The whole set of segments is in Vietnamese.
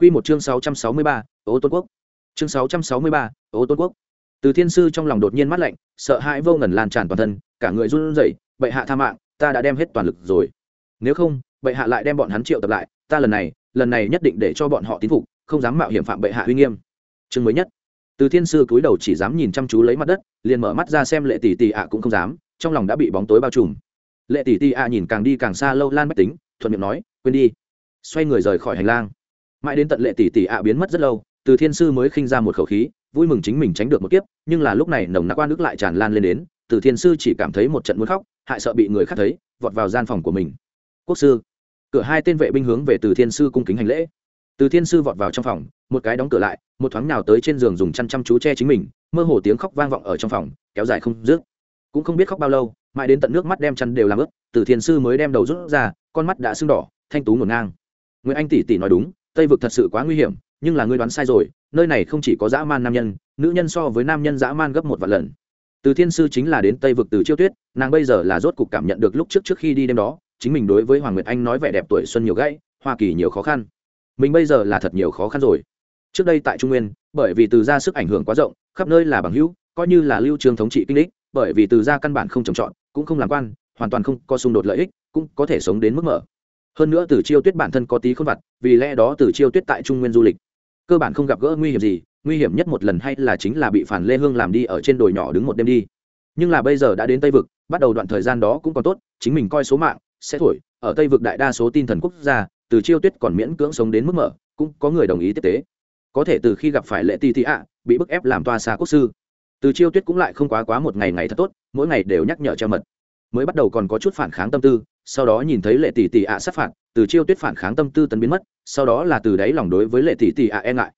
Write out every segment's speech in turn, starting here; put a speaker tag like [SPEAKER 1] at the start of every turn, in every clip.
[SPEAKER 1] Quy một chương 663, Ô Tôn Quốc. Chương 663, Ô Tôn Quốc. Từ Thiên sư trong lòng đột nhiên mắt lạnh, sợ hãi vô ngần lan tràn toàn thân, cả người run rẩy, bệ hạ tha mạng, ta đã đem hết toàn lực rồi. Nếu không, bệ hạ lại đem bọn hắn triệu tập lại, ta lần này, lần này nhất định để cho bọn họ tín phục, không dám mạo hiểm phạm bệ hạ uy nghiêm. Chương mới nhất. Từ Thiên sư cúi đầu chỉ dám nhìn chăm chú lấy mặt đất, liền mở mắt ra xem Lệ tỷ tỷ ạ cũng không dám, trong lòng đã bị bóng tối bao trùm. Lệ tỷ tỷ ạ nhìn càng đi càng xa lâu lan mất tính, thuận miệng nói, quên đi. Xoay người rời khỏi hành lang mãi đến tận lệ tỷ tỷ ạ biến mất rất lâu, từ thiên sư mới khinh ra một khẩu khí, vui mừng chính mình tránh được một kiếp, nhưng là lúc này nồng nặc quan nước lại tràn lan lên đến, từ thiên sư chỉ cảm thấy một trận muốn khóc, hại sợ bị người khác thấy, vọt vào gian phòng của mình. Quốc sư, cửa hai tên vệ binh hướng về từ thiên sư cung kính hành lễ. Từ thiên sư vọt vào trong phòng, một cái đóng cửa lại, một thoáng nào tới trên giường dùng chăn chăm chú che chính mình, mơ hồ tiếng khóc vang vọng ở trong phòng, kéo dài không dứt. Cũng không biết khóc bao lâu, mãi đến tận nước mắt đem chăn đều làm ướt, từ thiên sư mới đem đầu rút ra, con mắt đã sưng đỏ, thanh tú ngổn ngang. Nguyễn anh tỷ tỷ nói đúng tây vực thật sự quá nguy hiểm, nhưng là ngươi đoán sai rồi, nơi này không chỉ có dã man nam nhân, nữ nhân so với nam nhân dã man gấp một vạn lần. Từ thiên sư chính là đến tây vực từ chiêu tuyết, nàng bây giờ là rốt cục cảm nhận được lúc trước trước khi đi đêm đó, chính mình đối với hoàng nguyệt anh nói vẻ đẹp tuổi xuân nhiều gãy, hoa kỳ nhiều khó khăn. Mình bây giờ là thật nhiều khó khăn rồi. Trước đây tại trung nguyên, bởi vì từ ra sức ảnh hưởng quá rộng, khắp nơi là bằng hữu, coi như là lưu trường thống trị kinh lịch bởi vì từ ra căn bản không trồng trọt, cũng không làm quan, hoàn toàn không có xung đột lợi ích, cũng có thể sống đến mức mở hơn nữa từ chiêu tuyết bản thân có tí khôn vặt, vì lẽ đó từ chiêu tuyết tại trung nguyên du lịch. Cơ bản không gặp gỡ nguy hiểm gì, nguy hiểm nhất một lần hay là chính là bị phản lê hương làm đi ở trên đồi nhỏ đứng một đêm đi. Nhưng là bây giờ đã đến tây vực, bắt đầu đoạn thời gian đó cũng còn tốt, chính mình coi số mạng, sẽ thổi. Ở tây vực đại đa số tin thần quốc gia, từ chiêu tuyết còn miễn cưỡng sống đến mức mở, cũng có người đồng ý tiếp tế. Có thể từ khi gặp phải lệ ti thị ạ, bị bức ép làm toa xa quốc sư. Từ chiêu tuyết cũng lại không quá quá một ngày ngày thật tốt, mỗi ngày đều nhắc nhở treo mật. Mới bắt đầu còn có chút phản kháng tâm tư sau đó nhìn thấy lệ tỷ tỷ ạ sát phạt, từ chiêu tuyết phản kháng tâm tư tấn biến mất, sau đó là từ đáy lòng đối với lệ tỷ tỷ ạ e ngại.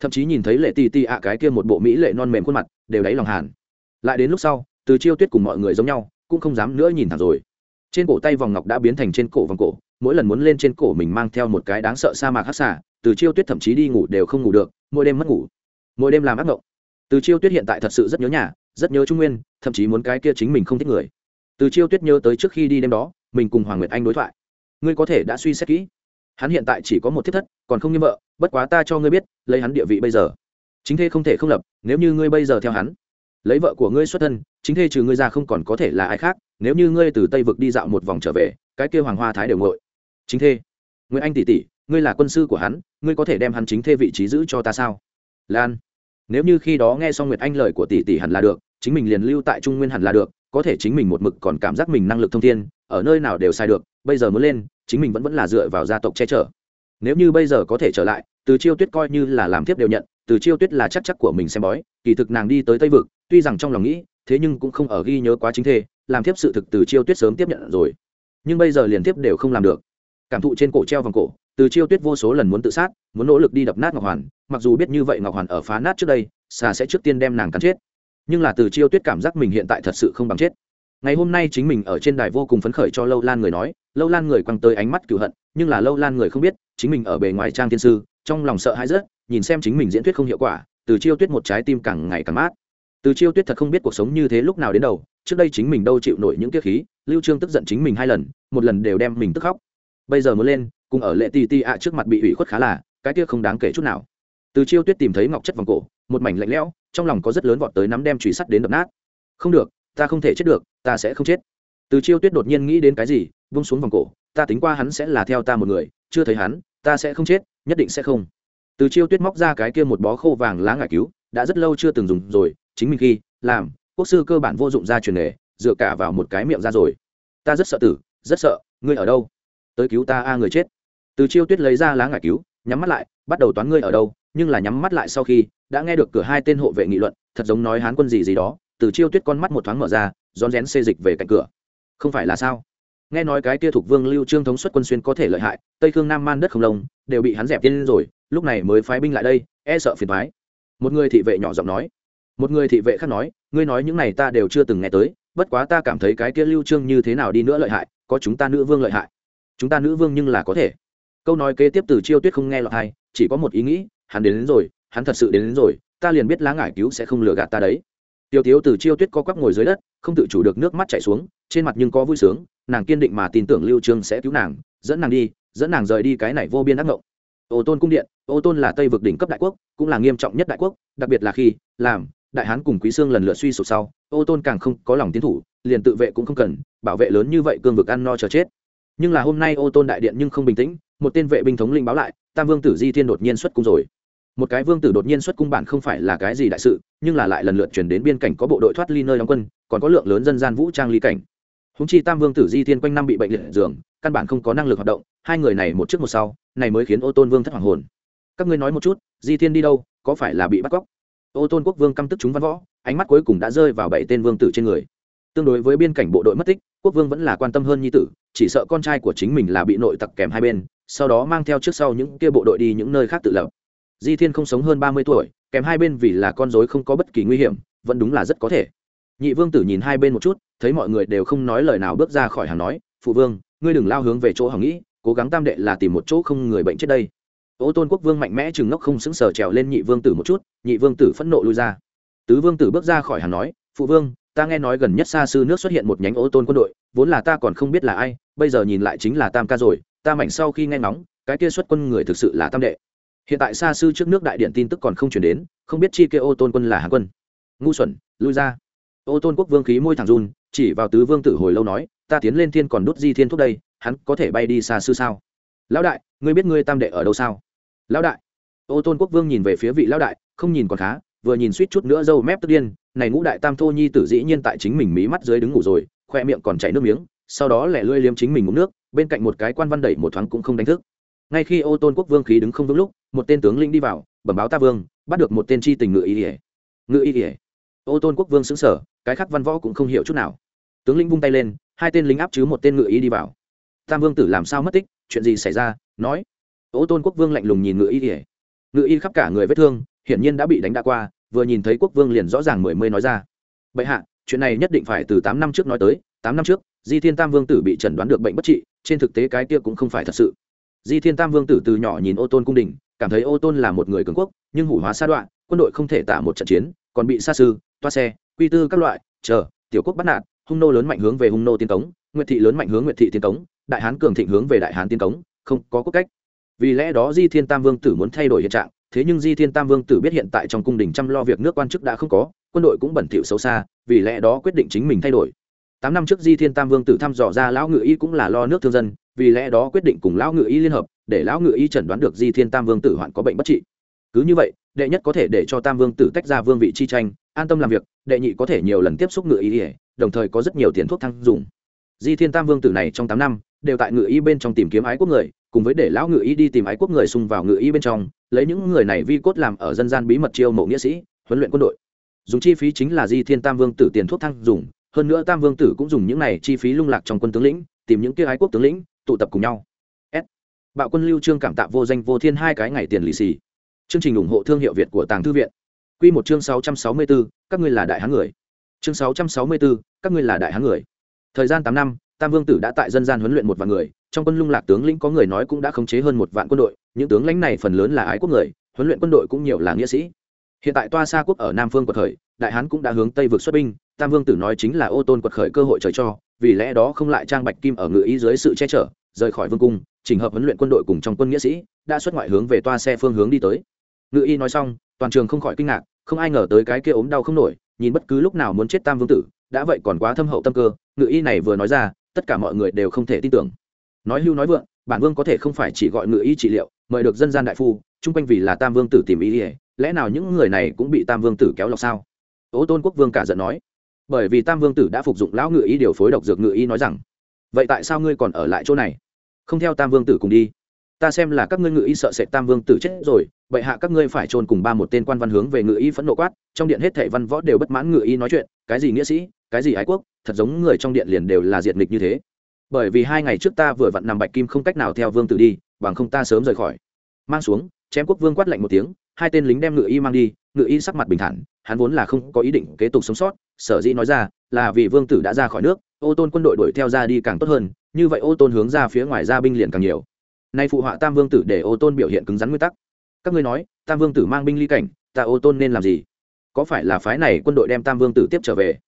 [SPEAKER 1] Thậm chí nhìn thấy lệ tỷ tỷ ạ cái kia một bộ mỹ lệ non mềm khuôn mặt, đều đáy lòng hàn. Lại đến lúc sau, từ chiêu tuyết cùng mọi người giống nhau, cũng không dám nữa nhìn thẳng rồi. Trên cổ tay vòng ngọc đã biến thành trên cổ vòng cổ, mỗi lần muốn lên trên cổ mình mang theo một cái đáng sợ sa mạc hát xả từ chiêu tuyết thậm chí đi ngủ đều không ngủ được, mỗi đêm mất ngủ. Mỗi đêm làm ác mộng từ chiêu tuyết hiện tại thật sự rất nhớ nhà, rất nhớ trung nguyên, thậm chí muốn cái kia chính mình không thích người từ chiêu tuyết nhớ tới trước khi đi đêm đó, mình cùng hoàng nguyệt anh đối thoại. Ngươi có thể đã suy xét kỹ. Hắn hiện tại chỉ có một thiết thất, còn không như vợ, bất quá ta cho ngươi biết, lấy hắn địa vị bây giờ. Chính thê không thể không lập, nếu như ngươi bây giờ theo hắn, lấy vợ của ngươi xuất thân, chính thê trừ ngươi ra không còn có thể là ai khác, nếu như ngươi từ tây vực đi dạo một vòng trở về, cái kêu hoàng hoa thái đều ngội chính thê. Nguyễn anh tỷ tỷ, ngươi là quân sư của hắn, ngươi có thể đem hắn chính thê vị trí giữ cho ta sao? Lan. Nếu như khi đó nghe xong nguyệt anh lời của tỷ tỷ hẳn là được, chính mình liền lưu tại trung nguyên hẳn là được có thể chính mình một mực còn cảm giác mình năng lực thông thiên, ở nơi nào đều sai được, bây giờ muốn lên, chính mình vẫn vẫn là dựa vào gia tộc che chở. Nếu như bây giờ có thể trở lại, từ chiêu tuyết coi như là làm tiếp đều nhận, từ chiêu tuyết là chắc chắc của mình xem bói, kỳ thực nàng đi tới tây vực, tuy rằng trong lòng nghĩ, thế nhưng cũng không ở ghi nhớ quá chính thê, làm tiếp sự thực từ chiêu tuyết sớm tiếp nhận rồi. Nhưng bây giờ liền tiếp đều không làm được. Cảm thụ trên cổ treo vòng cổ, từ chiêu tuyết vô số lần muốn tự sát, muốn nỗ lực đi đập nát ngọc hoàn, mặc dù biết như vậy ngọc hoàn ở phá nát trước đây xà sẽ trước tiên đem nàng cắn chết nhưng là từ chiêu tuyết cảm giác mình hiện tại thật sự không bằng chết. Ngày hôm nay chính mình ở trên đài vô cùng phấn khởi cho lâu lan người nói, lâu lan người quăng tới ánh mắt cựu hận, nhưng là lâu lan người không biết, chính mình ở bề ngoài trang thiên sư, trong lòng sợ hãi rất, nhìn xem chính mình diễn thuyết không hiệu quả, từ chiêu tuyết một trái tim càng ngày càng mát. Từ chiêu tuyết thật không biết cuộc sống như thế lúc nào đến đầu, trước đây chính mình đâu chịu nổi những tiết khí, lưu trương tức giận chính mình hai lần, một lần đều đem mình tức khóc. Bây giờ muốn lên, cùng ở lệ ti ti ạ trước mặt bị ủy khuất khá là, cái kia không đáng kể chút nào. Từ chiêu tuyết tìm thấy ngọc chất vòng cổ, một mảnh lạnh lẽo trong lòng có rất lớn vọt tới nắm đem truy sắt đến đập nát. Không được, ta không thể chết được, ta sẽ không chết. Từ chiêu tuyết đột nhiên nghĩ đến cái gì, vung xuống vòng cổ, ta tính qua hắn sẽ là theo ta một người, chưa thấy hắn, ta sẽ không chết, nhất định sẽ không. Từ chiêu tuyết móc ra cái kia một bó khô vàng lá ngải cứu, đã rất lâu chưa từng dùng rồi, chính mình khi, làm, quốc sư cơ bản vô dụng ra truyền nghề, dựa cả vào một cái miệng ra rồi. Ta rất sợ tử, rất sợ, ngươi ở đâu? Tới cứu ta a, người chết. Từ chiêu tuyết lấy ra lá ngải cứu, nhắm mắt lại, bắt đầu toán ngươi ở đâu, nhưng là nhắm mắt lại sau khi đã nghe được cửa hai tên hộ vệ nghị luận thật giống nói hán quân gì gì đó từ chiêu tuyết con mắt một thoáng mở ra rón rén xê dịch về cạnh cửa. Không phải là sao? Nghe nói cái kia thuộc vương lưu trương thống suất quân xuyên có thể lợi hại tây khương nam man đất không lông đều bị hắn dẹp tiên rồi lúc này mới phái binh lại đây e sợ phiền thoái một người thị vệ nhỏ giọng nói. Một người thị vệ khác nói ngươi nói những này ta đều chưa từng nghe tới bất quá ta cảm thấy cái kia lưu trương như thế nào đi nữa lợi hại có chúng ta nữ vương lợi hại. Chúng ta nữ vương nhưng là có thể. Câu nói kế tiếp từ chiêu tuyết không nghe lọt hay chỉ có một ý nghĩ hắn đến, đến rồi hắn thật sự đến, đến rồi ta liền biết lá ngải cứu sẽ không lừa gạt ta đấy. Tiêu tiếu từ chiêu tuyết co quắp ngồi dưới đất không tự chủ được nước mắt chảy xuống trên mặt nhưng có vui sướng nàng kiên định mà tin tưởng lưu trương sẽ cứu nàng dẫn nàng đi dẫn nàng rời đi cái này vô biên ác ngộng ô tôn cung điện ô tôn là tây vực đỉnh cấp đại quốc cũng là nghiêm trọng nhất đại quốc đặc biệt là khi làm đại hán cùng quý sương lần lượt suy sụp sau ô tôn càng không có lòng tiến thủ liền tự vệ cũng không cần bảo vệ lớn như vậy cương vực ăn no chờ chết. Nhưng là hôm nay ô tôn đại điện nhưng không bình tĩnh một tên vệ binh thống linh báo lại tam vương tử di thiên đột nhiên xuất cung rồi một cái vương tử đột nhiên xuất cung bản không phải là cái gì đại sự, nhưng là lại lần lượt chuyển đến biên cảnh có bộ đội thoát ly nơi đóng quân, còn có lượng lớn dân gian vũ trang ly cảnh. Húng chi tam vương tử di thiên quanh năm bị bệnh liệt giường, căn bản không có năng lực hoạt động, hai người này một trước một sau, này mới khiến ô tôn vương thất hoàng hồn. Các ngươi nói một chút, di thiên đi đâu, có phải là bị bắt cóc? Ô tôn quốc vương căm tức chúng văn võ, ánh mắt cuối cùng đã rơi vào bảy tên vương tử trên người. Tương đối với biên cảnh bộ đội mất tích, quốc vương vẫn là quan tâm hơn nhi tử, chỉ sợ con trai của chính mình là bị nội tặc kèm hai bên, sau đó mang theo trước sau những kia bộ đội đi những nơi khác tự lập di thiên không sống hơn ba mươi tuổi, kèm hai bên vì là con dối không có bất kỳ nguy hiểm, vẫn đúng là rất có thể. Nhị vương tử nhìn hai bên một chút, thấy mọi người đều không nói lời nào bước ra khỏi hàng nói, phụ vương, ngươi đừng lao hướng về chỗ hằng nghĩ, cố gắng tam đệ là tìm một chỗ không người bệnh chết đây. Ô tôn quốc vương mạnh mẽ chừng ngốc không xứng sờ trèo lên nhị vương tử một chút, nhị vương tử phẫn nộ lui ra. Tứ vương tử bước ra khỏi hàng nói, phụ vương, ta nghe nói gần nhất xa sư nước xuất hiện một nhánh ô tôn quân đội, vốn là ta còn không biết là ai, bây giờ nhìn lại chính là tam ca rồi, ta mảnh sau khi nghe ngóng, cái kia xuất quân người thực sự là tam đệ hiện tại xa sư trước nước đại điện tin tức còn không chuyển đến, không biết chi kêu ô tôn quân là hàng quân. Ngu xuẩn, lui ra. Ô tôn quốc vương khí môi thẳng run, chỉ vào tứ vương tử hồi lâu nói, ta tiến lên thiên còn đốt di thiên thuốc đây, hắn có thể bay đi xa sư sao? Lão đại, ngươi biết ngươi tam đệ ở đâu sao? Lão đại. Ô tôn quốc vương nhìn về phía vị lão đại, không nhìn còn khá, vừa nhìn suýt chút nữa dâu mép tức điên, này ngũ đại tam thô nhi tử dĩ nhiên tại chính mình mí mắt dưới đứng ngủ rồi, khoe miệng còn chảy nước miếng, sau đó lẻ lươi liếm chính mình ngủ nước, bên cạnh một cái quan văn đẩy một thoáng cũng không đánh thức ngay khi ô tôn quốc vương khí đứng không vững lúc, một tên tướng lĩnh đi vào, bẩm báo ta vương, bắt được một tên chi tình ngự y ỉa ngự y ỉa ô tôn quốc vương xứng sở cái khác văn võ cũng không hiểu chút nào. Tướng lĩnh vung tay lên, hai tên lính áp chứ một tên ngự y đi vào. Tam vương tử làm sao mất tích, chuyện gì xảy ra, nói. Ô tôn quốc vương lạnh lùng nhìn ngự y ỉa ngự y khắp cả người vết thương, hiển nhiên đã bị đánh đã qua, vừa nhìn thấy quốc vương liền rõ ràng mười mươi nói ra. Bệ hạ, chuyện này nhất định phải từ tám năm trước nói tới, tám năm trước, di thiên tam vương tử bị chẩn đoán được bệnh bất trị, trên thực tế cái kia cũng không phải thật sự di thiên tam vương tử từ nhỏ nhìn ô tôn cung đình, cảm thấy ô tôn là một người cường quốc, nhưng hủ hóa sa đoạn quân đội không thể tả một trận chiến, còn bị sa sư, toa xe, quy tư các loại, chờ, tiểu quốc bắt nạt, hung nô lớn mạnh hướng về hung nô tiến cống, nguyệt thị lớn mạnh hướng nguyệt thị tiến cống, đại hán cường thịnh hướng về đại hán tiến cống, không có quốc cách. Vì lẽ đó di thiên tam vương tử muốn thay đổi hiện trạng, thế nhưng di thiên tam vương tử biết hiện tại trong cung đình chăm lo việc nước quan chức đã không có, quân đội cũng bẩn thỉu xấu xa, vì lẽ đó quyết định chính mình thay đổi tám năm trước di thiên tam vương tử thăm dò ra lão ngự y cũng là lo nước thương dân, vì lẽ đó quyết định cùng lão ngự y liên hợp, để lão ngự y chẩn đoán được di thiên tam vương tử hoạn có bệnh bất trị. Cứ như vậy, đệ nhất có thể để cho tam vương tử tách ra vương vị chi tranh, an tâm làm việc, đệ nhị có thể nhiều lần tiếp xúc ngự y, đồng thời có rất nhiều tiền thuốc thăng dùng. Di thiên tam vương tử này trong tám năm, đều tại ngự y bên trong tìm kiếm ái quốc người, cùng với để lão ngự y đi tìm ái quốc người xung vào ngự y bên trong, lấy những người này vi cốt làm ở dân gian bí mật chiêu mộ nghĩa sĩ, huấn luyện quân đội. Dùng chi phí chính là di thiên tam vương tử tiền thuốc thăng dùng hơn nữa tam vương tử cũng dùng những này chi phí lung lạc trong quân tướng lĩnh tìm những kia ái quốc tướng lĩnh tụ tập cùng nhau. S. Bạo quân lưu trương cảm tạ vô danh vô thiên hai cái ngày tiền lì xì. Chương trình ủng hộ thương hiệu việt của tàng thư viện. Quy một chương 664, các ngươi là đại hán người. Chương 664, các ngươi là đại hán người. Thời gian tám năm tam vương tử đã tại dân gian huấn luyện một vạn người trong quân lung lạc tướng lĩnh có người nói cũng đã khống chế hơn một vạn quân đội những tướng lãnh này phần lớn là ái quốc người huấn luyện quân đội cũng nhiều là nghĩa sĩ hiện tại toa xa quốc ở nam phương quật khởi, đại hán cũng đã hướng tây vượt xuất binh, tam vương tử nói chính là ô tôn quật khởi cơ hội trời cho, vì lẽ đó không lại trang bạch kim ở ngự ý dưới sự che chở, rời khỏi vương cung trình hợp huấn luyện quân đội cùng trong quân nghĩa sĩ, đã xuất ngoại hướng về toa xe phương hướng đi tới. Ngự y nói xong, toàn trường không khỏi kinh ngạc, không ai ngờ tới cái kia ốm đau không nổi, nhìn bất cứ lúc nào muốn chết tam vương tử, đã vậy còn quá thâm hậu tâm cơ, ngự y này vừa nói ra, tất cả mọi người đều không thể tin tưởng. Nói hưu nói vượng, bản vương có thể không phải chỉ gọi ngự y trị liệu, mời được dân gian đại phu, chung quanh vì là tam vương tử tìm ý ỉa lẽ nào những người này cũng bị tam vương tử kéo lọc sao? Ô tôn quốc vương cả giận nói. Bởi vì tam vương tử đã phục dụng lão ngự y điều phối độc dược ngự y nói rằng, vậy tại sao ngươi còn ở lại chỗ này? Không theo tam vương tử cùng đi. Ta xem là các ngươi ngự y sợ sệt tam vương tử chết rồi vậy hạ các ngươi phải trôn cùng ba một tên quan văn hướng về ngự y phẫn nộ quát. Trong điện hết thảy văn võ đều bất mãn ngự y nói chuyện, cái gì nghĩa sĩ, cái gì ái quốc, thật giống người trong điện liền đều là diệt nghịch như thế. Bởi vì hai ngày trước ta vừa vặn nằm bạch kim không cách nào theo vương tử đi, bằng không ta sớm rời khỏi. Mang xuống, chém quốc vương quát lạnh một tiếng hai tên lính đem ngự y mang đi, ngự y sắc mặt bình thản, hắn vốn là không có ý định kế tục sống sót, sở dĩ nói ra là vì vương tử đã ra khỏi nước, ô tôn quân đội đuổi theo ra đi càng tốt hơn, như vậy ô tôn hướng ra phía ngoài ra binh liền càng nhiều. Nay phụ họa tam vương tử để ô tôn biểu hiện cứng rắn nguyên tắc. Các ngươi nói, tam vương tử mang binh ly cảnh, ta ô tôn nên làm gì? Có phải là phái này quân đội đem tam vương tử tiếp trở về?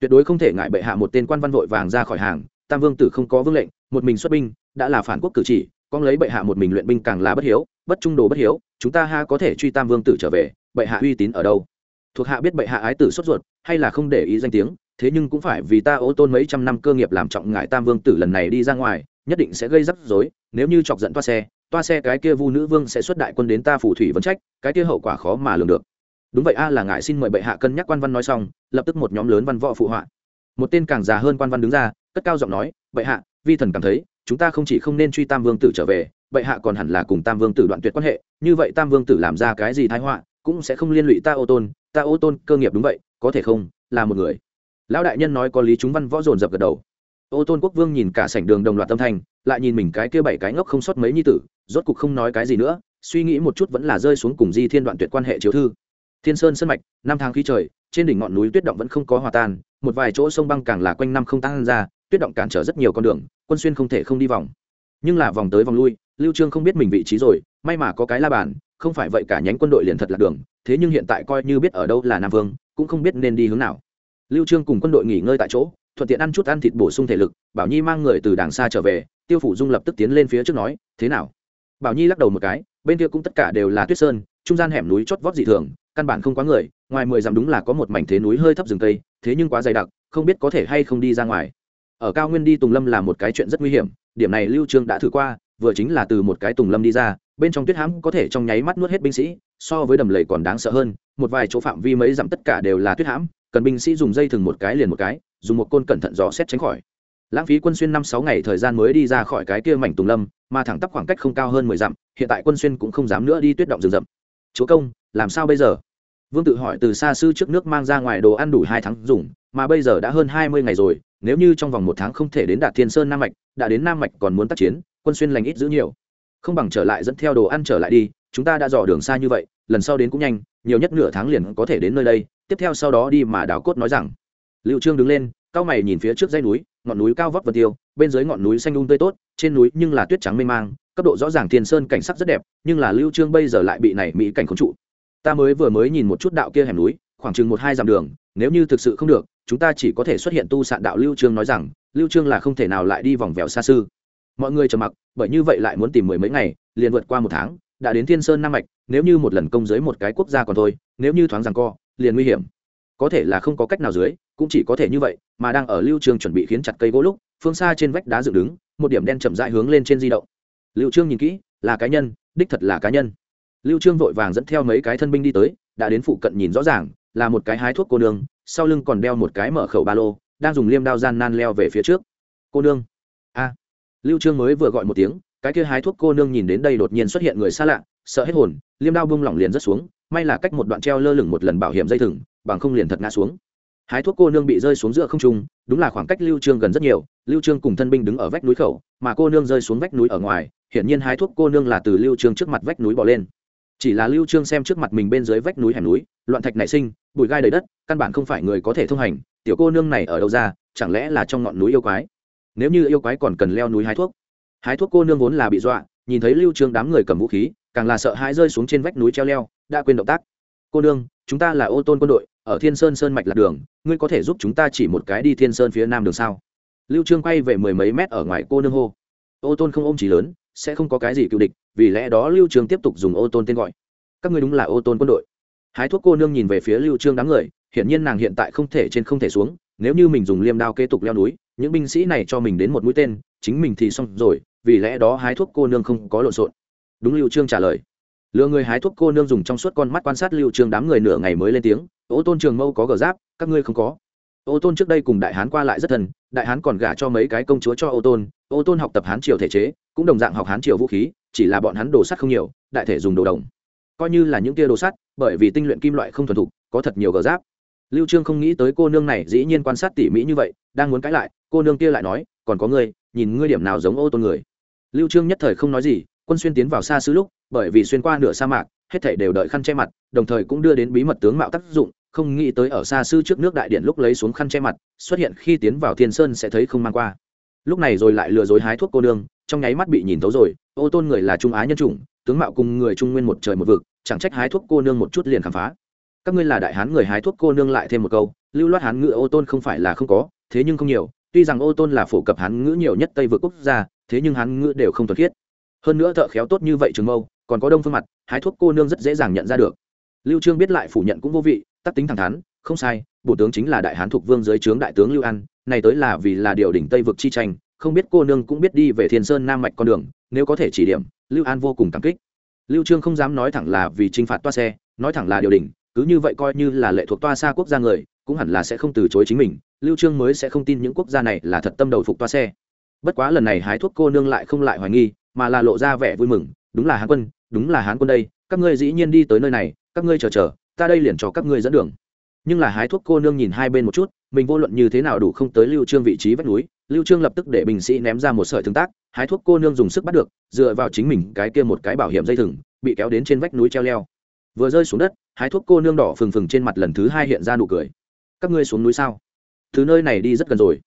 [SPEAKER 1] Tuyệt đối không thể ngại bệ hạ một tên quan văn vội vàng ra khỏi hàng, tam vương tử không có vương lệnh, một mình xuất binh, đã là phản quốc cử chỉ con lấy bệ hạ một mình luyện binh càng là bất hiếu, bất trung đồ bất hiếu chúng ta ha có thể truy tam vương tử trở về, bệ hạ uy tín ở đâu? Thuộc hạ biết bệ hạ ái tử sốt ruột, hay là không để ý danh tiếng, thế nhưng cũng phải vì ta ô tôn mấy trăm năm cơ nghiệp làm trọng ngại tam vương tử lần này đi ra ngoài, nhất định sẽ gây rắc rối, nếu như chọc giận toa xe toa xe cái kia vu nữ vương sẽ xuất đại quân đến ta phủ thủy vấn trách, cái kia hậu quả khó mà lường được. Đúng vậy a, là ngại xin mời bệ hạ cân nhắc quan văn nói xong, lập tức một nhóm lớn văn võ phụ họa. Một tên càng già hơn quan văn đứng ra, cất cao giọng nói, bệ hạ, vi thần cảm thấy, chúng ta không chỉ không nên truy tam vương tử trở về, bệ hạ còn hẳn là cùng tam vương tử đoạn tuyệt quan hệ như vậy tam vương tử làm ra cái gì thái họa cũng sẽ không liên lụy ta ô tôn, ta ô tôn cơ nghiệp đúng vậy, có thể không, là một người. Lão đại nhân nói có lý chúng văn võ dồn dập gật đầu. Ô tôn quốc vương nhìn cả sảnh đường đồng loạt tâm thành lại nhìn mình cái kia bảy cái ngốc không sót mấy nhi tử, rốt cục không nói cái gì nữa, suy nghĩ một chút vẫn là rơi xuống cùng di thiên đoạn tuyệt quan hệ chiếu thư. Thiên sơn sân mạch, năm tháng khí trời, trên đỉnh ngọn núi tuyết động vẫn không có hòa tan, một vài chỗ sông băng càng là quanh năm không tan ra, tuyết động cản trở rất nhiều con đường, quân xuyên không thể không đi vòng. Nhưng là vòng tới vòng lui lưu trương không biết mình vị trí rồi, may mà có cái la bàn, không phải vậy cả nhánh quân đội liền thật là đường, thế nhưng hiện tại coi như biết ở đâu là nam vương, cũng không biết nên đi hướng nào. Lưu trương cùng quân đội nghỉ ngơi tại chỗ, thuận tiện ăn chút ăn thịt bổ sung thể lực, bảo nhi mang người từ đàng xa trở về, tiêu phủ dung lập tức tiến lên phía trước nói, thế nào? Bảo nhi lắc đầu một cái, bên kia cũng tất cả đều là tuyết sơn, trung gian hẻm núi chót vót dị thường, căn bản không quá người, ngoài mười dặm đúng là có một mảnh thế núi hơi thấp rừng cây, thế nhưng quá dày đặc, không biết có thể hay không đi ra ngoài. Ở cao nguyên đi tùng lâm là một cái chuyện rất nguy hiểm, điểm này lưu trương đã thử qua vừa chính là từ một cái tùng lâm đi ra, bên trong tuyết hãm có thể trong nháy mắt nuốt hết binh sĩ, so với đầm lầy còn đáng sợ hơn, một vài chỗ phạm vi mấy dặm tất cả đều là tuyết hãm, cần binh sĩ dùng dây thừng một cái liền một cái, dùng một côn cẩn thận dò xét tránh khỏi. Lãng phí quân xuyên năm sáu ngày thời gian mới đi ra khỏi cái kia mảnh tùng lâm, mà thẳng tắp khoảng cách không cao hơn mười dặm, hiện tại quân xuyên cũng không dám nữa đi tuyết động rừng rậm. Chúa công, làm sao bây giờ? Vương tự hỏi từ xa sư trước nước mang ra ngoài đồ ăn đủ hai tháng dùng, mà bây giờ đã hơn hai mươi ngày rồi, nếu như trong vòng một tháng không thể đến đạt thiên sơn nam mạch, đã đến nam mạch còn muốn tác chiến quân xuyên lành ít giữ nhiều. Không bằng trở lại dẫn theo đồ ăn trở lại đi, chúng ta đã dò đường xa như vậy, lần sau đến cũng nhanh, nhiều nhất nửa tháng liền có thể đến nơi đây. Tiếp theo sau đó đi mà đào cốt nói rằng. Liệu trương đứng lên, cao mày nhìn phía trước dãy núi, ngọn núi cao vóc vật tiêu, bên dưới ngọn núi xanh um tươi tốt, trên núi nhưng là tuyết trắng mênh mang, cấp độ rõ ràng thiên sơn cảnh sắc rất đẹp, nhưng là lưu trương bây giờ lại bị này mỹ cảnh khống trụ. Ta mới vừa mới nhìn một chút đạo kia hẻm núi, khoảng chừng một hai dặm đường, nếu như thực sự không được, chúng ta chỉ có thể xuất hiện tu sạn đạo lưu trương nói rằng, lưu trương là không thể nào lại đi vòng vèo xa sư mọi người trầm mặc, bởi như vậy lại muốn tìm mười mấy ngày, liền vượt qua một tháng, đã đến thiên sơn nam mạch, nếu như một lần công dưới một cái quốc gia còn thôi, nếu như thoáng rằng co, liền nguy hiểm. Có thể là không có cách nào dưới, cũng chỉ có thể như vậy, mà đang ở lưu trương chuẩn bị khiến chặt cây gỗ lúc, phương xa trên vách đá dựng đứng, một điểm đen chậm rãi hướng lên trên di động. Lưu trương nhìn kỹ, là cá nhân, đích thật là cá nhân. Lưu trương vội vàng dẫn theo mấy cái thân binh đi tới, đã đến phụ cận nhìn rõ ràng, là một cái hái thuốc cô nương, sau lưng còn đeo một cái mở khẩu ba lô, đang dùng liêm đao gian nan leo về phía trước. Cô nương. A lưu trương mới vừa gọi một tiếng, cái kia hái thuốc cô nương nhìn đến đây đột nhiên xuất hiện người xa lạ, sợ hết hồn, liêm đao bung lỏng liền rất xuống, may là cách một đoạn treo lơ lửng một lần bảo hiểm dây thừng, bằng không liền thật ngã xuống. Hái thuốc cô nương bị rơi xuống giữa không trung, đúng là khoảng cách lưu trương gần rất nhiều, lưu trương cùng thân binh đứng ở vách núi khẩu, mà cô nương rơi xuống vách núi ở ngoài, hiển nhiên hái thuốc cô nương là từ lưu trương trước mặt vách núi bỏ lên. Chỉ là lưu trương xem trước mặt mình bên dưới vách núi hẻm núi, loạn thạch nảy sinh, bụi gai đầy đất, căn bản không phải người có thể thông hành, tiểu cô nương này ở đâu ra, chẳng lẽ là trong ngọn núi yêu quái? Nếu như yêu quái còn cần leo núi hái thuốc. Hái thuốc cô nương vốn là bị dọa, nhìn thấy lưu trương đám người cầm vũ khí, càng là sợ hãi rơi xuống trên vách núi treo leo, đã quên động tác. Cô nương, chúng ta là ô tôn quân đội, ở thiên sơn sơn mạch lạc đường, ngươi có thể giúp chúng ta chỉ một cái đi thiên sơn phía nam đường sao? Lưu trương quay về mười mấy mét ở ngoài cô nương hô. Ô tôn không ôm chỉ lớn, sẽ không có cái gì cựu địch, vì lẽ đó lưu trương tiếp tục dùng ô tôn tên gọi. Các ngươi đúng là ô tôn quân đội. Hái thuốc cô nương nhìn về phía lưu trương đám người, hiển nhiên nàng hiện tại không thể trên không thể xuống, nếu như mình dùng liêm đao kế tục leo núi những binh sĩ này cho mình đến một mũi tên, chính mình thì xong rồi, vì lẽ đó hái thuốc cô nương không có lộn xộn. Đúng lưu trương trả lời. Lừa người hái thuốc cô nương dùng trong suốt con mắt quan sát lưu trương đám người nửa ngày mới lên tiếng, ô tôn trường mâu có gờ giáp, các ngươi không có. Ô tôn trước đây cùng đại hán qua lại rất thân, đại hán còn gả cho mấy cái công chúa cho ô tôn ô tôn học tập hán triều thể chế, cũng đồng dạng học hán triều vũ khí, chỉ là bọn hắn đồ sắt không nhiều, đại thể dùng đồ đồng. Coi như là những tia đồ sắt, bởi vì tinh luyện kim loại không thuần thục, có thật nhiều gờ giáp lưu trương không nghĩ tới cô nương này dĩ nhiên quan sát tỉ mỹ như vậy, đang muốn cãi lại, cô nương kia lại nói, còn có ngươi, nhìn ngươi điểm nào giống ô tôn người. Lưu trương nhất thời không nói gì, quân xuyên tiến vào xa xứ lúc, bởi vì xuyên qua nửa sa mạc, hết thảy đều đợi khăn che mặt, đồng thời cũng đưa đến bí mật tướng mạo tác dụng, không nghĩ tới ở xa xứ trước nước đại điện lúc lấy xuống khăn che mặt, xuất hiện khi tiến vào thiên sơn sẽ thấy không mang qua. Lúc này rồi lại lừa dối hái thuốc cô nương, trong nháy mắt bị nhìn thấu rồi, ô tôn người là trung á nhân chủng, tướng mạo cùng người trung nguyên một trời một vực, chẳng trách hái thuốc cô nương một chút liền khám phá các ngươi là đại hán người hái thuốc cô nương lại thêm một câu, lưu loát hán ngữ ô tôn không phải là không có, thế nhưng không nhiều, tuy rằng ô tôn là phổ cập hán ngữ nhiều nhất tây vượt quốc gia, thế nhưng hán ngữ đều không thuật khiết. Hơn nữa thợ khéo tốt như vậy trường mâu, còn có đông phương mặt, hái thuốc cô nương rất dễ dàng nhận ra được. Lưu trương biết lại phủ nhận cũng vô vị, tắc tính thẳng thắn, không sai bộ tướng chính là đại hán thuộc vương dưới trướng đại tướng lưu an, này tới là vì là điều đỉnh tây vực chi tranh, không biết cô nương cũng biết đi về thiên sơn nam mạch con đường, nếu có thể chỉ điểm, lưu an vô cùng cảm kích. Lưu trương không dám nói thẳng là vì trinh phạt toa xe, nói thẳng là điều đỉnh cứ như vậy coi như là lệ thuộc toa xa quốc gia người, cũng hẳn là sẽ không từ chối chính mình, lưu trương mới sẽ không tin những quốc gia này là thật tâm đầu phục toa xe. Bất quá lần này hái thuốc cô nương lại không lại hoài nghi, mà là lộ ra vẻ vui mừng, đúng là hán quân, đúng là hán quân đây, các ngươi dĩ nhiên đi tới nơi này, các ngươi chờ chờ, ta đây liền cho các ngươi dẫn đường. Nhưng là hái thuốc cô nương nhìn hai bên một chút, mình vô luận như thế nào đủ không tới lưu trương vị trí vách núi, lưu trương lập tức để bình sĩ ném ra một sợi thương tác, hái thuốc cô nương dùng sức bắt được, dựa vào chính mình cái kia một cái bảo hiểm dây thừng, bị kéo đến trên vách núi treo leo vừa rơi xuống đất, hái thuốc cô nương đỏ phừng phừng trên mặt lần thứ hai hiện ra nụ cười. Các ngươi xuống núi sao? Thứ nơi này đi rất gần rồi.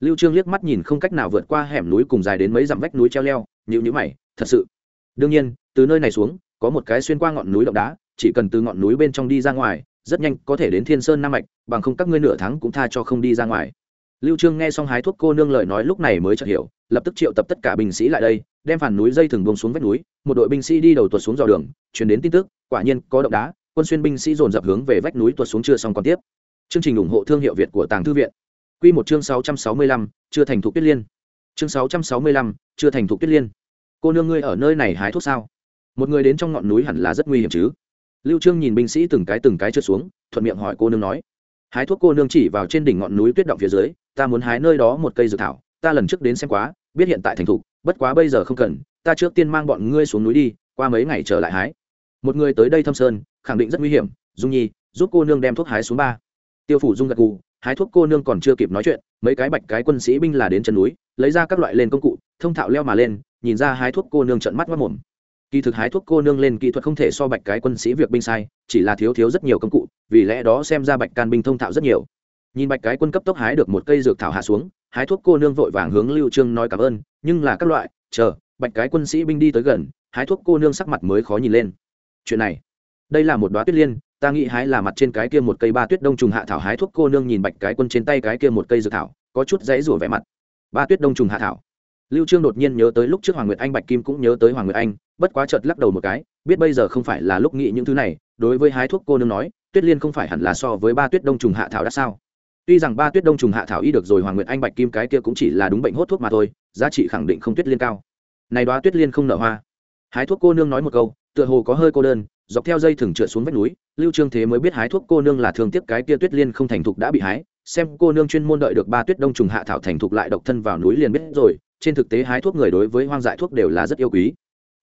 [SPEAKER 1] Lưu trương liếc mắt nhìn không cách nào vượt qua hẻm núi cùng dài đến mấy dặm vách núi treo leo, nhíu nhíu mày, thật sự. Đương nhiên, từ nơi này xuống, có một cái xuyên qua ngọn núi động đá, chỉ cần từ ngọn núi bên trong đi ra ngoài, rất nhanh có thể đến thiên sơn nam mạch, bằng không các ngươi nửa tháng cũng tha cho không đi ra ngoài. Lưu trương nghe xong hái thuốc cô nương lời nói lúc này mới chợt hiểu, lập tức triệu tập tất cả binh sĩ lại đây, đem phản núi dây thừng buông xuống vách núi, một đội binh sĩ đi đầu tuột xuống dò đường, truyền đến tin tức quả nhiên có động đá quân xuyên binh sĩ dồn dập hướng về vách núi tuột xuống chưa xong còn tiếp. Chương trình ủng hộ thương hiệu việt của tàng thư viện. Quy một chương 665, chưa thành thục tuyết liên. Chương 665, chưa thành thục tuyết liên. Cô nương ngươi ở nơi này hái thuốc sao? Một người đến trong ngọn núi hẳn là rất nguy hiểm chứ. Lưu trương nhìn binh sĩ từng cái từng cái trượt xuống thuận miệng hỏi cô nương nói. Hái thuốc cô nương chỉ vào trên đỉnh ngọn núi tuyết động phía dưới ta muốn hái nơi đó một cây dược thảo ta lần trước đến xem quá biết hiện tại thành thục bất quá bây giờ không cần ta trước tiên mang bọn ngươi xuống núi đi qua mấy ngày trở lại hái một người tới đây thâm sơn, khẳng định rất nguy hiểm, dung nhi, giúp cô nương đem thuốc hái xuống ba. Tiêu phủ dung gật gù, hái thuốc cô nương còn chưa kịp nói chuyện, mấy cái bạch cái quân sĩ binh là đến chân núi, lấy ra các loại lên công cụ, thông thạo leo mà lên, nhìn ra hái thuốc cô nương trận mắt mất mồm. Kỳ thực hái thuốc cô nương lên kỹ thuật không thể so bạch cái quân sĩ việc binh sai, chỉ là thiếu thiếu rất nhiều công cụ, vì lẽ đó xem ra bạch can binh thông thạo rất nhiều. Nhìn bạch cái quân cấp tốc hái được một cây dược thảo hạ xuống, hái thuốc cô nương vội vàng hướng lưu trương nói cảm ơn, nhưng là các loại, chờ, bạch cái quân sĩ binh đi tới gần, hái thuốc cô nương sắc mặt mới khó nhìn lên chuyện này. Đây là một đóa tuyết liên, ta nghĩ hái là mặt trên cái kia một cây ba tuyết đông trùng hạ thảo hái thuốc cô nương nhìn bạch cái quân trên tay cái kia một cây dược thảo, có chút dãy rủa vẻ mặt. Ba tuyết đông trùng hạ thảo. Lưu trương đột nhiên nhớ tới lúc trước hoàng nguyệt anh bạch kim cũng nhớ tới hoàng nguyệt anh, bất quá chợt lắc đầu một cái, biết bây giờ không phải là lúc nghĩ những thứ này, đối với hái thuốc cô nương nói, tuyết liên không phải hẳn là so với ba tuyết đông trùng hạ thảo đã sao? Tuy rằng ba tuyết đông trùng hạ thảo y được rồi hoàng nguyệt anh bạch kim cái kia cũng chỉ là đúng bệnh hốt thuốc mà thôi, giá trị khẳng định không tuyết liên cao. Này đoá tuyết liên không nở hoa. Hái thuốc cô nương nói một câu tựa hồ có hơi cô đơn, dọc theo dây thừng trượt xuống vách núi, lưu trương thế mới biết hái thuốc cô nương là thương tiếc cái kia tuyết liên không thành thục đã bị hái, xem cô nương chuyên môn đợi được ba tuyết đông trùng hạ thảo thành thục lại độc thân vào núi liền biết rồi, trên thực tế hái thuốc người đối với hoang dại thuốc đều là rất yêu quý.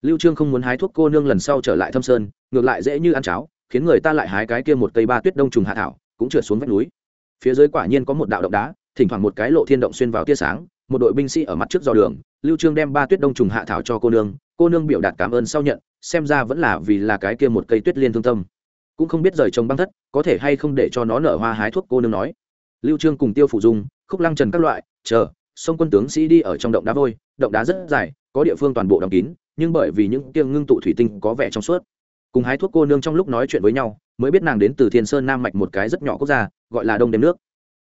[SPEAKER 1] Lưu trương không muốn hái thuốc cô nương lần sau trở lại thâm sơn, ngược lại dễ như ăn cháo, khiến người ta lại hái cái kia một cây ba tuyết đông trùng hạ thảo, cũng trượt xuống vách núi. Phía dưới quả nhiên có một đạo động đá, thỉnh thoảng một cái lộ thiên động xuyên vào tia sáng, một đội binh sĩ ở mặt trước dò đường, lưu trương đem ba tuyết đông trùng hạ thảo cho cô nương cô nương biểu đạt cảm ơn sau nhận xem ra vẫn là vì là cái kia một cây tuyết liên thương tâm. Cũng không biết rời trồng băng thất, có thể hay không để cho nó nở hoa hái thuốc cô nương nói. Lưu trương cùng tiêu phủ dung, khúc lăng trần các loại, chờ sông quân tướng sĩ đi ở trong động đá vôi, động đá rất dài, có địa phương toàn bộ đóng kín, nhưng bởi vì những kia ngưng tụ thủy tinh có vẻ trong suốt. Cùng hái thuốc cô nương trong lúc nói chuyện với nhau, mới biết nàng đến từ thiên sơn nam mạch một cái rất nhỏ quốc gia, gọi là đông đêm nước.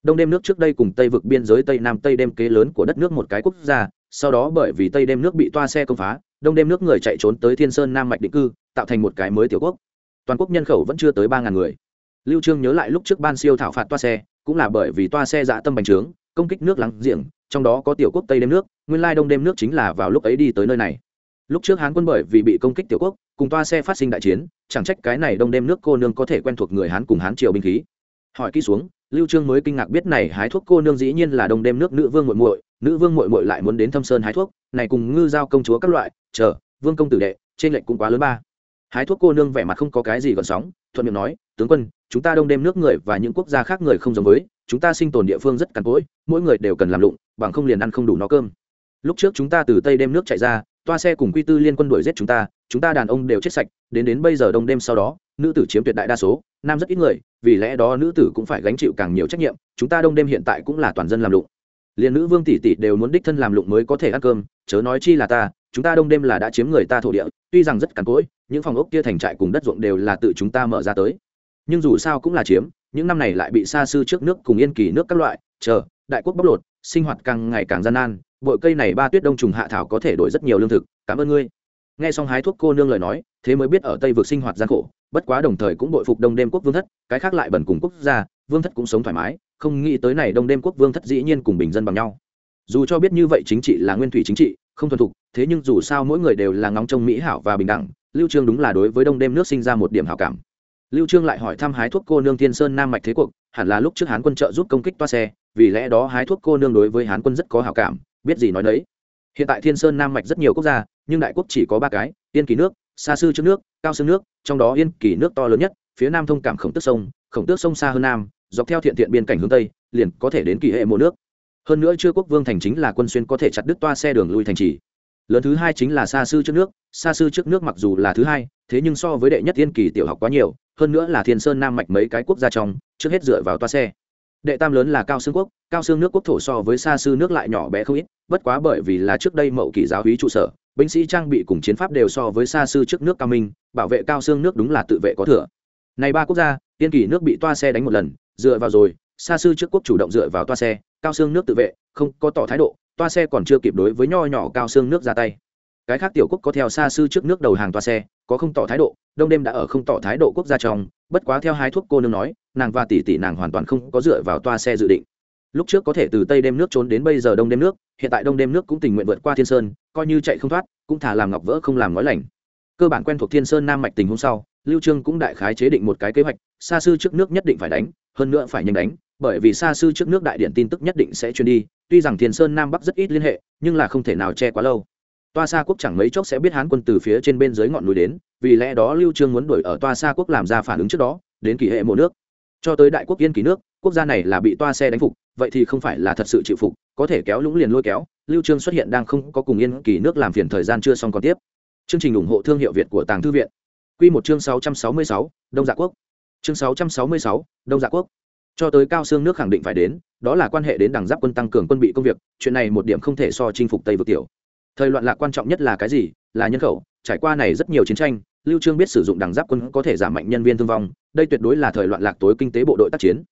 [SPEAKER 1] Đông đêm nước trước đây cùng tây vực biên giới tây nam tây đêm kế lớn của đất nước một cái quốc gia, sau đó bởi vì tây đêm nước bị toa xe công phá đông đêm nước người chạy trốn tới thiên sơn nam mạch định cư, tạo thành một cái mới tiểu quốc. Toàn quốc nhân khẩu vẫn chưa tới ba ngàn người. Lưu trương nhớ lại lúc trước ban siêu thảo phạt toa xe, cũng là bởi vì toa xe dã tâm bành trướng, công kích nước láng giềng, trong đó có tiểu quốc tây đêm nước, nguyên lai đông đêm nước chính là vào lúc ấy đi tới nơi này. Lúc trước hán quân bởi vì bị công kích tiểu quốc, cùng toa xe phát sinh đại chiến, chẳng trách cái này đông đêm nước cô nương có thể quen thuộc người hán cùng hán triều binh khí. Hỏi kỹ xuống lưu trương mới kinh ngạc biết này hái thuốc cô nương dĩ nhiên là đông đêm nước nữ vương muội muội, nữ vương muội muội lại muốn đến thâm sơn hái thuốc, này cùng ngư giao công chúa các loại, chờ, vương công tử đệ, trên lệnh cũng quá lớn ba. Hái thuốc cô nương vẻ mặt không có cái gì gợn sóng, thuận miệng nói, tướng quân, chúng ta đông đêm nước người và những quốc gia khác người không giống với, chúng ta sinh tồn địa phương rất cằn cỗi, mỗi người đều cần làm lụng, bằng không liền ăn không đủ no cơm. Lúc trước chúng ta từ tây đêm nước chạy ra, toa xe cùng quy tư liên quân đuổi giết chúng ta chúng ta đàn ông đều chết sạch, đến đến bây giờ đông đêm sau đó, nữ tử chiếm tuyệt đại đa số, nam rất ít người vì lẽ đó nữ tử cũng phải gánh chịu càng nhiều trách nhiệm, chúng ta đông đêm hiện tại cũng là toàn dân làm lụng. Liền nữ vương tỷ tỷ đều muốn đích thân làm lụng mới có thể ăn cơm, chớ nói chi là ta, chúng ta đông đêm là đã chiếm người ta thổ địa, tuy rằng rất cằn cỗi, những phòng ốc kia thành trại cùng đất ruộng đều là tự chúng ta mở ra tới. Nhưng dù sao cũng là chiếm, những năm này lại bị xa sư trước nước cùng yên kỳ nước các loại, chờ, đại quốc bóc lột, sinh hoạt càng ngày càng gian nan bội cây này ba tuyết đông trùng hạ thảo có thể đổi rất nhiều lương thực, cảm ơn ngươi nghe xong hái thuốc cô nương lời nói, thế mới biết ở tây vực sinh hoạt gian khổ, bất quá đồng thời cũng bội phục đông đêm quốc vương thất, cái khác lại bẩn cùng quốc gia, vương thất cũng sống thoải mái, không nghĩ tới này đông đêm quốc vương thất dĩ nhiên cùng bình dân bằng nhau. Dù cho biết như vậy chính trị là nguyên thủy chính trị, không thuần thục, thế nhưng dù sao mỗi người đều là ngóng trông mỹ hảo và bình đẳng, lưu trương đúng là đối với đông đêm nước sinh ra một điểm hảo cảm. Lưu trương lại hỏi thăm hái thuốc cô nương thiên sơn nam mạch thế cuộc, hẳn là lúc trước hán quân trợ giúp công kích toa xe, vì lẽ đó hái thuốc cô nương đối với hán quân rất có hảo cảm, biết gì nói đấy hiện tại thiên sơn nam mạch rất nhiều quốc gia, nhưng đại quốc chỉ có ba cái, yên kỳ nước xa sư trước nước, cao sương nước, trong đó yên kỳ nước to lớn nhất, phía nam thông cảm khổng tước sông, khổng tước sông xa hơn nam, dọc theo thiện thiện biên cảnh hướng tây, liền có thể đến kỳ hệ mộ nước. Hơn nữa chưa quốc vương thành chính là quân xuyên có thể chặt đứt toa xe đường lui thành trì. Lớn thứ hai chính là xa sư trước nước xa sư trước nước mặc dù là thứ hai, thế nhưng so với đệ nhất thiên kỳ tiểu học quá nhiều, hơn nữa là thiên sơn nam mạch mấy cái quốc gia trong, trước hết dựa vào toa xe đệ tam lớn là cao xương quốc, cao xương nước quốc thổ so với xa sư nước lại nhỏ bé không ít, bất quá bởi vì là trước đây mậu Kỷ giáo hí trụ sở, binh sĩ trang bị cùng chiến pháp đều so với xa sư trước nước cao minh, bảo vệ cao xương nước đúng là tự vệ có thừa. Này ba quốc gia, tiên Kỷ nước bị toa xe đánh một lần, dựa vào rồi xa sư trước quốc chủ động dựa vào toa xe, cao xương nước tự vệ, không có tỏ thái độ, toa xe còn chưa kịp đối với nho nhỏ cao xương nước ra tay. Cái khác tiểu quốc có theo xa sư trước nước đầu hàng toa xe, có không tỏ thái độ, đông đêm đã ở không tỏ thái độ quốc gia trong, bất quá theo hai thuốc cô nương nói nàng và tỷ tỷ nàng hoàn toàn không có dựa vào toa xe dự định. Lúc trước có thể từ tây đêm nước trốn đến bây giờ đông đêm nước, hiện tại đông đêm nước cũng tình nguyện vượt qua thiên sơn, coi như chạy không thoát, cũng thả làm ngọc vỡ không làm nói lành. Cơ bản quen thuộc thiên sơn nam mạch tình hôm sau, lưu trương cũng đại khái chế định một cái kế hoạch xa sư trước nước nhất định phải đánh, hơn nữa phải nhanh đánh, bởi vì xa sư trước nước đại điện tin tức nhất định sẽ truyền đi, tuy rằng thiên sơn nam bắc rất ít liên hệ, nhưng là không thể nào che quá lâu. Toa xa quốc chẳng mấy chốc sẽ biết hán quân từ phía trên bên dưới ngọn núi đến, vì lẽ đó lưu trương muốn đuổi ở toa xa quốc làm ra phản ứng trước đó, đến kỳ hệ mộ nước cho tới đại quốc yên kỳ nước quốc gia này là bị toa xe đánh phục vậy thì không phải là thật sự chịu phục có thể kéo lũng liền lôi kéo. Lưu trương xuất hiện đang không có cùng yên kỳ nước làm phiền thời gian chưa xong còn tiếp. Chương trình ủng hộ thương hiệu việt của tàng thư viện. Quy một chương 666, đông dạ quốc. Chương 666, đông dạ quốc. Cho tới cao xương nước khẳng định phải đến đó là quan hệ đến đảng giáp quân tăng cường quân bị công việc chuyện này một điểm không thể so chinh phục tây vực tiểu. Thời loạn lạc quan trọng nhất là cái gì? Là nhân khẩu trải qua này rất nhiều chiến tranh lưu trương biết sử dụng đằng giáp quân có thể giảm mạnh nhân viên thương vong, đây tuyệt đối là thời loạn lạc tối kinh tế bộ đội tác chiến.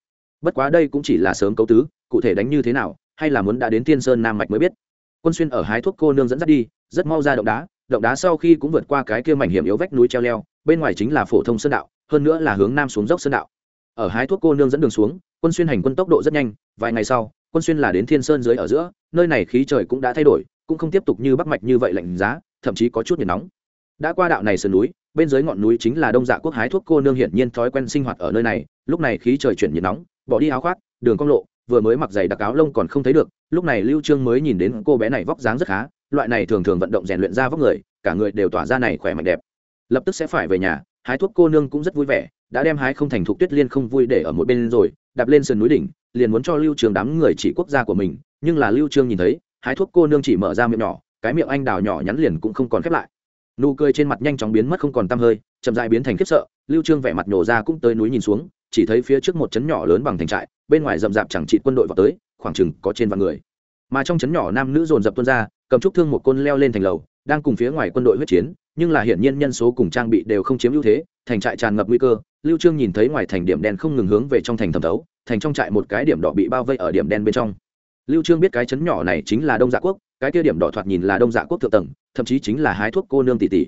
[SPEAKER 1] Bất quá đây cũng chỉ là sớm cấu tứ, cụ thể đánh như thế nào, hay là muốn đã đến thiên sơn nam mạch mới biết. Quân xuyên ở hái thuốc cô nương dẫn dắt đi, rất mau ra động đá động đá sau khi cũng vượt qua cái kia mảnh hiểm yếu vách núi treo leo, bên ngoài chính là phổ thông sơn đạo, hơn nữa là hướng nam xuống dốc sơn đạo. Ở hái thuốc cô nương dẫn đường xuống, quân xuyên hành quân tốc độ rất nhanh, vài ngày sau, quân xuyên là đến thiên sơn dưới ở giữa, nơi này khí trời cũng đã thay đổi, cũng không tiếp tục như bắc mạch như vậy lạnh giá, thậm chí có chút nhiệt nóng. Đã qua đạo này sườn núi bên dưới ngọn núi chính là đông dạ quốc hái thuốc cô nương hiển nhiên thói quen sinh hoạt ở nơi này, lúc này khí trời chuyển nhiệt nóng, bỏ đi áo khoác, đường cong lộ, vừa mới mặc giày đặc áo lông còn không thấy được, lúc này lưu trương mới nhìn đến cô bé này vóc dáng rất khá, loại này thường thường vận động rèn luyện ra vóc người, cả người đều tỏa ra này khỏe mạnh đẹp. Lập tức sẽ phải về nhà, hái thuốc cô nương cũng rất vui vẻ, đã đem hái không thành thục tuyết liên không vui để ở một bên rồi, đạp lên sườn núi đỉnh, liền muốn cho lưu trường đám người chỉ quốc gia của mình, nhưng là lưu trương nhìn thấy, hái thuốc cô nương chỉ mở ra miệng nhỏ, cái miệng anh đào nhỏ nhắn liền cũng không còn khép lại nụ cười trên mặt nhanh chóng biến mất không còn tăm hơi, chậm dại biến thành khiếp sợ, lưu trương vẻ mặt nhổ ra cũng tới núi nhìn xuống, chỉ thấy phía trước một chấn nhỏ lớn bằng thành trại, bên ngoài rậm rạp chẳng trị quân đội vào tới, khoảng chừng có trên vạn người. Mà trong chấn nhỏ nam nữ dồn dập tuôn ra, cầm trúc thương một côn leo lên thành lầu, đang cùng phía ngoài quân đội huyết chiến, nhưng là hiển nhiên nhân số cùng trang bị đều không chiếm ưu thế, thành trại tràn ngập nguy cơ, lưu trương nhìn thấy ngoài thành điểm đen không ngừng hướng về trong thành thẩm thấu, thành trong trại một cái điểm đỏ bị bao vây ở điểm đen bên trong. Lưu trương biết cái chấn nhỏ này chính là đông dạ quốc cái kia điểm đỏ thoạt nhìn là đông dạ quốc thượng tầng, thậm chí chính là hái thuốc cô nương tỷ tỷ.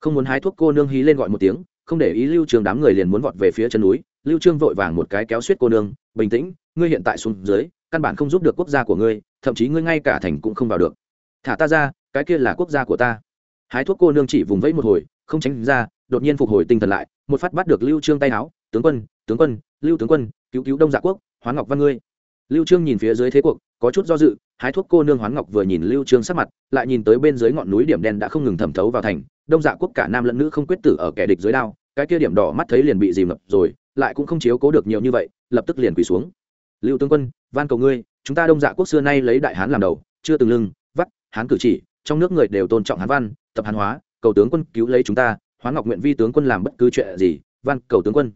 [SPEAKER 1] Không muốn hái thuốc cô nương hí lên gọi một tiếng, không để ý lưu Trường đám người liền muốn vọt về phía chân núi. Lưu trương vội vàng một cái kéo suýt cô nương, bình tĩnh, ngươi hiện tại xuống dưới, căn bản không giúp được quốc gia của ngươi, thậm chí ngươi ngay cả thành cũng không vào được. Thả ta ra, cái kia là quốc gia của ta. Hái thuốc cô nương chỉ vùng vẫy một hồi, không tránh ra, đột nhiên phục hồi tinh thần lại, một phát bắt được lưu trương tay áo, tướng quân tướng quân, lưu tướng quân, cứu cứu đông dạ quốc, hoán ngọc văn ngươi. Lưu trương nhìn phía dưới thế cuộc, có chút do dự hái thuốc cô nương hoán ngọc vừa nhìn lưu trương sắc mặt, lại nhìn tới bên dưới ngọn núi điểm đen đã không ngừng thẩm thấu vào thành, đông dạ quốc cả nam lẫn nữ không quyết tử ở kẻ địch dưới đao, cái kia điểm đỏ mắt thấy liền bị dìm ngập rồi, lại cũng không chiếu cố được nhiều như vậy, lập tức liền quỳ xuống. Lưu tướng quân, van cầu ngươi, chúng ta đông dạ quốc xưa nay lấy đại hán làm đầu, chưa từng lưng, vắt, hán cử chỉ, trong nước người đều tôn trọng hán văn, tập hán hóa, cầu tướng quân cứu lấy chúng ta, hoán ngọc nguyện vi tướng quân làm bất cứ chuyện gì, van cầu tướng quân.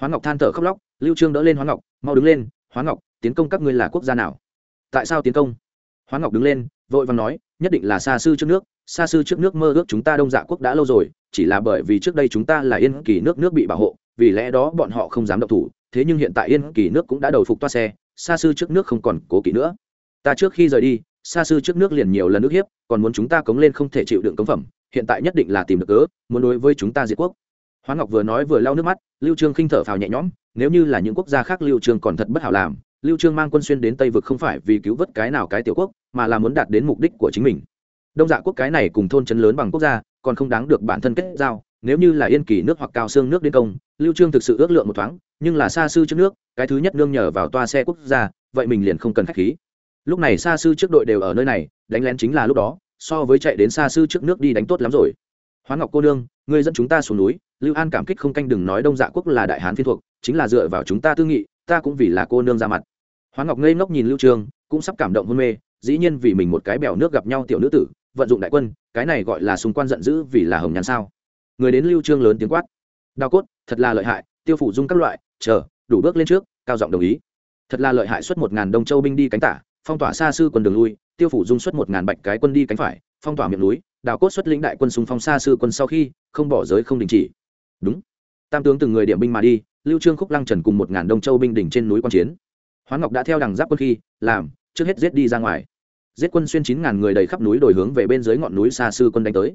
[SPEAKER 1] Hoán ngọc than thở khóc lóc, lưu trương đỡ lên hoán ngọc, mau đứng lên, hoán ngọc, tiến công các ngươi là quốc gia nào? Tại sao tiến công? Hoán ngọc đứng lên, vội vàng nói, nhất định là xa sư trước nước, xa sư trước nước mơ ước chúng ta đông dạ quốc đã lâu rồi, chỉ là bởi vì trước đây chúng ta là yên kỳ nước nước bị bảo hộ, vì lẽ đó bọn họ không dám động thủ, thế nhưng hiện tại yên kỳ nước cũng đã đầu phục toa xe, xa sư trước nước không còn cố kỵ nữa. Ta trước khi rời đi, xa sư trước nước liền nhiều lần nước hiếp, còn muốn chúng ta cống lên không thể chịu đựng cống phẩm, hiện tại nhất định là tìm được cớ, muốn đối với chúng ta diệt quốc. Hoán ngọc vừa nói vừa lau nước mắt, lưu trương khinh thở phào nhẹ nhõm, nếu như là những quốc gia khác lưu trương còn thật bất hảo làm lưu trương mang quân xuyên đến tây vực không phải vì cứu vớt cái nào cái tiểu quốc, mà là muốn đạt đến mục đích của chính mình. Đông dạ quốc cái này cùng thôn chấn lớn bằng quốc gia, còn không đáng được bản thân kết giao, nếu như là yên kỳ nước hoặc cao xương nước đến công, lưu trương thực sự ước lượng một thoáng, nhưng là xa sư trước nước, cái thứ nhất nương nhờ vào toa xe quốc gia, vậy mình liền không cần khách khí. Lúc này xa sư trước đội đều ở nơi này, đánh lén chính là lúc đó, so với chạy đến xa sư trước nước đi đánh tốt lắm rồi. Hoán ngọc cô nương, ngươi dẫn chúng ta xuống núi, lưu an cảm kích không canh đừng nói đông dạ quốc là đại hán phiên thuộc, chính là dựa vào chúng ta tư nghị, ta cũng vì là cô nương ra mặt hoán ngọc ngây ngốc nhìn lưu trương, cũng sắp cảm động hôn mê, dĩ nhiên vì mình một cái bèo nước gặp nhau tiểu nữ tử, vận dụng đại quân, cái này gọi là xung quan giận dữ vì là hồng nhàn sao. Người đến lưu trương lớn tiếng quát, đào cốt, thật là lợi hại, tiêu phủ dung các loại, chờ, đủ bước lên trước, cao giọng đồng ý. Thật là lợi hại xuất một ngàn đông châu binh đi cánh tả, phong tỏa xa sư quân đường lui, tiêu phủ dung xuất một ngàn bạch cái quân đi cánh phải, phong tỏa miệng núi, đào cốt xuất lĩnh đại quân xung phong xa sư quân sau khi, không bỏ giới không đình chỉ. Đúng. Tam tướng từng người điểm binh mà đi, lưu trương khúc lăng trần cùng một ngàn đông châu binh đỉnh trên núi quan chiến hoán ngọc đã theo đằng giáp quân khi, làm, trước hết giết đi ra ngoài. Giết quân xuyên chín ngàn người đầy khắp núi đổi hướng về bên dưới ngọn núi xa sư quân đánh tới.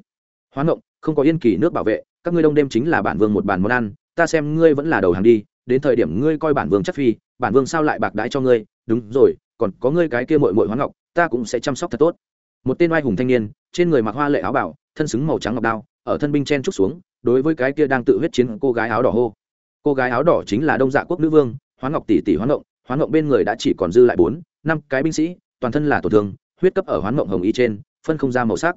[SPEAKER 1] Hoán ngọc, không có yên kỳ nước bảo vệ, các ngươi đông đêm chính là bản vương một bàn món ăn, ta xem ngươi vẫn là đầu hàng đi, đến thời điểm ngươi coi bản vương chắc phi, bản vương sao lại bạc đãi cho ngươi? Đúng rồi, còn có ngươi cái kia mội mội hoán ngọc, ta cũng sẽ chăm sóc thật tốt. Một tên oai hùng thanh niên, trên người mặc hoa lệ áo bảo, thân xứng màu trắng ngọc đao, ở thân binh chen trúc xuống, đối với cái kia đang tự huyết chiến cô gái áo đỏ hô. Cô gái áo đỏ chính là đông dạ quốc nữ vương, hoán ngọc tỷ tỷ hoán ngộng hoán ngộng bên người đã chỉ còn dư lại bốn, năm cái binh sĩ, toàn thân là tổn thương, huyết cấp ở hoán ngộng hồng y trên, phân không ra màu sắc.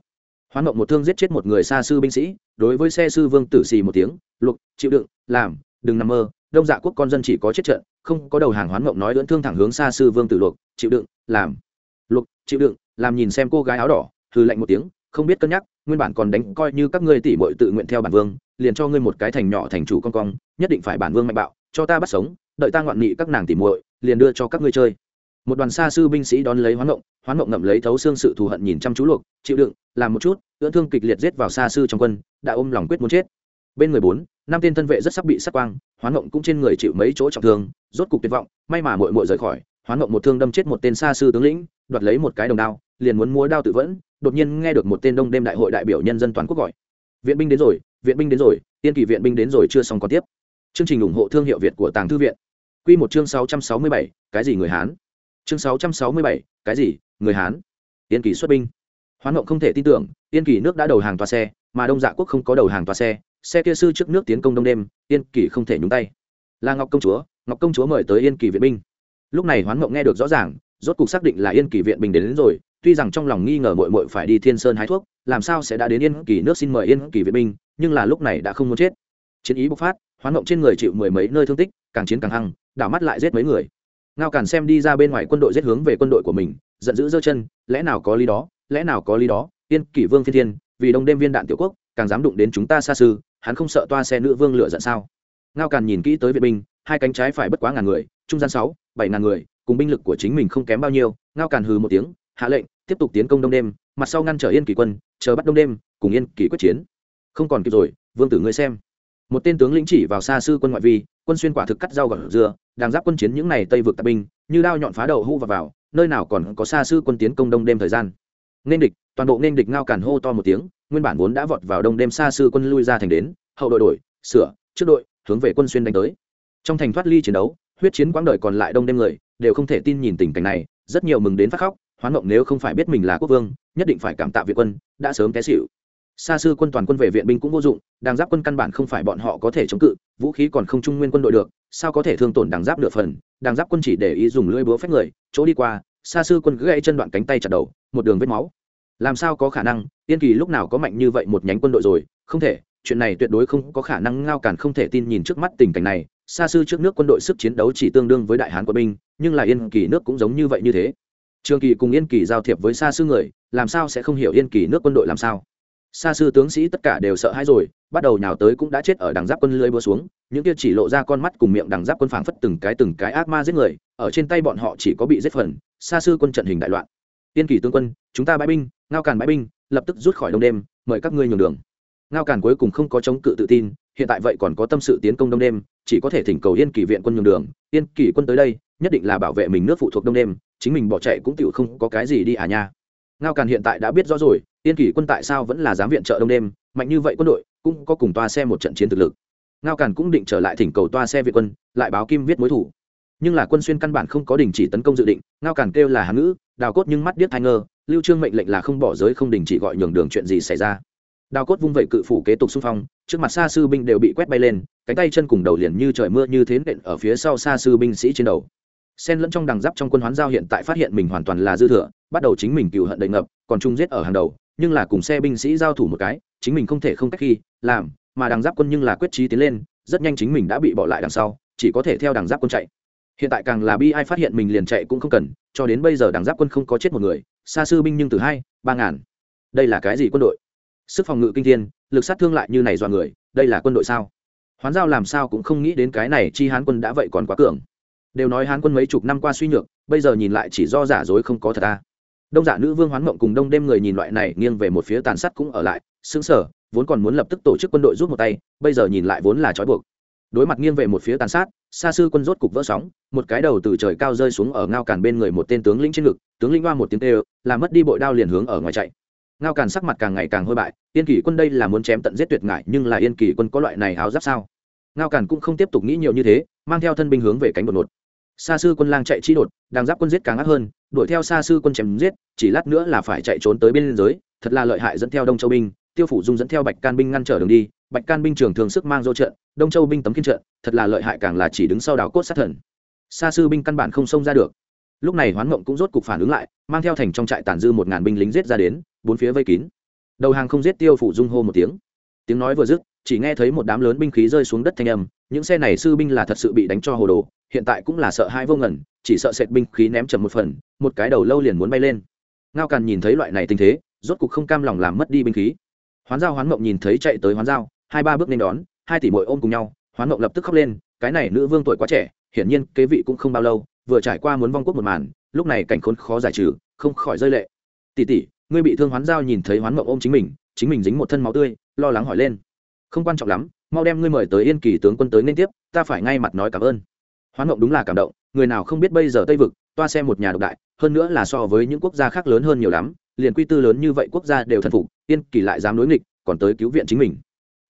[SPEAKER 1] Hoán ngộng một thương giết chết một người xa sư binh sĩ, đối với xe sư vương tử xì một tiếng, lục, chịu đựng, làm, đừng nằm mơ, đông dạ quốc con dân chỉ có chết trận, không có đầu hàng hoán mộng nói lưỡn thương thẳng hướng xa sư vương tử luộc chịu đựng, làm. Lục, chịu đựng, làm nhìn xem cô gái áo đỏ hư lạnh một tiếng, không biết cân nhắc, nguyên bản còn đánh coi như các ngươi tỷ muội tự nguyện theo bản vương, liền cho ngươi một cái thành nhỏ thành chủ con cong, nhất định phải bản vương mạnh bạo, cho ta bắt sống, đợi ta ngoạn nghị các nàng tỷ muội liền đưa cho các ngươi chơi. Một đoàn xa sư binh sĩ đón lấy hoán ngộng hoán ngộng ngậm lấy thấu xương sự thù hận nhìn chăm chú luộc, chịu đựng, làm một chút, ưỡn thương kịch liệt giết vào xa sư trong quân, đã ôm lòng quyết muốn chết. Bên người bốn, năm tên thân vệ rất sắp bị sắc quang, hoán ngộng cũng trên người chịu mấy chỗ trọng thương, rốt cục tuyệt vọng, may mà mội mội rời khỏi, hoán ngộng một thương đâm chết một tên xa sư tướng lĩnh, đoạt lấy một cái đồng đao, liền muốn múa đao tự vẫn, đột nhiên nghe được một tên đông đêm đại hội đại biểu nhân dân toàn quốc gọi. Viện binh đến rồi, viện binh đến rồi, tiên kỳ viện binh đến rồi, chưa xong còn tiếp. Chương trình ủng hộ thương hiệu việt của tàng thư viện. Quy một chương sáu trăm sáu mươi bảy cái gì người hán? Chương sáu trăm sáu mươi bảy cái gì người hán? Yên kỳ xuất binh. Hoán ngộng không thể tin tưởng Yên kỳ nước đã đầu hàng tòa xe mà đông dạ quốc không có đầu hàng tòa xe xe kia sư trước nước tiến công đông đêm yên kỳ không thể nhúng tay. Là ngọc công chúa ngọc công chúa mời tới yên kỳ viện binh. Lúc này hoán ngộng nghe được rõ ràng rốt cuộc xác định là yên kỳ viện binh đến, đến rồi tuy rằng trong lòng nghi ngờ muội muội phải đi thiên sơn hái thuốc làm sao sẽ đã đến yên kỳ nước xin mời yên kỳ viện binh nhưng là lúc này đã không muốn chết. Chiến ý bộc phát hoán mộng trên người chịu mười mấy nơi thương tích, càng chiến càng hăng, đảo mắt lại giết mấy người. Ngao càn xem đi ra bên ngoài quân đội giết hướng về quân đội của mình, giận dữ giơ chân, lẽ nào có lý đó, lẽ nào có lý đó yên kỷ vương phi thiên, vì đông đêm viên đạn tiểu quốc, càng dám đụng đến chúng ta xa sư hắn không sợ toa xe nữ vương lựa giận sao? Ngao càn nhìn kỹ tới vệ binh, hai cánh trái phải bất quá ngàn người, trung gian sáu, bảy ngàn người, cùng binh lực của chính mình không kém bao nhiêu, ngao càn hừ một tiếng, hạ lệnh, tiếp tục tiến công đông đêm, mặt sau ngăn trở yên kỳ quân, chờ bắt đông đêm, cùng yên kỳ quyết chiến. Không còn kịp rồi, vương tử ngươi xem một tên tướng lĩnh chỉ vào xa sư quân ngoại vi quân xuyên quả thực cắt rau gọt dưa đang giáp quân chiến những này tây vực tạp binh như đao nhọn phá đầu hũ vào, vào nơi nào còn có xa sư quân tiến công đông đêm thời gian. Nên địch toàn bộ nên địch ngao cản hô to một tiếng nguyên bản vốn đã vọt vào đông đêm xa sư quân lui ra thành đến hậu đội đổi sửa trước đội hướng về quân xuyên đánh tới. Trong thành thoát ly chiến đấu huyết chiến quãng đời còn lại đông đêm người đều không thể tin nhìn tình cảnh này rất nhiều mừng đến phát khóc hoán mộng nếu không phải biết mình là quốc vương nhất định phải cảm tạ việt quân đã sớm té xịu xa sư quân toàn quân về viện binh cũng vô dụng, đàng giáp quân căn bản không phải bọn họ có thể chống cự, vũ khí còn không trung nguyên quân đội được, sao có thể thương tổn đàng giáp nửa phần? Đàng giáp quân chỉ để ý dùng lưỡi búa phép người, chỗ đi qua xa sư quân gãy chân đoạn cánh tay chặt đầu, một đường vết máu. Làm sao có khả năng? Tiên kỳ lúc nào có mạnh như vậy một nhánh quân đội rồi? Không thể, chuyện này tuyệt đối không có khả năng ngao cản không thể tin nhìn trước mắt tình cảnh này. Xa sư trước nước quân đội sức chiến đấu chỉ tương đương với đại hán quân binh, nhưng là yên kỳ nước cũng giống như vậy như thế. Trường kỳ cùng yên kỳ giao thiệp với xa sư người, làm sao sẽ không hiểu yên kỳ nước quân đội làm sao? Xa sư tướng sĩ tất cả đều sợ hãi rồi, bắt đầu nhào tới cũng đã chết ở đằng giáp quân lưới búa xuống, những kia chỉ lộ ra con mắt cùng miệng đằng giáp quân phảng phất từng cái từng cái ác ma giết người, ở trên tay bọn họ chỉ có bị giết phần xa sư quân trận hình đại loạn. Tiên kỳ tướng quân, chúng ta bãi binh, ngao càn bãi binh, lập tức rút khỏi đông đêm, mời các ngươi nhường đường. Ngao càn cuối cùng không có chống cự tự tin, hiện tại vậy còn có tâm sự tiến công đông đêm, chỉ có thể thỉnh cầu yên kỳ viện quân nhường đường. Yên kỳ quân tới đây, nhất định là bảo vệ mình nước phụ thuộc đông đêm, chính mình bỏ chạy cũng tựu không có cái gì đi à nha. Ngao càn hiện tại đã biết rõ rồi yên kỳ quân tại sao vẫn là dám viện trợ đông đêm, mạnh như vậy quân đội cũng có cùng toa xe một trận chiến thực lực. Ngao càn cũng định trở lại thỉnh cầu toa xe viện quân, lại báo kim viết mối thủ. Nhưng là quân xuyên căn bản không có đình chỉ tấn công dự định, ngao càn kêu là hán ngữ, đào cốt nhưng mắt điếc thai ngơ, lưu trương mệnh lệnh là không bỏ giới không đình chỉ gọi nhường đường chuyện gì xảy ra. Đào cốt vung vẩy cự phủ kế tục xung phong, trước mặt xa sư binh đều bị quét bay lên, cánh tay chân cùng đầu liền như trời mưa như thế nện ở phía sau xa sư binh sĩ trên đầu. Xen lẫn trong đằng giáp trong quân hoán giao hiện tại phát hiện mình hoàn toàn là dư thừa, bắt đầu chính mình cựu hận đầy ngập, còn trung giết ở hàng đầu nhưng là cùng xe binh sĩ giao thủ một cái, chính mình không thể không cách khi, làm, mà đằng giáp quân nhưng là quyết trí tiến lên, rất nhanh chính mình đã bị bỏ lại đằng sau, chỉ có thể theo đằng giáp quân chạy. Hiện tại càng là bi ai phát hiện mình liền chạy cũng không cần, cho đến bây giờ đằng giáp quân không có chết một người, xa sư binh nhưng từ hai, ba ngàn. Đây là cái gì quân đội? Sức phòng ngự kinh thiên, lực sát thương lại như này do người, đây là quân đội sao? Hoán giao làm sao cũng không nghĩ đến cái này chi hán quân đã vậy còn quá cường. Đều nói hán quân mấy chục năm qua suy nhược, bây giờ nhìn lại chỉ do giả dối không có thật ta đông dạ nữ vương hoán mộng cùng đông đêm người nhìn loại này, nghiêng về một phía tàn sát cũng ở lại xứng sở vốn còn muốn lập tức tổ chức quân đội rút một tay, bây giờ nhìn lại vốn là trói buộc. Đối mặt nghiêng về một phía tàn sát, xa sư quân rốt cục vỡ sóng, một cái đầu từ trời cao rơi xuống ở ngao càn bên người một tên tướng lĩnh trên ngực, tướng lĩnh hoa một tiếng tê, làm mất đi bội đao liền hướng ở ngoài chạy. Ngao càn sắc mặt càng ngày càng hôi bại, yên kỳ quân đây là muốn chém tận giết tuyệt ngại, nhưng là yên kỳ quân có loại này áo giáp sao? Ngao càn cũng không tiếp tục nghĩ nhiều như thế, mang theo thân binh hướng về cánh đột ngột xa sư quân lang chạy chi đột đang giáp quân giết càng ác hơn, đuổi theo xa sư quân chém giết, chỉ lát nữa là phải chạy trốn tới biên giới, thật là lợi hại dẫn theo đông châu binh, tiêu phủ dung dẫn theo bạch can binh ngăn trở đường đi, bạch can binh trường thường sức mang dô trận, đông châu binh tấm kiên trận, thật là lợi hại càng là chỉ đứng sau đảo cốt sát thần. Xa sư binh căn bản không xông ra được. Lúc này hoán mộng cũng rốt cục phản ứng lại, mang theo thành trong trại tàn dư một ngàn binh lính giết ra đến, bốn phía vây kín. Đầu hàng không giết tiêu phủ dung hô một tiếng. Tiếng nói vừa dứt, chỉ nghe thấy một đám lớn binh khí rơi xuống đất thanh âm, những xe này sư binh là thật sự bị đánh cho hồ đồ hiện tại cũng là sợ hai vô ngẩn chỉ sợ sệt binh khí ném chầm một phần, một cái đầu lâu liền muốn bay lên. Ngao càn nhìn thấy loại này tình thế, rốt cục không cam lòng làm mất đi binh khí. Hoán giao hoán mộng nhìn thấy chạy tới hoán giao, hai ba bước nên đón, hai tỷ mội ôm cùng nhau, hoán mộng lập tức khóc lên, cái này nữ vương tuổi quá trẻ, hiển nhiên kế vị cũng không bao lâu, vừa trải qua muốn vong quốc một màn, lúc này cảnh khốn khó giải trừ, không khỏi rơi lệ. Tỷ tỷ, ngươi bị thương hoán giao nhìn thấy hoán mộng ôm chính mình chính mình dính một thân máu tươi, lo lắng hỏi lên. Không quan trọng lắm, mau đem ngươi mời tới yên kỳ tướng quân tới nên tiếp, ta phải ngay mặt nói cảm ơn hoán ngộng đúng là cảm động, người nào không biết bây giờ tây vực, toa xem một nhà độc đại, hơn nữa là so với những quốc gia khác lớn hơn nhiều lắm, liền quy tư lớn như vậy quốc gia đều thần phục, yên kỳ lại dám đối nghịch, còn tới cứu viện chính mình.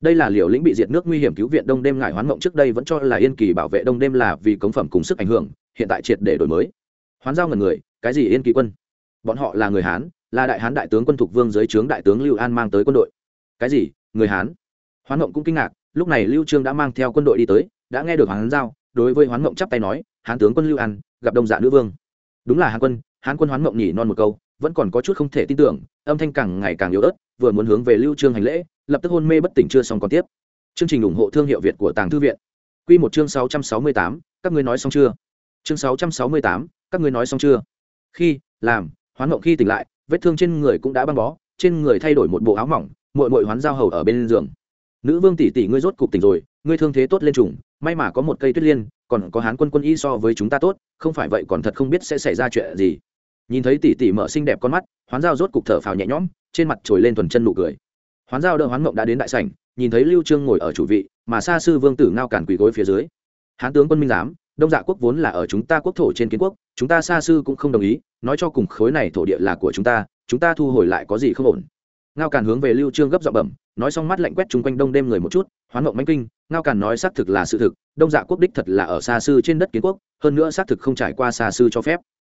[SPEAKER 1] Đây là liều lĩnh bị diệt nước nguy hiểm cứu viện đông đêm ngại hoán mộng trước đây vẫn cho là yên kỳ bảo vệ đông đêm là vì cống phẩm cùng sức ảnh hưởng, hiện tại triệt để đổi mới. Hoán giao ngần người, cái gì yên kỳ quân? Bọn họ là người hán, là đại hán đại tướng quân thục vương dưới trướng đại tướng lưu an mang tới quân đội. Cái gì? Người hán? Hoán mộng cũng kinh ngạc, lúc này lưu trương đã mang theo quân đội đi tới, đã nghe được hoán giao đối với hoán mộng chắp tay nói hán tướng quân lưu an gặp đông dạ nữ vương. Đúng là hán quân. Hán quân hoán mộng nhỉ non một câu vẫn còn có chút không thể tin tưởng âm thanh càng ngày càng yếu ớt vừa muốn hướng về lưu trương hành lễ lập tức hôn mê bất tỉnh chưa xong còn tiếp. Chương trình ủng hộ thương hiệu việt của tàng thư viện. Quy một chương 668, các ngươi nói xong chưa? Chương 668, các ngươi nói xong chưa? Khi làm hoán mộng khi tỉnh lại vết thương trên người cũng đã băng bó trên người thay đổi một bộ áo mỏng muội muội hoán giao hầu ở bên giường. Nữ vương tỷ tỷ ngươi rốt cục tỉnh rồi ngươi thương thế tốt lên trùng may mà có một cây tuyết liên, còn có hán quân quân y so với chúng ta tốt, không phải vậy còn thật không biết sẽ xảy ra chuyện gì. Nhìn thấy tỷ tỷ mở xinh đẹp con mắt, hoán giao rốt cục thở phào nhẹ nhõm, trên mặt trồi lên thuần chân nụ cười. Hoán giao đỡ hoán mộng đã đến đại sảnh, nhìn thấy lưu trương ngồi ở chủ vị, mà xa sư vương tử ngao cản quỳ gối phía dưới. Hán tướng quân minh giám, đông dạ quốc vốn là ở chúng ta quốc thổ trên kiến quốc, chúng ta xa sư cũng không đồng ý, nói cho cùng khối này thổ địa là của chúng ta chúng ta thu hồi lại có gì không ổn. Ngao cản hướng về lưu trương gấp giọng bẩm nói xong mắt lạnh quét chung quanh đông đêm người một chút, hoán mộng manh kinh, ngao càn nói xác thực là sự thực, đông dạ quốc đích thật là ở xa sư trên đất kiến quốc, hơn nữa xác thực không trải qua xa sư cho phép.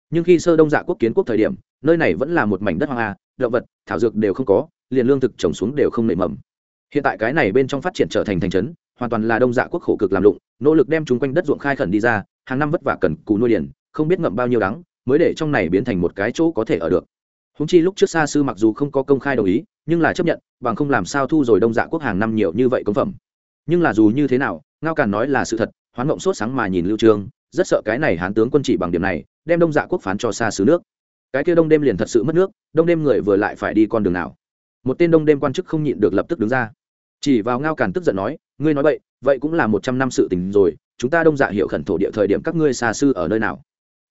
[SPEAKER 1] Nhưng khi sơ đông dạ quốc kiến quốc thời điểm, nơi này vẫn là một mảnh đất hoang a, động vật, thảo dược đều không có, liền lương thực trồng xuống đều không nảy mầm. Hiện tại cái này bên trong phát triển trở thành thành trấn, hoàn toàn là đông dạ quốc khổ cực làm lụng, nỗ lực đem chúng quanh đất ruộng khai khẩn đi ra, hàng năm vất vả cần cù nuôi điển, không biết ngậm bao nhiêu đắng, mới để trong này biến thành một cái chỗ có thể ở được. Húng chi lúc trước xa sư mặc dù không có công khai đồng ý nhưng là chấp nhận, bằng không làm sao thu rồi đông dạ quốc hàng năm nhiều như vậy công phẩm. Nhưng là dù như thế nào, ngao càn nói là sự thật, hoán mộng sốt sáng mà nhìn lưu trương rất sợ cái này hán tướng quân chỉ bằng điểm này, đem đông dạ quốc phán cho xa xứ nước. Cái kia đông đêm liền thật sự mất nước, đông đêm người vừa lại phải đi con đường nào? Một tên đông đêm quan chức không nhịn được lập tức đứng ra. Chỉ vào ngao càn tức giận nói, ngươi nói vậy vậy cũng là một trăm năm sự tình rồi, chúng ta đông dạ hiệu khẩn thổ địa thời điểm các ngươi xa sư ở nơi nào?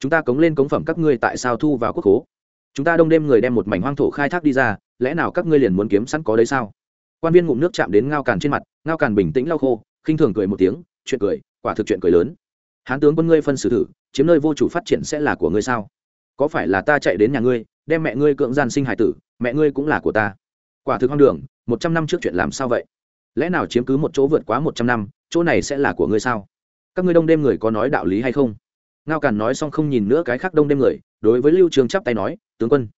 [SPEAKER 1] Chúng ta cống lên cống phẩm các ngươi tại sao thu vào quốc hố chúng ta đông đêm người đem một mảnh hoang thổ khai thác đi ra, lẽ nào các ngươi liền muốn kiếm sẵn có đấy sao? Quan viên ngụm nước chạm đến ngao càn trên mặt, ngao càn bình tĩnh lau khô, khinh thường cười một tiếng, chuyện cười, quả thực chuyện cười lớn. Hán tướng quân ngươi phân xử thử, chiếm nơi vô chủ phát triển sẽ là của ngươi sao? Có phải là ta chạy đến nhà ngươi, đem mẹ ngươi cưỡng gian sinh hải tử, mẹ ngươi cũng là của ta? Quả thực hoang đường, một trăm năm trước chuyện làm sao vậy? Lẽ nào chiếm cứ một chỗ vượt quá một trăm năm, chỗ này sẽ là của ngươi sao? Các ngươi đông đêm người có nói đạo lý hay không? Ngao càn nói xong không nhìn nữa cái khác đông đêm người, đối với lưu trường chắp tay nói tướng quân.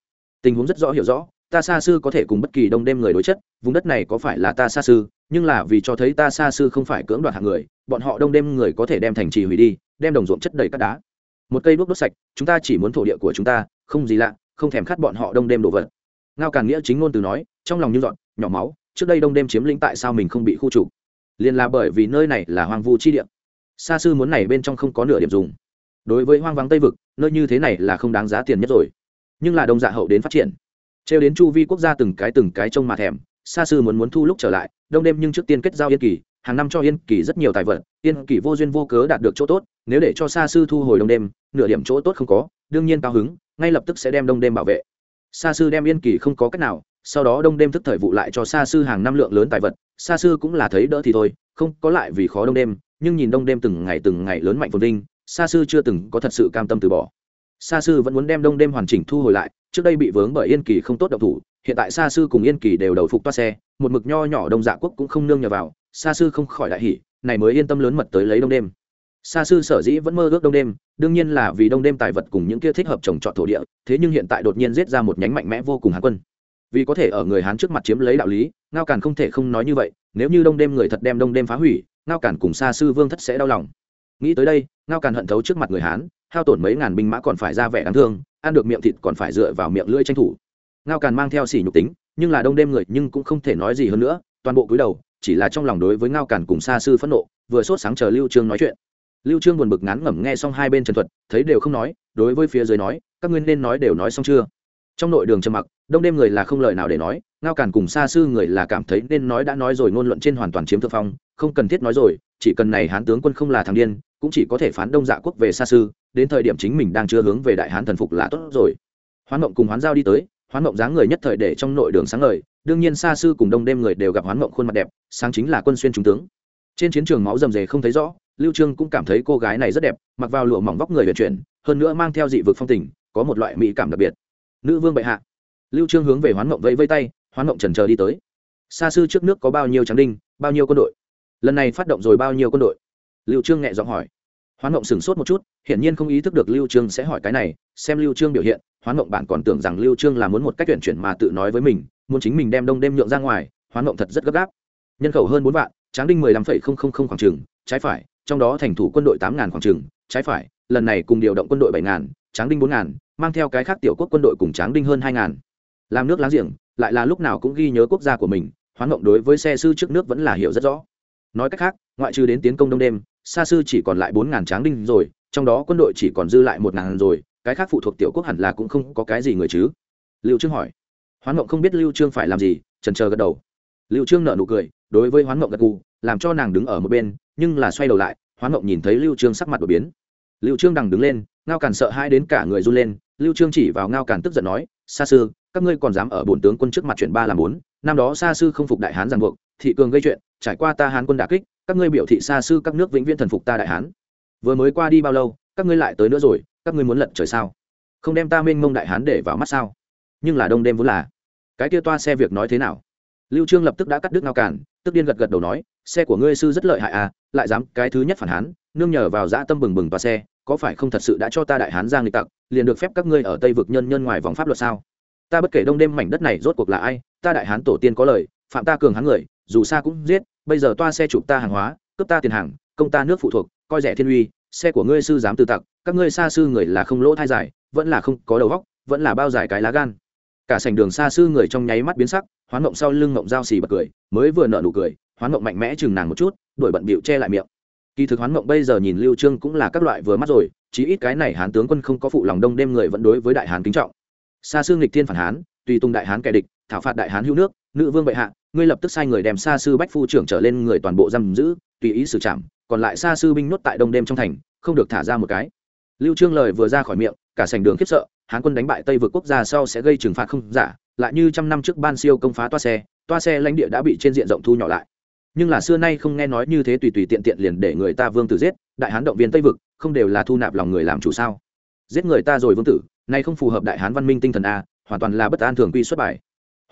[SPEAKER 1] Tình huống rất rõ hiểu rõ, ta xa sư có thể cùng bất kỳ đông đêm người đối chất, vùng đất này có phải là ta xa sư nhưng là vì cho thấy ta xa sư không phải cưỡng đoạt hạng người, bọn họ đông đêm người có thể đem thành trì hủy đi, đem đồng ruộng chất đầy cát đá. Một cây đuốc đốt sạch, chúng ta chỉ muốn thổ địa của chúng ta, không gì lạ, không thèm khát bọn họ đông đêm đổ vật. Ngao càn nghĩa chính ngôn từ nói, trong lòng như dọn, nhỏ máu, trước đây đông đêm chiếm lĩnh tại sao mình không bị khu trục? Liền là bởi vì nơi này là hoang vu chi địa. Xa sư muốn này bên trong không có nửa điểm dùng. Đối với hoang vắng tây vực, nơi như thế này là không đáng giá tiền nhất rồi nhưng là đông dạ hậu đến phát triển. Trêu đến chu vi quốc gia từng cái từng cái trông mà thèm xa sư muốn muốn thu lúc trở lại, đông đêm nhưng trước tiên kết giao yên kỳ, hàng năm cho yên kỳ rất nhiều tài vật, yên kỳ vô duyên vô cớ đạt được chỗ tốt, nếu để cho xa sư thu hồi đông đêm, nửa điểm chỗ tốt không có, đương nhiên cao hứng, ngay lập tức sẽ đem đông đêm bảo vệ. Xa sư đem yên kỳ không có cách nào, sau đó đông đêm thức thời vụ lại cho xa sư hàng năm lượng lớn tài vật xa sư cũng là thấy đỡ thì thôi, không có lại vì khó đông đêm, nhưng nhìn đông đêm từng ngày từng ngày lớn mạnh phồn vinh xa sư chưa từng có thật sự cam tâm từ bỏ. Sa sư vẫn muốn đem đông đêm hoàn chỉnh thu hồi lại, trước đây bị vướng bởi yên kỳ không tốt độc thủ, hiện tại Sa sư cùng yên kỳ đều đầu phục toa xe, một mực nho nhỏ đông dạ quốc cũng không nương nhờ vào, Sa sư không khỏi đại hỉ, này mới yên tâm lớn mật tới lấy đông đêm. Sa sư sở dĩ vẫn mơ ước đông đêm, đương nhiên là vì đông đêm tài vật cùng những kia thích hợp trồng trọt thổ địa, thế nhưng hiện tại đột nhiên giết ra một nhánh mạnh mẽ vô cùng hán quân. Vì có thể ở người hán trước mặt chiếm lấy đạo lý, ngao càn không thể không nói như vậy, nếu như đông đêm người thật đem đông đêm phá hủy, ngao càn cùng Sa sư vương thất sẽ đau lòng. Nghĩ tới đây, ngao càn hận thấu trước mặt người hán hao tổn mấy ngàn binh mã còn phải ra vẻ đáng thương, ăn được miệng thịt còn phải dựa vào miệng lưỡi tranh thủ. Ngao càn mang theo xỉ nhục tính, nhưng là đông đêm người nhưng cũng không thể nói gì hơn nữa, toàn bộ cúi đầu, chỉ là trong lòng đối với ngao càn cùng xa sư phẫn nộ, vừa sốt sáng chờ lưu trương nói chuyện. Lưu trương buồn bực ngán ngẩm nghe xong hai bên trần thuật, thấy đều không nói, đối với phía dưới nói, các ngươi nên nói đều nói xong chưa? Trong nội đường trầm mặc, đông đêm người là không lời nào để nói, ngao càn cùng xa sư người là cảm thấy nên nói đã nói rồi ngôn luận trên hoàn toàn chiếm thượng phong, không cần thiết nói rồi, chỉ cần này hán tướng quân không là thằng điên, cũng chỉ có thể phán đông dạ quốc về xa sư đến thời điểm chính mình đang chưa hướng về đại hán thần phục là tốt rồi. Hoán mộng cùng hoán giao đi tới, hoán mộng dáng người nhất thời để trong nội đường sáng ngời, đương nhiên xa sư cùng đông đêm người đều gặp hoán mộng khuôn mặt đẹp, sáng chính là quân xuyên trung tướng. Trên chiến trường máu rầm rề không thấy rõ, lưu trương cũng cảm thấy cô gái này rất đẹp, mặc vào lụa mỏng vóc người vận chuyển, hơn nữa mang theo dị vực phong tình, có một loại mỹ cảm đặc biệt. Nữ vương bệ hạ. Lưu trương hướng về hoán mộng vẫy vây tay, hoán mộng trần chờ đi tới. Xa sư trước nước có bao nhiêu tráng đinh, bao nhiêu quân đội? Lần này phát động rồi bao nhiêu quân đội? Lưu trương nhẹ giọng hỏi hoán mộng sửng sốt một chút, hiển nhiên không ý thức được lưu trương sẽ hỏi cái này, xem lưu trương biểu hiện, hoán mộng bạn còn tưởng rằng lưu trương là muốn một cách tuyển chuyển mà tự nói với mình, muốn chính mình đem đông đêm nhượng ra ngoài, hoán mộng thật rất gấp gáp. Nhân khẩu hơn bốn vạn, tráng đinh mười lăm phẩy không không không khoảng trường, trái phải, trong đó thành thủ quân đội tám ngàn khoảng trường, trái phải, lần này cùng điều động quân đội bảy ngàn, tráng đinh bốn ngàn, mang theo cái khác tiểu quốc quân đội cùng tráng đinh hơn hai ngàn. Làm nước láng giềng, lại là lúc nào cũng ghi nhớ quốc gia của mình, hoán mộng đối với xe sư trước nước vẫn là hiểu rất rõ. Nói cách khác, ngoại trừ đến tiến công đông đêm xa sư chỉ còn lại bốn ngàn tráng đinh rồi, trong đó quân đội chỉ còn dư lại một ngàn rồi, cái khác phụ thuộc tiểu quốc hẳn là cũng không có cái gì người chứ? Lưu trương hỏi. Hoán mộng không biết lưu trương phải làm gì, trần chờ gật đầu. Lưu trương nở nụ cười, đối với hoán mộng gật gù, làm cho nàng đứng ở một bên, nhưng là xoay đầu lại, hoán mộng nhìn thấy lưu trương sắc mặt đổi biến. Lưu trương đằng đứng lên, ngao cản sợ hai đến cả người run lên, lưu trương chỉ vào ngao cản tức giận nói xa sư, các ngươi còn dám ở bổn tướng quân trước mặt chuyển ba làm bốn, năm đó xa sư không phục đại hán giàn buộc, thị cường gây chuyện, trải qua ta hán quân đả kích các ngươi biểu thị xa sư các nước vĩnh viễn thần phục ta đại hán. Vừa mới qua đi bao lâu, các ngươi lại tới nữa rồi, các ngươi muốn lật trời sao? Không đem ta mênh mông đại hán để vào mắt sao? Nhưng là đông đêm vốn là. Cái kia toa xe việc nói thế nào? Lưu trương lập tức đã cắt đứt ngao cản, tức điên gật gật đầu nói, xe của ngươi sư rất lợi hại à lại dám cái thứ nhất phản hán, nương nhờ vào dã tâm bừng bừng toa xe, có phải không thật sự đã cho ta đại hán giang lịch tặc, liền được phép các ngươi ở tây vực nhân nhân ngoài vòng pháp luật sao? Ta bất kể đông đêm mảnh đất này rốt cuộc là ai, ta đại hán tổ tiên có lời, phạm ta cường hán người, dù xa cũng giết bây giờ toa xe chụp ta hàng hóa, cướp ta tiền hàng, công ta nước phụ thuộc, coi rẻ thiên uy, xe của ngươi sư dám tự tặc, các ngươi xa sư người là không lỗ thai dài vẫn là không có đầu góc vẫn là bao dài cái lá gan. Cả sảnh đường xa sư người trong nháy mắt biến sắc, hoán mộng sau lưng mộng dao xì bật cười, mới vừa nợ nụ cười, hoán mộng mạnh mẽ chừng nàng một chút đổi bận bịu che lại miệng. Kỳ thực hoán mộng bây giờ nhìn lưu trương cũng là các loại vừa mắt rồi, chí ít cái này hán tướng quân không có phụ lòng đông đêm người vẫn đối với đại hán kính trọng. Xa xương lịch thiên phản hán, tùy tung đại hán kẻ địch, thảo phạt đại hán hữu nước, nữ vương bệ hạ ngươi lập tức sai người đem xa sư bách phu trưởng trở lên người toàn bộ giam giữ, tùy ý xử trảm, còn lại xa sư binh nhốt tại đông đêm trong thành, không được thả ra một cái. Lưu trương lời vừa ra khỏi miệng, cả sảnh đường khiếp sợ, hán quân đánh bại tây vượt quốc gia sau sẽ gây trừng phạt không giả, lại như trăm năm trước ban siêu công phá toa xe toa xe lãnh địa đã bị trên diện rộng thu nhỏ lại. Nhưng là xưa nay không nghe nói như thế tùy tùy tiện tiện liền để người ta vương tử giết, đại hán động viên tây vực, không đều là thu nạp lòng người làm chủ sao? Giết người ta rồi vương tử, nay không phù hợp đại hán văn minh tinh thần a hoàn toàn là bất an thường quy xuất bài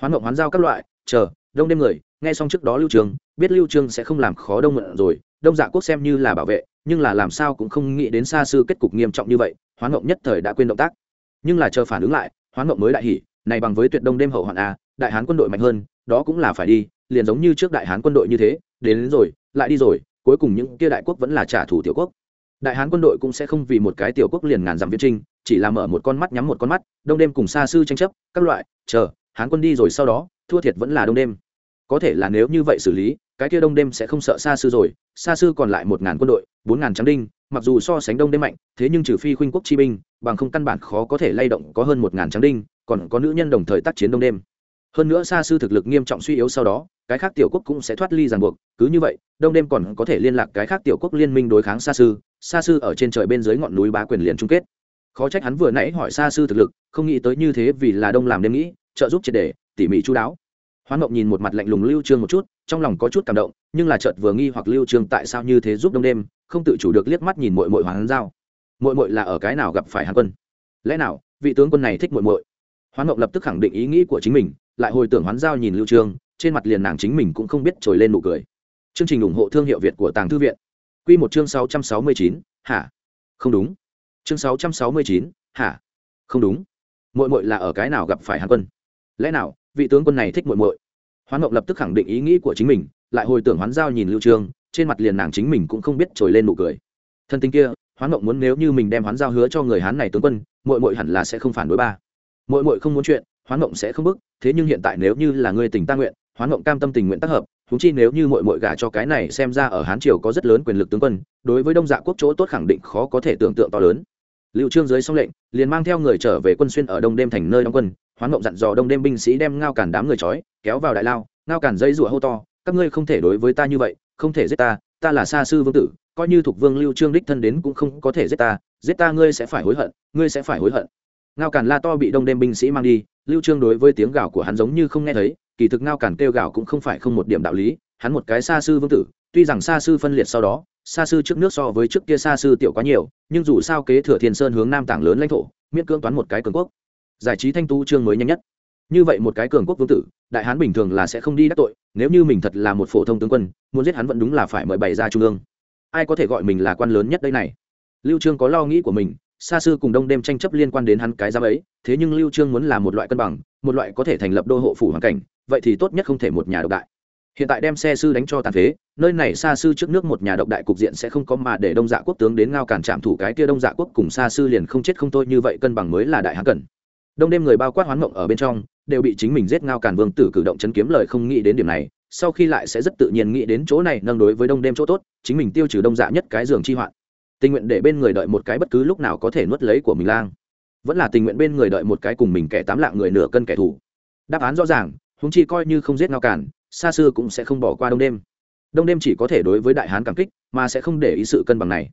[SPEAKER 1] hoán ngộng hoán giao các loại, chờ đông đêm người nghe xong trước đó lưu trường biết lưu trương sẽ không làm khó đông mượn rồi đông dạ quốc xem như là bảo vệ nhưng là làm sao cũng không nghĩ đến xa sư kết cục nghiêm trọng như vậy hoán ngộng nhất thời đã quên động tác. Nhưng là chờ phản ứng lại hoán ngộng mới đại hỉ này bằng với tuyệt đông đêm hậu hoạn a đại hán quân đội mạnh hơn đó cũng là phải đi liền giống như trước đại hán quân đội như thế đến, đến rồi lại đi rồi cuối cùng những kia đại quốc vẫn là trả thù tiểu quốc. Đại hán quân đội cũng sẽ không vì một cái tiểu quốc liền ngàn dặm viễn trinh chỉ là mở một con mắt nhắm một con mắt đông đêm cùng xa sư tranh chấp các loại chờ hán quân đi rồi sau đó, thua thiệt vẫn là đông đêm. Có thể là nếu như vậy xử lý, cái kia đông đêm sẽ không sợ xa sư rồi. Xa sư còn lại một ngàn quân đội, bốn ngàn trắng đinh, mặc dù so sánh đông đêm mạnh, thế nhưng trừ phi khuynh quốc chi binh, bằng không căn bản khó có thể lay động có hơn một ngàn trắng đinh, còn có nữ nhân đồng thời tác chiến đông đêm. Hơn nữa xa sư thực lực nghiêm trọng suy yếu sau đó, cái khác tiểu quốc cũng sẽ thoát ly ràng buộc. Cứ như vậy, đông đêm còn có thể liên lạc cái khác tiểu quốc liên minh đối kháng xa sư. Xa sư ở trên trời bên dưới ngọn núi bá quyền liền chung kết. Khó trách hắn vừa nãy hỏi xa sư thực lực, không nghĩ tới như thế vì là đông làm đêm nghĩ trợ giúp triệt đề tỉ mỉ chú đáo. Hoán mộng nhìn một mặt lạnh lùng lưu trương một chút trong lòng có chút cảm động nhưng là chợt vừa nghi hoặc lưu trương tại sao như thế giúp đông đêm không tự chủ được liếc mắt nhìn muội muội hoàng giao. Muội muội là ở cái nào gặp phải hàn quân? Lẽ nào vị tướng quân này thích muội muội? Hoán mộng lập tức khẳng định ý nghĩ của chính mình lại hồi tưởng hoán giao nhìn lưu trương trên mặt liền nàng chính mình cũng không biết trồi lên nụ cười. Chương trình ủng hộ thương hiệu việt của tàng thư viện. Quy một chương 669, hả? Không đúng. Chương 669, hả? Không đúng. Muội muội là ở cái nào gặp phải hàn quân? Lẽ nào vị tướng quân này thích muội muội? Hoán mộng lập tức khẳng định ý nghĩ của chính mình, lại hồi tưởng hoán giao nhìn lưu trương, trên mặt liền nàng chính mình cũng không biết trồi lên nụ cười. Thân tình kia, hoán mộng muốn nếu như mình đem hoán giao hứa cho người hán này tướng quân, muội muội hẳn là sẽ không phản đối ba. Muội muội không muốn chuyện, hoán mộng sẽ không bức, thế nhưng hiện tại nếu như là người tình ta nguyện, hoán mộng cam tâm tình nguyện tác hợp thúng chi nếu như muội muội gả cho cái này xem ra ở hán triều có rất lớn quyền lực tướng quân, đối với đông dạ quốc chỗ tốt khẳng định khó có thể tưởng tượng to lớn. Lưu trương dưới xong lệnh, liền mang theo người trở về quân xuyên ở đông đêm thành nơi đóng quân hoán mộng dặn dò đông đêm binh sĩ đem ngao cản đám người trói, kéo vào đại lao, ngao cản dây rủa hô to, các ngươi không thể đối với ta như vậy, không thể giết ta ta là sa sư vương tử, coi như thuộc vương lưu trương đích thân đến cũng không có thể giết ta giết ta ngươi sẽ phải hối hận, ngươi sẽ phải hối hận. Ngao cản la to bị đông đêm binh sĩ mang đi, lưu trương đối với tiếng gào của hắn giống như không nghe thấy, kỳ thực ngao cản kêu gào cũng không phải không một điểm đạo lý, hắn một cái sa sư vương tử, tuy rằng sa sư phân liệt sau đó sa sư trước nước so với trước kia sa sư tiểu quá nhiều, nhưng dù sao kế thừa thiên sơn hướng nam tảng lớn lãnh thổ, miễn cưỡng toán một cái cường quốc giải trí thanh tu chương mới nhanh nhất. Như vậy một cái cường quốc vương tử, đại hán bình thường là sẽ không đi đắc tội, nếu như mình thật là một phổ thông tướng quân, muốn giết hắn vẫn đúng là phải mời bày ra trung ương. Ai có thể gọi mình là quan lớn nhất đây này? Lưu trương có lo nghĩ của mình, xa sư cùng đông đêm tranh chấp liên quan đến hắn cái giám ấy, thế nhưng lưu trương muốn là một loại cân bằng, một loại có thể thành lập đô hộ phủ hoàn cảnh, vậy thì tốt nhất không thể một nhà độc đại. Hiện tại đem xe sư đánh cho tàn phế, nơi này xa sư trước nước một nhà độc đại cục diện sẽ không có mà để đông dạ quốc tướng đến ngao cản trạm thủ cái kia đông dạ quốc cùng xa sư liền không chết không thôi, như vậy cân bằng mới là đại hán cần đông đêm người bao quát hoán mộng ở bên trong, đều bị chính mình giết ngao cản vương tử cử động chấn kiếm lời không nghĩ đến điểm này, sau khi lại sẽ rất tự nhiên nghĩ đến chỗ này, nâng đối với đông đêm chỗ tốt, chính mình tiêu trừ đông dạ nhất cái giường chi hoạn. Tình nguyện để bên người đợi một cái bất cứ lúc nào có thể nuốt lấy của mình lang. Vẫn là tình nguyện bên người đợi một cái cùng mình kẻ tám lạng người nửa cân kẻ thù. Đáp án rõ ràng húng chi coi như không giết ngao cản xa xưa cũng sẽ không bỏ qua đông đêm. Đông đêm chỉ có thể đối với đại hán cảm kích, mà sẽ không để ý sự cân bằng này.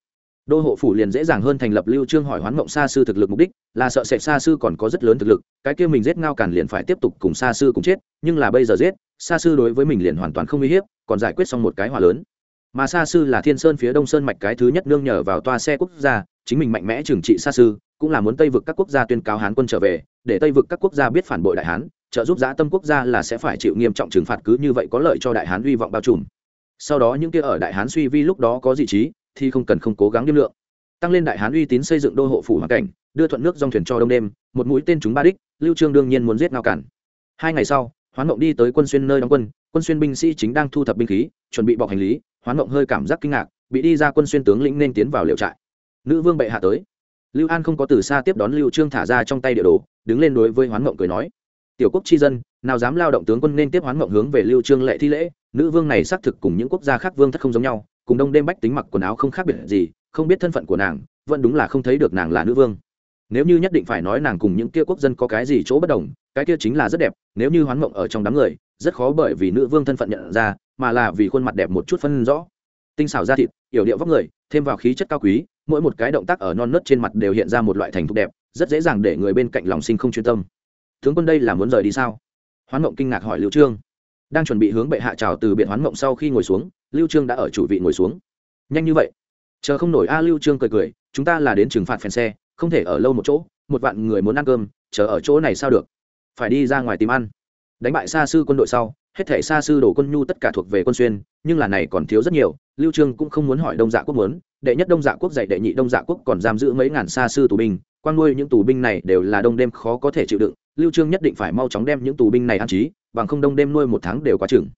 [SPEAKER 1] Đô hộ phủ liền dễ dàng hơn thành lập lưu trương hỏi hoán mộng xa sư thực lực mục đích là sợ sệt xa sư còn có rất lớn thực lực, cái kia mình giết ngao càn liền phải tiếp tục cùng xa sư cùng chết, nhưng là bây giờ giết, xa sư đối với mình liền hoàn toàn không uy hiếp, còn giải quyết xong một cái hỏa lớn. Mà xa sư là thiên sơn phía đông sơn mạch cái thứ nhất nương nhờ vào toa xe quốc gia, chính mình mạnh mẽ trừng trị xa sư, cũng là muốn tây vực các quốc gia tuyên cáo hán quân trở về, để tây vực các quốc gia biết phản bội đại hán, trợ giúp giã tâm quốc gia là sẽ phải chịu nghiêm trọng trừng phạt cứ như vậy có lợi cho đại hán uy vọng bao trùm. Sau đó những kia ở đại hán suy vi lúc đó có dị trí, thì không cần không cố gắng nghiêm lượng. Tăng lên đại hán uy tín xây dựng đô hộ phủ hoàn cảnh đưa thuận nước dòng thuyền cho đông đêm, một mũi tên chúng ba đích, lưu trương đương nhiên muốn giết ngao cản. Hai ngày sau, hoán mộng đi tới quân xuyên nơi đóng quân quân xuyên binh sĩ chính đang thu thập binh khí, chuẩn bị bọc hành lý, hoán mộng hơi cảm giác kinh ngạc, bị đi ra quân xuyên tướng lĩnh nên tiến vào liệu trại. Nữ vương bệ hạ tới. Lưu an không có từ xa tiếp đón lưu trương thả ra trong tay địa đồ, đứng lên đối với hoán mộng cười nói, tiểu quốc chi dân, nào dám lao động tướng quân nên tiếp hoán mộng hướng về lưu trương lệ thi lễ. Nữ vương này xác thực cùng những quốc gia khác vương thất không giống nhau, cùng đông đêm bách tính mặc quần áo không khác biệt gì, không biết thân phận của nàng, vẫn đúng là không thấy được nàng là nữ vương nếu như nhất định phải nói nàng cùng những kia quốc dân có cái gì chỗ bất đồng, cái kia chính là rất đẹp, nếu như hoán mộng ở trong đám người, rất khó bởi vì nữ vương thân phận nhận ra, mà là vì khuôn mặt đẹp một chút phân rõ. Tinh xảo da thịt, yểu điệu vóc người, thêm vào khí chất cao quý, mỗi một cái động tác ở non nớt trên mặt đều hiện ra một loại thành thục đẹp, rất dễ dàng để người bên cạnh lòng sinh không chuyên tâm. Tướng quân đây là muốn rời đi sao? Hoán mộng kinh ngạc hỏi lưu trương. Đang chuẩn bị hướng bệ hạ trào từ biện hoán mộng sau khi ngồi xuống, lưu trương đã ở chủ vị ngồi xuống. Nhanh như vậy. Chờ không nổi a, lưu trương cười cười, chúng ta là đến trừng phạt phèn xe không thể ở lâu một chỗ, một vạn người muốn ăn cơm, chờ ở chỗ này sao được? Phải đi ra ngoài tìm ăn. Đánh bại xa sư quân đội sau, hết thể xa sư đổ quân nhu tất cả thuộc về quân xuyên, nhưng là này còn thiếu rất nhiều, lưu trương cũng không muốn hỏi đông dạ quốc muốn, đệ nhất đông dạ quốc dạy đệ nhị đông dạ quốc còn giam giữ mấy ngàn xa sư tù binh quan nuôi những tù binh này đều là đông đêm khó có thể chịu đựng, lưu trương nhất định phải mau chóng đem những tù binh này ăn trí, bằng không đông đêm nuôi một tháng đều quá chừng.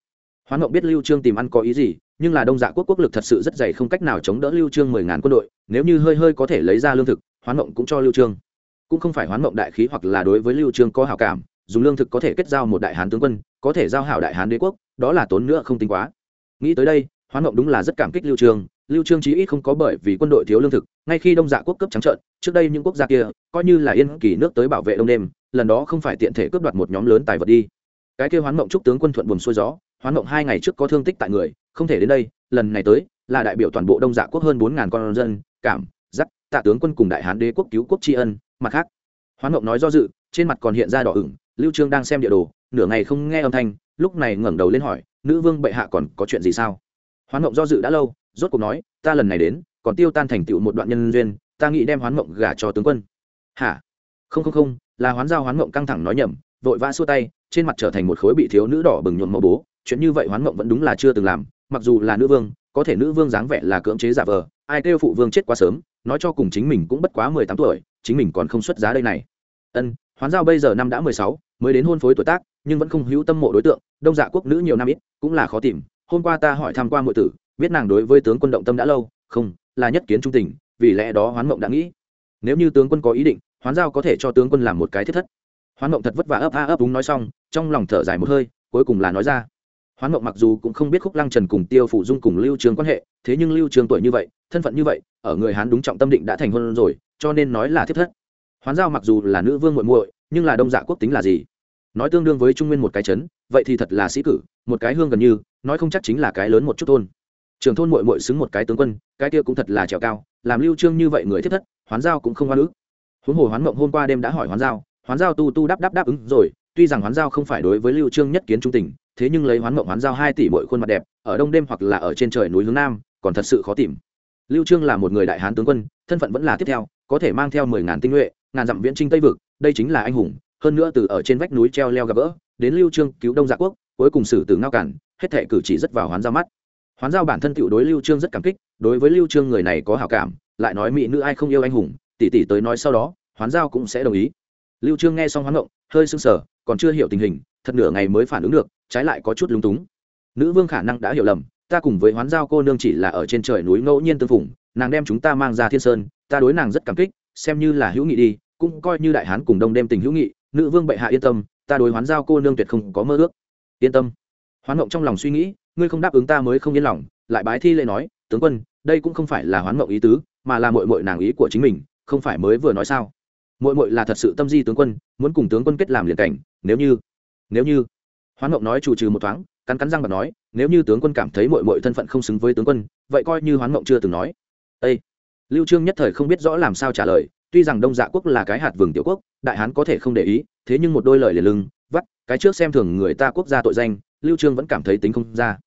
[SPEAKER 1] Hoán ngọc biết lưu trương tìm ăn có ý gì, nhưng là đông dạ quốc quốc lực thật sự rất dày không cách nào chống đỡ lưu trương mười ngàn quân đội, nếu như hơi hơi có thể lấy ra lương thực hoán Mộng cũng cho lưu trương. Cũng không phải hoán Mộng đại khí hoặc là đối với lưu trương có hảo cảm, dùng lương thực có thể kết giao một đại hán tướng quân, có thể giao hảo đại hán đế quốc, đó là tốn nữa không tính quá. Nghĩ tới đây, hoán Mộng đúng là rất cảm kích lưu trương lưu trương chí ít không có bởi vì quân đội thiếu lương thực, ngay khi đông dạ quốc cấp trắng trợn, trước đây những quốc gia kia, coi như là yên kỳ nước tới bảo vệ đông đêm, lần đó không phải tiện thể cướp đoạt một nhóm lớn tài vật đi. Cái kia hoán Mộng chúc tướng quân thuận buồn xuôi gió, hoán Mộng hai ngày trước có thương tích tại người, không thể đến đây, lần này tới, là đại biểu toàn bộ đông dạ quốc hơn bốn ngàn con dân, cảm tạ tướng quân cùng đại hán đế quốc cứu quốc tri ân, mặt khác. Hoán ngộng nói do dự, trên mặt còn hiện ra đỏ ửng, lưu trương đang xem địa đồ, nửa ngày không nghe âm thanh, lúc này ngẩng đầu lên hỏi, nữ vương bệ hạ còn có chuyện gì sao? Hoán ngộng do dự đã lâu, rốt cuộc nói, ta lần này đến, còn tiêu tan thành tựu một đoạn nhân duyên, ta nghĩ đem hoán ngộng gả cho tướng quân. Hả? Không không không, là hoán giao hoán ngộng căng thẳng nói nhầm, vội vã xua tay, trên mặt trở thành một khối bị thiếu nữ đỏ bừng nhuộm mẫu bố, chuyện như vậy hoán ngộng vẫn đúng là chưa từng làm, mặc dù là nữ vương, có thể nữ vương dáng vẻ là cưỡng chế giả vờ, ai kêu phụ vương chết quá sớm nói cho cùng chính mình cũng bất quá mười tám tuổi, chính mình còn không xuất giá đây này. Ân, hoán giao bây giờ năm đã mười sáu, mới đến hôn phối tuổi tác, nhưng vẫn không hữu tâm mộ đối tượng, đông dạ quốc nữ nhiều năm ít, cũng là khó tìm. Hôm qua ta hỏi tham q u a tử, biết nàng đối với tướng quân động tâm đã lâu, không, là nhất kiến trung tình, vì lẽ đó hoán mộng đã nghĩ. Nếu như tướng quân có ý định, hoán giao có thể cho tướng quân làm một cái thiết thất. Hoán mộng thật vất vả ấp a ấp đúng nói xong, trong lòng thở dài một hơi, cuối cùng là nói ra. Hoán mộng mặc dù cũng không biết khúc lăng trần cùng tiêu phủ dung cùng lưu trường quan hệ, thế nhưng lưu trường tuổi như vậy thân phận như vậy, ở người hán đúng trọng tâm định đã thành hôn rồi, cho nên nói là thiết thất. Hoán giao mặc dù là nữ vương muội muội, nhưng là đông dạ quốc tính là gì? Nói tương đương với trung nguyên một cái trấn vậy thì thật là sĩ cử, một cái hương gần như, nói không chắc chính là cái lớn một chút thôn. Trường thôn muội muội xứng một cái tướng quân, cái kia cũng thật là trèo cao, làm lưu trương như vậy người thiết thất, hoán giao cũng không hoa nữ huống hồ hoán mộng hôm qua đêm đã hỏi hoán giao hoán giao tu tu đáp đáp đáp ứng rồi, tuy rằng hoán giao không phải đối với lưu trương nhất kiến trung tình, thế nhưng lấy hoán mộng hoán giao hai tỷ mỗi khuôn mặt đẹp, ở đông đêm hoặc là ở trên trời núi hướng nam, còn thật sự khó tìm lưu trương là một người đại hán tướng quân, thân phận vẫn là tiếp theo, có thể mang theo mười ngàn tinh nhuệ, ngàn dặm viễn trinh tây vực, đây chính là anh hùng, hơn nữa từ ở trên vách núi treo leo gặp gỡ, đến lưu trương cứu đông dạ quốc, cuối cùng xử tử ngao cản, hết thệ cử chỉ rất vào hoán giao mắt. Hoán giao bản thân tiểu đối lưu trương rất cảm kích, đối với lưu trương người này có hảo cảm, lại nói mỹ nữ ai không yêu anh hùng tỷ tỷ tới nói sau đó, hoán giao cũng sẽ đồng ý. Lưu trương nghe xong hoán ngộng, hơi sưng sờ, còn chưa hiểu tình hình, thật nửa ngày mới phản ứng được, trái lại có chút lúng túng. Nữ vương khả năng đã hiểu lầm ta cùng với hoán giao cô nương chỉ là ở trên trời núi ngẫu nhiên tương phùng, nàng đem chúng ta mang ra thiên sơn, ta đối nàng rất cảm kích, xem như là hữu nghị đi, cũng coi như đại hán cùng đông đêm tình hữu nghị, nữ vương bệ hạ yên tâm, ta đối hoán giao cô nương tuyệt không có mơ ước. Yên tâm. Hoán mộng trong lòng suy nghĩ, ngươi không đáp ứng ta mới không yên lòng, lại bái thi lễ nói, tướng quân, đây cũng không phải là hoán mộng ý tứ, mà là mội mội nàng ý của chính mình, không phải mới vừa nói sao? Mội mội là thật sự tâm di tướng quân, muốn cùng tướng quân kết làm liền cảnh, nếu như nếu như. Hoán mộng nói chủ trừ một thoáng cắn cắn răng và nói, nếu như tướng quân cảm thấy mội mội thân phận không xứng với tướng quân, vậy coi như hoán mộng chưa từng nói. Â lưu trương nhất thời không biết rõ làm sao trả lời, tuy rằng đông dạ quốc là cái hạt vườn tiểu quốc, đại hán có thể không để ý, thế nhưng một đôi lời liền lưng, vắt, cái trước xem thường người ta quốc gia tội danh, lưu trương vẫn cảm thấy tính không ra.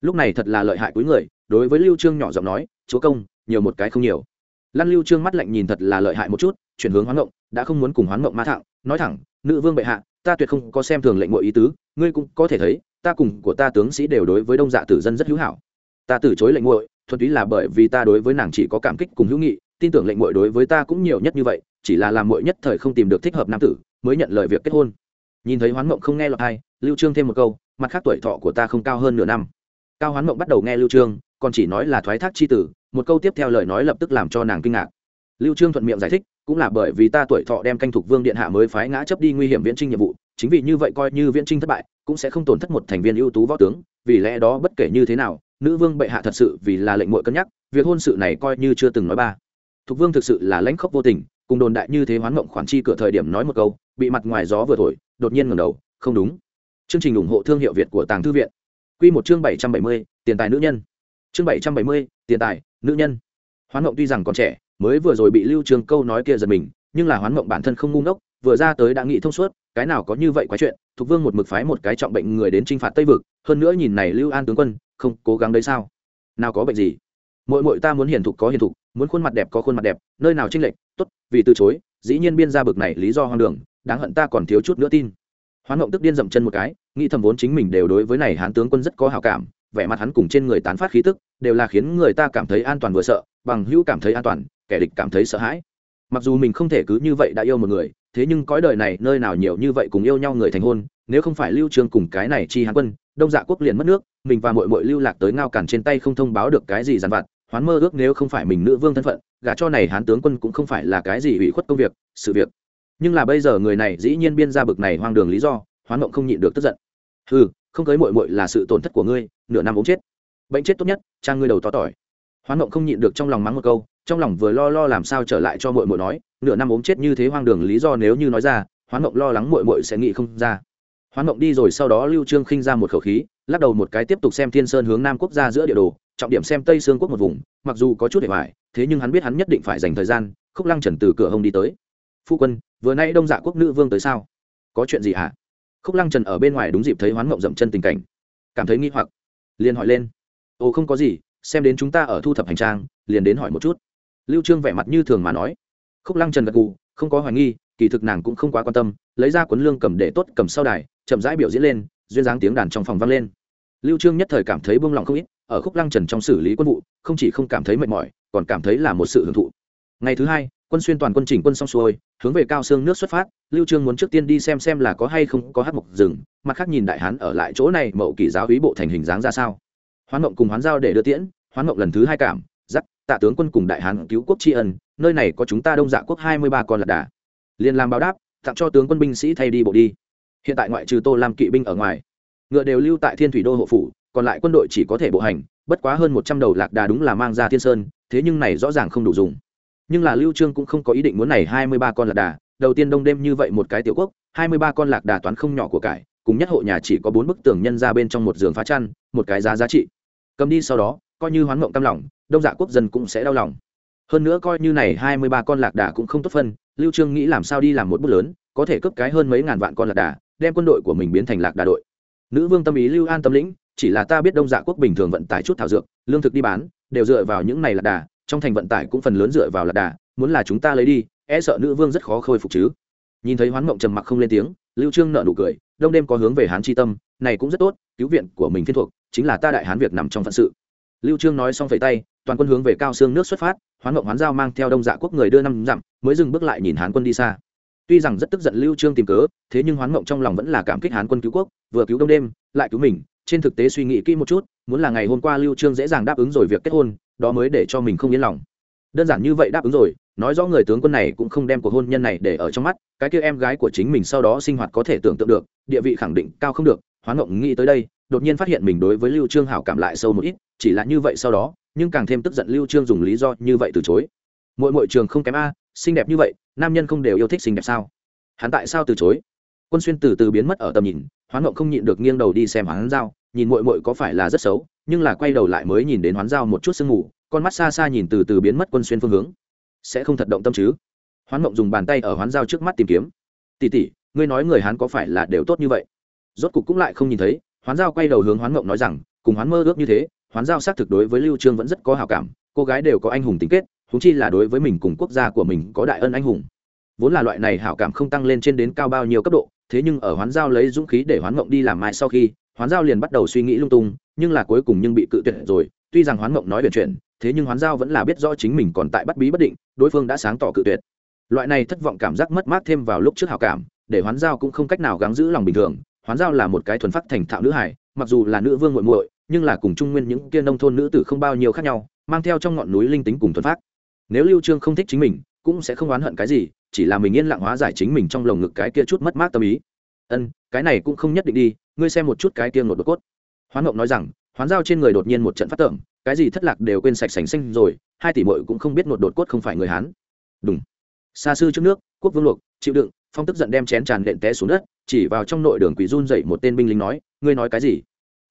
[SPEAKER 1] Lúc này thật là lợi hại cuối người, đối với lưu trương nhỏ giọng nói, chúa công, nhiều một cái không nhiều. Lăn lưu trương mắt lạnh nhìn thật là lợi hại một chút, chuyển hướng hoán ngộng đã không muốn cùng hoán ngộng ma thẳng, nói thẳng, nữ vương bệ hạ, ta tuyệt không có xem thường lệnh mọi ý tứ, ngươi cũng có thể thấy ta cùng của ta tướng sĩ đều đối với đông dạ tử dân rất hữu hảo. Ta từ chối lệnh muội, thuần túy là bởi vì ta đối với nàng chỉ có cảm kích cùng hữu nghị, tin tưởng lệnh muội đối với ta cũng nhiều nhất như vậy, chỉ là làm muội nhất thời không tìm được thích hợp nam tử, mới nhận lời việc kết hôn. Nhìn thấy hoán mộng không nghe lọt hay lưu trương thêm một câu, mặt khác tuổi thọ của ta không cao hơn nửa năm. Cao hoán mộng bắt đầu nghe lưu trương, còn chỉ nói là thoái thác chi tử, một câu tiếp theo lời nói lập tức làm cho nàng kinh ngạc. Lưu trương thuận miệng giải thích, cũng là bởi vì ta tuổi thọ đem canh thuộc vương điện hạ mới phái ngã chấp đi nguy hiểm viễn trinh nhiệm vụ chính vì như vậy coi như viễn trinh thất bại, cũng sẽ không tổn thất một thành viên ưu tú võ tướng, vì lẽ đó bất kể như thế nào, nữ vương bệ hạ thật sự vì là lệnh muội cân nhắc, việc hôn sự này coi như chưa từng nói ba. Thục vương thực sự là lãnh khốc vô tình, cùng đồn đại như thế hoán mộng khoản chi cửa thời điểm nói một câu, bị mặt ngoài gió vừa thổi, đột nhiên ngẩng đầu, không đúng. Chương trình ủng hộ thương hiệu việt của tàng thư viện. Quy một chương bảy trăm bảy mươi, tiền tài nữ nhân. Chương bảy trăm bảy mươi, tiền tài, nữ nhân. Hoán mộng tuy rằng còn trẻ, mới vừa rồi bị lưu trường câu nói kia giật mình, nhưng là hoán mộng bản thân không ngu ngốc vừa ra tới đã nghĩ thông suốt, cái nào có như vậy quá chuyện thục vương một mực phái một cái trọng bệnh người đến t r i n h phạt tây vực, hơn nữa nhìn này lưu an tướng quân, không cố gắng đấy sao? Nào có bệnh gì? Mỗi mỗi ta muốn hiền thục có hiền thục, muốn khuôn mặt đẹp có khuôn mặt đẹp, nơi nào tranh lệch, tốt, vì từ chối, dĩ nhiên biên ra bực này lý do hoang đường, đáng hận ta còn thiếu chút nữa tin. Hoán ngộng tức điên dậm chân một cái, nghĩ thầm vốn chính mình đều đối với này hán tướng quân rất có hào cảm, vẻ mặt hắn cùng trên người tán phát khí tức, đều là khiến người ta cảm thấy an toàn vừa sợ, bằng hữu cảm thấy an toàn, kẻ địch cảm thấy sợ hãi. Mặc dù mình không thể cứ như vậy đã yêu một người thế nhưng cõi đời này nơi nào nhiều như vậy cùng yêu nhau người thành hôn, nếu không phải lưu trương cùng cái này chi hán quân, đông dạ quốc liền mất nước, mình và muội muội lưu lạc tới ngao cản trên tay không thông báo được cái gì dằn vặt, hoán mơ ước nếu không phải mình nữ vương thân phận, gả cho này hán tướng quân cũng không phải là cái gì ủy khuất công việc, sự việc. Nhưng là bây giờ người này dĩ nhiên biên ra bực này hoang đường lý do, hoán mộng không nhịn được tức giận. Hừ, không cưới muội muội là sự tổn thất của ngươi, nửa năm ốm chết. Bệnh chết tốt nhất trang ngươi đầu to tỏi. Hoán mộng không nhịn được trong lòng mắng một câu trong lòng vừa lo lo làm sao trở lại cho muội muội nói, nửa năm ốm chết như thế hoang đường lý do nếu như nói ra, hoán mộng lo lắng muội muội sẽ nghĩ không ra. Hoán mộng đi rồi sau đó lưu trương khinh ra một khẩu khí, lắc đầu một cái tiếp tục xem thiên sơn hướng nam quốc gia giữa địa đồ, trọng điểm xem tây sương quốc một vùng, mặc dù có chút để hoài, thế nhưng hắn biết hắn nhất định phải dành thời gian, khúc lăng trần từ cửa hông đi tới. Phu quân, vừa nay đông dạ quốc nữ vương tới sao? Có chuyện gì hả? Khúc lăng trần ở bên ngoài đúng dịp thấy hoán mộng dậm chân tình cảnh, cảm thấy nghi hoặc, liền hỏi lên. Ồ, không có gì, xem đến chúng ta ở thu thập hành trang, liền đến hỏi một chút lưu trương vẻ mặt như thường mà nói. Khúc lăng trần gật gù, không có hoài nghi, kỳ thực nàng cũng không quá quan tâm, lấy ra cuốn lương cầm để tốt cầm sau đài, chậm rãi biểu diễn lên, duyên dáng tiếng đàn trong phòng vang lên. Lưu trương nhất thời cảm thấy buông lòng không ít, ở khúc lăng trần trong xử lý quân vụ, không chỉ không cảm thấy mệt mỏi, còn cảm thấy là một sự hưởng thụ. Ngày thứ hai, quân xuyên toàn quân chỉnh quân xong xuôi, hướng về cao sương nước xuất phát, lưu trương muốn trước tiên đi xem xem là có hay không có hát mộc rừng, mặt khác nhìn đại hán ở lại chỗ này mậu kỳ giáo úy bộ thành hình dáng ra sao. Hoán mộng cùng hoán giao để đưa tiễn, hoán mộng lần thứ hai cảm tạ tướng quân cùng đại hán cứu quốc tri ân, nơi này có chúng ta đông dạ quốc hai mươi ba con lạc đà. Liền làm báo đáp, tặng cho tướng quân binh sĩ thay đi bộ đi. Hiện tại ngoại trừ tô làm kỵ binh ở ngoài, ngựa đều lưu tại thiên thủy đô hộ phủ, còn lại quân đội chỉ có thể bộ hành, bất quá hơn một trăm đầu lạc đà đúng là mang ra thiên sơn, thế nhưng này rõ ràng không đủ dùng. Nhưng là lưu trương cũng không có ý định muốn này hai mươi ba con lạc đà, đầu tiên đông đêm như vậy một cái tiểu quốc, hai mươi ba con lạc đà toán không nhỏ của cải, cùng nhất hộ nhà chỉ có bốn bức tường nhân ra bên trong một giường phá chăn, một cái giá giá trị. Cầm đi sau đó, coi như hoán mộng tâm lòng đông dạ quốc dân cũng sẽ đau lòng. Hơn nữa coi như này hai mươi ba con lạc đà cũng không tốt phân, lưu trương nghĩ làm sao đi làm một bước lớn, có thể cướp cái hơn mấy ngàn vạn con lạc đà, đem quân đội của mình biến thành lạc đà đội. Nữ vương tâm ý lưu an tâm lĩnh, chỉ là ta biết đông dạ quốc bình thường vận tải chút thảo dược, lương thực đi bán, đều dựa vào những này lạc đà, trong thành vận tải cũng phần lớn dựa vào lạc đà, muốn là chúng ta lấy đi e sợ nữ vương rất khó khôi phục chứ. Nhìn thấy hoán mộng trầm mặc không lên tiếng, lưu trương nợ nụ cười, đông đêm có hướng về hán chi tâm, này cũng rất tốt, cứu viện của mình thiên thuộc, chính là ta đại hán việc nằm trong phận sự lưu trương nói xong phẩy tay, toàn quân hướng về cao xương nước xuất phát, hoán ngộng hoán giao mang theo đông dạ quốc người đưa năm dặm, mới dừng bước lại nhìn hán quân đi xa. Tuy rằng rất tức giận lưu trương tìm cớ, thế nhưng hoán ngộng trong lòng vẫn là cảm kích hán quân cứu quốc, vừa cứu đông đêm, lại cứu mình. Trên thực tế suy nghĩ kỹ một chút, muốn là ngày hôm qua lưu trương dễ dàng đáp ứng rồi việc kết hôn, đó mới để cho mình không yên lòng. Đơn giản như vậy đáp ứng rồi, nói rõ người tướng quân này cũng không đem cuộc hôn nhân này để ở trong mắt, cái kia em gái của chính mình sau đó sinh hoạt có thể tưởng tượng được, địa vị khẳng định cao không được. Hoán ngộng nghĩ tới đây, đột nhiên phát hiện mình đối với lưu trương hảo cảm lại sâu một ít chỉ là như vậy sau đó, nhưng càng thêm tức giận lưu trương dùng lý do như vậy từ chối. Mỗi mỗi trường không kém a, xinh đẹp như vậy, nam nhân không đều yêu thích xinh đẹp sao? Hắn tại sao từ chối? Quân xuyên từ từ biến mất ở tầm nhìn, hoán ngộng không nhịn được nghiêng đầu đi xem hoán giao, nhìn muội muội có phải là rất xấu, nhưng là quay đầu lại mới nhìn đến hoán giao một chút sương mù, con mắt xa xa nhìn từ từ biến mất quân xuyên phương hướng. Sẽ không thật động tâm chứ? Hoán mộng dùng bàn tay ở hoán giao trước mắt tìm kiếm. Tỉ tỉ ngươi nói người hắn có phải là đều tốt như vậy? Rốt cục cũng lại không nhìn thấy, hoán giao quay đầu hướng hoán mộng nói rằng, cùng hoán mơ ước như thế hoán giao xác thực đối với lưu trương vẫn rất có hảo cảm, cô gái đều có anh hùng tính kết thúng chi là đối với mình cùng quốc gia của mình có đại ân anh hùng. Vốn là loại này hảo cảm không tăng lên trên đến cao bao nhiêu cấp độ, thế nhưng ở hoán giao lấy dũng khí để hoán mộng đi làm mai sau khi, hoán giao liền bắt đầu suy nghĩ lung tung, nhưng là cuối cùng nhưng bị cự tuyệt rồi, tuy rằng hoán mộng nói biển chuyện thế nhưng hoán giao vẫn là biết rõ chính mình còn tại bắt bí bất định, đối phương đã sáng tỏ cự tuyệt. Loại này thất vọng cảm giác mất mát thêm vào lúc trước hảo cảm, để hoán giao cũng không cách nào gắng giữ lòng bình thường, hoán giao là một cái thuần phát thành thạo nữ hải mặc dù là nữ vương muội muội nhưng là cùng trung nguyên những kia nông thôn nữ tử không bao nhiêu khác nhau, mang theo trong ngọn núi linh tính cùng thuần phát nếu lưu trương không thích chính mình, cũng sẽ không oán hận cái gì, chỉ là mình yên lặng hóa giải chính mình trong lồng ngực cái kia chút mất mát tâm ý. Ân, cái này cũng không nhất định đi, ngươi xem một chút cái kia ngột đột cốt. Hoán ngộng nói rằng, hoán giao trên người đột nhiên một trận phát tưởng cái gì thất lạc đều quên sạch sành xanh rồi, hai tỷ muội cũng không biết ngột đột cốt không phải người hán. Đúng xa sư trước nước, quốc vương luộc, chịu đựng, phong tức giận đem chén tràn đệm té xuống đất, chỉ vào trong nội đường quỷ run dậy một tên binh lính nói, ngươi nói cái gì?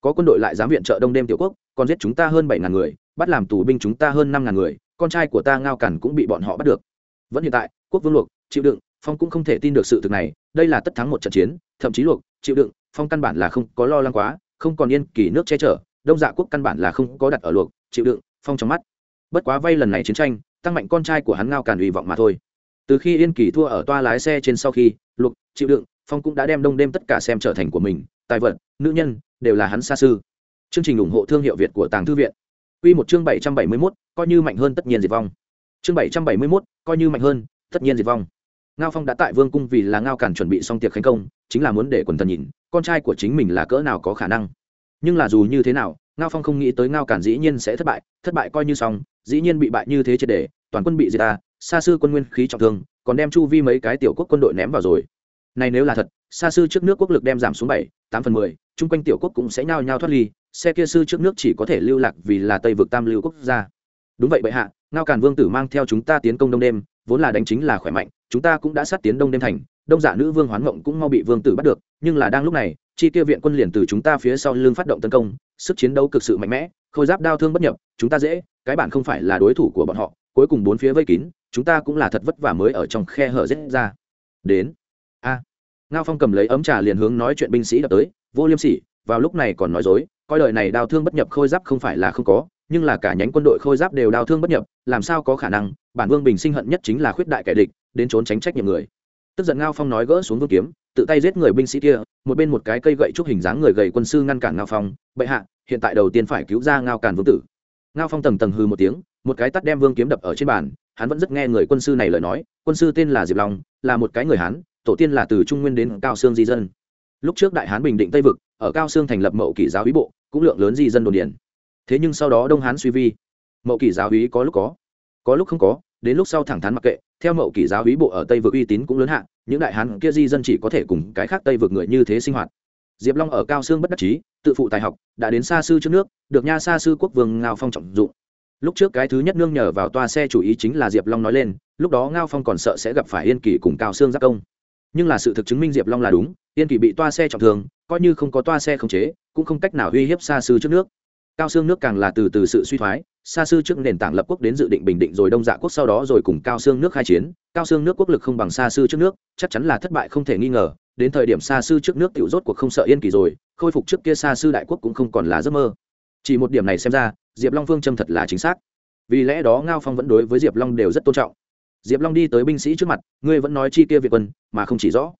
[SPEAKER 1] Có quân đội lại dám viện trợ đông đêm tiểu quốc, còn giết chúng ta hơn bảy ngàn người, bắt làm tù binh chúng ta hơn năm ngàn người, con trai của ta ngao cằn cũng bị bọn họ bắt được. Vẫn hiện tại, quốc vương luộc chịu đựng, phong cũng không thể tin được sự thực này, đây là tất thắng một trận chiến, thậm chí luộc chịu đựng, phong căn bản là không có lo lắng quá, không còn yên kỳ nước che chở, đông dạ quốc căn bản là không có đặt ở luộc chịu đựng, phong trong mắt. Bất quá vay lần này chiến tranh, tăng mạnh con trai của hắn ngao càn hy vọng mà thôi. Từ khi yên kỳ thua ở toa lái xe trên sau khi, luộc chịu đựng, phong cũng đã đem đông đêm tất cả xem trở thành của mình tài vật nữ nhân đều là hắn xa sư chương trình ủng hộ thương hiệu việt của tàng thư viện. Quy một chương bảy trăm bảy mươi 771, coi như mạnh hơn tất nhiên diệt vong. Chương bảy trăm bảy mươi 771, coi như mạnh hơn tất nhiên diệt vong. Ngao phong đã tại vương cung vì là ngao cản chuẩn bị xong tiệc khánh công chính là muốn để quần thần nhìn con trai của chính mình là cỡ nào có khả năng. Nhưng là dù như thế nào ngao phong không nghĩ tới ngao cản dĩ nhiên sẽ thất bại thất bại coi như xong dĩ nhiên bị bại như thế triệt để toàn quân bị diệt ta xa sư quân nguyên khí trọng thương còn đem chu vi mấy cái tiểu quốc quân đội ném vào rồi. Này nếu là thật xa sư trước nước quốc lực đem giảm xuống bảy tám phần mười, chung quanh tiểu quốc cũng sẽ nhao nhao thoát ly, xe kia sư trước nước chỉ có thể lưu lạc vì là tây vực tam lưu quốc gia. Đúng vậy bệ hạ, ngao càn vương tử mang theo chúng ta tiến công đông đêm, vốn là đánh chính là khỏe mạnh, chúng ta cũng đã sát tiến đông đêm thành, đông giả nữ vương hoán mộng cũng mau bị vương tử bắt được, nhưng là đang lúc này, chi kia viện quân liền từ chúng ta phía sau lưng phát động tấn công, sức chiến đấu cực sự mạnh mẽ, khôi giáp đao thương bất nhập, chúng ta dễ, cái bản không phải là đối thủ của bọn họ, cuối cùng bốn phía vây kín, chúng ta cũng là thật vất vả mới ở trong khe hở rết ra. Đến ngao phong cầm lấy ấm trà liền hướng nói chuyện binh sĩ đập tới, vô liêm sỉ, vào lúc này còn nói dối, coi lời này đau thương bất nhập khôi giáp không phải là không có, nhưng là cả nhánh quân đội khôi giáp đều đau thương bất nhập, làm sao có khả năng, bản vương bình sinh hận nhất chính là khuyết đại kẻ địch, đến trốn tránh trách nhiệm người. Tức giận ngao phong nói gỡ xuống vương kiếm, tự tay giết người binh sĩ kia, một bên một cái cây gậy trúc hình dáng người gầy quân sư ngăn cản ngao phong, bệ hạ, hiện tại đầu tiên phải cứu ra ngao càn vương tử. Ngao phong tầng tầng hư một tiếng, một cái tắt đem vương kiếm đập ở trên bàn, hắn vẫn rất nghe người quân sư này lời nói, quân sư tên là diệp long, là một cái người hán tổ tiên là từ trung nguyên đến cao sương di dân. Lúc trước đại hán bình định tây vực, ở cao sương thành lập mậu kỷ giáo ý bộ, cũng lượng lớn di dân đồn điền. Thế nhưng sau đó đông hán suy vi, mậu kỷ giáo ý có lúc có có lúc không có, đến lúc sau thẳng thắn mặc kệ, theo mậu kỷ giáo ý bộ ở tây vực uy tín cũng lớn hạn, những đại hán kia di dân chỉ có thể cùng cái khác tây vực người như thế sinh hoạt. Diệp long ở cao sương bất đắc chí, tự phụ tài học, đã đến xa sư trước nước, được nha xa sư quốc vương ngao phong trọng dụng. Lúc trước cái thứ nhất nương nhờ vào toa xe chủ ý chính là diệp long nói lên, lúc đó ngao phong còn sợ sẽ gặp phải yên kỳ cùng cao sương giác công nhưng là sự thực chứng minh diệp long là đúng, yên kỳ bị toa xe trọng thương, coi như không có toa xe khống chế, cũng không cách nào uy hiếp xa sư trước nước. Cao xương nước càng là từ từ sự suy thoái, xa sư trước nền tảng lập quốc đến dự định bình định rồi đông dạ quốc sau đó rồi cùng cao xương nước khai chiến. Cao xương nước quốc lực không bằng xa sư trước nước, chắc chắn là thất bại không thể nghi ngờ, đến thời điểm xa sư trước nước tiểu rốt cuộc không sợ yên kỳ rồi, khôi phục trước kia xa sư đại quốc cũng không còn là giấc mơ. Chỉ một điểm này xem ra, diệp long phương châm thật là chính xác. Vì lẽ đó ngao phong vẫn đối với diệp long đều rất tôn trọng diệp long đi tới binh sĩ trước mặt, ngươi vẫn nói chi kia viện quân, mà không chỉ rõ.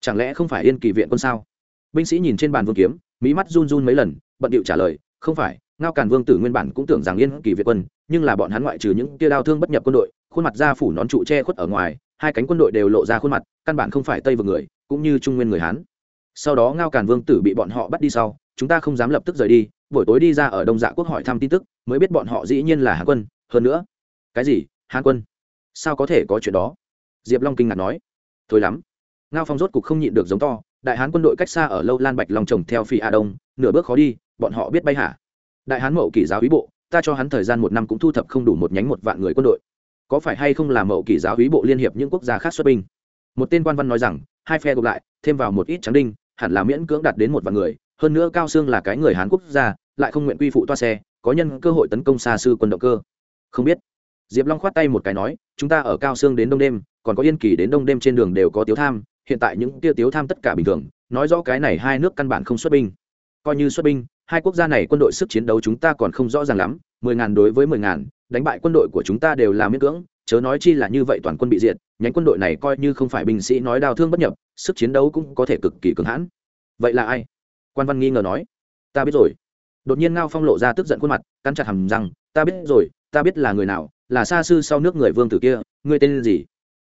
[SPEAKER 1] Chẳng lẽ không phải yên kỳ viện quân sao? Binh sĩ nhìn trên bàn vương kiếm mỹ mắt run run mấy lần, bận điệu trả lời, không phải, ngao càn vương tử nguyên bản cũng tưởng rằng yên kỳ việt quân, nhưng là bọn hắn ngoại trừ những tia đao thương bất nhập quân đội, khuôn mặt da phủ nón trụ che khuất ở ngoài, hai cánh quân đội đều lộ ra khuôn mặt, căn bản không phải tây vực người, cũng như trung nguyên người hán. Sau đó ngao càn vương tử bị bọn họ bắt đi sau, chúng ta không dám lập tức rời đi, buổi tối đi ra ở đông dạ quốc hỏi thăm tin tức, mới biết bọn họ dĩ nhiên là hán quân, hơn nữa cái gì? Hán quân? Sao có thể có chuyện đó? Diệp long kinh ngạc nói. Thôi lắm. Ngao phong rốt cục không nhịn được giống to, đại hán quân đội cách xa ở lâu lan bạch long trồng theo phi a đông, nửa bước khó đi, bọn họ biết bay hả? Đại hán mậu kỷ giáo úy bộ, ta cho hắn thời gian một năm cũng thu thập không đủ một nhánh một vạn người quân đội. Có phải hay không là mậu kỷ giáo úy bộ liên hiệp những quốc gia khác xuất binh? Một tên quan văn nói rằng, hai phe gộp lại, thêm vào một ít trắng đinh, hẳn là miễn cưỡng đạt đến một vạn người, hơn nữa cao xương là cái người hán quốc gia, lại không nguyện quy phụ toa xe, có nhân cơ hội tấn công xa sư quân động cơ. Không biết diệp long khoát tay một cái nói, chúng ta ở cao xương đến đông đêm, còn có yên kỳ đến đông đêm trên đường đều có tiếu tham, hiện tại những tia tiếu tham tất cả bình thường, nói rõ cái này hai nước căn bản không xuất binh. Coi như xuất binh, hai quốc gia này quân đội sức chiến đấu chúng ta còn không rõ ràng lắm, mười ngàn đối với mười ngàn, đánh bại quân đội của chúng ta đều là miễn cưỡng, chớ nói chi là như vậy toàn quân bị diệt, nhánh quân đội này coi như không phải binh sĩ nói đào thương bất nhập, sức chiến đấu cũng có thể cực kỳ cường hãn. Vậy là ai? Quan văn nghi ngờ nói. Ta biết rồi. Đột nhiên ngao phong lộ ra tức giận khuôn mặt, cắn chặt hầm rằng ta biết rồi ta biết là người nào, là xa sư sau nước người vương tử kia, ngươi tên gì?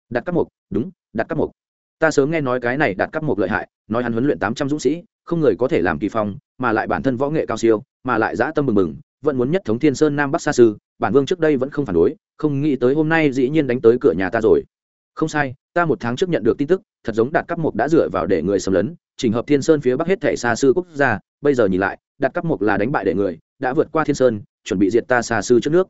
[SPEAKER 1] Đặt cắp mục đúng đặt cắp mục ta sớm nghe nói cái này đặt cắp mục lợi hại, nói hắn huấn luyện tám trăm dũng sĩ, không người có thể làm kỳ phong, mà lại bản thân võ nghệ cao siêu, mà lại dã tâm mừng mừng vẫn muốn nhất thống thiên sơn nam bắc xa sư bản vương trước đây vẫn không phản đối, không nghĩ tới hôm nay dĩ nhiên đánh tới cửa nhà ta rồi. Không sai, ta một tháng trước nhận được tin tức, thật giống đạt cấp mục đã dựa vào để người xâm lấn, chỉnh hợp thiên sơn phía bắc hết thể xa sư quốc gia, bây giờ nhìn lại, đạt cấp mục là đánh bại để người, đã vượt qua thiên sơn, chuẩn bị diệt ta xa sư trước nước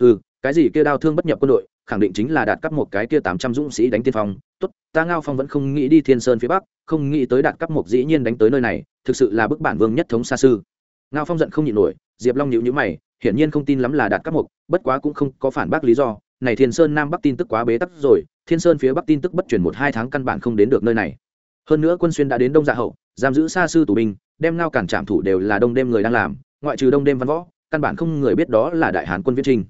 [SPEAKER 1] ừ cái gì kia đao thương bất nhập quân đội, khẳng định chính là đạt cấp một cái kia tám trăm dũng sĩ đánh tiên phong. Tốt, ta ngao phong vẫn không nghĩ đi thiên sơn phía bắc, không nghĩ tới đạt cấp một dĩ nhiên đánh tới nơi này, thực sự là bức bản vương nhất thống xa sư ngao phong giận không nhịn nổi, diệp long nhịu nhữ mày, hiển nhiên không tin lắm là đạt cấp một, bất quá cũng không có phản bác lý do. Này thiên sơn nam bắc tin tức quá bế tắc rồi, thiên sơn phía bắc tin tức bất chuyển một hai tháng căn bản không đến được nơi này. Hơn nữa quân xuyên đã đến đông dạ hậu, giam giữ xa sư tù binh, đem ngao cản trạm thủ đều là đông đêm người đang làm, ngoại trừ đông đêm văn võ, căn bản không người biết đó là đại hán quân viễn trinh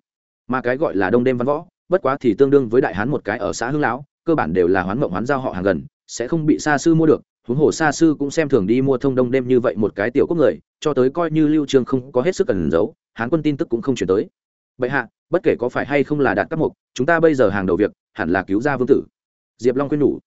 [SPEAKER 1] mà cái gọi là đông đêm văn võ, bất quá thì tương đương với đại hán một cái ở xã hương lão, cơ bản đều là hoán mộng hoán giao họ hàng gần, sẽ không bị xa sư mua được, huống hồ xa sư cũng xem thường đi mua thông đông đêm như vậy một cái tiểu quốc người, cho tới coi như lưu trương không có hết sức cần giấu, hán quân tin tức cũng không chuyển tới. Bệ hạ, bất kể có phải hay không là đạt các mục, chúng ta bây giờ hàng đầu việc, hẳn là cứu ra vương tử. Diệp long khuyên nhủ.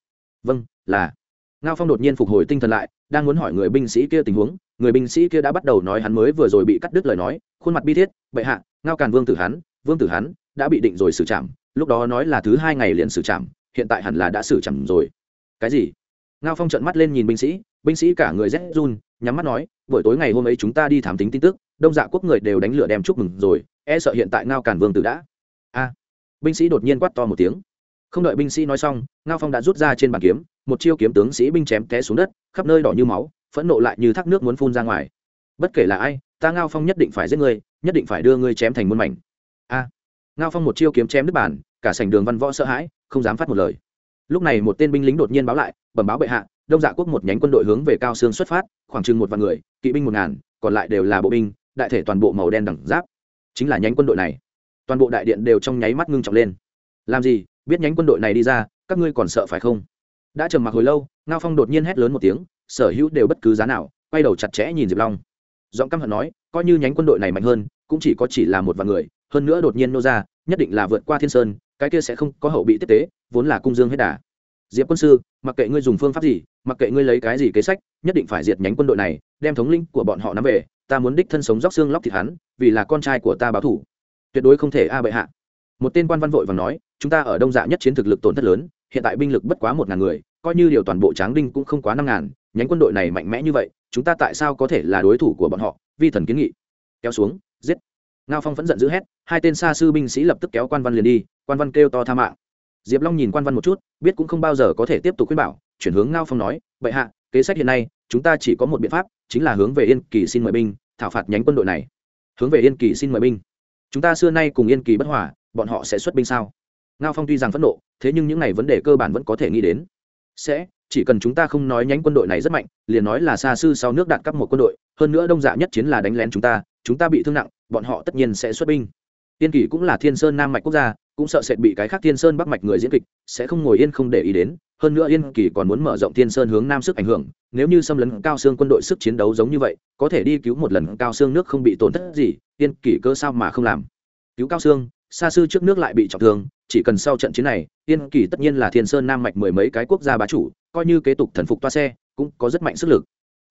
[SPEAKER 1] Vâng là. Ngao phong đột nhiên phục hồi tinh thần lại, đang muốn hỏi người binh sĩ kia tình huống, người binh sĩ kia đã bắt đầu nói hắn mới vừa rồi bị cắt đứt lời nói, khuôn mặt bi thiết, bệ hạ, ngao càn vương tử hắn vương tử hắn đã bị định rồi xử trảm, lúc đó nói là thứ hai ngày liền xử trảm, hiện tại hẳn là đã xử trảm rồi. Cái gì? Ngao phong trợn mắt lên nhìn binh sĩ binh sĩ cả người rét run, nhắm mắt nói, buổi tối ngày hôm ấy chúng ta đi thám tính tin tức, đông dạ quốc người đều đánh lửa đem chúc mừng rồi e sợ hiện tại ngao càn vương tử đã. A! Binh sĩ đột nhiên quát to một tiếng. Không đợi binh sĩ nói xong, ngao phong đã rút ra trên bàn kiếm, một chiêu kiếm tướng sĩ binh chém té xuống đất, khắp nơi đỏ như máu, phẫn nộ lại như thác nước muốn phun ra ngoài. Bất kể là ai, ta ngao phong nhất định phải giết ngươi, nhất định phải đưa ngươi chém thành muôn mảnh a. Ngao phong một chiêu kiếm chém đứt bàn, cả sảnh đường văn võ sợ hãi, không dám phát một lời. Lúc này một tên binh lính đột nhiên báo lại, bẩm báo bệ hạ, đông dạ quốc một nhánh quân đội hướng về cao sương xuất phát, khoảng chừng một vạn người, kỵ binh một ngàn, còn lại đều là bộ binh, đại thể toàn bộ màu đen đẳng giáp. Chính là nhánh quân đội này. Toàn bộ đại điện đều trong nháy mắt ngưng trọng lên. Làm gì? Biết nhánh quân đội này đi ra, các ngươi còn sợ phải không? Đã trầm mặc hồi lâu, ngao phong đột nhiên hét lớn một tiếng, sở hữu đều bất cứ giá nào, quay đầu chặt chẽ nhìn diệp long. Giọng căm hận nói, coi như nhánh quân đội này mạnh hơn, cũng chỉ có chỉ là một vài người hơn nữa đột nhiên nô ra, nhất định là vượt qua thiên sơn, cái kia sẽ không có hậu bị tiếp tế, vốn là cung dương hết đà. Diệp quân sư, mặc kệ ngươi dùng phương pháp gì, mặc kệ ngươi lấy cái gì kế sách, nhất định phải diệt nhánh quân đội này, đem thống linh của bọn họ nắm về, ta muốn đích thân sống róc xương lóc thịt hắn, vì là con trai của ta báo thủ. Tuyệt đối không thể a bệ hạ. Một tên quan văn vội và nói, chúng ta ở đông dạ nhất chiến thực lực tổn thất lớn, hiện tại binh lực bất quá một ngàn người, coi như điều toàn bộ tráng đinh cũng không quá năm ngàn, nhánh quân đội này mạnh mẽ như vậy, chúng ta tại sao có thể là đối thủ của bọn họ? Vi thần kiến nghị. Kéo xuống, giết ngao phong vẫn giận dữ hét, hai tên xa sư binh sĩ lập tức kéo quan văn liền đi, quan văn kêu to tha mạng. Diệp long nhìn quan văn một chút, biết cũng không bao giờ có thể tiếp tục khuyên bảo, chuyển hướng ngao phong nói vậy hạ, kế sách hiện nay, chúng ta chỉ có một biện pháp, chính là hướng về yên kỳ xin mời binh, thảo phạt nhánh quân đội này. Hướng về yên kỳ xin mời binh? Chúng ta xưa nay cùng yên kỳ bất hòa, bọn họ sẽ xuất binh sao? Ngao phong tuy rằng phẫn nộ, thế nhưng những n à y vấn đề cơ bản vẫn có thể nghĩ đến. Sẽ, chỉ cần chúng ta không nói nhánh quân đội này rất mạnh, liền nói là xa sư sau nước đạn cắp một quân đội, hơn nữa đông dạ nhất chiến là đánh lén chúng ta chúng ta bị thương nặng bọn họ tất nhiên sẽ xuất binh. Tiên kỷ cũng là thiên sơn nam mạch quốc gia, cũng sợ sệt bị cái khác thiên sơn bắc mạch người diễn kịch, sẽ không ngồi yên không để ý đến. Hơn nữa yên kỳ còn muốn mở rộng thiên sơn hướng nam sức ảnh hưởng, nếu như xâm lấn cao xương quân đội sức chiến đấu giống như vậy, có thể đi cứu một lần cao xương nước không bị tổn thất gì, yên kỳ cơ sao mà không làm? Cứu cao xương, xa sư trước nước lại bị trọng thương, chỉ cần sau trận chiến này, yên kỳ tất nhiên là thiên sơn nam mạch mười mấy cái quốc gia bá chủ, coi như kế tục thần phục toa xe, cũng có rất mạnh sức lực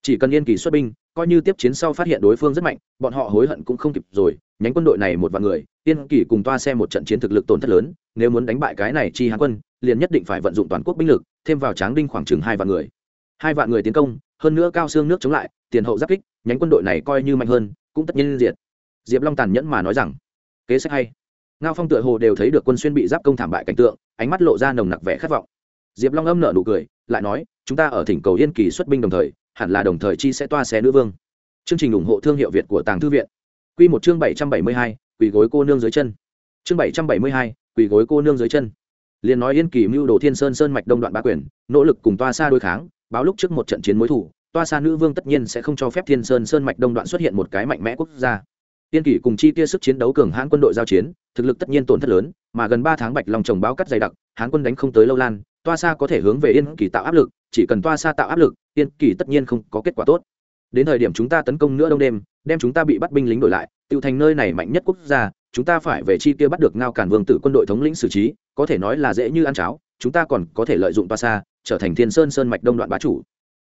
[SPEAKER 1] chỉ cần yên kỳ xuất binh, coi như tiếp chiến sau phát hiện đối phương rất mạnh, bọn họ hối hận cũng không kịp rồi, nhánh quân đội này một vạn người, yên kỳ cùng toa xe một trận chiến thực lực tổn thất lớn, nếu muốn đánh bại cái này chi hán quân, liền nhất định phải vận dụng toàn quốc binh lực, thêm vào tráng đinh khoảng chừng hai vạn người. Hai vạn người tiến công, hơn nữa cao xương nước chống lại, tiền hậu giáp kích, nhánh quân đội này coi như mạnh hơn, cũng tất nhiên diệt. Diệp long tàn nhẫn mà nói rằng, kế sách hay. Ngao phong tựa hồ đều thấy được quân xuyên bị giáp công thảm bại cảnh tượng, ánh mắt lộ ra nồng nặc vẻ khát vọng. Diệp long âm nợ nụ cười, lại nói, chúng ta ở thỉnh cầu yên kỳ xuất binh đồng thời hẳn là đồng thời chi sẽ toa xe nữ vương. Chương trình ủng hộ thương hiệu việt của tàng thư viện. Q một chương bảy trăm bảy mươi hai quỳ gối cô nương dưới chân. Chương bảy trăm bảy mươi hai quỳ gối cô nương dưới chân. Liền nói yên kỳ mưu đồ thiên sơn sơn mạch đông đoạn ba quyền nỗ lực cùng toa xa đối kháng báo lúc trước một trận chiến mối thủ toa xa nữ vương tất nhiên sẽ không cho phép thiên sơn sơn mạch đông đoạn xuất hiện một cái mạnh mẽ quốc gia. Tiên Kỳ cùng chi kia sức chiến đấu cường hãn quân đội giao chiến, thực lực tất nhiên tổn thất lớn, mà gần ba tháng Bạch Long trồng báo cắt dày đặc, Hán quân đánh không tới lâu lan, Toa xa có thể hướng về Yên Kỳ tạo áp lực, chỉ cần Toa xa tạo áp lực, Yên Kỳ tất nhiên không có kết quả tốt. Đến thời điểm chúng ta tấn công nữa đông đêm, đem chúng ta bị bắt binh lính đổi lại, tiêu thành nơi này mạnh nhất quốc gia, chúng ta phải về chi kia bắt được Ngao cản Vương tử quân đội thống lĩnh xử trí, có thể nói là dễ như ăn cháo, chúng ta còn có thể lợi dụng Toa xa, trở thành Thiên Sơn Sơn mạch đông đoạn bá chủ.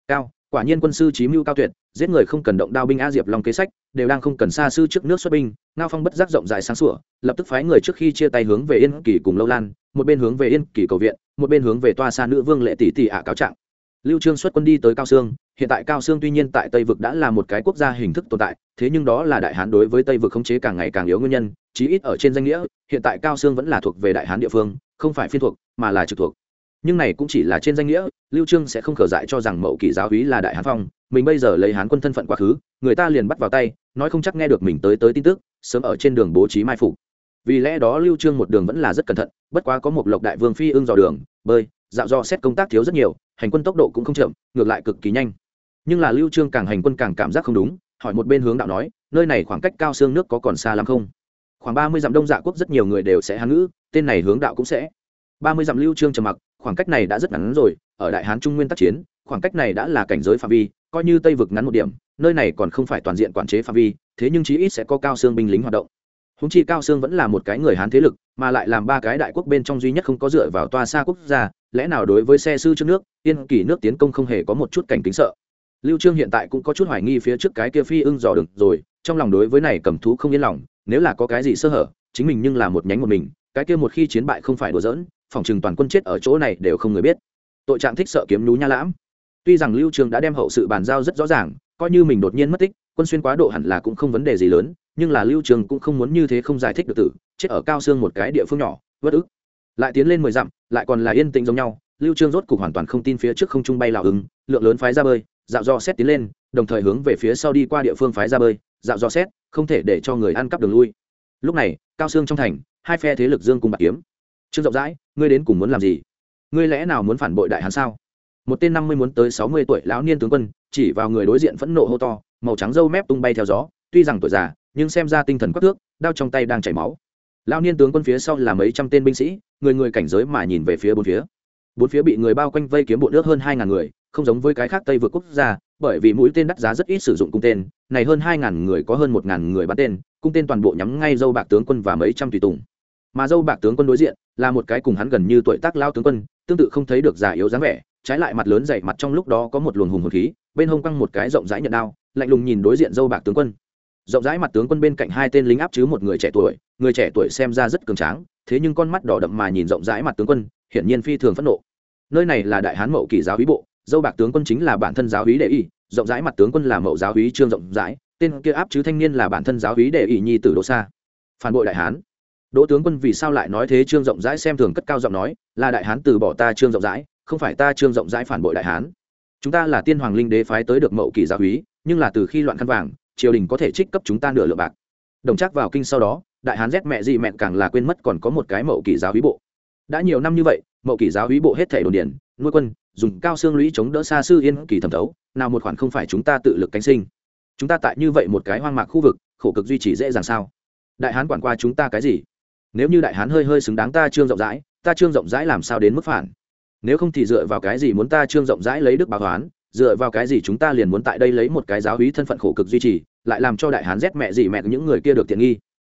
[SPEAKER 1] Cao, quả nhiên quân sư trí mưu cao tuyệt giết người không cần động đao binh a diệp long kế sách đều đang không cần xa sư trước nước xuất binh ngao phong bất giác rộng dài sáng sủa, lập tức phái người trước khi chia tay hướng về yên kỳ cùng lâu lan, một bên hướng về yên kỳ cầu viện, một bên hướng về toa xa nữ vương lệ tỷ tỷ ạ cáo trạng. Lưu trương xuất quân đi tới cao sương, hiện tại cao sương tuy nhiên tại tây vực đã là một cái quốc gia hình thức tồn tại, thế nhưng đó là đại hán đối với tây vực khống chế càng ngày càng yếu nguyên nhân, chí ít ở trên danh nghĩa, hiện tại cao sương vẫn là thuộc về đại hán địa phương, không phải phiên thuộc, mà là trực thuộc. Nhưng này cũng chỉ là trên danh nghĩa, lưu trương sẽ không khở dại cho rằng mậu kỳ giáo úy là đại hán phong, mình bây giờ lấy hán quân thân phận quá khứ, người ta liền bắt vào tay, nói không chắc nghe được mình tới tới tin tức sớm ở trên đường bố trí mai phục. Vì lẽ đó lưu trương một đường vẫn là rất cẩn thận, bất quá có một lộc đại vương phi ưng dò đường, bơi, dạo do xét công tác thiếu rất nhiều, hành quân tốc độ cũng không chậm, ngược lại cực kỳ nhanh. Nhưng là lưu trương càng hành quân càng cảm giác không đúng, hỏi một bên hướng đạo nói, nơi này khoảng cách cao xương nước có còn xa lắm không? Khoảng 30 dặm đông dạ quốc rất nhiều người đều sẽ hán ngữ, tên này hướng đạo cũng sẽ. 30 dặm lưu trương trầm mặc, khoảng cách này đã rất ngắn rồi, ở đại hán trung nguyên tác chiến, khoảng cách này đã là cảnh giới phạm vi, coi như tây vực ngắn một điểm nơi này còn không phải toàn diện quản chế phạm vi, thế nhưng chí ít sẽ có cao xương binh lính hoạt động. Húng chi cao xương vẫn là một cái người hán thế lực, mà lại làm ba cái đại quốc bên trong duy nhất không có dựa vào toa xa quốc gia, lẽ nào đối với xe sư trước nước, yên kỳ nước tiến công không hề có một chút cảnh kính sợ. Lưu trương hiện tại cũng có chút hoài nghi phía trước cái kia phi ưng dò được rồi, trong lòng đối với này cầm thú không yên lòng, nếu là có cái gì sơ hở, chính mình nhưng là một nhánh một mình, cái kia một khi chiến bại không phải đùa giỡn, phòng trừng toàn quân chết ở chỗ này đều không người biết. Tội trạng thích sợ kiếm núi nha lãm. Tuy rằng lưu trương đã đem hậu sự bàn giao rất rõ ràng coi như mình đột nhiên mất tích, quân xuyên quá độ hẳn là cũng không vấn đề gì lớn, nhưng là lưu trường cũng không muốn như thế không giải thích được tử, chết ở cao xương một cái địa phương nhỏ, vất ức. Lại tiến lên mười dặm, lại còn là yên tĩnh giống nhau, lưu trương rốt cục hoàn toàn không tin phía trước không trung bay lào ứng, lượng lớn phái ra bơi, dạo do xét tiến lên, đồng thời hướng về phía sau đi qua địa phương phái ra bơi, dạo do xét, không thể để cho người ăn cắp đường lui. Lúc này, cao xương trong thành, hai phe thế lực dương cùng bạc kiếm. Trương rộng rãi, ngươi đến cùng muốn làm gì? Ngươi lẽ nào muốn phản bội đại hán sao? Một tên năm mươi muốn tới sáu mươi tuổi lão niên tướng quân, chỉ vào người đối diện phẫn nộ hô to, màu trắng râu mép tung bay theo gió, tuy rằng tuổi già, nhưng xem ra tinh thần quắc thước đao trong tay đang chảy máu. Lão niên tướng quân phía sau là mấy trăm tên binh sĩ, người người cảnh giới mà nhìn về phía bốn phía. Bốn phía bị người bao quanh vây kiếm bộ nước hơn hai ngàn người, không giống với cái khác tây vượt quốc gia, bởi vì mũi tên đắt giá rất ít sử dụng cung tên, này hơn hai ngàn người có hơn một ngàn người bắn tên, cung tên toàn bộ nhắm ngay dâu bạc tướng quân và mấy trăm tùy tùng. Mà dâu bạc tướng quân đối diện là một cái cùng hắn gần như tuổi tác lao tướng quân, tương tự không thấy được già yếu dáng vẻ trái lại mặt lớn dày mặt trong lúc đó có một luồng hùng hồn khí, bên hông căng một cái rộng rãi nhận đao, lạnh lùng nhìn đối diện dâu bạc tướng quân. Rộng rãi mặt tướng quân bên cạnh hai tên lính áp chứ một người trẻ tuổi, người trẻ tuổi xem ra rất cường tráng, thế nhưng con mắt đỏ đậm mà nhìn rộng rãi mặt tướng quân, hiển nhiên phi thường phẫn nộ. Nơi này là đại hán mậu kỳ giáo hí bộ, dâu bạc tướng quân chính là bản thân giáo hí đệ y, rộng rãi mặt tướng quân là mậu giáo hí trương rộng rãi, tên kia áp chứ thanh niên là bản thân giáo hí đệ y nhi tử đỗ xa phản bội đại hán. Đỗ tướng quân vì sao lại nói thế trương rộng rãi xem thường cất cao giọng nói, là đại hán từ bỏ ta trương rộng rãi không phải ta trương rộng rãi phản bội đại hán. Chúng ta là tiên hoàng linh đế phái tới được mậu kỳ giáo hí nhưng là từ khi loạn khăn vàng, triều đình có thể trích cấp chúng ta nửa lượng bạc. Đồng chắc vào kinh sau đó, đại hán rét mẹ gì mẹ càng là quên mất còn có một cái mậu kỳ giáo hí bộ. Đã nhiều năm như vậy, mậu kỳ giáo hí bộ hết thể đồn điển nuôi quân, dùng cao xương lũy chống đỡ xa sư yên kỳ thẩm thấu, nào một khoản không phải chúng ta tự lực cánh sinh. Chúng ta tại như vậy một cái hoang mạc khu vực, khổ cực duy trì dễ dàng sao? Đại hán quản qua chúng ta cái gì? Nếu như đại hán hơi hơi xứng đáng ta trương rộng rãi, ta trương rộng rãi làm sao đến mức phản? Nếu không thì dựa vào cái gì muốn ta trương rộng rãi lấy đức báo toán dựa vào cái gì chúng ta liền muốn tại đây lấy một cái giáo hí thân phận khổ cực duy trì, lại làm cho đại hán rét mẹ gì mẹ những người kia được tiện nghi?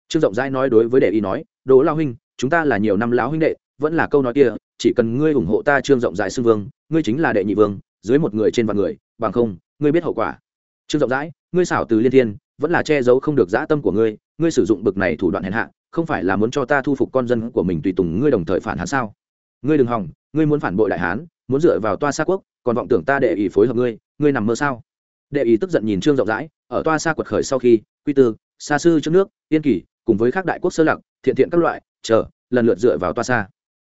[SPEAKER 1] Trương rộng rãi nói đối với đệ y nói đỗ lao huynh, chúng ta là nhiều năm lão huynh đệ, vẫn là câu nói kia, chỉ cần ngươi ủng hộ ta trương rộng rãi xưng vương, ngươi chính là đệ nhị vương, dưới một người trên vạn người, bằng không, ngươi biết hậu quả. Trương rộng rãi, ngươi xảo từ liên thiên, vẫn là che giấu không được dã tâm của ngươi ngươi sử dụng bực này thủ đoạn hèn hạ, không phải là muốn cho ta thu phục con dân của mình tùy tùng ngươi đồng thời phản hán sao? Ngươi đừng hỏng, ngươi muốn phản bội đại hán, muốn dựa vào toa xa quốc, còn vọng tưởng ta đệ ý phối hợp ngươi ngươi nằm mơ sao? Đệ ý tức giận nhìn trương rộng rãi, ở toa xa quật khởi sau khi, quy tư xa sư trước nước, yên kỳ, cùng với các đại quốc sơ lặc, thiện thiện các loại, chờ, lần lượt dựa vào toa xa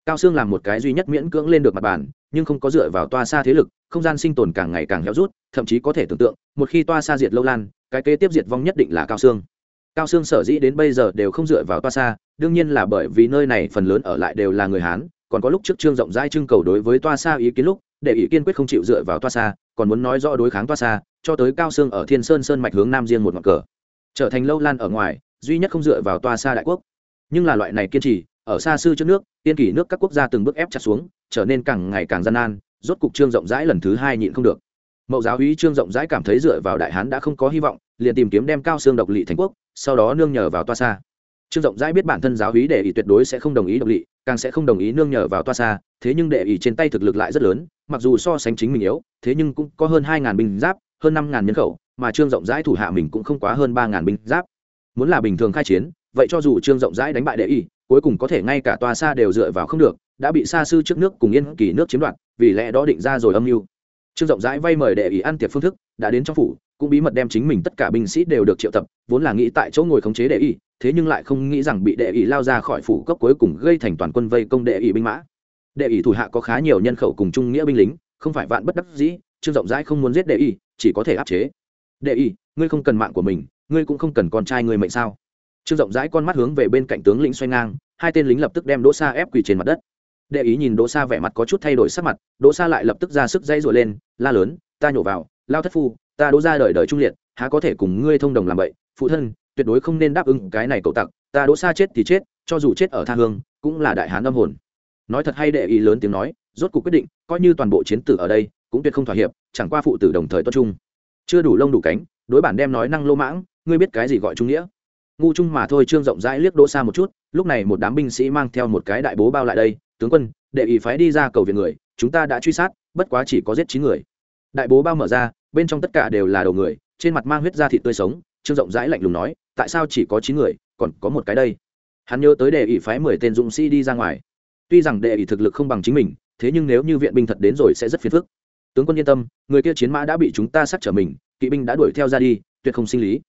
[SPEAKER 1] cao xương làm một cái duy nhất miễn cưỡng lên được mặt bàn, nhưng không có dựa vào toa xa thế lực, không gian sinh tồn càng ngày càng héo rút, thậm chí có thể tưởng tượng, một khi toa xa diệt lâu lan, cái kế tiếp diệt vong nhất định là cao xương cao xương sở dĩ đến bây giờ đều không dựa vào toa xa đương nhiên là bởi vì nơi này phần lớn ở lại đều là người hán còn có lúc trước trương rộng rãi trưng cầu đối với toa xa ý kiến lúc, để ý kiên quyết không chịu dựa vào toa xa, còn muốn nói rõ đối kháng toa xa, cho tới cao xương ở thiên sơn sơn mạch hướng nam riêng một ngọn cờ. Trở thành lâu lan ở ngoài, duy nhất không dựa vào toa xa đại quốc. Nhưng là loại này kiên trì, ở xa xưa trước nước, tiên kỷ nước các quốc gia từng bước ép chặt xuống, trở nên càng ngày càng gian nan, rốt cục trương rộng rãi lần thứ hai nhịn không được. Mậu giáo úy trương rộng rãi cảm thấy dựa vào đại hán đã không có hy vọng, liền tìm kiếm đem cao xương độc lỵ thành quốc, sau đó nương nhờ vào toa xa trương rộng rãi biết bản thân giáo hí đệ ý tuyệt đối sẽ không đồng ý độc lị càng sẽ không đồng ý nương nhờ vào toa xa, thế nhưng đệ ý trên tay thực lực lại rất lớn, mặc dù so sánh chính mình yếu, thế nhưng cũng có hơn hai ngàn binh giáp, hơn năm ngàn nhân khẩu, mà trương rộng rãi thủ hạ mình cũng không quá hơn ba ngàn binh giáp. Muốn là bình thường khai chiến, vậy cho dù trương rộng rãi đánh bại đệ ý cuối cùng có thể ngay cả toa xa đều dựa vào không được, đã bị xa sư trước nước cùng yên kỳ nước chiếm đoạt, vì lẽ đó định ra rồi âm mưu. Trương rộng rãi vay mời đệ ý ăn tiệc phương thức, đã đến trong phủ, cũng bí mật đem chính mình tất cả binh sĩ đều được triệu tập, vốn là nghĩ tại chỗ ngồi khống chế đệ ý thế nhưng lại không nghĩ rằng bị đệ ỷ lao ra khỏi phủ cấp cuối cùng gây thành toàn quân vây công đệ ỷ binh mã. Đệ ỷ thủ hạ có khá nhiều nhân khẩu cùng trung nghĩa binh lính, không phải vạn bất đắc dĩ, trương rộng rãi không muốn giết đệ ỷ, chỉ có thể áp chế. Đệ ỷ, ngươi không cần mạng của mình, ngươi cũng không cần con trai ngươi mệnh sao? Trương rộng rãi con mắt hướng về bên cạnh tướng lĩnh xoay ngang, hai tên lính lập tức đem đỗ sa ép quỳ trên mặt đất. Đệ ý nhìn đỗ sa vẻ mặt có chút thay đổi sắc mặt, đỗ sa lại lập tức ra sức dây dội lên, la lớn, ta nhổ vào, lao thất phu, ta đỗ ra đời đời trung liệt, há có thể cùng ngươi thông đồng làm vậy phụ thân tuyệt đối không nên đáp ứng cái này cậu tặc, ta đỗ xa chết thì chết, cho dù chết ở tha hương, cũng là đại hán âm hồn. Nói thật hay đệ ý lớn tiếng nói, rốt cuộc quyết định, coi như toàn bộ chiến tử ở đây, cũng tuyệt không thỏa hiệp, chẳng qua phụ tử đồng thời tuân chung. Chưa đủ lông đủ cánh, đối bản đem nói năng lô mãng, ngươi biết cái gì gọi trung nghĩa? Ngu trung mà thôi, trương rộng rãi liếc đỗ xa một chút, lúc này một đám binh sĩ mang theo một cái đại bố bao lại đây, tướng quân, đệ ý phái đi ra cầu viện người, chúng ta đã truy sát, bất quá chỉ có giết chín người. Đại bố bao mở ra, bên trong tất cả đều là đầu người, trên mặt mang huyết da thịt tươi sống, trương rộng rãi lạnh lùng nói tại sao chỉ có chín người, còn có một cái đây. Hắn nhớ tới đệ ỷ phái mười tên dũng sĩ đi ra ngoài. Tuy rằng đệ ỷ thực lực không bằng chính mình, thế nhưng nếu như viện binh thật đến rồi sẽ rất phiền phức. Tướng quân yên tâm, người kia chiến mã đã bị chúng ta sát trở mình, kỵ binh đã đuổi theo ra đi, tuyệt không sinh lý.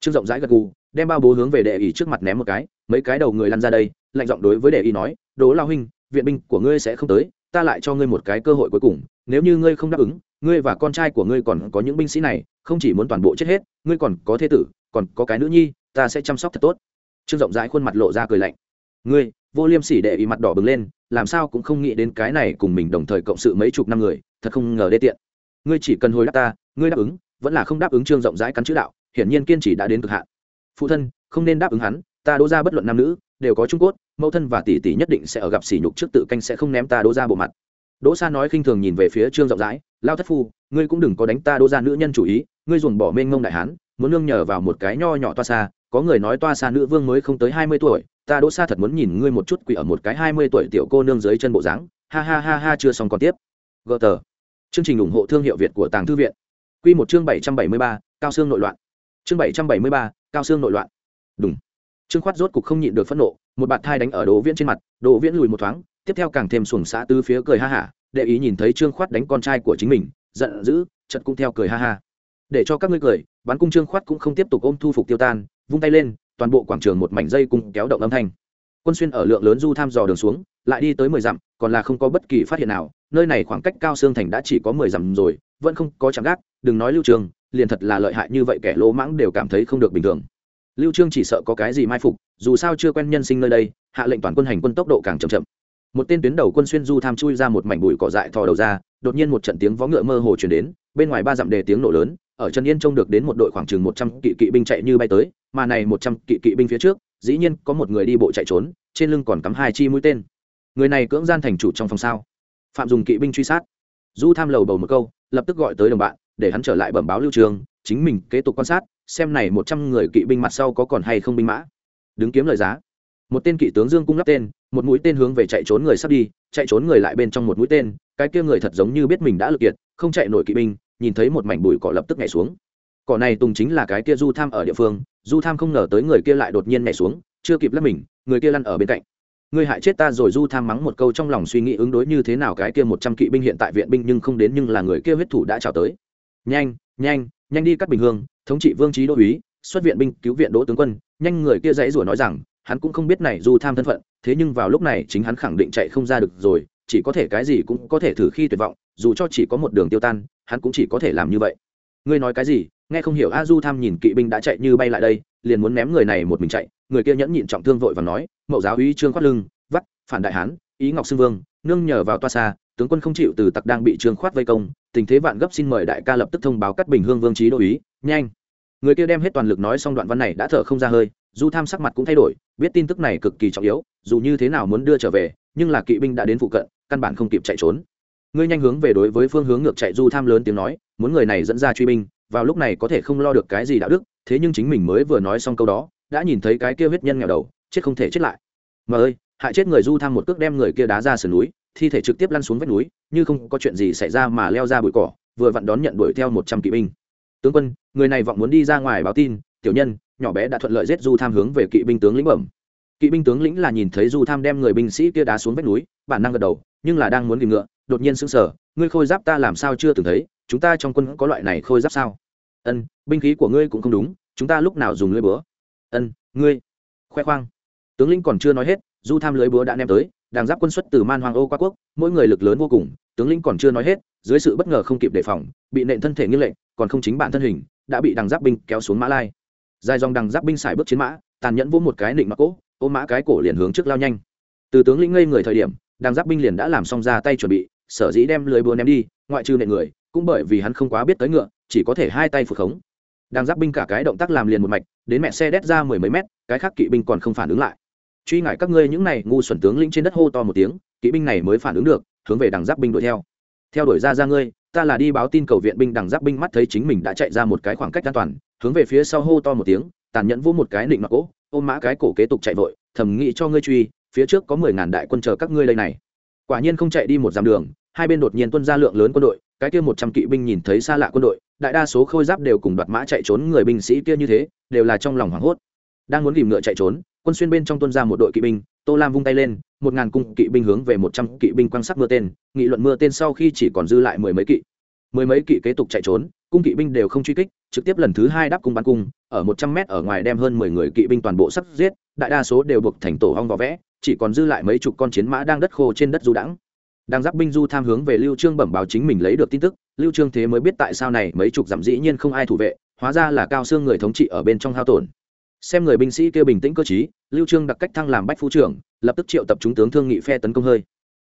[SPEAKER 1] Trương rộng rãi gật gù, đem bao bố hướng về đệ ỷ trước mặt ném một cái, mấy cái đầu người lăn ra đây, lạnh giọng đối với đệ ỷ nói đố lao huynh, viện binh của ngươi sẽ không tới, ta lại cho ngươi một cái cơ hội cuối cùng, nếu như ngươi không đáp ứng ngươi và con trai của ngươi còn có những binh sĩ này, không chỉ muốn toàn bộ chết hết, ngươi còn có thế tử, còn có cái nữ nhi, ta sẽ chăm sóc thật tốt. Trương rộng rãi khuôn mặt lộ ra cười lạnh. Ngươi, vô liêm sỉ đệ ý mặt đỏ bừng lên, làm sao cũng không nghĩ đến cái này cùng mình đồng thời cộng sự mấy chục năm người, thật không ngờ đê tiện. Ngươi chỉ cần hồi đáp ta, ngươi đáp ứng, vẫn là không đáp ứng trương rộng rãi cắn chữ đạo, hiển nhiên kiên trì đã đến cực hạn. Phụ thân, không nên đáp ứng hắn, ta đỗ ra bất luận nam nữ, đều có trung cốt, mẫu thân và tỷ tỷ nhất định sẽ ở gặp sỉ nhục trước tự canh sẽ không ném ta đỗ ra bộ mặt đỗ sa nói khinh thường nhìn về phía trương rộng rãi, lao thất phu, ngươi cũng đừng có đánh ta đỗ ra nữ nhân chủ ý, ngươi dùng bỏ mênh ngông đại hán, muốn nương nhờ vào một cái nho nhỏ toa xa có người nói toa xa nữ vương mới không tới hai mươi tuổi, ta đỗ sa thật muốn nhìn ngươi một chút quỷ ở một cái hai mươi tuổi tiểu cô nương dưới chân bộ dáng. Ha ha ha ha, chưa xong còn tiếp. Gờ tờ chương trình ủng hộ thương hiệu việt của tàng thư viện. Quy một chương bảy trăm bảy mươi ba, cao xương nội loạn. Chương bảy trăm bảy mươi ba, cao xương nội loạn. Đúng trương khoát rốt cục không nhịn được phẫn nộ, một bạt thai đánh ở đỗ viễn trên mặt, đỗ viễn lùi một thoáng tiếp theo càng thêm xuồng xã tứ phía cười ha hả, để ý nhìn thấy trương khoát đánh con trai của chính mình, giận dữ chật cũng theo cười ha ha. Để cho các ngươi cười bắn cung trương khoát cũng không tiếp tục ôm thu phục tiêu tan, vung tay lên, toàn bộ quảng trường một mảnh dây cung kéo động âm thanh. Quân xuyên ở lượng lớn du tham dò đường xuống, lại đi tới mười dặm, còn là không có bất kỳ phát hiện nào, nơi này khoảng cách cao xương thành đã chỉ có mười dặm rồi, vẫn không có chạm gác, đừng nói lưu trường liền thật là lợi hại như vậy kẻ lỗ mãng đều cảm thấy không được bình thường. Lưu trương chỉ sợ có cái gì mai phục, dù sao chưa quen nhân sinh nơi đây, hạ lệnh toàn quân hành quân tốc độ càng chậm chậm một tên tuyến đầu quân xuyên du tham chui ra một mảnh bụi cỏ dại thò đầu ra, đột nhiên một trận tiếng vó ngựa mơ hồ chuyển đến, bên ngoài ba dặm đề tiếng nổ lớn, ở trần yên trông được đến một đội khoảng chừng một trăm kỵ kỵ binh chạy như bay tới, mà này một trăm kỵ kỵ binh phía trước, dĩ nhiên có một người đi bộ chạy trốn, trên lưng còn cắm hai chi mũi tên. Người này cưỡng gian thành chủ trong phòng sao? Phạm dùng kỵ binh truy sát. Du tham lầu bầu một câu, lập tức gọi tới đồng bạn, để hắn trở lại bẩm báo lưu trường, chính mình kế tục quan sát, xem này một trăm người kỵ binh mặt sau có còn hay không binh mã. Đứng kiếm lời giá một tên kỵ tướng dương cung lắp tên, một mũi tên hướng về chạy trốn người sắp đi, chạy trốn người lại bên trong một mũi tên, cái kia người thật giống như biết mình đã lực kiệt, không chạy nổi kỵ binh, nhìn thấy một mảnh bụi cỏ lập tức nhảy xuống. Cỏ này tùng chính là cái kia du tham ở địa phương, du tham không ngờ tới người kia lại đột nhiên nhảy xuống, chưa kịp lắp mình, người kia lăn ở bên cạnh. Ngươi hại chết ta rồi, du tham mắng một câu trong lòng suy nghĩ ứng đối như thế nào cái kia một trăm kỵ binh hiện tại viện binh nhưng không đến nhưng là người kia huyết thủ đã trào tới. Nhanh nhanh nhanh đi cắt bình hương, thống trị vương trí đô úy, xuất viện binh cứu viện đỗ tướng quân, nhanh người kia dãy rủa nói rằng hắn cũng không biết này du tham thân phận, thế nhưng vào lúc này chính hắn khẳng định chạy không ra được rồi, chỉ có thể cái gì cũng có thể thử khi tuyệt vọng, dù cho chỉ có một đường tiêu tan, hắn cũng chỉ có thể làm như vậy. Ngươi nói cái gì? Nghe không hiểu a du tham nhìn kỵ binh đã chạy như bay lại đây, liền muốn ném người này một mình chạy, người kia nhẫn nhịn trọng thương vội và nói, mậu giáo ý trương khoát lưng, vắt, phản đại hán, ý ngọc xưng vương, nương nhờ vào toa xa, tướng quân không chịu từ tặc đang bị trương khoát vây công, tình thế vạn gấp xin mời đại ca lập tức thông báo cắt bình hương vương trí đô ý nhanh người kia đem hết toàn lực nói xong đoạn văn này đã thở không ra hơi, du tham sắc mặt cũng thay đổi, biết tin tức này cực kỳ trọng yếu, dù như thế nào muốn đưa trở về, nhưng là kỵ binh đã đến phụ cận, căn bản không kịp chạy trốn. Ngươi nhanh hướng về đối với phương hướng ngược chạy du tham lớn tiếng nói, muốn người này dẫn ra truy binh, vào lúc này có thể không lo được cái gì đạo đức, thế nhưng chính mình mới vừa nói xong câu đó, đã nhìn thấy cái kia huyết nhân nghèo đầu, chết không thể chết lại. Mà ơi, hại chết người du tham một cước đem người kia đá ra sườn núi, thi thể trực tiếp lăn xuống vách núi, như không có chuyện gì xảy ra mà leo ra bụi cỏ, vừa vặn đón nhận đuổi theo một trăm kỵ binh tướng quân, người này vọng muốn đi ra ngoài báo tin, tiểu nhân, nhỏ bé đã thuận lợi giết du tham hướng về kỵ binh tướng lĩnh bẩm. Kỵ binh tướng lĩnh là nhìn thấy du tham đem người binh sĩ kia đá xuống vách núi, bản năng gật đầu, nhưng là đang muốn tìm ngựa, đột nhiên sững sờ, ngươi khôi giáp ta làm sao chưa từng thấy, chúng ta trong quân có loại này khôi giáp sao? Ân, binh khí của ngươi cũng không đúng, chúng ta lúc nào dùng lưới búa? Ân, ngươi. Khoe khoang. Tướng lĩnh còn chưa nói hết, du tham lưới búa đã ném tới, đàng giáp quân xuất từ man hoàng ô qua quốc, mỗi người lực lớn vô cùng, tướng lĩnh còn chưa nói hết, dưới sự bất ngờ không kịp đề phòng, bị nện thân thể nghiêng lệnh còn không chính bản thân hình, đã bị đằng giáp binh kéo xuống mã lai. Dài dòng đằng giáp binh xài bước chiến mã, tàn nhẫn vỗ một cái nịnh mặc cỗ ôm mã cái cổ liền hướng trước lao nhanh. Từ tướng lĩnh ngây người thời điểm, đằng giáp binh liền đã làm xong ra tay chuẩn bị, sở dĩ đem lưới búa ném đi, ngoại trừ nện người, cũng bởi vì hắn không quá biết tới ngựa, chỉ có thể hai tay phụt khống. Đằng giáp binh cả cái động tác làm liền một mạch, đến mẹ xe đét ra mười mấy mét, cái khác kỵ binh còn không phản ứng lại. Truy ngại các ngươi những này, ngu xuẩn tướng lĩnh trên đất hô to một tiếng, kỵ binh này mới phản ứng được, hướng về đằng giáp binh đuổi theo. Theo đuổi ra ra ngươi ta là đi báo tin cầu viện binh đằng giáp binh mắt thấy chính mình đã chạy ra một cái khoảng cách an toàn, hướng về phía sau hô to một tiếng, tàn nhẫn vô một cái nịnh mặc cỗ, ôm mã cái cổ kế tục chạy vội, thầm nghĩ cho ngươi truy, phía trước có mười ngàn đại quân chờ các ngươi đây này. Quả nhiên không chạy đi một dặm đường, hai bên đột nhiên tuân ra lượng lớn quân đội, cái kia một trăm kỵ binh nhìn thấy xa lạ quân đội, đại đa số khôi giáp đều cùng đoạt mã chạy trốn người binh sĩ kia như thế, đều là trong lòng hoảng hốt. Đang muốn tìm ngựa chạy trốn quân xuyên bên trong tuân ra một đội kỵ binh, tô lam vung tay lên, một ngàn cung kỵ binh hướng về một trăm kỵ binh quan sắc mưa tên, nghị luận mưa tên sau khi chỉ còn dư lại mười mấy kỵ. Mười mấy kỵ kế tục chạy trốn, cung kỵ binh đều không truy kích, trực tiếp lần thứ hai đáp cung bắn cung, ở một trăm mét ở ngoài đem hơn mười người kỵ binh toàn bộ sắp giết, đại đa số đều buộc thành tổ hong vỏ vẽ, chỉ còn dư lại mấy chục con chiến mã đang đất khô trên đất du đãng. Đang giáp binh du tham hướng về lưu trương bẩm báo chính mình lấy được tin tức, lưu trương thế mới biết tại sao này mấy chục dặm dĩ nhiên không ai thủ vệ, hóa ra là cao xương người thống trị ở bên trong hao tổn. Xem người binh sĩ kêu bình tĩnh cơ trí lưu trương đặc cách thăng làm bách phu trưởng, lập tức triệu tập chúng tướng thương nghị phe tấn công hơi.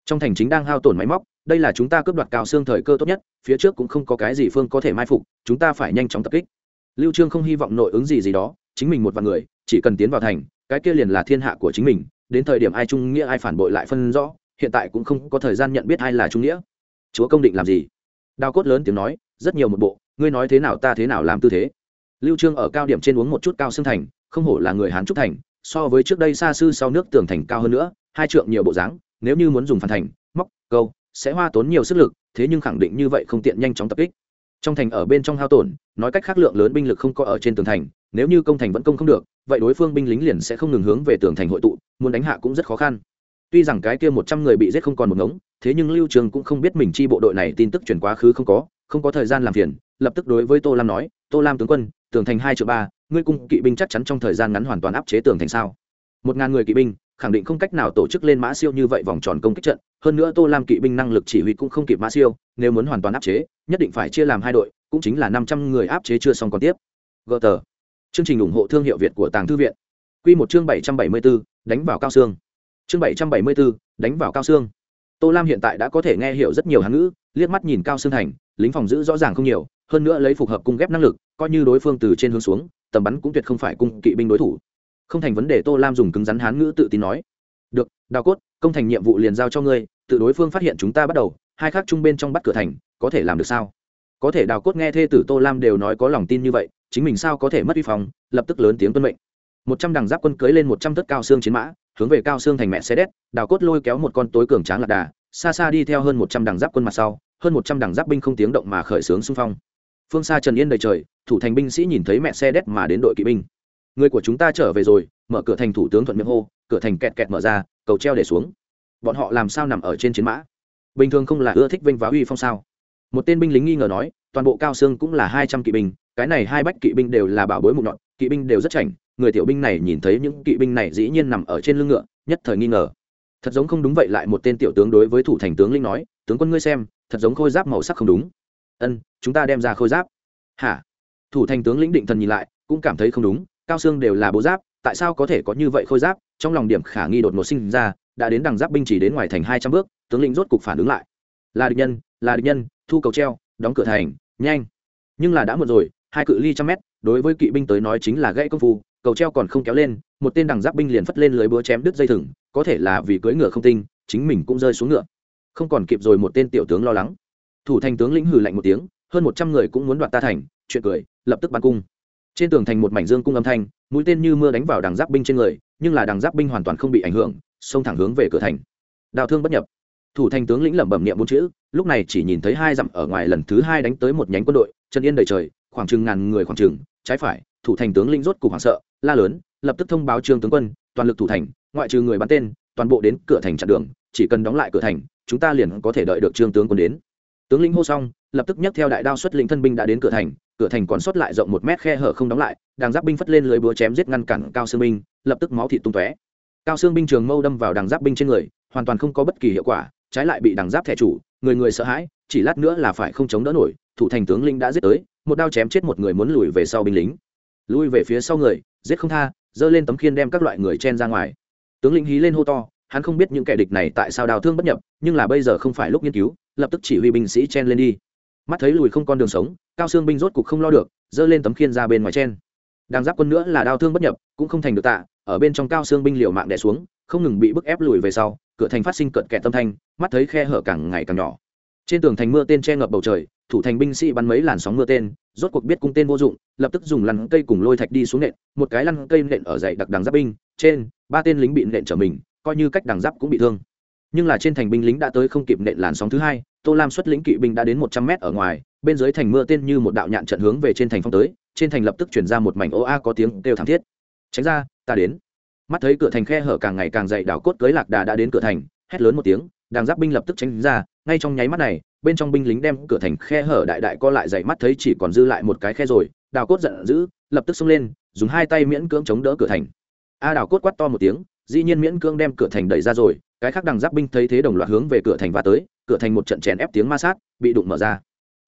[SPEAKER 1] Trong thành chính đang hao tổn máy móc, đây là chúng ta cướp đoạt cao xương thời cơ tốt nhất, phía trước cũng không có cái gì phương có thể mai phục, chúng ta phải nhanh chóng tập kích. Lưu trương không hy vọng nội ứng gì gì đó, chính mình một vài người, chỉ cần tiến vào thành, cái kia liền là thiên hạ của chính mình, đến thời điểm ai trung nghĩa ai phản bội lại phân rõ, hiện tại cũng không có thời gian nhận biết ai là trung nghĩa. Chúa công định làm gì? Đao cốt lớn tiếng nói, rất nhiều một bộ, ngươi nói thế nào ta thế nào làm tư thế. Lưu trương ở cao điểm trên uống một chút cao xương thành, không hổ là người hán trúc thành so với trước đây xa sư sau nước tường thành cao hơn nữa, hai trượng nhiều bộ dáng, nếu như muốn dùng phản thành, móc, câu, sẽ hoa tốn nhiều sức lực, thế nhưng khẳng định như vậy không tiện nhanh chóng tập kích. Trong thành ở bên trong hao tổn, nói cách khác lượng lớn binh lực không có ở trên tường thành, nếu như công thành vẫn công không được, vậy đối phương binh lính liền sẽ không ngừng hướng về tường thành hội tụ, muốn đánh hạ cũng rất khó khăn. Tuy rằng cái kia một trăm người bị giết không còn một ngống, thế nhưng lưu trường cũng không biết mình chi bộ đội này tin tức chuyển quá khứ không có không có thời gian làm phiền, lập tức đối với tô lam nói, tô lam tướng quân, tường thành hai triệu ba ngươi cung kỵ binh chắc chắn trong thời gian ngắn hoàn toàn áp chế tường thành sao? Một ngàn người kỵ binh, khẳng định không cách nào tổ chức lên mã siêu như vậy vòng tròn công kích trận. Hơn nữa tô lam kỵ binh năng lực chỉ huy cũng không kịp mã siêu, nếu muốn hoàn toàn áp chế, nhất định phải chia làm hai đội, cũng chính là năm trăm người áp chế chưa xong còn tiếp. Gờ tờ. Chương trình ủng hộ thương hiệu việt của tàng thư viện. Q một chương bảy trăm bảy mươi b ố đánh vào cao xương. Chương bảy trăm bảy mươi b ố đánh vào cao xương. Tô lam hiện tại đã có thể nghe hiểu rất nhiều hán ngữ, liếc mắt nhìn cao xương thành, lính phòng giữ rõ ràng không nhiều, hơn nữa lấy phục hợp cung ghép năng lực, coi như đối phương từ trên hướng xuống tầm bắn cũng tuyệt không phải cung kỵ binh đối thủ. Không thành vấn đề tô lam dùng cứng rắn hán ngữ tự tin nói. Được, đào cốt, công thành nhiệm vụ liền giao cho ngươi, tự đối phương phát hiện chúng ta bắt đầu, hai khác chung bên trong bắt cửa thành, có thể làm được sao? Có thể đào cốt nghe thê tử tô lam đều nói có lòng tin như vậy, chính mình sao có thể mất uy phòng lập tức lớn tiếng tuân mệnh. Một trăm đằng giáp quân cưới lên một trăm thất cao xương chiến mã, hướng về cao xương thành mẹ xe đét đào cốt lôi kéo một con tối cường tráng lạc đà, xa xa đi theo hơn một trăm đằng giáp quân mặt sau, hơn một trăm đằng giáp binh không tiếng động mà khởi xướng xung phong. Phương xa trần yên đầy trời thủ thành binh sĩ nhìn thấy mẹ xe đét mà đến đội kỵ binh. Người của chúng ta trở về rồi, mở cửa thành thủ tướng thuận miệng hô, cửa thành kẹt kẹt mở ra, cầu treo để xuống. Bọn họ làm sao nằm ở trên chiến mã? Bình thường không là ưa thích vinh váo uy phong sao? Một tên binh lính nghi ngờ nói, toàn bộ cao xương cũng là hai trăm kỵ binh, cái này hai bách kỵ binh đều là bảo bối mục nhọn, kỵ binh đều rất chảnh, người tiểu binh này nhìn thấy những kỵ binh này dĩ nhiên nằm ở trên lưng ngựa, nhất thời nghi ngờ. Thật giống không đúng vậy lại một tên tiểu tướng đối với thủ thành tướng linh nói, tướng quân ngươi xem, thật giống khôi giáp màu sắc không đúng. Ân, chúng ta đem ra khôi giáp. Hả? Thủ thành tướng lĩnh định thần nhìn lại, cũng cảm thấy không đúng, cao xương đều là bố giáp, tại sao có thể có như vậy khôi giáp? Trong lòng điểm khả nghi đột ngột sinh ra, đã đến đằng giáp binh chỉ đến ngoài thành hai trăm bước, tướng lĩnh rốt cục phản ứng lại. Là địch nhân, là địch nhân, thu cầu treo, đóng cửa thành, nhanh. Nhưng là đã muộn rồi, hai cự ly trăm mét, đối với kỵ binh tới nói chính là gãy công phu, cầu treo còn không kéo lên, một tên đằng giáp binh liền phất lên lưới búa chém đứt dây thừng, có thể là vì cưỡi ngựa không tinh, chính mình cũng rơi xuống ngựa. Không còn kịp rồi một tên tiểu tướng lo lắng. Thủ thành tướng lĩnh hừ lạnh một tiếng, hơn một trăm người cũng muốn đoạt ta thành chuyện cười, lập tức bắn cung. Trên tường thành một mảnh dương cung âm thanh, mũi tên như mưa đánh vào đằng giáp binh trên người, nhưng là đằng giáp binh hoàn toàn không bị ảnh hưởng, xông thẳng hướng về cửa thành. Đào thương bất nhập. Thủ thành tướng lĩnh lẩm bẩm niệm bốn chữ, lúc này chỉ nhìn thấy hai dặm ở ngoài lần thứ hai đánh tới một nhánh quân đội, chân yên đầy trời, khoảng chừng ngàn người khoảng chừng, trái phải, thủ thành tướng lĩnh rốt cục hoảng sợ, la lớn, lập tức thông báo trương tướng quân, toàn lực thủ thành, ngoại trừ người bắn tên, toàn bộ đến cửa thành chặn đường, chỉ cần đóng lại cửa thành, chúng ta liền có thể đợi được trương tướng quân đến. Tướng lĩnh hô xong, lập tức nhấc theo đại đao xuất lĩnh thân binh đã đến cửa thành cửa thành còn sót lại rộng một mét khe hở không đóng lại đàng giáp binh phất lên lưới búa chém giết ngăn cản cao xương binh, lập tức máu thịt tung tóe. Cao xương binh trường mâu đâm vào đằng giáp binh trên người, hoàn toàn không có bất kỳ hiệu quả, trái lại bị đằng giáp thẻ chủ, người người sợ hãi, chỉ lát nữa là phải không chống đỡ nổi, thủ thành tướng linh đã giết tới, một đao chém chết một người muốn lùi về sau binh lính. Lui về phía sau người, giết không tha, giơ lên tấm khiên đem các loại người chen ra ngoài. Tướng lĩnh hí lên hô to, hắn không biết những kẻ địch này tại sao đào thương bất nhập, nhưng là bây giờ không phải lúc nghiên cứu, lập tức chỉ huy binh sĩ chen lên đi. Mắt thấy lùi không con đường sống cao xương binh rốt cục không lo được, giơ lên tấm khiên ra bên ngoài trên. đang giáp quân nữa là đao thương bất nhập, cũng không thành được tạ, ở bên trong cao xương binh liều mạng đè xuống, không ngừng bị bức ép lùi về sau, cửa thành phát sinh cận kẹt tâm thanh, mắt thấy khe hở càng ngày càng nhỏ trên tường thành mưa tên che ngập bầu trời, thủ thành binh sĩ bắn mấy làn sóng mưa tên, rốt cuộc biết cung tên vô dụng, lập tức dùng lăn cây cùng lôi thạch đi xuống nện, một cái lăn cây nện ở dậy đặc đằng giáp binh, trên, ba tên lính bị nện trở mình, coi như cách đằng giáp cũng bị thương nhưng là trên thành binh lính đã tới không kịp nện làn sóng thứ hai, tô lam xuất lĩnh kỵ binh đã đến một trăm mét ở ngoài bên dưới thành mưa tên như một đạo nhạn trận hướng về trên thành phong tới, trên thành lập tức chuyển ra một mảnh ô a có tiếng kêu thảm thiết. Tránh ra, ta đến. Mắt thấy cửa thành khe hở càng ngày càng dày, đảo cốt cưới lạc đà đã đến cửa thành, hét lớn một tiếng, đàng giáp binh lập tức tránh ra, ngay trong nháy mắt này, bên trong binh lính đem cửa thành khe hở đại đại co lại dày mắt thấy chỉ còn dư lại một cái khe rồi đào cốt giận dữ, lập tức xông lên, dùng hai tay miễn cưỡng chống đỡ cửa thành. A đào cốt quát to một tiếng, dĩ nhiên miễn cưỡng đem cửa thành đẩy ra rồi, cái khác đằng giáp binh thấy thế đồng loạt hướng về cửa thành và tới, cửa thành một trận chèn ép tiếng ma sát, bị đụng mở ra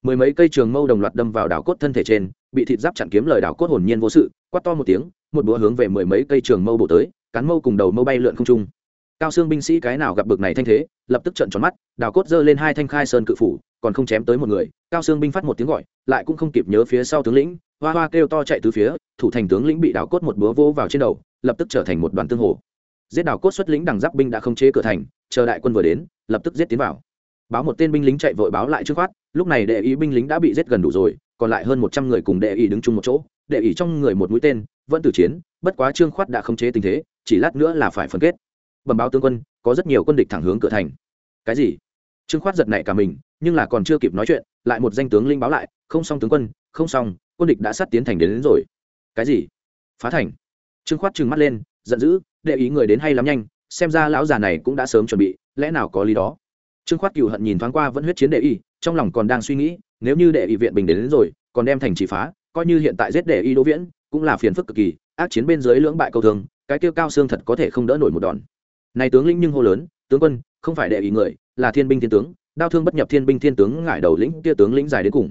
[SPEAKER 1] mười mấy cây trường mâu đồng loạt đâm vào đảo cốt thân thể trên, bị thịt giáp chặn kiếm lời đảo cốt hồn nhiên vô sự, quát to một tiếng, một búa hướng về mười mấy cây trường mâu bổ tới, cán mâu cùng đầu mâu bay lượn không trung. Cao xương binh sĩ cái nào gặp bực này thanh thế, lập tức trận tròn mắt đào cốt giơ lên hai thanh khai sơn cự phủ, còn không chém tới một người, cao xương binh phát một tiếng gọi, lại cũng không kịp nhớ phía sau tướng lĩnh, hoa hoa kêu to chạy từ phía, thủ thành tướng lĩnh bị đào cốt một búa vỗ vào trên đầu, lập tức trở thành một đoàn tương hồ. Giết đào cốt xuất lĩnh đằng giáp binh đã không chế cửa thành, chờ đại quân vừa đến, lập tức giết tiến vào báo một tên binh lính chạy vội báo lại trước khoát lúc này đệ ý binh lính đã bị giết gần đủ rồi còn lại hơn một trăm người cùng đệ ý đứng chung một chỗ đệ ý trong người một mũi tên vẫn tử chiến bất quá trương khoát đã khống chế tình thế chỉ lát nữa là phải phân kết. Bẩm báo tướng quân có rất nhiều quân địch thẳng hướng cửa thành. Cái gì? Trương khoát giật nảy cả mình nhưng là còn chưa kịp nói chuyện lại một danh tướng linh báo lại không xong tướng quân không xong quân địch đã sát tiến thành đến, đến rồi. Cái gì? Phá thành. Trương khoát trừng mắt lên giận dữ đệ ý người đến hay lắm nhanh xem ra lão già này cũng đã sớm chuẩn bị lẽ nào có lý đó? Trương khoát cựu hận nhìn thoáng qua vẫn huyết chiến đệ y trong lòng còn đang suy nghĩ nếu như đệ y viện bình đến, đến rồi còn đem thành chỉ phá coi như hiện tại giết đệ y đỗ viễn cũng là phiền phức cực kỳ ác chiến bên dưới lưỡng bại câu thường cái kêu cao xương thật có thể không đỡ nổi một đòn. Này tướng lĩnh nhưng hô lớn tướng quân không phải đệ y người là thiên binh thiên tướng đao thương bất nhập thiên binh thiên tướng ngải đầu lĩnh kia tướng lĩnh dài đến cùng.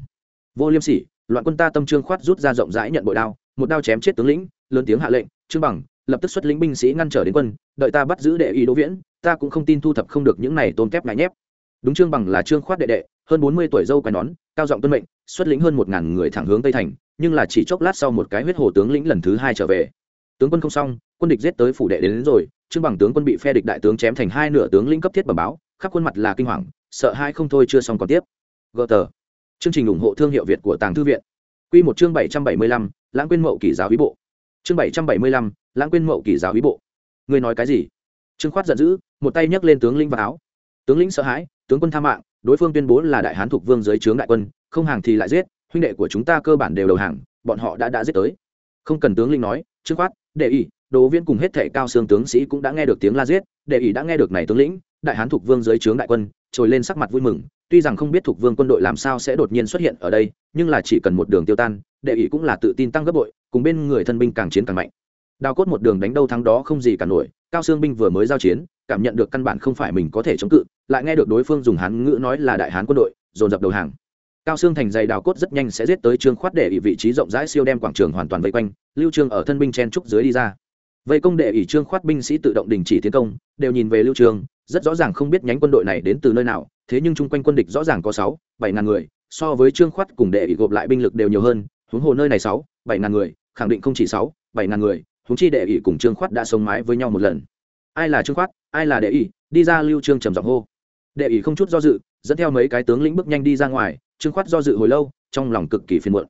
[SPEAKER 1] Vô liêm sỉ loạn quân ta tâm trương khoát rút ra rộng rãi nhận bội đao một đao chém chết tướng lĩnh lớn tiếng hạ lệnh trương bằng lập tức xuất lĩnh binh sĩ ngăn trở đến quân đợi ta bắt giữ đệ y đỗ viễn ta cũng không tin thu thập không được những này tôn kép ngại nhép đúng trương bằng là trương khoát đệ đệ hơn bốn mươi tuổi dâu quai nón cao giọng tuân mệnh xuất lĩnh hơn một ngàn người thẳng hướng tây thành nhưng là chỉ chốc lát sau một cái huyết hồ tướng lĩnh lần thứ hai trở về. Tướng quân không xong quân địch giết tới phủ đệ đến, đến rồi trương bằng tướng quân bị phe địch đại tướng chém thành hai nửa tướng lĩnh cấp thiết bẩm báo khắp khuôn mặt là kinh hoàng sợ hai không thôi chưa xong còn tiếp. Gờ tờ. Chương trình ủng hộ thương hiệu việt của tàng thư viện. Q một chương bảy trăm bảy mươi lăm lãng quên mậu kỷ giáo hí bộ. Chương bảy trăm bảy mươi lăm lãng quên mậu kỷ giáo hí bộ. Ngươi nói cái gì? Trương khoát giận dữ một tay nhấc lên tướng lĩnh vào áo. Tướng lĩnh sợ hãi tướng quân tha mạng đối phương tuyên bố là đại hán thuộc vương dưới trướng đại quân không hàng thì lại giết huynh đệ của chúng ta cơ bản đều đầu hàng bọn họ đã đã giết tới không cần tướng lĩnh nói trước khoát đệ ý đồ viên cùng hết thảy cao xương tướng sĩ cũng đã nghe được tiếng la giết, đệ ý đã nghe được này tướng lĩnh, đại hán thuộc vương dưới trướng đại quân, trồi lên sắc mặt vui mừng, tuy rằng không biết thuộc vương quân đội làm sao sẽ đột nhiên xuất hiện ở đây, nhưng là chỉ cần một đường tiêu tan, đệ ý cũng là tự tin tăng gấp bội, cùng bên người thân binh càng chiến càng mạnh. Đào cốt một đường đánh đâu thắng đó không gì cả nổi, cao xương binh vừa mới giao chiến, cảm nhận được căn bản không phải mình có thể chống cự, lại nghe được đối phương dùng hán ngữ nói là đại hán quân đội, dồn dập đầu hàng. Cao xương thành dày đào cốt rất nhanh sẽ giết tới trương khoát để ý vị trí rộng rãi siêu đem quảng trường hoàn toàn vây quanh, Lưu Trương ở thân binh chen trúc dưới đi ra vây công đệ ỷ trương khoát binh sĩ tự động đình chỉ tiến công đều nhìn về lưu trường rất rõ ràng không biết nhánh quân đội này đến từ nơi nào thế nhưng chung quanh quân địch rõ ràng có sáu bảy ngàn người so với trương khoát cùng đệ ỷ gộp lại binh lực đều nhiều hơn huống hồ nơi này sáu bảy ngàn người khẳng định không chỉ sáu bảy ngàn người huống chi đệ ỷ cùng trương khoát đã sống mái với nhau một lần ai là trương khoát, ai là đệ ỷ, đi ra lưu trương trầm giọng hô. Đệ ỷ không chút do dự, dẫn theo mấy cái tướng lĩnh bước nhanh đi ra ngoài, trương khoát do dự hồi lâu, trong lòng cực kỳ phiền muộn.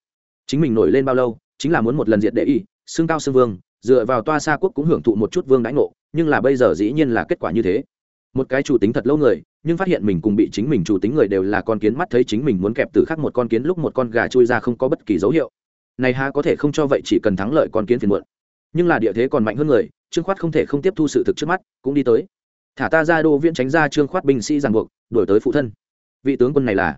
[SPEAKER 1] Chính mình nổi lên bao lâu, chính là muốn một lần diệt đệ ỷ xương cao xương vương, dựa vào toa xa quốc cũng hưởng thụ một chút vương đãi ngộ, nhưng là bây giờ dĩ nhiên là kết quả như thế. Một cái chủ tính thật lâu người, nhưng phát hiện mình cùng bị chính mình chủ tính người đều là con kiến mắt thấy chính mình muốn kẹp từ khác một con kiến lúc một con gà chui ra không có bất kỳ dấu hiệu. Này ha có thể không cho vậy chỉ cần thắng lợi con kiến phiền muộn. Nhưng là địa thế còn mạnh hơn người trương khoát không thể không tiếp thu sự thực trước mắt, cũng đi tới. Thả ta ra đô viễn tránh ra trương khoát binh sĩ ràng buộc đổi tới phụ thân. Vị tướng quân này là?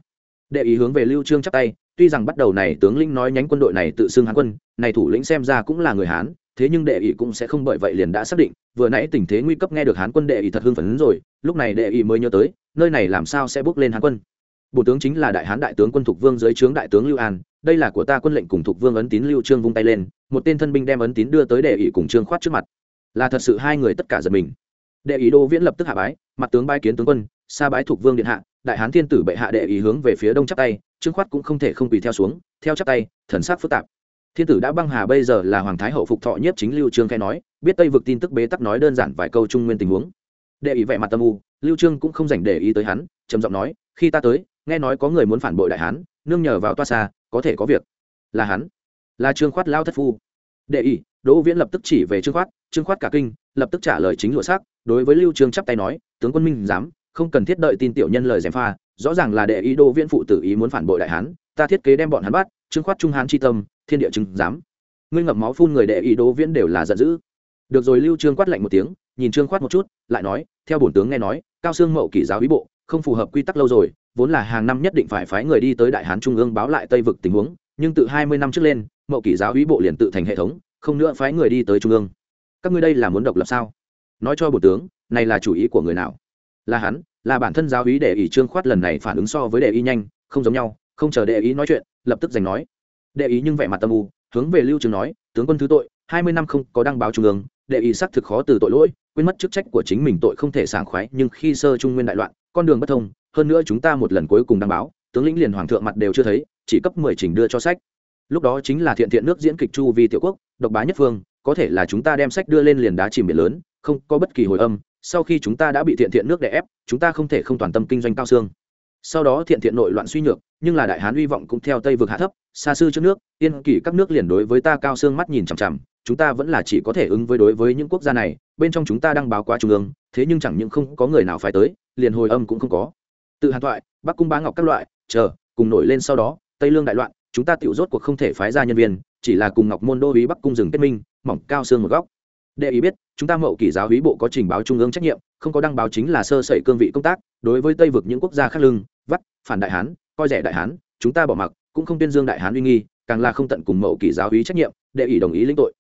[SPEAKER 1] Đệ ý hướng về lưu trương chắp tay, tuy rằng bắt đầu này tướng lĩnh nói nhánh quân đội này tự xưng hán quân, này thủ lĩnh xem ra cũng là người hán, thế nhưng đệ ý cũng sẽ không bởi vậy liền đã xác định, vừa nãy tình thế nguy cấp nghe được hán quân đệ ý thật hưng phấn rồi, lúc này đệ ý mới nhớ tới, nơi này làm sao sẽ bước lên hán quân? Bộ tướng chính là đại hán đại tướng quân thục vương dưới trướng đại tướng lưu an, đây là của ta quân lệnh cùng thục vương ấn tín lưu trương vung tay lên, một tên thân binh đem ấn tín đưa tới đệ ý cùng trương khoát trước mặt là thật sự hai người tất cả giật mình. Đệ ý đô viễn lập tức hạ bái, mặt tướng bái kiến tướng quân xa bái thuộc vương điện hạ, đại hán thiên tử bệ hạ đệ ý hướng về phía đông chắp tay, trương khoát cũng không thể không tùy theo xuống, theo chắp tay, thần sắc phức tạp. Thiên tử đã băng hà bây giờ là hoàng thái hậu phục thọ nhất chính lưu trương khai nói, biết tây vực tin tức bế tắc nói đơn giản vài câu trung nguyên tình huống. Đệ ý vẻ mặt tâm u, lưu trương cũng không dành để ý tới hắn, trầm giọng nói, khi ta tới, nghe nói có người muốn phản bội đại hán, nương nhờ vào toa xa, có thể có việc. Là hắn. Là trương khoát lao thất phu đệ ý, đỗ viễn lập tức chỉ về trương khoát trương khoát cả kinh, lập tức trả lời chính lụa xác đối với lưu trương chắp tay nói, tướng quân minh dám không cần thiết đợi tin tiểu nhân lời gièm pha, rõ ràng là đệ ý đỗ viễn phụ tử ý muốn phản bội đại hán, ta thiết kế đem bọn hắn bắt, trương khoát trung hán chi tâm, thiên địa chứng dám ngươi ngậm máu phun người đệ ý đỗ viễn đều là giận dữ. Được rồi, lưu trương quát lạnh một tiếng, nhìn trương khoát một chút, lại nói, theo bổn tướng nghe nói, cao xương mậu kỷ giáo ý bộ, không phù hợp quy tắc lâu rồi, vốn là hàng năm nhất định phải phái người đi tới đại hán trung ương báo lại tây vực tình huống, nhưng từ hai mươi năm trước lên mậu kỷ giáo ý bộ liền tự thành hệ thống, không nữa phái người đi tới trung ương. Các ngươi đây là muốn độc lập sao? Nói cho bộ tướng, này là chủ ý của người nào? Là hắn, là bản thân giáo ý để ý trương khoát lần này phản ứng so với đệ ý nhanh, không giống nhau, không chờ đệ ý nói chuyện, lập tức giành nói. Đệ ý nhưng vẻ mặt tâm u, hướng về lưu trường nói, tướng quân thứ tội, hai mươi năm không có đăng báo trung ương đệ ý xác thực khó từ tội lỗi, quên mất chức trách của chính mình tội không thể sảng khoái, nhưng khi sơ trung nguyên đại loạn, con đường bất thông, hơn nữa chúng ta một lần cuối cùng đăng báo, tướng lĩnh liền hoàng thượng mặt đều chưa thấy, chỉ cấp mười trình đưa cho sách lúc đó chính là thiện thiện nước diễn kịch chu vi tiểu quốc, độc bá nhất phương, có thể là chúng ta đem sách đưa lên liền đá chìm biển lớn, không có bất kỳ hồi âm, sau khi chúng ta đã bị thiện thiện nước đè ép, chúng ta không thể không toàn tâm kinh doanh cao xương. Sau đó thiện thiện nội loạn suy nhược, nhưng là đại hán uy vọng cũng theo tây vực hạ thấp, xa sư trước nước, yên kỷ các nước liền đối với ta cao xương mắt nhìn chằm chằm, chúng ta vẫn là chỉ có thể ứng với đối với những quốc gia này, bên trong chúng ta đang báo quá trung ương, thế nhưng chẳng những không có người nào phải tới, liền hồi âm cũng không có. Tự hàn thoại, bắc cung bá ngọc các loại, chờ, cùng nổi lên sau đó, tây lương đại loạn chúng ta tiểu rốt cuộc không thể phái ra nhân viên, chỉ là cùng ngọc môn đô ý bắc cung rừng kết minh, mỏng cao xương một góc. Đệ ý biết, chúng ta mậu kỷ giáo úy bộ có trình báo trung ương trách nhiệm, không có đăng báo chính là sơ sẩy cương vị công tác, đối với tây vực những quốc gia khác lưng, vắt, phản đại hán, coi rẻ đại hán, chúng ta bỏ mặc, cũng không tuyên dương đại hán uy nghi, càng là không tận cùng mậu kỷ giáo úy trách nhiệm, đệ ý đồng ý lĩnh tội.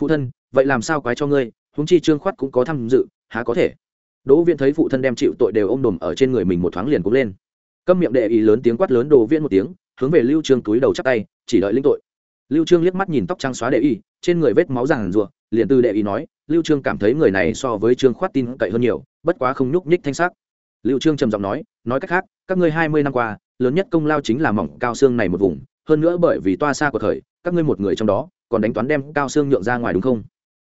[SPEAKER 1] Phụ thân, vậy làm sao quái cho ngươi, huống chi trương khoát cũng có tham dự, há có thể. Đỗ viện thấy phụ thân đem chịu tội đều ôm đồm ở trên người mình một thoáng liền cũng lên câm miệng đệ ý lớn tiếng quát lớn đồ viễn một tiếng, hướng về lưu trương túi đầu chắp tay, chỉ đợi linh tội. Lưu trương liếc mắt nhìn tóc trắng xóa đệ y trên người vết máu ràng rùa liền từ đệ y nói, lưu trương cảm thấy người này so với trương khoát tin cậy hơn nhiều, bất quá không nhúc nhích thanh sắc. Lưu trương trầm giọng nói nói cách khác, các ngươi 20 năm qua, lớn nhất công lao chính là mỏng cao xương này một vùng, hơn nữa bởi vì toa xa của thời, các ngươi một người trong đó, còn đánh toán đem cao xương nhượng ra ngoài đúng không?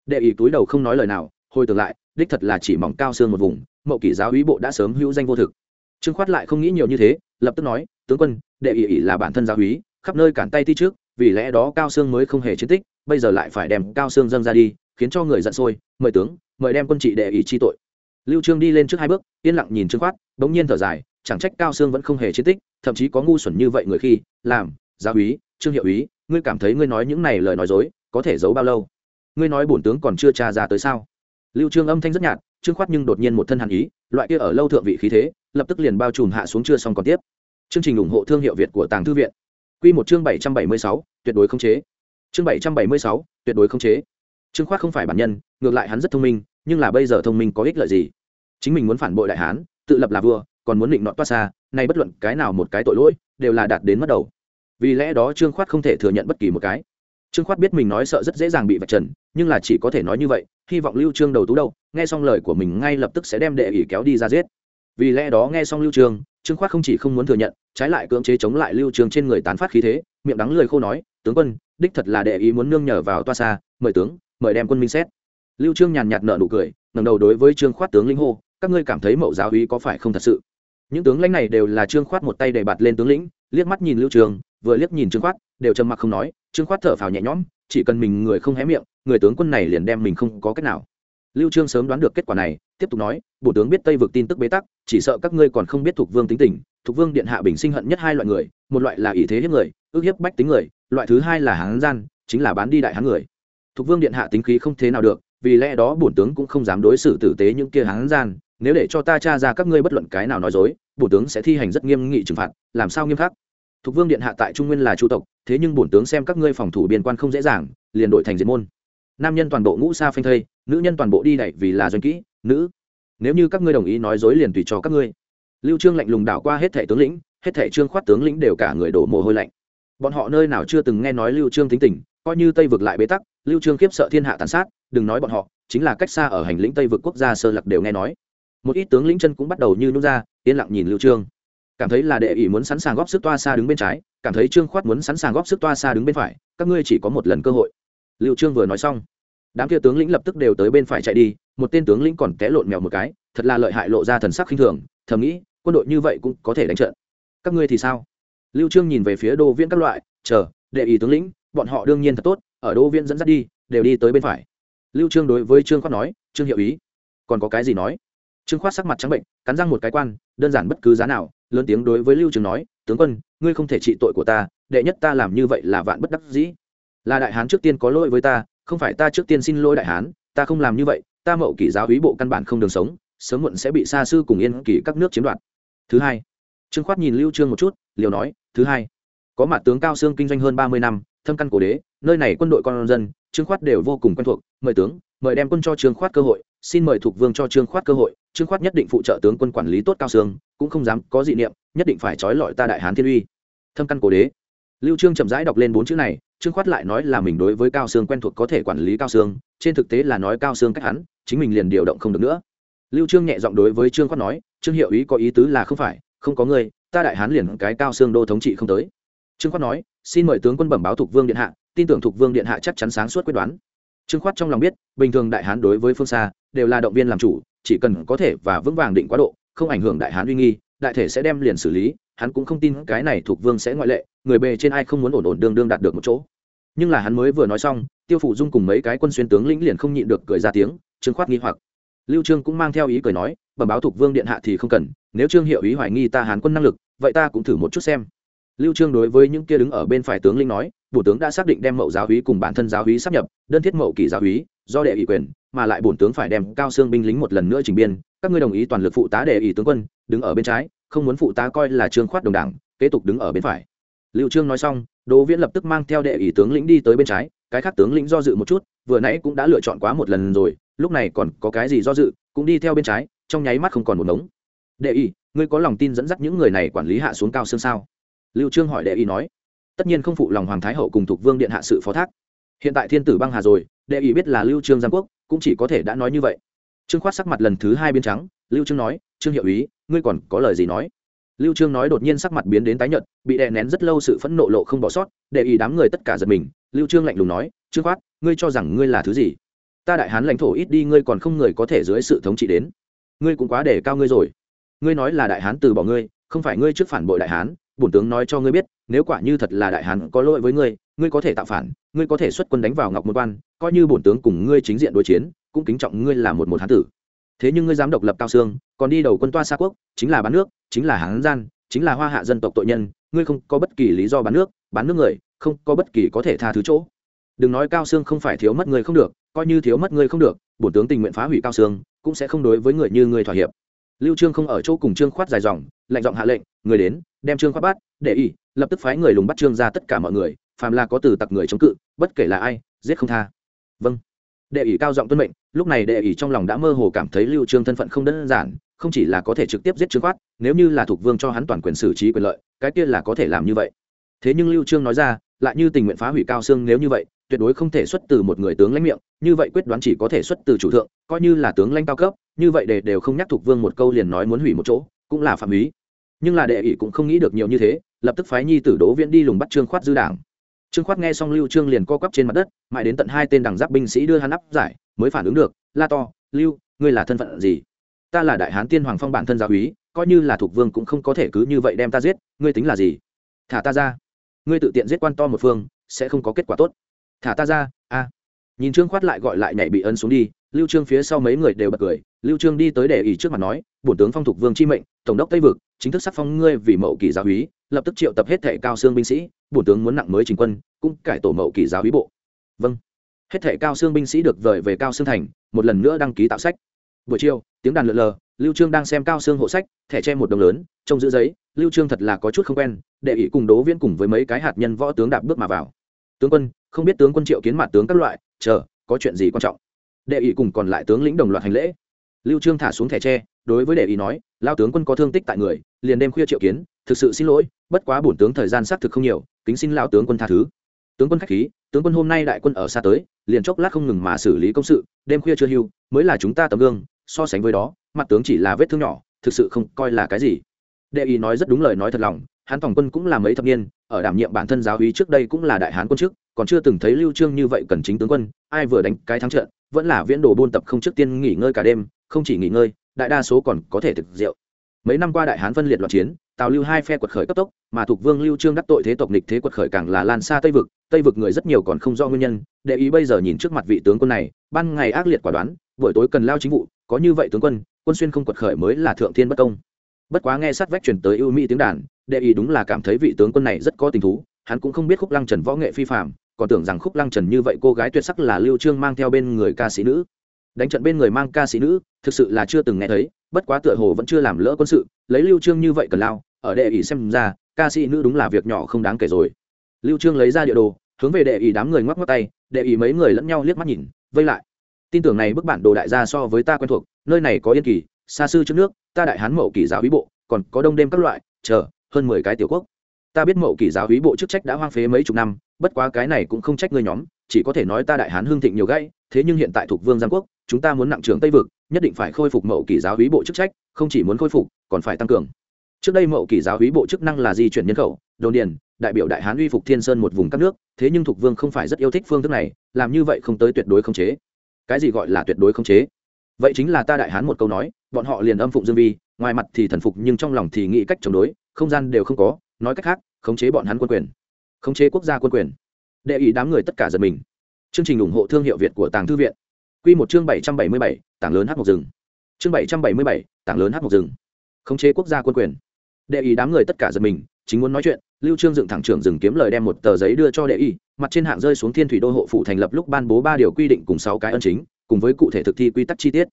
[SPEAKER 1] Đệ y túi đầu không nói lời nào, hồi tưởng lại, đích thật là chỉ mỏng cao xương một vùng, mậu kỷ giáo úy bộ đã sớm hữu danh vô thực trương khoát lại không nghĩ nhiều như thế, lập tức nói, tướng quân, đệ y ỷ là bản thân giáo úy khắp nơi cản tay ti trước, vì lẽ đó cao xương mới không hề chiến tích, bây giờ lại phải đem cao xương dâng ra đi, khiến cho người giận sôi. Mời tướng, mời đem quân trị đệ ý chi tội. Lưu trương đi lên trước hai bước, yên lặng nhìn trương khoát, bỗng nhiên thở dài, chẳng trách cao xương vẫn không hề chiến tích, thậm chí có ngu xuẩn như vậy người khi, làm, giáo úy trương hiệu úy ngươi cảm thấy ngươi nói những này lời nói dối, có thể giấu bao lâu? Ngươi nói bổn tướng còn chưa tra ra tới sao? Lưu trương âm thanh rất nhạt trương khoát nhưng đột nhiên một thân hàn ý loại kia ở lâu thượng vị khí thế lập tức liền bao trùm hạ xuống chưa xong còn tiếp chương trình ủng hộ thương hiệu việt của tàng thư viện Quy một chương 776, tuyệt đối không chế. Chương 776, tuyệt đối không chế. Trương Khoát không phải bản nhân, ngược lại hắn rất thông minh, nhưng là bây giờ thông minh có ích lợi gì? Chính mình muốn phản bội đại hán, tự lập là vua, còn muốn định nọ toa xa, nay bất luận cái nào một cái tội lỗi, đều là đạt đến mất đầu. Vì lẽ đó Trương Khoát không thể thừa nhận bất kỳ một cái. Trương Khoát biết mình nói sợ rất dễ dàng bị vạch trần, nhưng là chỉ có thể nói như vậy, hy vọng Lưu Trương đầu tú đâu, nghe xong lời của mình ngay lập tức sẽ đem đệ ỷ kéo đi ra giết. Vì lẽ đó nghe xong Lưu Trương, trương khoát không chỉ không muốn thừa nhận trái lại cưỡng chế chống lại lưu Trương trên người tán phát khí thế miệng đắng lười khô nói tướng quân đích thật là đệ ý muốn nương nhờ vào toa xa mời tướng mời đem quân minh xét lưu trương nhàn nhạt nở nụ cười ngẩng đầu đối với trương khoát tướng lĩnh hô các ngươi cảm thấy mậu giáo úy có phải không thật sự những tướng lãnh này đều là trương khoát một tay để bạt lên tướng lĩnh liếc mắt nhìn lưu trường, vừa liếc nhìn trương khoát, đều trầm mặc không nói, trương khoát thở phào nhẹ nhõm, chỉ cần mình người không hé miệng, người tướng quân này liền đem mình không có cách nào. Lưu trương sớm đoán được kết quả này, tiếp tục nói, bộ tướng biết tây vực tin tức bế tắc, chỉ sợ các ngươi còn không biết thuộc vương tính tình, thuộc vương điện hạ bình sinh hận nhất hai loại người, một loại là ỷ thế hiếp người, ước hiếp bách tính người, loại thứ hai là hán gian, chính là bán đi đại hán người. Thuộc vương điện hạ tính khí không thế nào được, vì lẽ đó bổn tướng cũng không dám đối xử tử tế những kia hán gian, nếu để cho ta tra ra các ngươi bất luận cái nào nói dối, bổn tướng sẽ thi hành rất nghiêm nghị trừng phạt, làm sao nghiêm khắc? Thuộc vương điện hạ tại trung nguyên là chu tộc, thế nhưng bổn tướng xem các ngươi phòng thủ biên quan không dễ dàng, liền đổi thành diệt môn. Nam nhân toàn bộ ngũ sa phanh thây, nữ nhân toàn bộ đi đẩy vì là doanh kỹ, nữ. Nếu như các ngươi đồng ý nói dối liền tùy cho các ngươi. Lưu trương lạnh lùng đảo qua hết thảy tướng lĩnh, hết thảy trương khoát tướng lĩnh đều cả người đổ mồ hôi lạnh. Bọn họ nơi nào chưa từng nghe nói lưu trương tính tình, coi như tây vực lại bế tắc, lưu trương kiếp sợ thiên hạ tàn sát, đừng nói bọn họ, chính là cách xa ở hành lĩnh tây vực quốc gia sơ lạc đều nghe nói. Một ít tướng lĩnh chân cũng bắt đầu như nút ra, yên lặng nhìn lưu trương cảm thấy là đệ ỷ muốn sẵn sàng góp sức toa xa đứng bên trái, cảm thấy trương khoát muốn sẵn sàng góp sức toa xa đứng bên phải, các ngươi chỉ có một lần cơ hội. Lưu trương vừa nói xong, đám kia tướng lĩnh lập tức đều tới bên phải chạy đi, một tên tướng lĩnh còn té lộn mèo một cái, thật là lợi hại lộ ra thần sắc khinh thường, thầm nghĩ, quân đội như vậy cũng có thể đánh trận. Các ngươi thì sao? Lưu trương nhìn về phía đô viễn các loại, chờ, đệ ý tướng lĩnh, bọn họ đương nhiên thật tốt, ở đô viễn dẫn dắt đi, đều đi tới bên phải. Lưu trương đối với trương khoát nói, trương hiệu ý, còn có cái gì nói? Trương khoát sắc mặt trắng bệnh, cắn răng một cái quan, đơn giản bất cứ giá nào lớn tiếng đối với lưu trường nói, tướng quân, ngươi không thể trị tội của ta, đệ nhất ta làm như vậy là vạn bất đắc dĩ. Là đại hán trước tiên có lỗi với ta, không phải ta trước tiên xin lỗi đại hán, ta không làm như vậy, ta mậu kỷ giáo úy bộ căn bản không đường sống, sớm muộn sẽ bị xa sư cùng yên kỷ các nước chiếm đoạt. Thứ hai, trương khoát nhìn lưu trương một chút, liều nói, thứ hai, có mặt tướng cao xương kinh doanh hơn ba mươi năm, thâm căn cổ đế, nơi này quân đội con dân, trương khoát đều vô cùng quen thuộc, mời tướng, mời đem quân cho trương khoát cơ hội, xin mời thuộc vương cho trương khoát cơ hội, trương khoát nhất định phụ trợ tướng quân quản lý tốt cao xương cũng không dám có dị niệm, nhất định phải trói lọi ta đại hán thiên uy. Thâm căn cổ đế. Lưu trương chậm rãi đọc lên bốn chữ này, trương khoát lại nói là mình đối với cao xương quen thuộc có thể quản lý cao xương trên thực tế là nói cao xương cách hắn, chính mình liền điều động không được nữa. Lưu trương nhẹ giọng đối với trương khoát nói, trương hiệu ý có ý tứ là không phải, không có ngươi, ta đại hán liền cái cao xương đô thống trị không tới. Trương khoát nói, xin mời tướng quân bẩm báo thuộc vương điện hạ, tin tưởng thuộc vương điện hạ chắc chắn sáng suốt quyết đoán. Trương khoát trong lòng biết, bình thường đại hán đối với phương xa, đều là động viên làm chủ, chỉ cần có thể và vững vàng định quá độ không ảnh hưởng đại hán uy nghi, đại thể sẽ đem liền xử lý, hắn cũng không tin cái này thuộc vương sẽ ngoại lệ, người bề trên ai không muốn ổn ổn đương đương đạt được một chỗ. Nhưng là hắn mới vừa nói xong, tiêu phủ dung cùng mấy cái quân xuyên tướng lĩnh liền không nhịn được cười ra tiếng, trương khoát nghi hoặc. Lưu trương cũng mang theo ý cười nói, bẩm báo thuộc vương điện hạ thì không cần, nếu trương hiệu ý hoài nghi ta hán quân năng lực, vậy ta cũng thử một chút xem lưu trương đối với những kia đứng ở bên phải tướng lĩnh nói, bổ tướng đã xác định đem mậu giáo úy cùng bản thân giáo úy sắp nhập, đơn thiết mậu kỳ giáo úy do đệ ủy quyền, mà lại bổn tướng phải đem cao xương binh lính một lần nữa trình biên. Các ngươi đồng ý toàn lực phụ tá đệ ủy tướng quân, đứng ở bên trái, không muốn phụ tá coi là trương khoát đồng đảng, kế tục đứng ở bên phải. Lưu trương nói xong, đỗ viễn lập tức mang theo đệ ủy tướng lĩnh đi tới bên trái, cái khác tướng lĩnh do dự một chút, vừa nãy cũng đã lựa chọn quá một lần rồi, lúc này còn có cái gì do dự, cũng đi theo bên trái, trong nháy mắt không còn một nống đệ ủy, ngươi có lòng tin dẫn dắt những người này quản lý hạ xuống cao xương sao? Lưu trương hỏi đệ y nói, tất nhiên không phụ lòng hoàng thái hậu cùng thuộc vương điện hạ sự phó thác. Hiện tại thiên tử băng hà rồi, đệ y biết là lưu trương giang quốc, cũng chỉ có thể đã nói như vậy. Trương khoát sắc mặt lần thứ hai biến trắng, lưu trương nói, trương hiệu ý, ngươi còn có lời gì nói? Lưu trương nói đột nhiên sắc mặt biến đến tái nhợt, bị đè nén rất lâu sự phẫn nộ lộ không bỏ sót, Đệ ý đám người tất cả giật mình, lưu trương lạnh lùng nói, trương khoát, ngươi cho rằng ngươi là thứ gì? Ta đại hán lãnh thổ ít đi, ngươi còn không người có thể dưới sự thống trị đến. Ngươi cũng quá để cao ngươi rồi. Ngươi nói là đại hán từ bỏ ngươi, không phải ngươi trước phản bội đại hán bổn tướng nói cho ngươi biết, nếu quả như thật là đại hán có lỗi với ngươi ngươi có thể tạo phản, ngươi có thể xuất quân đánh vào ngọc Môn quan, coi như bổn tướng cùng ngươi chính diện đối chiến, cũng kính trọng ngươi là một một hán tử. Thế nhưng ngươi dám độc lập cao xương còn đi đầu quân toa xa quốc, chính là bán nước, chính là hán gian, chính là hoa hạ dân tộc tội nhân, ngươi không có bất kỳ lý do bán nước bán nước người, không có bất kỳ có thể tha thứ chỗ. Đừng nói cao xương không phải thiếu mất người không được, coi như thiếu mất người không được, bổn tướng tình nguyện phá hủy cao xương cũng sẽ không đối với người như người thỏa hiệp lưu trương không ở chỗ cùng trương khoát dài dòng lệnh giọng hạ lệnh, người đến, đem trương khoát bắt, để ý, lập tức phái người lùng bắt trương ra tất cả mọi người, phàm là có từ tặc người chống cự, bất kể là ai, giết không tha. Vâng. Đệ ủy cao giọng tuân mệnh, lúc này đệ ủy trong lòng đã mơ hồ cảm thấy lưu trương thân phận không đơn giản, không chỉ là có thể trực tiếp giết trương khoát, nếu như là thuộc vương cho hắn toàn quyền xử trí quyền lợi, cái kia là có thể làm như vậy. Thế nhưng lưu trương nói ra, lại như tình nguyện phá hủy cao xương nếu như vậy, tuyệt đối không thể xuất từ một người tướng lãnh miệng, như vậy quyết đoán chỉ có thể xuất từ chủ thượng, coi như là tướng lãnh cao cấp như vậy để đều không nhắc thuộc vương một câu liền nói muốn hủy một chỗ, cũng là phạm ý. Nhưng là đệ ỷ cũng không nghĩ được nhiều như thế, lập tức phái nhi tử đỗ viễn đi lùng bắt trương khoát dư đảng. Trương khoát nghe xong lưu trương liền co quắp trên mặt đất, mãi đến tận hai tên đằng giáp binh sĩ đưa hắn áp giải, mới phản ứng được, la to, lưu, ngươi là thân phận gì? Ta là đại hán tiên hoàng phong bản thân giáo úy, coi như là thuộc vương cũng không có thể cứ như vậy đem ta giết, ngươi tính là gì? Thả ta ra. Ngươi tự tiện giết quan to một phương, sẽ không có kết quả tốt. Thả ta ra, a. Nhìn trương khoát lại gọi lại nhảy bị ấn xuống đi lưu trương phía sau mấy người đều bật cười, lưu trương đi tới để ý trước mặt nói, bổn tướng phong thục vương chi mệnh, tổng đốc tây vực, chính thức sắc phong ngươi vì mậu kỳ giáo úy lập tức triệu tập hết thể cao xương binh sĩ, bổn tướng muốn nặng mới chính quân, cũng cải tổ mậu kỳ giáo úy bộ. Vâng. Hết thể cao xương binh sĩ được vời về cao xương thành, một lần nữa đăng ký tạo sách. Buổi chiều, tiếng đàn lượn lờ, lưu trương đang xem cao xương hộ sách, thẻ che một đồng lớn, trông giữ giấy, lưu trương thật là có chút không quen đệ ý cùng đố viễn cùng với mấy cái hạt nhân võ tướng đạp bước mà vào. Tướng quân, không biết tướng quân triệu kiến mặt tướng các loại, chờ, có chuyện gì quan trọng? Đệ ỷ cùng còn lại tướng lĩnh đồng loạt hành lễ. Lưu trương thả xuống thẻ tre, đối với đệ ỷ nói lao tướng quân có thương tích tại người, liền đêm khuya triệu kiến, thực sự xin lỗi, bất quá bổn tướng thời gian xác thực không nhiều, kính xin lao tướng quân tha thứ. Tướng quân khách khí, tướng quân hôm nay đại quân ở xa tới, liền chốc lát không ngừng mà xử lý công sự, đêm khuya chưa hưu, mới là chúng ta tấm gương, so sánh với đó, mặt tướng chỉ là vết thương nhỏ, thực sự không coi là cái gì. Đệ ý nói rất đúng lời nói thật lòng hán tổng quân cũng là mấy thập niên, ở đảm nhiệm bản thân giáo hí trước đây cũng là đại hán quân trước còn chưa từng thấy lưu trương như vậy cần chính tướng quân, ai vừa đánh cái thắng trận, vẫn là viễn đồ buôn tập không trước tiên nghỉ ngơi cả đêm, không chỉ nghỉ ngơi, đại đa số còn có thể thực rượu. Mấy năm qua đại hán phân liệt loạn chiến, tào lưu hai phe quật khởi cấp tốc, mà thuộc vương lưu trương đắc tội thế tộc nịch thế quật khởi càng là lan xa tây vực tây vực người rất nhiều còn không do nguyên nhân, để ý bây giờ nhìn trước mặt vị tướng quân này, ban ngày ác liệt quả đoán, buổi tối cần lao chính vụ, có như vậy tướng quân quân xuyên không quật khởi mới là thượng thiên bất công. Bất quá nghe sát vách truyền tới ưu mỹ tiếng đàn đệ ý đúng là cảm thấy vị tướng quân này rất có tình thú, hắn cũng không biết khúc lăng trần võ nghệ phi phạm còn tưởng rằng khúc lăng trần như vậy cô gái tuyệt sắc là lưu trương mang theo bên người ca sĩ nữ. Đánh trận bên người mang ca sĩ nữ, thực sự là chưa từng nghe thấy, bất quá tựa hồ vẫn chưa làm lỡ quân sự, lấy lưu trương như vậy cần lao, ở đệ ỷ xem ra, ca sĩ nữ đúng là việc nhỏ không đáng kể rồi. Lưu trương lấy ra địa đồ, hướng về đệ ỷ đám người ngoắc ngoắc tay, đệ ỷ mấy người lẫn nhau liếc mắt nhìn, vây lại. Tin tưởng này bức bản đồ đại gia so với ta quen thuộc, nơi này có yên kỳ, xa sư trước nước, ta đại hán mậu kỳ giáo bí bộ, còn có đông đêm các loại, chờ, hơn mười cái tiểu quốc. Ta biết mậu kỳ giáo bí bộ chức trách đã hoang phế mấy chục năm bất quá cái này cũng không trách ngươi nhóm, chỉ có thể nói ta đại hán hương thịnh nhiều gãy, thế nhưng hiện tại thuộc vương giang quốc, chúng ta muốn nặng trưởng tây vực, nhất định phải khôi phục mậu kỳ giáo úy bộ chức trách, không chỉ muốn khôi phục, còn phải tăng cường. Trước đây mậu kỳ giáo úy bộ chức năng là di chuyển nhân khẩu, đồn điền, đại biểu đại hán uy phục thiên sơn một vùng các nước, thế nhưng thuộc vương không phải rất yêu thích phương thức này, làm như vậy không tới tuyệt đối không chế. Cái gì gọi là tuyệt đối không chế? Vậy chính là ta đại hán một câu nói, bọn họ liền âm phụng dương vi, ngoài mặt thì thần phục nhưng trong lòng thì nghĩ cách chống đối, không gian đều không có, nói cách khác, khống chế bọn hắn quân quyền khống chế quốc gia quân quyền. Đệ ý đám người tất cả giật mình. Chương trình ủng hộ thương hiệu việt của tàng thư viện. Q một chương bảy trăm bảy mươi bảy, tảng lớn hát một rừng. Chương bảy trăm bảy mươi bảy, tảng lớn hát một rừng. Khống chế quốc gia quân quyền. Đệ ý đám người tất cả giật mình, chính muốn nói chuyện, lưu trương dựng thẳng trưởng dừng kiếm lời đem một tờ giấy đưa cho đệ ý, mặt trên hạng rơi xuống thiên thủy đô hộ phụ thành lập lúc ban bố ba điều quy định cùng sáu cái ân chính, cùng với cụ thể thực thi quy tắc chi tiết.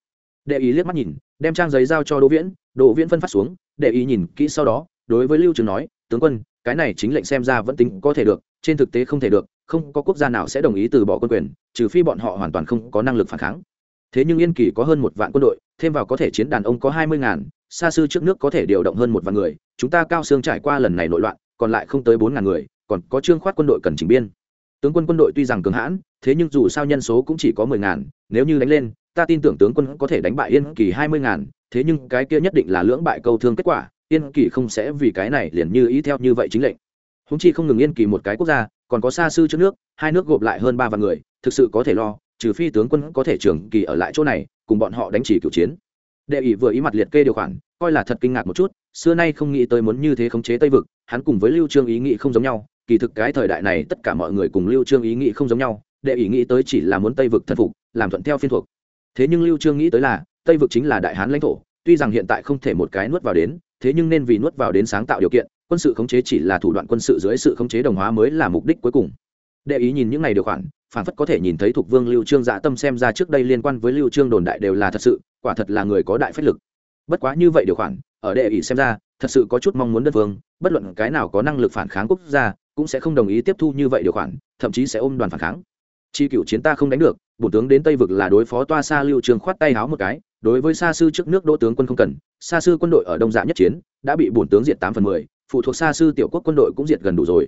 [SPEAKER 1] Đệ ý liếc mắt nhìn, đem trang giấy giao cho đỗ viễn đỗ viễn phân phát xuống, đệ ý nhìn kỹ sau đó, đối với lưu trương nói tướng quân, cái này chính lệnh xem ra vẫn tính có thể được, trên thực tế không thể được, không có quốc gia nào sẽ đồng ý từ bỏ quân quyền, trừ phi bọn họ hoàn toàn không có năng lực phản kháng. Thế nhưng yên kỳ có hơn một vạn quân đội, thêm vào có thể chiến đàn ông có hai mươi ngàn, xa sư trước nước có thể điều động hơn một vạn người, chúng ta cao xương trải qua lần này nội loạn, còn lại không tới bốn ngàn người, còn có trương khoát quân đội cần chỉnh biên. Tướng quân quân đội tuy rằng cường hãn, thế nhưng dù sao nhân số cũng chỉ có mười ngàn, nếu như đánh lên, ta tin tưởng tướng quân có thể đánh bại yên kỳ hai mươi ngàn, thế nhưng cái kia nhất định là lưỡng bại câu thương kết quả yên kỳ không sẽ vì cái này liền như ý theo như vậy chính lệnh. Húng chi không ngừng yên kỳ một cái quốc gia, còn có xa sư trước nước, hai nước gộp lại hơn ba vạn người, thực sự có thể lo, trừ phi tướng quân có thể trường kỳ ở lại chỗ này, cùng bọn họ đánh chỉ cựu chiến. Đệ ủy vừa ý mặt liệt kê điều khoản, coi là thật kinh ngạc một chút, xưa nay không nghĩ tới muốn như thế khống chế tây vực, hắn cùng với lưu trương ý nghĩ không giống nhau, kỳ thực cái thời đại này tất cả mọi người cùng lưu trương ý nghĩ không giống nhau, đệ ý nghĩ tới chỉ là muốn tây vực thần phục, làm thuận theo phiên thuộc. Thế nhưng lưu trương nghĩ tới là, tây vực chính là đại hán lãnh thổ tuy rằng hiện tại không thể một cái nuốt vào đến, thế nhưng nên vì nuốt vào đến sáng tạo điều kiện, quân sự khống chế chỉ là thủ đoạn quân sự dưới sự khống chế đồng hóa mới là mục đích cuối cùng. Để ý nhìn những này điều khoản, phản phất có thể nhìn thấy thuộc vương lưu trương dạ tâm xem ra trước đây liên quan với lưu trương đồn đại đều là thật sự, quả thật là người có đại phách lực. Bất quá như vậy điều khoản, ở đệ ý xem ra, thật sự có chút mong muốn đất vương, bất luận cái nào có năng lực phản kháng quốc gia, cũng sẽ không đồng ý tiếp thu như vậy điều khoản, thậm chí sẽ ôm đoàn phản kháng. Chi cựu chiến ta không đánh được, bổ tướng đến tây vực là đối phó toa xa lưu trương khoát tay háo một cái đối với xa sư trước nước đỗ tướng quân không cần xa sư quân đội ở đông dạ nhất chiến, đã bị bổn tướng diệt tám phần mười, phụ thuộc xa sư tiểu quốc quân đội cũng diệt gần đủ rồi.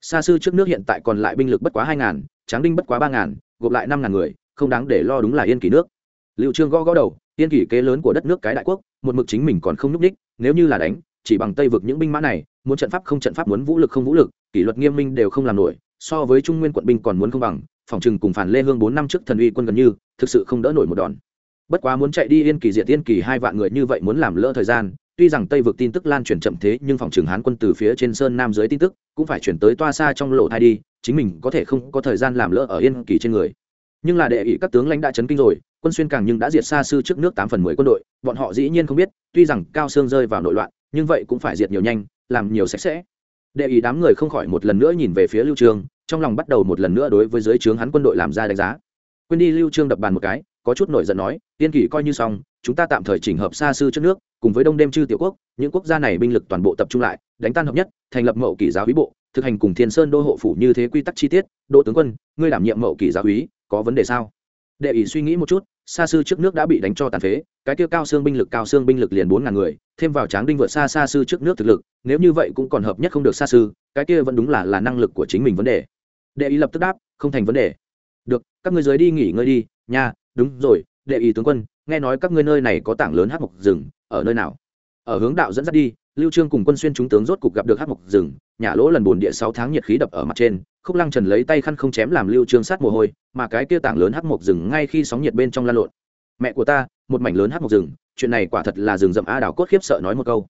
[SPEAKER 1] Xa sư trước nước hiện tại còn lại binh lực bất quá hai ngàn, tráng đinh bất quá ba ngàn, gộp lại năm ngàn người, không đáng để lo đúng là yên kỳ nước. Liệu trương gõ gõ đầu, yên kỳ kế lớn của đất nước cái đại quốc, một mực chính mình còn không nhúc ních nếu như là đánh, chỉ bằng tây vực những binh mã này, muốn trận pháp không trận pháp, muốn vũ lực không vũ lực, kỷ luật nghiêm minh đều không làm nổi, so với trung nguyên quận binh còn muốn không bằng, phòng trừng cùng phản lê hương bốn năm trước thần uy quân gần như, thực sự không đỡ nổi một đòn bất quá muốn chạy đi yên kỳ diệt yên kỳ hai vạn người như vậy muốn làm lỡ thời gian, tuy rằng tây vực tin tức lan truyền chậm thế, nhưng phòng trường hán quân từ phía trên sơn nam dưới tin tức cũng phải chuyển tới toa xa trong lộ thai đi, chính mình có thể không có thời gian làm lỡ ở yên kỳ trên người. Nhưng là đệ ý các tướng lãnh đã chấn kinh rồi, quân xuyên càng nhưng đã diệt xa sư trước nước tám phần mười quân đội, bọn họ dĩ nhiên không biết, tuy rằng cao sương rơi vào nội loạn, nhưng vậy cũng phải diệt nhiều nhanh, làm nhiều sạch sẽ. Đệ ý đám người không khỏi một lần nữa nhìn về phía lưu trương, trong lòng bắt đầu một lần nữa đối với dưới trướng hắn quân đội làm ra đánh giá. Quên đi lưu trương đập bàn một cái có chút nổi giận nói, tiên kỷ coi như xong, chúng ta tạm thời chỉnh hợp xa sư trước nước, cùng với đông đêm chư tiểu quốc, những quốc gia này binh lực toàn bộ tập trung lại, đánh tan hợp nhất, thành lập mậu kỷ giáo hí bộ, thực hành cùng thiên sơn đô hộ phủ như thế quy tắc chi tiết. Đỗ tướng quân, ngươi đảm nhiệm mậu kỷ giáo hí, có vấn đề sao? Đệ ý suy nghĩ một chút, xa sư trước nước đã bị đánh cho tàn phế, cái kia cao xương binh lực, cao xương binh lực liền bốn ngàn người, thêm vào tráng đinh vượt xa xa sư trước nước thực lực, nếu như vậy cũng còn hợp nhất không được xa sư cái kia vẫn đúng là là năng lực của chính mình vấn đề. Đệ ý lập tức đáp, không thành vấn đề. Được, các ngươi dưới đi nghỉ ngơi đi, nha đúng rồi, đệ ý tướng quân, nghe nói các ngươi nơi này có tảng lớn hát mộc rừng, ở nơi nào? Ở hướng đạo dẫn dắt đi, lưu trương cùng quân xuyên chúng tướng rốt cục gặp được hát mộc rừng, nhà lỗ lần buồn địa sáu tháng nhiệt khí đập ở mặt trên, khúc lăng trần lấy tay khăn không chém làm lưu trương sát mồ hôi, mà cái kia tảng lớn hát mộc rừng ngay khi sóng nhiệt bên trong lan lộn. Mẹ của ta, một mảnh lớn hát mộc rừng, chuyện này quả thật là rừng rậm a đảo cốt khiếp sợ nói một câu.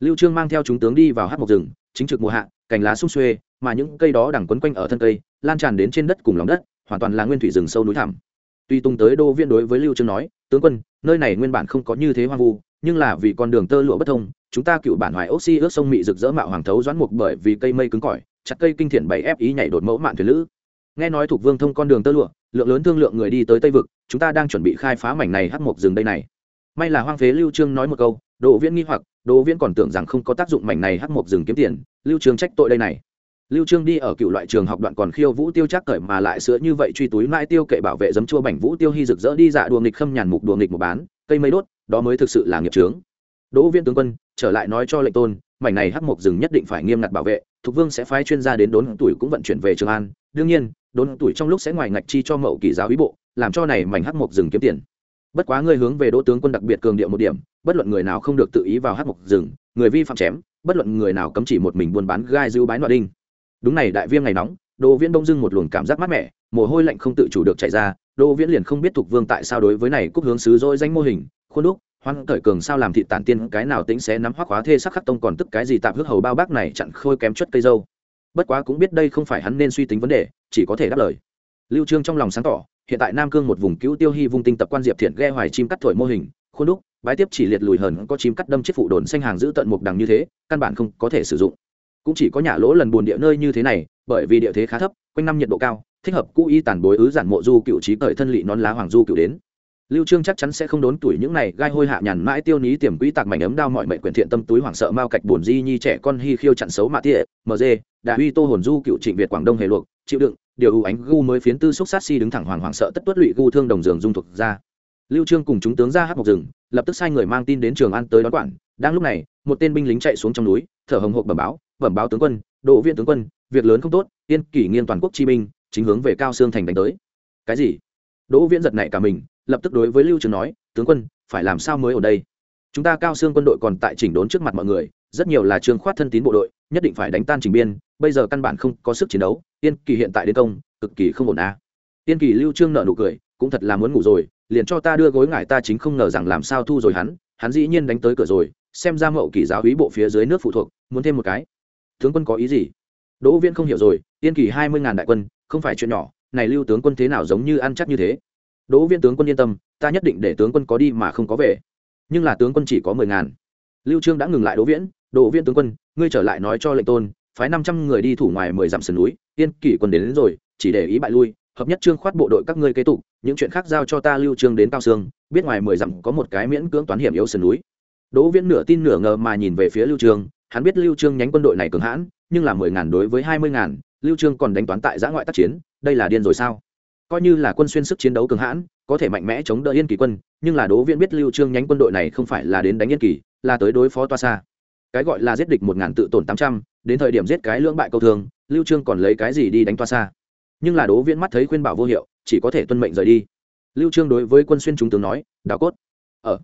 [SPEAKER 1] Lưu trương mang theo chúng tướng đi vào hát mộc rừng, chính trực mùa hạ, cành lá xung xuê, mà những cây đó đằng quấn quanh ở thân cây, lan tràn đến trên đất cùng lòng đất, hoàn toàn là nguyên thủy rừng sâu núi thẳm tuy tung tới đô viên đối với lưu trương nói, tướng quân, nơi này nguyên bản không có như thế hoang vu, nhưng là vì con đường tơ lụa bất thông, chúng ta cựu bản hoài oxy ướt sông mị rực rỡ mạo hoàng thấu doãn mục bởi vì cây mây cứng cỏi, chặt cây kinh thiện bảy ép ý nhảy đột mẫu mạn thuyền lữ. Nghe nói thuộc vương thông con đường tơ lụa, lượng lớn thương lượng người đi tới tây vực, chúng ta đang chuẩn bị khai phá mảnh này hắc mộc rừng đây này. May là hoang phế lưu trương nói một câu đỗ viễn nghi hoặc đỗ viễn còn tưởng rằng không có tác dụng mảnh này hắc mộc rừng kiếm tiền, lưu trương trách tội đây này lưu trương đi ở cựu loại trường học đoạn còn khiêu vũ tiêu chắc cởi mà lại sữa như vậy truy túi mãi tiêu kệ bảo vệ giấm chua bảnh vũ tiêu hy rực rỡ đi dạ đùa nghịch khâm nhàn mục đùa nghịch một bán, cây mây đốt, đó mới thực sự là nghiệp trướng đỗ viên tướng quân, trở lại nói cho lệnh tôn, mảnh này hắc mộc rừng nhất định phải nghiêm ngặt bảo vệ thục vương sẽ phái chuyên gia đến đốn tuổi cũng vận chuyển về trường an. Đương nhiên, đốn tuổi trong lúc sẽ ngoài ngạch chi cho mậu kỳ giáo ý bộ, làm cho này mảnh hắc mộc rừng kiếm tiền. Bất quá ngươi hướng về đỗ tướng quân đặc biệt cường điệu một điểm, bất luận người nào không được tự ý vào hắc mộc rừng, người vi phạm chém, bất luận người nào cấm chỉ một mình buôn bán gai dư bái nọ đinh đúng này, đại viêm ngày nóng, đỗ viễn đông dưng một luồng cảm giác mát mẻ, mồ hôi lạnh không tự chủ được chạy ra, đỗ viễn liền không biết thuộc vương tại sao đối với này cúc hướng sứ dỗi danh mô hình, khuôn đúc, hoan cởi cường sao làm thị tản tiên, cái nào tính sẽ nắm hoác hóa thê sắc khắc tông còn tức cái gì tạm hước hầu bao bác này chặn khôi kém chất cây dâu. Bất quá cũng biết đây không phải hắn nên suy tính vấn đề, chỉ có thể đáp lời. Lưu trương trong lòng sáng tỏ, hiện tại nam cương một vùng cứu tiêu hy vung tinh tập quan diệp thiện ghe hoài chim cắt thổi mô hình, khuôn đúc, bái tiếp chỉ liệt lùi hờn, có chim cắt đâm chiếc phụ đồn xanh hàng giữ tận mục đằng như thế, căn bản không có thể sử dụng cũng chỉ có nhà lỗ lần buồn địa nơi như thế này, bởi vì địa thế khá thấp, quanh năm nhiệt độ cao, thích hợp cũ y tàn bối ứ giản mộ du cựu trí cởi thân lị nón lá hoàng du cựu đến. Lưu trương chắc chắn sẽ không đốn tuổi những này, gai hôi hạ nhàn mãi tiêu ní tiềm quỹ tạc mảnh ấm đao mọi mệnh quyền thiện tâm túi hoảng sợ mao cạch buồn di nhi trẻ con hi khiêu chặn xấu mạ tỉa mg đà huy tô hồn du cựu trịnh việt quảng đông hề luộc, chịu đựng, điều ưu ánh gu mới phiến tư xúc sát si đứng thẳng hoàng hoàng sợ tất tuất lụy gu thương đồng giường dung thuộc ra. Lưu trương cùng chúng tướng ra hát một rừng, lập tức sai người mang tin đến trường an tới đón quản, đang lúc này, một tên binh lính chạy xuống trong núi, thở hồng hộc bẩm báo bẩm báo tướng quân độ viên tướng quân việc lớn không tốt yên kỷ nghiên toàn quốc chi minh, chính hướng về cao xương thành đánh tới. Cái gì? Đỗ viễn giật nảy cả mình lập tức đối với lưu trường nói tướng quân phải làm sao mới ở đây? Chúng ta cao xương quân đội còn tại chỉnh đốn trước mặt mọi người rất nhiều là trương khoát thân tín bộ đội nhất định phải đánh tan trình biên bây giờ căn bản không có sức chiến đấu yên kỳ hiện tại đến công cực kỳ không ổn à. yên kỳ lưu trương nợ nụ cười cũng thật là muốn ngủ rồi liền cho ta đưa gối ngải ta chính không ngờ rằng làm sao thu rồi hắn hắn dĩ nhiên đánh tới cửa rồi xem ra mậu kỳ giáo hí bộ phía dưới nước phụ thuộc muốn thêm một cái tướng quân có ý gì? Đỗ viễn không hiểu rồi yên kỳ hai mươi ngàn đại quân không phải chuyện nhỏ này lưu tướng quân thế nào giống như ăn chắc như thế? Đỗ viễn tướng quân yên tâm ta nhất định để tướng quân có đi mà không có về. Nhưng là tướng quân chỉ có mười ngàn. Lưu trương đã ngừng lại đỗ viễn đỗ viễn tướng quân ngươi trở lại nói cho lệnh tôn phái năm trăm người đi thủ ngoài mười dặm sườn núi yên kỳ quân đến, đến rồi chỉ để ý bại lui hợp nhất trương khoát bộ đội các ngươi kế tục những chuyện khác giao cho ta lưu trương đến cao sương biết ngoài mười dặm có một cái miễn cưỡng toán hiểm yếu sườn núi. Đỗ viễn nửa tin nửa ngờ mà nhìn về phía lưu trương hắn biết lưu trương nhánh quân đội này cường hãn, nhưng là mười ngàn đối với hai mươi ngàn, lưu trương còn đánh toán tại giã ngoại tác chiến, đây là điên rồi sao? Coi như là quân xuyên sức chiến đấu cường hãn, có thể mạnh mẽ chống đỡ yên kỳ quân, nhưng là đỗ viễn biết lưu trương nhánh quân đội này không phải là đến đánh yên kỳ, là tới đối phó toa xa. Cái gọi là giết địch một ngàn tự tổn tám trăm, đến thời điểm giết cái lưỡng bại câu thường lưu trương còn lấy cái gì đi đánh toa xa? Nhưng là đỗ viễn mắt thấy khuyên bảo vô hiệu, chỉ có thể tuân mệnh rời đi. Lưu trương đối với quân xuyên chúng tướng nói đào cốt. Ở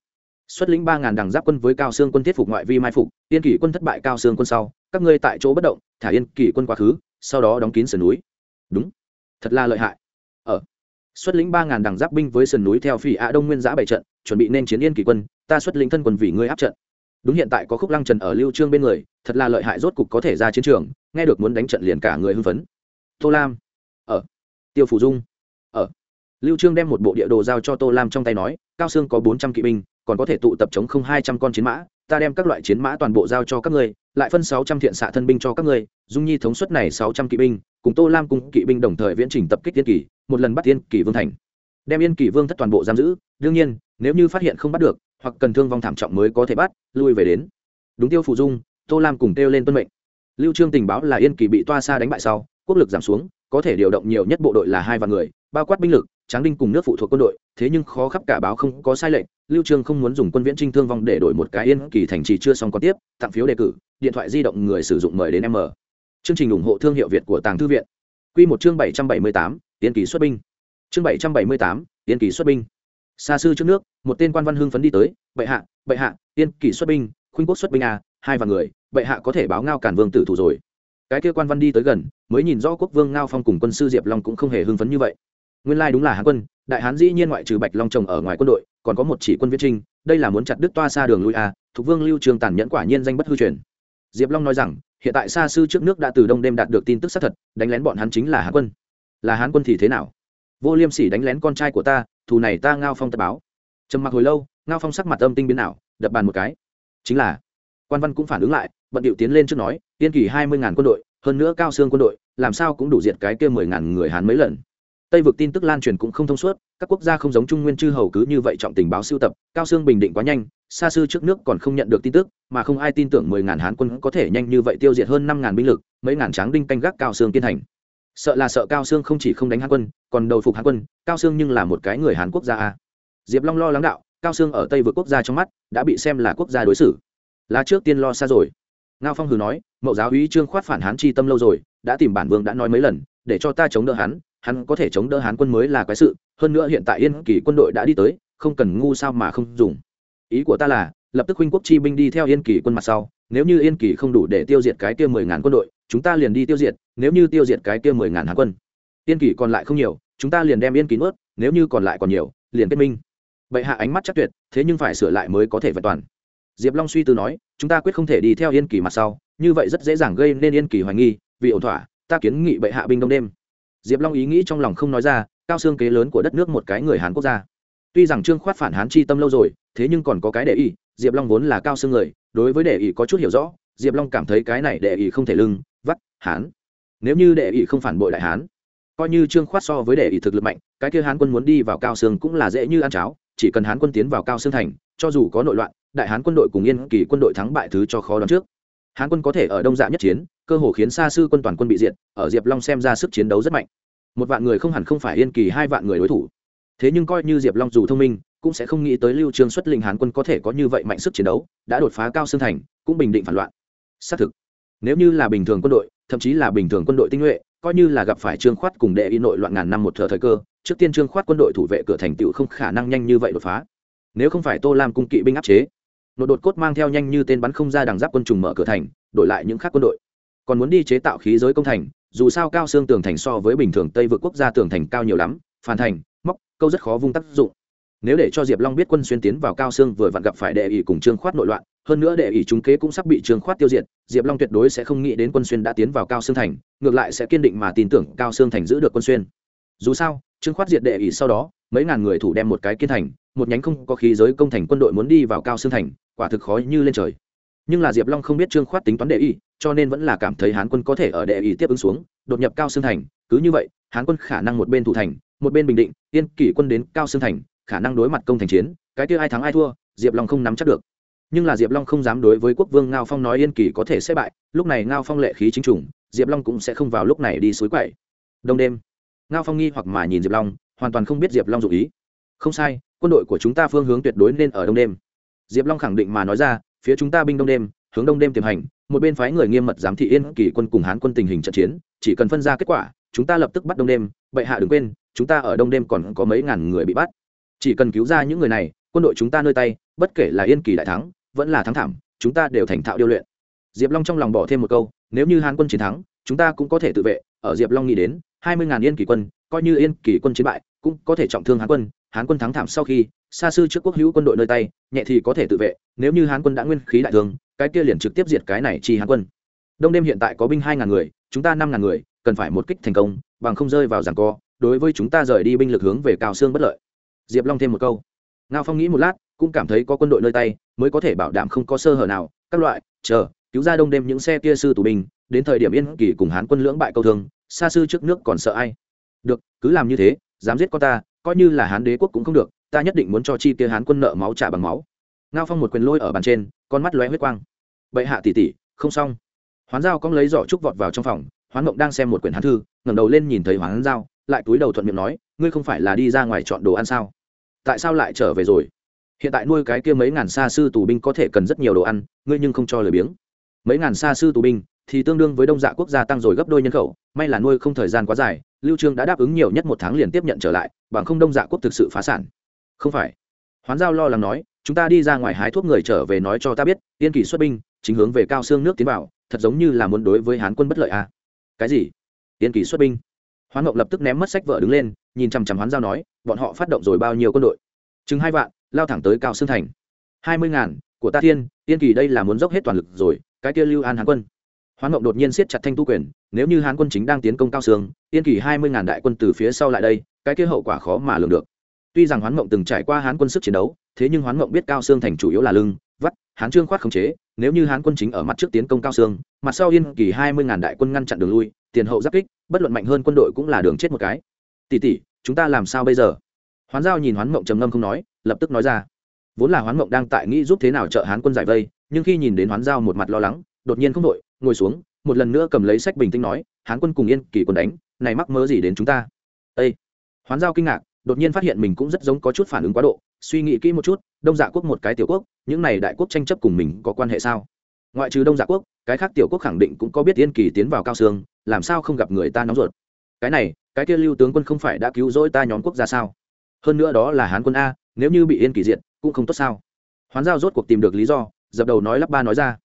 [SPEAKER 1] xuất lĩnh ba ngàn đằng giáp quân với cao xương quân thiết phục ngoại vi mai phục yên kỷ quân thất bại cao xương quân sau, các ngươi tại chỗ bất động, thả yên kỷ quân quá khứ, sau đó đóng kín sườn núi. Đúng. Thật là lợi hại. Ở xuất lĩnh ba ngàn đằng giáp binh với sườn núi theo phỉ ạ đông nguyên giã bảy trận, chuẩn bị nên chiến yên kỷ quân, ta xuất lĩnh thân quân vì ngươi áp trận. Đúng hiện tại có khúc lăng trần ở lưu trương bên người, thật là lợi hại rốt cục có thể ra chiến trường, nghe được muốn đánh trận liền cả người hưng phấn. Tô lam. Ở tiêu phủ dung. Ở lưu trương đem một bộ địa đồ giao cho tô lam trong tay nói, cao xương có 400 kỵ binh còn có thể tụ tập chống không 200 con chiến mã, ta đem các loại chiến mã toàn bộ giao cho các ngươi, lại phân 600 thiện xạ thân binh cho các ngươi, dung nhi thống suất này 600 kỵ binh, cùng tô lam cùng kỵ binh đồng thời viễn trình tập kích tiên kỳ, một lần bắt tiên kỳ vương thành. Đem yên kỳ vương thất toàn bộ giam giữ, đương nhiên, nếu như phát hiện không bắt được, hoặc cần thương vong thảm trọng mới có thể bắt, lui về đến. Đúng tiêu phụ dung, tô lam cùng kêu lên tuân mệnh. Lưu trương tình báo là yên kỳ bị toa xa đánh bại sau, quốc lực giảm xuống, có thể điều động nhiều nhất bộ đội là hai vạn người, bao quát binh lực tráng đinh cùng nước phụ thuộc quân đội thế nhưng khó khắp cả báo không có sai lệnh lưu trương không muốn dùng quân viễn trinh thương vong để đổi một cái yên kỳ thành trì chưa xong còn tiếp tặng phiếu đề cử điện thoại di động người sử dụng mời đến m chương trình ủng hộ thương hiệu việt của tàng thư viện. Quy một chương 778, yên kỳ xuất binh. Chương 778, yên kỳ xuất binh. Xa sư trước nước một tên quan văn hưng phấn đi tới bệ hạ bệ hạ yên kỳ xuất binh khuynh quốc xuất binh à hai vạn người bệ hạ có thể báo ngao cản vương tử thủ rồi. Cái kia quan văn đi tới gần mới nhìn rõ quốc vương ngao phong cùng quân sư diệp long cũng không hề hưng phấn như vậy nguyên lai đúng là hán quân, đại hán dĩ nhiên ngoại trừ bạch long trồng ở ngoài quân đội, còn có một chỉ quân viễn trinh, đây là muốn chặt đứt toa xa đường lui a thuộc vương lưu trường tàn nhẫn quả nhiên danh bất hư truyền. Diệp long nói rằng, hiện tại xa sư trước nước đã từ đông đêm đạt được tin tức xác thật, đánh lén bọn hắn chính là hán quân. Là hán quân thì thế nào? Vô liêm sỉ đánh lén con trai của ta, thù này ta ngao phong tập báo. Trầm mặc hồi lâu, ngao phong sắc mặt âm tinh biến nào đập bàn một cái. Chính là, quan văn cũng phản ứng lại, bận điệu tiến lên trước nói, tiên kỳ hai mươi ngàn quân đội, hơn nữa cao xương quân đội, làm sao cũng đủ diệt cái kia mười ngàn người hán mấy lần tây vực tin tức lan truyền cũng không thông suốt, các quốc gia không giống trung nguyên chư hầu cứ như vậy trọng tình báo siêu tập, cao xương bình định quá nhanh xa Sư trước nước còn không nhận được tin tức, mà không ai tin tưởng mười ngàn hán quân có thể nhanh như vậy tiêu diệt hơn năm ngàn binh lực, mấy ngàn tráng đinh canh gác cao xương tiến hành. Sợ là sợ cao xương không chỉ không đánh hán quân, còn đầu phục hán quân, cao xương nhưng là một cái người hán quốc gia a. Diệp long lo lắng đạo, cao xương ở tây vực quốc gia trong mắt, đã bị xem là quốc gia đối xử. Là trước tiên lo xa rồi. Ngao phong hừ nói, mậu giáo úy trương khoát phản hán chi tâm lâu rồi, đã tìm bản vương đã nói mấy lần, để cho ta chống đỡ hắn hắn có thể chống đỡ hán quân mới là quái sự, hơn nữa hiện tại yên kỳ quân đội đã đi tới, không cần ngu sao mà không dùng. Ý của ta là, lập tức huynh quốc chi binh đi theo yên kỳ quân mặt sau, nếu như yên kỳ không đủ để tiêu diệt cái kia mười ngàn quân đội, chúng ta liền đi tiêu diệt, nếu như tiêu diệt cái kia mười ngàn hán quân. Yên kỳ còn lại không nhiều, chúng ta liền đem yên kỳ nuốt, nếu như còn lại còn nhiều, liền kết minh. Bệ hạ ánh mắt chắc tuyệt, thế nhưng phải sửa lại mới có thể vẹn toàn. Diệp long suy tư nói, chúng ta quyết không thể đi theo yên kỳ mặt sau, như vậy rất dễ dàng gây nên yên kỳ hoài nghi, vì ổn thỏa, ta kiến nghị bệ hạ binh đông đêm diệp long ý nghĩ trong lòng không nói ra, cao xương kế lớn của đất nước một cái người Hàn quốc gia. Tuy rằng trương khoát phản hán chi tâm lâu rồi, thế nhưng còn có cái để ý, diệp long vốn là cao xương người, đối với để ý có chút hiểu rõ, diệp long cảm thấy cái này để ý không thể lưng, vắt, hán. Nếu như để ý không phản bội đại hán, coi như trương khoát so với để ý thực lực mạnh, cái kia hán quân muốn đi vào cao xương cũng là dễ như ăn cháo, chỉ cần hán quân tiến vào cao xương thành, cho dù có nội loạn, đại hán quân đội cùng yên kỳ quân đội thắng bại thứ cho khó đoán trước. Hán quân có thể ở đông dạ nhất chiến cơ hồ khiến xa sư quân toàn quân bị diệt, ở diệp long xem ra sức chiến đấu rất mạnh. Một vạn người không hẳn không phải yên kỳ, hai vạn người đối thủ. Thế nhưng coi như diệp long dù thông minh, cũng sẽ không nghĩ tới lưu trương xuất linh hán quân có thể có như vậy mạnh sức chiến đấu, đã đột phá cao xương thành, cũng bình định phản loạn. Xác thực, nếu như là bình thường quân đội, thậm chí là bình thường quân đội tinh nhuệ, coi như là gặp phải trương khoát cùng đệ y nội loạn ngàn năm một thờ thời cơ, trước tiên trương khoát quân đội thủ vệ cửa thành tựu không khả năng nhanh như vậy đột phá. Nếu không phải tô lam cung kỵ binh áp chế nội đột cốt mang theo nhanh như tên bắn không ra đằng giáp quân trùng mở cửa thành, đổi lại những khác quân đội còn muốn đi chế tạo khí giới công thành, dù sao cao xương tường thành so với bình thường tây vượt quốc gia tường thành cao nhiều lắm, phản thành, móc, câu rất khó vung tác dụng. Nếu để cho diệp long biết quân xuyên tiến vào cao xương vừa vặn gặp phải đệ ỷ cùng trương khoát nội loạn, hơn nữa đệ ỷ chúng kế cũng sắp bị trương khoát tiêu diệt, diệp long tuyệt đối sẽ không nghĩ đến quân xuyên đã tiến vào cao xương thành, ngược lại sẽ kiên định mà tin tưởng cao xương thành giữ được quân xuyên. Dù sao, trương khoát diệt đệ ỷ sau đó, mấy ngàn người thủ đem một cái kiên thành, một nhánh không có khí giới công thành quân đội muốn đi vào cao xương thành, quả thực khó như lên trời nhưng là diệp long không biết trương khoát tính toán đệ y, cho nên vẫn là cảm thấy hán quân có thể ở đệ y tiếp ứng xuống, đột nhập cao xương thành. Cứ như vậy, hán quân khả năng một bên thủ thành, một bên bình định, yên kỷ quân đến cao xương thành, khả năng đối mặt công thành chiến, cái kia ai thắng ai thua, diệp long không nắm chắc được. Nhưng là diệp long không dám đối với quốc vương ngao phong nói yên kỳ có thể sẽ bại, lúc này ngao phong lệ khí chính trùng, diệp long cũng sẽ không vào lúc này đi suối quậy. Đông đêm, ngao phong nghi hoặc mà nhìn diệp long, hoàn toàn không biết diệp long dụ ý. Không sai, quân đội của chúng ta phương hướng tuyệt đối nên ở đông đêm. Diệp long khẳng định mà nói ra phía chúng ta binh đông đêm, hướng đông đêm tiềm hành, một bên phái người nghiêm mật giám thị yên kỳ quân cùng hán quân tình hình trận chiến, chỉ cần phân ra kết quả, chúng ta lập tức bắt đông đêm, bệ hạ đừng quên, chúng ta ở đông đêm còn có mấy ngàn người bị bắt. Chỉ cần cứu ra những người này, quân đội chúng ta nơi tay, bất kể là yên kỳ đại thắng, vẫn là thắng thảm, chúng ta đều thành thạo điêu luyện. Diệp long trong lòng bỏ thêm một câu, nếu như hán quân chiến thắng, chúng ta cũng có thể tự vệ, ở diệp long nghĩ đến, hai mươi ngàn yên kỳ quân, coi như yên kỳ quân chiến bại, cũng có thể trọng thương hán quân hán quân thắng thảm sau khi xa sư trước quốc hữu quân đội nơi tay, nhẹ thì có thể tự vệ, nếu như hán quân đã nguyên khí đại thương cái kia liền trực tiếp diệt cái này chi hán quân. Đông đêm hiện tại có binh hai ngàn người, chúng ta năm ngàn người, cần phải một kích thành công, bằng không rơi vào giảng co, đối với chúng ta rời đi binh lực hướng về cao xương bất lợi. Diệp long thêm một câu. Ngao phong nghĩ một lát, cũng cảm thấy có quân đội nơi tay, mới có thể bảo đảm không có sơ hở nào, các loại, chờ, cứu ra đông đêm những xe kia sư tù binh, đến thời điểm yên kỳ cùng hán quân lưỡng bại câu thương xa sư trước nước còn sợ ai? Được, cứ làm như thế, dám giết con ta, coi như là hán đế quốc cũng không được ta nhất định muốn cho chi kia hán quân nợ máu trả bằng máu. Ngao phong một quyền lôi ở bàn trên, con mắt lóe huyết quang. Bệ hạ tỉ tỉ không xong. Hoán giao cong lấy giỏ trúc vọt vào trong phòng, hoán mộng đang xem một quyển hán thư, ngẩng đầu lên nhìn thấy hoán giao, lại túi đầu thuận miệng nói, ngươi không phải là đi ra ngoài chọn đồ ăn sao? Tại sao lại trở về rồi? Hiện tại nuôi cái kia mấy ngàn xa sư tù binh có thể cần rất nhiều đồ ăn, ngươi nhưng không cho lời biếng. Mấy ngàn xa sư tù binh, thì tương đương với đông dạ quốc gia tăng rồi gấp đôi nhân khẩu, may là nuôi không thời gian quá dài, lưu trương đã đáp ứng nhiều nhất một tháng liền tiếp nhận trở lại, bằng không đông dạ quốc thực sự phá sản không phải. Hoán giao lo lắng nói chúng ta đi ra ngoài hái thuốc người trở về nói cho ta biết tiên kỳ xuất binh chính hướng về cao xương nước tiến vào thật giống như là muốn đối với hán quân bất lợi à? Cái gì? Tiên kỳ xuất binh. Hoán ngọc lập tức ném mất sách vợ đứng lên nhìn chằm chằm hoán giao nói bọn họ phát động rồi bao nhiêu quân đội? Chừng hai vạn lao thẳng tới cao xương thành. Hai mươi ngàn của ta thiên yên kỳ đây là muốn dốc hết toàn lực rồi cái kia lưu an hán quân. Hoán mộng đột nhiên siết chặt thanh tu quyền nếu như hán quân chính đang tiến công cao xương, yên kỳ hai mươi ngàn đại quân từ phía sau lại đây cái kia hậu quả khó mà lường được tuy rằng hoán mộng từng trải qua hán quân sức chiến đấu, thế nhưng hoán mộng biết cao sương thành chủ yếu là lưng, vắt, hán trương khoát khống chế. Nếu như hán quân chính ở mặt trước tiến công cao sương, mặt sau yên kỳ hai mươi ngàn đại quân ngăn chặn đường lui, tiền hậu giáp kích, bất luận mạnh hơn quân đội cũng là đường chết một cái. Tỷ tỷ, chúng ta làm sao bây giờ? Hoán giao nhìn hoán mộng trầm ngâm không nói, lập tức nói ra. Vốn là hoán mộng đang tại nghĩ giúp thế nào trợ hán quân giải vây, nhưng khi nhìn đến hoán giao một mặt lo lắng, đột nhiên không đội ngồi xuống, một lần nữa cầm lấy sách bình tĩnh nói, hán quân cùng yên kỳ quân đánh, này mắc mớ gì đến chúng ta? Ây hoán giao kinh ngạc đột nhiên phát hiện mình cũng rất giống có chút phản ứng quá độ, suy nghĩ kỹ một chút, đông dạ quốc một cái tiểu quốc, những này đại quốc tranh chấp cùng mình có quan hệ sao? Ngoại trừ đông dạ quốc, cái khác tiểu quốc khẳng định cũng có biết yên kỳ tiến vào cao sương làm sao không gặp người ta nóng ruột? Cái này, cái kia lưu tướng quân không phải đã cứu rỗi ta nhóm quốc gia sao? Hơn nữa đó là hán quân a, nếu như bị yên kỳ diệt, cũng không tốt sao? Hoán giao rốt cuộc tìm được lý do, dập đầu nói lắp ba nói ra.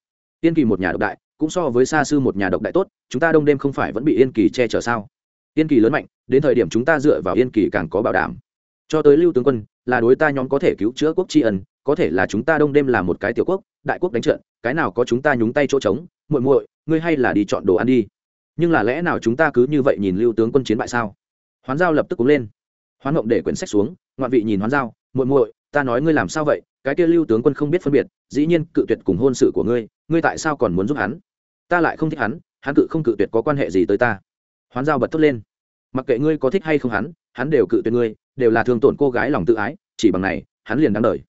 [SPEAKER 1] Yên kỳ một nhà độc đại, cũng so với xa sư một nhà độc đại tốt, chúng ta đông đêm không phải vẫn bị yên kỳ che chở sao? Yên kỳ lớn mạnh, đến thời điểm chúng ta dựa vào yên kỳ càng có bảo đảm. Cho tới lưu tướng quân, là đối ta nhóm có thể cứu chữa quốc tri ân, có thể là chúng ta đông đêm là một cái tiểu quốc, đại quốc đánh trận, cái nào có chúng ta nhúng tay chỗ trống, muội muội, ngươi hay là đi chọn đồ ăn đi. Nhưng là lẽ nào chúng ta cứ như vậy nhìn lưu tướng quân chiến bại sao? Hoán giao lập tức cúng lên. Hoán ngộng để quyển sách xuống, ngoạn vị nhìn hoán giao, muội muội, ta nói ngươi làm sao vậy? Cái kia lưu tướng quân không biết phân biệt, dĩ nhiên cự tuyệt cùng hôn sự của ngươi ngươi tại sao còn muốn giúp hắn? Ta lại không thích hắn hắn cự không cự tuyệt có quan hệ gì tới ta? Hoán giao bật thốt lên. Mặc kệ ngươi có thích hay không hắn hắn đều cự tuyệt ngươi, đều là thương tổn cô gái lòng tự ái, chỉ bằng này, hắn liền đáng đời.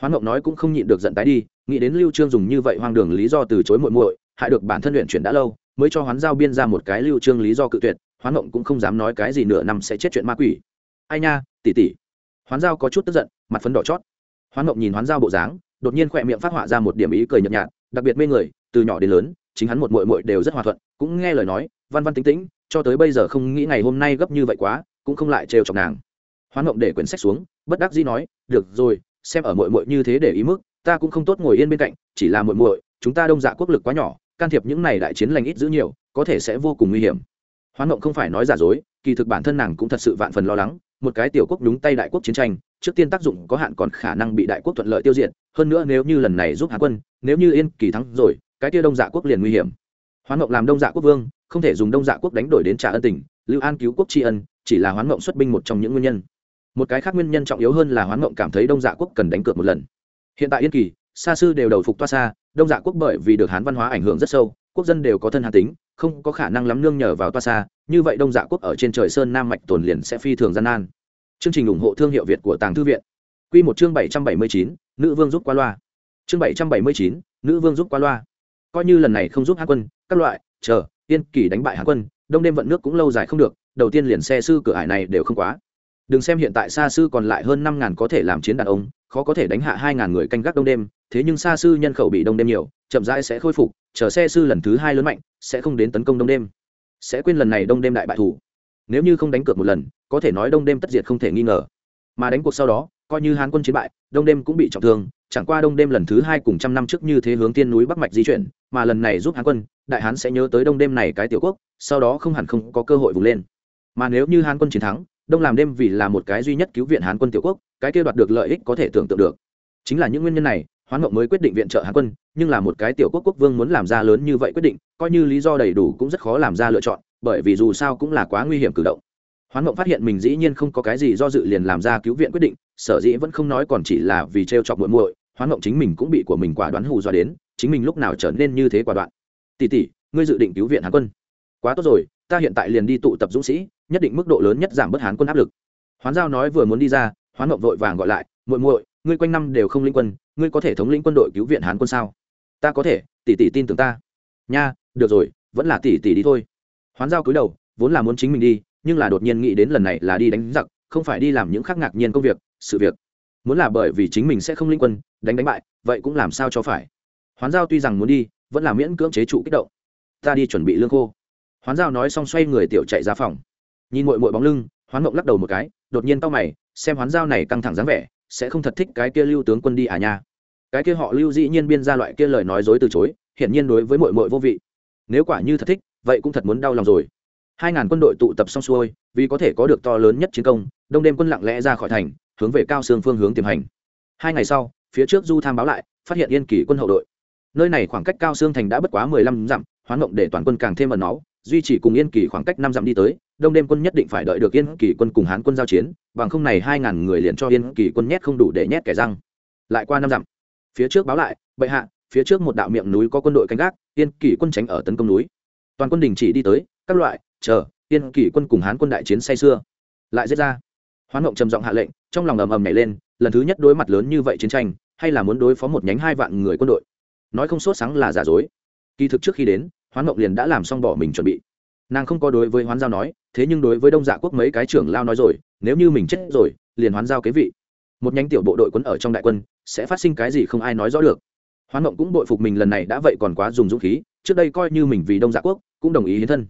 [SPEAKER 1] Hoán mộng nói cũng không nhịn được giận tái đi, nghĩ đến lưu trương dùng như vậy hoang đường lý do từ chối muội muội, hại được bản thân luyện chuyển đã lâu, mới cho hoán giao biên ra một cái lưu trương lý do cự tuyệt, hoán mộng cũng không dám nói cái gì nửa năm sẽ chết chuyện ma quỷ. Ai nha, tỷ tỷ. Hoán giao có chút tức giận, mặt phấn đỏ chót. Hoán mộng nhìn hoán giao bộ dáng, đột nhiên khỏe miệng phát họa ra một điểm ý cười nhợt nhạt, đặc biệt mê người, từ nhỏ đến lớn, chính hắn một muội muội đều rất hòa thuận, cũng nghe lời nói, văn văn tính tĩnh cho tới bây giờ không nghĩ ngày hôm nay gấp như vậy quá, cũng không lại trêu chọc nàng. Hoán mộng để quyển sách xuống, bất đắc dĩ nói, được rồi, xem ở muội muội như thế để ý mức, ta cũng không tốt ngồi yên bên cạnh, chỉ là muội muội, chúng ta đông dạ quốc lực quá nhỏ, can thiệp những này đại chiến lành ít giữ nhiều, có thể sẽ vô cùng nguy hiểm. Hoán mộng không phải nói giả dối, kỳ thực bản thân nàng cũng thật sự vạn phần lo lắng, một cái tiểu quốc đúng tay đại quốc chiến tranh, trước tiên tác dụng có hạn còn khả năng bị đại quốc thuận lợi tiêu diệt, hơn nữa nếu như lần này giúp hán quân, nếu như yên kỳ thắng rồi, cái kia đông dạ quốc liền nguy hiểm. Hoán mộng làm đông dạ quốc vương không thể dùng đông dạ quốc đánh đổi đến trả ân tình, lưu an cứu quốc tri ân, chỉ là hoán mộng xuất binh một trong những nguyên nhân. Một cái khác nguyên nhân trọng yếu hơn là hoán mộng cảm thấy đông dạ quốc cần đánh cược một lần. Hiện tại yên kỳ xa sư đều đầu phục toa xa đông dạ quốc bởi vì được hán văn hóa ảnh hưởng rất sâu, quốc dân đều có thân hà tính, không có khả năng lắm nương nhờ vào toa xa như vậy đông dạ quốc ở trên trời sơn nam mạch tồn liền sẽ phi thường gian nan. Chương trình ủng hộ thương hiệu việt của tàng thư viện. Q một chương bảy trăm bảy mươi chín, nữ vương giúp qua loa. Chương bảy trăm bảy mươi chín, nữ vương giúp qua loa. Coi như lần này không giúp hát quân, các loại, chờ yên kỳ đánh bại hán quân, đông đêm vận nước cũng lâu dài không được, đầu tiên liền xe sư cửa ải này đều không quá. Đừng xem hiện tại xa sư còn lại hơn năm ngàn có thể làm chiến đàn ông, khó có thể đánh hạ hai ngàn người canh gác đông đêm, thế nhưng xa sư nhân khẩu bị đông đêm nhiều, chậm rãi sẽ khôi phục, chờ xe sư lần thứ hai lớn mạnh, sẽ không đến tấn công đông đêm. Sẽ quên lần này đông đêm đại bại thủ. Nếu như không đánh cược một lần, có thể nói đông đêm tất diệt không thể nghi ngờ. Mà đánh cuộc sau đó, coi như hán quân chiến bại, đông đêm cũng bị trọng thương, chẳng qua đông đêm lần thứ hai cùng trăm năm trước như thế hướng tiên núi bắc mạch di chuyển, mà lần này giúp hán quân đại hán sẽ nhớ tới đông đêm này cái tiểu quốc, sau đó không hẳn không có cơ hội vùng lên. Mà nếu như hán quân chiến thắng, đông làm đêm vì là một cái duy nhất cứu viện hán quân tiểu quốc, cái kia đoạt được lợi ích có thể tưởng tượng được. Chính là những nguyên nhân này, hoán mộng mới quyết định viện trợ hán quân, nhưng là một cái tiểu quốc quốc vương muốn làm ra lớn như vậy quyết định, coi như lý do đầy đủ cũng rất khó làm ra lựa chọn, bởi vì dù sao cũng là quá nguy hiểm cử động. Hoán mộng phát hiện mình dĩ nhiên không có cái gì do dự liền làm ra cứu viện quyết định, sở dĩ vẫn không nói còn chỉ là vì t r e o chọc muội muội, hoán mộng chính mình cũng bị của mình quả đoán hù dọa đến, chính mình lúc nào trở nên như thế quả đoạn tỷ tỷ, ngươi dự định cứu viện hán quân. Quá tốt rồi, ta hiện tại liền đi tụ tập dũng sĩ, nhất định mức độ lớn nhất giảm bớt hán quân áp lực. Hoán giao nói vừa muốn đi ra, hoán mộng vội vàng gọi lại, muội muội, ngươi quanh năm đều không linh quân, ngươi có thể thống lĩnh quân đội cứu viện hán quân sao? Ta có thể, tỷ tỷ tin tưởng ta. Nha, được rồi, vẫn là tỷ tỷ đi thôi. Hoán giao cúi đầu, vốn là muốn chính mình đi, nhưng là đột nhiên nghĩ đến lần này là đi đánh giặc, không phải đi làm những khác ngạc nhiên công việc, sự việc. Muốn là bởi vì chính mình sẽ không linh quân, đánh đánh bại, vậy cũng làm sao cho phải. Hoán giao tuy rằng muốn đi vẫn là miễn cưỡng chế trụ kích động. Ta đi chuẩn bị lương khô. Hoán giao nói xong xoay người tiểu chạy ra phòng. Nhìn mội mội bóng lưng, hoán mộng lắc đầu một cái, đột nhiên tao mày, xem hoán giao này căng thẳng dáng vẻ, sẽ không thật thích cái kia lưu tướng quân đi à nha. Cái kia họ lưu dĩ nhiên biên ra loại kia lời nói dối từ chối, hiển nhiên đối với mội mội vô vị. Nếu quả như thật thích, vậy cũng thật muốn đau lòng rồi. Hai ngàn quân đội tụ tập xong xuôi, vì có thể có được to lớn nhất chiến công, đông đêm quân lặng lẽ ra khỏi thành, hướng về cao sương phương hướng tiềm hành. Hai ngày sau, phía trước du tham báo lại, phát hiện yên kỳ quân hậu đội nơi này khoảng cách cao xương thành đã bất quá mười lăm dặm, hoán mộng để toàn quân càng thêm ẩn náu, duy trì cùng yên kỳ khoảng cách năm dặm đi tới, đông đêm quân nhất định phải đợi được yên kỳ quân cùng hán quân giao chiến, bằng không này hai ngàn người liền cho yên kỳ quân nhét không đủ để nhét kẻ răng. Lại qua năm dặm, phía trước báo lại, bệ hạ, phía trước một đạo miệng núi có quân đội canh gác, yên kỳ quân tránh ở tấn công núi. Toàn quân đình chỉ đi tới, các loại, chờ, yên kỳ quân cùng hán quân đại chiến say xưa lại giết ra. Hoán mộng trầm giọng hạ lệnh, trong lòng ầm ầm nhảy lên, lần thứ nhất đối mặt lớn như vậy chiến tranh, hay là muốn đối phó một nhánh hai vạn người quân đội? Nói không sốt sáng là giả dối. Kỳ thực trước khi đến, hoán mộng liền đã làm xong bỏ mình chuẩn bị. Nàng không có đối với hoán giao nói, thế nhưng đối với đông dạ quốc mấy cái trưởng lao nói rồi, nếu như mình chết rồi, liền hoán giao kế vị. Một nhánh tiểu bộ đội quân ở trong đại quân, sẽ phát sinh cái gì không ai nói rõ được. Hoán mộng cũng bội phục mình lần này đã vậy còn quá dùng dũng khí, trước đây coi như mình vì đông dạ quốc, cũng đồng ý hiến thân.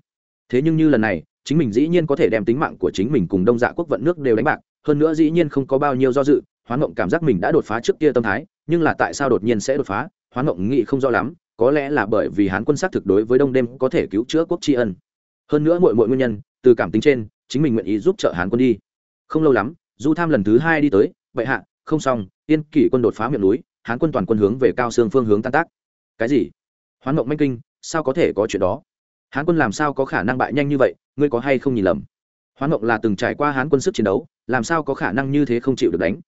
[SPEAKER 1] Thế nhưng như lần này, chính mình dĩ nhiên có thể đem tính mạng của chính mình cùng đông dạ quốc vận nước đều đánh bạc, hơn nữa dĩ nhiên không có bao nhiêu do dự, hoán mộng cảm giác mình đã đột phá trước kia tâm thái, nhưng là tại sao đột nhiên sẽ đột phá? Hoán mộng nghị không rõ lắm, có lẽ là bởi vì hán quân xác thực đối với đông đêm có thể cứu chữa quốc tri ân. Hơn nữa mọi mọi nguyên nhân, từ cảm tính trên, chính mình nguyện ý giúp trợ hán quân đi. Không lâu lắm, du tham lần thứ hai đi tới vậy hạ, không xong yên kỷ quân đột phá miệng núi, hán quân toàn quân hướng về cao xương phương hướng tan tác. Cái gì? Hoán mộng manh kinh, sao có thể có chuyện đó? Hán quân làm sao có khả năng bại nhanh như vậy, ngươi có hay không nhìn lầm? Hoán mộng là từng trải qua hán quân sức chiến đấu, làm sao có khả năng như thế không chịu được đánh?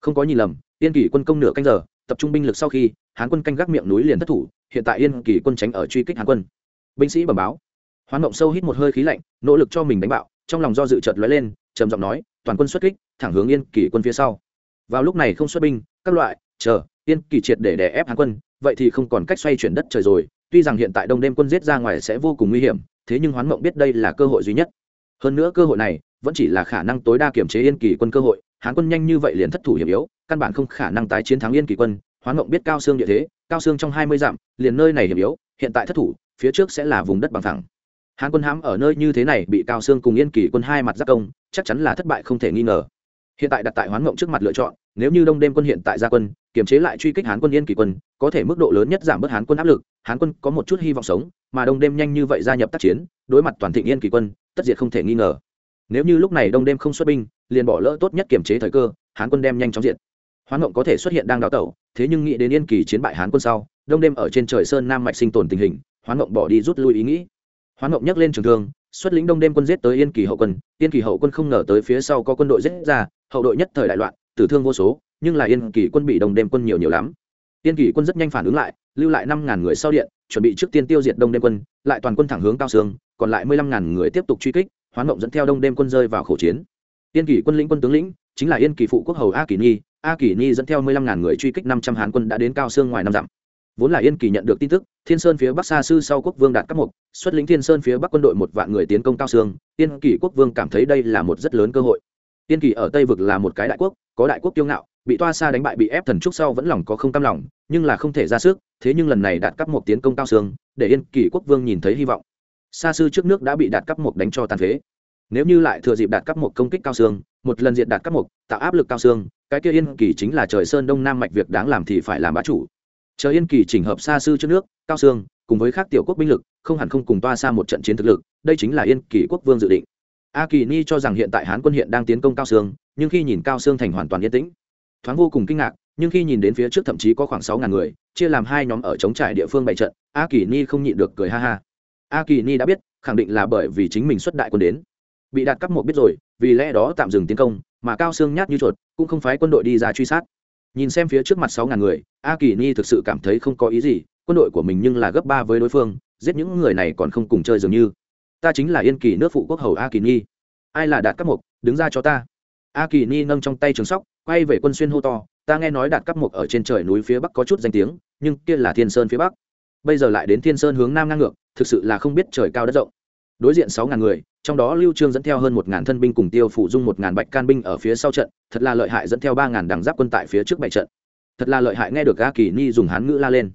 [SPEAKER 1] Không có nhìn lầm yên kỷ quân công nửa canh giờ, tập trung binh lực sau khi hán quân canh gác miệng núi liền thất thủ, hiện tại yên kỳ quân tránh ở truy kích hán quân. Binh sĩ bẩm báo. Hoán mộng sâu hít một hơi khí lạnh, nỗ lực cho mình đánh bạo, trong lòng do dự chợt lóe lên, trầm giọng nói, toàn quân xuất kích, thẳng hướng yên kỳ quân phía sau. Vào lúc này không xuất binh, các loại, chờ, yên kỳ triệt để đè ép hán quân, vậy thì không còn cách xoay chuyển đất trời rồi, tuy rằng hiện tại đông đêm quân giết ra ngoài sẽ vô cùng nguy hiểm, thế nhưng hoán mộng biết đây là cơ hội duy nhất. Hơn nữa cơ hội này, vẫn chỉ là khả năng tối đa kiểm chế yên kỳ quân cơ hội, hán quân nhanh như vậy liền thất thủ hiểm yếu, căn bản không khả năng tái chiến thắng yên kỳ quân hoán Ngộng biết cao xương địa thế, cao xương trong hai mươi dặm, liền nơi này hiểm yếu, hiện tại thất thủ, phía trước sẽ là vùng đất bằng thẳng hán quân hãm ở nơi như thế này bị cao xương cùng yên kỳ quân hai mặt giác công, chắc chắn là thất bại không thể nghi ngờ. Hiện tại đặt tại hoán Ngộng trước mặt lựa chọn, nếu như đông đêm quân hiện tại gia quân, kiềm chế lại truy kích hán quân yên kỳ quân, có thể mức độ lớn nhất giảm bớt hán quân áp lực, hán quân có một chút hy vọng sống, mà đông đêm nhanh như vậy gia nhập tác chiến, đối mặt toàn thịnh yên kỳ quân, tất diệt không thể nghi ngờ. Nếu như lúc này đông đêm không xuất binh, liền bỏ lỡ tốt nhất kiềm chế thời cơ, hán quân đem nhanh chóng diện hoán mộng có thể xuất hiện đang đào tẩu, thế nhưng nghĩ đến yên kỳ chiến bại hán quân sau, đông đêm ở trên trời sơn nam mạch sinh tồn tình hình, hoán mộng bỏ đi rút lui ý nghĩ. Hoán mộng nhắc lên trường thương, xuất lĩnh đông đêm quân giết tới yên kỳ hậu quân, yên kỳ hậu quân không ngờ tới phía sau có quân đội giết ra, hậu đội nhất thời đại loạn, tử thương vô số, nhưng là yên kỳ quân bị đông đêm quân nhiều nhiều lắm. Yên kỳ quân rất nhanh phản ứng lại, lưu lại năm ngàn người sau điện, chuẩn bị trước tiên tiêu diệt đông đêm quân, lại toàn quân thẳng hướng cao sương còn lại mười lăm ngàn người tiếp tục truy kích, hoán mộng dẫn theo đông đêm quân rơi vào khẩu chiến. Yên kỳ quân lĩnh quân tướng lĩnh, chính là yên kỳ phụ quốc hầu a kỳ nhi a kỳ nhi dẫn theo mười lăm ngàn người truy kích năm trăm hán quân đã đến cao sương ngoài năm dặm. Vốn là yên kỳ nhận được tin tức, thiên sơn phía bắc xa sư sau quốc vương đạt các mục, xuất lĩnh thiên sơn phía bắc quân đội một vạn người tiến công cao sương yên kỳ quốc vương cảm thấy đây là một rất lớn cơ hội. Yên kỳ ở tây vực là một cái đại quốc, có đại quốc kiêu ngạo, bị toa xa đánh bại bị ép thần trúc sau vẫn lòng có không cam lòng, nhưng là không thể ra sức, thế nhưng lần này đạt cấp một tiến công cao sương để yên kỳ quốc vương nhìn thấy hy vọng. Xa sư trước nước đã bị đạt cấp một đánh cho tàn phế. Nếu như lại thừa dịp đạt cấp một công kích cao sương một lần diện đạt cấp một tạo áp lực cao sương cái kia yên kỳ chính là trời sơn đông nam mạch việc đáng làm thì phải làm bá chủ. Chờ yên kỳ chỉnh hợp xa sư trước nước, cao sương cùng với các tiểu quốc binh lực, không hẳn không cùng toa xa một trận chiến thực lực, đây chính là yên kỳ quốc vương dự định. A kỳ ni cho rằng hiện tại hán quân hiện đang tiến công cao sương nhưng khi nhìn cao sương thành hoàn toàn yên tĩnh, thoáng vô cùng kinh ngạc, nhưng khi nhìn đến phía trước thậm chí có khoảng sáu ngàn người, chia làm hai nhóm ở chống trải địa phương bày trận, a kỳ ni không nhịn được cười ha ha. A kỳ ni đã biết, khẳng định là bởi vì chính mình xuất đại quân đến. Bị đạt cấp một biết rồi, vì lẽ đó tạm dừng tiến công mà cao xương nhát như chuột cũng không phái quân đội đi ra truy sát. Nhìn xem phía trước mặt sáu ngàn người a kỳ ni thực sự cảm thấy không có ý gì quân đội của mình nhưng là gấp ba với đối phương giết những người này còn không cùng chơi dường như. Ta chính là yên kỳ nước phụ quốc hầu a kỳ ni. Ai là đạt cấp mục, đứng ra cho ta. A kỳ ni nâng trong tay trường sóc quay về quân xuyên hô to ta nghe nói đạt cấp mục ở trên trời núi phía bắc có chút danh tiếng nhưng kia là thiên sơn phía bắc. Bây giờ lại đến thiên sơn hướng nam ngang ngược thực sự là không biết trời cao đất rộng. Đối diện sáu ngàn người trong đó lưu trương dẫn theo hơn một ngàn thân binh cùng tiêu phủ dung một ngàn bạch can binh ở phía sau trận, thật là lợi hại dẫn theo ba ngàn đằng giáp quân tại phía trước bảy trận. Thật là lợi hại nghe được a kỳ ni dùng hán ngữ la lên.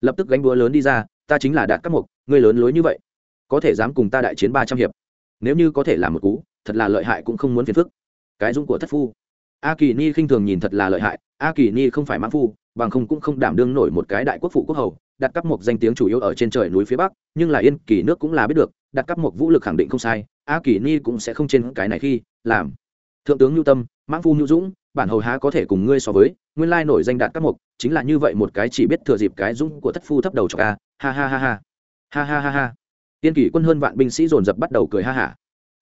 [SPEAKER 1] Lập tức gánh búa lớn đi ra, ta chính là đạt các mục ngươi lớn lối như vậy, có thể dám cùng ta đại chiến ba trăm hiệp. Nếu như có thể làm một cú, thật là lợi hại cũng không muốn phiền phức. Cái dũng của thất phu. A kỳ ni khinh thường nhìn thật là lợi hại a kỳ ni không phải mãn phu, bằng không cũng không đảm đương nổi một cái đại quốc phụ quốc hầu đặt cấp một danh tiếng chủ yếu ở trên trời núi phía bắc, nhưng là yên kỳ nước cũng là biết được, đặt cắp một vũ lực khẳng định không sai, a kỳ ni cũng sẽ không trên cái này khi, làm. Thượng tướng nhu tâm, mãng phu nhu dũng, bản hầu há có thể cùng ngươi so với, nguyên lai nổi danh đạt các mục chính là như vậy một cái chỉ biết thừa dịp cái dũng của thất phu thấp đầu cho ca ha ha ha ha. Ha ha ha ha. Tiên kỷ quân hơn vạn binh sĩ dồn dập bắt đầu cười ha hả.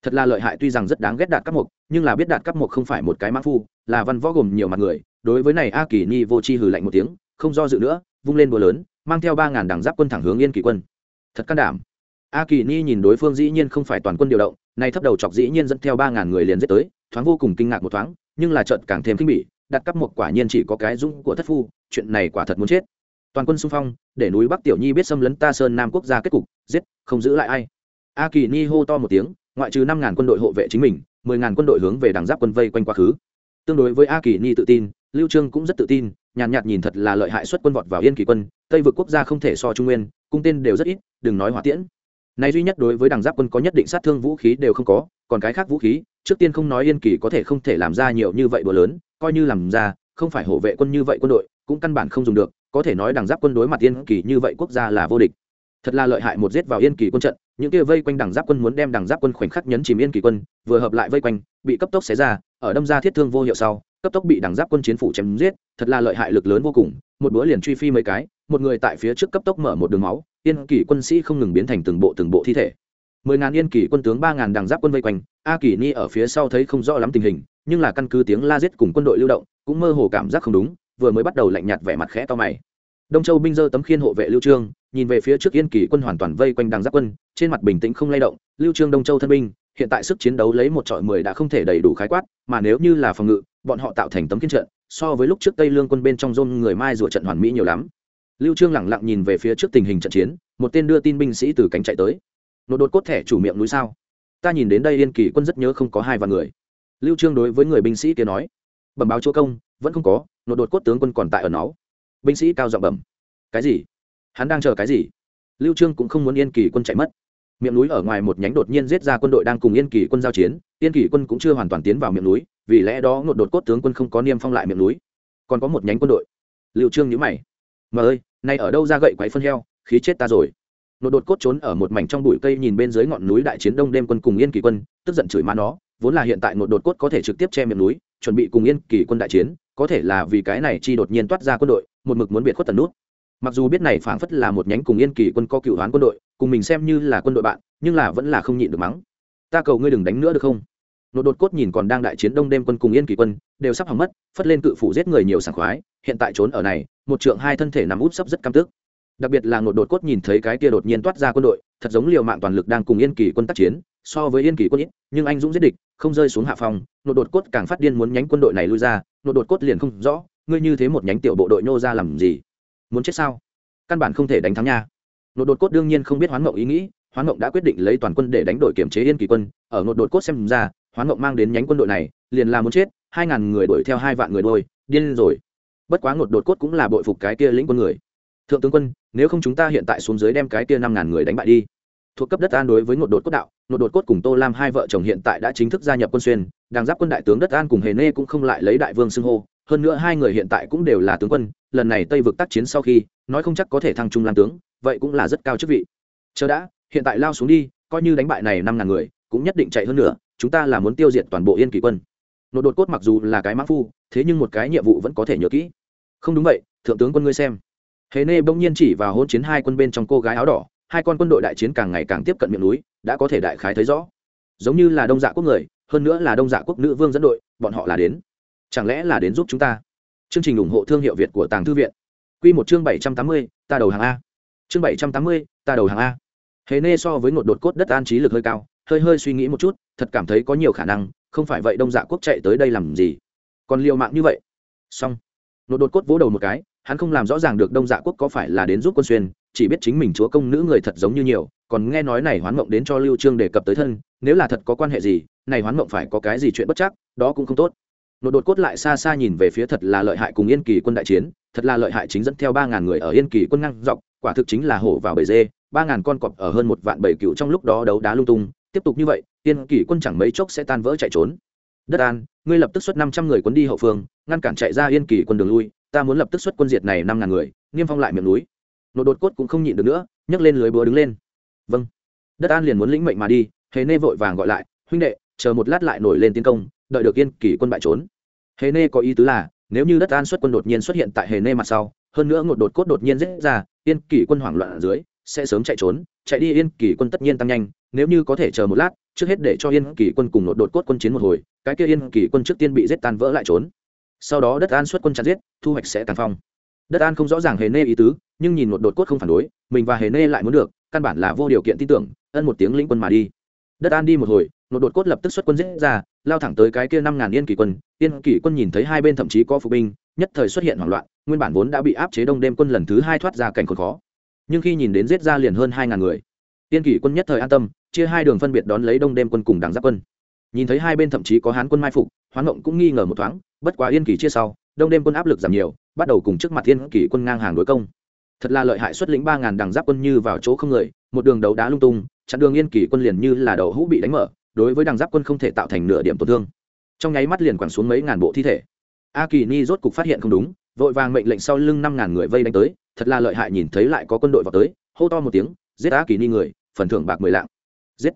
[SPEAKER 1] Thật là lợi hại tuy rằng rất đáng ghét đạt các mục nhưng là biết đạt các mục không phải một cái mãng phu, là văn võ gồm nhiều mặt người, đối với này a kỳ ni vô chi hừ lạnh một tiếng, không do dự nữa, vung lên búa lớn mang theo ba ngàn đảng giáp quân thẳng hướng yên kỳ quân. Thật can đảm. A kỳ ni nhìn đối phương dĩ nhiên không phải toàn quân điều động nay thấp đầu chọc dĩ nhiên dẫn theo ba ngàn người liền giết tới thoáng vô cùng kinh ngạc một thoáng nhưng là trận càng thêm kinh bỉ đặt cắp một quả nhiên chỉ có cái dũng của thất phu chuyện này quả thật muốn chết. Toàn quân xung phong để núi bắc tiểu nhi biết xâm lấn ta sơn nam quốc gia kết cục giết không giữ lại ai. A kỳ ni hô to một tiếng ngoại trừ năm ngàn quân đội hộ vệ chính mình mười ngàn quân đội hướng về đằng giáp quân vây quanh quá khứ. Tương đối với a kỳ ni tự tin lưu trương cũng rất tự tin nhàn nhạt, nhìn thật là lợi hại xuất quân vọt vào yên kỳ quân tây vực quốc gia không thể so trung nguyên, cung tên đều rất ít, đừng nói hỏa tiễn. Này duy nhất đối với đằng giáp quân có nhất định sát thương vũ khí đều không có, còn cái khác vũ khí, trước tiên không nói yên kỳ có thể không thể làm ra nhiều như vậy bữa lớn, coi như làm ra, không phải hộ vệ quân như vậy quân đội, cũng căn bản không dùng được, có thể nói đằng giáp quân đối mặt yên kỳ như vậy quốc gia là vô địch. Thật là lợi hại một giết vào yên kỳ quân trận, những kia vây quanh đằng giáp quân muốn đem đằng giáp quân khoảnh khắc nhấn chìm yên kỳ quân, vừa hợp lại vây quanh, bị cấp tốc xé ra, ở đâm ra thiết thương vô hiệu sau, cấp tốc bị đằng giáp quân chiến phủ chém giết, thật là lợi hại lực lớn vô cùng, một bữa liền truy phi mấy cái một người tại phía trước cấp tốc mở một đường máu, yên kỳ quân sĩ không ngừng biến thành từng bộ từng bộ thi thể. Mười ngàn yên kỳ quân tướng, ba ngàn đằng giáp quân vây quanh, a kỳ ni ở phía sau thấy không rõ lắm tình hình, nhưng là căn cứ tiếng la giết cùng quân đội lưu động, cũng mơ hồ cảm giác không đúng, vừa mới bắt đầu lạnh nhạt vẻ mặt khẽ to mày. Đông châu binh dơ tấm khiên hộ vệ lưu trương, nhìn về phía trước yên kỳ quân hoàn toàn vây quanh đằng giáp quân, trên mặt bình tĩnh không lay động, lưu trương đông châu thân binh, hiện tại sức chiến đấu lấy một trọi mười đã không thể đầy đủ khái quát, mà nếu như là phòng ngự, bọn họ tạo thành tấm kiên trận, so với lúc trước tây lương quân bên trong rôn người mai rủa trận hoàn mỹ nhiều lắm lưu trương lẳng lặng nhìn về phía trước tình hình trận chiến, một tên đưa tin binh sĩ từ cánh chạy tới. Nột đột cốt thẻ chủ miệng núi sao? Ta nhìn đến đây yên kỳ quân rất nhớ không có hai vạn người. Lưu trương đối với người binh sĩ kia nói, bẩm báo chỗ công, vẫn không có, nột đột cốt tướng quân còn tại ở nó binh sĩ cao giọng bẩm, cái gì? Hắn đang chờ cái gì? Lưu trương cũng không muốn yên kỳ quân chạy mất. Miệng núi ở ngoài một nhánh đột nhiên giết ra quân đội đang cùng yên kỳ quân giao chiến, yên kỳ quân cũng chưa hoàn toàn tiến vào miệng núi, vì lẽ đó nột đột cốt tướng quân không có niêm phong lại miệng núi. Còn có một nhánh quân đội. Lưu trương nhíu mày mà ơi, nay ở đâu ra gậy quái phân heo, khí chết ta rồi. Nột đột cốt trốn ở một mảnh trong bụi cây nhìn bên dưới ngọn núi đại chiến đông đêm quân cùng yên kỳ quân, tức giận chửi má nó, vốn là hiện tại nột đột cốt có thể trực tiếp che miệng núi, chuẩn bị cùng yên kỳ quân đại chiến, có thể là vì cái này chi đột nhiên toát ra quân đội, một mực muốn biệt khuất tần nút. Mặc dù biết này phảng phất là một nhánh cùng yên kỳ quân có cựu hoán quân đội, cùng mình xem như là quân đội bạn, nhưng là vẫn là không nhịn được mắng. Ta cầu ngươi đừng đánh nữa được không? Nột đột cốt nhìn còn đang đại chiến đông đêm quân cùng yên kỳ quân, đều sắp hỏng mất, phất lên cự phủ giết người nhiều sảng khoái, hiện tại trốn ở này một trượng hai thân thể nằm út sấp rất căm tức. Đặc biệt là ngột đột cốt nhìn thấy cái kia đột nhiên toát ra quân đội, thật giống liều mạng toàn lực đang cùng yên kỳ quân tác chiến, so với yên kỳ quân ít, nhưng anh dũng giết địch, không rơi xuống hạ phòng, ngột đột cốt càng phát điên muốn nhánh quân đội này lui ra, ngột đột cốt liền không rõ, ngươi như thế một nhánh tiểu bộ đội nô ra làm gì? Muốn chết sao? Căn bản không thể đánh thắng nha. Ngột đột cốt đương nhiên không biết hoán ngộng ý nghĩ, hoán ngộng đã quyết định lấy toàn quân để đánh đội kiểm chế yên kỳ quân, ở ngột đột cốt xem ra, hoán ngộng mang đến nhánh quân đội này, liền là muốn chết, hai ngàn người đuổi theo hai vạn người đôi điên rồi bất quá ngột đột cốt cũng là bội phục cái kia lĩnh quân người. Thượng tướng quân, nếu không chúng ta hiện tại xuống dưới đem cái kia năm ngàn người đánh bại đi. Thuộc cấp đất an đối với ngột đột cốt đạo, ngột đột cốt cùng tô lam hai vợ chồng hiện tại đã chính thức gia nhập quân xuyên đang giáp quân đại tướng đất an cùng hề nê cũng không lại lấy đại vương xưng hô, hơn nữa hai người hiện tại cũng đều là tướng quân, lần này tây vực tác chiến sau khi, nói không chắc có thể thăng trung làm tướng, vậy cũng là rất cao chức vị. Chờ đã, hiện tại lao xuống đi, coi như đánh bại này năm ngàn người, cũng nhất định chạy hơn nữa, chúng ta là muốn tiêu diệt toàn bộ yên kỳ quân. Nội đột cốt mặc dù là cái mã phu, thế nhưng một cái nhiệm vụ vẫn có thể nhớ kỹ không đúng vậy, thượng tướng quân ngươi xem. Hề nê bỗng nhiên chỉ vào hôn chiến hai quân bên trong cô gái áo đỏ, hai con quân đội đại chiến càng ngày càng tiếp cận miệng núi, đã có thể đại khái thấy rõ. Giống như là đông dạ quốc người, hơn nữa là đông dạ quốc nữ vương dẫn đội, bọn họ là đến. Chẳng lẽ là đến giúp chúng ta? Chương trình ủng hộ thương hiệu việt của tàng thư viện. Q một chương bảy trăm tám mươi, ta đầu hàng a. Chương bảy trăm tám mươi, ta đầu hàng a. Hề nê so với một đột cốt đất an trí lực hơi cao, hơi hơi suy nghĩ một chút, thật cảm thấy có nhiều khả năng, không phải vậy đông dạ quốc chạy tới đây làm gì? Còn liều mạng như vậy. Xong nột đột cốt vỗ đầu một cái, hắn không làm rõ ràng được đông dạ quốc có phải là đến giúp quân xuyên, chỉ biết chính mình chúa công nữ người thật giống như nhiều, còn nghe nói này hoán mộng đến cho lưu trương đề cập tới thân, nếu là thật có quan hệ gì, này hoán mộng phải có cái gì chuyện bất chắc, đó cũng không tốt. Nột đột cốt lại xa xa nhìn về phía thật là lợi hại cùng yên kỳ quân đại chiến, thật là lợi hại chính dẫn theo ba ngàn người ở yên kỳ quân ngang dọc, quả thực chính là hổ vào bầy dê, ba ngàn con cọp ở hơn một vạn bầy cựu trong lúc đó đấu đá lung tung, tiếp tục như vậy, yên kỳ quân chẳng mấy chốc sẽ tan vỡ chạy trốn đất an, ngươi lập tức xuất năm trăm người quân đi hậu phương, ngăn cản chạy ra yên kỳ quân đường lui, ta muốn lập tức xuất quân diệt này năm ngàn người, niêm phong lại miệng núi. Nột đột cốt cũng không nhịn được nữa, nhấc lên lưới búa đứng lên. Vâng. Đất an liền muốn lĩnh mệnh mà đi, hề nê vội vàng gọi lại, huynh đệ, chờ một lát lại nổi lên tiến công, đợi được yên kỳ quân bại trốn. Hề nê có ý tứ là, nếu như đất an xuất quân đột nhiên xuất hiện tại hề nê mặt sau, hơn nữa ngột đột cốt đột nhiên giết ra, yên kỳ quân hoảng loạn ở dưới, sẽ sớm chạy trốn, chạy đi yên kỳ quân tất nhiên tăng nhanh, nếu như có thể chờ một lát trước hết để cho yên kỳ quân cùng nội đột cốt quân chiến một hồi, cái kia yên kỳ quân trước tiên bị giết tan vỡ lại trốn. Sau đó đất an xuất quân chặt giết, thu hoạch sẽ tàn phong. Đất an không rõ ràng hề nê ý tứ, nhưng nhìn một đột cốt không phản đối, mình và hề nê lại muốn được, căn bản là vô điều kiện tin tưởng, ân một tiếng lĩnh quân mà đi. Đất an đi một hồi một đột cốt lập tức xuất quân giết ra, lao thẳng tới cái kia năm ngàn yên kỳ quân. Yên kỳ quân nhìn thấy hai bên thậm chí có phục binh, nhất thời xuất hiện hoảng loạn, nguyên bản vốn đã bị áp chế đông đêm quân lần thứ hai thoát ra cảnh khốn khó. Nhưng khi nhìn đến giết ra liền hơn hai ngàn người. Yên kỳ quân nhất thời an tâm chia hai đường phân biệt đón lấy đông đêm quân cùng đảng giáp quân. Nhìn thấy hai bên thậm chí có hán quân mai phục, hoán ngộng cũng nghi ngờ một thoáng, bất quá yên kỳ chia sau, đông đêm quân áp lực giảm nhiều, bắt đầu cùng trước mặt yên kỳ quân ngang hàng đối công. Thật là lợi hại xuất lĩnh ba ngàn đằng giáp quân như vào chỗ không người, một đường đấu đá lung tung, chặn đường yên kỳ quân liền như là đầu hũ bị đánh mở, đối với đằng giáp quân không thể tạo thành nửa điểm tổn thương. Trong nháy mắt liền quẳng xuống mấy ngàn bộ thi thể. A kỳ ni rốt cục phát hiện không đúng, vội vàng mệnh lệnh sau lưng năm ngàn người vây đánh tới, thật là lợi hại nhìn thấy lại có quân đội vào tới, hô to một tiếng, giết a kỳ ni người, phần thưởng bạc mười lạng giết.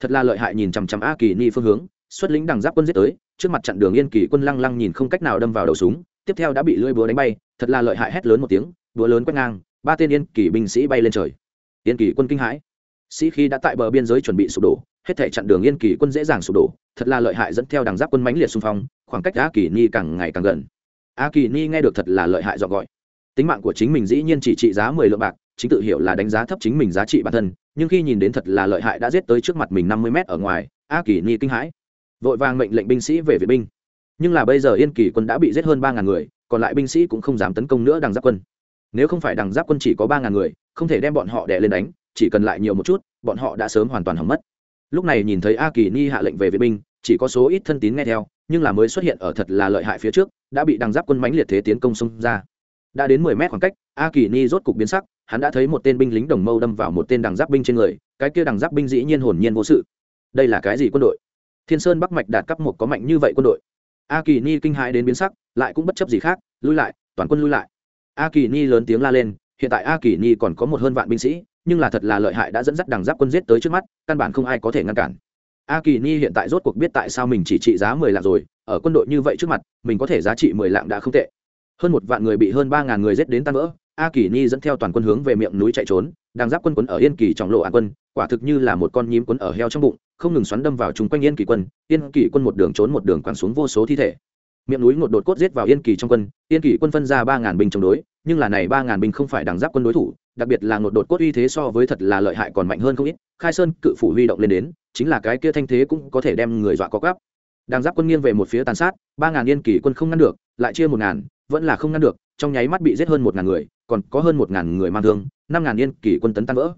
[SPEAKER 1] Thật là lợi hại nhìn chằm chằm a kỳ ni phương hướng, xuất lính đằng giáp quân giết tới, trước mặt chặn đường yên kỳ quân lăng lăng nhìn không cách nào đâm vào đầu súng, tiếp theo đã bị lưỡi búa đánh bay, thật là lợi hại hét lớn một tiếng, búa lớn quét ngang, ba tên yên kỳ binh sĩ bay lên trời. Yên kỳ quân kinh hãi. Sĩ khi đã tại bờ biên giới chuẩn bị sụp đổ, hết thể chặn đường yên kỳ quân dễ dàng sụp đổ, thật là lợi hại dẫn theo đằng giáp quân mãnh liệt xung phong, khoảng cách a kỳ ni càng ngày càng gần. A kỳ ni nghe được thật là lợi hại dọn gọi. Tính mạng của chính mình dĩ nhiên chỉ trị giá mười lượng bạc chính tự hiểu là đánh giá thấp chính mình giá trị bản thân, nhưng khi nhìn đến thật là lợi hại đã giết tới trước mặt mình năm mươi mét ở ngoài, a kỳ ni kinh hãi. Vội vàng mệnh lệnh binh sĩ về vệ binh. Nhưng là bây giờ yên kỳ quân đã bị giết hơn ba ngàn người, còn lại binh sĩ cũng không dám tấn công nữa đằng giáp quân. Nếu không phải đằng giáp quân chỉ có ba ngàn người, không thể đem bọn họ đè lên đánh, chỉ cần lại nhiều một chút, bọn họ đã sớm hoàn toàn hỏng mất. Lúc này nhìn thấy a kỳ ni hạ lệnh về vệ binh, chỉ có số ít thân tín nghe theo, nhưng là mới xuất hiện ở thật là lợi hại phía trước, đã bị đằng giáp quân mãnh liệt thế tiến công xông ra. Đã đến mười mét khoảng cách, a kỳ ni rốt cục biến sắc hắn đã thấy một tên binh lính đồng mâu đâm vào một tên đằng giáp binh trên người, cái kia đằng giáp binh dĩ nhiên hồn nhiên vô sự. Đây là cái gì quân đội? Thiên sơn bắc mạch đạt cấp một có mạnh như vậy quân đội? A kỳ ni kinh hãi đến biến sắc, lại cũng bất chấp gì khác, lui lại, toàn quân lui lại. A kỳ ni lớn tiếng la lên, hiện tại a kỳ ni còn có một hơn vạn binh sĩ, nhưng là thật là lợi hại đã dẫn dắt đằng giáp quân giết tới trước mắt, căn bản không ai có thể ngăn cản. A kỳ ni hiện tại rốt cuộc biết tại sao mình chỉ trị giá mười lạng rồi, ở quân đội như vậy trước mặt, mình có thể giá trị mười lạng đã không tệ. Hơn một vạn người bị hơn ba ngàn người giết đến tan vỡ a kỳ ni dẫn theo toàn quân hướng về miệng núi chạy trốn, đang giáp quân quấn ở yên kỳ trọng lộ an quân, quả thực như là một con nhím quấn ở heo trong bụng, không ngừng xoắn đâm vào chung quanh yên kỳ quân. Yên kỳ quân một đường trốn một đường quẳng xuống vô số thi thể. Miệng núi ngột đột cốt giết vào yên kỳ trong quân, yên kỳ quân phân ra ba ngàn binh chống đối, nhưng là này ba ngàn binh không phải đằng giáp quân đối thủ, đặc biệt là ngột đột cốt uy thế so với thật là lợi hại còn mạnh hơn không ít. Khai sơn cự phủ huy động lên đến, chính là cái kia thanh thế cũng có thể đem người dọa có gáp đằng giáp quân nghiêng về một phía tàn sát, ba ngàn yên kỳ quân không ngăn được, lại chia một ngàn, vẫn là không ngăn được, trong nháy mắt bị giết hơn một ngàn người còn có hơn một ngàn người mang thương, năm ngàn yên kỳ quân tấn tan vỡ.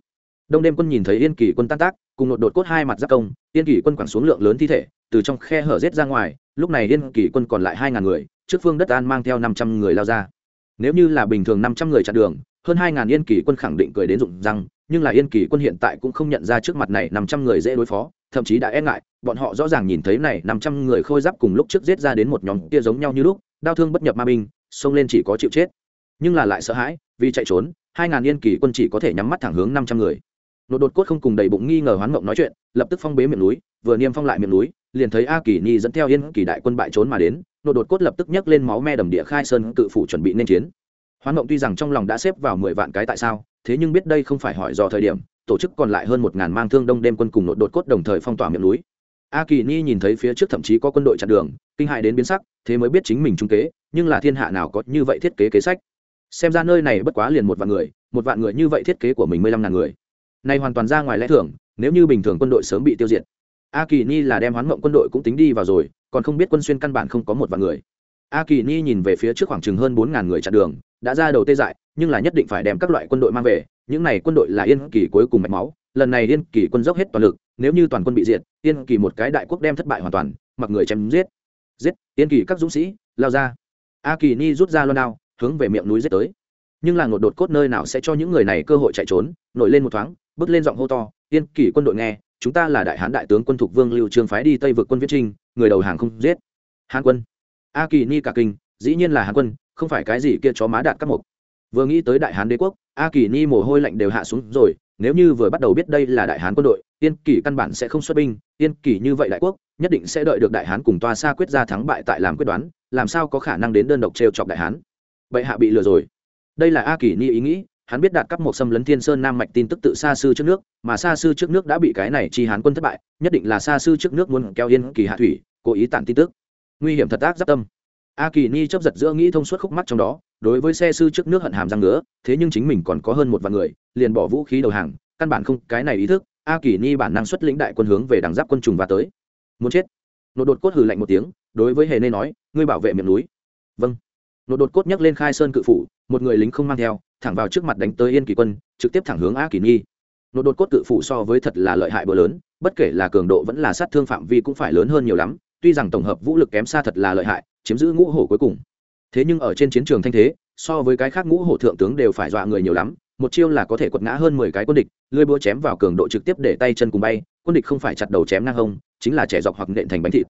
[SPEAKER 1] Đông đêm quân nhìn thấy yên kỳ quân tan tác, cùng một đột cốt hai mặt giáp công, yên kỳ quân quẳng xuống lượng lớn thi thể, từ trong khe hở rết ra ngoài, lúc này yên kỳ quân còn lại hai ngàn người, trước phương đất an mang theo năm trăm người lao ra. Nếu như là bình thường năm trăm người chặn đường, hơn hai ngàn yên kỳ quân khẳng định cười đến rụng răng, nhưng là yên kỳ quân hiện tại cũng không nhận ra trước mặt này năm trăm người dễ đối phó, thậm chí đã e ngại, bọn họ rõ ràng nhìn thấy này năm trăm người khôi giáp cùng lúc trước giết ra đến một nhóm kia giống nhau như lúc, đau thương bất nhập ma binh, xông lên chỉ có chịu chết. Nhưng là lại sợ hãi vì chạy trốn, hai ngàn yên kỳ quân chỉ có thể nhắm mắt thẳng hướng năm trăm người. Nột đột cốt không cùng đầy bụng nghi ngờ hoán mộng nói chuyện, lập tức phong bế miệng núi, vừa niêm phong lại miệng núi, liền thấy a kỳ ni dẫn theo yên kỳ đại quân bại trốn mà đến, nột đột cốt lập tức nhấc lên máu me đầm địa khai sơn cự phủ chuẩn bị nên chiến. Hoán mộng tuy rằng trong lòng đã xếp vào mười vạn cái tại sao, thế nhưng biết đây không phải hỏi do thời điểm, tổ chức còn lại hơn một ngàn mang thương đông đêm quân cùng nột đột cốt đồng thời phong tỏa miệng núi. A kỳ ni nhìn thấy phía trước thậm chí có quân đội chặn đường, kinh hại đến biến sắc, thế mới biết chính mình trung kế, nhưng là thiên hạ nào có như vậy thiết kế kế sách xem ra nơi này bất quá liền một vạn người, một vạn người như vậy thiết kế của mình mười lăm ngàn người. Này hoàn toàn ra ngoài lẽ thường, nếu như bình thường quân đội sớm bị tiêu diệt a kỳ ni là đem hoán mộng quân đội cũng tính đi vào rồi, còn không biết quân xuyên căn bản không có một vạn người. A kỳ ni nhìn về phía trước khoảng chừng hơn bốn ngàn người chặn đường, đã ra đầu tê dại, nhưng là nhất định phải đem các loại quân đội mang về, những này quân đội là yên kỳ cuối cùng mạch máu, lần này yên kỳ quân dốc hết toàn lực, nếu như toàn quân bị diệt, yên kỳ một cái đại quốc đem thất bại hoàn toàn, mặc người chém giết. Giết, yên kỳ các dũng sĩ, lao ra. A kỳ ni rút ra loan đao hướng về miệng núi giết tới. Nhưng là ngột đột cốt nơi nào sẽ cho những người này cơ hội chạy trốn, nổi lên một thoáng, bước lên giọng hô to, yên kỳ quân đội nghe, chúng ta là đại hán đại tướng quân thục vương lưu trương phái đi tây vực quân viết trinh, người đầu hàng không giết. Hán quân. A kỳ ni cả kinh, dĩ nhiên là hán quân, không phải cái gì kia chó má đạt các mục. Vừa nghĩ tới đại hán đế quốc, a kỳ ni mồ hôi lạnh đều hạ xuống rồi, nếu như vừa bắt đầu biết đây là đại hán quân đội, yên kỳ căn bản sẽ không xuất binh, yên kỳ như vậy đại quốc, nhất định sẽ đợi được đại hán cùng toa xa quyết ra thắng bại tại làm quyết đoán, làm sao có khả năng đến đơn độc t chọc đại hán bệ hạ bị lừa rồi. Đây là a kỳ ni ý nghĩ, hắn biết đạt cấp một xâm lấn thiên sơn nam mạch tin tức tự xa sư trước nước, mà xa sư trước nước đã bị cái này chi hán quân thất bại, nhất định là xa sư trước nước muốn keo yên kỳ hạ thủy, cố ý tản tin tức. Nguy hiểm thật ác giáp tâm. A kỳ ni chấp giật giữa nghĩ thông suốt khúc mắt trong đó, đối với xe sư trước nước hận hàm răng nữa thế nhưng chính mình còn có hơn một vạn người, liền bỏ vũ khí đầu hàng, căn bản không, cái này ý thức, a kỳ ni bản năng xuất lĩnh đại quân hướng về đằng giáp quân trùng và tới. Muốn chết. Nột đột cốt hừ lạnh một tiếng, đối với hề nê nói, ngươi bảo vệ miệng núi. Vâng nột đột cốt nhấc lên khai sơn cự phủ, một người lính không mang theo, thẳng vào trước mặt đánh tới yên kỳ quân, trực tiếp thẳng hướng a kỳ nghi nột đột cốt cự phủ so với thật là lợi hại bờ lớn, bất kể là cường độ vẫn là sát thương phạm vi cũng phải lớn hơn nhiều lắm, tuy rằng tổng hợp vũ lực kém xa thật là lợi hại, chiếm giữ ngũ hổ cuối cùng. Thế nhưng ở trên chiến trường thanh thế, so với cái khác ngũ hổ thượng tướng đều phải dọa người nhiều lắm, một chiêu là có thể quật ngã hơn mười cái quân địch, lưỡi búa chém vào cường độ trực tiếp để tay chân cùng bay, quân địch không phải chặt đầu chém ngang hông, chính là trẻ dọc hoặc nện thành bánh thịt.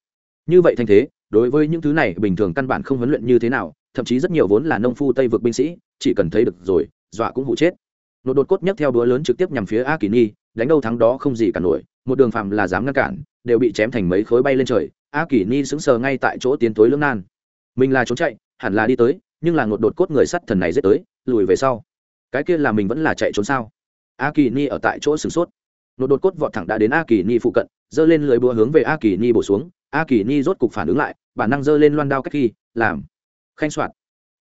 [SPEAKER 1] Như vậy thanh thế, đối với những thứ này bình thường căn bản không huấn luyện như thế nào thậm chí rất nhiều vốn là nông phu tây vực binh sĩ, chỉ cần thấy được rồi, dọa cũng hụ chết. Nộ đột cốt nhấc theo búa lớn trực tiếp nhằm phía a kỳ ni đánh đâu thắng đó không gì cả nổi, một đường phạm là dám ngăn cản, đều bị chém thành mấy khối bay lên trời a kỳ ni sững sờ ngay tại chỗ tiến tối lưỡng nan. Mình là trốn chạy, hẳn là đi tới, nhưng là ngột đột cốt người sắt thần này giết tới, lùi về sau. Cái kia là mình vẫn là chạy trốn sao? A kỳ ni ở tại chỗ sửng sốt. Nột đột cốt vọt thẳng đã đến a kỳ ni phụ cận, giơ lên lưới búa hướng về a kỳ ni bổ xuống. A kỳ ni rốt cục phản ứng lại, bản năng giơ lên loan đao cách khi, làm khanh soạt.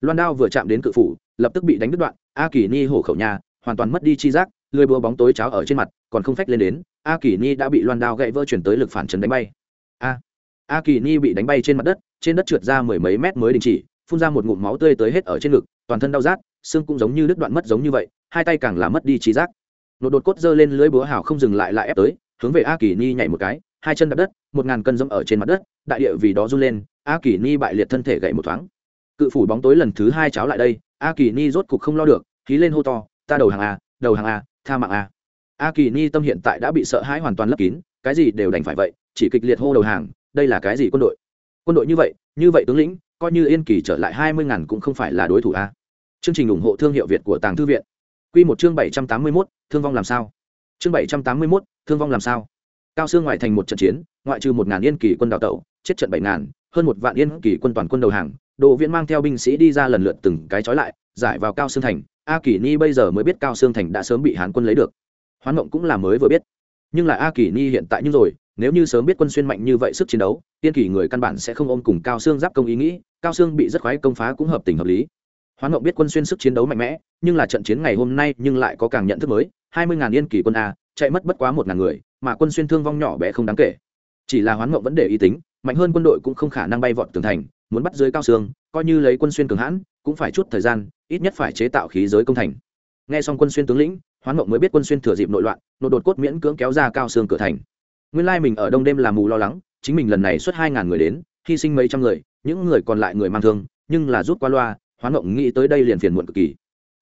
[SPEAKER 1] Loan đao vừa chạm đến cự phủ, lập tức bị đánh đứt đoạn, a kỳ ni hổ khẩu nhà, hoàn toàn mất đi chi giác, lười búa bóng tối cháo ở trên mặt, còn không phách lên đến, a kỳ ni đã bị loan đao gãy vỡ chuyển tới lực phản chấn đánh bay. A a kỳ ni bị đánh bay trên mặt đất, trên đất trượt ra mười mấy mét mới đình chỉ, phun ra một ngụm máu tươi tới hết ở trên ngực, toàn thân đau rát, xương cũng giống như đứt đoạn mất giống như vậy, hai tay càng là mất đi trí giác. Nột đột cốt giơ lên lưới búa hào không dừng lại lại ép tới, hướng về a kỳ ni nhảy một cái, hai chân đập đất, một ngàn cân dẫm ở trên mặt đất, đại địa vì đó run lên, a kỳ ni bại liệt thân thể gậy một thoáng cự phủ bóng tối lần thứ hai cháo lại đây, a kỳ ni rốt cục không lo được khí lên hô to, ta đầu hàng a đầu hàng a tha mạng a a kỳ ni tâm hiện tại đã bị sợ hãi hoàn toàn lấp kín, cái gì đều đành phải vậy, chỉ kịch liệt hô đầu hàng, đây là cái gì quân đội? Quân đội như vậy như vậy tướng lĩnh, coi như yên kỳ trở lại hai mươi ngàn cũng không phải là đối thủ a chương trình ủng hộ thương hiệu việt của tàng thư viện. Q một chương bảy trăm tám mươi mốt, thương vong làm sao? Chương bảy trăm tám mươi mốt, thương vong làm sao? Cao xương ngoại thành một trận chiến, ngoại trừ một ngàn yên kỳ quân đào tẩu, chết trận bảy ngàn, hơn một vạn yên kỳ quân toàn quân đầu hàng đồ viễn mang theo binh sĩ đi ra lần lượt từng cái trói lại, giải vào cao sương thành. A kỳ ni bây giờ mới biết cao sương thành đã sớm bị hán quân lấy được. Hoán mộng cũng là mới vừa biết. Nhưng là a kỳ ni hiện tại như rồi, nếu như sớm biết quân xuyên mạnh như vậy sức chiến đấu, tiên kỳ người căn bản sẽ không ôm cùng cao Sương giáp công ý nghĩ, cao Sương bị rất khoái công phá cũng hợp tình hợp lý. Hoán mộng biết quân xuyên sức chiến đấu mạnh mẽ, nhưng là trận chiến ngày hôm nay nhưng lại có càng nhận thức mới. Hai mươi ngàn yên kỳ quân a, chạy mất bất quá một ngàn người, mà quân xuyên thương vong nhỏ bé không đáng kể. Chỉ là hoán mộng vẫn để ý tính, mạnh hơn quân đội cũng không khả năng bay vọt tường thành muốn bắt dưới cao xương, coi như lấy quân xuyên cường hãn, cũng phải chút thời gian, ít nhất phải chế tạo khí giới công thành. Nghe xong quân xuyên tướng lĩnh, hoán mộng mới biết quân xuyên thừa dịp nội loạn nội đột cốt miễn cưỡng kéo ra cao xương cửa thành. Nguyên lai mình ở đông đêm làm mù lo lắng, chính mình lần này xuất hai ngàn người đến, hy sinh mấy trăm người, những người còn lại người mang thương, nhưng là rút qua loa, hoán mộng nghĩ tới đây liền phiền muộn cực kỳ.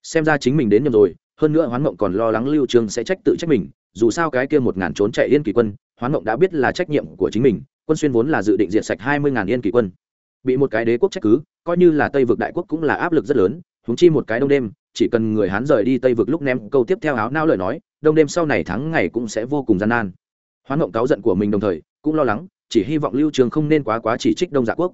[SPEAKER 1] Xem ra chính mình đến nhầm rồi, hơn nữa hoán mộng còn lo lắng lưu trương sẽ trách tự trách mình, dù sao cái kia một ngàn trốn chạy yên kỳ quân, hoán mộng đã biết là trách nhiệm của chính mình, quân xuyên vốn là dự định diệt sạch hai mươi ngàn yên kỳ quân bị một cái đế quốc trách cứ, coi như là tây vực đại quốc cũng là áp lực rất lớn húng chi một cái đông đêm, chỉ cần người hán rời đi tây vực lúc ném câu tiếp theo áo nao lời nói, đông đêm sau này thắng ngày cũng sẽ vô cùng gian nan. Hoán mộng cáo giận của mình đồng thời, cũng lo lắng, chỉ hy vọng lưu trường không nên quá quá chỉ trích đông dạ quốc.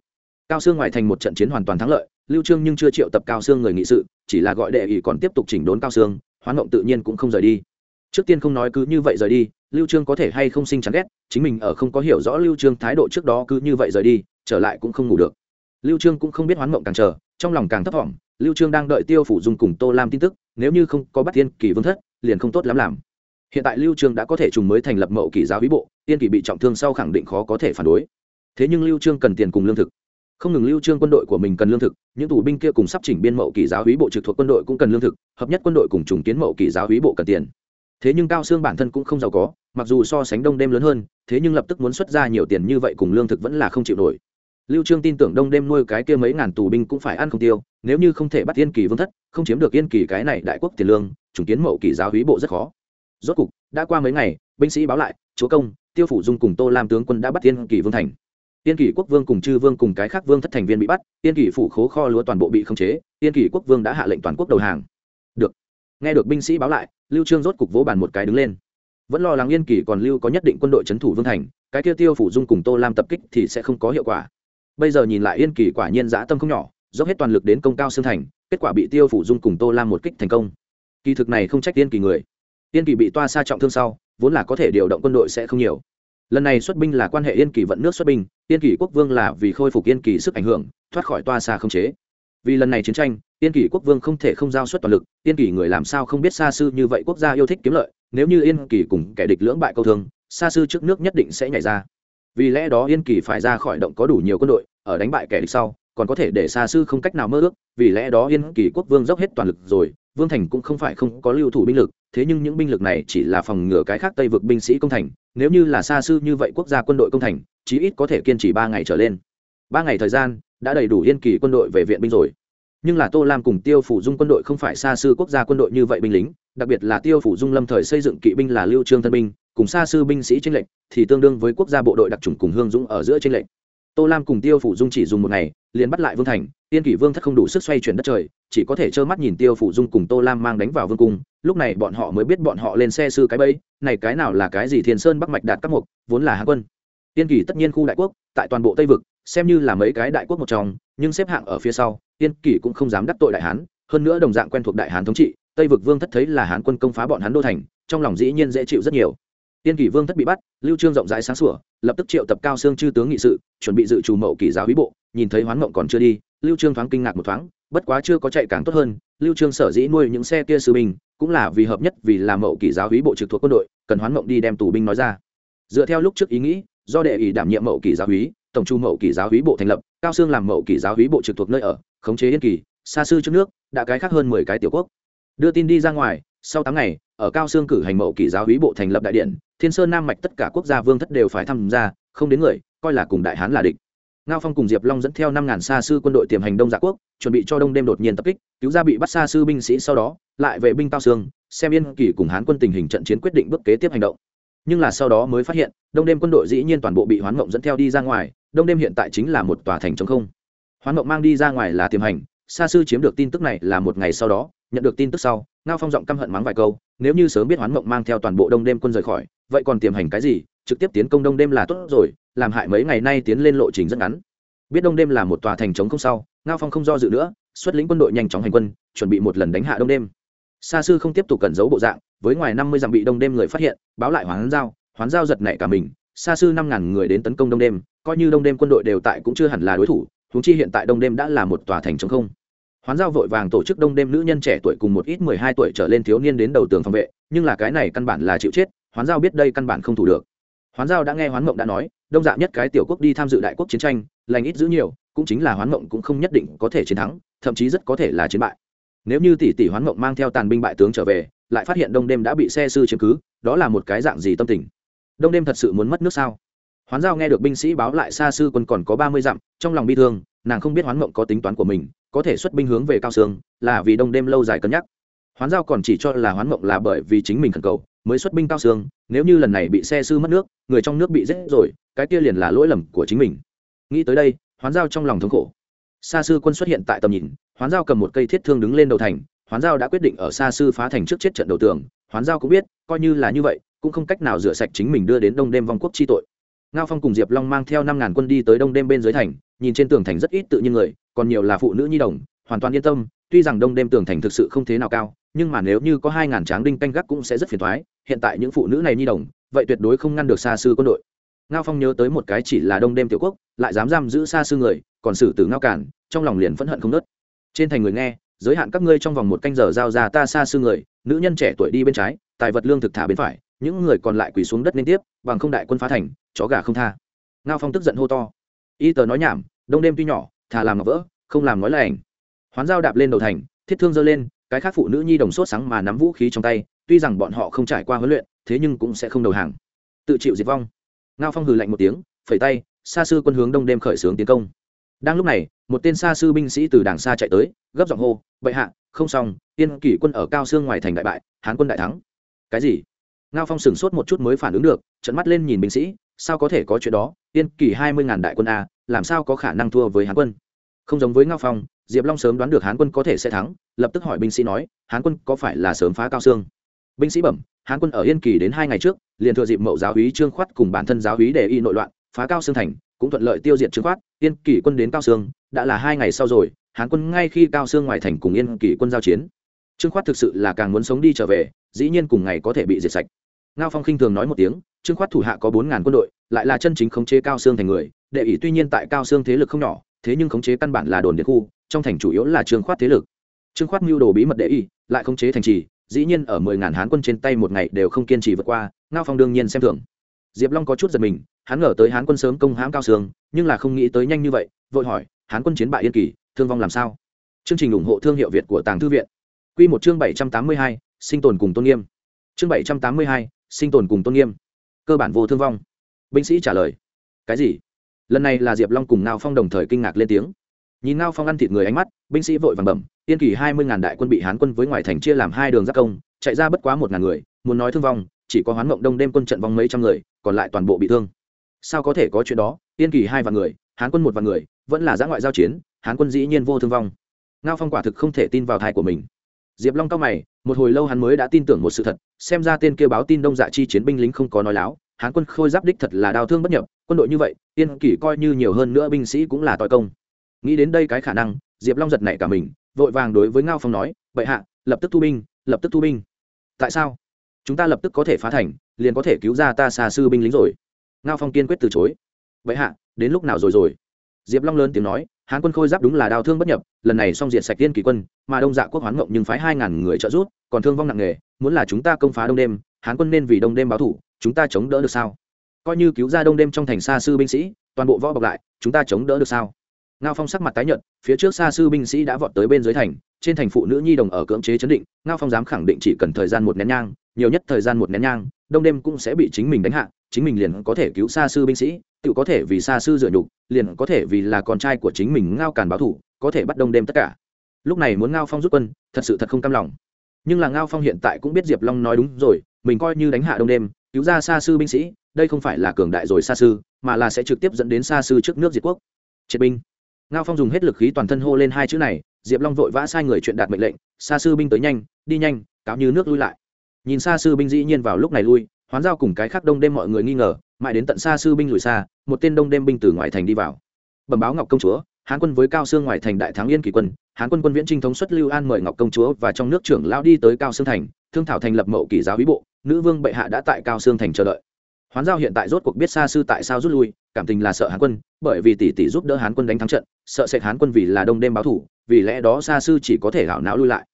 [SPEAKER 1] Cao sương ngoài thành một trận chiến hoàn toàn thắng lợi, lưu trương nhưng chưa triệu tập cao sương người nghị sự, chỉ là gọi đệ ý còn tiếp tục chỉnh đốn cao sương, hoán mộng tự nhiên cũng không rời đi. Trước tiên không nói cứ như vậy rời đi, lưu trương có thể hay không sinh chán ghét, chính mình ở không có hiểu rõ lưu trương thái độ trước đó cứ như vậy rời đi trở lại cũng không ngủ được. Lưu trương cũng không biết hoán mộng càng chờ, trong lòng càng thấp thỏm, lưu trương đang đợi tiêu phủ dung cùng tô lam tin tức, nếu như không có bắt thiên kỳ vương thất, liền không tốt lắm làm. Hiện tại lưu trương đã có thể trùng mới thành lập mậu kỳ giáo hí bộ tiên kỳ bị trọng thương sau khẳng định khó có thể phản đối. Thế nhưng lưu trương cần tiền cùng lương thực. Không ngừng lưu trương quân đội của mình cần lương thực, những tù binh kia cùng sắp chỉnh biên mậu kỳ giáo hí bộ trực thuộc quân đội cũng cần lương thực, hợp nhất quân đội cùng trùng kiến mậu kỳ giáo hí bộ cần tiền. Thế nhưng cao xương bản thân cũng không giàu có, mặc dù so sánh đông đêm lớn hơn, thế nhưng lập tức muốn xuất ra nhiều tiền như vậy cùng lương thực vẫn là không chịu nổi lưu trương tin tưởng đông đêm nuôi cái kia mấy ngàn tù binh cũng phải ăn không tiêu, nếu như không thể bắt yên kỳ vương thất, không chiếm được yên kỳ cái này đại quốc tiền lương trùng kiến mậu kỳ giáo hí bộ rất khó. Rốt cục, đã qua mấy ngày, binh sĩ báo lại, chúa công, tiêu phủ dung cùng tô lam tướng quân đã bắt yên kỳ vương thành. Tiên kỳ quốc vương cùng chư vương cùng cái khác vương thất thành viên bị bắt tiên kỳ phủ khố kho lúa toàn bộ bị khống chế tiên kỳ quốc vương đã hạ lệnh toàn quốc đầu hàng. Được. Nghe được binh sĩ báo lại, lưu trương rốt cục vỗ bàn một cái đứng lên. Vẫn lo lắng yên kỳ còn lưu có nhất định quân đội chấn thủ vương thành, cái kia tiêu phủ dung cùng tô lam tập kích thì sẽ không có hiệu quả bây giờ nhìn lại yên kỳ quả nhiên dã tâm không nhỏ, dốc hết toàn lực đến công cao xương thành, kết quả bị tiêu phủ dung cùng tô lam một kích thành công. Kỳ thực này không trách yên kỳ người. Yên kỳ bị toa xa trọng thương sau, vốn là có thể điều động quân đội sẽ không nhiều. Lần này xuất binh là quan hệ yên kỳ vận nước xuất binh, yên kỳ quốc vương là vì khôi phục yên kỳ sức ảnh hưởng, thoát khỏi toa xa không chế. Vì lần này chiến tranh, yên kỳ quốc vương không thể không giao suất toàn lực, yên kỳ người làm sao không biết xa sư như vậy quốc gia yêu thích kiếm lợi, nếu như yên kỳ cùng kẻ địch lưỡng bại câu thương xa sư trước nước nhất định sẽ nhảy ra vì lẽ đó yên kỳ phải ra khỏi động có đủ nhiều quân đội, ở đánh bại kẻ địch sau, còn có thể để xa sư không cách nào mơ ước, vì lẽ đó yên kỳ quốc vương dốc hết toàn lực rồi, vương thành cũng không phải không có lưu thủ binh lực, thế nhưng những binh lực này chỉ là phòng ngừa cái khác tây vực binh sĩ công thành, nếu như là xa sư như vậy quốc gia quân đội công thành, chí ít có thể kiên trì ba ngày trở lên. Ba ngày thời gian, đã đầy đủ yên kỳ quân đội về viện binh rồi. Nhưng là tô lam cùng tiêu phủ dung quân đội không phải xa sư quốc gia quân đội như vậy binh lính, đặc biệt là tiêu phủ dung lâm thời xây dựng kỵ binh là lưu trương thân binh cùng xa sư binh sĩ trên lệnh thì tương đương với quốc gia bộ đội đặc trùng cùng hương dũng ở giữa trên lệnh tô lam cùng tiêu phủ dung chỉ dùng một ngày, liền bắt lại vương thành tiên kỷ vương thất không đủ sức xoay chuyển đất trời, chỉ có thể trơ mắt nhìn tiêu phủ dung cùng tô lam mang đánh vào vương cung, lúc này bọn họ mới biết bọn họ lên xe sư cái bẫy, này cái nào là cái gì thiền sơn bắc mạch đạt các mục, vốn là hán quân. Tiên kỷ tất nhiên khu đại quốc, tại toàn bộ tây vực, xem như là mấy cái đại quốc một trong, nhưng xếp hạng ở phía sau tiên kỷ cũng không dám đắc tội đại hán, hơn nữa đồng dạng quen thuộc đại hán thống trị, tây vực vương thất thấy là hán quân công phá bọn hắn đô thành, trong lòng dĩ nhiên dễ chịu rất nhiều tiên kỷ vương thất bị bắt, lưu trương rộng rãi sáng sủa, lập tức triệu tập cao xương chư tướng nghị sự, chuẩn bị dự trù mậu kỷ giáo hí bộ, nhìn thấy hoán mộng còn chưa đi, lưu trương thoáng kinh ngạc một thoáng, bất quá chưa có chạy càng tốt hơn, lưu trương sở dĩ nuôi những xe kia sư binh, cũng là vì hợp nhất, vì làm mậu kỷ giáo hí bộ trực thuộc quân đội, cần hoán mộng đi đem tù binh nói ra. Dựa theo lúc trước ý nghĩ, do đệ ủy đảm nhiệm mậu kỷ giáo hí, tổng chu mậu kỷ giáo hí bộ thành lập, cao xương làm mậu kỷ giáo hí bộ trực thuộc nơi ở, khống chế yên kỳ xa sư trước nước, đã cái khác hơn 10 cái tiểu quốc. Đưa tin đi ra ngoài, sau 8 ngày, ở cao xương cử hành mậu kỷ giáo hí bộ thành lập đại điện thiên sơn nam mạch tất cả quốc gia vương thất đều phải tham gia, không đến người, coi là cùng đại hán là địch. Ngao phong cùng diệp long dẫn theo năm ngàn xa sư quân đội tiềm hành đông dạ quốc, chuẩn bị cho đông đêm đột nhiên tập kích, cứu ra bị bắt xa sư binh sĩ sau đó, lại vệ binh cao sương, xem yên kỳ cùng hán quân tình hình trận chiến quyết định bước kế tiếp hành động. Nhưng là sau đó mới phát hiện, đông đêm quân đội dĩ nhiên toàn bộ bị hoán mộng dẫn theo đi ra ngoài, đông đêm hiện tại chính là một tòa thành chống không. Hoán mộng mang đi ra ngoài là tiềm hành, xa sư chiếm được tin tức này là một ngày sau đó, nhận được tin tức sau, ngao phong giọng căm hận mắng vài câu nếu như sớm biết hoán mộng mang theo toàn bộ đông đêm quân rời khỏi, vậy còn tiềm hành cái gì? Trực tiếp tiến công đông đêm là tốt rồi, làm hại mấy ngày nay tiến lên lộ trình rất ngắn. Biết đông đêm là một tòa thành trống không sau, ngao phong không do dự nữa, xuất lĩnh quân đội nhanh chóng hành quân, chuẩn bị một lần đánh hạ đông đêm. Sa sư không tiếp tục cẩn giấu bộ dạng, với ngoài năm mươi dặm bị đông đêm người phát hiện, báo lại hoán giao hoán giao giật nảy cả mình. Sa sư năm ngàn người đến tấn công đông đêm, coi như đông đêm quân đội đều tại cũng chưa hẳn là đối thủ húng chi hiện tại đông đêm đã là một tòa thành trống không hoán giao vội vàng tổ chức đông đêm nữ nhân trẻ tuổi cùng một ít mười hai tuổi trở lên thiếu niên đến đầu tường phòng vệ, nhưng là cái này căn bản là chịu chết, hoán giao biết đây căn bản không thủ được. Hoán giao đã nghe hoán mộng đã nói, đông dạ nhất cái tiểu quốc đi tham dự đại quốc chiến tranh, lành ít giữ nhiều, cũng chính là hoán mộng cũng không nhất định có thể chiến thắng, thậm chí rất có thể là chiến bại. Nếu như tỷ tỷ hoán mộng mang theo tàn binh bại tướng trở về, lại phát hiện đông đêm đã bị xe sư chiếm cứ, đó là một cái dạng gì tâm tình? Đông đêm thật sự muốn mất nước sao? Hoán giao nghe được binh sĩ báo lại xa sư quân còn có ba mươi dặm, trong lòng bi thương, nàng không biết hoán mộng có tính toán của mình có thể xuất binh hướng về cao sương là vì đông đêm lâu dài cân nhắc. Hoán giao còn chỉ cho là hoán mộng là bởi vì chính mình khẩn cầu, mới xuất binh cao sương nếu như lần này bị xe sư mất nước, người trong nước bị giết rồi, cái kia liền là lỗi lầm của chính mình. Nghĩ tới đây, hoán giao trong lòng thống khổ. Xa sư quân xuất hiện tại tầm nhìn, hoán giao cầm một cây thiết thương đứng lên đầu thành, hoán giao đã quyết định ở xa sư phá thành trước chết trận đầu tường. Hoán giao cũng biết, coi như là như vậy, cũng không cách nào rửa sạch chính mình đưa đến đông đêm vong quốc chi tội ngao phong cùng diệp long mang theo năm ngàn quân đi tới đông đêm bên dưới thành, nhìn trên tường thành rất ít tự nhiên người, còn nhiều là phụ nữ nhi đồng, hoàn toàn yên tâm, tuy rằng đông đêm tường thành thực sự không thế nào cao, nhưng mà nếu như có hai ngàn tráng đinh canh gác cũng sẽ rất phiền thoái hiện tại những phụ nữ này nhi đồng, vậy tuyệt đối không ngăn được xa sư quân đội. Ngao phong nhớ tới một cái chỉ là đông đêm tiểu quốc, lại dám giam giữ xa sư người, còn xử tử ngao cản, trong lòng liền phẫn hận không nớt trên thành người nghe, giới hạn các ngươi trong vòng một canh giờ giao ra ta xa sư người nữ nhân trẻ tuổi đi bên trái, tài vật lương thực thả bên phải, những người còn lại quỳ xuống đất liên tiếp, bằng không đại quân phá thành, chó gà không tha. Ngao phong tức giận hô to. Y tờ nói nhảm, đông đêm tuy nhỏ thà làm ngọc vỡ, không làm nói là ảnh. Hoán dao đạp lên đầu thành, thiết thương giơ lên, cái khác phụ nữ nhi đồng sốt sáng mà nắm vũ khí trong tay, tuy rằng bọn họ không trải qua huấn luyện, thế nhưng cũng sẽ không đầu hàng. Tự chịu diệt vong. Ngao phong hừ lạnh một tiếng, phẩy tay, xa sư quân hướng đông đêm khởi xướng tiến công. Đang lúc này, một tên xa sư binh sĩ từ đàng xa chạy tới, gấp giọng hô, bệ hạ không xong, yên kỷ quân ở cao xương ngoài thành đại bại, hán quân đại thắng. Cái gì? Ngao phong sửng sốt một chút mới phản ứng được trận mắt lên nhìn binh sĩ, sao có thể có chuyện đó? Yên kỷ hai mươi ngàn đại quân a, làm sao có khả năng thua với hán quân? Không giống với ngao phong, diệp long sớm đoán được hán quân có thể sẽ thắng, lập tức hỏi binh sĩ nói, hán quân có phải là sớm phá cao xương? Binh sĩ bẩm, hán quân ở yên kỳ đến hai ngày trước, liền thừa dịp mậu giáo úy trương khoát cùng bản thân giáo úy để y nội loạn, phá cao xương thành, cũng thuận lợi tiêu diệt trương khoát. Yên kỳ quân đến cao sương đã là hai ngày sau rồi hán quân ngay khi cao sương ngoài thành cùng yên kỳ quân giao chiến, trương khoát thực sự là càng muốn sống đi trở về, dĩ nhiên cùng ngày có thể bị diệt sạch. Ngao phong khinh thường nói một tiếng, trương khoát thủ hạ có bốn ngàn quân đội, lại là chân chính khống chế cao sương thành người, đệ ỷ tuy nhiên tại cao sương thế lực không nhỏ, thế nhưng khống chế căn bản là đồn địa khu, trong thành chủ yếu là trương khoát thế lực. Trương khoát mưu đồ bí mật đệ ỷ, lại khống chế thành trì, dĩ nhiên ở mười ngàn hán quân trên tay một ngày đều không kiên trì vượt qua, ngao phong đương nhiên xem thường. Diệp long có chút giật mình, hắn ngờ tới hán quân sớm công hãm cao sương nhưng là không nghĩ tới nhanh như vậy, vội hỏi, hán quân chiến bại yên kỳ thương vong làm sao? Chương trình ủng hộ thương hiệu việt của tàng thư viện. Q một chương bảy trăm tám mươi hai, sinh tồn cùng tôn nghiêm. Chương bảy trăm tám mươi hai, sinh tồn cùng tôn nghiêm. Cơ bản vô thương vong. Binh sĩ trả lời. Cái gì? Lần này là diệp long cùng ngao phong đồng thời kinh ngạc lên tiếng. Nhìn ngao phong ăn thịt người ánh mắt, binh sĩ vội vàng bẩm yên kỳ hai mươi ngàn đại quân bị hán quân với ngoài thành chia làm hai đường giác công, chạy ra bất quá một ngàn người, muốn nói thương vong, chỉ có hoán mộng đông đêm quân trận vong mấy trăm người, còn lại toàn bộ bị thương. Sao có thể có chuyện đó? Yên kỳ hai vạn người, hán quân một vạn người, vẫn là giã ngoại giao chiến hán quân dĩ nhiên vô thương vong. Ngao phong quả thực không thể tin vào thai của mình. Diệp long cao mày, một hồi lâu hắn mới đã tin tưởng một sự thật, xem ra tên kêu báo tin đông dạ chi chiến binh lính không có nói láo, hán quân khôi giáp đích thật là đau thương bất nhập, quân đội như vậy yên kỷ coi như nhiều hơn nữa binh sĩ cũng là tội công. Nghĩ đến đây cái khả năng, diệp long giật nảy cả mình, vội vàng đối với ngao phong nói vậy hạ, lập tức thu binh, lập tức thu binh. Tại sao? Chúng ta lập tức có thể phá thành, liền có thể cứu ra ta xa sư binh lính rồi. Ngao phong kiên quyết từ chối. Vậy hạ, đến lúc nào rồi rồi? Diệp long lớn tiếng nói hán quân khôi giáp đúng là đau thương bất nhập, lần này xong diệt sạch tiên kỳ quân, mà đông dạ quốc hoán ngộng nhưng phái hai ngàn người trợ giúp, còn thương vong nặng nề, muốn là chúng ta công phá đông đêm, hán quân nên vì đông đêm báo thủ, chúng ta chống đỡ được sao? Coi như cứu ra đông đêm trong thành xa sư binh sĩ, toàn bộ võ bọc lại, chúng ta chống đỡ được sao? Ngao phong sắc mặt tái nhợt, phía trước xa sư binh sĩ đã vọt tới bên dưới thành, trên thành phụ nữ nhi đồng ở cưỡng chế chấn định, ngao phong dám khẳng định chỉ cần thời gian một nén nhang, nhiều nhất thời gian một nén nhang, đông đêm cũng sẽ bị chính mình đánh hạ, chính mình liền có thể cứu xa sư binh sĩ tự có thể vì xa sư dựa nhục, liền có thể vì là con trai của chính mình ngao càn báo thủ có thể bắt đông đêm tất cả. Lúc này muốn ngao phong rút quân, thật sự thật không cam lòng. Nhưng là ngao phong hiện tại cũng biết diệp long nói đúng rồi, mình coi như đánh hạ đông đêm, cứu ra xa sư binh sĩ, đây không phải là cường đại rồi xa sư mà là sẽ trực tiếp dẫn đến xa sư trước nước diệt quốc. Triệt binh. Ngao phong dùng hết lực khí toàn thân hô lên hai chữ này, diệp long vội vã sai người chuyện đạt mệnh lệnh, xa sư binh tới nhanh, đi nhanh, cáo như nước lui lại. Nhìn xa sư binh dĩ nhiên vào lúc này lui, hoán giao cùng cái khác đông đêm mọi người nghi ngờ mãi đến tận xa sư binh lùi xa, một tên đông đêm binh từ ngoại thành đi vào. Bẩm báo ngọc công chúa, hán quân với cao sương ngoại thành đại thắng yên kỳ quân, hán quân quân viễn trinh thống xuất lưu an mời ngọc công chúa và trong nước trưởng lao đi tới cao sương thành, thương thảo thành lập mậu kỷ giáo bí bộ, nữ vương bệ hạ đã tại cao sương thành chờ đợi. Hoán giao hiện tại rốt cuộc biết xa sư tại sao rút lui, cảm tình là sợ hán quân, bởi vì tỷ tỷ giúp đỡ hán quân đánh thắng trận, sợ sệt hán quân vì là đông đêm báo thủ, vì lẽ đó xa sư chỉ có thể gạo não lui lại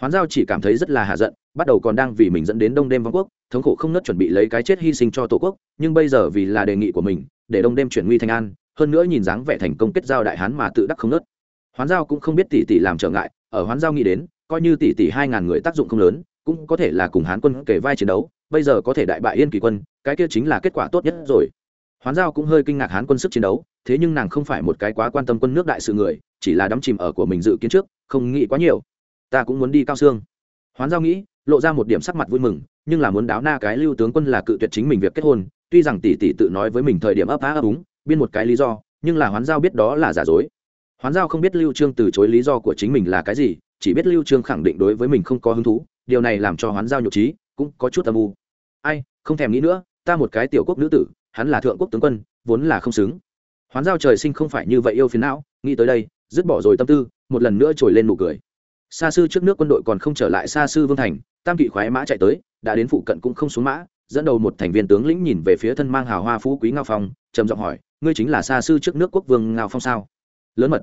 [SPEAKER 1] hoán giao chỉ cảm thấy rất là hạ giận, bắt đầu còn đang vì mình dẫn đến đông đêm vong quốc, thống khổ không nớt chuẩn bị lấy cái chết hy sinh cho tổ quốc, nhưng bây giờ vì là đề nghị của mình, để đông đêm chuyển nguy thành an, hơn nữa nhìn dáng vẻ thành công kết giao đại hán mà tự đắc không nớt. Hoán giao cũng không biết tỷ tỷ làm trở ngại, ở hoán giao nghĩ đến, coi như tỷ tỷ hai ngàn người tác dụng không lớn, cũng có thể là cùng hán quân kể vai chiến đấu, bây giờ có thể đại bại yên kỳ quân, cái kia chính là kết quả tốt nhất rồi. Hoán giao cũng hơi kinh ngạc hán quân sức chiến đấu, thế nhưng nàng không phải một cái quá quan tâm quân nước đại sự người, chỉ là đắm chìm ở của mình dự kiến trước, không nghĩ quá nhiều ta cũng muốn đi cao xương. Hoán giao nghĩ, lộ ra một điểm sắc mặt vui mừng, nhưng là muốn đáo na cái lưu tướng quân là cự tuyệt chính mình việc kết hôn, tuy rằng tỷ tỷ tự nói với mình thời điểm ấp á ấp úng, biên một cái lý do, nhưng là hoán giao biết đó là giả dối. Hoán giao không biết lưu trương từ chối lý do của chính mình là cái gì, chỉ biết lưu trương khẳng định đối với mình không có hứng thú, điều này làm cho hoán giao nhục trí, cũng có chút âm u. Ai, không thèm nghĩ nữa, ta một cái tiểu quốc nữ tử, hắn là thượng quốc tướng quân, vốn là không xứng. Hoán giao trời sinh không phải như vậy yêu phiền não, nghĩ tới đây, dứt bỏ rồi tâm tư, một lần nữa trồi lên nụ cười xa sư trước nước quân đội còn không trở lại xa sư vương thành, tam kỵ khoái mã chạy tới, đã đến phụ cận cũng không xuống mã, dẫn đầu một thành viên tướng lĩnh nhìn về phía thân mang hào hoa phú quý ngao phong, trầm giọng hỏi, ngươi chính là xa sư trước nước quốc vương ngao phong sao? Lớn mật.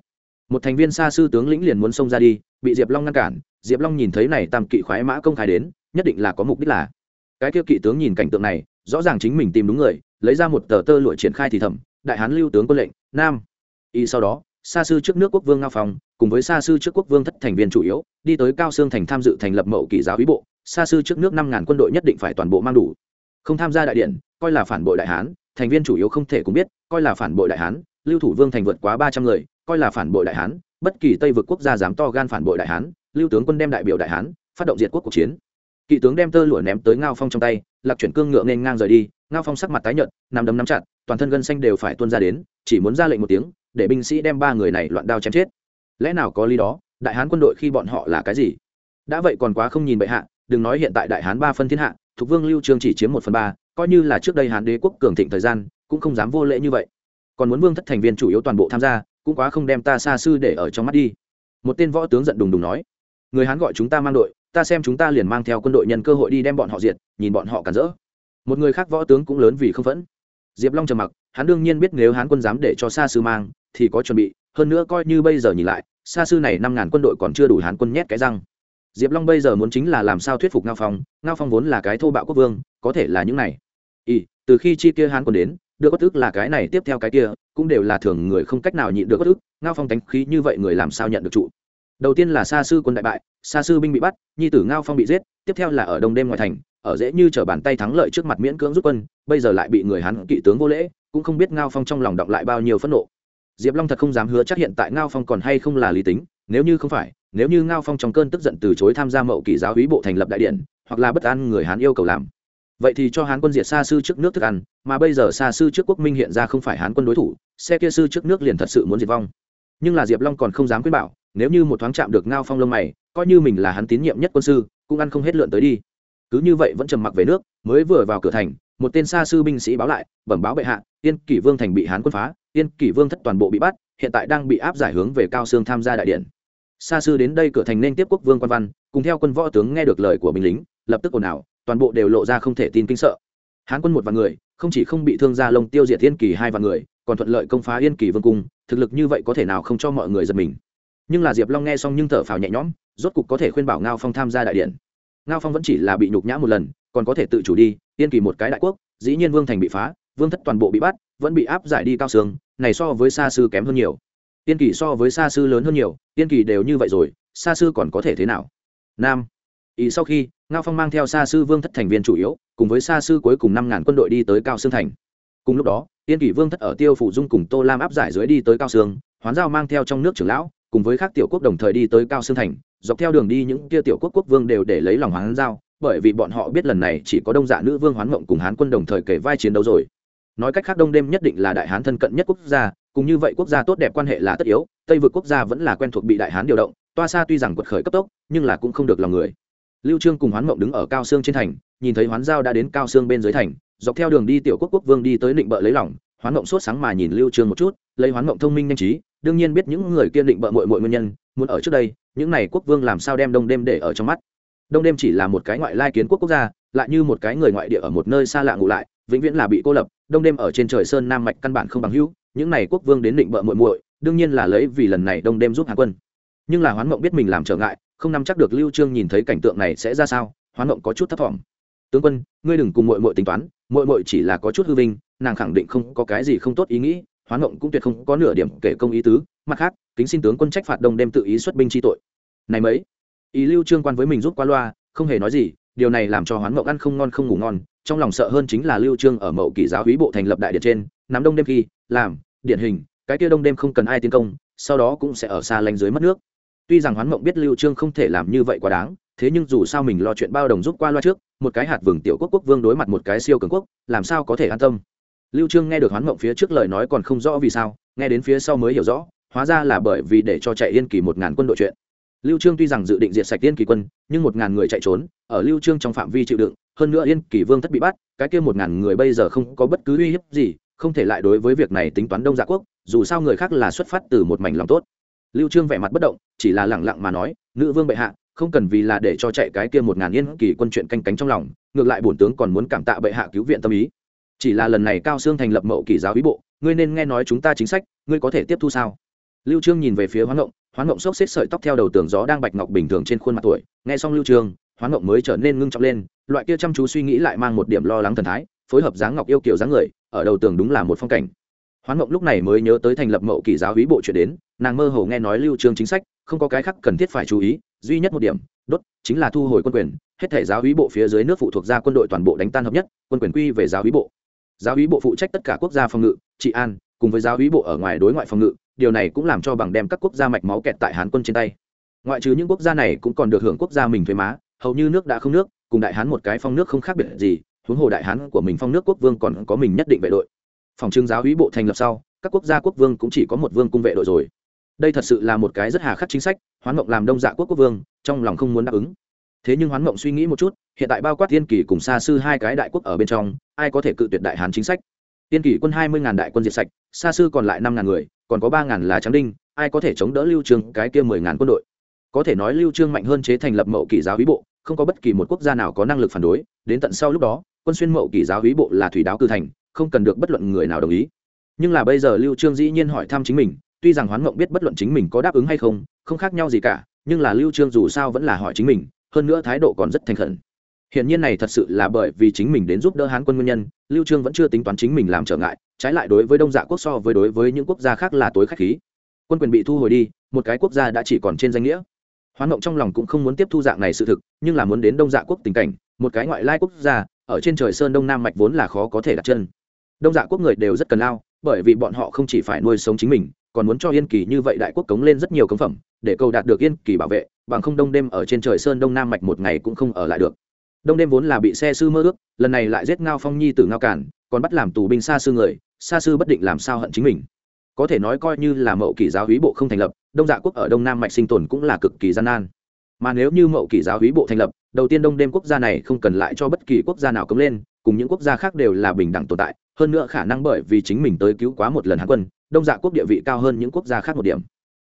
[SPEAKER 1] Một thành viên xa sư tướng lĩnh liền muốn xông ra đi, bị diệp long ngăn cản. Diệp long nhìn thấy này tam kỵ khoái mã công khai đến, nhất định là có mục đích là. Cái kia kỵ tướng nhìn cảnh tượng này, rõ ràng chính mình tìm đúng người, lấy ra một tờ tơ lụa triển khai thì thầm đại hán lưu tướng quân lệnh, nam. Y sau đó xa sư trước nước quốc vương ngao phong, cùng với xa sư trước quốc vương thất thành viên chủ yếu, đi tới cao sương thành tham dự thành lập mậu kỷ giáo ý bộ xa sư trước nước năm ngàn quân đội nhất định phải toàn bộ mang đủ. Không tham gia đại điện, coi là phản bội đại hán, thành viên chủ yếu không thể cũng biết, coi là phản bội đại hán, lưu thủ vương thành vượt quá ba trăm người, coi là phản bội đại hán, bất kỳ tây vực quốc gia dám to gan phản bội đại hán, lưu tướng quân đem đại biểu đại hán, phát động diệt quốc cuộc chiến. Kỵ tướng đem tơ lụa ném tới ngao phong trong tay, lạc chuyển cương ngựa nên ngang rời đi, ngao phong sắc mặt tái nhợt, nằm đấm nắm chặt, toàn thân gân xanh đều phải tuôn ra đến, chỉ muốn ra lệnh một tiếng để binh sĩ đem ba người này loạn đao chém chết. Lẽ nào có lý đó, đại hán quân đội khi bọn họ là cái gì? Đã vậy còn quá không nhìn bệ hạ, đừng nói hiện tại đại hán ba phân thiên hạ, thuộc vương lưu trương chỉ chiếm một phần ba, coi như là trước đây hán đế quốc cường thịnh thời gian, cũng không dám vô lễ như vậy. Còn muốn vương thất thành viên chủ yếu toàn bộ tham gia, cũng quá không đem ta xa sư để ở trong mắt đi. Một tên võ tướng giận đùng đùng nói, người hán gọi chúng ta mang đội, ta xem chúng ta liền mang theo quân đội nhân cơ hội đi đem bọn họ diệt, nhìn bọn họ cản rỡ. Một người khác võ tướng cũng lớn vì không phẫn. Diệp long trầm mặc hắn đương nhiên biết nếu hán quân dám để cho xa sư mang, thì có chuẩn bị. Hơn nữa coi như bây giờ nhìn lại xa sư này năm ngàn quân đội còn chưa đủ hán quân nhét cái răng. Diệp long bây giờ muốn chính là làm sao thuyết phục ngao phong. Ngao phong vốn là cái thô bạo quốc vương, có thể là những này. Y từ khi chi kia hán quân đến, được bất ức là cái này, tiếp theo cái kia, cũng đều là thường người không cách nào nhịn được bất ức. Ngao phong tánh khí như vậy người làm sao nhận được trụ? Đầu tiên là xa sư quân đại bại xa sư binh bị bắt, nhi tử ngao phong bị giết, tiếp theo là ở đông đêm ngoài thành ở dễ như t bàn tay thắng lợi trước mặt miễn cưỡng rút quân, bây giờ lại bị người hắn kỵ tướng vô lễ, cũng không biết ngao phong trong lòng động lại bao nhiêu phẫn nộ. Diệp long thật không dám hứa chắc hiện tại ngao phong còn hay không là lý tính, nếu như không phải, nếu như ngao phong trong cơn tức giận từ chối tham gia mậu kỷ giáo hí bộ thành lập đại điện, hoặc là bất an người hán yêu cầu làm. Vậy thì cho hán quân diệt xa sư trước nước thức ăn, mà bây giờ xa sư trước quốc minh hiện ra không phải hán quân đối thủ, xe kia sư trước nước liền thật sự muốn diệt vong. Nhưng là diệp long còn không dám quyết bảo, nếu như một thoáng chạm được ngao phong lông mày, coi như mình là hắn tín nhiệm nhất quân sư, cũng ăn không hết lượn tới đi cứ như vậy vẫn trầm mặc về nước, mới vừa vào cửa thành, một tên xa sư binh sĩ báo lại, bẩm báo bệ hạ, yên kỷ vương thành bị hán quân phá, yên kỷ vương thất toàn bộ bị bắt, hiện tại đang bị áp giải hướng về cao sương tham gia đại điện. Xa sư đến đây cửa thành nên tiếp quốc vương quan văn, cùng theo quân võ tướng nghe được lời của binh lính, lập tức ồn ào, toàn bộ đều lộ ra không thể tin kinh sợ. Hán quân một vạn người, không chỉ không bị thương gia lông tiêu diệt yên kỳ hai vạn người, còn thuận lợi công phá yên kỳ vương cung, thực lực như vậy có thể nào không cho mọi người giật mình. Nhưng là diệp long nghe xong nhưng thở phào nhẹ nhõm, rốt cục có thể khuyên bảo ngao phong tham gia đại điện ngao phong vẫn chỉ là bị nhục nhã một lần, còn có thể tự chủ đi, yên kỳ một cái đại quốc, dĩ nhiên vương thành bị phá, vương thất toàn bộ bị bắt, vẫn bị áp giải đi cao sương, này so với xa sư kém hơn nhiều. Yên kỳ so với xa sư lớn hơn nhiều, yên kỳ đều như vậy rồi, xa sư còn có thể thế nào? Nam. Ý sau khi, ngao phong mang theo xa sư vương thất thành viên chủ yếu, cùng với xa sư cuối cùng năm ngàn quân đội đi tới cao sương thành. Cùng lúc đó, yên kỳ vương thất ở tiêu phủ dung cùng tô lam áp giải dưới đi tới cao sương, hoán giao mang theo trong nước trưởng lão cùng với các tiểu quốc đồng thời đi tới cao xương thành, dọc theo đường đi những kia tiểu quốc quốc vương đều để lấy lòng hoán giao, bởi vì bọn họ biết lần này chỉ có đông dạ nữ vương hoán mộng cùng hán quân đồng thời kể vai chiến đấu rồi. Nói cách khác đông đêm nhất định là đại hán thân cận nhất quốc gia, cùng như vậy quốc gia tốt đẹp quan hệ là tất yếu, tây vượt quốc gia vẫn là quen thuộc bị đại hán điều động, toa xa tuy rằng quật khởi cấp tốc, nhưng là cũng không được lòng người. Lưu trương cùng hoán mộng đứng ở cao xương trên thành, nhìn thấy hoán giao đã đến cao xương bên dưới thành, dọc theo đường đi tiểu quốc quốc vương đi tới định bợ lấy lòng, hoán mộng sốt sáng mà nhìn lưu trương một chút, lấy hoán mộng thông minh nhanh trí đương nhiên biết những người kia định bợ muội muội nguyên nhân, muốn ở trước đây, những này quốc vương làm sao đem đông đêm để ở trong mắt? Đông đêm chỉ là một cái ngoại lai kiến quốc quốc gia, lại như một cái người ngoại địa ở một nơi xa lạ ngủ lại, vĩnh viễn là bị cô lập, đông đêm ở trên trời sơn nam mạch căn bản không bằng hữu, những này quốc vương đến định bợ muội muội, đương nhiên là lấy vì lần này đông đêm giúp hạ quân. Nhưng là hoán mộng biết mình làm trở ngại, không nắm chắc được lưu trương nhìn thấy cảnh tượng này sẽ ra sao, hoán mộng có chút thất vọng tướng quân, ngươi đừng cùng muội muội tính toán, muội muội chỉ là có chút hư vinh, nàng khẳng định không có cái gì không tốt ý nghĩ hoán mộng cũng tuyệt không có nửa điểm kể công ý tứ. Mặt khác, kính xin tướng quân trách phạt đông đêm tự ý xuất binh chi tội. Này mấy? Ý lưu trương quan với mình rút qua loa, không hề nói gì, điều này làm cho hoán mộng ăn không ngon không ngủ ngon. Trong lòng sợ hơn chính là lưu trương ở mậu kỷ giáo úy bộ thành lập đại điện trên, nắm đông đêm khi, làm, điển hình, cái kia đông đêm không cần ai tiến công, sau đó cũng sẽ ở xa lánh dưới mất nước. Tuy rằng hoán mộng biết lưu trương không thể làm như vậy quá đáng, thế nhưng dù sao mình lo chuyện bao đồng giúp qua loa trước, một cái hạt vừng tiểu quốc quốc vương đối mặt một cái siêu cường quốc, làm sao có thể an tâm? Lưu trương nghe được hoán mộng phía trước lời nói còn không rõ vì sao, nghe đến phía sau mới hiểu rõ, hóa ra là bởi vì để cho chạy yên kỳ một ngàn quân đội chuyện. Lưu trương tuy rằng dự định diệt sạch yên kỳ quân, nhưng một ngàn người chạy trốn, ở lưu trương trong phạm vi chịu đựng, hơn nữa yên kỳ vương thất bị bắt, cái kia một ngàn người bây giờ không có bất cứ uy hiếp gì, không thể lại đối với việc này tính toán đông dạ quốc, dù sao người khác là xuất phát từ một mảnh lòng tốt. Lưu trương vẻ mặt bất động, chỉ là lẳng lặng mà nói, nữ vương bệ hạ, không cần vì là để cho chạy cái kia một ngàn yên kỳ quân chuyện canh cánh trong lòng, ngược lại bổn tướng còn muốn cảm tạ bệ hạ cứu viện tâm ý chỉ là lần này cao xương thành lập mậu kỷ giáo ý bộ, ngươi nên nghe nói chúng ta chính sách, ngươi có thể tiếp thu sao? Lưu trương nhìn về phía hoán ngộng hoán ngộng xốc xếp sợi tóc theo đầu tường gió đang bạch ngọc bình thường trên khuôn mặt tuổi. Nghe xong lưu trương, hoán ngộng mới trở nên ngưng trọng lên, loại kia chăm chú suy nghĩ lại mang một điểm lo lắng thần thái, phối hợp dáng ngọc yêu kiều dáng người, ở đầu tường đúng là một phong cảnh. Hoán ngộng lúc này mới nhớ tới thành lập mậu kỷ giáo ý bộ chuyện đến, nàng mơ hồ nghe nói lưu trương chính sách, không có cái khác cần thiết phải chú ý, duy nhất một điểm, đốt, chính là thu hồi quân quyền, hết thể giáo ý bộ phía dưới nước phụ thuộc ra quân đội toàn bộ đánh tan hợp nhất, quân quyền quy về giáo ý bộ giáo ý bộ phụ trách tất cả quốc gia phòng ngự, trị an, cùng với giáo ý bộ ở ngoài đối ngoại phòng ngự, điều này cũng làm cho bằng đem các quốc gia mạch máu kẹt tại hán quân trên tay. Ngoại trừ những quốc gia này cũng còn được hưởng quốc gia mình thuế má, hầu như nước đã không nước, cùng đại hán một cái phong nước không khác biệt gì, huống hồ đại hán của mình phong nước quốc vương còn có mình nhất định vệ đội. Phòng trưng giáo úy bộ thành lập sau, các quốc gia quốc vương cũng chỉ có một vương cung vệ đội rồi. Đây thật sự là một cái rất hà khắc chính sách, hoán mộng làm đông dạ quốc quốc vương, trong lòng không muốn đáp ứng thế nhưng hoán mộng suy nghĩ một chút, hiện tại bao quát tiên kỳ cùng xa sư hai cái đại quốc ở bên trong, ai có thể cự tuyệt đại hán chính sách? Tiên kỳ quân hai mươi ngàn đại quân diệt sạch xa sư còn lại năm ngàn người, còn có ba ngàn là trắng đinh, ai có thể chống đỡ lưu trương cái kia mười ngàn quân đội? Có thể nói lưu trương mạnh hơn chế thành lập mậu kỷ giáo hí bộ, không có bất kỳ một quốc gia nào có năng lực phản đối, đến tận sau lúc đó, quân xuyên mậu kỷ giáo hí bộ là thủy đáo cư thành, không cần được bất luận người nào đồng ý. Nhưng là bây giờ lưu trương dĩ nhiên hỏi thăm chính mình, tuy rằng hoán mộng biết bất luận chính mình có đáp ứng hay không không khác nhau gì cả, nhưng là lưu trương dù sao vẫn là hỏi chính mình hơn nữa thái độ còn rất thành khẩn. Hiện nhiên này thật sự là bởi vì chính mình đến giúp đỡ hán quân nguyên nhân, lưu trương vẫn chưa tính toán chính mình làm trở ngại, trái lại đối với đông dạ quốc so với đối với những quốc gia khác là tối khách khí. Quân quyền bị thu hồi đi, một cái quốc gia đã chỉ còn trên danh nghĩa. Hoán mộng trong lòng cũng không muốn tiếp thu dạng này sự thực, nhưng là muốn đến đông dạ quốc tình cảnh, một cái ngoại lai quốc gia, ở trên trời sơn đông nam mạch vốn là khó có thể đặt chân. Đông dạ quốc người đều rất cần lao, bởi vì bọn họ không chỉ phải nuôi sống chính mình, còn muốn cho yên kỳ như vậy đại quốc cống lên rất nhiều cống phẩm, để cầu đạt được yên kỳ bảo vệ bằng không đông đêm ở trên trời sơn đông nam mạch một ngày cũng không ở lại được. Đông đêm vốn là bị xe sư mơ ước, lần này lại giết ngao phong nhi từ ngao cản còn bắt làm tù binh xa sư người xa sư bất định làm sao hận chính mình. Có thể nói coi như là mậu Kỷ giáo hí bộ không thành lập, đông dạ quốc ở đông nam mạch sinh tồn cũng là cực kỳ gian nan. Mà nếu như mậu Kỷ giáo hí bộ thành lập, đầu tiên đông đêm quốc gia này không cần lại cho bất kỳ quốc gia nào cống lên, cùng những quốc gia khác đều là bình đẳng tồn tại, hơn nữa khả năng bởi vì chính mình tới cứu quá một lần hán quân, đông dạ quốc địa vị cao hơn những quốc gia khác một điểm.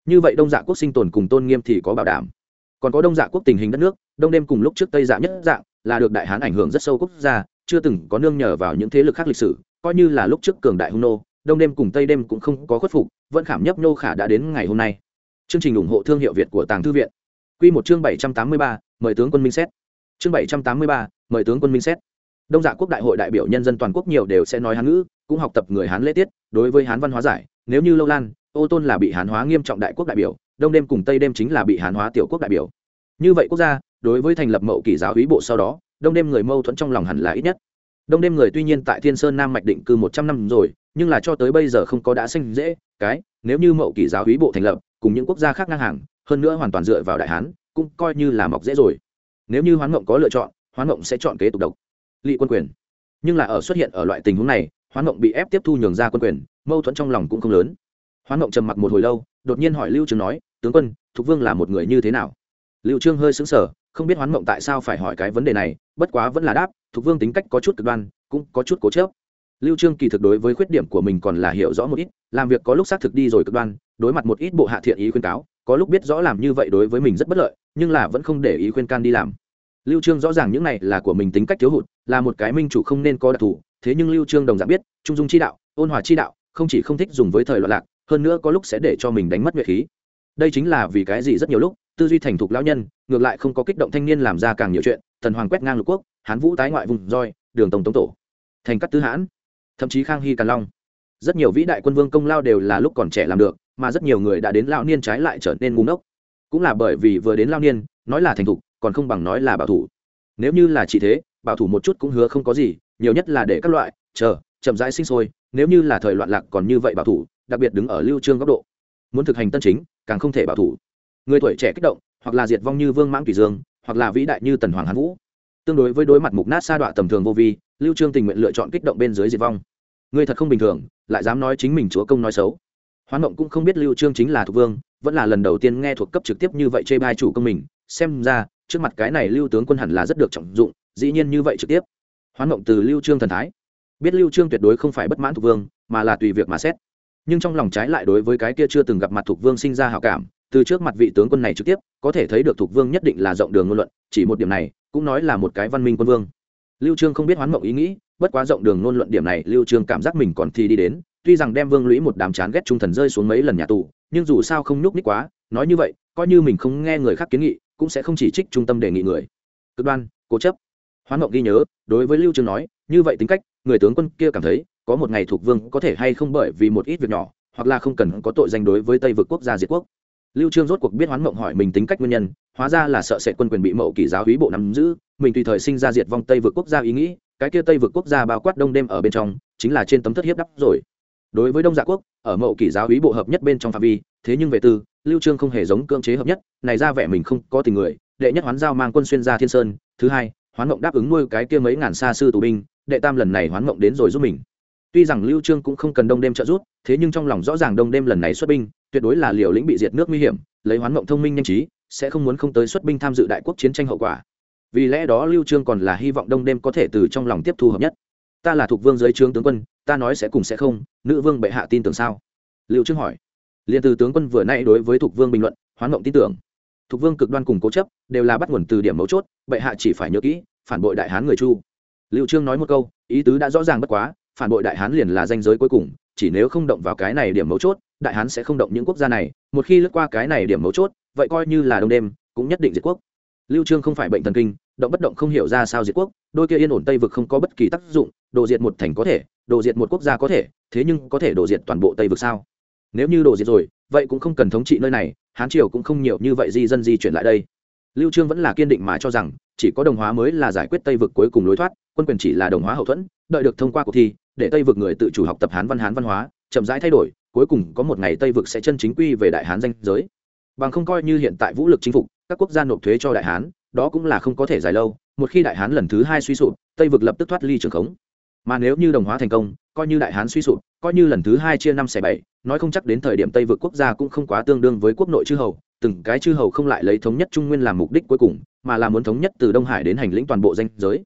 [SPEAKER 1] Như vậy đông dạ quốc sinh tồn cùng tôn nghiêm thì có bảo đảm còn có đông dạ quốc tình hình đất nước, đông đêm cùng lúc trước tây dạ nhất dạng, là được đại hán ảnh hưởng rất sâu quốc gia, chưa từng có nương nhờ vào những thế lực khác lịch sử, coi như là lúc trước cường đại hung nô, đông đêm cùng tây đêm cũng không có khuất phục, vẫn khảm nhấp nô khả đã đến ngày hôm nay. Chương trình ủng hộ thương hiệu việt của tàng thư viện. Q một chương bảy trăm tám mươi ba, mời tướng quân minh xét. Chương bảy trăm tám mươi ba, mời tướng quân minh xét. Đông dạ quốc đại hội đại biểu nhân dân toàn quốc nhiều đều sẽ nói hán ngữ, cũng học tập người hán lễ tiết, đối với hán văn hóa giải, nếu như lâu lan, ô tôn là bị hán hóa nghiêm trọng đại quốc đại biểu đông đêm cùng tây đêm chính là bị hán hóa tiểu quốc đại biểu. Như vậy quốc gia, đối với thành lập mậu kỷ giáo hí bộ sau đó, đông đêm người mâu thuẫn trong lòng hẳn là ít nhất. Đông đêm người tuy nhiên tại thiên sơn nam mạch định cư một trăm năm rồi, nhưng là cho tới bây giờ không có đã sinh dễ, cái, nếu như mậu kỷ giáo hí bộ thành lập, cùng những quốc gia khác ngang hàng, hơn nữa hoàn toàn dựa vào đại hán, cũng coi như là mọc dễ rồi. Nếu như hoán mộng có lựa chọn, hoán mộng sẽ chọn kế tục độc. Lị quân quyền. Nhưng là ở xuất hiện ở loại tình huống này, hoán mộng bị ép tiếp thu nhường ra quân quyền, mâu thuẫn trong lòng cũng không lớn. Hoán mộng trầm mặc một hồi lâu, đột nhiên hỏi lưu trường nói tướng quân, thục vương là một người như thế nào? Lưu trương hơi sững sờ, không biết hoán mộng tại sao phải hỏi cái vấn đề này, bất quá vẫn là đáp, thục vương tính cách có chút cực đoan, cũng có chút cố chấp. Lưu trương kỳ thực đối với khuyết điểm của mình còn là hiểu rõ một ít, làm việc có lúc xác thực đi rồi cực đoan, đối mặt một ít bộ hạ thiện ý khuyên cáo, có lúc biết rõ làm như vậy đối với mình rất bất lợi, nhưng là vẫn không để ý khuyên can đi làm. Lưu trương rõ ràng những này là của mình tính cách thiếu hụt, là một cái minh chủ không nên có đặc thù, thế nhưng lưu trương đồng dạng biết, trung dung chi đạo, ôn hòa chi đạo, không chỉ không thích dùng với thời loạn lạc, hơn nữa có lúc sẽ để cho mình đánh mất nguyệt khí đây chính là vì cái gì rất nhiều lúc, tư duy thành thục lão nhân, ngược lại không có kích động thanh niên làm ra càng nhiều chuyện thần hoàng quét ngang lục quốc, hán vũ tái ngoại vùng roi, đường tông tống tổ, thành cắt tứ hãn, thậm chí khang hy càn long. Rất nhiều vĩ đại quân vương công lao đều là lúc còn trẻ làm được, mà rất nhiều người đã đến lão niên trái lại trở nên ngu ngốc. Cũng là bởi vì vừa đến lão niên, nói là thành thục, còn không bằng nói là bảo thủ. Nếu như là chỉ thế, bảo thủ một chút cũng hứa không có gì, nhiều nhất là để các loại, chờ, chậm rãi sinh sôi, nếu như là thời loạn lạc còn như vậy bảo thủ, đặc biệt đứng ở lưu trương góc độ. Muốn thực hành tân chính càng không thể bảo thủ. Người tuổi trẻ kích động, hoặc là diệt vong như vương mãng tùy dương, hoặc là vĩ đại như tần hoàng hán vũ. Tương đối với đối mặt mục nát sa đọa tầm thường vô vi, lưu trương tình nguyện lựa chọn kích động bên dưới diệt vong. Người thật không bình thường, lại dám nói chính mình chúa công nói xấu. Hoán mộng cũng không biết lưu trương chính là thuộc vương, vẫn là lần đầu tiên nghe thuộc cấp trực tiếp như vậy chê bai chủ công mình, xem ra, trước mặt cái này lưu tướng quân hẳn là rất được trọng dụng, dĩ nhiên như vậy trực tiếp. Hoán mộng từ lưu trương thần thái, biết lưu trương tuyệt đối không phải bất mãn thuộc vương, mà là tùy việc mà xét nhưng trong lòng trái lại đối với cái kia chưa từng gặp mặt thuộc vương sinh ra hảo cảm, từ trước mặt vị tướng quân này trực tiếp, có thể thấy được thuộc vương nhất định là rộng đường ngôn luận, chỉ một điểm này, cũng nói là một cái văn minh quân vương. Lưu trương không biết hoán mộng ý nghĩ, bất quá rộng đường ngôn luận điểm này, lưu trương cảm giác mình còn thi đi đến, tuy rằng đem vương lũy một đám chán ghét trung thần rơi xuống mấy lần nhà tù, nhưng dù sao không nhúc ních quá, nói như vậy, coi như mình không nghe người khác kiến nghị, cũng sẽ không chỉ trích trung tâm đề nghị người. Cực đoan, cố chấp. Hoán mộng ghi nhớ, đối với lưu trương nói, như vậy tính cách người tướng quân kia cảm thấy, có một ngày thuộc vương có thể hay không bởi vì một ít việc nhỏ, hoặc là không cần có tội danh đối với tây vực quốc gia diệt quốc. Lưu trương rốt cuộc biết hoán mộng hỏi mình tính cách nguyên nhân, hóa ra là sợ sẽ quân quyền bị mậu kỳ giáo úy bộ nắm giữ, mình tùy thời sinh ra diệt vong tây vực quốc gia ý nghĩ, cái kia tây vực quốc gia bao quát đông đêm ở bên trong, chính là trên tấm thất hiếp đắp rồi. Đối với đông dạ quốc, ở mậu kỳ giáo úy bộ hợp nhất bên trong phạm vi, thế nhưng về tư, lưu trương không hề giống cưỡng chế hợp nhất, này ra vẻ mình không có tình người, đệ nhất hoán giao mang quân xuyên ra thiên sơn, thứ hai hoán mộng đáp ứng nuôi cái kia mấy ngàn xa sư tù binh, đệ tam lần này hoán mộng đến rồi giúp mình. Tuy rằng lưu trương cũng không cần đông đêm trợ giúp, thế nhưng trong lòng rõ ràng đông đêm lần này xuất binh, tuyệt đối là liều lĩnh bị diệt nước nguy hiểm, lấy hoán mộng thông minh nhanh trí, sẽ không muốn không tới xuất binh tham dự đại quốc chiến tranh hậu quả. Vì lẽ đó lưu trương còn là hy vọng đông đêm có thể từ trong lòng tiếp thu hợp nhất. Ta là thuộc vương dưới trướng tướng quân, ta nói sẽ cùng sẽ không, nữ vương bệ hạ tin tưởng sao? Lưu trương hỏi. Liền từ tướng quân vừa nãy đối với thuộc vương bình luận, hoán mộng tin tưởng thuộc vương cực đoan cùng cố chấp, đều là bắt nguồn từ điểm mấu chốt, bệ hạ chỉ phải nhớ kỹ, phản bội đại hán người chu. Lưu trương nói một câu, ý tứ đã rõ ràng bất quá, phản bội đại hán liền là danh giới cuối cùng, chỉ nếu không động vào cái này điểm mấu chốt, đại hán sẽ không động những quốc gia này, một khi lướt qua cái này điểm mấu chốt, vậy coi như là đông đêm, cũng nhất định diệt quốc. Lưu trương không phải bệnh thần kinh, động bất động không hiểu ra sao diệt quốc, đôi kia yên ổn tây vực không có bất kỳ tác dụng, đồ diệt một thành có thể, đồ diệt một quốc gia có thể, thế nhưng có thể đồ diệt toàn bộ tây vực sao? Nếu như đồ diệt rồi, vậy cũng không cần thống trị nơi này hán triều cũng không nhiều như vậy di dân di chuyển lại đây. Lưu trương vẫn là kiên định mà cho rằng, chỉ có đồng hóa mới là giải quyết tây vực cuối cùng lối thoát, quân quyền chỉ là đồng hóa hậu thuẫn, đợi được thông qua cuộc thi, để tây vực người tự chủ học tập hán văn hán văn hóa, chậm rãi thay đổi, cuối cùng có một ngày tây vực sẽ chân chính quy về đại hán danh giới. Bằng không coi như hiện tại vũ lực chính phục, các quốc gia nộp thuế cho đại hán, đó cũng là không có thể dài lâu, một khi đại hán lần thứ hai suy sụp, tây vực lập tức thoát ly trường khống mà nếu như đồng hóa thành công, coi như đại hán suy sụp, coi như lần thứ hai chia năm xẻ bảy, nói không chắc đến thời điểm tây vượt quốc gia cũng không quá tương đương với quốc nội chư hầu, từng cái chư hầu không lại lấy thống nhất trung nguyên làm mục đích cuối cùng, mà là muốn thống nhất từ đông hải đến hành lĩnh toàn bộ danh giới.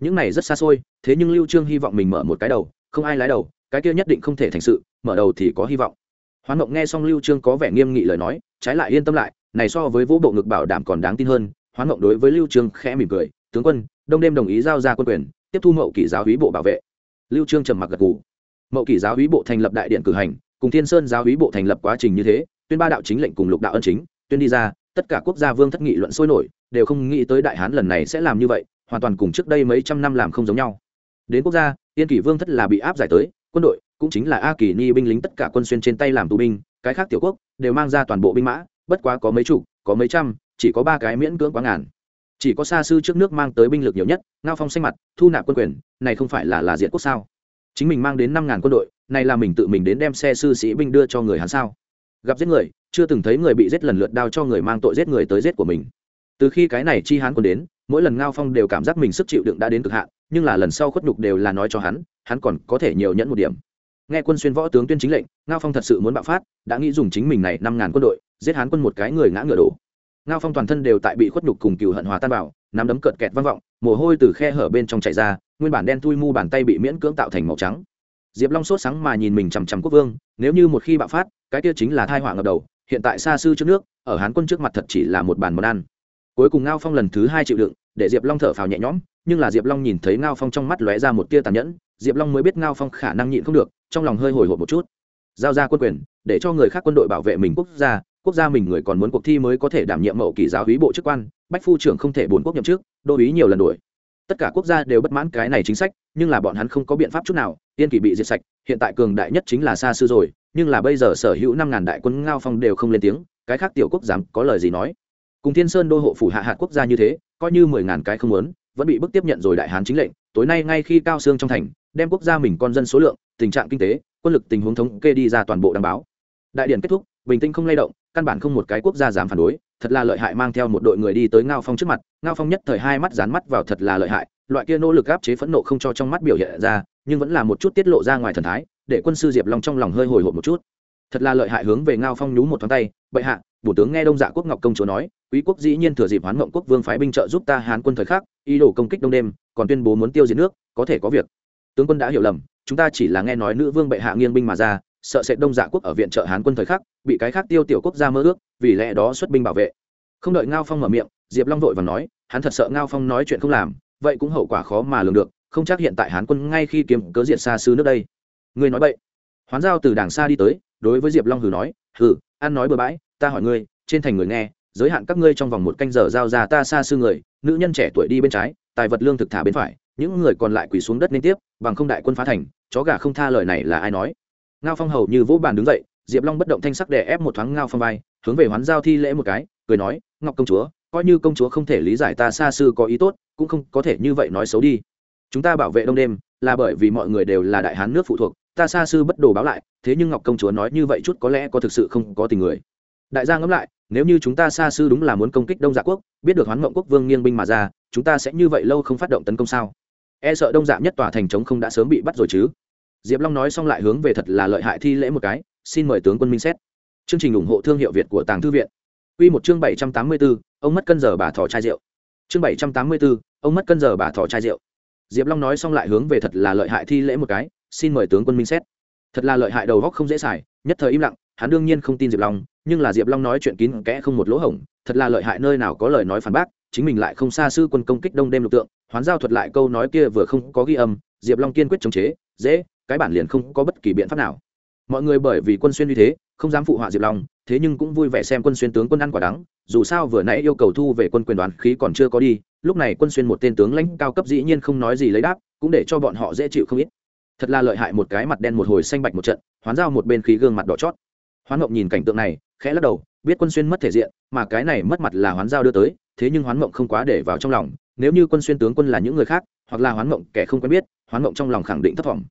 [SPEAKER 1] Những này rất xa xôi, thế nhưng lưu trương hy vọng mình mở một cái đầu, không ai lái đầu, cái kia nhất định không thể thành sự, mở đầu thì có hy vọng. Hoán mộng nghe xong lưu trương có vẻ nghiêm nghị lời nói, trái lại yên tâm lại, này so với vũ bộ ngực bảo đảm còn đáng tin hơn. Hoán mộng đối với lưu trương khẽ mỉm cười, tướng quân, đông đêm đồng ý giao ra quân quyền tiếp thu mậu kỷ giáo úy bộ bảo vệ. Lưu trương trầm mặc gật gù. Mậu kỷ giáo úy bộ thành lập đại điện cử hành, cùng thiên sơn giáo úy bộ thành lập quá trình như thế, tuyên ba đạo chính lệnh cùng lục đạo ân chính, tuyên đi ra, tất cả quốc gia vương thất nghị luận sôi nổi, đều không nghĩ tới đại hán lần này sẽ làm như vậy, hoàn toàn cùng trước đây mấy trăm năm làm không giống nhau. Đến quốc gia, yên kỷ vương thất là bị áp giải tới, quân đội cũng chính là a kỳ ni binh lính tất cả quân xuyên trên tay làm tù binh, cái khác tiểu quốc đều mang ra toàn bộ binh mã, bất quá có mấy chục, có mấy trăm, chỉ có ba cái miễn cưỡng quá ngàn chỉ có xa sư trước nước mang tới binh lực nhiều nhất, ngao phong xanh mặt, thu nạp quân quyền, này không phải là là diện quốc sao? Chính mình mang đến năm ngàn quân đội, này là mình tự mình đến đem xe sư sĩ binh đưa cho người hắn sao? Gặp giết người, chưa từng thấy người bị giết lần lượt đao cho người mang tội giết người tới giết của mình. Từ khi cái này chi hán quân đến, mỗi lần ngao phong đều cảm giác mình sức chịu đựng đã đến cực hạn, nhưng là lần sau khuất nhục đều là nói cho hắn hắn còn có thể nhiều nhẫn một điểm. Nghe quân xuyên võ tướng tuyên chính lệnh, ngao phong thật sự muốn bạo phát, đã nghĩ dùng chính mình này năm ngàn quân đội, giết hán quân một cái người ngã ngựa đổ ngao phong toàn thân đều tại bị khuất nhục cùng cựu hận hòa tan bảo nắm đấm cợt kẹt vang vọng, mồ hôi từ khe hở bên trong chảy ra, nguyên bản đen thui mu bàn tay bị miễn cưỡng tạo thành màu trắng. Diệp long sốt sáng mà nhìn mình chằm chằm quốc vương, nếu như một khi bạo phát, cái kia chính là thai họa ngập đầu, hiện tại xa sư trước nước, ở hán quân trước mặt thật chỉ là một bàn món ăn. Cuối cùng ngao phong lần thứ hai chịu đựng, để diệp long thở phào nhẹ nhõm, nhưng là diệp long nhìn thấy ngao phong trong mắt lóe ra một tia tàn nhẫn, diệp long mới biết ngao phong khả năng nhịn không được, trong lòng hơi hồi hộp một chút. Giao ra quân quyền, để cho người khác quân đội bảo vệ mình quốc gia quốc gia mình người còn muốn cuộc thi mới có thể đảm nhiệm mậu kỳ giáo hí bộ chức quan, bách phu trưởng không thể bốn quốc nhậm chức, đô ý nhiều lần đuổi. Tất cả quốc gia đều bất mãn cái này chính sách, nhưng là bọn hắn không có biện pháp chút nào, tiên kỷ bị diệt sạch, hiện tại cường đại nhất chính là xa sư rồi, nhưng là bây giờ sở hữu năm ngàn đại quân ngao phong đều không lên tiếng, cái khác tiểu quốc dám có lời gì nói. Cùng thiên sơn đô hộ phủ hạ hạt quốc gia như thế, coi như mười ngàn cái không muốn, vẫn bị bức tiếp nhận rồi đại hán chính lệnh, tối nay ngay khi cao xương trong thành, đem quốc gia mình con dân số lượng, tình trạng kinh tế, quân lực tình huống thống kê đi ra toàn bộ đăng báo. Đại điện kết thúc, bình tĩnh không lay động căn bản không một cái quốc gia dám phản đối, thật là lợi hại mang theo một đội người đi tới ngao phong trước mặt, ngao phong nhất thời hai mắt dán mắt vào thật là lợi hại, loại kia nỗ lực áp chế phẫn nộ không cho trong mắt biểu hiện ra, nhưng vẫn là một chút tiết lộ ra ngoài thần thái, để quân sư diệp long trong lòng hơi hồi hộp một chút. Thật là lợi hại hướng về ngao phong nhú một thoáng tay, bệ hạ bổ tướng nghe đông dạ quốc ngọc công chúa nói, quý quốc dĩ nhiên thừa dịp hoán mộng quốc vương phái binh trợ giúp ta hán quân thời khắc, ý đồ công kích đông đêm, còn tuyên bố muốn tiêu diệt nước, có thể có việc. Tướng quân đã hiểu lầm, chúng ta chỉ là nghe nói nữ vương bệ hạ nghiêng binh mà ra sợ sẽ đông dạ quốc ở viện trợ hán quân thời khắc, bị cái khác tiêu tiểu quốc gia mơ ước, vì lẽ đó xuất binh bảo vệ. Không đợi ngao phong mở miệng, diệp long vội và nói, hắn thật sợ ngao phong nói chuyện không làm, vậy cũng hậu quả khó mà lường được, không chắc hiện tại hán quân ngay khi kiếm cớ diện xa xứ nước đây. Ngươi nói vậy hoán giao từ đàng xa đi tới, đối với diệp long hừ nói, hừ, ăn nói bừa bãi, ta hỏi ngươi, trên thành người nghe, giới hạn các ngươi trong vòng một canh giờ giao ra ta xa xư người, nữ nhân trẻ tuổi đi bên trái, tài vật lương thực thả bên phải, những người còn lại quỳ xuống đất liên tiếp, bằng không đại quân phá thành, chó gà không tha lời này là ai nói? Ngao phong hầu như vỗ bàn đứng dậy, diệp long bất động thanh sắc để ép một thoáng ngao phong vai, hướng về hoán giao thi lễ một cái, cười nói, ngọc công chúa, coi như công chúa không thể lý giải ta xa sư có ý tốt, cũng không có thể như vậy nói xấu đi. Chúng ta bảo vệ đông đêm, là bởi vì mọi người đều là đại hán nước phụ thuộc, ta xa sư bất đồ báo lại, thế nhưng ngọc công chúa nói như vậy chút có lẽ có thực sự không có tình người. Đại gia ngẫm lại, nếu như chúng ta xa sư đúng là muốn công kích đông dạ quốc, biết được hoán mộng quốc vương nghiêng binh mà ra, chúng ta sẽ như vậy lâu không phát động tấn công sao? E sợ đông dạ nhất tòa thành trống không đã sớm bị bắt rồi chứ diệp long nói xong lại hướng về thật là lợi hại thi lễ một cái, xin mời tướng quân minh xét. Chương trình ủng hộ thương hiệu việt của tàng thư viện. Quy một chương bảy trăm tám mươi bốn ông mất cân giờ bà thỏ chai rượu. Chương bảy trăm tám mươi bốn ông mất cân giờ bà thỏ chai rượu. Diệp long nói xong lại hướng về thật là lợi hại thi lễ một cái, xin mời tướng quân minh xét. Thật là lợi hại đầu góc không dễ xài, nhất thời im lặng, hắn đương nhiên không tin diệp long, nhưng là diệp long nói chuyện kín kẽ không một lỗ hổng, thật là lợi hại nơi nào có lời nói phản bác, chính mình lại không xa sư quân công kích đông đêm lục tượng, hoán giao thuật lại câu nói kia vừa không có ghi âm, diệp long kiên quyết chống chế, dễ cái bản liền không có bất kỳ biện pháp nào. Mọi người bởi vì quân xuyên như thế, không dám phụ họa diệp long, thế nhưng cũng vui vẻ xem quân xuyên tướng quân ăn quả đắng, dù sao vừa nãy yêu cầu thu về quân quyền đoán khí còn chưa có đi, lúc này quân xuyên một tên tướng lãnh cao cấp dĩ nhiên không nói gì lấy đáp, cũng để cho bọn họ dễ chịu không ít. Thật là lợi hại một cái mặt đen một hồi xanh bạch một trận, hoán giao một bên khí gương mặt đỏ chót. Hoán mộng nhìn cảnh tượng này, khẽ lắc đầu, biết quân xuyên mất thể diện, mà cái này mất mặt là hoán giao đưa tới, thế nhưng hoán mộng không quá để vào trong lòng, nếu như quân xuyên tướng quân là những người khác, hoặc là hoán mộng kẻ không quen biết, hoán mộng trong lòng khẳng định thất vọng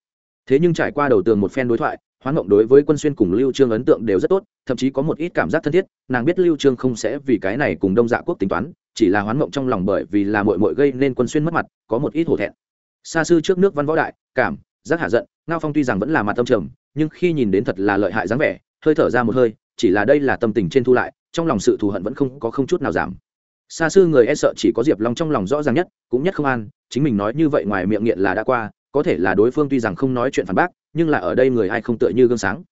[SPEAKER 1] thế nhưng trải qua đầu tường một phen đối thoại, hoán mộng đối với quân xuyên cùng lưu trương ấn tượng đều rất tốt, thậm chí có một ít cảm giác thân thiết, nàng biết lưu trương không sẽ vì cái này cùng đông dạ quốc tính toán, chỉ là hoán mộng trong lòng bởi vì là mội mội gây nên quân xuyên mất mặt, có một ít hổ thẹn. Xa sư trước nước văn võ đại, cảm, giác hạ giận, ngao phong tuy rằng vẫn là mặt tâm trầm, nhưng khi nhìn đến thật là lợi hại dáng vẻ, hơi thở ra một hơi, chỉ là đây là tâm tình trên thu lại, trong lòng sự thù hận vẫn không, có không chút nào giảm. Xa sư người e sợ chỉ có diệp long trong lòng rõ ràng nhất, cũng nhất không an, chính mình nói như vậy ngoài miệng nghiện là đã qua có thể là đối phương tuy rằng không nói chuyện phản bác, nhưng là ở đây người ai không tựa như gương sáng.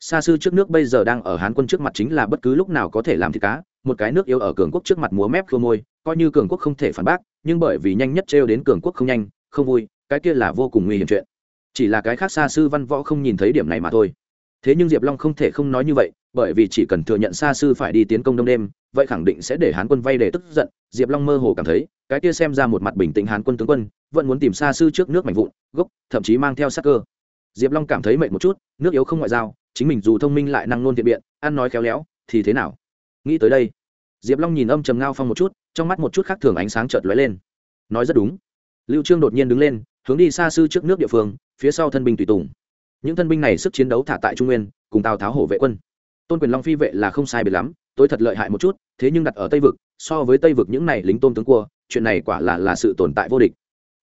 [SPEAKER 1] Xa sư trước nước bây giờ đang ở hán quân trước mặt chính là bất cứ lúc nào có thể làm thịt cá, một cái nước yêu ở cường quốc trước mặt múa mép khô môi, coi như cường quốc không thể phản bác, nhưng bởi vì nhanh nhất trêu đến cường quốc không nhanh, không vui, cái kia là vô cùng nguy hiểm chuyện. Chỉ là cái khác xa sư văn võ không nhìn thấy điểm này mà thôi thế nhưng diệp long không thể không nói như vậy, bởi vì chỉ cần thừa nhận xa sư phải đi tiến công đông đêm, vậy khẳng định sẽ để hán quân vay để tức giận. Diệp long mơ hồ cảm thấy, cái kia xem ra một mặt bình tĩnh hán quân tướng quân, vẫn muốn tìm xa sư trước nước mạnh vụn, gốc, thậm chí mang theo sắc cơ. Diệp long cảm thấy mệt một chút, nước yếu không ngoại giao, chính mình dù thông minh lại năng nôn thiện biện, ăn nói khéo léo, thì thế nào? Nghĩ tới đây, diệp long nhìn âm trầm ngao phong một chút, trong mắt một chút khác thường ánh sáng chợt lóe lên. Nói rất đúng. Lưu trương đột nhiên đứng lên, hướng đi xa sư trước nước địa phương, phía sau thân binh tùy tùng những thân binh này sức chiến đấu thả tại trung nguyên, cùng tào tháo hổ vệ quân. Tôn quyền long phi vệ là không sai biệt lắm tôi thật lợi hại một chút, thế nhưng đặt ở tây vực, so với tây vực những này lính tôn tướng cua, chuyện này quả là là sự tồn tại vô địch.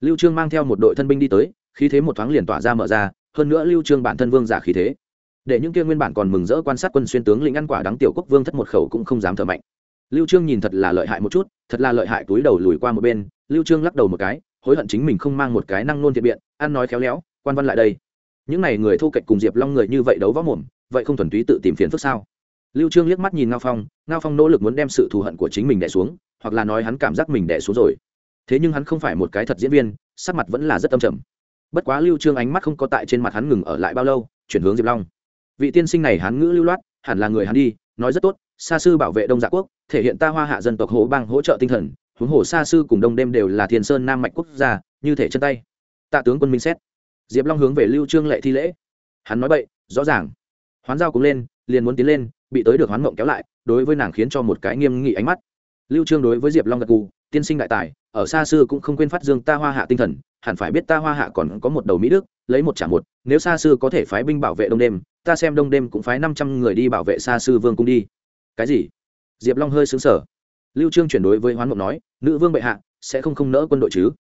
[SPEAKER 1] Lưu trương mang theo một đội thân binh đi tới, khí thế một thoáng liền tỏa ra mở ra, hơn nữa lưu trương bản thân vương giả khí thế. Để những kia nguyên bản còn mừng rỡ quan sát quân xuyên tướng lĩnh ăn quả đắng tiểu quốc vương thất một khẩu cũng không dám thở mạnh. Lưu trương nhìn thật là lợi hại một chút, thật là lợi hại túi đầu lùi qua một bên, lưu trương lắc đầu một cái, hối hận chính mình không mang một cái năng nôn thiện biện, ăn nói khéo léo, quan văn lại đây những này người thu kệch cùng diệp long người như vậy đấu võ mồm, vậy không thuần túy tự tìm phiền phức sao? Lưu trương liếc mắt nhìn ngao phong ngao phong nỗ lực muốn đem sự thù hận của chính mình đẻ xuống, hoặc là nói hắn cảm giác mình đẻ xuống rồi. Thế nhưng hắn không phải một cái thật diễn viên, sắc mặt vẫn là rất âm trầm. Bất quá lưu trương ánh mắt không có tại trên mặt hắn ngừng ở lại bao lâu, chuyển hướng diệp long. Vị tiên sinh này hắn ngữ lưu loát, hẳn là người hắn đi, nói rất tốt, sa sư bảo vệ đông dạ quốc, thể hiện ta hoa hạ dân tộc hồ bang hỗ trợ tinh thần, huống hồ sa sư cùng đông đêm đều là thiên sơn nam mạch quốc gia, như thể chân tay. Tạ tướng quân minh xét diệp long hướng về lưu trương lệ thi lễ. Hắn nói bậy, rõ ràng. Hoán giao cũng lên, liền muốn tiến lên, bị tới được hoán mộng kéo lại, đối với nàng khiến cho một cái nghiêm nghị ánh mắt. Lưu trương đối với diệp long gật gù, tiên sinh đại tài, ở xa xưa cũng không quên phát dương ta hoa hạ tinh thần, hẳn phải biết ta hoa hạ còn có một đầu mỹ đức, lấy một trả một, nếu xa xưa có thể phái binh bảo vệ đông đêm, ta xem đông đêm cũng phái năm trăm người đi bảo vệ xa xưa vương cung đi. Cái gì? Diệp long hơi xứng sở lưu trương chuyển đối với hoán mộng nói, nữ vương bệ hạ, sẽ không không nỡ quân đội chứ?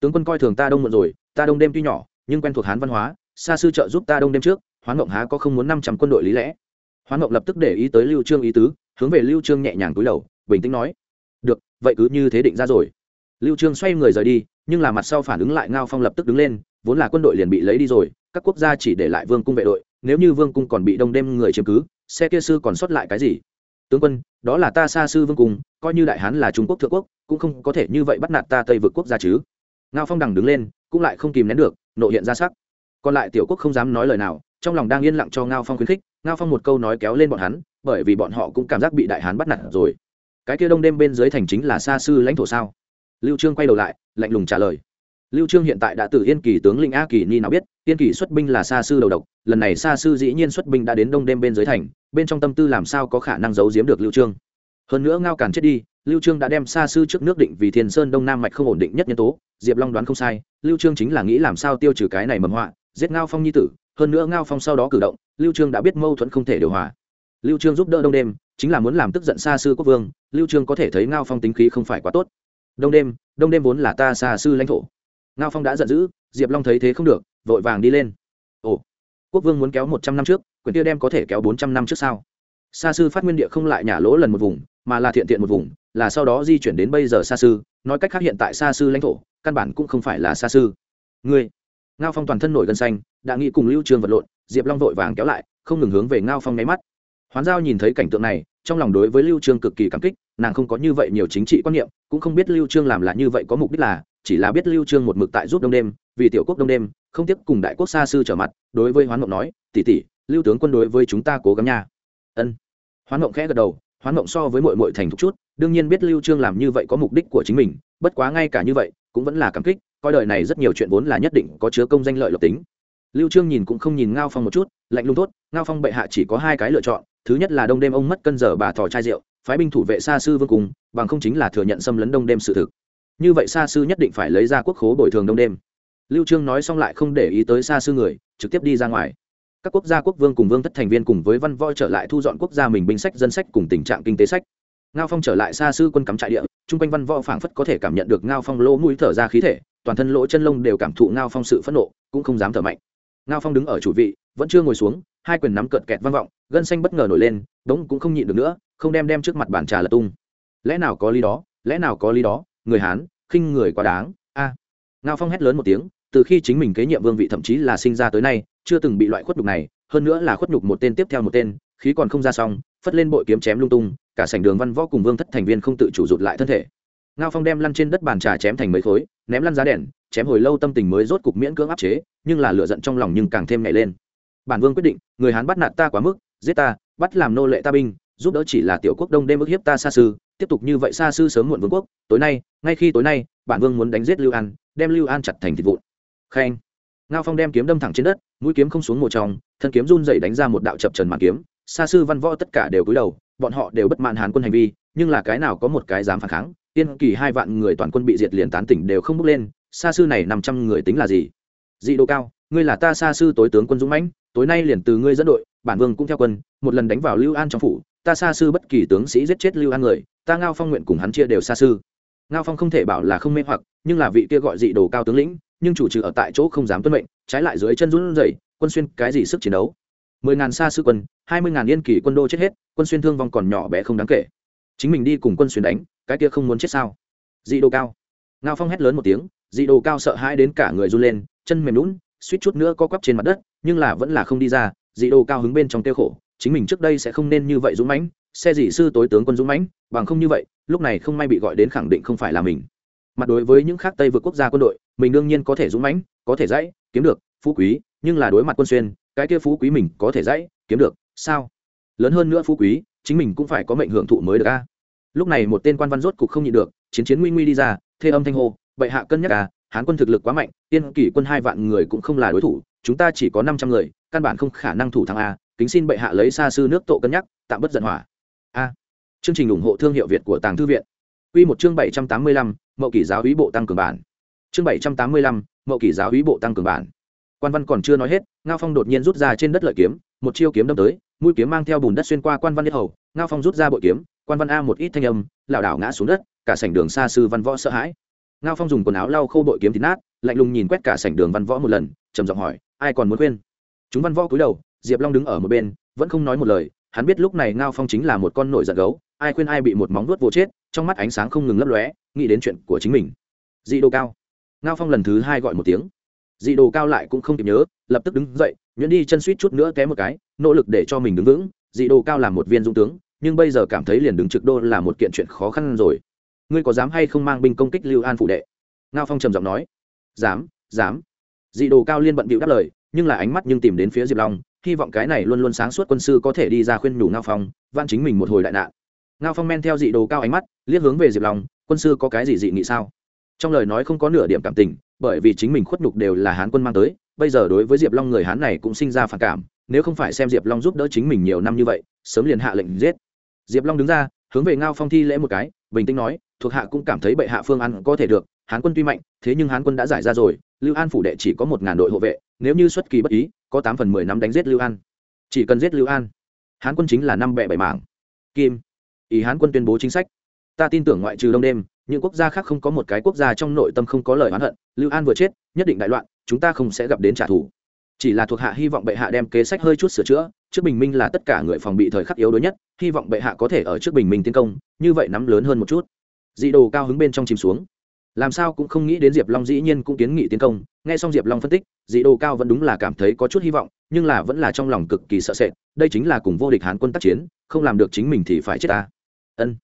[SPEAKER 1] Tướng quân coi thường ta đông muộn rồi, ta đông đêm tuy nhỏ nhưng quen thuộc hán văn hóa, xa sư trợ giúp ta đông đêm trước, hoán ngộng há có không muốn năm trăm quân đội lý lẽ. Hoán ngộng lập tức để ý tới lưu trương ý tứ, hướng về lưu trương nhẹ nhàng cúi đầu, bình tĩnh nói, được, vậy cứ như thế định ra rồi. Lưu trương xoay người rời đi, nhưng là mặt sau phản ứng lại ngao phong lập tức đứng lên, vốn là quân đội liền bị lấy đi rồi, các quốc gia chỉ để lại vương cung vệ đội, nếu như vương cung còn bị đông đêm người chiếm cứ, xe kia sư còn sót lại cái gì? Tướng quân, đó là ta xa sư vương cung, coi như đại hán là trung quốc thượng quốc, cũng không có thể như vậy bắt nạt ta tây vượt quốc gia chứ. Ngao phong đằng đứng lên, cũng lại không kìm nén được nộ hiện ra sắc. Còn lại tiểu quốc không dám nói lời nào, trong lòng đang yên lặng cho ngao phong khuyến khích, ngao phong một câu nói kéo lên bọn hắn, bởi vì bọn họ cũng cảm giác bị đại hán bắt nạt rồi. Cái kia đông đêm bên dưới thành chính là xa sư lãnh thổ sao? Lưu trương quay đầu lại, lạnh lùng trả lời. Lưu trương hiện tại đã từ yên kỳ tướng lĩnh a kỳ ni nào biết, yên kỳ xuất binh là xa sư đầu độc, lần này xa sư dĩ nhiên xuất binh đã đến đông đêm bên dưới thành, bên trong tâm tư làm sao có khả năng giấu giếm được lưu trương? Hơn nữa ngao càn chết đi, lưu trương đã đem xa sư trước nước định vì thiên sơn đông nam mạch không ổn định nhất nhân tố diệp long đoán không sai, lưu trương chính là nghĩ làm sao tiêu trừ cái này mầm họa, giết ngao phong nhi tử, hơn nữa ngao phong sau đó cử động, lưu trương đã biết mâu thuẫn không thể điều hòa. Lưu trương giúp đỡ đông đêm, chính là muốn làm tức giận xa sư quốc vương, lưu trương có thể thấy ngao phong tính khí không phải quá tốt. Đông đêm đông đêm vốn là ta xa sư lãnh thổ. Ngao phong đã giận dữ, diệp long thấy thế không được, vội vàng đi lên. Ồ, quốc vương muốn kéo một trăm năm trước quyền kia đem có thể kéo bốn trăm năm trước sao? Xa sư phát nguyên địa không lại nhả lỗ lần một vùng, mà là thiện thiện một vùng là sau đó di chuyển đến bây giờ xa sư, nói cách khác hiện tại xa sư lãnh thổ, căn bản cũng không phải là xa sư. Ngươi, ngao phong toàn thân nổi gân xanh, đã nghĩ cùng lưu trương vật lộn, diệp long vội vàng kéo lại, không ngừng hướng về ngao phong nháy mắt. Hoán giao nhìn thấy cảnh tượng này, trong lòng đối với lưu trương cực kỳ cảm kích, nàng không có như vậy nhiều chính trị quan niệm, cũng không biết lưu trương làm là như vậy có mục đích là, chỉ là biết lưu trương một mực tại giúp đông đêm, vì tiểu quốc đông đêm, không tiếp cùng đại quốc xa sư trở mặt, đối với hoán mộng nói, tỷ tỷ, lưu tướng quân đối với chúng ta cố gắng nha. Ân. Hoán mộng khẽ gật đầu hoán mộng so với mội mội thành thục chút, đương nhiên biết lưu trương làm như vậy có mục đích của chính mình, bất quá ngay cả như vậy, cũng vẫn là cảm kích, coi đời này rất nhiều chuyện vốn là nhất định có chứa công danh lợi lộc tính. Lưu trương nhìn cũng không nhìn ngao phong một chút, lạnh lùng tốt ngao phong bệ hạ chỉ có hai cái lựa chọn, thứ nhất là đông đêm ông mất cân giờ bà thò chai rượu, phái binh thủ vệ xa sư vương cùng, bằng không chính là thừa nhận xâm lấn đông đêm sự thực. Như vậy xa sư nhất định phải lấy ra quốc khố bồi thường đông đêm. Lưu trương nói xong lại không để ý tới xa sư người, trực tiếp đi ra ngoài các quốc gia quốc vương cùng vương thất thành viên cùng với văn voi trở lại thu dọn quốc gia mình binh sách, dân sách cùng tình trạng kinh tế sách. Ngao phong trở lại xa sư quân cắm trại địa, chung quanh văn võ phảng phất có thể cảm nhận được ngao phong lỗ mũi thở ra khí thể, toàn thân lỗ chân lông đều cảm thụ ngao phong sự phẫn nộ, cũng không dám thở mạnh. Ngao phong đứng ở chủ vị, vẫn chưa ngồi xuống, hai quyền nắm cợt kẹt vang vọng, gân xanh bất ngờ nổi lên, đống cũng không nhịn được nữa, không đem đem trước mặt bàn trà lật tung. Lẽ nào có lý đó, lẽ nào có lý đó, người hán, khinh người quá đáng, a. Ngao phong hét lớn một tiếng, từ khi chính mình kế nhiệm vương vị thậm chí là sinh ra tới nay chưa từng bị loại khuất nhục này, hơn nữa là khuất nhục một tên tiếp theo một tên, khí còn không ra xong, phất lên bội kiếm chém lung tung, cả sảnh đường văn võ cùng vương thất thành viên không tự chủ rụt lại thân thể. Ngao phong đem lăn trên đất bàn trà chém thành mấy khối, ném lăn giá đèn, chém hồi lâu tâm tình mới rốt cục miễn cưỡng áp chế, nhưng là lựa giận trong lòng nhưng càng thêm nhảy lên. Bản vương quyết định, người hán bắt nạt ta quá mức, giết ta, bắt làm nô lệ ta binh, giúp đỡ chỉ là tiểu quốc đông đêm ức hiếp ta xa sư tiếp tục như vậy xa sư sớm muộn vương quốc, tối nay, ngay khi tối nay, bản vương muốn đánh giết lưu an, đem lưu an chặt thành thịt vụn. Khen. Ngao phong đem kiếm đâm thẳng trên đất mũi kiếm không xuống một trong, thân kiếm run dậy đánh ra một đạo chập trần màn kiếm, xa sư văn võ tất cả đều cúi đầu, bọn họ đều bất mãn hán quân hành vi, nhưng là cái nào có một cái dám phản kháng, tiên kỳ hai vạn người toàn quân bị diệt liền tán tỉnh đều không bước lên, xa sư này năm trăm người tính là gì? Dị độ cao, ngươi là ta xa sư tối tướng quân dũng mãnh, tối nay liền từ ngươi dẫn đội, bản vương cũng theo quân, một lần đánh vào lưu an trong phủ, ta xa sư bất kỳ tướng sĩ giết chết lưu an người, ta ngao phong nguyện cùng hắn chia đều xa sư. Ngao phong không thể bảo là không mê hoặc, nhưng là vị kia gọi dị đồ cao tướng lĩnh nhưng chủ trừ ở tại chỗ không dám tuân mệnh, trái lại dưới chân run rẩy, quân xuyên cái gì sức chiến đấu? Mười ngàn xa sư quân, hai mươi ngàn yên kỳ quân đô chết hết, quân xuyên thương vong còn nhỏ bé không đáng kể. Chính mình đi cùng quân xuyên đánh, cái kia không muốn chết sao? Dị đồ cao. Ngao phong hét lớn một tiếng, dị đồ cao sợ hãi đến cả người run lên, chân mềm lún suýt chút nữa co quắp trên mặt đất, nhưng là vẫn là không đi ra, dị đồ cao hứng bên trong tiêu khổ, chính mình trước đây sẽ không nên như vậy dũng mãnh, xe dị sư tối tướng quân dũng mãnh, bằng không như vậy, lúc này không may bị gọi đến khẳng định không phải là mình mặt đối với những khác tây vượt quốc gia quân đội, mình đương nhiên có thể dũng mãnh, có thể dãy, kiếm được, phú quý, nhưng là đối mặt quân xuyên, cái kia phú quý mình có thể dãy, kiếm được, sao? Lớn hơn nữa phú quý, chính mình cũng phải có mệnh hưởng thụ mới được a. Lúc này một tên quan văn rốt cục không nhịn được, chiến chiến nguy nguy đi ra, thê âm thanh hô, bệ hạ cân nhắc à hán quân thực lực quá mạnh, tiên kỷ quân hai vạn người cũng không là đối thủ, chúng ta chỉ có năm trăm người, căn bản không khả năng thủ thắng a, kính xin bệ hạ lấy xa sư nước tộ cân nhắc, tạm bất giận hỏa. A. Chương trình ủng hộ thương hiệu việt của tàng thư viện. Quy một chương bảy trăm tám mươi lăm mậu kỷ giáo úy bộ tăng cường bản. Chương bảy trăm tám mươi lăm, mậu kỷ giáo úy bộ tăng cường bản. Quan văn còn chưa nói hết, ngao phong đột nhiên rút ra trên đất lợi kiếm, một chiêu kiếm đâm tới, mũi kiếm mang theo bùn đất xuyên qua quan văn nhất hầu. Ngao phong rút ra bội kiếm, quan văn a một ít thanh âm, lảo đảo ngã xuống đất, cả sảnh đường xa sư văn võ sợ hãi. Ngao phong dùng quần áo lau khô bội kiếm thịt nát, lạnh lùng nhìn quét cả sảnh đường văn võ một lần, trầm giọng hỏi, ai còn muốn khuyên? Chúng văn võ cúi đầu, diệp long đứng ở một bên, vẫn không nói một lời, hắn biết lúc này ngao phong chính là một con nổi giận gấu, ai khuyên ai bị một móng vuốt vô chết, trong mắt ánh sáng không ngừng lấp lóe nghĩ đến chuyện của chính mình. Dị đồ cao. Ngao phong lần thứ hai gọi một tiếng. Dị đồ cao lại cũng không kịp nhớ, lập tức đứng dậy nhuyễn đi chân suýt chút nữa té một cái, nỗ lực để cho mình đứng vững. Dị đồ cao là một viên dung tướng, nhưng bây giờ cảm thấy liền đứng trực đô là một kiện chuyện khó khăn rồi. Ngươi có dám hay không mang binh công kích lưu an phủ đệ? Ngao phong trầm giọng nói. Dám dám. Dị đồ cao liên bận bịu đáp lời, nhưng là ánh mắt nhưng tìm đến phía diệp long, hy vọng cái này luôn luôn sáng suốt quân sư có thể đi ra khuyên nhủ ngao phong van chính mình một hồi đại nạn. Ngao phong men theo dị đồ cao ánh mắt, liếc hướng về diệp long quân sư có cái gì dị nghị sao? Trong lời nói không có nửa điểm cảm tình, bởi vì chính mình khuất nhục đều là hán quân mang tới, bây giờ đối với diệp long người hán này cũng sinh ra phản cảm, nếu không phải xem diệp long giúp đỡ chính mình nhiều năm như vậy, sớm liền hạ lệnh giết. Diệp long đứng ra, hướng về ngao phong thi lễ một cái, bình tĩnh nói, thuộc hạ cũng cảm thấy bệ hạ phương ăn có thể được, hán quân tuy mạnh, thế nhưng hán quân đã giải ra rồi, lưu an phủ đệ chỉ có một ngàn đội hộ vệ, nếu như xuất kỳ bất ý, có tám phần mười năm đánh giết lưu an. Chỉ cần giết lưu an, hán quân chính là năm bệ bảy mảng. Kim, ý hán quân tuyên bố chính sách ta tin tưởng ngoại trừ đông đêm, những quốc gia khác không có một cái quốc gia trong nội tâm không có lời oán hận, lưu an vừa chết, nhất định đại loạn, chúng ta không sẽ gặp đến trả thù. Chỉ là thuộc hạ hy vọng bệ hạ đem kế sách hơi chút sửa chữa, trước bình minh là tất cả người phòng bị thời khắc yếu đuối nhất, hy vọng bệ hạ có thể ở trước bình minh tiến công, như vậy nắm lớn hơn một chút. Dị đồ cao hứng bên trong chìm xuống. Làm sao cũng không nghĩ đến diệp long dĩ nhiên cũng kiến nghị tiến công, nghe xong diệp long phân tích, dị đồ cao vẫn đúng là cảm thấy có chút hy vọng, nhưng là vẫn là trong lòng cực kỳ sợ sệt, đây chính là cùng vô địch hán quân tác chiến, không làm được chính mình thì phải chết ta. Ân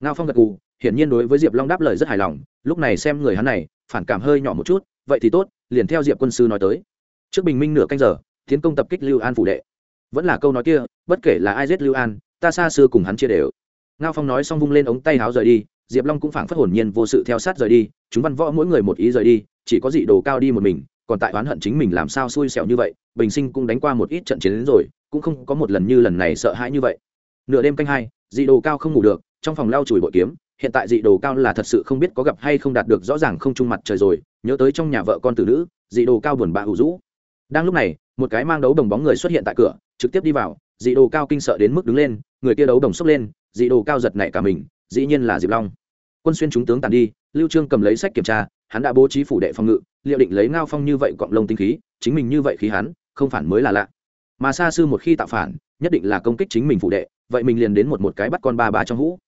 [SPEAKER 1] ngao phong gật gù, hiển nhiên đối với diệp long đáp lời rất hài lòng, lúc này xem người hắn này, phản cảm hơi nhỏ một chút, vậy thì tốt, liền theo diệp quân sư nói tới. Trước bình minh nửa canh giờ, tiến công tập kích lưu an phủ đệ. Vẫn là câu nói kia, bất kể là ai giết lưu an, ta xa xưa cùng hắn chia đều. Ngao phong nói xong vung lên ống tay háo rời đi, diệp long cũng phảng phất hồn nhiên vô sự theo sát rời đi, chúng văn võ mỗi người một ý rời đi, chỉ có dị đồ cao đi một mình, còn tại oán hận chính mình làm sao xui xẻo như vậy, bình sinh cũng đánh qua một ít trận chiến đến rồi, cũng không có một lần như lần này sợ hãi như vậy. Nửa đêm canh hai, dị đồ cao không ngủ được trong phòng lau chùi bội kiếm, hiện tại dị đồ cao là thật sự không biết có gặp hay không đạt được rõ ràng không trung mặt trời rồi, nhớ tới trong nhà vợ con tử nữ, dị đồ cao buồn bã hữu rũ. Đang lúc này, một cái mang đấu đồng bóng người xuất hiện tại cửa, trực tiếp đi vào, dị đồ cao kinh sợ đến mức đứng lên, người kia đấu đồng xốc lên, dị đồ cao giật nảy cả mình, dĩ nhiên là diệp long. Quân xuyên chúng tướng tàn đi, lưu trương cầm lấy sách kiểm tra, hắn đã bố trí phủ đệ phòng ngự, liệu định lấy ngao phong như vậy cọng lông tinh khí, chính mình như vậy khí hắn, không phản mới là lạ. Mà xa sư một khi tạo phản, nhất định là công kích chính mình phủ đệ, vậy mình liền đến một một cái bắt con ba ba trong hũ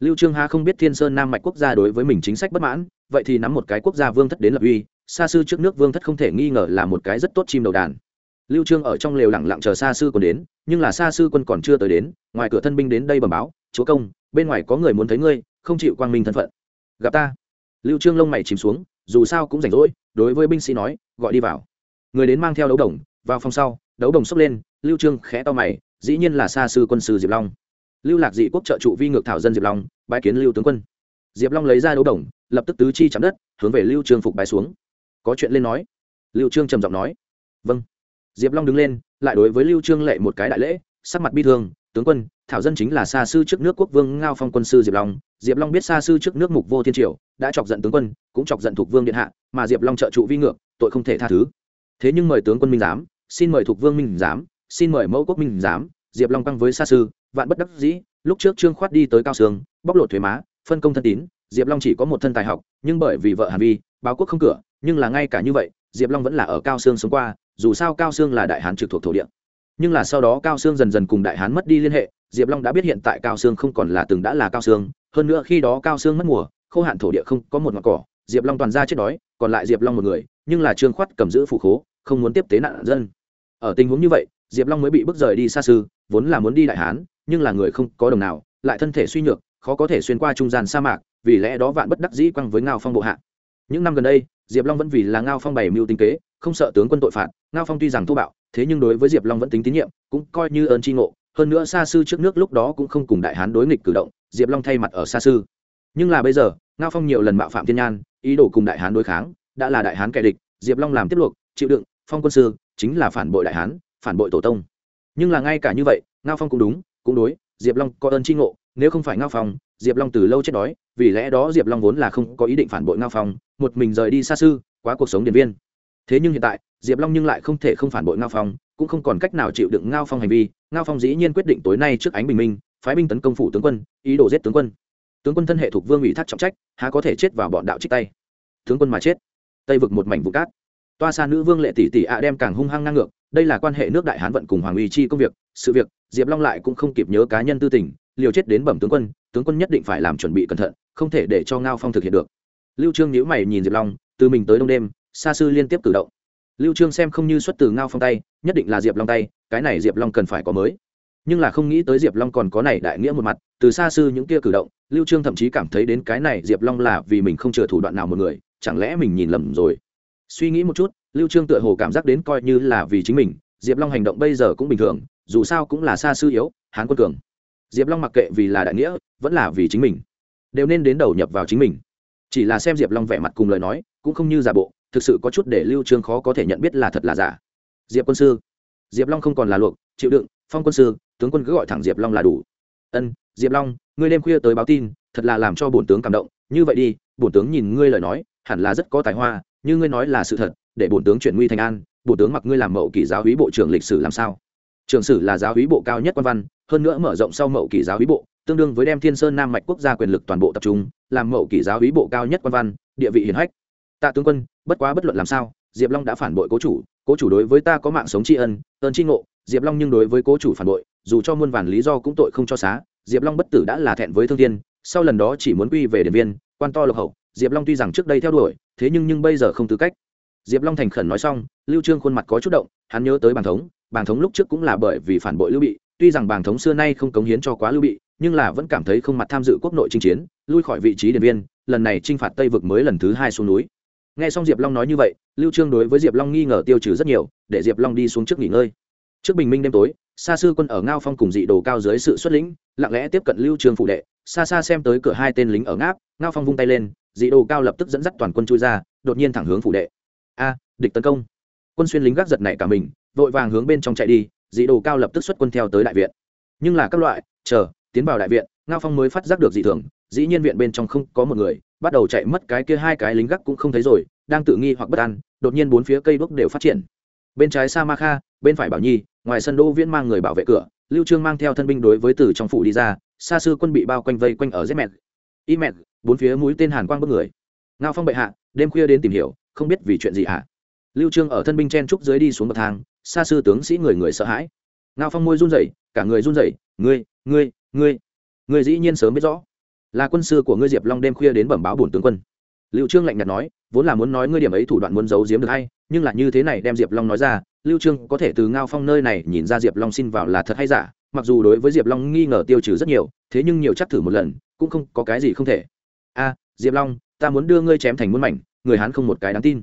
[SPEAKER 1] lưu trương ha không biết thiên sơn nam mạch quốc gia đối với mình chính sách bất mãn, vậy thì nắm một cái quốc gia vương thất đến lập uy xa sư trước nước vương thất không thể nghi ngờ là một cái rất tốt chim đầu đàn. Lưu trương ở trong lều lặng lặng chờ xa sư còn đến, nhưng là xa sư quân còn chưa tới đến, ngoài cửa thân binh đến đây bẩm báo, chúa công, bên ngoài có người muốn thấy ngươi, không chịu quang minh thân phận. Gặp ta. Lưu trương lông mày chìm xuống, dù sao cũng rảnh rỗi, đối với binh sĩ nói, gọi đi vào. Người đến mang theo đấu đồng, vào phòng sau, đấu đồng xốc lên, lưu trương khẽ to mày, dĩ nhiên là xa sư quân sư diệp long lưu lạc dị quốc trợ trụ vi ngược thảo dân diệp long, bái kiến lưu tướng quân. Diệp long lấy ra đấu đồng, lập tức tứ chi chạm đất, hướng về lưu trương phục bái xuống. Có chuyện lên nói. Lưu trương trầm giọng nói. Vâng. Diệp long đứng lên, lại đối với lưu trương lệ một cái đại lễ, sắc mặt bi thương, tướng quân, thảo dân chính là xa sư trước nước quốc vương ngao phong quân sư diệp long. Diệp long biết xa sư trước nước mục vô thiên triều, đã chọc giận tướng quân, cũng chọc giận thuộc vương điện hạ, mà diệp long trợ trụ vi ngược, tội không thể tha thứ. Thế nhưng mời tướng quân minh giám, xin mời thuộc vương minh giám, xin mời mẫu quốc minh giám. Diệp long căng với xa sư vạn bất đắc dĩ, lúc trước trương khoát đi tới cao sương bóc lột thuế má, phân công thân tín, diệp long chỉ có một thân tài học, nhưng bởi vì vợ hàn vi, báo quốc không cửa, nhưng là ngay cả như vậy, diệp long vẫn là ở cao sương sống qua, dù sao cao sương là đại hán trực thuộc thổ địa. Nhưng là sau đó cao sương dần dần cùng đại hán mất đi liên hệ, diệp long đã biết hiện tại cao sương không còn là từng đã là cao sương hơn nữa khi đó cao sương mất mùa, khô hạn thổ địa không có một ngọn cỏ, diệp long toàn ra chết đói, còn lại diệp long một người, nhưng là trương khoát cầm giữ phụ khố, không muốn tiếp tế nạn dân. Ở tình huống như vậy, diệp long mới bị bước rời đi xa sư vốn là muốn đi đại hán nhưng là người không có đồng nào, lại thân thể suy nhược, khó có thể xuyên qua trung gian sa mạc, vì lẽ đó vạn bất đắc dĩ quăng với ngao phong bộ hạ. Những năm gần đây, diệp long vẫn vì là ngao phong bày mưu tinh kế, không sợ tướng quân tội phạt, ngao phong tuy rằng thô bạo, thế nhưng đối với diệp long vẫn tính tín nhiệm, cũng coi như ơn tri ngộ, hơn nữa xa sư trước nước lúc đó cũng không cùng đại hán đối nghịch cử động, diệp long thay mặt ở xa sư nhưng là bây giờ, ngao phong nhiều lần mạo phạm thiên nhan, ý đồ cùng đại hán đối kháng, đã là đại hán kẻ địch, diệp long làm tiếp luộc, chịu đựng, phong quân sư, chính là phản bội đại hán, phản bội tổ tông. Nhưng là ngay cả như vậy, ngao phong cũng đúng cũng đối, diệp long có ơn tri ngộ, nếu không phải ngao phong, diệp long từ lâu chết đói, vì lẽ đó diệp long vốn là không có ý định phản bội ngao phong, một mình rời đi xa sư quá cuộc sống điện viên. Thế nhưng hiện tại, diệp long nhưng lại không thể không phản bội ngao phong, cũng không còn cách nào chịu đựng ngao phong hành vi. Ngao phong dĩ nhiên quyết định tối nay trước ánh bình minh, phái binh tấn công phủ tướng quân, ý đồ giết tướng quân. Tướng quân thân hệ thuộc vương ủy thác trọng trách, há có thể chết vào bọn đạo trích tay. Tướng quân mà chết. Tây vực một mảnh vụ cát. Toa xa nữ vương lệ tỷ tỷ ạ đem càng hung hăng ngang ngược, đây là quan hệ nước đại hán vận cùng hoàng uy chi công việc, sự việc diệp long lại cũng không kịp nhớ cá nhân tư tình, liều chết đến bẩm tướng quân tướng quân nhất định phải làm chuẩn bị cẩn thận, không thể để cho ngao phong thực hiện được. Lưu trương nhíu mày nhìn diệp long, từ mình tới đông đêm, xa sư liên tiếp cử động. Lưu trương xem không như xuất từ ngao phong tay, nhất định là diệp long tay, cái này diệp long cần phải có mới. Nhưng là không nghĩ tới diệp long còn có này đại nghĩa một mặt, từ xa sư những kia cử động, lưu trương thậm chí cảm thấy đến cái này diệp long là vì mình không chừa thủ đoạn nào một người, chẳng lẽ mình nhìn lầm rồi? Suy nghĩ một chút, lưu trương tựa hồ cảm giác đến coi như là vì chính mình, diệp long hành động bây giờ cũng bình thường dù sao cũng là xa sư yếu, hán quân cường. Diệp long mặc kệ vì là đại nghĩa, vẫn là vì chính mình. Đều nên đến đầu nhập vào chính mình. Chỉ là xem diệp long vẻ mặt cùng lời nói, cũng không như giả bộ, thực sự có chút để lưu trương khó có thể nhận biết là thật là giả. Diệp quân sư. Diệp long không còn là luộc, chịu đựng, phong quân sư, tướng quân cứ gọi thẳng diệp long là đủ. Ân, diệp long, ngươi đêm khuya tới báo tin, thật là làm cho bổn tướng cảm động. Như vậy đi, bổn tướng nhìn ngươi lời nói, hẳn là rất có tài hoa, như ngươi nói là sự thật, để bổn tướng chuyển nguy thành an, bổn tướng mặc ngươi làm mậu kỷ giáo hí bộ trưởng lịch sử làm sao? Trường sử là giáo hí bộ cao nhất quan văn, hơn nữa mở rộng sau mậu kỷ giáo hí bộ, tương đương với đem thiên sơn nam mạch quốc gia quyền lực toàn bộ tập trung, làm mậu kỷ giáo hí bộ cao nhất quan văn, địa vị hiển hách. Tạ tướng quân, bất quá bất luận làm sao, diệp long đã phản bội cố chủ cố chủ đối với ta có mạng sống tri ân, ơn tri ngộ, diệp long nhưng đối với cố chủ phản bội, dù cho muôn vàn lý do cũng tội không cho xá, diệp long bất tử đã là thẹn với thương tiên sau lần đó chỉ muốn quy về điện viên quan to lộc hậu, diệp long tuy rằng trước đây theo đuổi, thế nhưng nhưng bây giờ không tư cách. Diệp long thành khẩn nói xong, lưu trương khuôn mặt có chút động, hắn nhớ tới bàn thống bàng thống lúc trước cũng là bởi vì phản bội lưu bị, tuy rằng bàng thống xưa nay không cống hiến cho quá lưu bị, nhưng là vẫn cảm thấy không mặt tham dự quốc nội chinh chiến, lui khỏi vị trí điện viên, lần này chinh phạt tây vực mới lần thứ hai xuống núi. Nghe xong diệp long nói như vậy, lưu trương đối với diệp long nghi ngờ tiêu trừ rất nhiều, để diệp long đi xuống trước nghỉ ngơi. Trước bình minh đêm tối xa sư quân ở ngao phong cùng dị đồ cao dưới sự xuất lĩnh, lặng lẽ tiếp cận lưu trương phụ đệ. Xa xa xem tới cửa hai tên lính ở ngáp, ngao phong vung tay lên, dị đồ cao lập tức dẫn dắt toàn quân chui ra, đột nhiên thẳng hướng phủ đệ. A, địch tấn công. Quân xuyên lính gác giật này cả mình vội vàng hướng bên trong chạy đi, dị đồ cao lập tức xuất quân theo tới đại viện. Nhưng là các loại, chờ, tiến vào đại viện, ngao phong mới phát giác được dị thường, dĩ nhiên viện bên trong không có một người, bắt đầu chạy mất cái kia hai cái lính gác cũng không thấy rồi, đang tự nghi hoặc bất an, đột nhiên bốn phía cây đuốc đều phát triển. Bên trái sa ma kha, bên phải bảo nhi, ngoài sân đô viễn mang người bảo vệ cửa, lưu trương mang theo thân binh đối với từ trong phủ đi ra xa sư quân bị bao quanh vây quanh ở giết mẹt y mẹt bốn phía mũi tên hàn quang bất người. Ngao phong bệ hạ, đêm khuya đến tìm hiểu, không biết vì chuyện gì hả? Lưu trương ở thân binh chen trúc dưới đi xuống bậc thang xa sư tướng sĩ người người sợ hãi. Ngao phong môi run rẩy, cả người run rẩy, ngươi ngươi ngươi ngươi dĩ nhiên sớm biết rõ, là quân sư của ngươi diệp long đêm khuya đến bẩm báo bổn tướng quân. Lưu trương lạnh nhạt nói, vốn là muốn nói ngươi điểm ấy thủ đoạn muốn giấu giếm được hay, nhưng là như thế này đem diệp long nói ra, lưu trương có thể từ ngao phong nơi này nhìn ra diệp long xin vào là thật hay giả, mặc dù đối với diệp long nghi ngờ tiêu trừ rất nhiều, thế nhưng nhiều chắc thử một lần, cũng không có cái gì không thể. A, diệp long, ta muốn đưa ngươi chém thành muôn mảnh, người hán không một cái đáng tin.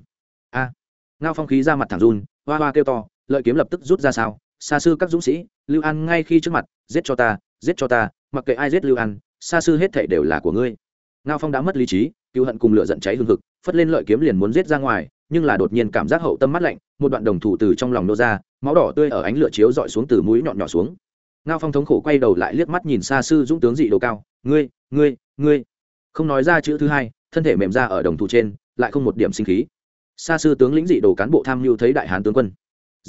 [SPEAKER 1] A. Ngao phong khí ra mặt thẳng run, hoa hoa kêu to lợi kiếm lập tức rút ra sao? Xa sư các dũng sĩ, lưu an ngay khi trước mặt, giết cho ta, giết cho ta, mặc kệ ai giết lưu an xa sư hết thảy đều là của ngươi. Ngao phong đã mất lý trí, cứu hận cùng lửa giận cháy hương thực phất lên lợi kiếm liền muốn giết ra ngoài, nhưng là đột nhiên cảm giác hậu tâm mắt lạnh, một đoạn đồng thủ từ trong lòng nô ra, máu đỏ tươi ở ánh lửa chiếu dọi xuống từ mũi nhọn nhỏ xuống. Ngao phong thống khổ quay đầu lại liếc mắt nhìn xa sư dũng tướng dị đồ cao, ngươi ngươi ngươi. Không nói ra chữ thứ hai, thân thể mềm ra ở đồng thủ trên, lại không một điểm sinh khí. Xa sư tướng lĩnh dị đồ cán bộ tham mưu thấy đại hán tướng quân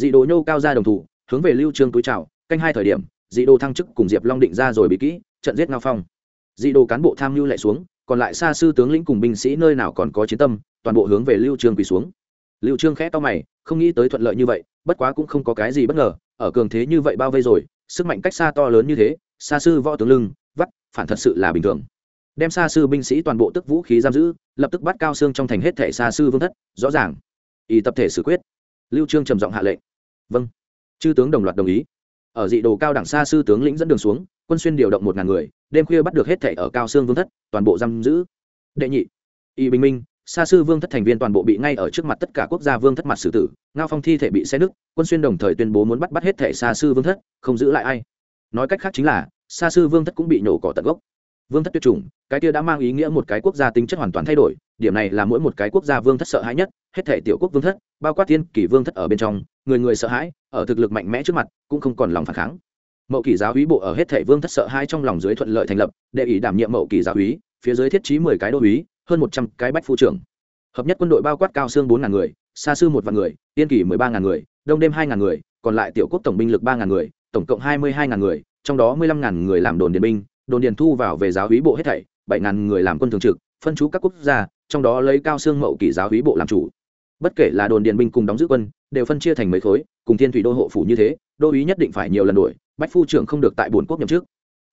[SPEAKER 1] dị đồ nhô cao ra đồng thủ, hướng về lưu trương túi trào canh hai thời điểm, dị đồ thăng chức cùng diệp long định ra rồi bị kỹ, trận giết ngao phong. Dị đồ cán bộ tham mưu lại xuống, còn lại xa sư tướng lĩnh cùng binh sĩ nơi nào còn có chiến tâm, toàn bộ hướng về lưu trương quỳ xuống. Lưu trương khẽ to mày, không nghĩ tới thuận lợi như vậy, bất quá cũng không có cái gì bất ngờ, ở cường thế như vậy bao vây rồi, sức mạnh cách xa to lớn như thế, xa sư võ tướng lưng, vắt, phản thật sự là bình thường. Đem xa sư binh sĩ toàn bộ tức vũ khí giam giữ, lập tức bắt cao xương trong thành hết thể xa sư vương thất, rõ ràng. Ý tập thể xử quyết. Lưu trương trầm giọng hạ lệnh vâng. Chư tướng đồng loạt đồng ý. Ở dị đồ cao đẳng xa sư tướng lĩnh dẫn đường xuống, quân xuyên điều động một ngàn người, đêm khuya bắt được hết thảy ở cao xương vương thất, toàn bộ giam giữ. Đệ nhị, y bình minh, xa sư vương thất thành viên toàn bộ bị ngay ở trước mặt tất cả quốc gia vương thất mặt xử tử, ngao phong thi thể bị xe nứt, quân xuyên đồng thời tuyên bố muốn bắt bắt hết thể xa sư vương thất, không giữ lại ai. Nói cách khác chính là, xa sư vương thất cũng bị nổ cỏ tận gốc. Vương thất tuyệt chủng, cái kia đã mang ý nghĩa một cái quốc gia tính chất hoàn toàn thay đổi điểm này là mỗi một cái quốc gia vương thất sợ hãi nhất, hết thể tiểu quốc vương thất, bao quát thiên kỷ vương thất ở bên trong, người người sợ hãi, ở thực lực mạnh mẽ trước mặt, cũng không còn lòng phản kháng. Mậu kỷ giáo úy bộ ở hết thể vương thất sợ hai trong lòng dưới thuận lợi thành lập, đệ ủy đảm nhiệm mậu kỷ giáo úy phía dưới thiết trí mười cái đô úy hơn một trăm cái bách phu trưởng. Hợp nhất quân đội bao quát cao xương bốn ngàn người, xa sư một vạn người, tiên kỷ mười ba ngàn người, đông đêm hai ngàn người, còn lại tiểu quốc tổng binh lực ba ngàn người, tổng cộng hai mươi hai ngàn người, trong đó mười lăm ngàn người làm đồn điện binh, đồn điện thu vào về giáo úy bộ hết thảy, bảy ngàn người làm quân thường trực phân chú các quốc gia, trong đó lấy cao xương mậu kỷ giáo úy bộ làm chủ. Bất kể là đồn điện binh cùng đóng giữ quân, đều phân chia thành mấy khối, cùng thiên thủy đô hộ phủ như thế, đô úy nhất định phải nhiều lần đổi bách phu trưởng không được tại bốn quốc nhậm chức.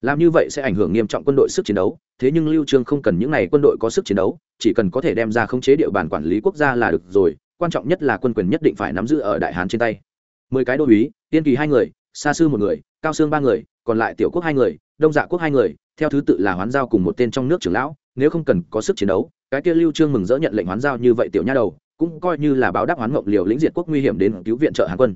[SPEAKER 1] Làm như vậy sẽ ảnh hưởng nghiêm trọng quân đội sức chiến đấu, thế nhưng lưu trương không cần những này quân đội có sức chiến đấu, chỉ cần có thể đem ra khống chế địa bàn quản lý quốc gia là được rồi, quan trọng nhất là quân quyền nhất định phải nắm giữ ở đại hán trên tay. Mười cái đô úy tiên kỳ hai người xa sư một người, cao xương ba người còn lại tiểu quốc hai người, đông dạ quốc hai người, theo thứ tự là hoán giao cùng một tên trong nước trưởng lão, nếu không cần có sức chiến đấu, cái kia lưu trương mừng dỡ nhận lệnh hoán giao như vậy tiểu nha đầu, cũng coi như là báo đáp hoán ngộng liều lĩnh diệt quốc nguy hiểm đến cứu viện trợ hàn quân.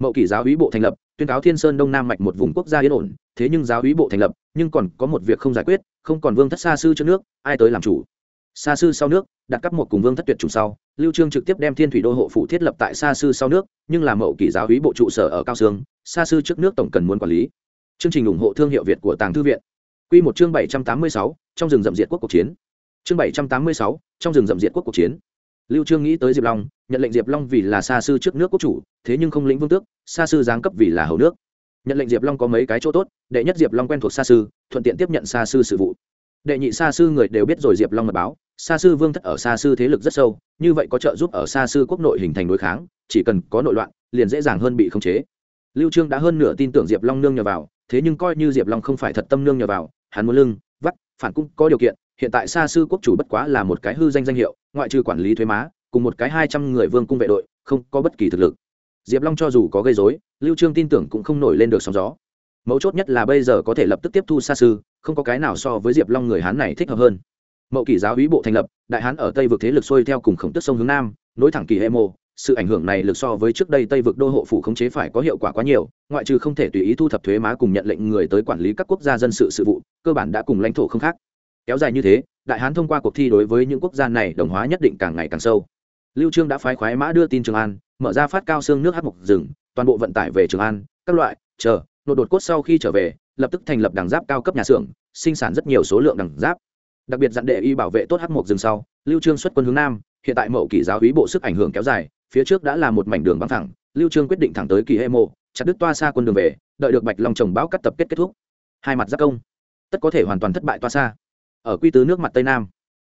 [SPEAKER 1] Mậu kỷ giáo úy bộ thành lập, tuyên cáo thiên sơn đông nam mạch một vùng quốc gia yên ổn, thế nhưng giáo úy bộ thành lập, nhưng còn có một việc không giải quyết, không còn vương thất xa sư trước nước, ai tới làm chủ? Xa sư sau nước, đặt cấp một cùng vương thất tuyệt chủ sau, lưu trương trực tiếp đem thiên thủy đô hộ phủ thiết lập tại xa sư sau nước, nhưng là mậu kỷ giáo úy bộ trụ sở ở cao sương xa sư trước nước tổng cần muốn quản lý chương trình ủng hộ thương hiệu việt của tàng thư viện. Quy một chương 786, trong rừng rậm diệt quốc cuộc chiến. Chương 786, trong rừng rậm diệt quốc cuộc chiến. Lưu trương nghĩ tới diệp long nhận lệnh diệp long vì là xa sư trước nước quốc chủ thế nhưng không lĩnh vương tước xa sư giáng cấp vì là hầu nước. Nhận lệnh diệp long có mấy cái chỗ tốt đệ nhất diệp long quen thuộc xa sư thuận tiện tiếp nhận xa sư sự vụ. Đệ nhị xa sư người đều biết rồi diệp long mật báo xa sư vương thất ở xa sư thế lực rất sâu như vậy có trợ giúp ở xa sư quốc nội hình thành đối kháng chỉ cần có nội loạn liền dễ dàng hơn bị khống chế lưu trương đã hơn nửa tin tưởng diệp long nương nhờ vào, thế nhưng coi như diệp long không phải thật tâm nương nhờ vào, hắn muốn lưng, vắt, phản cũng có điều kiện, hiện tại xa sư quốc chủ bất quá là một cái hư danh danh hiệu, ngoại trừ quản lý thuế má, cùng một cái hai trăm người vương cung vệ đội, không có bất kỳ thực lực. Diệp long cho dù có gây rối, lưu trương tin tưởng cũng không nổi lên được sóng gió. Mấu chốt nhất là bây giờ có thể lập tức tiếp thu xa sư, không có cái nào so với diệp long người hán này thích hợp hơn. Mậu kỷ giáo úy bộ thành lập, đại hán ở tây vực thế lực xuôi theo cùng khổng tức sông hướng nam, nối thẳng kỳ hệ mộ sự ảnh hưởng này lực so với trước đây tây vực đô hộ phủ khống chế phải có hiệu quả quá nhiều, ngoại trừ không thể tùy ý thu thập thuế má cùng nhận lệnh người tới quản lý các quốc gia dân sự sự vụ, cơ bản đã cùng lãnh thổ không khác. Kéo dài như thế, đại hán thông qua cuộc thi đối với những quốc gia này đồng hóa nhất định càng ngày càng sâu. Lưu trương đã phái khoái mã đưa tin trường an, mở ra phát cao xương nước hát mục rừng, toàn bộ vận tải về trường an, các loại, chờ, nộp đột cốt sau khi trở về, lập tức thành lập đằng giáp cao cấp nhà xưởng, sinh sản rất nhiều số lượng đằng giáp. Đặc biệt dặn đệ y bảo vệ tốt hát mục rừng sau, lưu trương xuất quân hướng nam, hiện tại mậu kỷ giáo úy bộ sức ảnh hưởng kéo dài phía trước đã là một mảnh đường băng thẳng, lưu trương quyết định thẳng tới kỳ hệ mộ, chặt đứt toa xa quân đường về, đợi được bạch long trồng bão cắt tập kết kết thúc. Hai mặt giáp công, tất có thể hoàn toàn thất bại toa xa. Ở quy tứ nước mặt tây nam,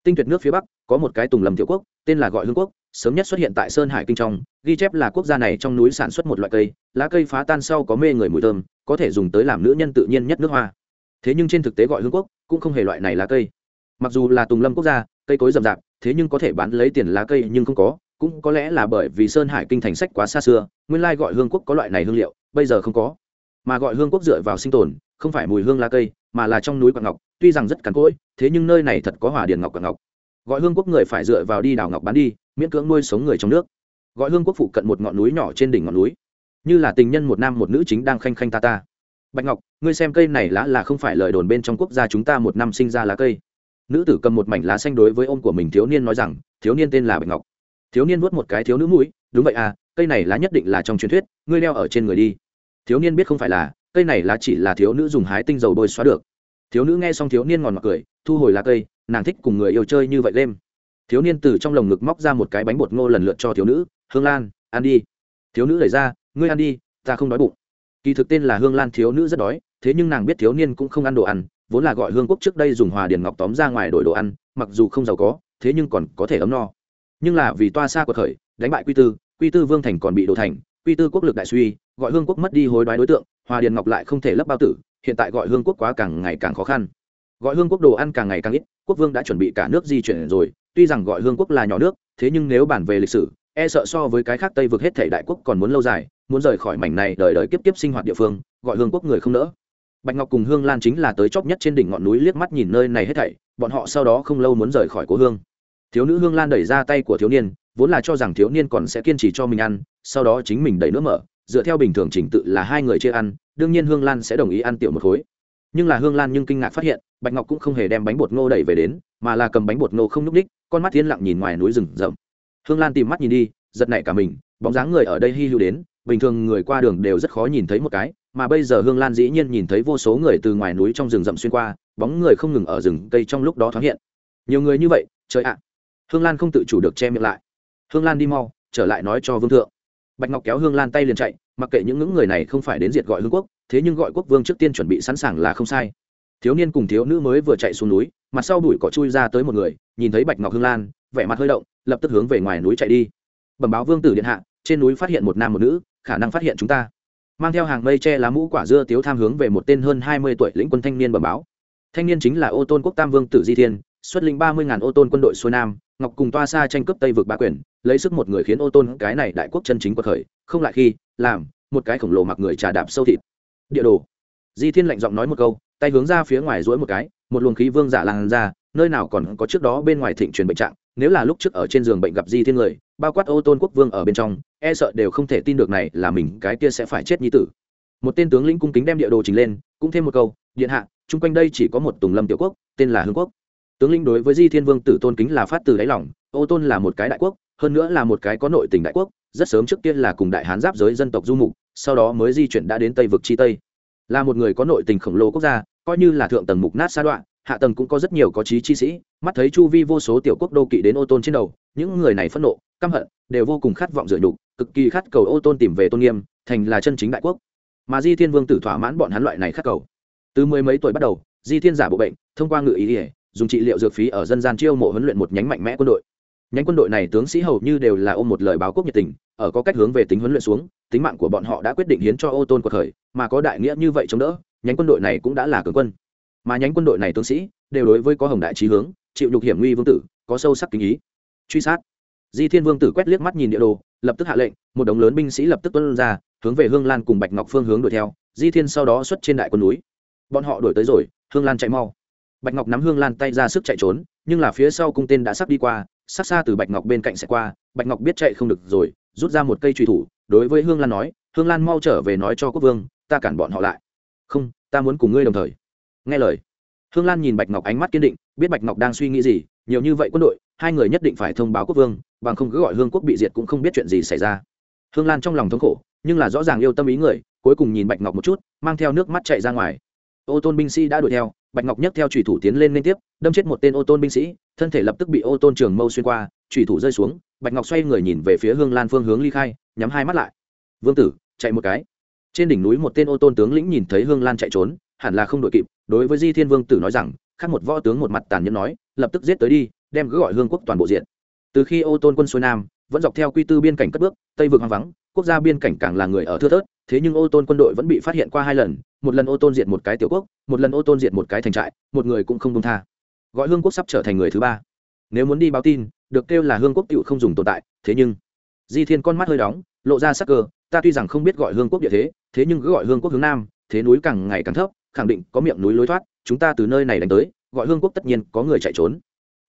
[SPEAKER 1] tinh tuyệt nước phía bắc, có một cái tùng lầm tiểu quốc, tên là gọi hương quốc, sớm nhất xuất hiện tại sơn hải kinh trong, ghi chép là quốc gia này trong núi sản xuất một loại cây, lá cây phá tan sau có mê người mùi thơm, có thể dùng tới làm nữ nhân tự nhiên nhất nước hoa. Thế nhưng trên thực tế gọi hương quốc cũng không hề loại này lá cây. Mặc dù là tùng lâm quốc gia, cây cối rậm rạp, thế nhưng có thể bán lấy tiền lá cây nhưng không có cũng có lẽ là bởi vì sơn hải kinh thành sách quá xa xưa, nguyên lai gọi hương quốc có loại này hương liệu, bây giờ không có. Mà gọi hương quốc dựa vào sinh tồn, không phải mùi hương lá cây, mà là trong núi quạng ngọc, tuy rằng rất cằn cỗi, thế nhưng nơi này thật có hỏa điền ngọc quạng ngọc. Gọi hương quốc người phải dựa vào đi đào ngọc bán đi, miễn cưỡng nuôi sống người trong nước. Gọi hương quốc phụ cận một ngọn núi nhỏ trên đỉnh ngọn núi. Như là tình nhân một nam một nữ chính đang khanh khanh ta ta. Bạch ngọc, ngươi xem cây này lá là không phải lời đồn bên trong quốc gia chúng ta một năm sinh ra lá cây. Nữ tử cầm một mảnh lá xanh đối với ông của mình thiếu niên nói rằng, thiếu niên tên là bạch ngọc thiếu niên nuốt một cái thiếu nữ mũi, đúng vậy à cây này lá nhất định là trong truyền thuyết, ngươi đeo ở trên người đi. Thiếu niên biết không phải là, cây này lá chỉ là thiếu nữ dùng hái tinh dầu bôi xóa được. Thiếu nữ nghe xong thiếu niên ngòn mặc cười, thu hồi lá cây, nàng thích cùng người yêu chơi như vậy đêm thiếu niên từ trong lồng ngực móc ra một cái bánh bột ngô lần lượt cho thiếu nữ, hương lan, ăn đi. Thiếu nữ đẩy ra, ngươi ăn đi, ta không đói bụng. Kỳ thực tên là hương lan thiếu nữ rất đói, thế nhưng nàng biết thiếu niên cũng không ăn đồ ăn, vốn là gọi hương quốc trước đây dùng hòa điền ngọc tóm ra ngoài đổi đồ ăn, mặc dù không giàu có, thế nhưng còn có thể ấm no nhưng là vì toa xa của khởi, đánh bại quy tư quy tư vương thành còn bị đổ thành, quy tư quốc lực đại suy, gọi hương quốc mất đi hối đoái đối tượng, hòa điền ngọc lại không thể lấp bao tử, hiện tại gọi hương quốc quá càng ngày càng khó khăn. Gọi hương quốc đồ ăn càng ngày càng ít, quốc vương đã chuẩn bị cả nước di chuyển rồi, tuy rằng gọi hương quốc là nhỏ nước, thế nhưng nếu bản về lịch sử e sợ so với cái khác tây vượt hết thể đại quốc còn muốn lâu dài, muốn rời khỏi mảnh này đời đời kiếp kiếp sinh hoạt địa phương, gọi hương quốc người không nỡ. Bạch ngọc cùng hương lan chính là tới chóp nhất trên đỉnh ngọn núi liếc mắt nhìn nơi này hết thảy, bọn họ sau đó không lâu muốn rời khỏi cố hương thiếu nữ hương lan đẩy ra tay của thiếu niên, vốn là cho rằng thiếu niên còn sẽ kiên trì cho mình ăn, sau đó chính mình đẩy nước mở, dựa theo bình thường trình tự là hai người chia ăn, đương nhiên hương lan sẽ đồng ý ăn tiểu một khối. Nhưng là hương lan nhưng kinh ngạc phát hiện, bạch ngọc cũng không hề đem bánh bột ngô đẩy về đến, mà là cầm bánh bột ngô không n ú c ních con mắt thiên lặng nhìn ngoài núi rừng rậm. Hương lan tìm mắt nhìn đi, giật nảy cả mình, bóng dáng người ở đây hy hữu đến, bình thường người qua đường đều rất khó nhìn thấy một cái, mà bây giờ hương lan dĩ nhiên nhìn thấy vô số người từ ngoài núi trong rừng rậm xuyên qua, bóng người không ngừng ở rừng cây trong lúc đó thoáng hiện. Nhiều người như vậy, trời ạ hương lan không tự chủ được che miệng lại. Hương lan đi mau, trở lại nói cho vương thượng. Bạch ngọc kéo hương lan tay liền chạy, mặc kệ những ngưỡng người này không phải đến diệt gọi hương quốc, thế nhưng gọi quốc vương trước tiên chuẩn bị sẵn sàng là không sai. Thiếu niên cùng thiếu nữ mới vừa chạy xuống núi, mặt sau đuổi cỏ chui ra tới một người, nhìn thấy bạch ngọc hương lan, vẻ mặt hơi động, lập tức hướng về ngoài núi chạy đi. Bẩm báo vương tử điện hạ, trên núi phát hiện một nam một nữ, khả năng phát hiện chúng ta. Mang theo hàng mây che lá mũ quả dưa tiếu tham hướng về một tên hơn hai mươi tuổi lĩnh quân thanh niên bẩm báo. Thanh niên chính là ô tôn quốc tam vương tử di thiên, xuất lĩnh ba mươi ngàn ô tôn quân đội xuôi nam ngọc cùng toa xa tranh cướp tây vực Ba quyền, lấy sức một người khiến ô tôn cái này đại quốc chân chính quật khởi, không lại khi, làm, một cái khổng lồ mặc người trà đạp sâu thịt. Địa đồ. Di thiên lạnh giọng nói một câu, tay hướng ra phía ngoài rỗi một cái, một luồng khí vương giả lan ra, nơi nào còn có trước đó bên ngoài thịnh truyền bệnh trạng, nếu là lúc trước ở trên giường bệnh gặp di thiên người, bao quát ô tôn quốc vương ở bên trong e sợ đều không thể tin được này là mình, cái kia sẽ phải chết như tử. Một tên tướng lĩnh cung kính đem địa đồ trình lên, cũng thêm một câu, điện hạ, chung quanh đây chỉ có một tùng lâm tiểu quốc, tên là hương quốc tướng lĩnh đối với di thiên vương tử tôn kính là phát từ đáy lòng, ô tôn là một cái đại quốc, hơn nữa là một cái có nội tình đại quốc, rất sớm trước tiên là cùng đại hán giáp giới dân tộc du mục, sau đó mới di chuyển đã đến tây vực chi tây. Là một người có nội tình khổng lồ quốc gia, coi như là thượng tầng mục nát sa đoạn hạ tầng cũng có rất nhiều có trí chi sĩ, mắt thấy chu vi vô số tiểu quốc đô kỵ đến ô tôn trên đầu, những người này phẫn nộ, căm hận, đều vô cùng khát vọng dựa nhục, cực kỳ khát cầu ô tôn tìm về tôn nghiêm, thành là chân chính đại quốc. Mà di thiên vương tử thỏa mãn bọn hắn loại này khát cầu. Từ mười mấy tuổi bắt đầu, di thiên giả bộ bệnh, thông qua ngự ý ỉa dùng trị liệu dược phí ở dân gian chiêu mộ huấn luyện một nhánh mạnh mẽ quân đội. Nhánh quân đội này tướng sĩ hầu như đều là ôm một lời báo quốc nhiệt tình, ở có cách hướng về tính huấn luyện xuống, tính mạng của bọn họ đã quyết định hiến cho ô tôn cuộc khởi mà có đại nghĩa như vậy chống đỡ, nhánh quân đội này cũng đã là cường quân. Mà nhánh quân đội này tướng sĩ, đều đối với có hồng đại trí hướng, chịu nhục hiểm nguy vương tử, có sâu sắc kính ý. Truy sát. Di thiên vương tử quét liếc mắt nhìn địa đồ, lập tức hạ lệnh, một đống lớn binh sĩ lập tức tuân ra, hướng về hương lan cùng bạch ngọc phương hướng đuổi theo. Di thiên sau đó xuất trên đại quân núi. Bọn họ đuổi tới rồi, hương lan chạy mau bạch ngọc nắm hương lan tay ra sức chạy trốn, nhưng là phía sau cung tên đã sắp đi qua, sát xa từ bạch ngọc bên cạnh sẽ qua, bạch ngọc biết chạy không được rồi, rút ra một cây truy thủ, đối với hương lan nói, hương lan mau trở về nói cho quốc vương, ta cản bọn họ lại. Không, ta muốn cùng ngươi đồng thời. Nghe lời, hương lan nhìn bạch ngọc ánh mắt kiên định, biết bạch ngọc đang suy nghĩ gì, nhiều như vậy quân đội, hai người nhất định phải thông báo quốc vương, bằng không cứ gọi hương quốc bị diệt cũng không biết chuyện gì xảy ra. Hương lan trong lòng thống khổ, nhưng là rõ ràng yêu tâm ý người, cuối cùng nhìn bạch ngọc một chút, mang theo nước mắt chạy ra ngoài. Ô tôn binh sĩ đã đuổi theo bạch ngọc nhấc theo thủy thủ tiến lên liên tiếp, đâm chết một tên ô tôn binh sĩ, thân thể lập tức bị ô tôn trường mâu xuyên qua thủy thủ rơi xuống, bạch ngọc xoay người nhìn về phía hương lan phương hướng ly khai, nhắm hai mắt lại. Vương tử, chạy một cái. Trên đỉnh núi một tên ô tôn tướng lĩnh nhìn thấy hương lan chạy trốn, hẳn là không đội kịp, đối với di thiên vương tử nói rằng, khác một võ tướng một mặt tàn nhẫn nói, lập tức giết tới đi, đem cứ gọi hương quốc toàn bộ diện từ khi ô tôn quân xuôi nam, vẫn dọc theo quy tư biên cảnh cất bước, tây vực hoang vắng, quốc gia biên cảnh càng là người ở thưa thớt, thế nhưng ô tôn quân đội vẫn bị phát hiện qua hai lần một lần ô tôn diệt một cái tiểu quốc, một lần ô tôn diệt một cái thành trại, một người cũng không công tha. Gọi hương quốc sắp trở thành người thứ ba. Nếu muốn đi báo tin, được kêu là hương quốc tựu không dùng tồn tại, thế nhưng, di thiên con mắt hơi đóng, lộ ra sắc cơ, ta tuy rằng không biết gọi hương quốc địa thế thế nhưng cứ gọi hương quốc hướng nam, thế núi càng ngày càng thấp, khẳng định có miệng núi lối thoát, chúng ta từ nơi này đánh tới, gọi hương quốc tất nhiên có người chạy trốn.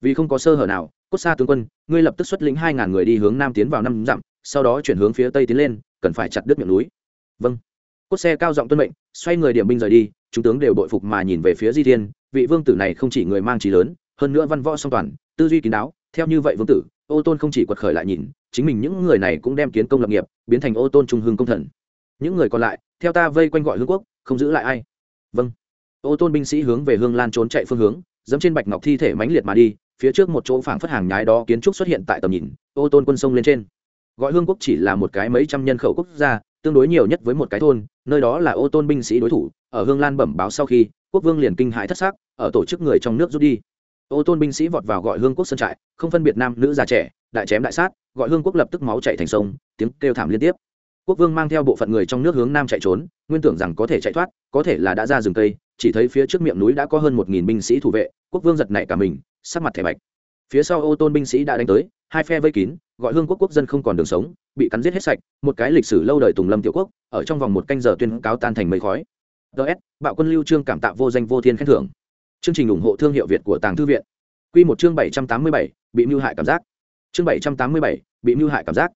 [SPEAKER 1] Vì không có sơ hở nào, cốt xa tướng quân, ngươi lập tức xuất lĩnh hai ngàn người đi hướng nam tiến vào năm dặm, sau đó chuyển hướng phía tây tiến lên, cần phải chặt đứt miệng núi. Vâng cốt xe cao giọng tuân mệnh, xoay người điểm binh rời đi, chúng tướng đều đội phục mà nhìn về phía di thiên, vị vương tử này không chỉ người mang trí lớn, hơn nữa văn võ song toàn, tư duy kín đáo, theo như vậy vương tử, ô tôn không chỉ quật khởi lại nhìn, chính mình những người này cũng đem kiến công lập nghiệp, biến thành ô tôn trung hương công thần. Những người còn lại, theo ta vây quanh gọi hương quốc, không giữ lại ai. Vâng. Ô tôn binh sĩ hướng về hương lan trốn chạy phương hướng, dẫm trên bạch ngọc thi thể mãnh liệt mà đi, phía trước một chỗ phảng phất hàng nhái đó kiến trúc xuất hiện tại tầm nhìn, ô tôn quân sông lên trên. Gọi hương quốc chỉ là một cái mấy trăm nhân khẩu quốc gia tương đối nhiều nhất với một cái thôn, nơi đó là ô tôn binh sĩ đối thủ, ở hương lan bẩm báo sau khi, quốc vương liền kinh hãi thất xác ở tổ chức người trong nước rút đi. Ô tôn binh sĩ vọt vào gọi hương quốc sơn trại, không phân biệt nam nữ già trẻ, đại chém đại sát, gọi hương quốc lập tức máu chạy thành sông, tiếng kêu thảm liên tiếp. Quốc vương mang theo bộ phận người trong nước hướng nam chạy trốn, nguyên tưởng rằng có thể chạy thoát, có thể là đã ra rừng cây, chỉ thấy phía trước miệng núi đã có hơn một nghìn binh sĩ thủ vệ, quốc vương giật nảy cả mình, sắc mặt thẻ bạch. Phía sau ô tôn binh sĩ đã đánh tới, hai phe vây kín gọi hương quốc quốc dân không còn đường sống, bị cắn giết hết sạch, một cái lịch sử lâu đời tùng lâm tiểu quốc, ở trong vòng một canh giờ tuyên cáo tan thành mây khói. Ts bạo quân lưu trương cảm tạ vô danh vô thiên khen thưởng. Chương trình ủng hộ thương hiệu việt của tàng thư viện. Q một chương bảy trăm tám mươi bảy, bị mưu hại cảm giác. Chương bảy trăm tám mươi bảy, bị mưu hại cảm giác.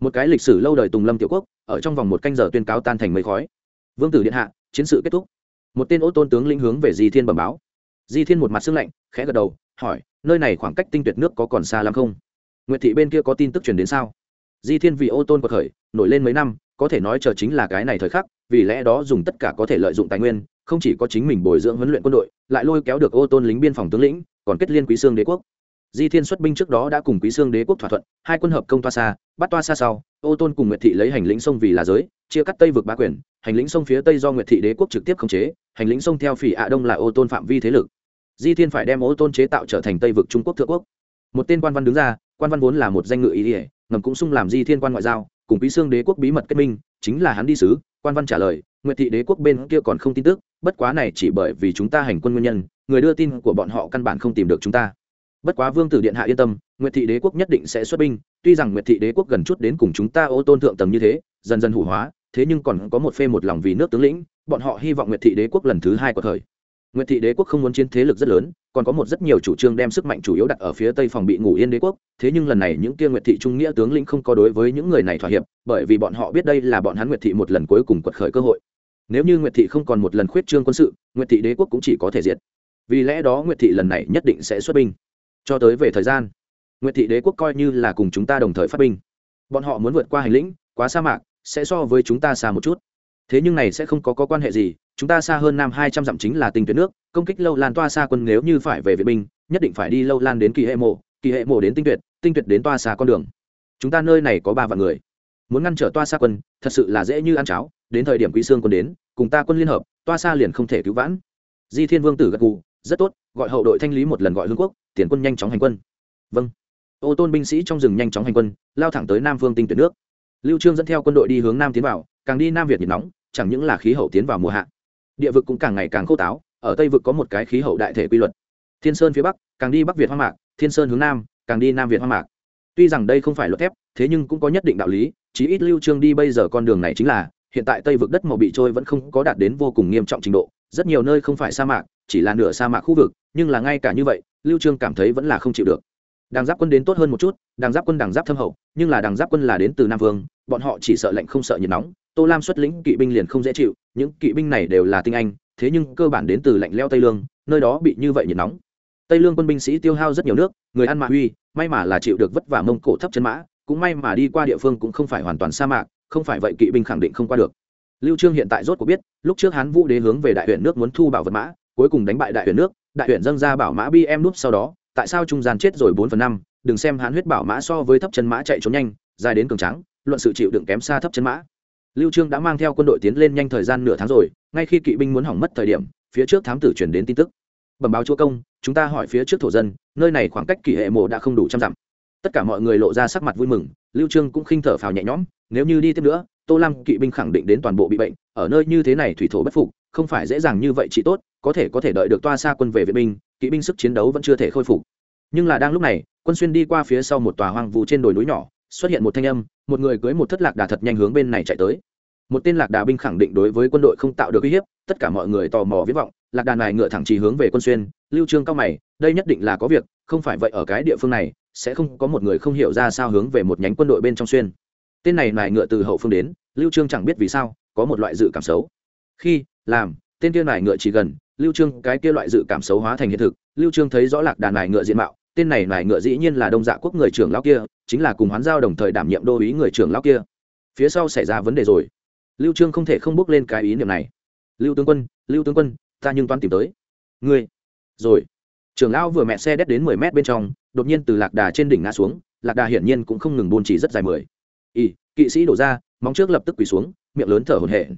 [SPEAKER 1] Một cái lịch sử lâu đời tùng lâm tiểu quốc, ở trong vòng một canh giờ tuyên cáo tan thành mây khói. Vương tử điện hạ, chiến sự kết thúc. Một tên ô tôn tướng lĩnh hướng về di thiên bẩm báo. Di thiên một mặt xương lạnh, khẽ gật đầu, hỏi, nơi này khoảng cách tinh tuyệt nước có còn xa lắm không? Nguyệt thị bên kia có tin tức truyền đến sao? Di thiên vì ô tôn quật khởi, nổi lên mấy năm, có thể nói chờ chính là cái này thời khắc, vì lẽ đó dùng tất cả có thể lợi dụng tài nguyên, không chỉ có chính mình bồi dưỡng huấn luyện quân đội, lại lôi kéo được ô tôn lính biên phòng tướng lĩnh, còn kết liên quý sương đế quốc. Di thiên xuất binh trước đó đã cùng quý sương đế quốc thỏa thuận, hai quân hợp công toa xa, bắt toa xa sau, ô tôn cùng nguyệt thị lấy hành lĩnh sông vì là giới, chia cắt tây vực bá quyền, hành lĩnh sông phía tây do nguyệt thị đế quốc trực tiếp khống chế, hành lĩnh sông theo phỉ ạ đông là ô tôn phạm vi thế lực. Di thiên phải đem ô tôn chế tạo trở thành tây vực trung quốc thượng quốc. Một tên quan văn đứng ra quan văn vốn là một danh ngự ý ỉa, ngầm cũng sung làm di thiên quan ngoại giao, cùng Bí xương đế quốc bí mật kết minh, chính là hắn đi sứ, quan văn trả lời, nguyệt thị đế quốc bên kia còn không tin tức, bất quá này chỉ bởi vì chúng ta hành quân nguyên nhân, người đưa tin của bọn họ căn bản không tìm được chúng ta. Bất quá vương tử điện hạ yên tâm, nguyệt thị đế quốc nhất định sẽ xuất binh, tuy rằng nguyệt thị đế quốc gần chút đến cùng chúng ta ô tôn thượng tầng như thế, dần dần hủ hóa, thế nhưng còn có một phê một lòng vì nước tướng lĩnh, bọn họ hy vọng nguyệt thị đế quốc lần thứ hai của thời nguyệt thị đế quốc không muốn chiến thế lực rất lớn còn có một rất nhiều chủ trương đem sức mạnh chủ yếu đặt ở phía tây phòng bị ngủ yên đế quốc. Thế nhưng lần này những kia nguyệt thị trung nghĩa tướng lĩnh không có đối với những người này thỏa hiệp bởi vì bọn họ biết đây là bọn hắn nguyệt thị một lần cuối cùng quật khởi cơ hội. Nếu như nguyệt thị không còn một lần khuyết trương quân sự nguyệt thị đế quốc cũng chỉ có thể diệt. Vì lẽ đó nguyệt thị lần này nhất định sẽ xuất binh. Cho tới về thời gian nguyệt thị đế quốc coi như là cùng chúng ta đồng thời phát binh. Bọn họ muốn vượt qua hành lĩnh quá sa mạc sẽ so với chúng ta xa một chút. Thế nhưng này sẽ không có, có quan hệ gì chúng ta xa hơn nam hai trăm dặm chính là tinh tuyến nước, công kích lâu lan toa xa quân nếu như phải về vệ binh nhất định phải đi lâu lan đến kỳ hệ mộ, kỳ hệ mộ đến tinh tuyệt tinh tuyệt đến toa xa con đường. Chúng ta nơi này có ba vạn người. Muốn ngăn trở toa xa quân, thật sự là dễ như ăn cháo, đến thời điểm quý sương quân đến, cùng ta quân liên hợp, toa xa liền không thể cứu vãn. Di thiên vương tử gật gù, rất tốt, gọi hậu đội thanh lý một lần gọi hương quốc, tiền quân nhanh chóng hành quân. Vâng. Ô tôn binh sĩ trong rừng nhanh chóng hành quân, lao thẳng tới nam phương tinh Tuyệt nước. Lưu trương dẫn theo quân đội đi hướng nam tiến vào, càng đi nam việt nhiệt nóng, chẳng những là khí hậu tiến vào mùa hạ địa vực cũng càng ngày càng khô táo, ở tây vực có một cái khí hậu đại thể quy luật. Thiên sơn phía bắc, càng đi bắc việt hoang mạc, thiên sơn hướng nam, càng đi nam việt hoang mạc. Tuy rằng đây không phải luật thép, thế nhưng cũng có nhất định đạo lý, chí ít lưu trương đi bây giờ con đường này chính là, hiện tại tây vực đất màu bị trôi vẫn không có đạt đến vô cùng nghiêm trọng trình độ, rất nhiều nơi không phải sa mạc, chỉ là nửa sa mạc khu vực, nhưng là ngay cả như vậy, lưu trương cảm thấy vẫn là không chịu được. Đàng giáp quân đến tốt hơn một chút, đàng giáp quân, đàng giáp thâm hậu, nhưng là đàng giáp quân là đến từ nam vương, bọn họ chỉ sợ lạnh không sợ nhiệt nóng tô lam xuất lĩnh kỵ binh liền không dễ chịu, những kỵ binh này đều là tinh anh, thế nhưng cơ bản đến từ lạnh leo tây lương, nơi đó bị như vậy nhiệt nóng. Tây lương quân binh sĩ tiêu hao rất nhiều nước, người ăn mạ huy may mà là chịu được vất vả mông cổ thấp chân mã, cũng may mà đi qua địa phương cũng không phải hoàn toàn sa mạc, không phải vậy kỵ binh khẳng định không qua được. Lưu trương hiện tại rốt cuộc biết, lúc trước hán vũ đế hướng về đại huyện nước muốn thu bảo vật mã, cuối cùng đánh bại đại huyện nước, đại huyện dâng ra bảo mã bi em núp sau đó, tại sao trung gian chết rồi bốn phần năm, đừng xem hán huyết bảo mã so với thấp chân mã chạy trốn nhanh, dài đến cường trắng luận sự chịu đựng kém xa thấp chân mã lưu trương đã mang theo quân đội tiến lên nhanh thời gian nửa tháng rồi, ngay khi kỵ binh muốn hỏng mất thời điểm, phía trước thám tử truyền đến tin tức. Bẩm báo chúa công, chúng ta hỏi phía trước thổ dân, nơi này khoảng cách kỳ hệ mộ đã không đủ trăm dặm. Tất cả mọi người lộ ra sắc mặt vui mừng, lưu trương cũng khinh thở phào nhẹ nhõm, nếu như đi tiếp nữa, tô lam kỵ binh khẳng định đến toàn bộ bị bệnh, ở nơi như thế này thủy thổ bất phục, không phải dễ dàng như vậy chỉ tốt, có thể có thể đợi được toa xa quân về viện binh, kỵ binh sức chiến đấu vẫn chưa thể khôi phục. Nhưng là đang lúc này, quân xuyên đi qua phía sau một tòa hoang vu trên đồi núi nhỏ xuất hiện một thanh âm, một người cưới một thất lạc đà thật nhanh hướng bên này chạy tới. Một tên lạc đà binh khẳng định đối với quân đội không tạo được uy hiếp, tất cả mọi người tò mò viết vọng, lạc đà này ngựa thẳng trì hướng về quân xuyên, lưu trương cao mày, đây nhất định là có việc, không phải vậy ở cái địa phương này, sẽ không có một người không hiểu ra sao hướng về một nhánh quân đội bên trong xuyên. Tên này nài ngựa từ hậu phương đến, lưu trương chẳng biết vì sao, có một loại dự cảm xấu. Khi, làm, tên kia nài ngựa chỉ gần, lưu trương, cái kia loại dự cảm xấu hóa thành hiện thực, lưu trương thấy rõ lạc đàn nài ngựa diện mạo tên này nải ngựa dĩ nhiên là đông dạ quốc người trưởng lão kia, chính là cùng hoán giao đồng thời đảm nhiệm đô ý người trưởng lão kia. Phía sau xảy ra vấn đề rồi. Lưu trương không thể không bước lên cái ý niệm này. Lưu tướng quân, lưu tướng quân, ta nhưng toán tìm tới. Ngươi. Rồi. Trưởng lão vừa mẹ xe đét đến 10 mét bên trong, đột nhiên từ lạc đà trên đỉnh ngã xuống, lạc đà hiển nhiên cũng không ngừng buôn chỉ rất dài mười. Y kỵ sĩ đổ ra, móng trước lập tức quỳ xuống, miệng lớn thở hổn hển.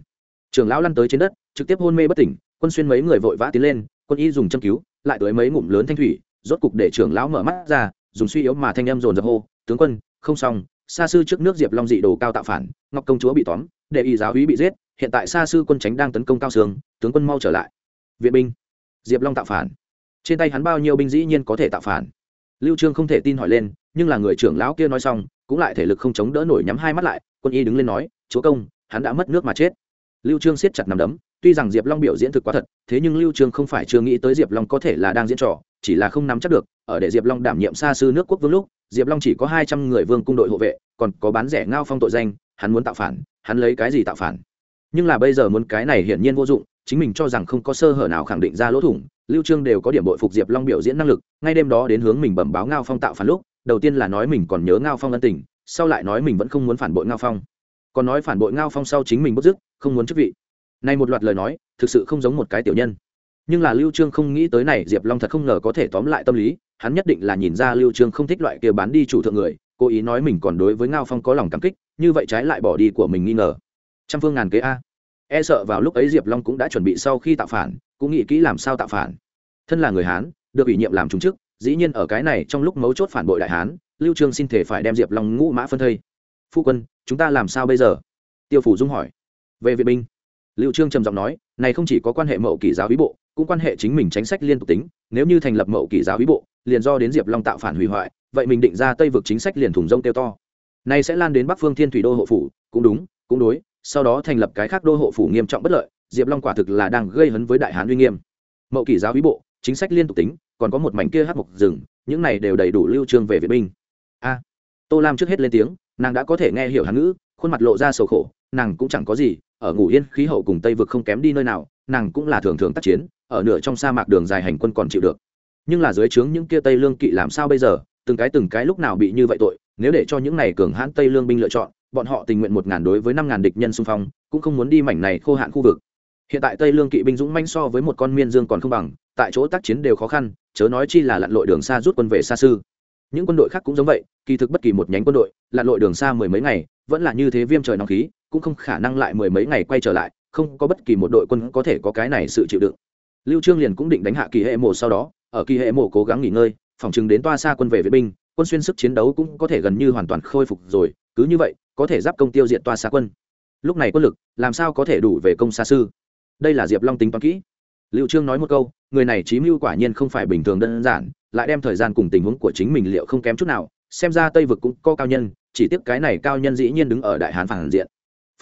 [SPEAKER 1] Trưởng lão lăn tới trên đất, trực tiếp hôn mê bất tỉnh, quân xuyên mấy người vội vã tiến lên, quân y dùng châm cứu, lại tới mấy ngụm lớn thanh thủy rốt cục để trưởng lão mở mắt ra, dùng suy yếu mà thanh âm dồn dập hô, tướng quân, không xong xa sư trước nước diệp long dị đồ cao tạo phản, ngọc công chúa bị tóm, đệ y giáo hí bị giết, hiện tại xa sư quân tránh đang tấn công cao sương tướng quân mau trở lại. Viện binh. Diệp long tạo phản. Trên tay hắn bao nhiêu binh dĩ nhiên có thể tạo phản. Lưu trương không thể tin hỏi lên, nhưng là người trưởng lão kia nói xong, cũng lại thể lực không chống đỡ nổi nhắm hai mắt lại, quân y đứng lên nói, chúa công, hắn đã mất nước mà chết. Lưu trương siết chặt nằm đấm, tuy rằng diệp long biểu diễn thực quá thật, thế nhưng lưu trương không phải chưa nghĩ tới diệp long có thể là đang diễn trò chỉ là không nắm chắc được, ở để diệp long đảm nhiệm xa sư nước quốc vương lúc, diệp long chỉ có 200 người vương cung đội hộ vệ, còn có bán rẻ ngao phong tội danh, hắn muốn tạo phản, hắn lấy cái gì tạo phản? Nhưng là bây giờ muốn cái này hiển nhiên vô dụng, chính mình cho rằng không có sơ hở nào khẳng định ra lỗ thủng, lưu trương đều có điểm bội phục diệp long biểu diễn năng lực, ngay đêm đó đến hướng mình bẩm báo ngao phong tạo phản lúc, đầu tiên là nói mình còn nhớ ngao phong ân tình, sau lại nói mình vẫn không muốn phản bội ngao phong. Còn nói phản bội ngao phong sau chính mình bất dứt, không muốn chức vị. Này một loạt lời nói, thực sự không giống một cái tiểu nhân nhưng là lưu trương không nghĩ tới này, diệp long thật không ngờ có thể tóm lại tâm lý, hắn nhất định là nhìn ra lưu trương không thích loại kia bán đi chủ thượng người, cố ý nói mình còn đối với ngao phong có lòng cảm kích, như vậy trái lại bỏ đi của mình nghi ngờ. Trăm phương ngàn kế a. E sợ vào lúc ấy diệp long cũng đã chuẩn bị sau khi tạo phản, cũng nghĩ kỹ làm sao tạo phản. Thân là người hán, được ủy nhiệm làm trung chức, dĩ nhiên ở cái này trong lúc mấu chốt phản bội đại hán, lưu trương xin thể phải đem diệp long ngũ mã phân thây. Phu quân, chúng ta làm sao bây giờ? Tiêu phủ dung hỏi. Về viện binh. Lưu trương trầm giọng nói, này không chỉ có quan hệ mậu kỷ giáo bí bộ cũng quan hệ chính mình chính sách liên tục tính, nếu như thành lập mậu kỷ giáo bí bộ, liền do đến diệp long tạo phản hủy hoại, vậy mình định ra tây vực chính sách liền thủng rông tiêu to. Này sẽ lan đến bắc phương thiên thủy đô hộ phủ, cũng đúng, cũng đối, sau đó thành lập cái khác đô hộ phủ nghiêm trọng bất lợi, diệp long quả thực là đang gây hấn với đại hán uy nghiêm. Mậu kỷ giáo bí bộ, chính sách liên tục tính, còn có một mảnh kia hát mục rừng, những này đều đầy đủ lưu trương về viện binh. A, tô lam trước hết lên tiếng, nàng đã có thể nghe hiểu hán ngữ, khuôn mặt lộ ra sầu khổ, nàng cũng chẳng có gì, ở ngủ yên khí hậu cùng tây vực không kém đi nơi nào nàng cũng là thường thường tác chiến, ở nửa trong sa mạc đường dài hành quân còn chịu được. Nhưng là dưới trướng những kia tây lương kỵ làm sao bây giờ? Từng cái từng cái lúc nào bị như vậy tội, nếu để cho những này cường hãn tây lương binh lựa chọn, bọn họ tình nguyện một ngàn đối với năm ngàn địch nhân xung phong, cũng không muốn đi mảnh này khô hạn khu vực. Hiện tại tây lương kỵ binh dũng manh so với một con miên dương còn không bằng, tại chỗ tác chiến đều khó khăn, chớ nói chi là lặn lội đường xa rút quân về xa sư những quân đội khác cũng giống vậy, kỳ thực bất kỳ một nhánh quân đội, lặn lội đường xa mười mấy ngày, vẫn là như thế viêm trời nóng khí, cũng không khả năng lại mười mấy ngày quay trở lại không có bất kỳ một đội quân có thể có cái này sự chịu đựng. Lưu trương liền cũng định đánh hạ kỳ hệ mộ sau đó, ở kỳ hệ mộ cố gắng nghỉ ngơi, phòng chừng đến toa xa quân về vệ binh, quân xuyên sức chiến đấu cũng có thể gần như hoàn toàn khôi phục rồi, cứ như vậy, có thể giáp công tiêu diệt toa xa quân. Lúc này quân lực, làm sao có thể đủ về công xa sư? Đây là diệp long tính toán kỹ. Lưu trương nói một câu, người này trí mưu quả nhiên không phải bình thường đơn giản, lại đem thời gian cùng tình huống của chính mình liệu không kém chút nào, xem ra tây vực cũng có cao nhân, chỉ tiếc cái này cao nhân dĩ nhiên đứng ở đại hán phản diện.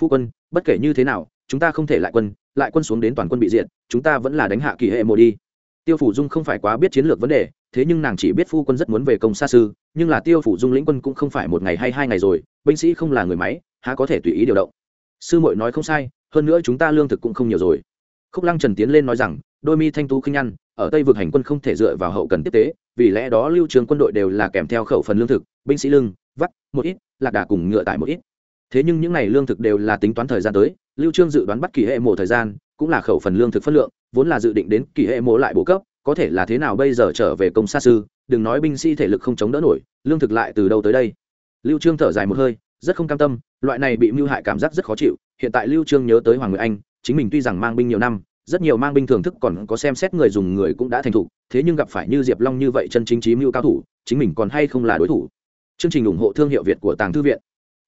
[SPEAKER 1] Phu quân, bất kể như thế nào chúng ta không thể lại quân lại quân xuống đến toàn quân bị diện chúng ta vẫn là đánh hạ kỳ hệ mộ đi. Tiêu phủ dung không phải quá biết chiến lược vấn đề, thế nhưng nàng chỉ biết phu quân rất muốn về công xa sư, nhưng là tiêu phủ dung lĩnh quân cũng không phải một ngày hay hai ngày rồi, binh sĩ không là người máy, há có thể tùy ý điều động. Sư muội nói không sai, hơn nữa chúng ta lương thực cũng không nhiều rồi. Khúc lăng trần tiến lên nói rằng, đôi mi thanh tú khinh nhăn, ở tây vực hành quân không thể dựa vào hậu cần tiếp tế, vì lẽ đó lưu trường quân đội đều là kèm theo khẩu phần lương thực, binh sĩ lưng vắt, một ít, lạc đà cùng ngựa tải một ít thế nhưng những n à y lương thực đều là tính toán thời gian tới, lưu trương dự đoán bắt kỳ hệ mộ thời gian, cũng là khẩu phần lương thực phân lượng, vốn là dự định đến kỳ hệ mộ lại bổ cấp, có thể là thế nào bây giờ trở về công sát sư, đừng nói binh sĩ thể lực không chống đỡ nổi, lương thực lại từ đâu tới đây? Lưu trương thở dài một hơi, rất không cam tâm, loại này bị mưu hại cảm giác rất khó chịu, hiện tại lưu trương nhớ tới hoàng người anh, chính mình tuy rằng mang binh nhiều năm, rất nhiều mang binh thưởng thức còn có xem xét người dùng người cũng đã thành thục, thế nhưng gặp phải như diệp long như vậy chân chính trí mưu cao thủ, chính mình còn hay không là đối thủ? Chương trình ủng hộ thương hiệu việt của tàng thư viện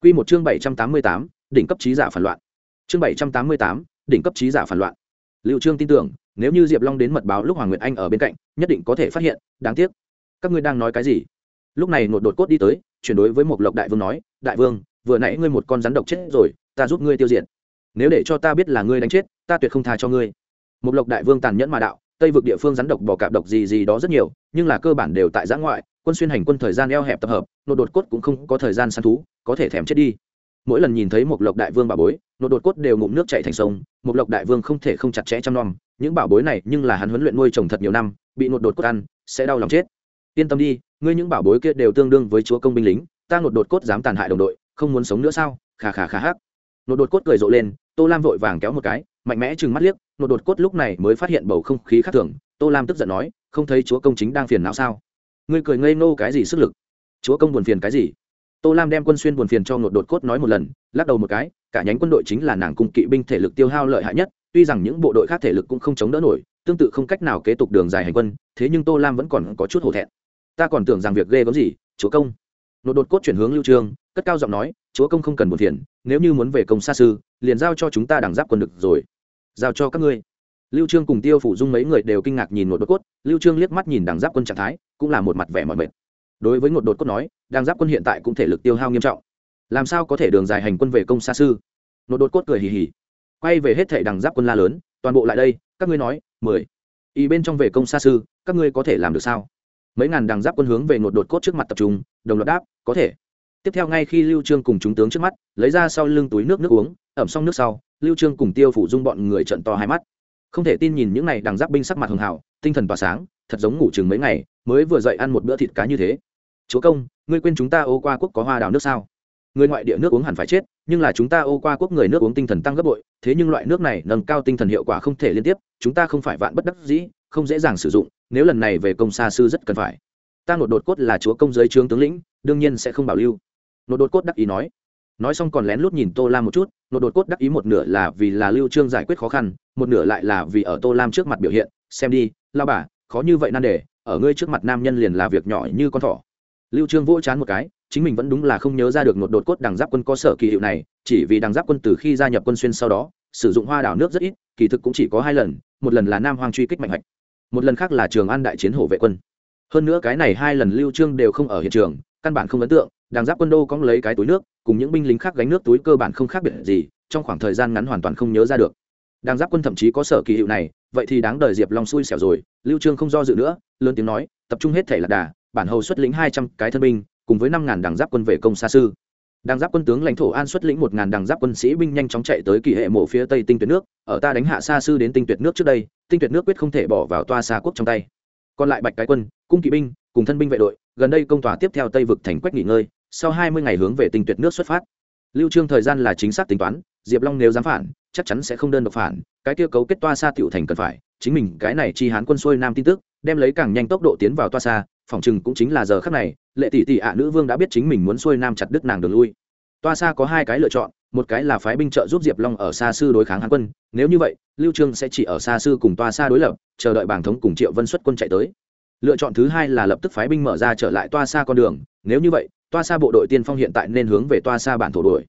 [SPEAKER 1] quy một chương 788, đỉnh cấp trí giả phản loạn. Chương 788, đỉnh cấp trí giả phản loạn. Lưu trương tin tưởng nếu như diệp long đến mật báo lúc hoàng nguyệt anh ở bên cạnh nhất định có thể phát hiện đáng tiếc. Các ngươi đang nói cái gì? Lúc này nột đột cốt đi tới chuyển đối với một lộc đại vương nói đại vương vừa nãy ngươi một con rắn độc chết rồi ta giúp ngươi tiêu diệt. Nếu để cho ta biết là ngươi đánh chết ta tuyệt không tha cho ngươi. Một lộc đại vương tàn nhẫn mà đạo tây vực địa phương rắn độc bỏ cạp độc gì gì đó rất nhiều nhưng là cơ bản đều tại giã ngoại quân xuyên hành quân thời gian eo hẹp tập hợp nội đột cốt cũng không có thời gian săn thú, có thể thèm chết đi. Mỗi lần nhìn thấy một lộc đại vương bà bối nội đột cốt đều ngụm nước chạy thành sông, một lộc đại vương không thể không chặt chẽ chăm nom. Những bảo bối này nhưng là hắn huấn luyện nuôi trồng thật nhiều năm, bị nội đột cốt ăn, sẽ đau lòng chết. Yên tâm đi, ngươi những bảo bối kia đều tương đương với chúa công binh lính, ta nội đột cốt dám tàn hại đồng đội, không muốn sống nữa sao? Khà khà khà hắc. Nội đột cốt cười rộ lên, tô lam vội vàng kéo một cái, mạnh mẽ chừng mắt liếc nội đột cốt lúc này mới phát hiện bầu không khí khác thường. Tô lam tức giận nói, không thấy chúa công chính đang phiền não sao? Ngươi cười ngây nô cái gì sức lực? Chúa công buồn phiền cái gì? Tô lam đem quân xuyên buồn phiền cho ngột đột cốt nói một lần, lắc đầu một cái, cả nhánh quân đội chính là nàng cùng kỵ binh thể lực tiêu hao lợi hại nhất, tuy rằng những bộ đội khác thể lực cũng không chống đỡ nổi, tương tự không cách nào kế tục đường dài hành quân, thế nhưng tô lam vẫn còn có chút hổ thẹn. Ta còn tưởng rằng việc ghê có gì, chúa công. Nột đột cốt chuyển hướng lưu trương, cất cao giọng nói, chúa công không cần buồn phiền, nếu như muốn về công xa sư liền giao cho chúng ta đằng giáp quân được rồi. Giao cho các ngươi. Lưu trương cùng tiêu phủ dung mấy người đều kinh ngạc nhìn nột đột cốt, lưu trương liếc mắt nhìn đằng giáp quân trạng thái cũng là một mặt vẻ mỏi mệt. Đối với ngột đột cốt nói đằng giáp quân hiện tại cũng thể lực tiêu hao nghiêm trọng. Làm sao có thể đường dài hành quân về công xa sư ngột đột cốt cười hì hì. Quay về hết thể đằng giáp quân la lớn, toàn bộ lại đây, các ngươi nói, mười. Ý bên trong về công xa sư các ngươi có thể làm được sao? Mấy ngàn đằng giáp quân hướng về ngột đột cốt trước mặt tập trung, đồng loạt đáp, có thể. Tiếp theo ngay khi lưu trương cùng chúng tướng trước mắt, lấy ra sau lưng túi nước nước uống, ẩm xong nước sau, lưu trương cùng tiêu phủ dung bọn người trận to hai mắt. Không thể tin nhìn những này đằng giáp binh sắc mặt hường hảo tinh thần tỏa sáng thật giống ngủ chừng mấy ngày, mới vừa dậy ăn một bữa thịt cá như thế. Chúa công, ngươi quên chúng ta ô qua quốc có hoa đào nước sao? Người ngoại địa nước uống hẳn phải chết, nhưng là chúng ta ô qua quốc người nước uống tinh thần tăng gấp bội, thế nhưng loại nước này nâng cao tinh thần hiệu quả không thể liên tiếp, chúng ta không phải vạn bất đắc dĩ, không dễ dàng sử dụng, nếu lần này về công xa sư rất cần phải. Ta nộp đột cốt là chúa công giới trướng tướng lĩnh, đương nhiên sẽ không bảo lưu. Nộp đột cốt đắc ý nói. Nói xong còn lén lút nhìn tô lam một chút nộp đột cốt đắc ý một nửa là vì là lưu trương giải quyết khó khăn, một nửa lại là vì ở tô lam trước mặt biểu hiện, xem đi lao bà khó như vậy nan đề, ở ngươi trước mặt nam nhân liền là việc nhỏ như con thỏ. Lưu trương vỗ chán một cái, chính mình vẫn đúng là không nhớ ra được một đột cốt đằng giáp quân có sở kỳ hiệu này, chỉ vì đằng giáp quân từ khi gia nhập quân xuyên sau đó, sử dụng hoa đảo nước rất ít, kỳ thực cũng chỉ có hai lần, một lần là nam hoàng truy kích mạnh hạch một lần khác là trường an đại chiến hổ vệ quân. Hơn nữa cái này hai lần lưu trương đều không ở hiện trường, căn bản không ấn tượng, đằng giáp quân đô có lấy cái túi nước, cùng những binh lính khác gánh nước túi cơ bản không khác biệt gì, trong khoảng thời gian ngắn hoàn toàn không nhớ ra được đang giáp quân thậm chí có sở kỳ hiệu này, vậy thì đáng đời diệp long xui xẻo rồi. Lưu trương không do dự nữa, lớn tiếng nói, tập trung hết thể là đà, bản hầu xuất lĩnh hai trăm cái thân binh, cùng với năm ngàn đằng giáp quân về công xa sư đằng giáp quân tướng lãnh thổ an xuất lĩnh một ngàn đằng giáp quân sĩ binh nhanh chóng chạy tới kỳ hệ mộ phía tây tinh tuyệt nước, ở ta đánh hạ xa sư đến tinh tuyệt nước trước đây, tinh tuyệt nước quyết không thể bỏ vào toa xa quốc trong tay. Còn lại bạch cái quân, cung kỵ binh, cùng thân binh vệ đội, gần đây công tòa tiếp theo tây vực thành quách nghỉ ngơi, sau hai mươi ngày hướng về tinh tuyệt nước xuất phát. Lưu trương thời gian là chính xác tính toán diệp long nếu dám phản, chắc chắn sẽ không đơn độc phản, cái kia cấu kết toa xa tiểu thành cần phải, chính mình, cái này chi hán quân xuôi nam tin tức, đem lấy càng nhanh tốc độ tiến vào toa xa phỏng chừng cũng chính là giờ khắc này, lệ tỷ tỷ ạ nữ vương đã biết chính mình muốn xuôi nam chặt đứt nàng đường lui. Toa xa có hai cái lựa chọn, một cái là phái binh trợ giúp diệp long ở xa sư đối kháng hán quân, nếu như vậy, lưu trương sẽ chỉ ở xa sư cùng toa xa đối lập, chờ đợi bảng thống cùng triệu vân xuất quân chạy tới. Lựa chọn thứ hai là lập tức phái binh mở ra trở lại toa xa con đường, nếu như vậy, toa xa bộ đội tiên phong hiện tại nên hướng về toa xa bản thổ đuổi.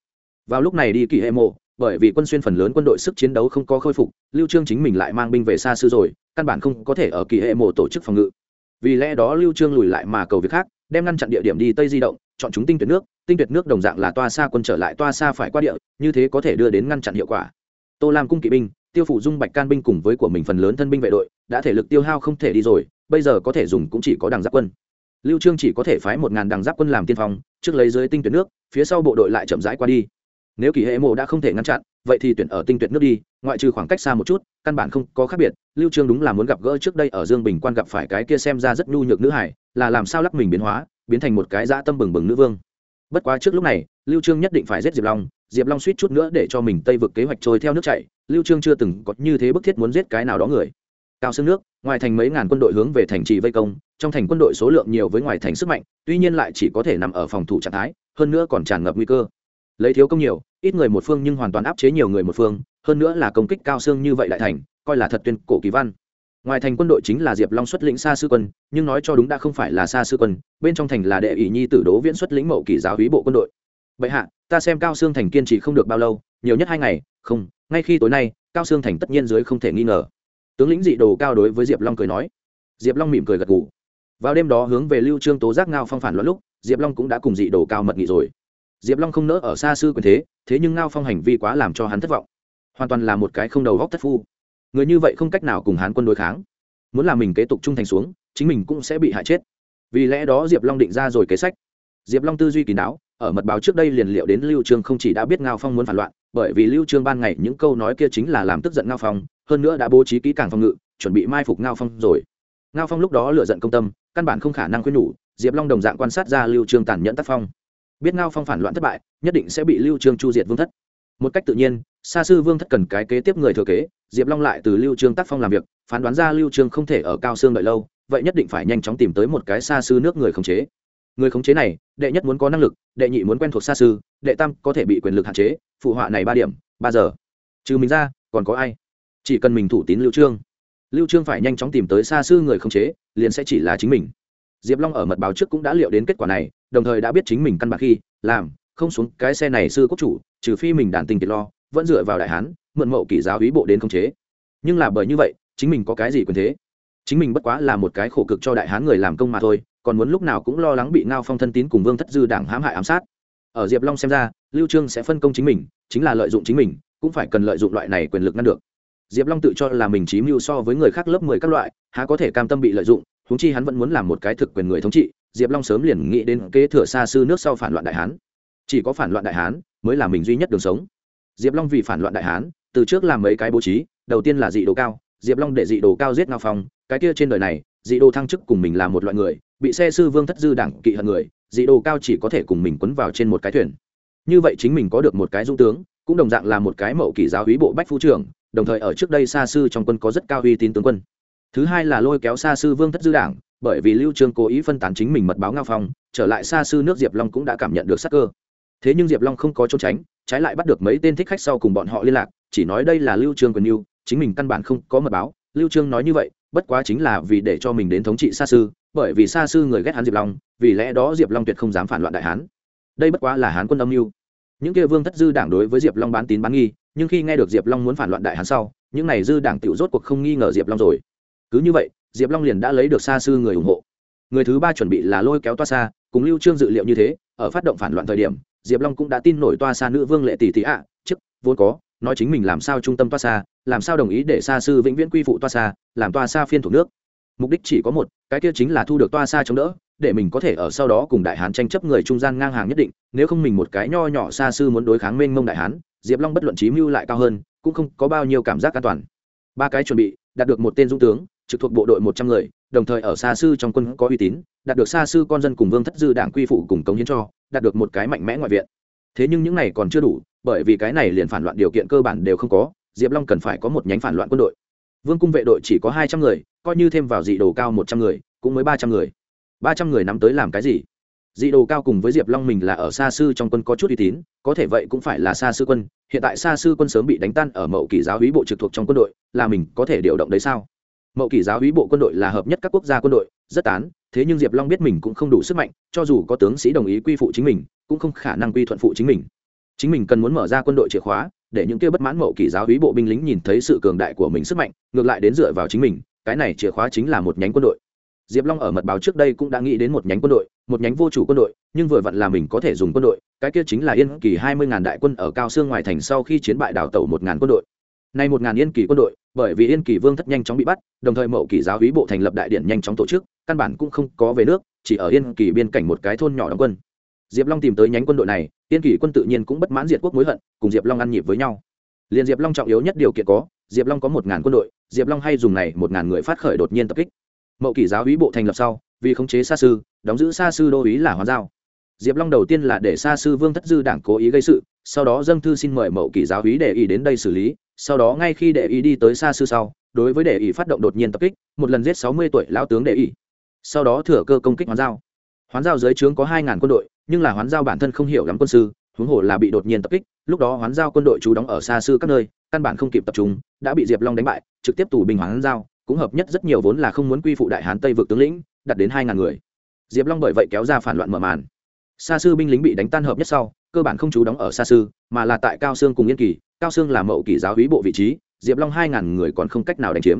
[SPEAKER 1] Vào lúc này đi kỳ hệ mộ bởi vì quân xuyên phần lớn quân đội sức chiến đấu không có khôi phục, lưu trương chính mình lại mang binh về xa xưa rồi, căn bản không có thể ở kỳ hệ mộ tổ chức phòng ngự. Vì lẽ đó lưu trương lùi lại mà cầu việc khác, đem ngăn chặn địa điểm đi tây di động, chọn chúng tinh tuyệt nước, tinh tuyệt nước đồng dạng là toa xa quân trở lại toa xa phải qua địa, như thế có thể đưa đến ngăn chặn hiệu quả. Tô lam cung kỵ binh, tiêu phủ dung bạch can binh cùng với của mình phần lớn thân binh vệ đội, đã thể lực tiêu hao không thể đi rồi, bây giờ có thể dùng cũng chỉ có đằng giáp quân. Lưu trương chỉ có thể phái một ngàn đằng giáp quân làm tiên phong, trước lấy dưới tinh tuyệt nước, phía sau bộ đội lại chậm rãi qua đi nếu kỳ hệ mộ đã không thể ngăn chặn, vậy thì tuyển ở tinh tuyệt nước đi, ngoại trừ khoảng cách xa một chút, căn bản không có khác biệt. Lưu trương đúng là muốn gặp gỡ trước đây ở dương bình quan gặp phải cái kia xem ra rất nhu nhược nữ hải, là làm sao lắc mình biến hóa, biến thành một cái dã tâm bừng bừng nữ vương. Bất quá trước lúc này, lưu trương nhất định phải giết diệp long diệp long suýt chút nữa để cho mình tây vực kế hoạch trôi theo nước chảy, lưu trương chưa từng có như thế bức thiết muốn giết cái nào đó người. Cao xương nước, ngoài thành mấy ngàn quân đội hướng về thành trì vây công, trong thành quân đội số lượng nhiều với ngoài thành sức mạnh, tuy nhiên lại chỉ có thể nằm ở phòng thủ trạng thái, hơn nữa còn tràn ngập nguy cơ lấy thiếu công nhiều, ít người một phương nhưng hoàn toàn áp chế nhiều người một phương, hơn nữa là công kích cao xương như vậy đại thành, coi là thật tuyên cổ kỳ văn. Ngoài thành quân đội chính là diệp long xuất lĩnh xa sư quân, nhưng nói cho đúng đã không phải là xa sư quân, bên trong thành là đệ ỷ nhi tử đố viễn xuất lĩnh mậu kỳ giáo hí bộ quân đội. Bệ hạ, ta xem cao xương thành kiên trì không được bao lâu, nhiều nhất hai ngày, không, ngay khi tối nay, cao xương thành tất nhiên dưới không thể nghi ngờ. Tướng lĩnh dị đồ cao đối với diệp long cười nói. Diệp long mỉm cười gật gù. Vào đêm đó hướng về lưu trương tố giác ngao phong phản loạn lúc, diệp long cũng đã cùng dị đồ cao mật nghị rồi diệp long không nỡ ở xa sư quyền thế thế nhưng ngao phong hành vi quá làm cho hắn thất vọng. Hoàn toàn là một cái không đầu góc thất phu. Người như vậy không cách nào cùng hán quân đối kháng. Muốn làm mình kế tục trung thành xuống, chính mình cũng sẽ bị hại chết. Vì lẽ đó diệp long định ra rồi kế sách. Diệp long tư duy kín đáo ở mật báo trước đây liền liệu đến lưu trương không chỉ đã biết ngao phong muốn phản loạn, bởi vì lưu trương ban ngày những câu nói kia chính là làm tức giận ngao phong, hơn nữa đã bố trí kỹ càng phòng ngự, chuẩn bị mai phục ngao phong rồi. Ngao phong lúc đó lựa giận công tâm, căn bản không khả năng khuyên nhủ, diệp long đồng dạng quan sát ra lưu trương tàn nhẫn tác phong biết ngao phong phản loạn thất bại, nhất định sẽ bị lưu trương chu diệt vương thất. Một cách tự nhiên xa sư vương thất cần cái kế tiếp người thừa kế, diệp long lại từ lưu trương tác phong làm việc, phán đoán ra lưu trương không thể ở cao xương đợi lâu, vậy nhất định phải nhanh chóng tìm tới một cái xa sư nước người khống chế. Người khống chế này, đệ nhất muốn có năng lực, đệ nhị muốn quen thuộc xa sư, đệ tam có thể bị quyền lực hạn chế, phụ họa này ba điểm, ba giờ. Trừ mình ra, còn có ai? Chỉ cần mình thủ tín lưu trương. Lưu trương phải nhanh chóng tìm tới xa sư người khống chế, liền sẽ chỉ là chính mình. Diệp long ở mật báo trước cũng đã liệu đến kết quả này đồng thời đã biết chính mình căn bản khi làm không xuống cái xe này sư quốc chủ, trừ phi mình đàn tình kiệt lo, vẫn dựa vào đại hán, mượn mậu kỷ giáo ý bộ đến khống chế. Nhưng là bởi như vậy, chính mình có cái gì quyền thế? Chính mình bất quá là một cái khổ cực cho đại hán người làm công mà thôi, còn muốn lúc nào cũng lo lắng bị ngao phong thân tín cùng vương thất dư đảng hãm hại ám sát. Ở diệp long xem ra, lưu trương sẽ phân công chính mình, chính là lợi dụng chính mình, cũng phải cần lợi dụng loại này quyền lực ngăn được. Diệp long tự cho là mình chí mưu so với người khác lớp mười các loại, há có thể cam tâm bị lợi dụng, huống chi hắn vẫn muốn làm một cái thực quyền người thống trị diệp long sớm liền nghĩ đến kế thừa xa sư nước sau phản loạn đại hán. Chỉ có phản loạn đại hán mới là mình duy nhất đường sống. Diệp long vì phản loạn đại hán, từ trước làm mấy cái bố trí, đầu tiên là dị đồ cao, diệp long để dị đồ cao giết ngao phong, cái kia trên đời này, dị đồ thăng chức cùng mình là một loại người, bị xe sư vương thất dư đảng kỵ hận người, dị đồ cao chỉ có thể cùng mình quấn vào trên một cái thuyền. Như vậy chính mình có được một cái dung tướng, cũng đồng dạng là một cái mậu kỷ giáo hí bộ bách phu trưởng, đồng thời ở trước đây xa sư trong quân có rất cao uy tín tướng quân. Thứ hai là lôi kéo xa sư vương thất dư đảng bởi vì lưu trương cố ý phân tán chính mình mật báo ngao phong, trở lại xa sư nước diệp long cũng đã cảm nhận được sắc cơ. Thế nhưng diệp long không có trốn tránh, trái lại bắt được mấy tên thích khách sau cùng bọn họ liên lạc, chỉ nói đây là lưu trương quyền yêu chính mình căn bản không có mật báo. Lưu trương nói như vậy, bất quá chính là vì để cho mình đến thống trị xa sư bởi vì xa sư người ghét hắn diệp long, vì lẽ đó diệp long tuyệt không dám phản loạn đại hán. Đây bất quá là hán quân âm mưu. Những kia vương thất dư đảng đối với diệp long bán tín bán nghi, nhưng khi nghe được diệp long muốn phản loạn đại hán sau, những này dư đảng tiểu rốt cuộc không nghi ngờ diệp long rồi. Cứ như vậy diệp long liền đã lấy được xa sư người ủng hộ. Người thứ ba chuẩn bị là lôi kéo toa xa cùng lưu trương dự liệu như thế, ở phát động phản loạn thời điểm, diệp long cũng đã tin nổi toa xa nữ vương lệ tỷ tỷ ạ, chức, vốn có, nói chính mình làm sao trung tâm toa xa làm sao đồng ý để xa sư vĩnh viễn quy phụ toa xa làm toa xa phiên thuộc nước. Mục đích chỉ có một, cái kia chính là thu được toa xa chống đỡ, để mình có thể ở sau đó cùng đại hán tranh chấp người trung gian ngang hàng nhất định, nếu không mình một cái nho nhỏ xa sư muốn đối kháng mênh mông đại hán. Diệp long bất luận trí mưu lại cao hơn, cũng không có bao nhiêu cảm giác an toàn. Ba cái chuẩn bị đạt được một tên dũng tướng, trực thuộc bộ đội một trăm người, đồng thời ở xa sư trong quân có uy tín, đạt được xa sư con dân cùng vương thất dư đảng quy phụ cùng cống hiến cho, đạt được một cái mạnh mẽ ngoại viện. Thế nhưng những này còn chưa đủ, bởi vì cái này liền phản loạn điều kiện cơ bản đều không có, diệp long cần phải có một nhánh phản loạn quân đội. Vương cung vệ đội chỉ có hai trăm người, coi như thêm vào dị đồ cao một trăm người, cũng mới ba trăm người. Ba trăm người nắm tới làm cái gì? Dị đồ cao cùng với diệp long mình là ở xa sư trong quân có chút uy tín, có thể vậy cũng phải là xa sư quân. Hiện tại xa sư quân sớm bị đánh tan ở mậu kỳ giáo hí bộ trực thuộc trong quân đội, là mình có thể điều động đấy sao? Mậu kỳ giáo hí bộ quân đội là hợp nhất các quốc gia quân đội, rất tán, thế nhưng diệp long biết mình cũng không đủ sức mạnh, cho dù có tướng sĩ đồng ý quy phụ chính mình, cũng không khả năng quy thuận phụ chính mình. Chính mình cần muốn mở ra quân đội chìa khóa, để những kia bất mãn mậu kỳ giáo hí bộ binh lính nhìn thấy sự cường đại của mình sức mạnh, ngược lại đến dựa vào chính mình, cái này chìa khóa chính là một nhánh quân đội diệp long ở mật báo trước đây cũng đã nghĩ đến một nhánh quân đội, một nhánh vô chủ quân đội, nhưng vừa vặn là mình có thể dùng quân đội, cái kia chính là yên kỳ hai mươi ngàn đại quân ở cao sương ngoài thành sau khi chiến bại đảo tẩu một ngàn quân đội. Nay một ngàn yên kỳ quân đội, bởi vì yên kỳ vương thất nhanh chóng bị bắt, đồng thời mậu kỳ giáo hí bộ thành lập đại điện nhanh chóng tổ chức, căn bản cũng không có về nước, chỉ ở yên kỳ biên cảnh một cái thôn nhỏ đóng quân. Diệp long tìm tới nhánh quân đội này, yên kỳ quân tự nhiên cũng bất mãn diệt quốc mối hận, cùng diệp long ăn nhịp với nhau. Liền diệp long trọng yếu nhất điều kiện có, diệp long có một ngàn quân đội, diệp long hay dùng này một ngàn người phát khởi đột nhiên tập kích mậu kỷ giáo úy bộ thành lập sau, vì khống chế xa sư, đóng giữ xa sư đô ý là hoán giao. Diệp long đầu tiên là để xa sư vương thất dư đảng cố ý gây sự, sau đó dâng thư xin mời mậu kỷ giáo úy để ý đến đây xử lý, sau đó ngay khi để ý đi tới xa sư sau, đối với để ý phát động đột nhiên tập kích, một lần giết sáu mươi tuổi lão tướng để ý. Sau đó thừa cơ công kích hoán giao. Hoán giao dưới trướng có hai ngàn quân đội, nhưng là hoán giao bản thân không hiểu lắm quân sư, huống hồ là bị đột nhiên tập kích, lúc đó hoán giao quân đội trú đóng ở xa sư các nơi, căn bản không kịp tập trung, đã bị diệp long đánh bại, trực tiếp tù binh hoán giao cũng hợp nhất rất nhiều vốn là không muốn quy phụ đại hán tây vực tướng lĩnh, đặt đến hai ngàn người. Diệp long bởi vậy kéo ra phản loạn mở màn. Xa sư binh lính bị đánh tan hợp nhất sau, cơ bản không chú đóng ở xa sư, mà là tại cao sương cùng yên kỳ. Cao sương là mậu kỳ giáo hí bộ vị trí, diệp long hai ngàn người còn không cách nào đánh chiếm.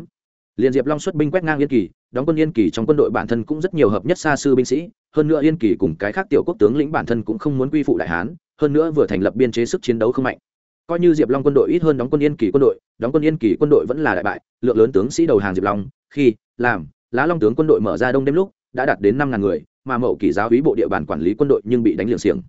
[SPEAKER 1] Liền diệp long xuất binh quét ngang yên kỳ, đóng quân yên kỳ trong quân đội bản thân cũng rất nhiều hợp nhất xa sư binh sĩ, hơn nữa yên kỳ cùng cái khác tiểu quốc tướng lĩnh bản thân cũng không muốn quy phụ đại hán, hơn nữa vừa thành lập biên chế sức chiến đấu không mạnh coi như diệp long quân đội ít hơn đóng quân yên kỳ quân đội, đóng quân yên kỳ quân đội vẫn là đại bại, lượng lớn tướng sĩ đầu hàng diệp long, khi, làm, lá long tướng quân đội mở ra đông đêm lúc, đã đạt đến năm ngàn người, mà mậu kỳ giáo hí bộ địa bàn quản lý quân đội nhưng bị đánh liệng xiềng.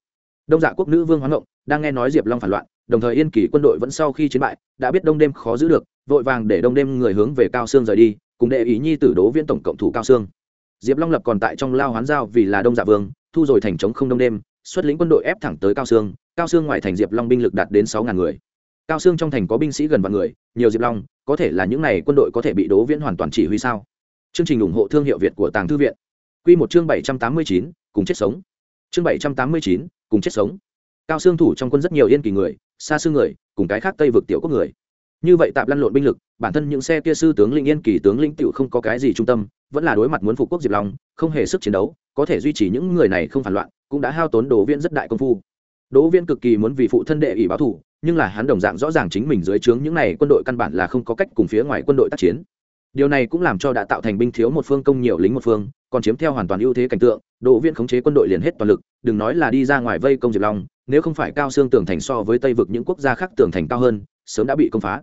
[SPEAKER 1] Đông dạ quốc nữ vương hoán ngộng đang nghe nói diệp long phản loạn, đồng thời yên kỳ quân đội vẫn sau khi chiến bại, đã biết đông đêm khó giữ được, vội vàng để đông đêm người hướng về cao sương rời đi, cùng đệ ý nhi tử đố viên tổng cộng thủ cao sương. Diệp long lập còn tại trong lao hoán giao vì là đông dạ vương, thu rồi thành chống không đông đêm xuất lĩnh quân đội ép thẳng tới cao sương cao sương ngoài thành diệp long binh lực đạt đến sáu ngàn người. Cao sương trong thành có binh sĩ gần vạn người, nhiều diệp long, có thể là những n à y quân đội có thể bị đố viễn hoàn toàn chỉ huy sao? Chương trình ủng hộ thương hiệu việt của tàng thư viện. Q một chương bảy trăm tám mươi chín, cùng chết sống. Chương bảy trăm tám mươi chín, cùng chết sống. Cao sương thủ trong quân rất nhiều yên kỳ người, xa xương người, cùng cái khác tây vực tiểu quốc người. Như vậy tạm lăn lộn binh lực, bản thân những xe kia sư tướng linh yên kỳ tướng lĩnh tựu không có cái gì trung tâm, vẫn là đối mặt muốn phục quốc diệp long, không hề sức chiến đấu, có thể duy trì những người này không phản loạn cũng đã hao tốn đồ viễn rất đại công phu. Đỗ viễn cực kỳ muốn vì phụ thân đệ ỷ báo thủ nhưng là hắn đồng dạng rõ ràng chính mình dưới trướng những này quân đội căn bản là không có cách cùng phía ngoài quân đội tác chiến. Điều này cũng làm cho đã tạo thành binh thiếu một phương công nhiều lính một phương, còn chiếm theo hoàn toàn ưu thế cảnh tượng, đỗ viễn khống chế quân đội liền hết toàn lực, đừng nói là đi ra ngoài vây công diệp long, nếu không phải cao xương tường thành so với tây vực những quốc gia khác tường thành cao hơn, sớm đã bị công phá.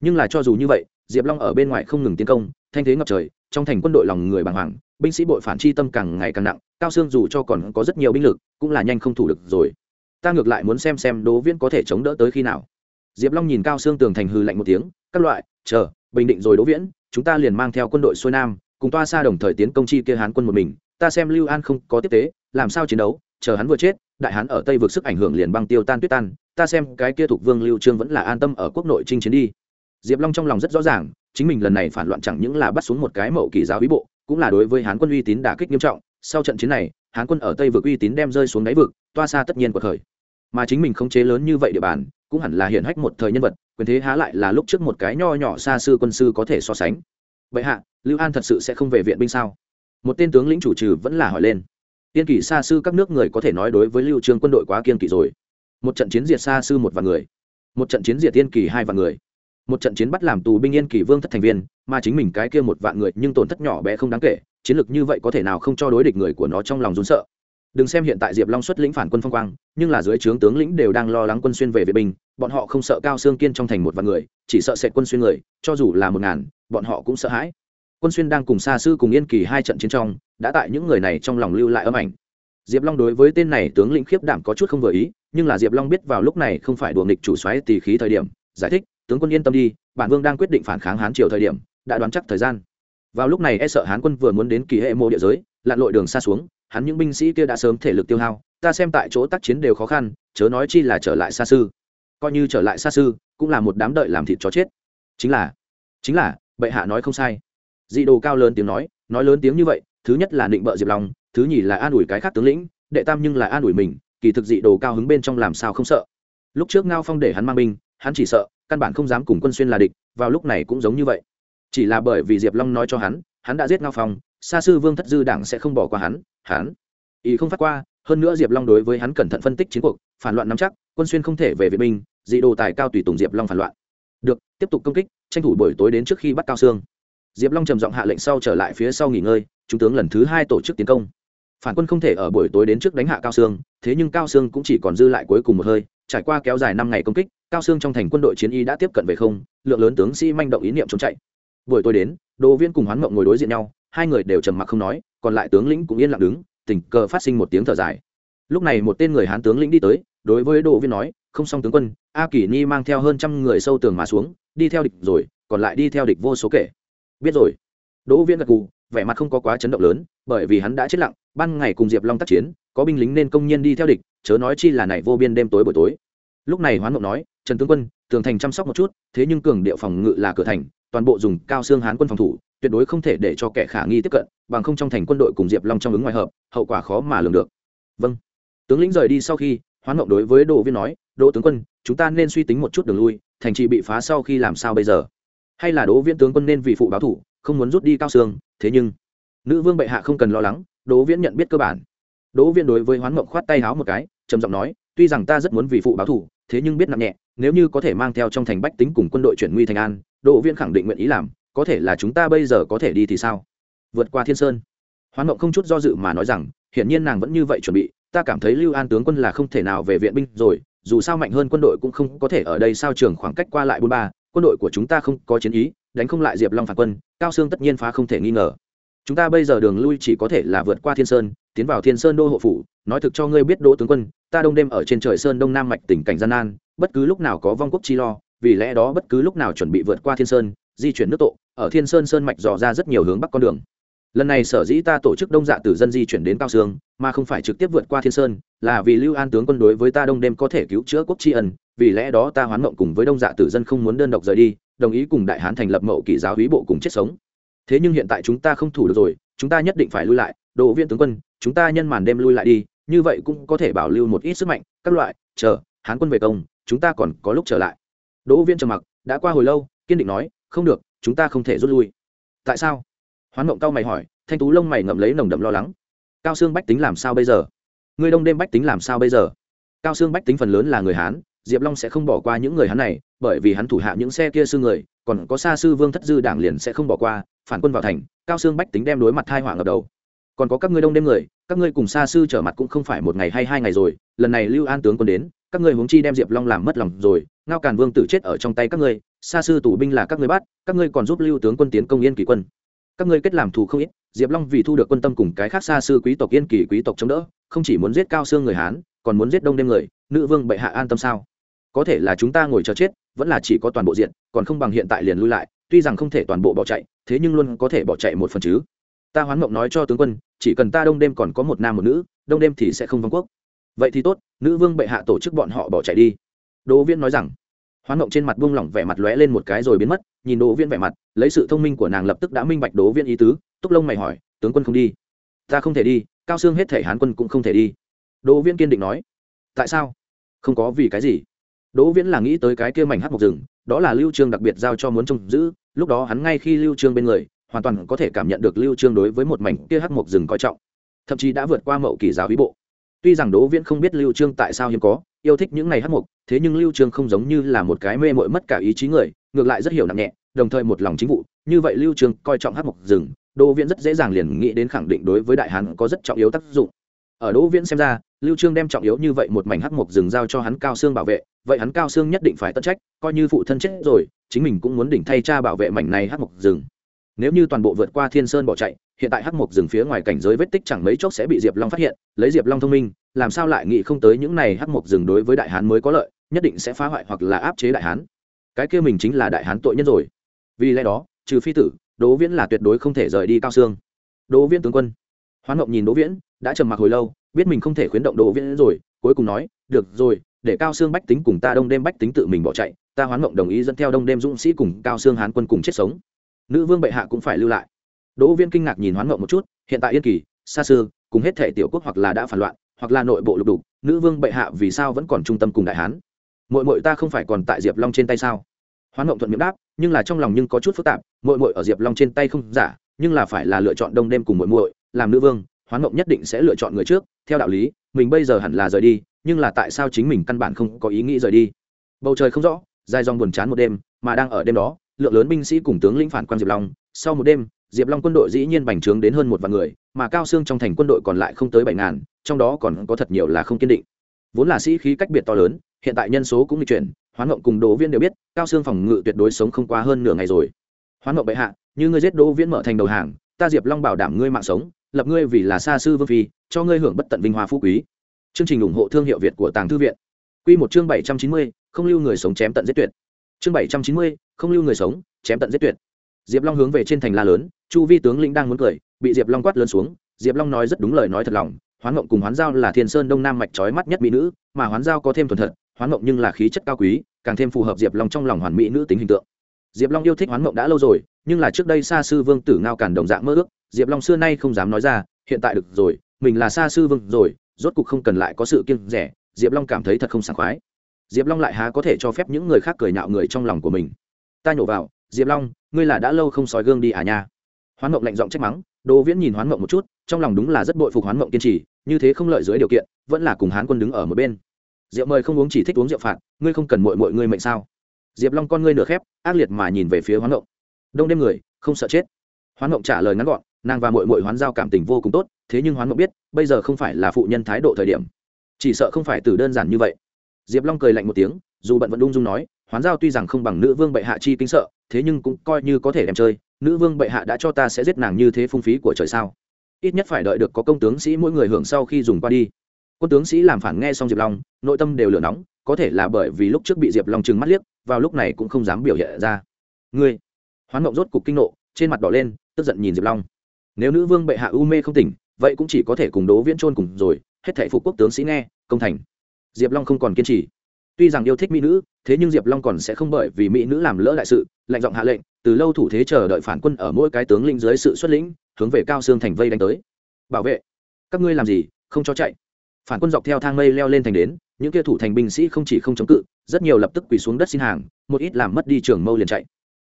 [SPEAKER 1] Nhưng là cho dù như vậy, diệp long ở bên ngoài không ngừng tiến công, thanh thế ngập trời, trong thành quân đội lòng người bàng hoàng, binh sĩ bội phản chi tâm càng ngày càng nặng cao xương dù cho còn có rất nhiều binh lực, cũng là nhanh không thủ được rồi. Ta ngược lại muốn xem xem đỗ viễn có thể chống đỡ tới khi nào. Diệp long nhìn cao xương tường thành hư lạnh một tiếng, các loại, chờ, bình định rồi đỗ viễn, chúng ta liền mang theo quân đội xuôi nam, cùng toa xa đồng thời tiến công chi kia hán quân một mình, ta xem lưu an không có tiếp tế, làm sao chiến đấu, chờ hắn vừa chết, đại hán ở tây vượt sức ảnh hưởng liền băng tiêu tan tuyết tan, ta xem cái kia thuộc vương lưu trương vẫn là an tâm ở quốc nội chinh chiến đi. Diệp long trong lòng rất rõ ràng, chính mình lần này phản loạn chẳng những là bắt xuống một cái mậu kỳ giáo bí bộ, cũng là đối với hán quân uy tín đả kích nghiêm trọng sau trận chiến này, hán quân ở tây vực uy tín đem rơi xuống đáy vực, toa xa tất nhiên cuộc thời mà chính mình không chế lớn như vậy địa bàn, cũng hẳn là hiện hách một thời nhân vật, quyền thế há lại là lúc trước một cái nho nhỏ xa sư quân sư có thể so sánh. Vậy hạ, lưu an thật sự sẽ không về viện binh sao? Một tên tướng lĩnh chủ trừ vẫn là hỏi lên. Tiên kỷ xa sư các nước người có thể nói đối với lưu trương quân đội quá kiên kỵ rồi. Một trận chiến diệt xa sư một vạn người. Một trận chiến diệt tiên kỳ hai vạn người một trận chiến bắt làm tù binh yên kỳ vương thất thành viên, mà chính mình cái kia một vạn người nhưng tổn thất nhỏ bé không đáng kể, chiến lược như vậy có thể nào không cho đối địch người của nó trong lòng run sợ. Đừng xem hiện tại diệp long xuất lĩnh phản quân phong quang, nhưng là dưới trướng tướng lĩnh đều đang lo lắng quân xuyên về vệ binh, bọn họ không sợ cao xương kiên trong thành một vạn người, chỉ sợ sẽ quân xuyên người, cho dù là một ngàn, bọn họ cũng sợ hãi. Quân xuyên đang cùng xa sư cùng yên kỳ hai trận chiến trong, đã tại những người này trong lòng lưu lại âm ảnh. Diệp long đối với tên này tướng lĩnh khiếp đảm có chút không vừa ý, nhưng là diệp long biết vào lúc này không phải đùa nghịch chủ xoáy tỳ khí thời điểm, giải thích tướng quân yên tâm đi bản vương đang quyết định phản kháng hán triều thời điểm đã đoán chắc thời gian. Vào lúc này e sợ hán quân vừa muốn đến kỳ hệ mộ địa giới lặn lội đường xa xuống hắn những binh sĩ kia đã sớm thể lực tiêu hao ta xem tại chỗ tác chiến đều khó khăn chớ nói chi là trở lại xa sư coi như trở lại xa sư cũng là một đám đợi làm thịt chó chết. Chính là chính là bệ hạ nói không sai. Dị đồ cao lớn tiếng nói nói lớn tiếng như vậy thứ nhất là định bợ diệp lòng, thứ nhì là an ủi cái khác tướng lĩnh đệ tam nhưng là an ủi mình kỳ thực dị đồ cao hứng bên trong làm sao không sợ. Lúc trước ngao phong để hắn mang binh hắn chỉ sợ căn bản không dám cùng quân xuyên là địch, vào lúc này cũng giống như vậy. Chỉ là bởi vì diệp long nói cho hắn hắn đã giết ngao phong xa sư vương thất dư đảng sẽ không bỏ qua hắn hắn. Ý không phát qua, hơn nữa diệp long đối với hắn cẩn thận phân tích chiến cuộc, phản loạn nắm chắc, quân xuyên không thể về vệ binh, dị đồ tài cao tùy tùng diệp long phản loạn. Được, tiếp tục công kích, tranh thủ buổi tối đến trước khi bắt cao sương diệp long trầm giọng hạ lệnh sau trở lại phía sau nghỉ ngơi trung tướng lần thứ hai tổ chức tiến công. Phản quân không thể ở buổi tối đến trước đánh hạ cao sương thế nhưng cao sương cũng chỉ còn dư lại cuối cùng một hơi, trải qua kéo dài năm ngày công kích cao xương trong thành quân đội chiến y đã tiếp cận về không, lượng lớn tướng sĩ manh động ý niệm trốn chạy. Buổi tối đến đồ viên cùng hoán mộng ngồi đối diện nhau, hai người đều trầm mặc không nói, còn lại tướng lĩnh cũng yên lặng đứng, tình cờ phát sinh một tiếng thở dài. Lúc này một tên người hán tướng lĩnh đi tới, đối với đồ viên nói, không xong tướng quân, a kỷ ni mang theo hơn trăm người sâu tường mà xuống, đi theo địch rồi, còn lại đi theo địch vô số kể. Biết rồi. Đỗ viên gật cù vẻ mặt không có quá chấn động lớn, bởi vì hắn đã chết lặng, ban ngày cùng diệp long tác chiến, có binh lính nên công nhiên đi theo địch, chớ nói chi là này vô biên đêm tối buổi tối. Lúc này hoán mộng nói trần tướng quân, tường thành chăm sóc một chút, thế nhưng cường điệu phòng ngự là cửa thành, toàn bộ dùng cao xương hán quân phòng thủ, tuyệt đối không thể để cho kẻ khả nghi tiếp cận, bằng không trong thành quân đội cùng diệp long trong ứng ngoài hợp, hậu quả khó mà lường được. Vâng. Tướng lĩnh rời đi sau khi, hoán mộng đối với đỗ viên nói, đỗ tướng quân, chúng ta nên suy tính một chút đường lui, thành trì bị phá sau khi làm sao bây giờ? Hay là đỗ viên tướng quân nên vì phụ báo thủ, không muốn rút đi cao xương, thế nhưng nữ vương bệ hạ không cần lo lắng, đỗ viễn nhận biết cơ bản. Đỗ Viễn đối với hoán mộng khoát tay háo một cái, trầm giọng nói, tuy rằng ta rất muốn vì phụ báo thủ, thế nhưng biết nặng nhẹ nếu như có thể mang theo trong thành bách tính cùng quân đội chuyển nguy thành an, đỗ viên khẳng định nguyện ý làm, có thể là chúng ta bây giờ có thể đi thì sao? Vượt qua thiên sơn. Hoán mộng không chút do dự mà nói rằng, hiển nhiên nàng vẫn như vậy chuẩn bị, ta cảm thấy lưu an tướng quân là không thể nào về viện binh rồi, dù sao mạnh hơn quân đội cũng không có thể ở đây sao trường khoảng cách qua lại bốn ba, quân đội của chúng ta không có chiến ý, đánh không lại diệp long phản quân, cao sương tất nhiên phá không thể nghi ngờ. Chúng ta bây giờ đường lui chỉ có thể là vượt qua thiên sơn, tiến vào thiên sơn đô hộ phủ, nói thực cho ngươi biết đỗ tướng quân, ta đông đêm ở trên trời sơn đông nam mạch tỉnh cảnh gian nan bất cứ lúc nào có vong quốc chi lo, vì lẽ đó bất cứ lúc nào chuẩn bị vượt qua thiên sơn, di chuyển nước tộ ở thiên sơn sơn mạch dò ra rất nhiều hướng bắc con đường. Lần này sở dĩ ta tổ chức đông dạ tử dân di chuyển đến cao sương mà không phải trực tiếp vượt qua thiên sơn, là vì lưu an tướng quân đối với ta đông đêm có thể cứu chữa quốc tri ân, vì lẽ đó ta hoán mộng cùng với đông dạ tử dân không muốn đơn độc rời đi, đồng ý cùng đại hán thành lập mậu kỷ giáo hí bộ cùng chết sống. Thế nhưng hiện tại chúng ta không thủ được rồi, chúng ta nhất định phải lui lại, đỗ viên tướng quân, chúng ta nhân màn đêm lui lại đi, như vậy cũng có thể bảo lưu một ít sức mạnh, các loại, chờ, hán quân về công chúng ta còn có lúc trở lại. Đỗ viên trầm mặc, đã qua hồi lâu, kiên định nói, không được, chúng ta không thể rút lui. Tại sao? Hoán mộng cao mày hỏi, thanh tú lông mày ngậm lấy nồng đậm lo lắng. Cao xương bách tính làm sao bây giờ? Người đông đêm bách tính làm sao bây giờ? Cao xương bách tính phần lớn là người hán, diệp long sẽ không bỏ qua những người hán này, bởi vì hắn thủ hạ những xe kia sư người, còn có xa sư vương thất dư đảng liền sẽ không bỏ qua, phản quân vào thành, cao xương bách tính đem đối mặt thai hỏa ngập đầu còn có các ngươi đông đêm người, các ngươi cùng xa sư trở mặt cũng không phải một ngày hay hai ngày rồi, lần này lưu an tướng quân đến, các ngươi huống chi đem diệp long làm mất lòng rồi, ngao càn vương tử chết ở trong tay các ngươi, xa sư tù binh là các ngươi bắt, các ngươi còn giúp lưu tướng quân tiến công yên kỳ quân. Các ngươi kết làm thù không ít, diệp long vì thu được quân tâm cùng cái khác xa sư quý tộc yên kỳ quý tộc chống đỡ, không chỉ muốn giết cao xương người hán, còn muốn giết đông đêm người, nữ vương bệ hạ an tâm sao? Có thể là chúng ta ngồi chờ chết, vẫn là chỉ có toàn bộ diện, còn không bằng hiện tại liền lui lại, tuy rằng không thể toàn bộ bỏ chạy, thế nhưng luôn có thể bỏ chạy một phần chứ. Ta hoán mộng nói cho tướng quân chỉ cần ta đông đêm còn có một nam một nữ, đông đêm thì sẽ không vong quốc. Vậy thì tốt, nữ vương bệ hạ tổ chức bọn họ bỏ chạy đi. Đỗ viễn nói rằng. Hoán mộng trên mặt buông lỏng vẻ mặt lóe lên một cái rồi biến mất, nhìn đỗ viễn vẻ mặt, lấy sự thông minh của nàng lập tức đã minh bạch đỗ viễn ý tứ, túc lông mày hỏi, tướng quân không đi? Ta không thể đi, cao xương hết thể hán quân cũng không thể đi. Đỗ viễn kiên định nói. Tại sao? Không có vì cái gì. Đỗ viễn là nghĩ tới cái kia mảnh hát mộc rừng, đó là lưu trương đặc biệt giao cho muốn trông giữ, lúc đó hắn ngay khi lưu trương bên người hoàn toàn có thể cảm nhận được lưu trương đối với một mảnh kia hắc mộc rừng coi trọng, thậm chí đã vượt qua mậu kỳ giáo ý bộ. Tuy rằng đỗ viễn không biết lưu trương tại sao hiếm có, yêu thích những ngày hắc mộc, thế nhưng lưu trương không giống như là một cái mê mội mất cả ý chí người, ngược lại rất hiểu nặng nhẹ, đồng thời một lòng chính vụ. Như vậy lưu trương coi trọng hắc mộc rừng, đỗ viễn rất dễ dàng liền nghĩ đến khẳng định đối với đại hán có rất trọng yếu tác dụng. Ở đỗ viễn xem ra, lưu trương đem trọng yếu như vậy một mảnh hắc mộc rừng giao cho hắn cao xương bảo vệ, vậy hắn cao xương nhất định phải tận trách, coi như phụ thân chết rồi, chính mình cũng muốn đỉnh thay cha bảo vệ mảnh này hắc mộc rừng nếu như toàn bộ vượt qua thiên sơn bỏ chạy, hiện tại hắc mộc rừng phía ngoài cảnh giới vết tích chẳng mấy chốc sẽ bị diệp long phát hiện, lấy diệp long thông minh, làm sao lại nghĩ không tới những này hắc mộc rừng đối với đại hán mới có lợi, nhất định sẽ phá hoại hoặc là áp chế đại hán. Cái kia mình chính là đại hán tội nhân rồi. Vì lẽ đó, trừ phi tử, đỗ viễn là tuyệt đối không thể rời đi cao xương đỗ viễn tướng quân. Hoán ngộng nhìn đỗ viễn, đã trầm mặc hồi lâu, biết mình không thể khuyến động đỗ viễn rồi, cuối cùng nói, được rồi, để cao xương bách tính cùng ta đông đêm bách tính tự mình bỏ chạy, ta hoán mộng đồng ý dẫn theo đông đêm dũng sĩ cùng cao xương hán quân cùng chết sống nữ vương bệ hạ cũng phải lưu lại. Đỗ viên kinh ngạc nhìn hoán ngộng một chút, hiện tại yên kỳ, xa xưa, cùng hết thể tiểu quốc hoặc là đã phản loạn, hoặc là nội bộ lục đục, nữ vương bệ hạ vì sao vẫn còn trung tâm cùng đại hán? Mội mội ta không phải còn tại diệp long trên tay sao? Hoán ngộng thuận miệng đáp, nhưng là trong lòng nhưng có chút phức tạp mội mội ở diệp long trên tay không giả, nhưng là phải là lựa chọn đông đêm cùng mội mội làm nữ vương, hoán ngộng nhất định sẽ lựa chọn người trước, theo đạo lý, mình bây giờ hẳn là rời đi, nhưng là tại sao chính mình căn bản không có ý nghĩ rời đi? Bầu trời không rõ, dài dòng buồn chán một đêm, mà đang ở đêm đó lượng lớn binh sĩ cùng tướng lĩnh phản quan diệp long. Sau một đêm, diệp long quân đội dĩ nhiên bành trướng đến hơn một vạn người, mà cao xương trong thành quân đội còn lại không tới bảy ngàn, trong đó còn có thật nhiều là không kiên định. Vốn là sĩ khí cách biệt to lớn, hiện tại nhân số cũng bị chuyển, hoán ngộng cùng đỗ viên đều biết, cao xương phòng ngự tuyệt đối sống không qua hơn nửa ngày rồi. Hoán ngộng bệ hạ, như ngươi giết đỗ viễn mở thành đầu hàng, ta diệp long bảo đảm ngươi mạng sống, lập ngươi vì là xa sư vương phi, cho ngươi hưởng bất tận vinh hoa phú quý. Chương trình ủng hộ thương hiệu việt của tàng thư viện. Q một chương bảy trăm chín mươi, không lưu người sống chém tận giết tuyệt chương bảy trăm chín mươi, không lưu người sống, chém tận giết tuyệt. Diệp long hướng về trên thành la lớn, chu vi tướng lĩnh đang muốn cười, bị diệp long quát lớn xuống, diệp long nói rất đúng lời nói thật lòng, hoán ngộng cùng hoán giao là thiên sơn đông nam mạch trói mắt nhất mỹ nữ, mà hoán giao có thêm thuần thật, hoán ngộng nhưng là khí chất cao quý, càng thêm phù hợp diệp long trong lòng hoàn mỹ nữ tính hình tượng. Diệp long yêu thích hoán ngộng đã lâu rồi, nhưng là trước đây xa sư vương tử ngao cản đồng dạng mơ ước, diệp long xưa nay không dám nói ra, hiện tại được rồi, mình là xa sư vương rồi, rốt cục không cần lại có sự kiêng rẻ, diệp long cảm thấy thật không sảng khoái diệp long lại há có thể cho phép những người khác cười nhạo người trong lòng của mình. Ta nhổ vào, diệp long, ngươi là đã lâu không soi gương đi à nha. Hoán mộng lạnh giọng trách mắng, đỗ viễn nhìn hoán mộng một chút, trong lòng đúng là rất bội phục hoán mộng kiên trì, như thế không lợi dưới điều kiện, vẫn là cùng hán quân đứng ở một bên. Rượu mời không uống chỉ thích uống rượu phạt, ngươi không cần mội mội ngươi mệnh sao? Diệp long con ngươi nửa khép, ác liệt mà nhìn về phía hoán mộng. Đông đêm người, không sợ chết. Hoán mộng trả lời ngắn gọn, nàng và mội mội hoán giao cảm tình vô cùng tốt, thế nhưng hoán mộng biết, bây giờ không phải là phụ nhân thái độ thời điểm. Chỉ sợ không phải từ đơn giản như vậy diệp long cười lạnh một tiếng, dù bận vẫn ung dung nói, hoán giao tuy rằng không bằng nữ vương bệ hạ chi kinh sợ, thế nhưng cũng coi như có thể đem chơi, nữ vương bệ hạ đã cho ta sẽ giết nàng như thế phung phí của trời sao? Ít nhất phải đợi được có công tướng sĩ mỗi người hưởng sau khi dùng qua đi. Quân tướng sĩ làm phản nghe xong diệp long, nội tâm đều lửa nóng, có thể là bởi vì lúc trước bị diệp long trừng mắt liếc, vào lúc này cũng không dám biểu hiện ra. Ngươi? Hoán mộng rốt cục kinh nộ, trên mặt đỏ lên, tức giận nhìn diệp long. Nếu nữ vương bệ hạ u mê không tỉnh, vậy cũng chỉ có thể cùng đố viễn trôn cùng rồi, hết thảy phục quốc tướng sĩ nghe, công thành diệp long không còn kiên trì. Tuy rằng yêu thích mỹ nữ, thế nhưng diệp long còn sẽ không bởi vì mỹ nữ làm lỡ đại sự lệnh giọng hạ lệnh, từ lâu thủ thế chờ đợi phản quân ở mỗi cái tướng lĩnh dưới sự xuất lĩnh, hướng về cao xương thành vây đánh tới. Bảo vệ, các ngươi làm gì, không cho chạy. Phản quân dọc theo thang mây leo lên thành đến, những kia thủ thành binh sĩ không chỉ không chống cự, rất nhiều lập tức quỳ xuống đất xin hàng, một ít làm mất đi trường mâu liền chạy.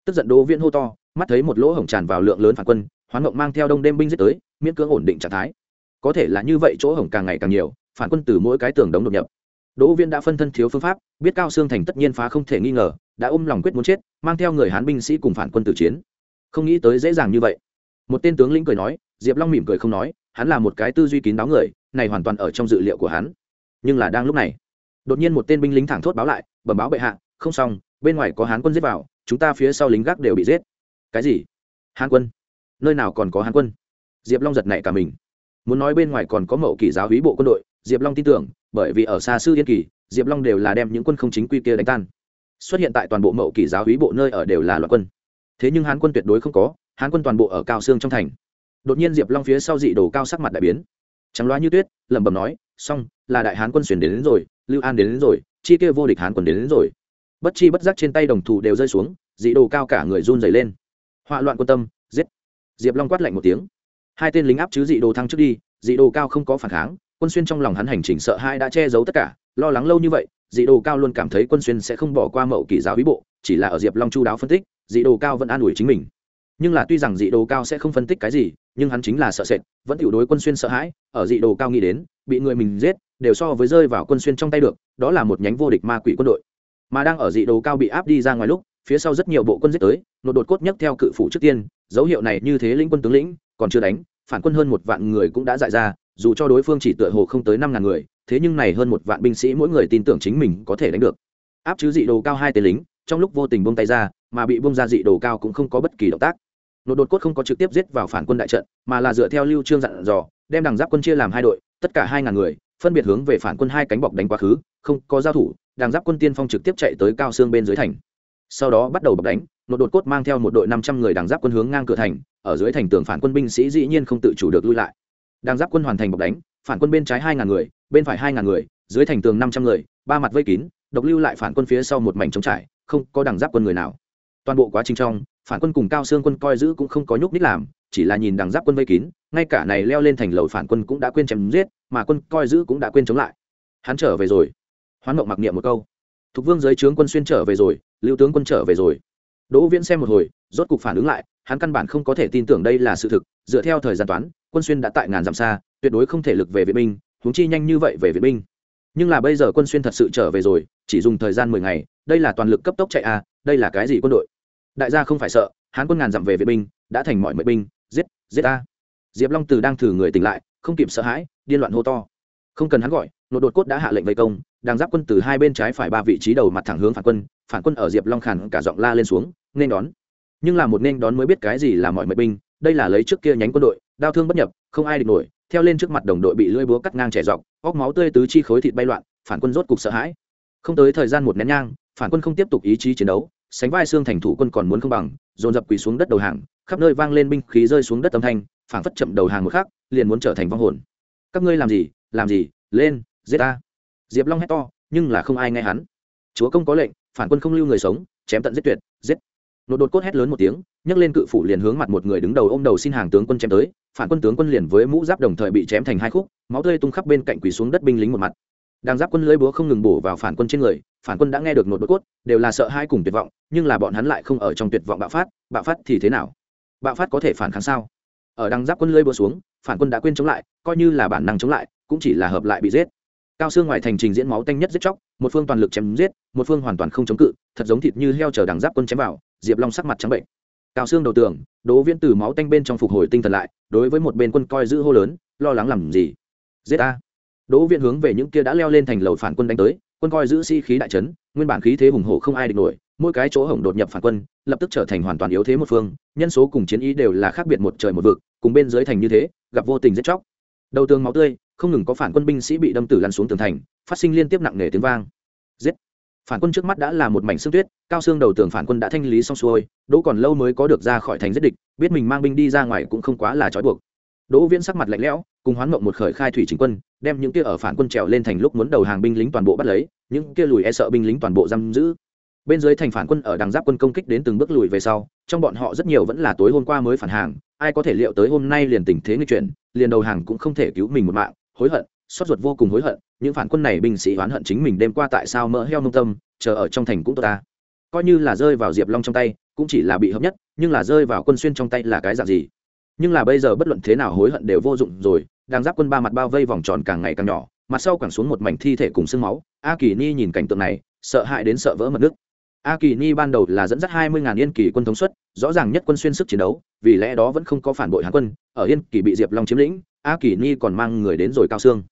[SPEAKER 1] Tức giận đỗ viễn hô to, mắt thấy một lỗ hổng tràn vào lượng lớn phản quân, hoán mộng mang theo đông đêm binh giết tới, miễn cưỡng ổn định trạng thái. Có thể là như vậy chỗ hổng càng ngày càng nhiều, phản quân từ mỗi cái tường đống đột nhập đỗ viễn đã phân thân thiếu phương pháp, biết cao xương thành tất nhiên phá không thể nghi ngờ, đã ôm lòng quyết muốn chết, mang theo người hán binh sĩ cùng phản quân tử chiến. Không nghĩ tới dễ dàng như vậy. Một tên tướng lĩnh cười nói, diệp long mỉm cười không nói, hắn là một cái tư duy kín đáo người, này hoàn toàn ở trong dự liệu của hắn. Nhưng là đang lúc này, đột nhiên một tên binh lính thẳng thốt báo lại, bẩm báo bệ hạ, không xong, bên ngoài có hán quân giết vào, chúng ta phía sau lính gác đều bị giết. Cái gì? Hán quân? Nơi nào còn có hán quân? Diệp long giật nảy cả mình. Muốn nói bên ngoài còn có mậu kỳ giáo úy bộ quân đội, diệp long tin tưởng bởi vì ở xa sư yên kỳ diệp long đều là đem những quân không chính quy kia đánh tan. Xuất hiện tại toàn bộ mậu kỳ giáo hí bộ nơi ở đều là loại quân. Thế nhưng hán quân tuyệt đối không có hán quân toàn bộ ở cao xương trong thành. Đột nhiên diệp long phía sau dị đồ cao sắc mặt đại biến. Trắng loa như tuyết lẩm bẩm nói xong là đại hán quân xuyển đến, đến rồi lưu an đến, đến rồi chi kia vô địch hán quân đến, đến rồi. Bất chi bất giác trên tay đồng thủ đều rơi xuống dị đồ cao cả người run dày lên. Họa loạn quân tâm giết. Diệp long quát lạnh một tiếng. Hai tên lính áp chứ dị đồ thăng trước đi dị đồ cao không có phản kháng quân xuyên trong lòng hắn hành trình sợ hai đã che giấu tất cả, lo lắng lâu như vậy, dị đồ cao luôn cảm thấy quân xuyên sẽ không bỏ qua mậu kỳ giáo bí bộ, chỉ là ở diệp long chu đáo phân tích, dị đồ cao vẫn an ủi chính mình. Nhưng là tuy rằng dị đồ cao sẽ không phân tích cái gì, nhưng hắn chính là sợ sệt, vẫn tiểu đối quân xuyên sợ hãi, ở dị đồ cao nghĩ đến, bị người mình giết, đều so với rơi vào quân xuyên trong tay được, đó là một nhánh vô địch ma quỷ quân đội. Mà đang ở dị đồ cao bị áp đi ra ngoài lúc, phía sau rất nhiều bộ quân giết tới, nột đột cốt nhất theo cự phủ trước tiên, dấu hiệu này như thế lĩnh quân tướng lĩnh, còn chưa đánh, phản quân hơn một vạn người cũng đã dại ra dù cho đối phương chỉ tựa hồ không tới năm ngàn người, thế nhưng này hơn một vạn binh sĩ mỗi người tin tưởng chính mình có thể đánh được. Áp chứ dị đồ cao hai tên lính, trong lúc vô tình bông tay ra, mà bị bông ra dị đồ cao cũng không có bất kỳ động tác. Nột đột cốt không có trực tiếp giết vào phản quân đại trận, mà là dựa theo lưu trương dặn dò, đem đằng giáp quân chia làm hai đội, tất cả hai ngàn người, phân biệt hướng về phản quân hai cánh bọc đánh quá khứ, không có giao thủ, đằng giáp quân tiên phong trực tiếp chạy tới cao xương bên dưới thành. Sau đó bắt đầu bọc đánh, nột đột cốt mang theo một đội năm trăm người đằng giáp quân hướng ngang cửa thành, ở dưới thành tường phản quân binh sĩ dĩ nhiên không tự chủ được lui lại đang giáp quân hoàn thành bọc đánh, phản quân bên trái hai ngàn người, bên phải hai ngàn người, dưới thành tường năm trăm người, ba mặt vây kín, độc lưu lại phản quân phía sau một mảnh trống trải, không có đằng giáp quân người nào. Toàn bộ quá trình trong, phản quân cùng cao xương quân coi giữ cũng không có nhúc nít làm, chỉ là nhìn đằng giáp quân vây kín, ngay cả này leo lên thành lầu phản quân cũng đã quên chém giết, mà quân coi giữ cũng đã quên chống lại. Hắn trở về rồi. Hoán mộng mặc niệm một câu. Thục vương giới trướng quân xuyên trở về rồi, lưu tướng quân trở về rồi. Đỗ viễn xem một hồi, rốt cục phản ứng lại hắn căn bản không có thể tin tưởng đây là sự thực, dựa theo thời gian toán, quân xuyên đã tại ngàn dặm xa, tuyệt đối không thể lực về viện binh, huống chi nhanh như vậy về viện binh. Nhưng là bây giờ quân xuyên thật sự trở về rồi, chỉ dùng thời gian mười ngày, đây là toàn lực cấp tốc chạy à đây là cái gì quân đội? Đại gia không phải sợ, hán quân ngàn dặm về viện binh, đã thành mọi mệnh binh, giết giết a diệp long từ đang thử người tỉnh lại, không kịp sợ hãi, điên loạn hô to. Không cần hắn gọi nội đột cốt đã hạ lệnh vây công, đang giáp quân từ hai bên trái phải ba vị trí đầu mặt thẳng hướng phản quân phản quân ở diệp long khàn cả giọng la lên xuống, nên đón nhưng là một nên đón mới biết cái gì là mọi mệnh binh, đây là lấy trước kia nhánh quân đội đau thương bất nhập, không ai địch nổi, theo lên trước mặt đồng đội bị lưỡi búa cắt ngang trẻ dọc, óc máu tươi tứ chi khối thịt bay loạn, phản quân rốt cục sợ hãi. Không tới thời gian một nén nhang, phản quân không tiếp tục ý chí chiến đấu, sánh vai xương thành thủ quân còn muốn không bằng, dồn dập quỳ xuống đất đầu hàng, khắp nơi vang lên binh khí rơi xuống đất âm thanh, phản phất chậm đầu hàng một khắc, liền muốn trở thành vong hồn. Các ngươi làm gì làm gì, lên, giết ta. Diệp long hét to, nhưng là không ai nghe hắn. Chúa công có lệnh, phản quân không lưu người sống, chém tận giết tuyệt, giết nột đột cốt hét lớn một tiếng, nhấc lên cự phủ liền hướng mặt một người đứng đầu ôm đầu xin hàng tướng quân chém tới, phản quân tướng quân liền với mũ giáp đồng thời bị chém thành hai khúc, máu tươi tung khắp bên cạnh quỳ xuống đất binh lính một mặt. Đang giáp quân lưỡi búa không ngừng bổ vào phản quân trên người, phản quân đã nghe được nột đột cốt, đều là sợ hai cùng tuyệt vọng, nhưng là bọn hắn lại không ở trong tuyệt vọng bạo phát bạo phát thì thế nào? Bạo phát có thể phản kháng sao? Ở đằng giáp quân lưỡi búa xuống, phản quân đã quên chống lại, coi như là bản năng chống lại, cũng chỉ là hợp lại bị giết. Cao xương ngoài thành trình diễn máu tanh nhất giết chóc, một phương toàn lực chém giết, một phương hoàn toàn không chống cự, thật giống thịt như heo chờ đằng giáp quân chém vào diệp long sắc mặt trắng bệnh. Cao xương đầu tường, đỗ viễn từ máu tanh bên trong phục hồi tinh thần lại, đối với một bên quân coi giữ hô lớn, lo lắng làm gì? Giết ta. Đỗ viễn hướng về những kia đã leo lên thành lầu phản quân đánh tới, quân coi giữ sĩ、si、khí khí đại trấn nguyên bản khí thế hùng hổ không ai địch nổi, mỗi cái chỗ hổng đột nhập phản quân, lập tức trở thành hoàn toàn yếu thế một phương, nhân số cùng chiến ý đều là khác biệt một trời một vực, cùng bên dưới thành như thế, gặp vô tình giết chóc. Đầu tường máu tươi, không ngừng có phản quân binh sĩ bị đâm tử lăn xuống tường thành, phát sinh liên tiếp nặng nề tiếng vang. Giết phản quân trước mắt đã là một mảnh xương tuyết, cao xương đầu tường phản quân đã thanh lý xong xuôi, đỗ còn lâu mới có được ra khỏi thành giết địch, biết mình mang binh đi ra ngoài cũng không quá là trói buộc. Đỗ viễn sắc mặt lạnh lẽo, cùng hoán mộng một khởi khai thủy chính quân, đem những kia ở phản quân trèo lên thành lúc muốn đầu hàng binh lính toàn bộ bắt lấy, những kia lùi e sợ binh lính toàn bộ giam giữ. Bên dưới thành phản quân ở đằng giáp quân công kích đến từng bước lùi về sau, trong bọn họ rất nhiều vẫn là tối hôm qua mới phản hàng, ai có thể liệu tới hôm nay liền tình thế nghịch chuyển, liền đầu hàng cũng không thể cứu mình một mạng, hối hận xót ruột vô cùng hối hận, những phản quân này binh sĩ oán hận chính mình đêm qua tại sao mỡ heo nông tâm, chờ ở trong thành cũng tốt ta. Coi như là rơi vào diệp long trong tay, cũng chỉ là bị hợp nhất, nhưng là rơi vào quân xuyên trong tay là cái dạng gì? Nhưng là bây giờ bất luận thế nào hối hận đều vô dụng rồi đang giáp quân ba mặt bao vây vòng tròn càng ngày càng nhỏ, mặt sau quẳng xuống một mảnh thi thể cùng sương máu. A kỳ ni nhìn cảnh tượng này, sợ hãi đến sợ vỡ mật nước. A kỳ ni ban đầu là dẫn dắt hai mươi ngàn yên kỳ quân thống suất, rõ ràng nhất quân xuyên sức chiến đấu, vì lẽ đó vẫn không có phản bội hàn quân, ở yên kỳ bị diệp long chiếm lĩnh, a kỳ ni còn mang người đến rồi cao xương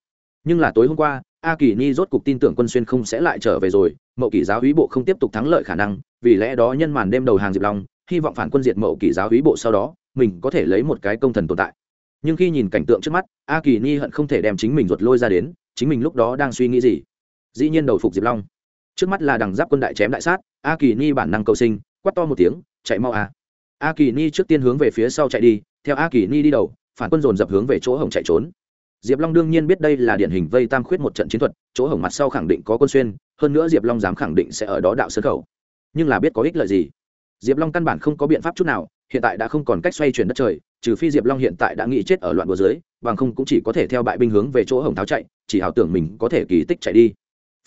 [SPEAKER 1] nhưng là tối hôm qua, a kỳ ni rốt cục tin tưởng quân xuyên không sẽ lại trở về rồi, mậu kỷ giáo hí bộ không tiếp tục thắng lợi khả năng, vì lẽ đó nhân màn đêm đầu hàng diệp long, hy vọng phản quân diệt mậu kỷ giáo hí bộ sau đó, mình có thể lấy một cái công thần tồn tại. Nhưng khi nhìn cảnh tượng trước mắt, a kỳ ni hận không thể đem chính mình ruột lôi ra đến, chính mình lúc đó đang suy nghĩ gì? Dĩ nhiên đầu phục diệp long. Trước mắt là đằng giáp quân đại chém đại sát, a kỳ ni bản năng cầu sinh quắt to một tiếng, chạy mau a a kỳ ni trước tiên hướng về phía sau chạy đi, theo a kỳ ni đi đầu, phản quân dồn dập hướng về chỗ hồng chạy trốn diệp long đương nhiên biết đây là điển hình vây tam khuyết một trận chiến thuật, chỗ hổng mặt sau khẳng định có quân xuyên, hơn nữa diệp long dám khẳng định sẽ ở đó đạo sân khẩu. Nhưng là biết có ích lợi gì? Diệp long căn bản không có biện pháp chút nào, hiện tại đã không còn cách xoay chuyển đất trời, trừ phi diệp long hiện tại đã nghĩ chết ở loạn đùa dưới, bằng không cũng chỉ có thể theo bại binh hướng về chỗ hồng tháo chạy, chỉ ảo tưởng mình có thể kỳ tích chạy đi.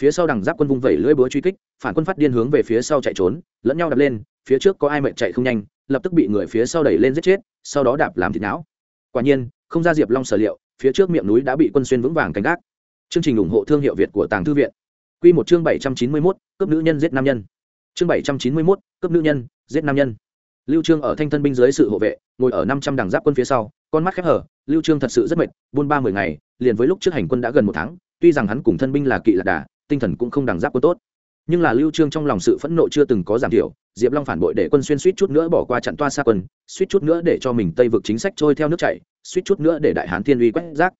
[SPEAKER 1] Phía sau đằng giáp quân vung vẩy lưỡi búa truy kích, phản quân phát điên hướng về phía sau chạy trốn, lẫn nhau đập lên, phía trước có ai mệt chạy không nhanh, lập tức bị người phía sau đẩy lên giết chết, sau đó đạp làm thịt não. Quả nhiên, không ra diệp long sở liệu phía trước miệng núi đã bị quân xuyên vững vàng canh gác. Chương trình ủng hộ thương hiệu việt của tàng thư viện. Q một chương bảy trăm chín mươi mốt cấp nữ nhân giết nam nhân. Chương bảy trăm chín mươi mốt cấp nữ nhân giết nam nhân. Lưu trương ở thanh thân binh dưới sự hộ vệ, ngồi ở năm trăm đằng giáp quân phía sau, con mắt khép hở, lưu trương thật sự rất mệt, buôn ba mười ngày, liền với lúc trước hành quân đã gần một tháng, tuy rằng hắn cùng thân binh là kỵ lạc đà, tinh thần cũng không đằng giáp quân tốt. Nhưng là lưu trương trong lòng sự phẫn nộ chưa từng có giảm thiểu diệp long phản bội để quân xuyên suýt chút nữa bỏ qua trận toa xa quân, suýt chút nữa để cho mình tây vực chính sách trôi theo nước chảy, suýt chút nữa để đại hán thiên uy quét rác.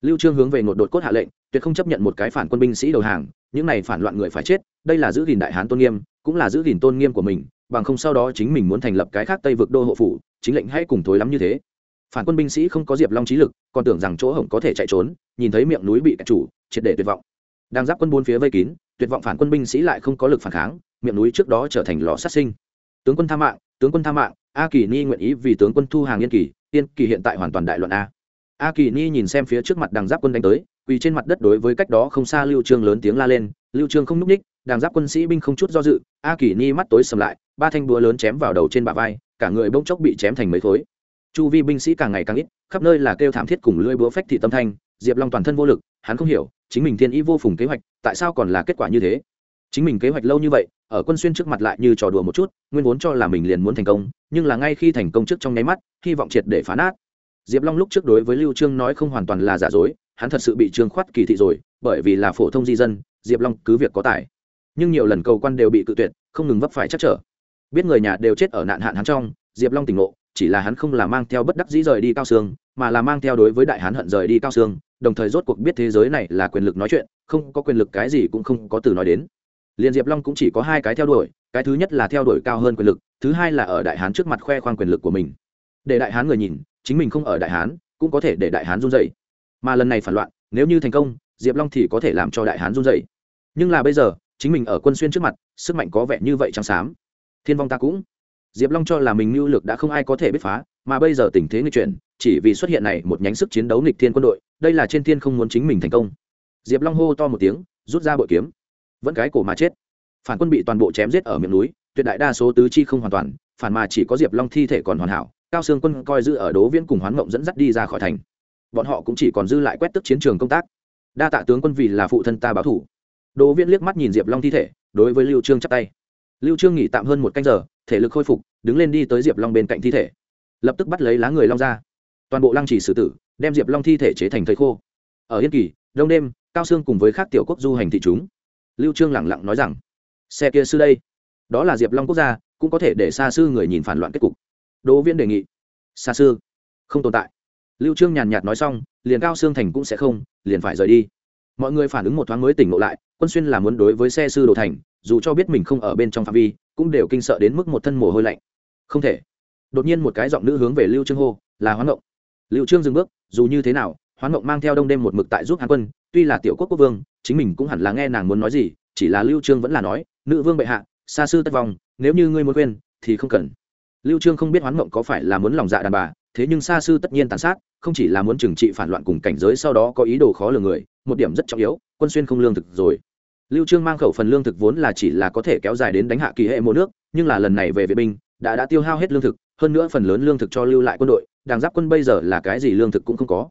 [SPEAKER 1] Lưu trương hướng về ngột đột cốt hạ lệnh, tuyệt không chấp nhận một cái phản quân binh sĩ đầu hàng, những này phản loạn người phải chết, đây là giữ gìn đại hán tôn nghiêm, cũng là giữ gìn tôn nghiêm của mình, bằng không sau đó chính mình muốn thành lập cái khác tây vực đô hộ phủ, chính lệnh hãy cùng thối lắm như thế. Phản quân binh sĩ không có diệp long trí lực, còn tưởng rằng chỗ hổng có thể chạy trốn, nhìn thấy miệng núi bị cắt chủ, triệt để tuyệt vọng. Đang giáp quân bốn phía vây kín, tuyệt vọng phản quân binh sĩ lại không có lực phản kháng miệng núi trước đó trở thành lò sát sinh. Tướng quân tha mạng, tướng quân tha mạng, a kỳ ni nguyện ý vì tướng quân thu hàng yên kỳ yên kỳ hiện tại hoàn toàn đại loạn a. A kỳ ni nhìn xem phía trước mặt đằng giáp quân đánh tới, quỳ trên mặt đất đối với cách đó không xa lưu trương lớn tiếng la lên, lưu trương không núp ních, đằng giáp quân sĩ binh không chút do dự. A kỳ ni mắt tối sầm lại, ba thanh búa lớn chém vào đầu trên bả vai, cả người bỗng chốc bị chém thành mấy khối. Chu vi binh sĩ càng ngày càng ít, khắp nơi là kêu thảm thiết cùng lưỡi búa phách thị tâm thanh, diệp long toàn thân vô lực, hắn không hiểu, chính mình thiên ý vô phùng kế hoạch, tại sao còn là kết quả như thế? Chính mình kế hoạch lâu như vậy, ở quân xuyên trước mặt lại như trò đùa một chút, nguyên vốn cho là mình liền muốn thành công, nhưng là ngay khi thành công trước trong nháy mắt, hy vọng triệt để phá nát. Diệp long lúc trước đối với lưu trương nói không hoàn toàn là giả dối, hắn thật sự bị trương khoát kỳ thị rồi, bởi vì là phổ thông di dân, diệp long cứ việc có tài. Nhưng nhiều lần cầu quan đều bị cự tuyệt, không ngừng vấp phải chắc trở. Biết người nhà đều chết ở nạn hạn hắn trong, diệp long tỉnh ngộ, chỉ là hắn không là mang theo bất đắc dĩ rời đi cao sương mà là mang theo đối với đại hán hận rời đi cao sương đồng thời rốt cuộc biết thế giới này là quyền lực nói chuyện, không có quyền lực cái gì cũng không có từ nói đến liền diệp long cũng chỉ có hai cái theo đuổi, cái thứ nhất là theo đuổi cao hơn quyền lực, thứ hai là ở đại hán trước mặt khoe khoang quyền lực của mình. Để đại hán người nhìn, chính mình không ở đại hán, cũng có thể để đại hán run dậy mà lần này phản loạn, nếu như thành công, diệp long thì có thể làm cho đại hán run dậy nhưng là bây giờ, chính mình ở quân xuyên trước mặt, sức mạnh có vẻ như vậy trắng xám. Thiên vong ta cũng. Diệp long cho là mình mưu lực đã không ai có thể biết phá, mà bây giờ tình thế nghịch chuyển, chỉ vì xuất hiện này một nhánh sức chiến đấu nghịch thiên quân đội, đây là trên thiên không muốn chính mình thành công. Diệp long hô to một tiếng, rút ra bội kiếm vẫn cái cổ mà chết. Phản quân bị toàn bộ chém giết ở miệng núi, tuyệt đại đa số tứ chi không hoàn toàn, phản mà chỉ có diệp long thi thể còn hoàn hảo, cao sương quân coi giữ ở đố viễn cùng hoán mộng dẫn dắt đi ra khỏi thành. Bọn họ cũng chỉ còn dư lại quét tức chiến trường công tác. Đa tạ tướng quân vì là phụ thân ta báo thủ. Đố viễn liếc mắt nhìn diệp long thi thể, đối với lưu trương chắp tay. Lưu trương nghỉ tạm hơn một canh giờ, thể lực khôi phục, đứng lên đi tới diệp long bên cạnh thi thể. Lập tức bắt lấy lá người long ra. Toàn bộ lăng chỉ xử tử, đem diệp long thi thể chế thành thầy khô. Ở yên kỳ, đông đêm, cao sương cùng với các tiểu quốc du hành thị chúng lưu trương lẳng lặng nói rằng, xe kia sư đây, đó là diệp long quốc gia, cũng có thể để xa sư người nhìn phản loạn kết cục. Đỗ viễn đề nghị, xa sư, không tồn tại. Lưu trương nhàn nhạt nói xong, liền cao xương thành cũng sẽ không, liền phải rời đi. Mọi người phản ứng một thoáng mới tỉnh ngộ lại, quân xuyên là muốn đối với xe sư đồ thành, dù cho biết mình không ở bên trong phạm vi, cũng đều kinh sợ đến mức một thân mồ hôi lạnh. Không thể. Đột nhiên một cái giọng nữ hướng về lưu trương hô, là hoán ngộng. Lưu trương dừng bước, dù như thế nào, hoán ngộng mang theo đông đêm một mực tại giúp hán quân, tuy là tiểu quốc quốc vương chính mình cũng hẳn là nghe nàng muốn nói gì, chỉ là lưu trương vẫn là nói, nữ vương bệ hạ, xa sư tất vong, nếu như ngươi muốn quên thì không cần. Lưu trương không biết hoán mộng có phải là muốn lòng dạ đàn bà, thế nhưng xa sư tất nhiên tàn sát, không chỉ là muốn trừng trị phản loạn cùng cảnh giới sau đó có ý đồ khó lường người, một điểm rất trọng yếu, quân xuyên không lương thực rồi. Lưu trương mang khẩu phần lương thực vốn là chỉ là có thể kéo dài đến đánh hạ kỳ hệ mùa nước, nhưng là lần này về vệ binh, đã đã tiêu hao hết lương thực, hơn nữa phần lớn lương thực cho lưu lại quân đội Đang giáp quân bây giờ là cái gì lương thực cũng không có.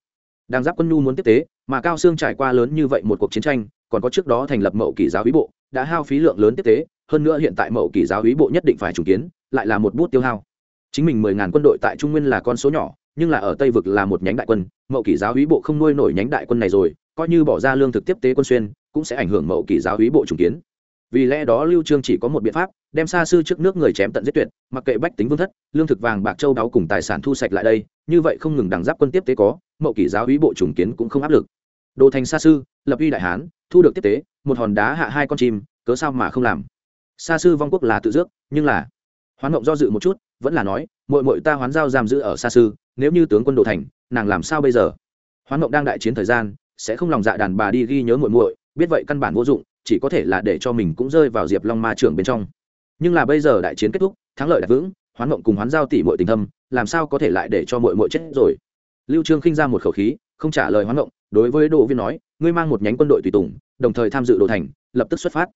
[SPEAKER 1] Đang giáp quân nhu muốn tiếp tế mà cao xương trải qua lớn như vậy một cuộc chiến tranh, còn có trước đó thành lập mậu kỷ giáo úy bộ, đã hao phí lượng lớn tiếp tế, hơn nữa hiện tại mậu kỷ giáo úy bộ nhất định phải trùng kiến, lại là một bút tiêu hao. Chính mình mười ngàn quân đội tại trung nguyên là con số nhỏ, nhưng là ở tây vực là một nhánh đại quân, mậu kỷ giáo úy bộ không nuôi nổi nhánh đại quân này rồi, coi như bỏ ra lương thực tiếp tế quân xuyên, cũng sẽ ảnh hưởng mậu kỷ giáo úy bộ trùng kiến. Vì lẽ đó lưu trương chỉ có một biện pháp, đem xa sư trước nước người chém tận giết tuyệt, mặc kệ bách tính vương thất, lương thực vàng bạc châu đáo cùng tài sản thu sạch lại đây, như vậy không ngừng đằng giáp quân tiếp tế có, mậu kỷ giáo úy bộ trùng kiến cũng không áp lực đồ thành xa sư, lập uy đại hán, thu được tiếp tế, một hòn đá hạ hai con chim, cớ sao mà không làm? Xa sư vong quốc là tự dước, nhưng là hoán mộng do dự một chút, vẫn là nói mội mội ta hoán giao giam giữ ở xa sư, nếu như tướng quân đồ thành, nàng làm sao bây giờ? Hoán mộng đang đại chiến thời gian, sẽ không lòng dạ đàn bà đi ghi nhớ muội muội, biết vậy căn bản vô dụng, chỉ có thể là để cho mình cũng rơi vào diệp long ma trưởng bên trong. Nhưng là bây giờ đại chiến kết thúc, thắng lợi đạt vững, hoán mộng cùng hoán giao tỷ muội tình thâm, làm sao có thể lại để cho muội muội chết rồi? Lưu trương khinh ra một khẩu khí, không trả lời hoán mộng đối với đỗ viên nói, ngươi mang một nhánh quân đội tùy tùng, đồng thời tham dự đồ thành, lập tức xuất phát.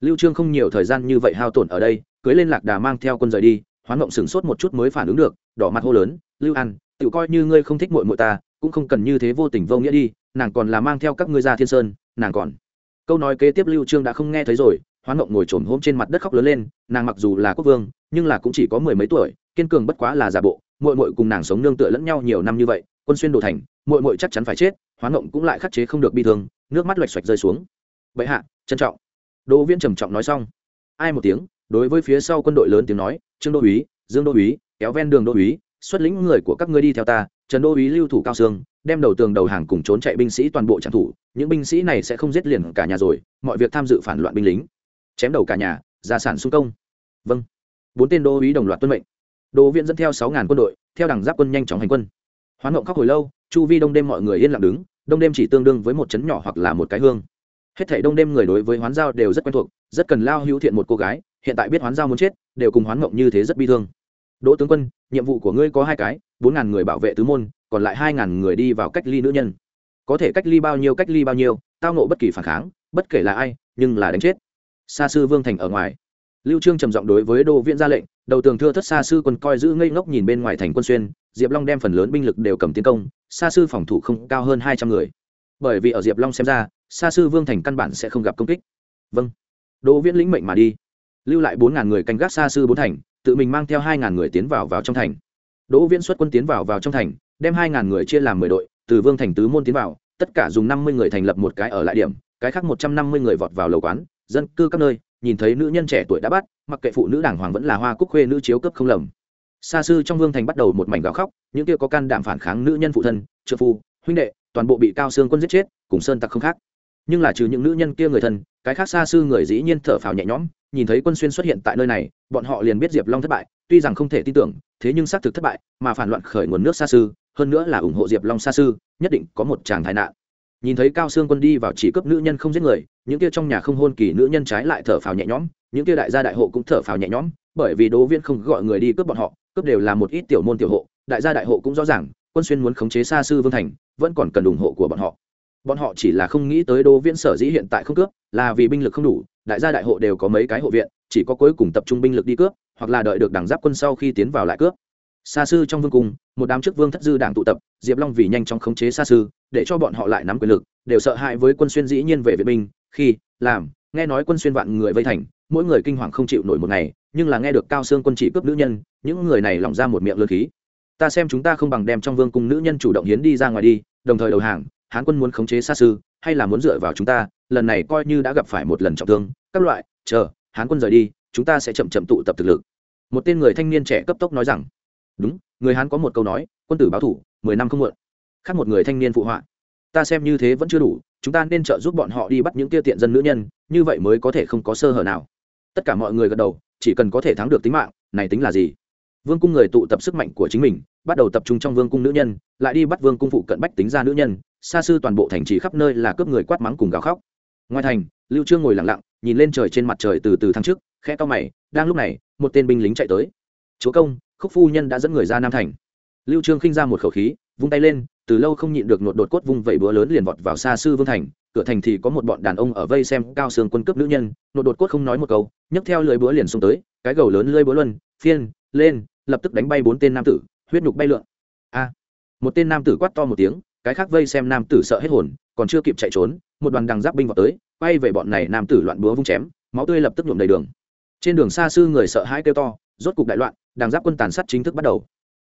[SPEAKER 1] Lưu trương không nhiều thời gian như vậy hao tổn ở đây, cưới lên lạc đà mang theo quân rời đi, hoán ngộng sửng sốt một chút mới phản ứng được, đỏ mặt hô lớn, lưu an, tự coi như ngươi không thích muội muội ta, cũng không cần như thế vô tình vô nghĩa đi, nàng còn là mang theo các ngươi ra thiên sơn, nàng còn câu nói kế tiếp lưu trương đã không nghe thấy rồi, hoán ngộng ngồi trồn hôm trên mặt đất khóc lớn lên, nàng mặc dù là quốc vương, nhưng là cũng chỉ có mười mấy tuổi, kiên cường bất quá là giả bộ, muội muội cùng nàng sống nương tựa lẫn nhau nhiều năm như vậy quân xuyên đồ thành, muội muội chắc chắn phải chết hoán mộng cũng lại khắc chế không được bi thương, nước mắt loạch xoạch rơi xuống. Bệ hạ, trân trọng. Đỗ viễn trầm trọng nói xong. Ai một tiếng, đối với phía sau quân đội lớn tiếng nói, trương đô úy, dương đô úy, kéo ven đường đô úy, xuất lĩnh người của các ngươi đi theo ta, trần đô úy lưu thủ cao sương đem đầu tường đầu hàng cùng trốn chạy binh sĩ toàn bộ trang thủ những binh sĩ này sẽ không giết liền cả nhà rồi, mọi việc tham dự phản loạn binh lính, chém đầu cả nhà, gia sản xung công. Vâng. Bốn tên đô úy đồng loạt tuân mệnh. Đô viện dẫn theo sáu ngàn quân đội, theo đảng giáp quân nhanh chóng hành quân hoán mộng khóc hồi lâu, chu vi đông đêm mọi người yên lặng đứng, đông đêm chỉ tương đương với một chấn nhỏ hoặc là một cái hương. Hết thảy đông đêm người đối với hoán giao đều rất quen thuộc, rất cần lao hữu thiện một cô gái, hiện tại biết hoán giao muốn chết, đều cùng hoán mộng như thế rất bi thương. Đỗ tướng quân, nhiệm vụ của ngươi có hai cái, bốn ngàn người bảo vệ tứ môn, còn lại hai ngàn người đi vào cách ly nữ nhân. Có thể cách ly bao nhiêu cách ly bao nhiêu, tao nộ bất kỳ phản kháng, bất kể là ai, nhưng là đánh chết. Xa sư vương thành ở ngoài. Lưu trương trầm giọng đối với đô viễn ra lệnh, đầu tường thưa thất xa sư quân coi giữ ngây ngốc nhìn bên ngoài thành quân xuyên diệp long đem phần lớn binh lực đều cầm tiến công xa sư phòng thủ không cao hơn hai trăm người. Bởi vì ở diệp long xem ra xa sư vương thành căn bản sẽ không gặp công kích. Vâng. Đỗ viễn lĩnh mệnh mà đi. Lưu lại bốn ngàn người canh gác xa sư bốn thành, tự mình mang theo hai ngàn người tiến vào vào trong thành. Đỗ viễn xuất quân tiến vào vào trong thành, đem hai ngàn người chia làm mười đội, từ vương thành tứ môn tiến vào, tất cả dùng năm mươi người thành lập một cái ở lại điểm, cái khác một trăm năm mươi người vọt vào lầu quán, dân cư các nơi, nhìn thấy nữ nhân trẻ tuổi đã bắt, mặc kệ phụ nữ đảng hoàng vẫn là hoa cúc khuê nữ chiếu cấp không lầm xa sư trong vương thành bắt đầu một mảnh gào khóc, những kia có can đảm phản kháng nữ nhân phụ thân trợ phu, huynh đệ, toàn bộ bị cao xương quân giết chết, cùng sơn tặc không khác. Nhưng là trừ những nữ nhân kia người thân, cái khác xa sư người dĩ nhiên thở phào nhẹ nhõm, nhìn thấy quân xuyên xuất hiện tại nơi này, bọn họ liền biết diệp long thất bại, tuy rằng không thể tin tưởng, thế nhưng xác thực thất bại, mà phản loạn khởi nguồn nước xa sư, hơn nữa là ủng hộ diệp long xa sư, nhất định có một chàng thái nạn. Nhìn thấy cao xương quân đi vào chỉ cấp nữ nhân không giết người, những kia trong nhà không hôn kỳ nữ nhân trái lại thở phào nhẹ nhõm, những kia đại gia đại hộ cũng thở phào nhẹ nhõm, bởi vì đố viên không gọi người đi cướp bọn họ cướp đều là một ít tiểu môn tiểu hộ, đại gia đại hộ cũng rõ ràng, quân xuyên muốn khống chế xa sư vương thành, vẫn còn cần ủng hộ của bọn họ. Bọn họ chỉ là không nghĩ tới đô viễn sở dĩ hiện tại không cướp, là vì binh lực không đủ, đại gia đại hộ đều có mấy cái hộ viện, chỉ có cuối cùng tập trung binh lực đi cướp, hoặc là đợi được đảng giáp quân sau khi tiến vào lại cướp. Xa sư trong vương cung, một đám chức vương thất dư đảng tụ tập, diệp long vì nhanh chóng khống chế xa sư, để cho bọn họ lại nắm quyền lực, đều sợ hãi với quân xuyên dĩ nhiên về vệ binh, khi, làm, nghe nói quân xuyên vạn người vây thành, mỗi người kinh hoàng không chịu nổi một ngày nhưng là nghe được cao xương quân chỉ cướp nữ nhân, những người này lỏng ra một miệng lơ khí. Ta xem chúng ta không bằng đem trong vương cung nữ nhân chủ động hiến đi ra ngoài đi, đồng thời đầu hàng, hán quân muốn khống chế xa sư, hay là muốn dựa vào chúng ta, lần này coi như đã gặp phải một lần trọng thương, các loại, chờ, hán quân rời đi, chúng ta sẽ chậm chậm tụ tập thực lực. Một tên người thanh niên trẻ cấp tốc nói rằng, đúng, người hán có một câu nói, quân tử báo thủ, mười năm không muộn. Khác một người thanh niên phụ họa, ta xem như thế vẫn chưa đủ, chúng ta nên trợ giúp bọn họ đi bắt những tiêu tiện dân nữ nhân, như vậy mới có thể không có sơ hở nào tất cả mọi người gật đầu, chỉ cần có thể thắng được tính mạng, này tính là gì? Vương cung người tụ tập sức mạnh của chính mình, bắt đầu tập trung trong vương cung nữ nhân, lại đi bắt vương cung phụ cận bách tính ra nữ nhân, xa sư toàn bộ thành trì khắp nơi là cướp người quát mắng cùng gào khóc. Ngoài thành, lưu trương ngồi lặng lặng, nhìn lên trời trên mặt trời từ từ thăng trước khẽ to mày, đang lúc này, một tên binh lính chạy tới. Chúa công, khúc phu nhân đã dẫn người ra nam thành. Lưu trương khinh ra một khẩu khí, vung tay lên, từ lâu không nhịn được nột đột cốt vung vẩy búa lớn liền vọt vào xa sư vương thành cửa thành thì có một bọn đàn ông ở vây xem cao xương quân cướp nữ nhân, nột đột cốt không nói một câu, nhấc theo lưới búa liền xuống tới, cái gầu lớn lưới búa luân, phiên, lên, lập tức đánh bay bốn tên nam tử, huyết nhục bay lượn. A! Một tên nam tử quát to một tiếng, cái khác vây xem nam tử sợ hết hồn, còn chưa kịp chạy trốn, một đoàn đằng giáp binh vào tới, quay về bọn này nam tử loạn búa vung chém, máu tươi lập tức nhuộm đầy đường. Trên đường xa sư người sợ hãi kêu to, rốt cục đại loạn, đằng giáp quân tàn sát chính thức bắt đầu.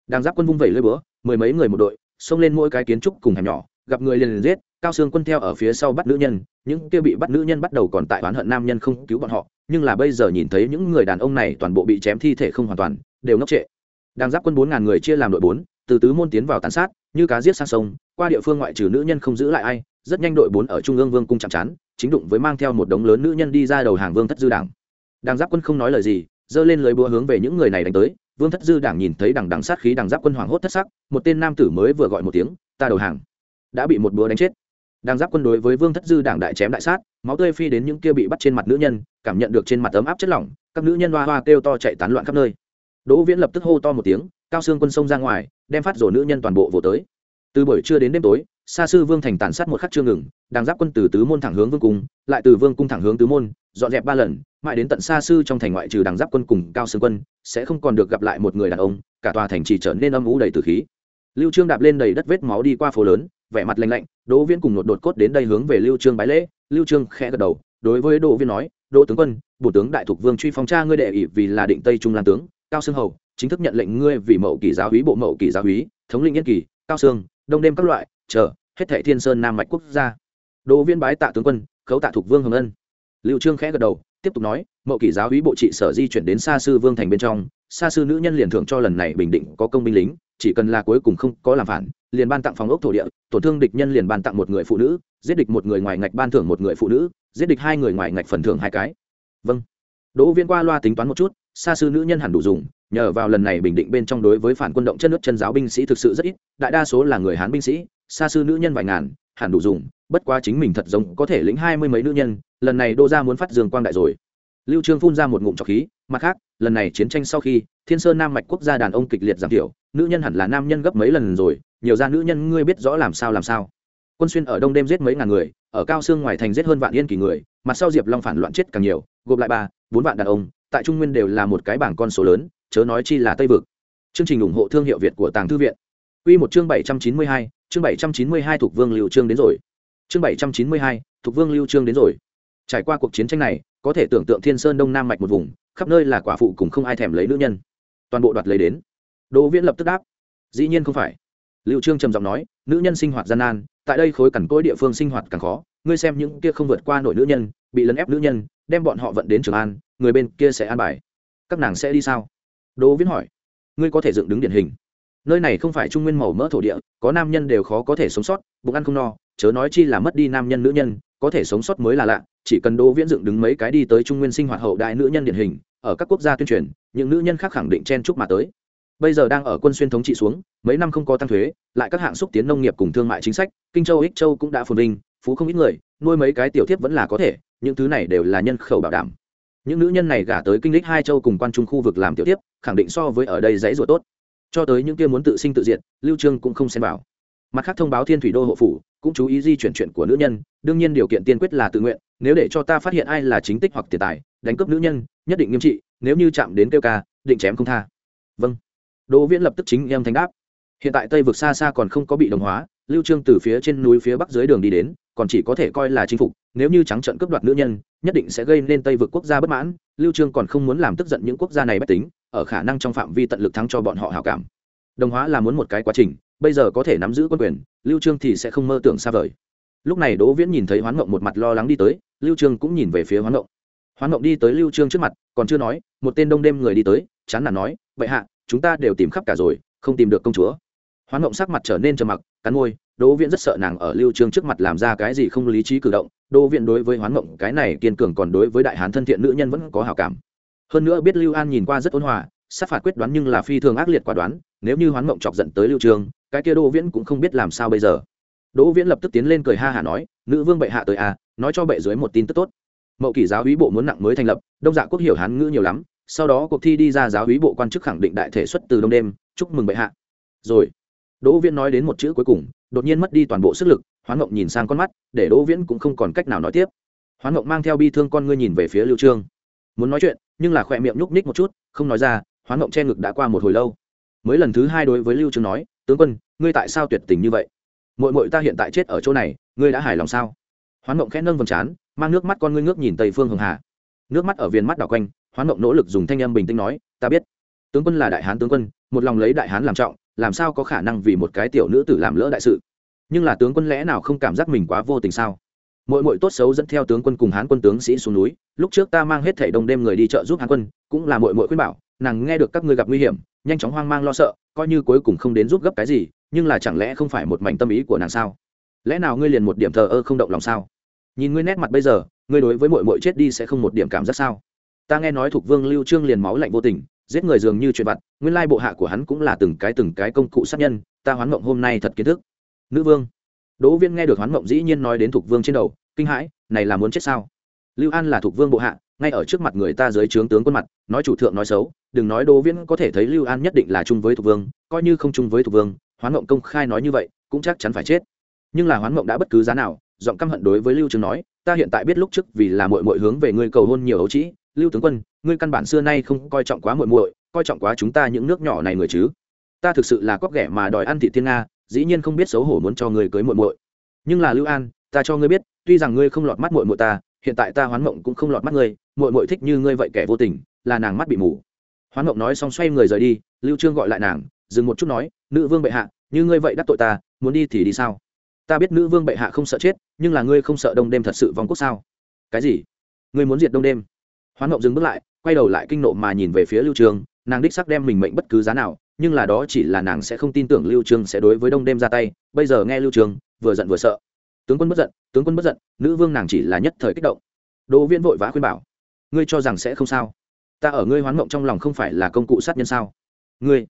[SPEAKER 1] Đằng giáp quân vung vẩy lưới búa, mười mấy người một đội, xông lên mỗi cái kiến trúc cùng hẻm nhỏ gặp người liền liền giết, cao xương quân theo ở phía sau bắt nữ nhân, những kia bị bắt nữ nhân bắt đầu còn tại oán hận nam nhân không cứu bọn họ, nhưng là bây giờ nhìn thấy những người đàn ông này toàn bộ bị chém thi thể không hoàn toàn, đều ngốc trệ. Đang giáp quân bốn ngàn người chia làm đội bốn, từ tứ môn tiến vào tàn sát, như cá giết sang sông, qua địa phương ngoại trừ nữ nhân không giữ lại ai, rất nhanh đội bốn ở trung ương vương cung chạm chán chính đụng với mang theo một đống lớn nữ nhân đi ra đầu hàng vương thất dư đảng. Đàng giáp quân không nói lời gì, giơ lên lưới búa hướng về những người này đánh tới, vương thất dư đảng nhìn thấy đằng đằng sát khí đằng giáp quân hoảng hốt thất sắc, một tên nam tử mới vừa gọi một tiếng, ta đầu hàng đã bị một búa đánh chết. Đang giáp quân đối với vương thất dư đảng đại chém đại sát, máu tươi phi đến những kia bị bắt trên mặt nữ nhân, cảm nhận được trên mặt ấm áp chất lỏng, các nữ nhân hoa hoa kêu to chạy tán loạn khắp nơi. Đỗ viễn lập tức hô to một tiếng, cao xương quân sông ra ngoài, đem phát rổ nữ nhân toàn bộ vỗ tới. Từ buổi trưa đến đêm tối xa sư vương thành tàn sát một khắc chưa ngừng, đang giáp quân từ tứ môn thẳng hướng vương cung, lại từ vương cung thẳng hướng tứ môn, dọn dẹp ba lần, mãi đến tận xa sư trong thành ngoại trừ đằng giáp quân cùng cao xương quân, sẽ không còn được gặp lại một người đàn ông, cả tòa thành chỉ trở nên âm ú đầy từ khí. Lưu trương đạp lên đầy đất vết máu đi qua phố lớn vẻ mặt lạnh lạnh, đỗ viễn cùng nột đột cốt đến đây hướng về lưu trương bái lễ. Lưu trương khẽ gật đầu, đối với đỗ viễn nói, đỗ tướng quân, bổ tướng đại thục vương truy phong cha ngươi đệ ỷ vì là định tây trung lan tướng, cao xương hầu, chính thức nhận lệnh ngươi vì mậu kỳ giáo úy bộ mậu kỳ giáo úy thống lĩnh yên kỳ, cao xương đông đêm các loại, chờ, hết thệ thiên sơn nam mạch quốc gia. Đỗ viễn bái tạ tướng quân, khấu tạ thục vương hồng ân. Lưu trương khẽ gật đầu, tiếp tục nói, mậu kỷ giáo úy bộ trị sở di chuyển đến xa sư vương thành bên trong xa sư nữ nhân liền thưởng cho lần này bình định có công binh lính chỉ cần là cuối cùng không có làm phản, liền ban tặng phòng ốc thổ địa, tổn thương địch nhân liền ban tặng một người phụ nữ, giết địch một người ngoài ngạch ban thưởng một người phụ nữ, giết địch hai người ngoài ngạch phần thưởng hai cái. Vâng. Đỗ viên qua loa tính toán một chút, xa sư nữ nhân hẳn đủ dùng, nhờ vào lần này bình định bên trong đối với phản quân động chân nước chân giáo binh sĩ thực sự rất ít, đại đa số là người hán binh sĩ, xa sư nữ nhân vài ngàn, hẳn đủ dùng, bất quá chính mình thật giống có thể lĩnh hai mươi mấy nữ nhân, lần này đô ra muốn phát dương quang đại rồi. Lưu trương phun ra một ngụm trọc khí, mặt khác, lần này chiến tranh sau khi, thiên sơn nam mạch quốc gia đàn ông kịch liệt giảm thiểu nữ nhân hẳn là nam nhân gấp mấy lần rồi, nhiều ra nữ nhân ngươi biết rõ làm sao làm sao. Quân xuyên ở đông đêm giết mấy ngàn người, ở cao xương ngoài thành giết hơn vạn yên kỳ người, mặt sau diệp long phản loạn chết càng nhiều, gộp lại ba, bốn vạn đàn ông, tại trung nguyên đều là một cái bảng con số lớn, chớ nói chi là tây vực. Chương trình ủng hộ thương hiệu việt của tàng thư viện. Quy một chương bảy trăm chín mươi hai, chương bảy trăm chín mươi hai thuộc vương lưu trương đến rồi. Chương bảy trăm chín mươi hai, thuộc vương lưu trương đến rồi. Trải qua cuộc chiến tranh này, có thể tưởng tượng thiên sơn đông nam mạch một vùng, khắp nơi là quả phụ cùng không ai thèm lấy nữ nhân. Toàn bộ đoạt lấy đến đỗ viễn lập tức đáp. Dĩ nhiên không phải. Lưu trương trầm giọng nói, nữ nhân sinh hoạt gian nan, tại đây khối cằn cỗi địa phương sinh hoạt càng khó, ngươi xem những kia không vượt qua nổi nữ nhân, bị lấn ép nữ nhân, đem bọn họ vận đến trường an, người bên kia sẽ an bài. Các nàng sẽ đi sao? Đỗ viễn hỏi. Ngươi có thể dựng đứng điển hình. Nơi này không phải trung nguyên màu mỡ thổ địa, có nam nhân đều khó có thể sống sót, bụng ăn không no, chớ nói chi là mất đi nam nhân nữ nhân, có thể sống sót mới là lạ, chỉ cần đỗ viễn dựng đứng mấy cái đi tới trung nguyên sinh hoạt hậu đại nữ nhân điển hình, ở các quốc gia tuyên truyền, những nữ nhân khác khẳng định chen chúc mà tới bây giờ đang ở quân xuyên thống trị xuống, mấy năm không có tăng thuế, lại các hạng xúc tiến nông nghiệp cùng thương mại chính sách, kinh châu, ích châu cũng đã phồn vinh, phú không ít người, nuôi mấy cái tiểu thiếp vẫn là có thể, những thứ này đều là nhân khẩu bảo đảm. Những nữ nhân này gả tới kinh lịch hai châu cùng quan trung khu vực làm tiểu tiếp khẳng định so với ở đây dãy ruột tốt. Cho tới những kia muốn tự sinh tự diệt, lưu trương cũng không xem vào. Mặt khác thông báo thiên thủy đô hộ phủ, cũng chú ý di chuyển chuyện của nữ nhân, đương nhiên điều kiện tiên quyết là tự nguyện, nếu để cho ta phát hiện ai là chính tích hoặc tiền tài, đánh cướp nữ nhân, nhất định nghiêm trị, nếu như chạm đến kêu ca, định chém không tha. Vâng đỗ viễn lập tức chính em thanh đáp. Hiện tại tây vực xa xa còn không có bị đồng hóa, lưu trương từ phía trên núi phía bắc dưới đường đi đến, còn chỉ có thể coi là chinh phục, nếu như trắng trợn cướp đoạt nữ nhân, nhất định sẽ gây nên tây vực quốc gia bất mãn, lưu trương còn không muốn làm tức giận những quốc gia này bất tính, ở khả năng trong phạm vi tận lực thắng cho bọn họ hảo cảm. Đồng hóa là muốn một cái quá trình, bây giờ có thể nắm giữ quân quyền, lưu trương thì sẽ không mơ tưởng xa vời. Lúc này đỗ viễn nhìn thấy hoán ngộng một mặt lo lắng đi tới, lưu trương cũng nhìn về phía hoán ngộng. Hoán ngộng đi tới lưu trương trước mặt, còn chưa nói, một tên đông đêm người đi tới, chán nản nói vậy hạ chúng ta đều tìm khắp cả rồi, không tìm được công chúa. Hoán ngộng sắc mặt trở nên trầm mặc, cắn môi, đỗ viễn rất sợ nàng ở lưu trương trước mặt làm ra cái gì không lý trí cử động, đỗ viễn đối với hoán ngộng cái này kiên cường còn đối với đại hán thân thiện nữ nhân vẫn có hảo cảm. Hơn nữa biết lưu an nhìn qua rất ôn hòa, sát phạt quyết đoán nhưng là phi thường ác liệt quả đoán, nếu như hoán ngộng chọc giận tới lưu trương, cái kia đỗ viễn cũng không biết làm sao bây giờ. Đỗ viễn lập tức tiến lên cười ha hả nói, nữ vương bệ hạ tới à nói cho bệ dưới một tin tức tốt. Mậu kỷ giáo úy bộ muốn nặng mới thành lập, đông dạ quốc hiểu hán ngữ nhiều lắm sau đó cuộc thi đi ra giáo úy bộ quan chức khẳng định đại thể xuất từ đông đêm, chúc mừng bệ hạ. Rồi, đỗ viễn nói đến một chữ cuối cùng, đột nhiên mất đi toàn bộ sức lực, hoán ngộng nhìn sang con mắt, để đỗ viễn cũng không còn cách nào nói tiếp. Hoán ngộng mang theo bi thương con ngươi nhìn về phía lưu trương. Muốn nói chuyện, nhưng là khỏe miệng nhúc nhích một chút, không nói ra, hoán ngộng che ngực đã qua một hồi lâu. Mới lần thứ hai đối với lưu trương nói, tướng quân, ngươi tại sao tuyệt tình như vậy? Muội muội ta hiện tại chết ở chỗ này, ngươi đã hài lòng sao? Hoán ngộng khẽ nâng vầng trán, mang nước mắt con ngươi ngước nhìn tây phương hường hà. Nước mắt ở viên mắt đảo quanh hoán mộng nỗ lực dùng thanh âm bình tĩnh nói, ta biết, tướng quân là đại hán tướng quân, một lòng lấy đại hán làm trọng, làm sao có khả năng vì một cái tiểu nữ tử làm lỡ đại sự? Nhưng là tướng quân lẽ nào không cảm giác mình quá vô tình sao? Mỗi mỗi tốt xấu dẫn theo tướng quân cùng hán quân tướng sĩ xuống núi, lúc trước ta mang hết thảy đông đêm người đi chợ giúp hán quân, cũng là mỗi mỗi khuyên bảo, nàng nghe được các ngươi gặp nguy hiểm, nhanh chóng hoang mang lo sợ, coi như cuối cùng không đến giúp gấp cái gì, nhưng là chẳng lẽ không phải một mảnh tâm ý của nàng sao? Lẽ nào ngươi liền một điểm thờ ơ không động lòng sao? Nhìn ngươi nét mặt bây giờ, ngươi đối với mỗi mỗi chết đi sẽ không một điểm cảm giác sao? Ta nghe nói thuộc vương lưu trương liền máu lạnh vô tình, giết người dường như chuyện vặt, nguyên lai bộ hạ của hắn cũng là từng cái từng cái công cụ sát nhân, ta hoán mộng hôm nay thật kiến thức. Nữ vương. Đỗ viên nghe được hoán mộng dĩ nhiên nói đến thuộc vương trên đầu, kinh hãi, này là muốn chết sao? Lưu an là thuộc vương bộ hạ, ngay ở trước mặt người ta dưới trướng tướng quân mặt, nói chủ thượng nói xấu, đừng nói đỗ viên có thể thấy lưu an nhất định là chung với thuộc vương, coi như không chung với thuộc vương, hoán mộng công khai nói như vậy, cũng chắc chắn phải chết. Nhưng là hoán mộng đã bất cứ giá nào, giọng căm hận đối với lưu trương nói, ta hiện tại biết lúc trước vì là muội muội hướng về ngươi cầu hôn nhiều ấu trĩ lưu tướng quân, ngươi căn bản xưa nay không coi trọng quá muội muội, coi trọng quá chúng ta những nước nhỏ này người chứ? Ta thực sự là cóc ghẻ mà đòi ăn thị thiên nga, dĩ nhiên không biết xấu hổ muốn cho ngươi cưới muội muội. Nhưng là lưu an, ta cho ngươi biết, tuy rằng ngươi không lọt mắt muội muội ta, hiện tại ta hoán mộng cũng không lọt mắt ngươi, muội muội thích như ngươi vậy kẻ vô tình, là nàng mắt bị mù. Hoán mộng nói xong xoay người rời đi, lưu trương gọi lại nàng, dừng một chút nói, nữ vương bệ hạ, như ngươi vậy đắc tội ta, muốn đi thì đi sao? Ta biết nữ vương bệ hạ không sợ chết, nhưng là ngươi không sợ đông đêm thật sự vong quốc sao? Cái gì? Ngươi muốn diệt đông đêm? Hoán mộng dừng bước lại, quay đầu lại kinh nộ mà nhìn về phía lưu trương nàng đích sắc đem mình mệnh bất cứ giá nào, nhưng là đó chỉ là nàng sẽ không tin tưởng lưu trương sẽ đối với đông đêm ra tay, bây giờ nghe lưu trương vừa giận vừa sợ. Tướng quân bất giận, tướng quân bất giận, nữ vương nàng chỉ là nhất thời kích động. Đỗ viễn vội vã khuyên bảo, ngươi cho rằng sẽ không sao? Ta ở ngươi hoán mộng trong lòng không phải là công cụ sát nhân sao? Ngươi?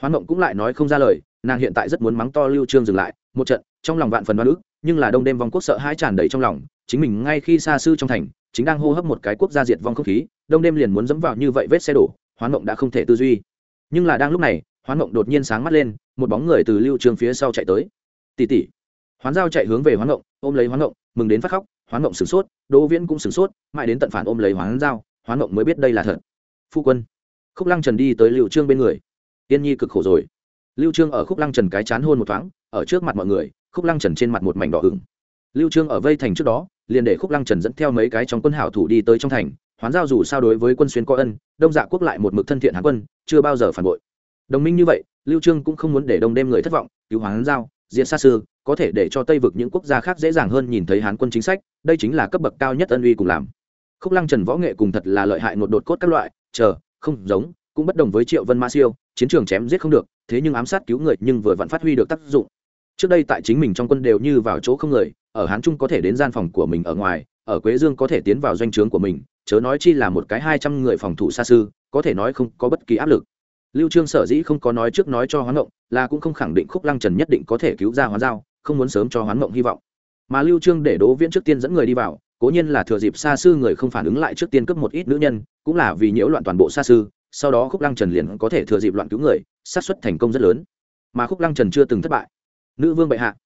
[SPEAKER 1] Hoán mộng cũng lại nói không ra lời, nàng hiện tại rất muốn mắng to lưu trương dừng lại, một trận, trong lòng vạn phần đoan ức, nhưng là đông đêm vòng quốc sợ hãi tràn đầy trong lòng, chính mình ngay khi xa sư trong thành chính đang hô hấp một cái quốc gia diệt vong không khí, đông đêm liền muốn dẫm vào như vậy vết xe đổ, hoán mộng đã không thể tư duy. Nhưng là đang lúc này, hoán mộng đột nhiên sáng mắt lên, một bóng người từ lưu trường phía sau chạy tới. Tỉ tỉ hoán giao chạy hướng về hoán mộng, ôm lấy hoán mộng, mừng đến phát khóc, hoán mộng sửng sốt, đỗ viễn cũng sửng sốt, mãi đến tận phản ôm lấy hoán giao, hoán mộng mới biết đây là thật. Phu quân. Khúc lăng trần đi tới lưu trương bên người. Tiên nhi cực khổ rồi. Lưu trương ở khúc lăng trần cái chán hôn một thoáng, ở trước mặt mọi người, khúc lăng trần trên mặt một mảnh đỏ ửng. Lưu trương ở vây thành trước đó liền để khúc lăng trần dẫn theo mấy cái trong quân hảo thủ đi tới trong thành, hoán giao dù sao đối với quân xuyên có ân, đông dạ quốc lại một mực thân thiện hán quân, chưa bao giờ phản bội. Đồng minh như vậy, lưu trương cũng không muốn để đông đêm người thất vọng, cứu hoán giao diện xa sư, có thể để cho tây vực những quốc gia khác dễ dàng hơn nhìn thấy hán quân chính sách, đây chính là cấp bậc cao nhất ân uy cùng làm. Khúc lăng trần võ nghệ cùng thật là lợi hại một đột cốt các loại, chờ, không giống, cũng bất đồng với triệu vân ma siêu, chiến trường chém giết không được, thế nhưng ám sát cứu người nhưng vừa vẫn phát huy được tác dụng. Trước đây tại chính mình trong quân đều như vào chỗ không người ở hán trung có thể đến gian phòng của mình ở ngoài, ở quế dương có thể tiến vào doanh trướng của mình, chớ nói chi là một cái hai trăm người phòng thủ xa sư có thể nói không có bất kỳ áp lực. Lưu trương sở dĩ không có nói trước nói cho hoán ngộng, là cũng không khẳng định khúc lăng trần nhất định có thể cứu ra hoán giao, không muốn sớm cho hoán ngộng hy vọng. Mà lưu trương để đỗ viễn trước tiên dẫn người đi vào, cố nhiên là thừa dịp xa sư người không phản ứng lại trước tiên cấp một ít nữ nhân, cũng là vì nhiễu loạn toàn bộ xa sư sau đó khúc lăng trần liền có thể thừa dịp loạn cứu người sát xuất thành công rất lớn. Mà khúc lăng trần chưa từng thất bại. Nữ vương bệ hạ.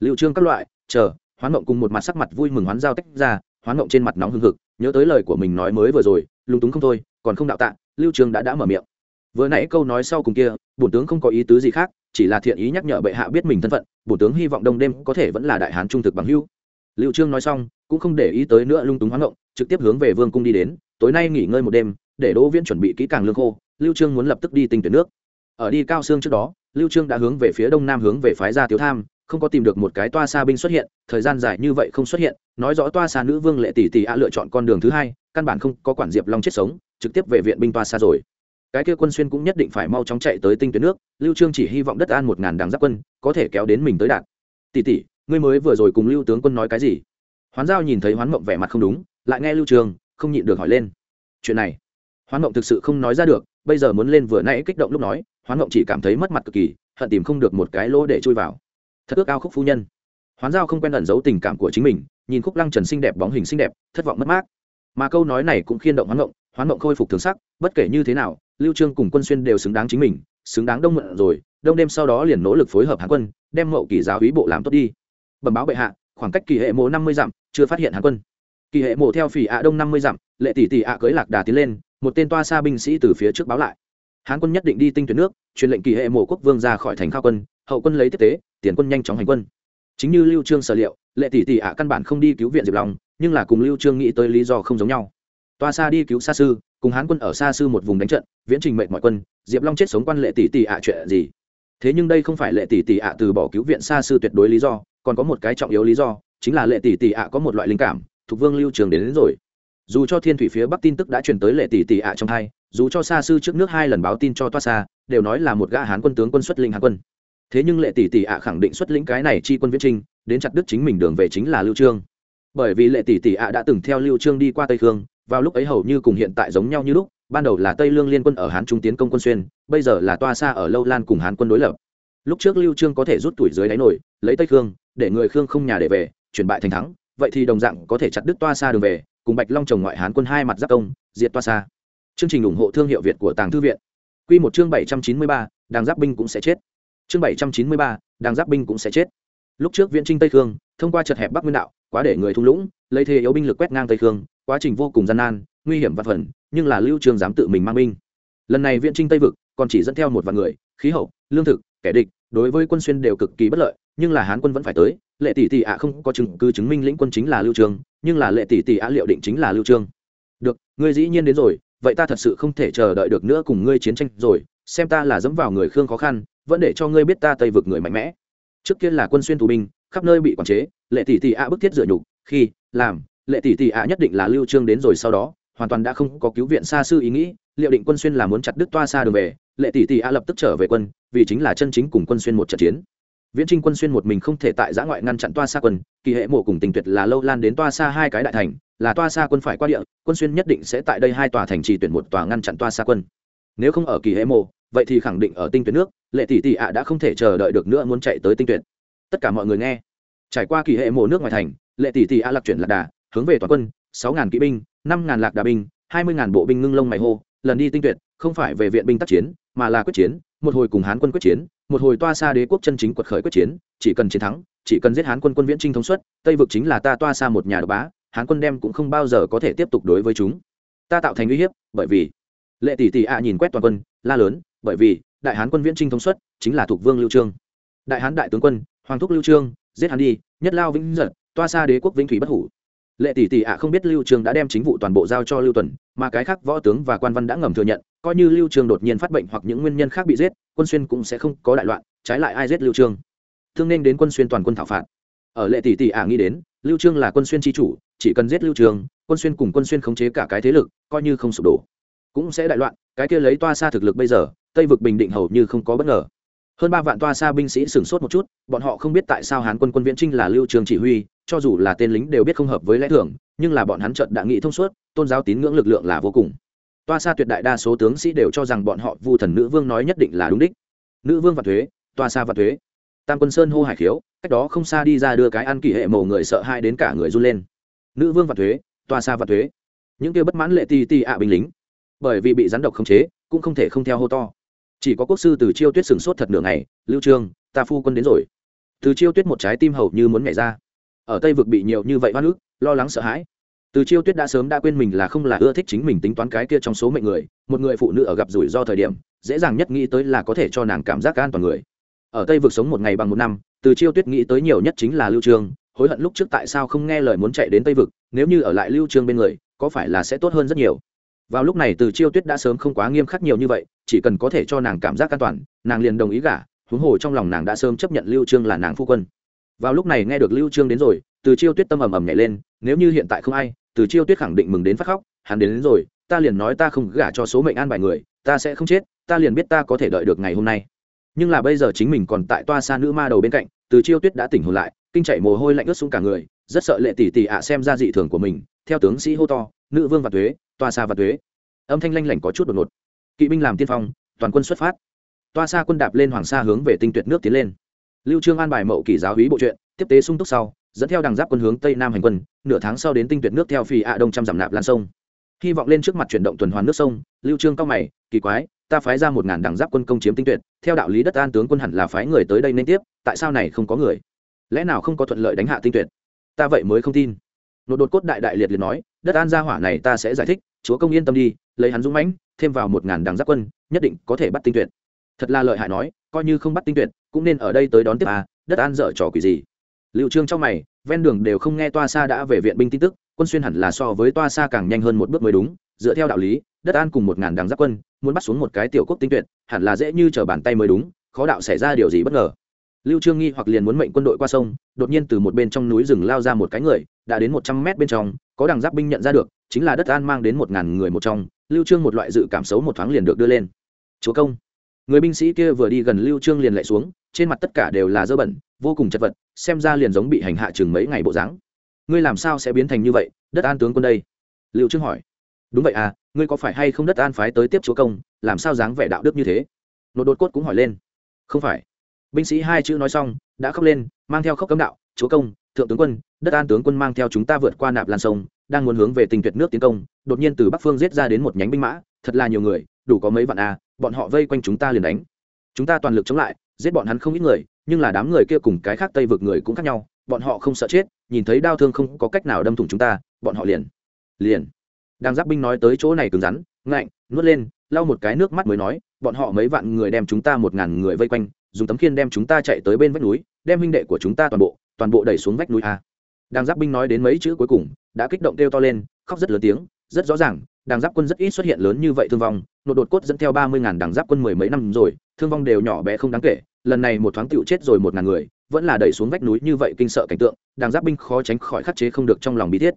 [SPEAKER 1] Lưu trương các loại, chờ hoán ngộng cùng một mặt sắc mặt vui mừng hoán giao tách ra, hoán ngộng trên mặt nóng hưng hực, nhớ tới lời của mình nói mới vừa rồi lúng túng không thôi, còn không đạo tạ, lưu Trường đã đã mở miệng. Vừa nãy câu nói sau cùng kia, bổn tướng không có ý tứ gì khác, chỉ là thiện ý nhắc nhở bệ hạ biết mình thân phận, bổn tướng hy vọng đông đêm có thể vẫn là đại hán trung thực bằng hưu lưu trương nói xong, cũng không để ý tới nữa lung túng hoán ngộng, trực tiếp hướng về vương cung đi đến, tối nay nghỉ ngơi một đêm, để đỗ viễn chuẩn bị kỹ càng lương khô, lưu trương muốn lập tức đi tinh tuyển nước. Ở đi cao xương trước đó, lưu trương đã hướng về phía đông nam hướng về phái gia thiếu tham không có tìm được một cái toa xa binh xuất hiện, thời gian dài như vậy không xuất hiện, nói rõ toa xa nữ vương lệ tỷ tỷ a lựa chọn con đường thứ hai, căn bản không có quản diệp long chết sống, trực tiếp về viện binh toa xa rồi. Cái kia quân xuyên cũng nhất định phải mau chóng chạy tới tinh tuyến nước, lưu trương chỉ hy vọng đất an một ngàn đảng giáp quân, có thể kéo đến mình tới đạt tỷ tỷ, ngươi mới vừa rồi cùng lưu tướng quân nói cái gì? Hoán giao nhìn thấy hoán mộng vẻ mặt không đúng, lại nghe lưu trường, không nhịn được hỏi lên. Chuyện này, hoán mộng thực sự không nói ra được, bây giờ muốn lên vừa nãy kích động lúc nói, hoán mộng chỉ cảm thấy mất mặt cực kỳ, hận tìm không được một cái lỗ để chui vào thật ước ao khúc phu nhân. Hoán giao không quen ẩn giấu tình cảm của chính mình, nhìn khúc lăng trần xinh đẹp bóng hình xinh đẹp, thất vọng mất mát. Mà câu nói này cũng khiên động hoán mộng hoán mộng khôi phục thường sắc, bất kể như thế nào, lưu trương cùng quân xuyên đều xứng đáng chính mình, xứng đáng đông mượn rồi, đông đêm sau đó liền nỗ lực phối hợp hán quân, đem mậu kỳ giáo ý bộ làm tốt đi. Bẩm báo bệ hạ, khoảng cách kỳ hệ mộ năm mươi dặm, chưa phát hiện hán quân. Kỳ hệ mộ theo phỉ ạ đông năm mươi dặm, lệ tỷ tỷ ạ cưới lạc đà tiến lên, một tên toa xa binh sĩ từ phía trước báo lại. Hán quân nhất định đi tinh tuyển nước, truyền lệnh kỳ hệ mộ quốc vương ra khỏi thành khao quân, hậu quân lấy tiếp tế tiền quân nhanh chóng hành quân. Chính như lưu trương sở liệu lệ tỷ tỷ ạ căn bản không đi cứu viện diệp long nhưng là cùng lưu trương nghĩ tới lý do không giống nhau. Toa xa đi cứu xa sư cùng hán quân ở xa sư một vùng đánh trận viễn trình mệnh mọi quân diệp long chết sống quan lệ tỷ tỷ ạ chuyện gì? Thế nhưng đây không phải lệ tỷ tỷ ạ từ bỏ cứu viện xa sư tuyệt đối lý do còn có một cái trọng yếu lý do chính là lệ tỷ tỷ ạ có một loại linh cảm thuộc vương lưu trường đến, đến rồi. Dù cho thiên thủy phía bắc tin tức đã truyền tới lệ tỷ tỷ ạ trong hai dù cho xa sư trước nước hai lần báo tin cho toa xa đều nói là một gã hán quân tướng quân xuất linh hán quân thế nhưng lệ tỷ tỷ ạ khẳng định xuất lĩnh cái này chi quân viễn trinh đến chặt đức chính mình đường về chính là lưu trương. Bởi vì lệ tỷ tỷ ạ đã từng theo lưu trương đi qua tây khương vào lúc ấy hầu như cùng hiện tại giống nhau như lúc ban đầu là tây lương liên quân ở hán trung tiến công quân xuyên bây giờ là toa xa ở lâu lan cùng hán quân đối lập. Lúc trước lưu trương có thể rút tuổi dưới đáy nổi lấy tây khương để người khương không nhà để về chuyển bại thành thắng vậy thì đồng dạng có thể chặt đứt toa xa đường về cùng bạch long chồng ngoại hán quân hai mặt giáp công diệt toa xa. Chương trình ủng hộ thương hiệu việt của tàng thư viện. Quy một chương 793, đàng giáp binh cũng sẽ chết chương 793, đang giáp binh cũng sẽ chết. Lúc trước viễn trinh tây khương thông qua chật hẹp bắc nguyên đạo quá để người thung lũng lấy thế yếu binh lực quét ngang tây khương quá trình vô cùng gian nan nguy hiểm và phần nhưng là lưu trường dám tự mình mang binh. Lần này viện trinh tây vực còn chỉ dẫn theo một vạn người khí hậu lương thực kẻ địch đối với quân xuyên đều cực kỳ bất lợi nhưng là hán quân vẫn phải tới lệ tỷ tỷ ạ không có chứng cứ chứng minh lĩnh quân chính là lưu trường nhưng là lệ tỷ tỷ ạ liệu định chính là lưu trương được ngươi dĩ nhiên đến rồi vậy ta thật sự không thể chờ đợi được nữa cùng ngươi chiến tranh rồi xem ta là dẫm vào người khương khó khăn vẫn để cho ngươi biết ta tây vực người mạnh mẽ. Trước kia là quân xuyên tù binh, khắp nơi bị quản chế, lệ tỷ tỷ ạ bức thiết dựa nhục, khi, làm, lệ tỷ tỷ ạ nhất định là lưu trương đến rồi sau đó, hoàn toàn đã không có cứu viện xa sư ý nghĩ, liệu định quân xuyên là muốn chặt đứt toa xa đường về, lệ tỷ tỷ ạ lập tức trở về quân, vì chính là chân chính cùng quân xuyên một trận chiến. Viễn trinh quân xuyên một mình không thể tại giã ngoại ngăn chặn toa xa quân, kỳ hệ mộ cùng tình tuyệt là lâu lan đến toa xa hai cái đại thành, là toa xa quân phải qua địa, quân xuyên nhất định sẽ tại đây hai tòa thành trì tuyển một tòa ngăn chặn toa xa quân nếu không ở kỳ hệ mộ vậy thì khẳng định ở tinh tuyển nước, lệ tỷ tỷ ạ đã không thể chờ đợi được nữa muốn chạy tới tinh tuyển. Tất cả mọi người nghe. Trải qua kỳ hệ mộ nước ngoài thành, lệ tỷ tỷ ạ lạc chuyển lạc đà, hướng về toàn quân, sáu ngàn kỵ binh, năm ngàn lạc đà binh, hai mươi ngàn bộ binh ngưng lông mày hô, lần đi tinh tuyệt không phải về viện binh tác chiến, mà là quyết chiến, một hồi cùng hán quân quyết chiến, một hồi toa xa đế quốc chân chính quật khởi quyết chiến, chỉ cần chiến thắng, chỉ cần giết hán quân quân viễn trinh thống suất, tây vực chính là ta toa xa một nhà độc bá, hán quân đem cũng không bao giờ có thể tiếp tục đối với chúng. Ta tạo thành uy hiếp, bởi vì lệ tỷ tỷ ạ nhìn quét toàn quân, la lớn, bởi vì, đại hán quân viễn trinh thống suất chính là thuộc vương lưu trương. Đại hán đại tướng quân, hoàng thúc lưu trương, giết hắn đi, nhất lao vĩnh giật toa xa đế quốc vĩnh thủy bất hủ. Lệ tỷ tỷ ạ không biết lưu trương đã đem chính vụ toàn bộ giao cho lưu tuần, mà cái khác võ tướng và quan văn đã ngầm thừa nhận, coi như lưu trương đột nhiên phát bệnh hoặc những nguyên nhân khác bị giết, quân xuyên cũng sẽ không có đại loạn, trái lại ai giết lưu trương? Thương nên đến quân xuyên toàn quân thảo phạt. Ở lệ tỷ tỷ ạ nghĩ đến, lưu trương là quân xuyên chi chủ, chỉ cần giết lưu trương, quân xuyên cùng quân xuyên khống chế cả cái thế lực, coi như không sụp đổ cũng sẽ đại loạn, cái kia lấy toa xa thực lực bây giờ, tây vực bình định hầu như không có bất ngờ. Hơn ba vạn toa xa binh sĩ sửng sốt một chút, bọn họ không biết tại sao hán quân quân viễn trinh là lưu trường chỉ huy, cho dù là tên lính đều biết không hợp với lẽ thường, nhưng là bọn hắn trận đã nghĩ thông suốt, tôn giáo tín ngưỡng lực lượng là vô cùng. Toa xa tuyệt đại đa số tướng sĩ đều cho rằng bọn họ vu thần nữ vương nói nhất định là đúng đích. Nữ vương và thuế, toa xa và thuế. Tam quân sơn hô hải khiếu, cách đó không xa đi ra đưa cái ăn kỳ hệ mồ người sợ hai đến cả người run lên. Nữ vương và thuế, toa xa và thuế. Những kia bất mãn lệ ti ti ạ binh lính bởi vì bị rắn độc khống chế, cũng không thể không theo hô to. Chỉ có quốc sư từ chiêu tuyết sừng sốt thật nửa ngày, lưu trương, ta phu quân đến rồi. Từ chiêu tuyết một trái tim hầu như muốn nhảy ra. Ở tây vực bị nhiều như vậy hoa nước lo lắng sợ hãi. Từ chiêu tuyết đã sớm đã quên mình là không là ưa thích chính mình tính toán cái kia trong số mệnh người, một người phụ nữ ở gặp rủi ro thời điểm, dễ dàng nhất nghĩ tới là có thể cho nàng cảm giác an toàn người. Ở tây vực sống một ngày bằng một năm, từ chiêu tuyết nghĩ tới nhiều nhất chính là lưu trương, hối hận lúc trước tại sao không nghe lời muốn chạy đến tây vực, nếu như ở lại lưu trương bên người, có phải là sẽ tốt hơn rất nhiều vào lúc này từ chiêu tuyết đã sớm không quá nghiêm khắc nhiều như vậy chỉ cần có thể cho nàng cảm giác an toàn nàng liền đồng ý gả huống hồ trong lòng nàng đã sớm chấp nhận lưu trương là nàng phu quân. Vào lúc này nghe được lưu trương đến rồi từ chiêu tuyết tâm ầm ầm nhảy lên nếu như hiện tại không ai từ chiêu tuyết khẳng định mừng đến phát khóc hắn đến, đến rồi ta liền nói ta không gả cho số mệnh an bài người ta sẽ không chết ta liền biết ta có thể đợi được ngày hôm nay. Nhưng là bây giờ chính mình còn tại toa xa nữ ma đầu bên cạnh từ chiêu tuyết đã tỉnh hồn lại kinh chạy mồ hôi lạnh ướt xuống cả người rất sợ lệ tỷ tỷ ạ xem ra dị thường của mình theo tướng sĩ hô to nữ vương và thuế toa xa và thuế âm thanh lanh lảnh có chút đột ngột. Kỵ binh làm tiên phong, toàn quân xuất phát. Toa xa quân đạp lên hoàng sa hướng về tinh tuyệt nước tiến lên. Lưu trương an bài mậu kỷ giáo hí bộ truyện, tiếp tế sung túc sau, dẫn theo đằng giáp quân hướng tây nam hành quân, nửa tháng sau đến tinh tuyệt nước theo phi ạ đông trăm dặm nạp lan sông. Hy vọng lên trước mặt chuyển động tuần hoàn nước sông, lưu trương cao mày, kỳ quái, ta phái ra một ngàn đằng giáp quân công chiếm tinh tuyệt, theo đạo lý đất an tướng quân hẳn là phái người tới đây nên tiếp, tại sao này không có người? Lẽ nào không có thuận lợi đánh hạ tinh tuyệt? Ta vậy mới không tin. Nột đột cốt đại đại liệt liệt nói, đất an gia hỏa này ta sẽ giải thích chúa công yên tâm đi, lấy hắn dũng mãnh, thêm vào một ngàn đằng giáp quân, nhất định có thể bắt tinh tuyệt. Thật là lợi hại nói, coi như không bắt tinh tuyệt, cũng nên ở đây tới đón tiếp à đất an dở trò quỷ gì. Liệu trương trong mày, ven đường đều không nghe toa xa đã về viện binh tin tức, quân xuyên hẳn là so với toa xa càng nhanh hơn một bước mới đúng, dựa theo đạo lý, đất an cùng một ngàn đằng giáp quân, muốn bắt xuống một cái tiểu quốc tinh tuyệt, hẳn là dễ như trở bàn tay mới đúng, khó đạo xảy ra điều gì bất ngờ. Lưu trương nghi hoặc liền muốn mệnh quân đội qua sông, đột nhiên từ một bên trong núi rừng lao ra một cái người, đã đến một trăm mét bên trong, có đằng giáp binh nhận ra được chính là đất an mang đến một ngàn người một trong, lưu trương một loại dự cảm xấu một thoáng liền được đưa lên. Chúa công, người binh sĩ kia vừa đi gần lưu trương liền lại xuống, trên mặt tất cả đều là dơ bẩn, vô cùng chật vật, xem ra liền giống bị hành hạ chừng mấy ngày bộ dáng. Ngươi làm sao sẽ biến thành như vậy? Đất an tướng quân đây. Lưu trương hỏi. Đúng vậy à ngươi có phải hay không đất an phái tới tiếp chúa công, làm sao dáng vẻ đạo đức như thế? Nột đột cốt cũng hỏi lên. Không phải. Binh sĩ hai chữ nói xong, đã khóc lên, mang theo khóc cấm đạo, chúa công, thượng tướng quân, đất an tướng quân mang theo chúng ta vượt qua nạp lan sông đang muốn hướng về tình tuyệt nước tiến công, đột nhiên từ bắc phương giết ra đến một nhánh binh mã, thật là nhiều người, đủ có mấy vạn a bọn họ vây quanh chúng ta liền đánh. Chúng ta toàn lực chống lại, giết bọn hắn không ít người, nhưng là đám người kia cùng cái khác tây vực người cũng khác nhau, bọn họ không sợ chết, nhìn thấy đau thương không có cách nào đâm thủng chúng ta, bọn họ liền liền. Đang giáp binh nói tới chỗ này cứng rắn, ngạnh, nuốt lên, lau một cái nước mắt mới nói, bọn họ mấy vạn người đem chúng ta một ngàn người vây quanh, dùng tấm khiên đem chúng ta chạy tới bên vách núi, đem huynh đệ của chúng ta toàn bộ toàn bộ đẩy xuống vách núi a đàng giáp binh nói đến mấy chữ cuối cùng, đã kích động kêu to lên, khóc rất lớn tiếng. Rất rõ ràng, đàng giáp quân rất ít xuất hiện lớn như vậy thương vong. Nội đột cốt dẫn theo ba mươi ngàn đàng giáp quân mười mấy năm rồi, thương vong đều nhỏ bé không đáng kể. Lần này một thoáng tựu chết rồi một ngàn người, vẫn là đẩy xuống vách núi như vậy kinh sợ cảnh tượng, đàng giáp binh khó tránh khỏi khắc chế không được trong lòng bí thiết.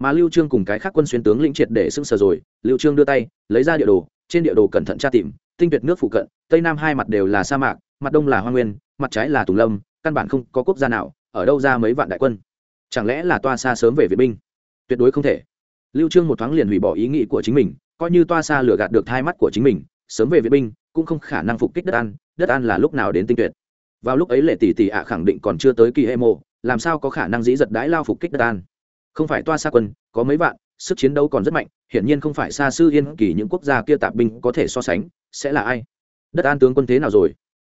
[SPEAKER 1] Mà lưu trương cùng cái khác quân xuyên tướng lĩnh triệt để sưng sờ rồi, lưu trương đưa tay, lấy ra địa đồ, trên địa đồ cẩn thận tra tìm, tinh tuyệt nước phụ cận, tây nam hai mặt đều là sa mạc, mặt đông là hoa nguyên, mặt trái là tùng lâm, căn bản không có quốc gia nào, ở đâu ra mấy vạn đại quân chẳng lẽ là toa xa sớm về viện binh? Tuyệt đối không thể. Lưu trương một thoáng liền hủy bỏ ý nghĩ của chính mình, coi như toa xa lừa gạt được hai mắt của chính mình, sớm về viện binh cũng không khả năng phục kích đất an đất an là lúc nào đến tinh tuyệt. Vào lúc ấy lệ tỷ tỷ ạ khẳng định còn chưa tới kỳ hệ mộ làm sao có khả năng dĩ giật đái lao phục kích đất an? Không phải toa xa quân, có mấy vạn, sức chiến đấu còn rất mạnh, hiển nhiên không phải xa sư yên kỳ những quốc gia kia tạp binh có thể so sánh, sẽ là ai? Đất an tướng quân thế nào rồi?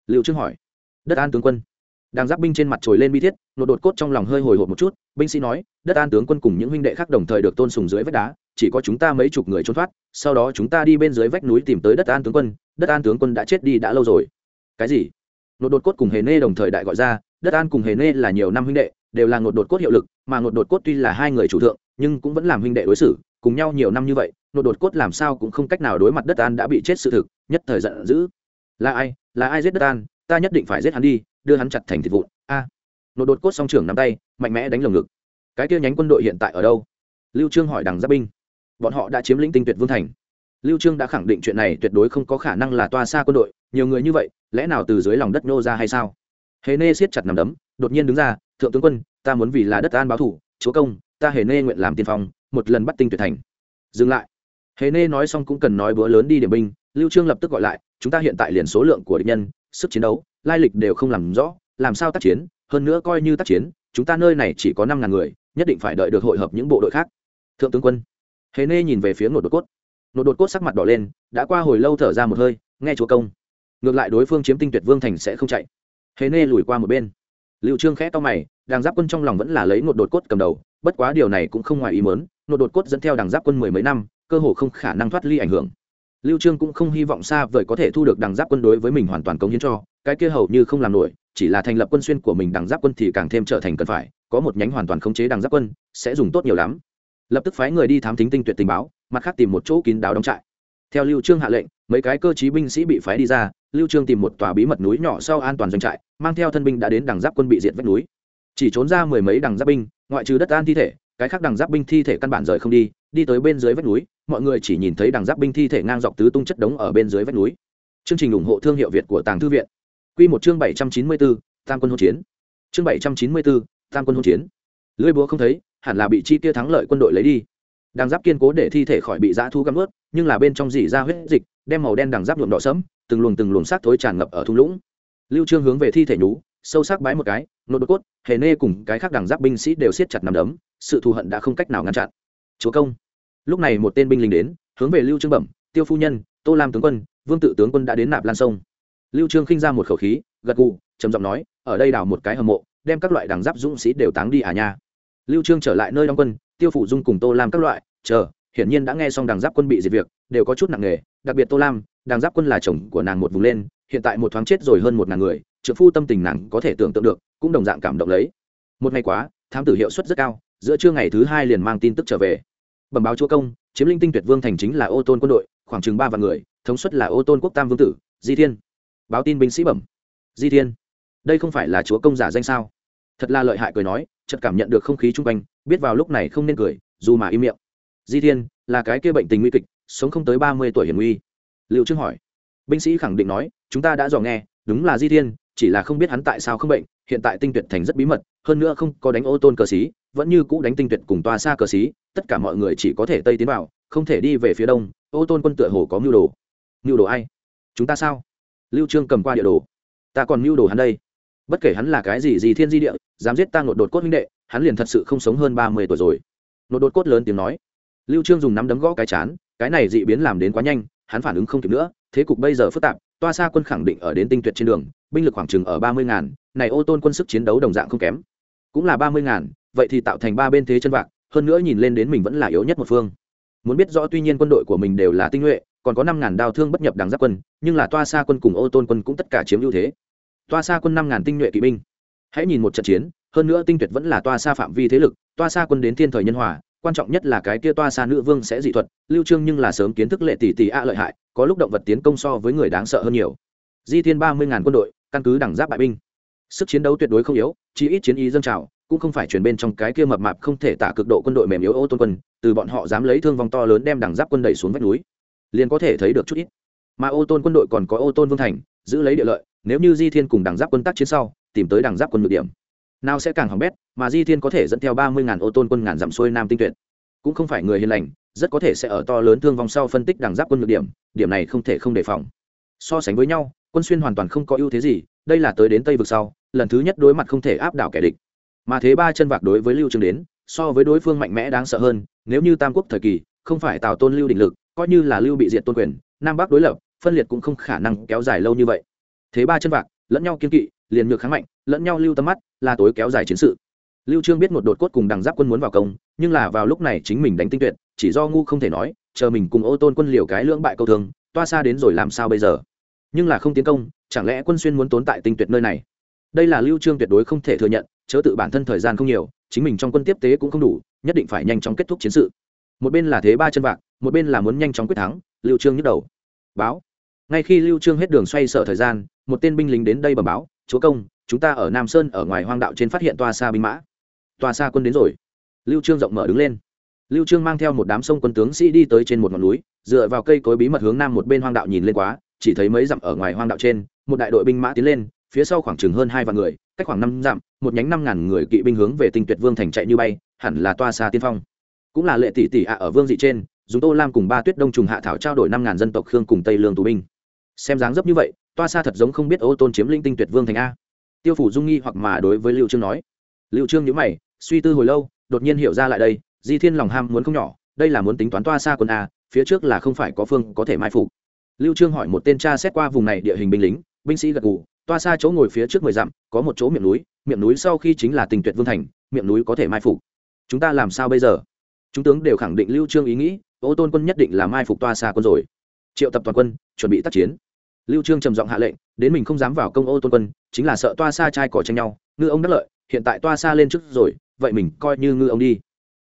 [SPEAKER 1] Liệu trương hỏi. Đất an tướng quân đang giáp binh trên mặt trồi lên bi thiết, nột đột cốt trong lòng hơi hồi hộp một chút, binh sĩ nói, đất an tướng quân cùng những huynh đệ khác đồng thời được tôn sùng dưới vách đá, chỉ có chúng ta mấy chục người trốn thoát, sau đó chúng ta đi bên dưới vách núi tìm tới đất an tướng quân, đất an tướng quân đã chết đi đã lâu rồi. Cái gì? Nột đột cốt cùng hề nê đồng thời đại gọi ra, đất an cùng hề nê là nhiều năm huynh đệ, đều là ngột đột cốt hiệu lực, mà ngột đột cốt tuy là hai người chủ thượng, nhưng cũng vẫn làm huynh đệ đối xử, cùng nhau nhiều năm như vậy ngột đột cốt làm sao cũng không cách nào đối mặt đất an đã bị chết sự thực, nhất thời giận dữ. Là ai? Là ai giết đất an? Ta nhất định phải giết hắn đi đưa hắn chặt thành thịt vụn. A. À. nột đột cốt song trưởng nắm tay, mạnh mẽ đánh lồng ngực. Cái kia nhánh quân đội hiện tại ở đâu? Lưu trương hỏi đằng giáp binh. Bọn họ đã chiếm lĩnh tinh tuyệt vương thành. Lưu trương đã khẳng định chuyện này tuyệt đối không có khả năng là toa xa quân đội, nhiều người như vậy, lẽ nào từ dưới lòng đất nô ra hay sao? Hề nê siết chặt nằm đấm, đột nhiên đứng ra, thượng tướng quân, ta muốn vì là đất an báo thủ, chúa công, ta hề nê nguyện làm tiên phong, một lần bắt tinh tuyệt thành. Dừng lại. Hề nê nói xong cũng cần nói bữa lớn đi điểm binh, lưu trương lập tức gọi lại, chúng ta hiện tại liền số lượng của địch nhân, sức chiến đấu lai lịch đều không làm rõ, làm sao tác chiến, hơn nữa coi như tác chiến, chúng ta nơi này chỉ có năm ngàn người, nhất định phải đợi được hội hợp những bộ đội khác. Thượng tướng quân. Hề nê nhìn về phía nội đột cốt. Nội đột cốt sắc mặt đỏ lên, đã qua hồi lâu thở ra một hơi, nghe chúa công. Ngược lại đối phương chiếm tinh tuyệt vương thành sẽ không chạy. Hề nê lùi qua một bên. Liệu trương khẽ to mày đàng giáp quân trong lòng vẫn là lấy nội đột cốt cầm đầu, bất quá điều này cũng không ngoài ý mớn nội đột cốt dẫn theo đàng giáp quân mười mấy năm, cơ hồ không khả năng thoát ly ảnh hưởng lưu trương cũng không hy vọng xa vời có thể thu được đằng giáp quân đối với mình hoàn toàn cống hiến cho, cái kia hầu như không làm nổi, chỉ là thành lập quân xuyên của mình đằng giáp quân thì càng thêm trở thành cần phải, có một nhánh hoàn toàn khống chế đằng giáp quân, sẽ dùng tốt nhiều lắm. Lập tức phái người đi thám thính tinh tuyệt tình báo, mặt khác tìm một chỗ kín đáo đóng trại. Theo lưu trương hạ lệnh, mấy cái cơ chí binh sĩ bị phái đi ra, lưu trương tìm một tòa bí mật núi nhỏ sau an toàn doanh trại, mang theo thân binh đã đến đằng giáp quân bị diệt vách núi. Chỉ trốn ra mười mấy đằng giáp binh, ngoại trừ đất an thi thể cái khác đằng giáp binh thi thể căn bản rời không đi đi tới bên dưới vách núi, mọi người chỉ nhìn thấy đằng giáp binh thi thể ngang dọc tứ tung chất đống ở bên dưới vách núi. Chương trình ủng hộ thương hiệu việt của tàng thư viện. Q một chương bảy trăm chín mươi bốn tam quân hỗn chiến. Chương bảy trăm chín mươi bốn tam quân hỗn chiến. Lưỡi búa không thấy, hẳn là bị chi tiêu thắng lợi quân đội lấy đi. Đằng giáp kiên cố để thi thể khỏi bị dã thu găm ướt nhưng là bên trong dỉ ra huyết dịch, đem màu đen đằng giáp nhuộm đỏ sẫm, từng luồng từng luồng xác thối tràn ngập ở thung lũng. Lưu trương hướng về thi thể nhú, sâu sắc bái một cái nốt đột cốt, hề nê cùng cái khác đằng giáp binh sĩ đều siết chặt nằm đấm sự thù hận đã không cách nào ngăn chặn. Chúa công. Lúc này một tên binh lính đến, hướng về lưu trương bẩm, tiêu phu nhân, tô lam tướng quân, vương tự tướng quân đã đến nạp lan sông. Lưu trương khinh ra một khẩu khí, gật gù, trầm giọng nói, ở đây đào một cái hầm mộ, đem các loại đằng giáp dũng sĩ đều táng đi à nha. Lưu trương trở lại nơi đóng quân, tiêu phủ dung cùng tô lam các loại, chờ, hiển nhiên đã nghe xong đằng giáp quân bị diệt việc, đều có chút nặng nề, đặc biệt tô lam, đằng giáp quân là chồng của nàng một vùng lên, hiện tại một thoáng chết rồi hơn một ngàn người trưởng phu tâm tình nàng có thể tưởng tượng được, cũng đồng dạng cảm động lấy. Một ngày quá, thám tử hiệu suất rất cao giữa trưa ngày thứ hai liền mang tin tức trở về. Bẩm báo chúa công, chiếm linh tinh tuyệt vương thành chính là ô tôn quân đội, khoảng chừng ba vạn người, thống suất là ô tôn quốc tam vương tử, di thiên. Báo tin binh sĩ bẩm. Di thiên. Đây không phải là chúa công giả danh sao? Thật là lợi hại cười nói, chợt cảm nhận được không khí chung quanh, biết vào lúc này không nên cười, dù mà im miệng. Di thiên, là cái kia bệnh tình nguy kịch, sống không tới ba mươi tuổi hiểm nguy. Liệu trương hỏi. Binh sĩ khẳng định nói, chúng ta đã dò nghe, đúng là di thiên, chỉ là không biết hắn tại sao không bệnh hiện tại tinh tuyệt thành rất bí mật, hơn nữa không có đánh ô tôn cờ xí, vẫn như cũ đánh tinh tuyệt cùng toa xa cờ xí, tất cả mọi người chỉ có thể tây tiến vào, không thể đi về phía đông, ô tôn quân tựa hồ có mưu đồ. Mưu đồ ai? Chúng ta sao? Lưu trương cầm qua địa đồ. Ta còn mưu đồ hắn đây. Bất kể hắn là cái gì gì thiên di địa, dám giết ta ngột đột cốt huynh đệ, hắn liền thật sự không sống hơn ba mươi tuổi rồi. Ngột đột cốt lớn tiếng nói. Lưu trương dùng nắm đấm gõ cái chán, cái này dị biến làm đến quá nhanh, hắn phản ứng không kịp nữa, thế cục bây giờ phức tạp toa xa quân khẳng định ở đến tinh tuyệt trên đường, binh lực khoảng chừng ở ba mươi ngàn này ô tôn quân sức chiến đấu đồng dạng không kém. Cũng là ba mươi ngàn, vậy thì tạo thành ba bên thế chân vạc, hơn nữa nhìn lên đến mình vẫn là yếu nhất một phương. Muốn biết rõ tuy nhiên quân đội của mình đều là tinh nhuệ, còn có năm ngàn đao thương bất nhập đằng giáp quân, nhưng là toa xa quân cùng ô tôn quân cũng tất cả chiếm ưu thế. Toa xa quân năm ngàn tinh nhuệ kỵ binh. Hãy nhìn một trận chiến, hơn nữa tinh tuyệt vẫn là toa xa phạm vi thế lực, toa xa quân đến thiên thời nhân hòa, quan trọng nhất là cái kia toa xa nữ vương sẽ dị thuật, lưu trương nhưng là sớm kiến thức lệ tỷ tỷ a lợi hại, có lúc động vật tiến công so với người đáng sợ hơn nhiều. Di thiên ba mươi ngàn quân đội, căn cứ đẳng giáp bại binh sức chiến đấu tuyệt đối không yếu chỉ ít chiến ý dâng trào, cũng không phải chuyển bên trong cái kia mập mạp không thể tả cực độ quân đội mềm yếu ô tôn quân, từ bọn họ dám lấy thương vong to lớn đem đằng giáp quân đẩy xuống vách núi. Liền có thể thấy được chút ít. Mà ô tôn quân đội còn có ô tôn vương thành, giữ lấy địa lợi, nếu như di thiên cùng đằng giáp quân tác chiến sau, tìm tới đằng giáp quân được điểm. Nào sẽ càng hỏng bét, mà di thiên có thể dẫn theo ba mươi ngàn ô tôn quân ngàn dặm xuôi nam tinh tuyệt. Cũng không phải người hiền lành, rất có thể sẽ ở to lớn thương vong sau phân tích đằng giáp quân được điểm điểm này không thể không đề phòng. So sánh với nhau quân xuyên hoàn toàn không có ưu thế gì, đây là tới đến tây vực sau, lần thứ nhất đối mặt không thể áp đảo kẻ địch. Mà thế ba chân vạc đối với lưu trương đến, so với đối phương mạnh mẽ đáng sợ hơn, nếu như tam quốc thời kỳ, không phải tào tôn lưu định lực, coi như là lưu bị diệt tôn quyền, nam bắc đối lập, phân liệt cũng không khả năng kéo dài lâu như vậy. Thế ba chân vạc, lẫn nhau kiên kỵ, liền ngược kháng mạnh, lẫn nhau lưu tâm mắt, là tối kéo dài chiến sự. Lưu trương biết một đột cốt cùng đằng giáp quân muốn vào công, nhưng là vào lúc này chính mình đánh tinh tuyệt, chỉ do ngu không thể nói, chờ mình cùng ô tôn quân liều cái lưỡng bại câu thường toa xa đến rồi làm sao bây giờ? Nhưng là không tiến công, chẳng lẽ quân xuyên muốn tốn tại tinh tuyệt nơi này? Đây là lưu trương tuyệt đối không thể thừa nhận, chớ tự bản thân thời gian không nhiều, chính mình trong quân tiếp tế cũng không đủ, nhất định phải nhanh chóng kết thúc chiến sự. Một bên là thế ba chân vạc, một bên là muốn nhanh chóng quyết thắng, lưu trương nhức đầu. Báo. Ngay khi lưu trương hết đường xoay sở thời gian, một tên binh lính đến đây bẩm báo, chúa công, chúng ta ở nam sơn ở ngoài hoang đạo trên phát hiện toa xa binh mã. Toa xa quân đến rồi. Lưu trương rộng mở đứng lên. Lưu trương mang theo một đám sông quân tướng sĩ đi tới trên một ngọn núi, dựa vào cây cối bí mật hướng nam một bên hoang đạo nhìn lên quá chỉ thấy mấy dặm ở ngoài hoang đạo trên, một đại đội binh mã tiến lên, phía sau khoảng chừng hơn hai vạn người, cách khoảng năm dặm, một nhánh năm ngàn người kỵ binh hướng về tinh tuyệt vương thành chạy như bay, hẳn là toa xa tiên phong. Cũng là lệ tỷ tỷ ạ ở vương dị trên, dùng tô lam cùng ba tuyết đông trùng hạ thảo trao đổi năm ngàn dân tộc khương cùng tây lương tù binh. Xem dáng dấp như vậy, toa xa thật giống không biết ô tôn chiếm linh tinh tuyệt vương thành a. Tiêu phủ dung nghi hoặc mà đối với lưu trương nói. Lưu trương nhíu mày, suy tư hồi lâu, đột nhiên hiểu ra lại đây, di thiên lòng ham muốn không nhỏ, đây là muốn tính toán toa xa quân a, phía trước là không phải có phương có thể mai phục lưu trương hỏi một tên cha xét qua vùng này địa hình binh lính, binh sĩ gật gù, toa xa chỗ ngồi phía trước mười dặm, có một chỗ miệng núi miệng núi sau khi chính là tình tuyệt vương thành, miệng núi có thể mai phục. Chúng ta làm sao bây giờ? Chúng tướng đều khẳng định lưu trương ý nghĩ, ô tôn quân nhất định là mai phục toa xa quân rồi. Triệu tập toàn quân, chuẩn bị tác chiến. Lưu trương trầm giọng hạ lệnh, đến mình không dám vào công ô tôn quân, chính là sợ toa xa trai cỏ tranh nhau, ngư ông đắc lợi, hiện tại toa xa lên trước rồi, vậy mình coi như ngư ông đi.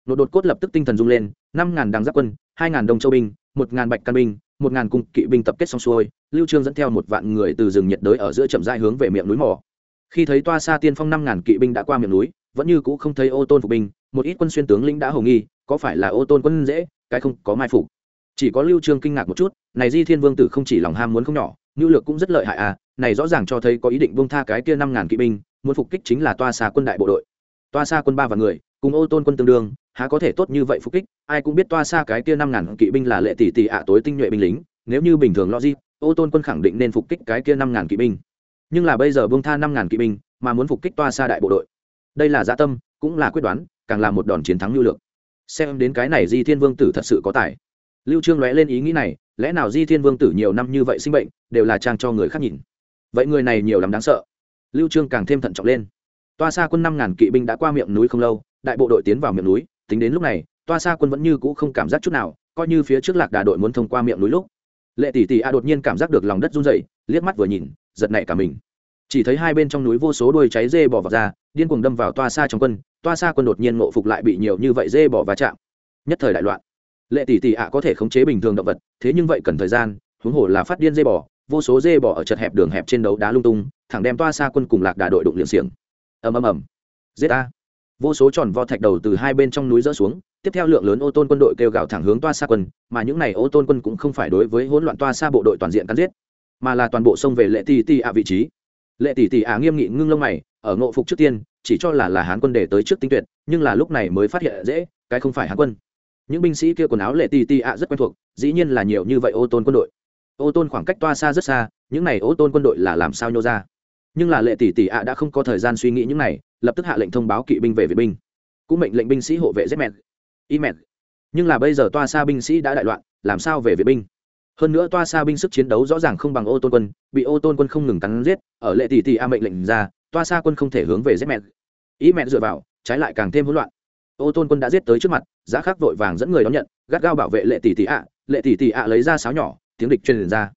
[SPEAKER 1] Nột đột cốt lập tức tinh thần rung lên, năm ngàn đằng giáp quân, hai ngàn đồng châu binh, một ngàn bạch căn binh một ngàn cung kỵ binh tập kết xong xuôi, lưu trương dẫn theo một vạn người từ rừng nhiệt đới ở giữa chậm rãi hướng về miệng núi mỏ khi thấy toa xa tiên phong năm ngàn kỵ binh đã qua miệng núi, vẫn như cũ không thấy ô tôn phục binh, một ít quân xuyên tướng lĩnh đã hồ nghi, có phải là ô tôn quân dễ, cái không có mai phục. Chỉ có lưu trương kinh ngạc một chút, này di thiên vương tử không chỉ lòng ham muốn không nhỏ, nhu lược cũng rất lợi hại à này rõ ràng cho thấy có ý định buông tha cái kia năm ngàn kỵ binh, muốn phục kích chính là toa xa quân đại bộ đội. Toa xa quân ba và người cùng ô tôn quân tương đương, há có thể tốt như vậy phục kích, ai cũng biết toa xa cái kia năm ngàn kỵ binh là lệ tỷ tỷ ạ tối tinh nhuệ binh lính, nếu như bình thường logic, ô tôn quân khẳng định nên phục kích cái kia năm ngàn kỵ binh. Nhưng là bây giờ buông tha năm ngàn kỵ binh, mà muốn phục kích toa xa đại bộ đội. Đây là dạ tâm, cũng là quyết đoán, càng là một đòn chiến thắng lưu lượng. xem đến cái này di thiên vương tử thật sự có tài. Lưu trương lóe lên ý nghĩ này, lẽ nào di thiên vương tử nhiều năm như vậy sinh bệnh, đều là trang cho người khác nhìn? Vậy người này nhiều lắm đáng sợ. Lưu trương càng thêm thận trọng lên. Toa xa quân năm ngàn kỵ binh đã qua miệng núi không lâu đại bộ đội tiến vào miệng núi, tính đến lúc này, toa xa quân vẫn như cũ không cảm giác chút nào, coi như phía trước lạc đà đội muốn thông qua miệng núi lúc. Lệ tỷ tỷ a đột nhiên cảm giác được lòng đất run rẩy, liếc mắt vừa nhìn, giật nảy cả mình. Chỉ thấy hai bên trong núi vô số đuôi cháy dê bỏ vào ra, điên cuồng đâm vào toa xa trong quân, toa xa quân đột nhiên ngộ phục lại bị nhiều như vậy dê bỏ và chạm. Nhất thời đại loạn. Lệ tỷ tỷ ạ có thể khống chế bình thường động vật, thế nhưng vậy cần thời gian, huống hồ là phát điên dê bỏ vô số dê bỏ ở chật hẹp đường hẹp trên đấu đá lung tung, thẳng đem toa xa quân cùng lạc đà đội đụng liệng xiềng. Ầm ầm ầm. Giết a vô số tròn vo thạch đầu từ hai bên trong núi rỡ xuống, tiếp theo lượng lớn ô tôn quân đội kêu gào thẳng hướng toa xa quân, mà những n à y ô tôn quân cũng không phải đối với hỗn loạn toa xa bộ đội toàn diện cắn giết, mà là toàn bộ xông về lệ tỷ tỷ ạ vị trí. Lệ tỷ tỷ ạ nghiêm nghị ngưng lông mày, ở ngộ phục trước tiên, chỉ cho là là hán quân để tới trước tinh tuyệt, nhưng là lúc này mới phát hiện dễ, cái không phải hán quân. Những binh sĩ kia quần áo lệ tỷ tỷ ạ rất quen thuộc, dĩ nhiên là nhiều như vậy ô tôn quân đội. Ô tôn khoảng cách toa xa rất xa, những này ô tôn quân đội là làm sao nhô ra? Nhưng là lệ tỷ tỷ ạ đã không có thời gian suy nghĩ những này lập tức hạ lệnh thông báo kỵ binh về vệ binh. Cũng mệnh lệnh binh sĩ hộ vệ z mẹt. Y mẹt. Nhưng là bây giờ toa xa binh sĩ đã đại loạn, làm sao về vệ binh? Hơn nữa toa xa binh sức chiến đấu rõ ràng không bằng ô tôn quân, bị ô tôn quân không ngừng cắn giết, ở lệ tỷ tỷ a mệnh lệnh ra, toa xa quân không thể hướng về z mẹt. Ý mẹt dựa vào, trái lại càng thêm hỗn loạn. Ô tôn quân đã giết tới trước mặt, giá khắc vội vàng dẫn người đón nhận, gắt gao bảo vệ lệ tỷ tỷ ạ. Lệ tỷ tỷ ạ lấy ra sáo nhỏ, tiếng địch truyền ra.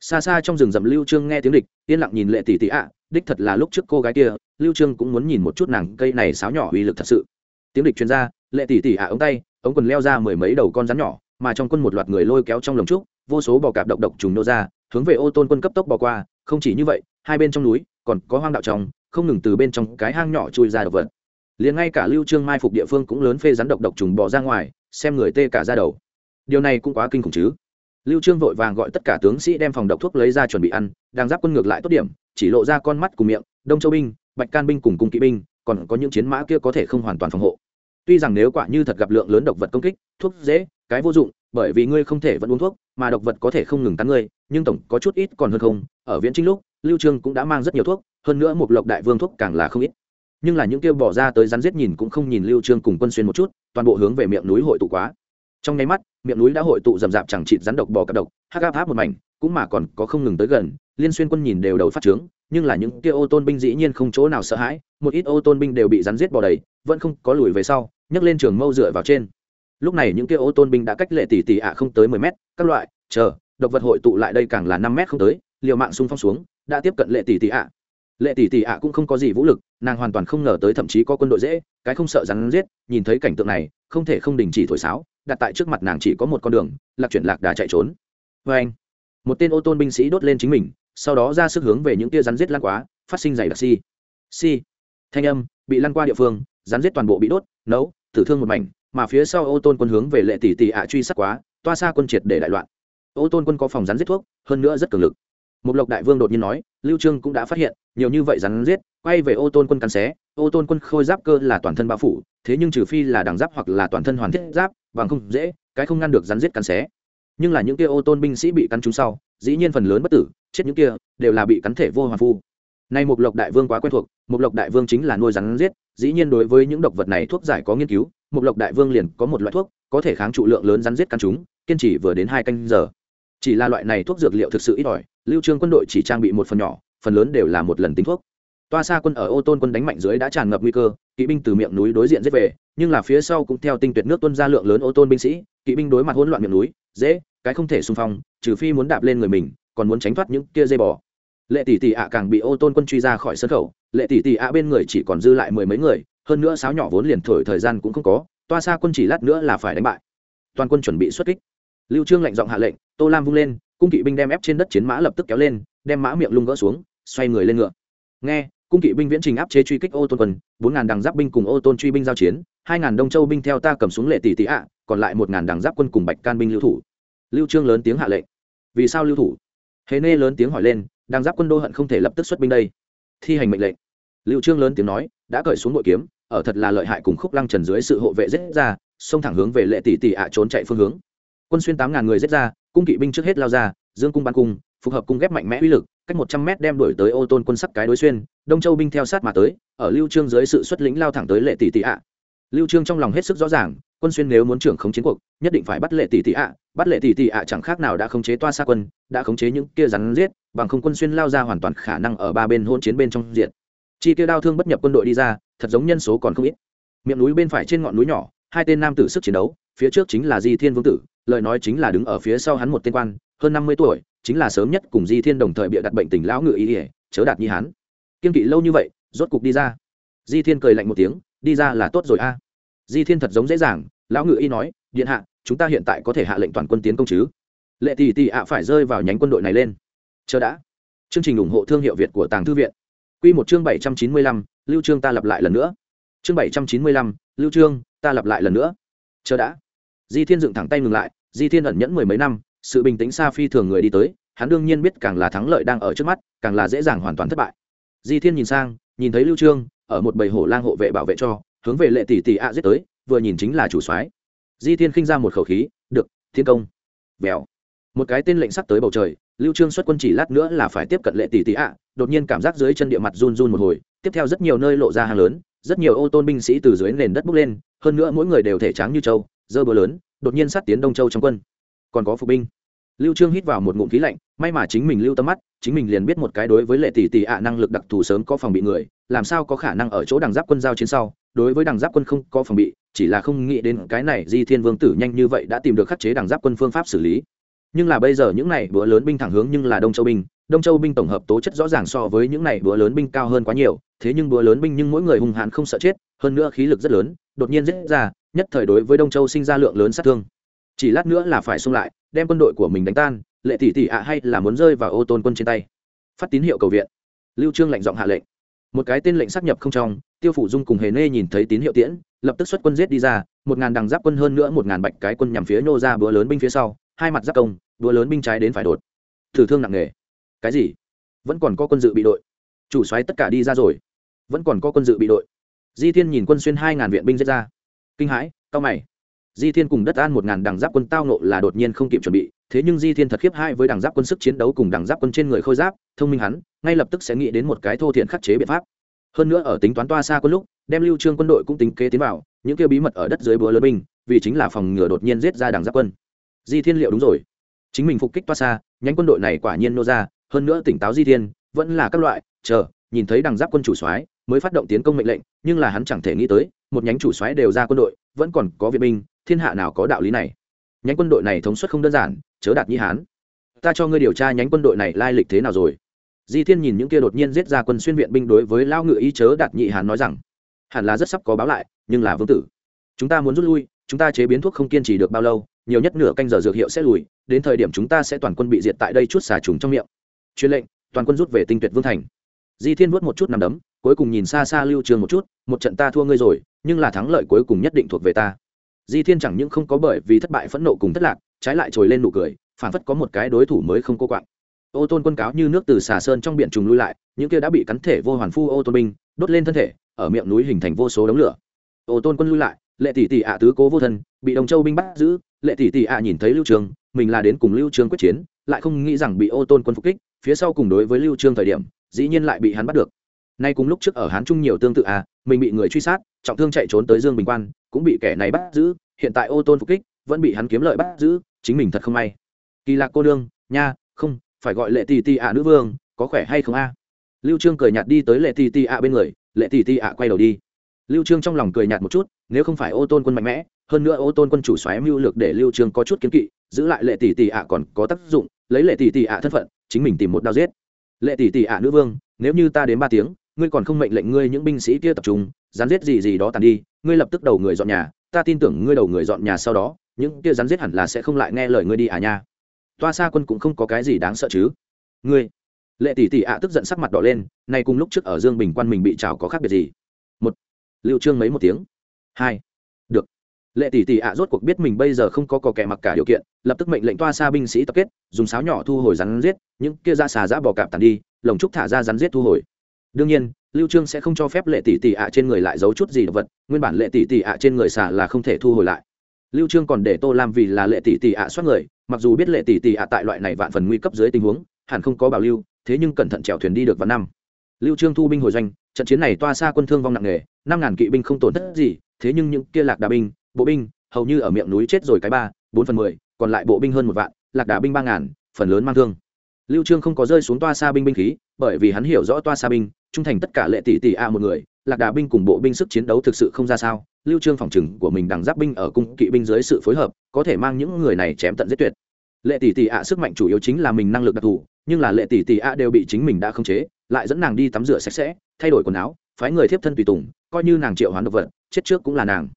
[SPEAKER 1] Xa xa trong rừng rậm lưu trương nghe tiếng địch, yên lặng nhìn lệ tỷ tỷ ạ đích thật là lúc trước cô gái kia, lưu trương cũng muốn nhìn một chút nàng cây này sáo nhỏ uy lực thật sự. Tiếng địch truyền ra, lệ tỷ tỷ ạ ống tay, ống quần leo ra mười mấy đầu con rắn nhỏ, mà trong quân một loạt người lôi kéo trong lồng trúc, vô số bò cạp độc độc trùng nô ra, hướng về ô tôn quân cấp tốc bò qua, không chỉ như vậy, hai bên trong núi còn có hoang đạo trong không ngừng từ bên trong cái hang nhỏ chui ra độc vật. Liền ngay cả lưu trương mai phục địa phương cũng lớn phê rắn độc độc trùng bò ra ngoài, xem người tê cả ra đầu. Điều này cũng quá kinh khủng chứ. Lưu trương vội vàng gọi tất cả tướng sĩ đem phòng độc thuốc lấy ra chuẩn bị ăn, đang giáp quân ngược lại tốt điểm chỉ lộ ra con mắt cùng miệng, đông châu binh, bạch can binh cùng cung kỵ binh, còn có những chiến mã kia có thể không hoàn toàn phòng hộ. Tuy rằng nếu quả như thật gặp lượng lớn độc vật công kích, thuốc dễ, cái vô dụng, bởi vì ngươi không thể vẫn uống thuốc, mà độc vật có thể không ngừng tán ngươi, nhưng tổng có chút ít còn hơn không, ở viễn trinh lúc, lưu trương cũng đã mang rất nhiều thuốc, hơn nữa một lộc đại vương thuốc càng là không ít. Nhưng là những kia bỏ ra tới rắn giết nhìn cũng không nhìn lưu trương cùng quân xuyên một chút, toàn bộ hướng về miệng núi hội tụ quá. Trong nháy mắt, miệng núi đã hội tụ rầm rạp chẳng chịt rắn độc bò cặp độc, hắc áp áp một mảnh, cũng mà còn có không ngừng tới gần liên xuyên quân nhìn đều đầu phát trướng, nhưng là những kia ô tôn binh dĩ nhiên không chỗ nào sợ hãi, một ít ô tôn binh đều bị rắn giết bò đầy, vẫn không có lùi về sau, nhấc lên trường mâu dựa vào trên. Lúc này những kia ô tôn binh đã cách lệ tỷ tỷ ạ không tới mười mét, các loại, chờ, độc vật hội tụ lại đây càng là năm mét không tới, liều mạng xung phong xuống, đã tiếp cận lệ tỷ tỷ ạ. Lệ tỷ tỷ ạ cũng không có gì vũ lực, nàng hoàn toàn không ngờ tới thậm chí có quân đội dễ, cái không sợ rắn giết, nhìn thấy cảnh tượng này, không thể không đình chỉ thổi sáo, đặt tại trước mặt nàng chỉ có một con đường, lạc chuyển lạc đà chạy trốn. Vê anh một tên ô tôn binh sĩ đốt lên chính mình sau đó ra sức hướng về những tia rắn giết lan quá, phát sinh dày đặc si si thanh âm, bị lăn qua địa phương, rắn giết toàn bộ bị đốt, nấu, tử thương một mảnh, mà phía sau ô tôn quân hướng về lệ tỷ tỷ ạ truy sát quá, toa xa quân triệt để đại loạn. Ô tôn quân có phòng rắn giết thuốc, hơn nữa rất cường lực. Một lộc đại vương đột nhiên nói, lưu trương cũng đã phát hiện, nhiều như vậy rắn giết, quay về ô tôn quân cắn xé, ô tôn quân khôi giáp cơ là toàn thân bao phủ, thế nhưng trừ phi là đằng giáp hoặc là toàn thân hoàn thiết giáp, bằng không dễ, cái không ngăn được rắn giết cắn xé. Nhưng là những kia ô tôn binh sĩ bị cắn trúng sau dĩ nhiên phần lớn bất tử, chết những kia, đều là bị cắn thể vô hoàn phu. Nay một lộc đại vương quá quen thuộc một lộc đại vương chính là nuôi rắn giết, dĩ nhiên đối với những độc vật này thuốc giải có nghiên cứu một lộc đại vương liền có một loại thuốc, có thể kháng trụ lượng lớn rắn giết cắn chúng, kiên trì vừa đến hai canh giờ. Chỉ là loại này thuốc dược liệu thực sự ít ỏi, lưu trương quân đội chỉ trang bị một phần nhỏ, phần lớn đều là một lần tính thuốc toa xa quân ở ô tôn quân đánh mạnh dưới đã tràn ngập nguy cơ, kỵ binh từ miệng núi đối diện giết về, nhưng là phía sau cũng theo tinh tuyệt nước tuân ra lượng lớn ô tôn binh sĩ, kỵ binh đối mặt hỗn loạn miệng núi, dễ, cái không thể xung phong, trừ phi muốn đạp lên người mình, còn muốn tránh thoát những kia dây bò. Lệ tỷ tỷ ạ càng bị ô tôn quân truy ra khỏi sân khẩu, lệ tỷ tỷ ạ bên người chỉ còn dư lại mười mấy người, hơn nữa sáo nhỏ vốn liền thổi thời gian cũng không có, toa xa quân chỉ lát nữa là phải đánh bại. Toàn quân chuẩn bị xuất kích. Lưu trương lệnh giọng hạ lệnh, tô lam vung lên, cung kỵ binh đem ép trên đất chiến mã lập tức kéo lên, đem mã miệng lung gỡ xuống, xoay người lên ngựa. Nghe cung kỵ binh viễn trình áp chế truy kích ô tôn quân, bốn ngàn đằng giáp binh cùng ô tôn truy binh giao chiến, hai ngàn đông châu binh theo ta cầm xuống lệ tỷ tỷ ạ, còn lại một ngàn đằng giáp quân cùng bạch can binh lưu thủ. Lưu trương lớn tiếng hạ lệnh. Vì sao lưu thủ? Hề nê lớn tiếng hỏi lên, đằng giáp quân đô hận không thể lập tức xuất binh đây. Thi hành mệnh lệnh. Lưu trương lớn tiếng nói, đã cởi xuống nội kiếm, ở thật là lợi hại cùng khúc lăng trần dưới sự hộ vệ giết ra, xông thẳng hướng về lệ tỷ tỷ ạ trốn chạy phương hướng. Quân xuyên tám ngàn người giết ra, cung kỵ binh trước hết lao ra, dương cung ban cung phù hợp cung ghép mạnh mẽ uy lực, cách một trăm mét đem đuổi tới ô tôn quân sắc cái đối xuyên, đông châu binh theo sát mà tới, ở lưu trương dưới sự xuất lĩnh lao thẳng tới lệ tỷ tỷ ạ. Lưu trương trong lòng hết sức rõ ràng, quân xuyên nếu muốn trưởng khống chiến cuộc, nhất định phải bắt lệ tỷ tỷ ạ, bắt lệ tỷ tỷ ạ chẳng khác nào đã khống chế toa xa quân, đã khống chế những kia rắn giết, bằng không quân xuyên lao ra hoàn toàn khả năng ở ba bên hôn chiến bên trong diện. Chi kia đao thương bất nhập quân đội đi ra, thật giống nhân số còn không ít. Miệng núi bên phải trên ngọn núi nhỏ, hai tên nam tử sức chiến đấu, phía trước chính là di thiên vương tử lời nói chính là đứng ở phía sau hắn một tên quan, hơn năm mươi tuổi, chính là sớm nhất cùng di thiên đồng thời bịa đặt bệnh tình lão ngự ý ỉa chớ đạt nhi hán kiên kỵ lâu như vậy, rốt cục đi ra. Di thiên cười lạnh một tiếng, đi ra là tốt rồi a. Di thiên thật giống dễ dàng, lão ngự y nói, điện hạ, chúng ta hiện tại có thể hạ lệnh toàn quân tiến công chứ? Lệ tỷ tỷ ạ, phải rơi vào nhánh quân đội này lên. Chờ đã. Chương trình ủng hộ thương hiệu việt của tàng thư viện. Q một chương bảy trăm chín mươi lăm, lưu trương ta lặp lại lần nữa. Chương bảy trăm chín mươi lăm, lưu trương, ta lặp lại lần nữa. Chờ đã di thiên dựng thẳng tay ngừng lại, di thiên ẩn nhẫn mười mấy năm, sự bình tĩnh xa phi thường người đi tới, hắn đương nhiên biết càng là thắng lợi đang ở trước mắt, càng là dễ dàng hoàn toàn thất bại. Di thiên nhìn sang, nhìn thấy lưu trương, ở một bầy hổ lang hộ vệ bảo vệ cho, hướng về lệ tỷ tỷ ạ giết tới, vừa nhìn chính là chủ soái. Di thiên khinh ra một khẩu khí, được, thiên công. Vèo một cái tên lệnh sắp tới bầu trời, lưu trương xuất quân chỉ lát nữa là phải tiếp cận lệ tỷ tỷ ạ, đột nhiên cảm giác dưới chân địa mặt run run một hồi, tiếp theo rất nhiều nơi lộ ra hàng lớn, rất nhiều ô tôn binh sĩ từ dưới nền đất bốc lên, hơn nữa mỗi người đều thể trắng như trâu dơ bờ lớn, đột nhiên sát tiến đông châu trong quân. Còn có phục binh. Lưu trương hít vào một ngụm khí lạnh, may mà chính mình lưu tâm mắt, chính mình liền biết một cái đối với lệ tỷ tỷ ạ năng lực đặc thù sớm có phòng bị người, làm sao có khả năng ở chỗ đằng giáp quân giao chiến sau, đối với đằng giáp quân không có phòng bị, chỉ là không nghĩ đến cái này di thiên vương tử nhanh như vậy đã tìm được khắc chế đằng giáp quân phương pháp xử lý. Nhưng là bây giờ những này bữa lớn binh thẳng hướng nhưng là đông châu binh, đông châu binh tổng hợp tố chất rõ ràng so với những này bữa lớn binh cao hơn quá nhiều, thế nhưng bữa lớn binh nhưng mỗi người hung hãn không sợ chết, hơn nữa khí lực rất lớn đột nhiên dễ ra, nhất thời đối với đông châu sinh ra lượng lớn sát thương. Chỉ lát nữa là phải xung lại, đem quân đội của mình đánh tan, lệ tỷ tỷ ạ hay là muốn rơi vào ô tôn quân trên tay. Phát tín hiệu cầu viện. Lưu trương lệnh giọng hạ lệnh. Một cái tên lệnh xác nhập không trong, tiêu phủ dung cùng hề nê nhìn thấy tín hiệu tiễn, lập tức xuất quân giết đi ra, một ngàn đằng giáp quân hơn nữa một ngàn bạch cái quân nhằm phía nô ra búa lớn binh phía sau, hai mặt giáp công, búa lớn binh trái đến phải đột. Thử thương nặng nề. Cái gì? Vẫn còn có quân dự bị đội. Chủ soái tất cả đi ra rồi. Vẫn còn có quân dự bị đội di thiên nhìn quân xuyên hai ngàn viện binh giết ra. Kinh hãi cao mày. Di thiên cùng đất an một ngàn đằng giáp quân tao nộ là đột nhiên không kịp chuẩn bị, thế nhưng di thiên thật khiếp hai với đằng giáp quân sức chiến đấu cùng đằng giáp quân trên người khôi giáp, thông minh hắn, ngay lập tức sẽ nghĩ đến một cái thô thiện khắc chế biện pháp. Hơn nữa ở tính toán toa xa quân lúc, đem lưu trương quân đội cũng tính kế tiến vào, những kia bí mật ở đất dưới búa lớn binh, vì chính là phòng ngừa đột nhiên giết ra đằng giáp quân. Di thiên liệu đúng rồi. Chính mình phục kích toa xa, nhánh quân đội này quả nhiên nô ra, hơn nữa tỉnh táo di thiên, vẫn là các loại, chờ nhìn thấy đằng giáp quân chủ soái mới phát động tiến công mệnh lệnh, nhưng là hắn chẳng thể nghĩ tới, một nhánh chủ soái đều ra quân đội, vẫn còn có viện binh, thiên hạ nào có đạo lý này? Nhánh quân đội này thống suất không đơn giản, chớ đạt nhi hán. Ta cho ngươi điều tra nhánh quân đội này lai lịch thế nào rồi. Di thiên nhìn những kia đột nhiên giết ra quân xuyên viện binh đối với lao ngự ý chớ đạt nhị hán nói rằng, hẳn là rất sắp có báo lại, nhưng là vương tử, chúng ta muốn rút lui, chúng ta chế biến thuốc không kiên trì được bao lâu, nhiều nhất nửa canh giờ dược hiệu sẽ lùi, đến thời điểm chúng ta sẽ toàn quân bị diệt tại đây chút xà trùng trong miệng. Truyền lệnh, toàn quân rút về tinh tuyệt vương thành di thiên vuốt một chút nằm đấm, cuối cùng nhìn xa xa lưu trường một chút, một trận ta thua ngươi rồi, nhưng là thắng lợi cuối cùng nhất định thuộc về ta. Di thiên chẳng những không có bởi vì thất bại phẫn nộ cùng thất lạc, trái lại trồi lên nụ cười, phản phất có một cái đối thủ mới không cô quạng. Ô tôn quân cáo như nước từ xà sơn trong biển trùng lui lại, những kia đã bị cắn thể vô hoàn phu ô tôn binh, đốt lên thân thể, ở miệng núi hình thành vô số đống lửa. Ô tôn quân lui lại, lệ tỷ tỷ ạ tứ cố vô thân, bị đồng châu binh bắt giữ. Lệ tỷ tỷ ạ nhìn thấy lưu trường, mình là đến cùng lưu trường quyết chiến, lại không nghĩ rằng bị ô tôn quân phục kích, phía sau cùng đối với lưu trương thời điểm dĩ nhiên lại bị hắn bắt được. Nay cùng lúc trước ở hán trung nhiều tương tự à mình bị người truy sát trọng thương chạy trốn tới dương bình quan cũng bị kẻ này bắt giữ hiện tại ô tôn phục kích vẫn bị hắn kiếm lợi bắt giữ chính mình thật không may. Kỳ lạc cô đương, nha không phải gọi lệ tỷ tỷ ạ nữ vương có khỏe hay không a? Lưu trương cười nhạt đi tới lệ tỷ tỷ ạ bên người lệ tỷ tỷ ạ quay đầu đi. Lưu trương trong lòng cười nhạt một chút nếu không phải ô tôn quân mạnh mẽ hơn nữa ô tôn quân chủ xoáy mưu lược để lưu trương có chút kiến kỵ giữ lại lệ tỷ tỷ ạ còn có tác dụng lấy lệ tỷ tỷ ạ thân phận chính mình tìm một đao giết lệ tỷ tỷ ạ, nữ vương, nếu như ta đến ba tiếng, ngươi còn không mệnh lệnh ngươi những binh sĩ kia tập trung, rắn giết gì gì đó tàn đi, ngươi lập tức đầu người dọn nhà, ta tin tưởng ngươi đầu người dọn nhà sau đó, những kia rắn giết hẳn là sẽ không lại nghe lời ngươi đi à nha. Toa xa quân cũng không có cái gì đáng sợ chứ. Ngươi, lệ tỷ tỷ ạ tức giận sắc mặt đỏ lên, nay cùng lúc trước ở dương bình quan mình bị trào có khác biệt gì? Một, lưu trương mấy một tiếng. Hai lệ tỷ tỷ ạ, rốt cuộc biết mình bây giờ không có cò kẻ mặc cả điều kiện, lập tức mệnh lệnh toa xa binh sĩ tập kết, dùng sáo nhỏ thu hồi rắn giết, những kia ra xà giã bò cạp tàn đi, lồng trúc thả ra rắn giết thu hồi. Đương nhiên, lưu trương sẽ không cho phép lệ tỷ tỷ ạ trên người lại giấu chút gì đồ vật, nguyên bản lệ tỷ tỷ ạ trên người xà là không thể thu hồi lại. Lưu trương còn để tô lam vì là lệ tỷ tỷ ạ soát người, mặc dù biết lệ tỷ tỷ ạ tại loại này vạn phần nguy cấp dưới tình huống, hẳn không có bảo lưu, thế nhưng cẩn thận chèo thuyền đi được vào năm. Lưu trương thu binh hồi doanh, trận chiến này toa xa quân thương vong nặng nề, năm ngàn kỵ binh không tổn thất gì, thế nhưng những kia lạc đà binh bộ binh, hầu như ở miệng núi chết rồi cái ba, bốn phần mười, còn lại bộ binh hơn một vạn, lạc đà binh ba ngàn, phần lớn mang thương. Lưu trương không có rơi xuống toa xa binh binh khí, bởi vì hắn hiểu rõ toa xa binh, trung thành tất cả lệ tỷ tỷ a một người, lạc đà binh cùng bộ binh sức chiến đấu thực sự không ra sao, lưu trương phòng trừng của mình đằng giáp binh ở cung kỵ binh dưới sự phối hợp, có thể mang những người này chém tận giết tuyệt. Lệ tỷ tỷ ạ sức mạnh chủ yếu chính là mình năng lực đặc thù, nhưng là lệ tỷ tỷ ạ đều bị chính mình đã khống chế, lại dẫn nàng đi tắm rửa sạch sẽ, thay đổi quần áo, phái người tiếp thân tùy tùng, coi như nàng triệu hoán độc vật, chết trước cũng là nàng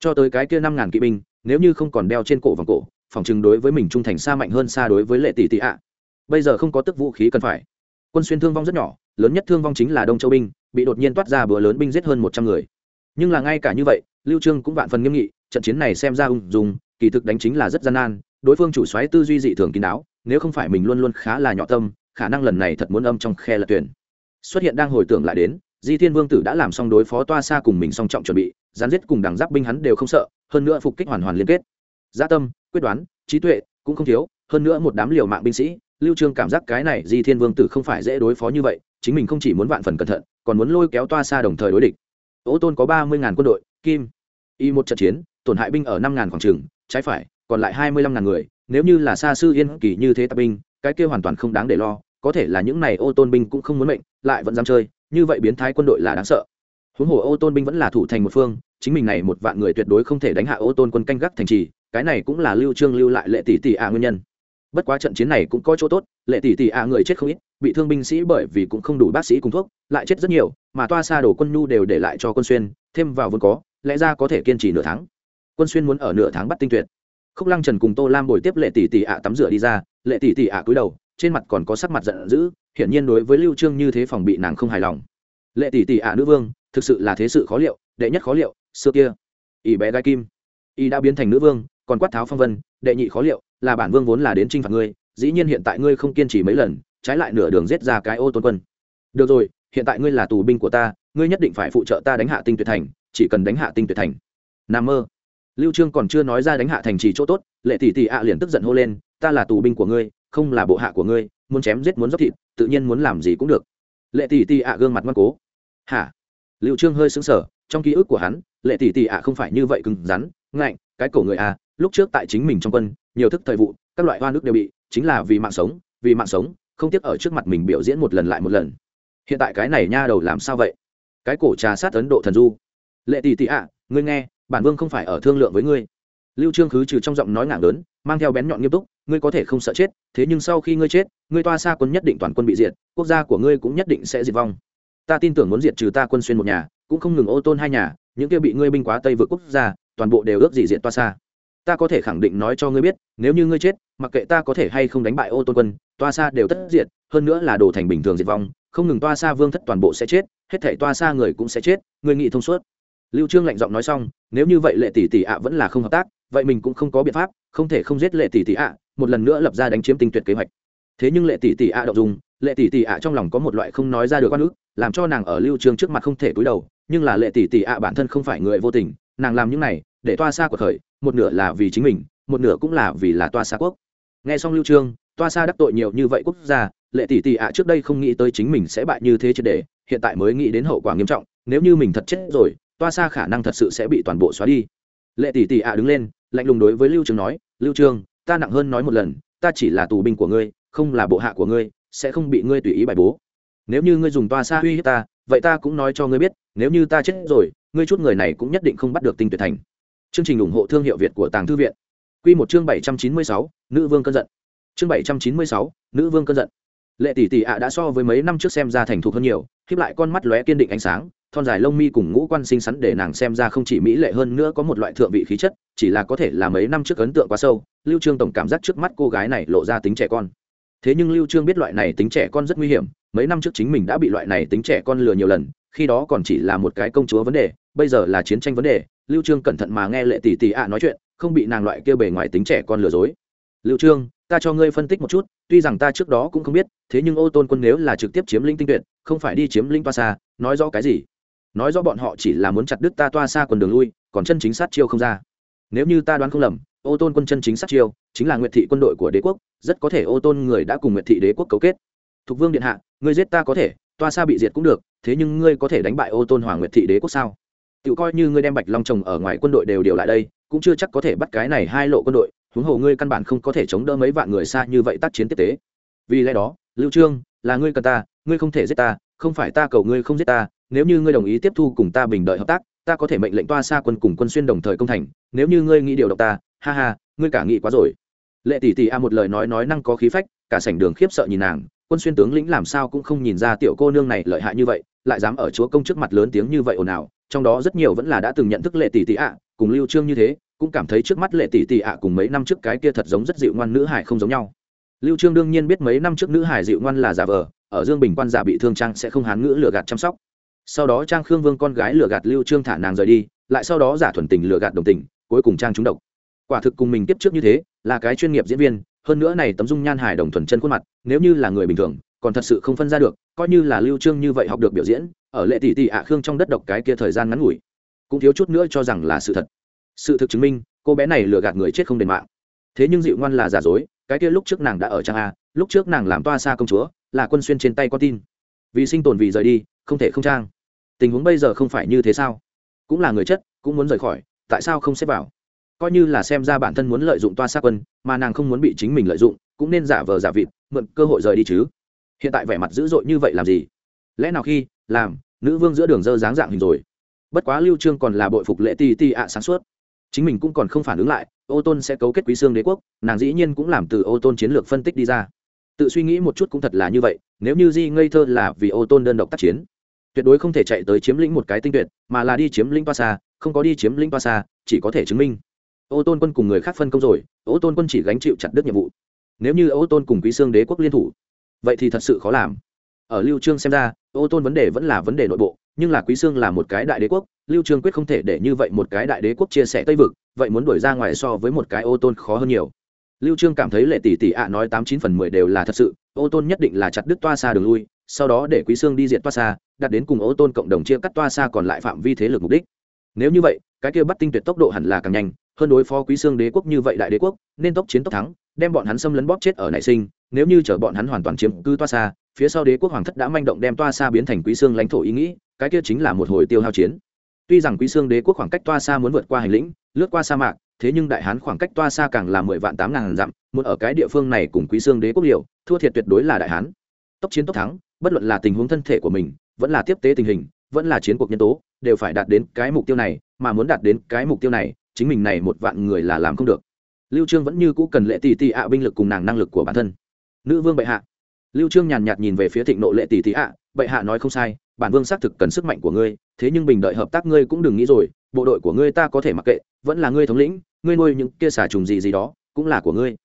[SPEAKER 1] cho tới cái kia năm ngàn kỵ binh, nếu như không còn đeo trên cổ vòng cổ, phòng chừng đối với mình trung thành xa mạnh hơn xa đối với lệ tỷ tỷ ạ. Bây giờ không có tức vũ khí cần phải. Quân xuyên thương vong rất nhỏ, lớn nhất thương vong chính là đông châu binh, bị đột nhiên toát ra bữa lớn binh giết hơn một trăm người. Nhưng là ngay cả như vậy, lưu trương cũng vạn phần nghiêm nghị, trận chiến này xem ra ung dung, kỳ thực đánh chính là rất gian nan, đối phương chủ soái tư duy dị thường kín đáo, nếu không phải mình luôn luôn khá là nhỏ tâm, khả năng lần này thật muốn âm trong khe là tuyển. Xuất hiện đang hồi tưởng lại đến di thiên vương tử đã làm xong đối phó toa xa cùng mình song trọng chuẩn bị, gián giết cùng đằng giáp binh hắn đều không sợ, hơn nữa phục kích hoàn hoàn liên kết. Gia tâm, quyết đoán trí tuệ cũng không thiếu, hơn nữa một đám liều mạng binh sĩ, lưu trương cảm giác cái này di thiên vương tử không phải dễ đối phó như vậy, chính mình không chỉ muốn vạn phần cẩn thận, còn muốn lôi kéo toa xa đồng thời đối địch. Ô tôn có ba mươi ngàn quân đội, kim, y một trận chiến, tổn hại binh ở năm ngàn khoảng trường trái phải, còn lại hai mươi lăm ngàn người, nếu như là xa sư yên kỳ như thế tập binh, cái kia hoàn toàn không đáng để lo, có thể là những này ô tôn binh cũng không muốn mệnh, lại vẫn dám chơi như vậy biến thái quân đội là đáng sợ. Huống hồ ô tôn binh vẫn là thủ thành một phương, chính mình này một vạn người tuyệt đối không thể đánh hạ ô tôn quân canh gác thành trì, cái này cũng là lưu trương lưu lại lệ tỷ tỷ a nguyên nhân. Bất quá trận chiến này cũng có chỗ tốt, lệ tỷ tỷ a người chết không ít, bị thương binh sĩ bởi vì cũng không đủ bác sĩ cùng thuốc, lại chết rất nhiều, mà toa xa đổ quân nhu đều để lại cho quân xuyên, thêm vào vốn có, lẽ ra có thể kiên trì nửa tháng. Quân xuyên muốn ở nửa tháng bắt tinh tuyệt. Khúc lăng trần cùng tô lam bồi tiếp lệ tỷ tỷ ạ tắm rửa đi ra, lệ tỷ tỷ ạ cúi đầu trên mặt còn có sắc mặt giận dữ, hiển nhiên đối với lưu trương như thế phòng bị nàng không hài lòng. Lệ tỷ tỷ ạ nữ vương, thực sự là thế sự khó liệu, đệ nhất khó liệu, xưa kia. Y bé gai kim. Y đã biến thành nữ vương, còn quát tháo phong vân, đệ nhị khó liệu, là bản vương vốn là đến trinh phạt ngươi, dĩ nhiên hiện tại ngươi không kiên trì mấy lần, trái lại nửa đường giết ra cái ô tôn quân. Được rồi, hiện tại ngươi là tù binh của ta, ngươi nhất định phải phụ trợ ta đánh hạ tinh tuyệt thành, chỉ cần đánh hạ tinh tuyệt thành. Nam mơ. Lưu trương còn chưa nói ra đánh hạ thành trì chỗ tốt, lệ tỷ tỷ ạ liền tức giận hô lên, ta là tù binh của ngươi không là bộ hạ của ngươi, muốn chém giết muốn dốc thịt, tự nhiên muốn làm gì cũng được. Lệ tỷ tỷ ạ gương mặt ngoan cố. Hả? Liệu trương hơi sững sờ, trong ký ức của hắn, lệ tỷ tỷ ạ không phải như vậy cứng rắn, ngạnh, cái cổ người à lúc trước tại chính mình trong quân, nhiều thức thời vụ, các loại hoa nước đều bị, chính là vì mạng sống, vì mạng sống, không tiếc ở trước mặt mình biểu diễn một lần lại một lần. Hiện tại cái này nha đầu làm sao vậy? Cái cổ trà sát ấn độ thần du. Lệ tỷ tỷ ạ, ngươi nghe, bản vương không phải ở thương lượng với ngươi lưu trương khứ trừ trong giọng nói ngạo lớn, mang theo bén nhọn nghiêm túc, ngươi có thể không sợ chết, thế nhưng sau khi ngươi chết, ngươi toa xa quân nhất định toàn quân bị diệt, quốc gia của ngươi cũng nhất định sẽ diệt vong. Ta tin tưởng muốn diệt trừ ta quân xuyên một nhà, cũng không ngừng ô tôn hai nhà, những kia bị ngươi binh quá tây vượt quốc gia, toàn bộ đều ước gì diệt toa xa. Ta có thể khẳng định nói cho ngươi biết, nếu như ngươi chết, mặc kệ ta có thể hay không đánh bại ô tôn quân, toa xa đều tất diệt, hơn nữa là đồ thành bình thường diệt vong, không ngừng toa xa vương thất toàn bộ sẽ chết, hết thể toa xa người cũng sẽ chết, Ngươi nghĩ thông suốt. Lưu trương lạnh giọng nói xong, nếu như vậy lệ tỷ tỷ ạ vẫn là không hợp tác vậy mình cũng không có biện pháp, không thể không giết lệ tỷ tỷ ạ, một lần nữa lập ra đánh chiếm tinh tuyệt kế hoạch. Thế nhưng lệ tỷ tỷ ạ đậu dung lệ tỷ tỷ ạ trong lòng có một loại không nói ra được quan ước làm cho nàng ở lưu trường trước mặt không thể cúi đầu, nhưng là lệ tỷ tỷ ạ bản thân không phải người vô tình, nàng làm những này để toa xa của khởi, một nửa là vì chính mình, một nửa cũng là vì là toa xa quốc. Nghe xong lưu trương toa xa đắc tội nhiều như vậy quốc gia, lệ tỷ tỷ ạ trước đây không nghĩ tới chính mình sẽ bại như thế chứ để, hiện tại mới nghĩ đến hậu quả nghiêm trọng, nếu như mình thật chết rồi, toa xa khả năng thật sự sẽ bị toàn bộ xóa đi. Lệ tỷ tỷ ạ đứng lên lạnh lùng đối với lưu trương nói lưu trương ta nặng hơn nói một lần ta chỉ là tù binh của ngươi không là bộ hạ của ngươi sẽ không bị ngươi tùy ý bài bố. Nếu như ngươi dùng toa xa uy hiếp ta vậy ta cũng nói cho ngươi biết nếu như ta chết rồi ngươi chút người này cũng nhất định không bắt được tinh tuyệt thành. Chương trình ủng hộ thương hiệu việt của tàng thư viện. Quy một chương bảy trăm chín mươi sáu, nữ vương cơn giận. Chương bảy trăm chín mươi sáu, nữ vương cơn giận. Lệ tỷ tỷ ạ đã so với mấy năm trước xem ra thành thục hơn nhiều khiếp lại con mắt lóe kiên định ánh sáng thon dài lông mi cùng ngũ quan xinh xắn để nàng xem ra không chỉ mỹ lệ hơn nữa có một loại thượng vị khí chất chỉ là có thể là mấy năm trước ấn tượng quá sâu lưu trương tổng cảm giác trước mắt cô gái này lộ ra tính trẻ con. Thế nhưng lưu trương biết loại này tính trẻ con rất nguy hiểm mấy năm trước chính mình đã bị loại này tính trẻ con lừa nhiều lần khi đó còn chỉ là một cái công chúa vấn đề bây giờ là chiến tranh vấn đề lưu trương cẩn thận mà nghe lệ tỷ tỷ ạ nói chuyện không bị nàng loại kia bề ngoài tính trẻ con lừa dối. Lưu trương ta cho ngươi phân tích một chút tuy rằng ta trước đó cũng không biết thế nhưng ô tôn quân nếu là trực tiếp chiếm linh tinh tuyệt không phải đi chiếm linh pa sa, nói rõ cái gì? Nói rõ bọn họ chỉ là muốn chặt đứt ta toa xa quần đường lui, còn chân chính sát chiêu không ra. Nếu như ta đoán không lầm, ô tôn quân chân chính sát chiêu, chính là nguyệt thị quân đội của đế quốc, rất có thể ô tôn người đã cùng nguyệt thị đế quốc cấu kết. Thục vương điện hạ, ngươi giết ta có thể, toa xa bị diệt cũng được, thế nhưng ngươi có thể đánh bại ô tôn hoàng nguyệt thị đế quốc sao? Tự coi như ngươi đem bạch long trồng ở ngoài quân đội đều điều lại đây, cũng chưa chắc có thể bắt cái này hai lộ quân đội, huống hồ ngươi căn bản không có thể chống đỡ mấy vạn người xa như vậy tác chiến tiếp tế. Vì lẽ đó, lưu trương, là ngươi cần ta, ngươi không thể giết ta không phải ta cầu ngươi không giết ta, nếu như ngươi đồng ý tiếp thu cùng ta bình đợi hợp tác, ta có thể mệnh lệnh toa xa quân cùng quân xuyên đồng thời công thành, nếu như ngươi nghĩ điều động ta, ha ha, ngươi cả nghĩ quá rồi. Lệ tỷ tỷ a một lời nói nói năng có khí phách, cả sảnh đường khiếp sợ nhìn nàng, quân xuyên tướng lĩnh làm sao cũng không nhìn ra tiểu cô nương này lợi hại như vậy, lại dám ở chúa công trước mặt lớn tiếng như vậy ồn ào, trong đó rất nhiều vẫn là đã từng nhận thức lệ tỷ tỷ ạ, cùng lưu trương như thế, cũng cảm thấy trước mắt lệ tỷ tỷ ạ cùng mấy năm trước cái kia thật giống rất dịu ngoan nữ hải không giống nhau lưu trương đương nhiên biết mấy năm trước nữ hải dịu ngoan là giả vờ, ở dương bình quan giả bị thương trang sẽ không hán ngữ lừa gạt chăm sóc. Sau đó trang khương vương con gái lừa gạt lưu trương thả nàng rời đi, lại sau đó giả thuần tình lừa gạt đồng tình, cuối cùng trang trúng độc. Quả thực cùng mình tiếp trước như thế, là cái chuyên nghiệp diễn viên, hơn nữa này tấm dung nhan hài đồng thuần chân khuôn mặt, nếu như là người bình thường, còn thật sự không phân ra được, coi như là lưu trương như vậy học được biểu diễn, ở lệ tỷ tỷ ạ khương trong đất độc cái kia thời gian ngắn ngủi, cũng thiếu chút nữa cho rằng là sự thật. Sự thực chứng minh, cô bé này lừa gạt người chết không đền mạng. Thế nhưng dịu ngoan là giả dối cái kia lúc trước nàng đã ở trang a, lúc trước nàng làm toa xa công chúa, là quân xuyên trên tay con tin. Vì sinh tồn vì rời đi, không thể không trang. Tình huống bây giờ không phải như thế sao? Cũng là người chất, cũng muốn rời khỏi, tại sao không xếp vào? Coi như là xem ra bản thân muốn lợi dụng toa xa quân, mà nàng không muốn bị chính mình lợi dụng, cũng nên giả vờ giả vịt, mượn cơ hội rời đi chứ. Hiện tại vẻ mặt dữ dội như vậy làm gì? Lẽ nào khi làm, nữ vương giữa đường dơ dáng dạng hình rồi? Bất quá lưu trương còn là bội phục lệ ti ti ạ sáng suốt. Chính mình cũng còn không phản ứng lại ô tôn sẽ cấu kết quý xương đế quốc, nàng dĩ nhiên cũng làm từ ô tôn chiến lược phân tích đi ra. Tự suy nghĩ một chút cũng thật là như vậy, nếu như di ngây thơ là vì ô tôn đơn độc tác chiến, tuyệt đối không thể chạy tới chiếm lĩnh một cái tinh tuyệt, mà là đi chiếm lĩnh toa xa không có đi chiếm lĩnh toa xa chỉ có thể chứng minh. Ô tôn quân cùng người khác phân công rồi ô tôn quân chỉ gánh chịu chặt đứt nhiệm vụ. Nếu như ô tôn cùng quý xương đế quốc liên thủ, vậy thì thật sự khó làm. Ở lưu trương xem ra ô tôn vấn đề vẫn là vấn đề nội bộ nhưng là quý xương là một cái đại đế quốc, lưu trương quyết không thể để như vậy một cái đại đế quốc chia sẻ tây vực, vậy muốn đuổi ra ngoài so với một cái ô tôn khó hơn nhiều. Lưu trương cảm thấy lệ tỷ tỷ ạ nói tám chín phần mười đều là thật sự, ô tôn nhất định là chặt đứt toa xa đường lui, sau đó để quý xương đi diệt toa xa, đặt đến cùng ô tôn cộng đồng chia cắt toa xa còn lại phạm vi thế lực mục đích. Nếu như vậy, cái kia bắt tinh tuyệt tốc độ hẳn là càng nhanh, hơn đối phó quý xương đế quốc như vậy đại đế quốc, nên tốc chiến tốc thắng, đem bọn hắn xâm lấn bóp chết ở nảy sinh, nếu như chở bọn hắn hoàn toàn chiếm cứ toa xa, phía sau đế quốc hoàng thất đã manh động đem toa xa biến thành quý xương lãnh thổ ý nghĩ cái kia chính là một hồi tiêu hao chiến. Tuy rằng quý xương đế quốc khoảng cách toa xa muốn vượt qua hành lĩnh, lướt qua sa mạc, thế nhưng đại hán khoảng cách toa xa càng là mười vạn tám ngàn dặm, muốn ở cái địa phương này cùng quý xương đế quốc liều, thua thiệt tuyệt đối là đại hán. Tốc chiến tốc thắng, bất luận là tình huống thân thể của mình, vẫn là tiếp tế tình hình, vẫn là chiến cuộc nhân tố, đều phải đạt đến cái mục tiêu này, mà muốn đạt đến cái mục tiêu này, chính mình này một vạn người là làm không được. Lưu trương vẫn như cũ cần lệ tỷ tỷ ạ binh lực cùng nàng năng lực của bản thân. Nữ vương bệ hạ. Lưu trương nhàn nhạt nhìn về phía thịnh nộ lệ tỷ tỷ ạ, bệ hạ nói không sai bản vương xác thực cần sức mạnh của ngươi, thế nhưng bình đợi hợp tác ngươi cũng đừng nghĩ rồi, bộ đội của ngươi ta có thể mặc kệ, vẫn là ngươi thống lĩnh, ngươi nuôi những kia xả trùng gì gì đó, cũng là của ngươi.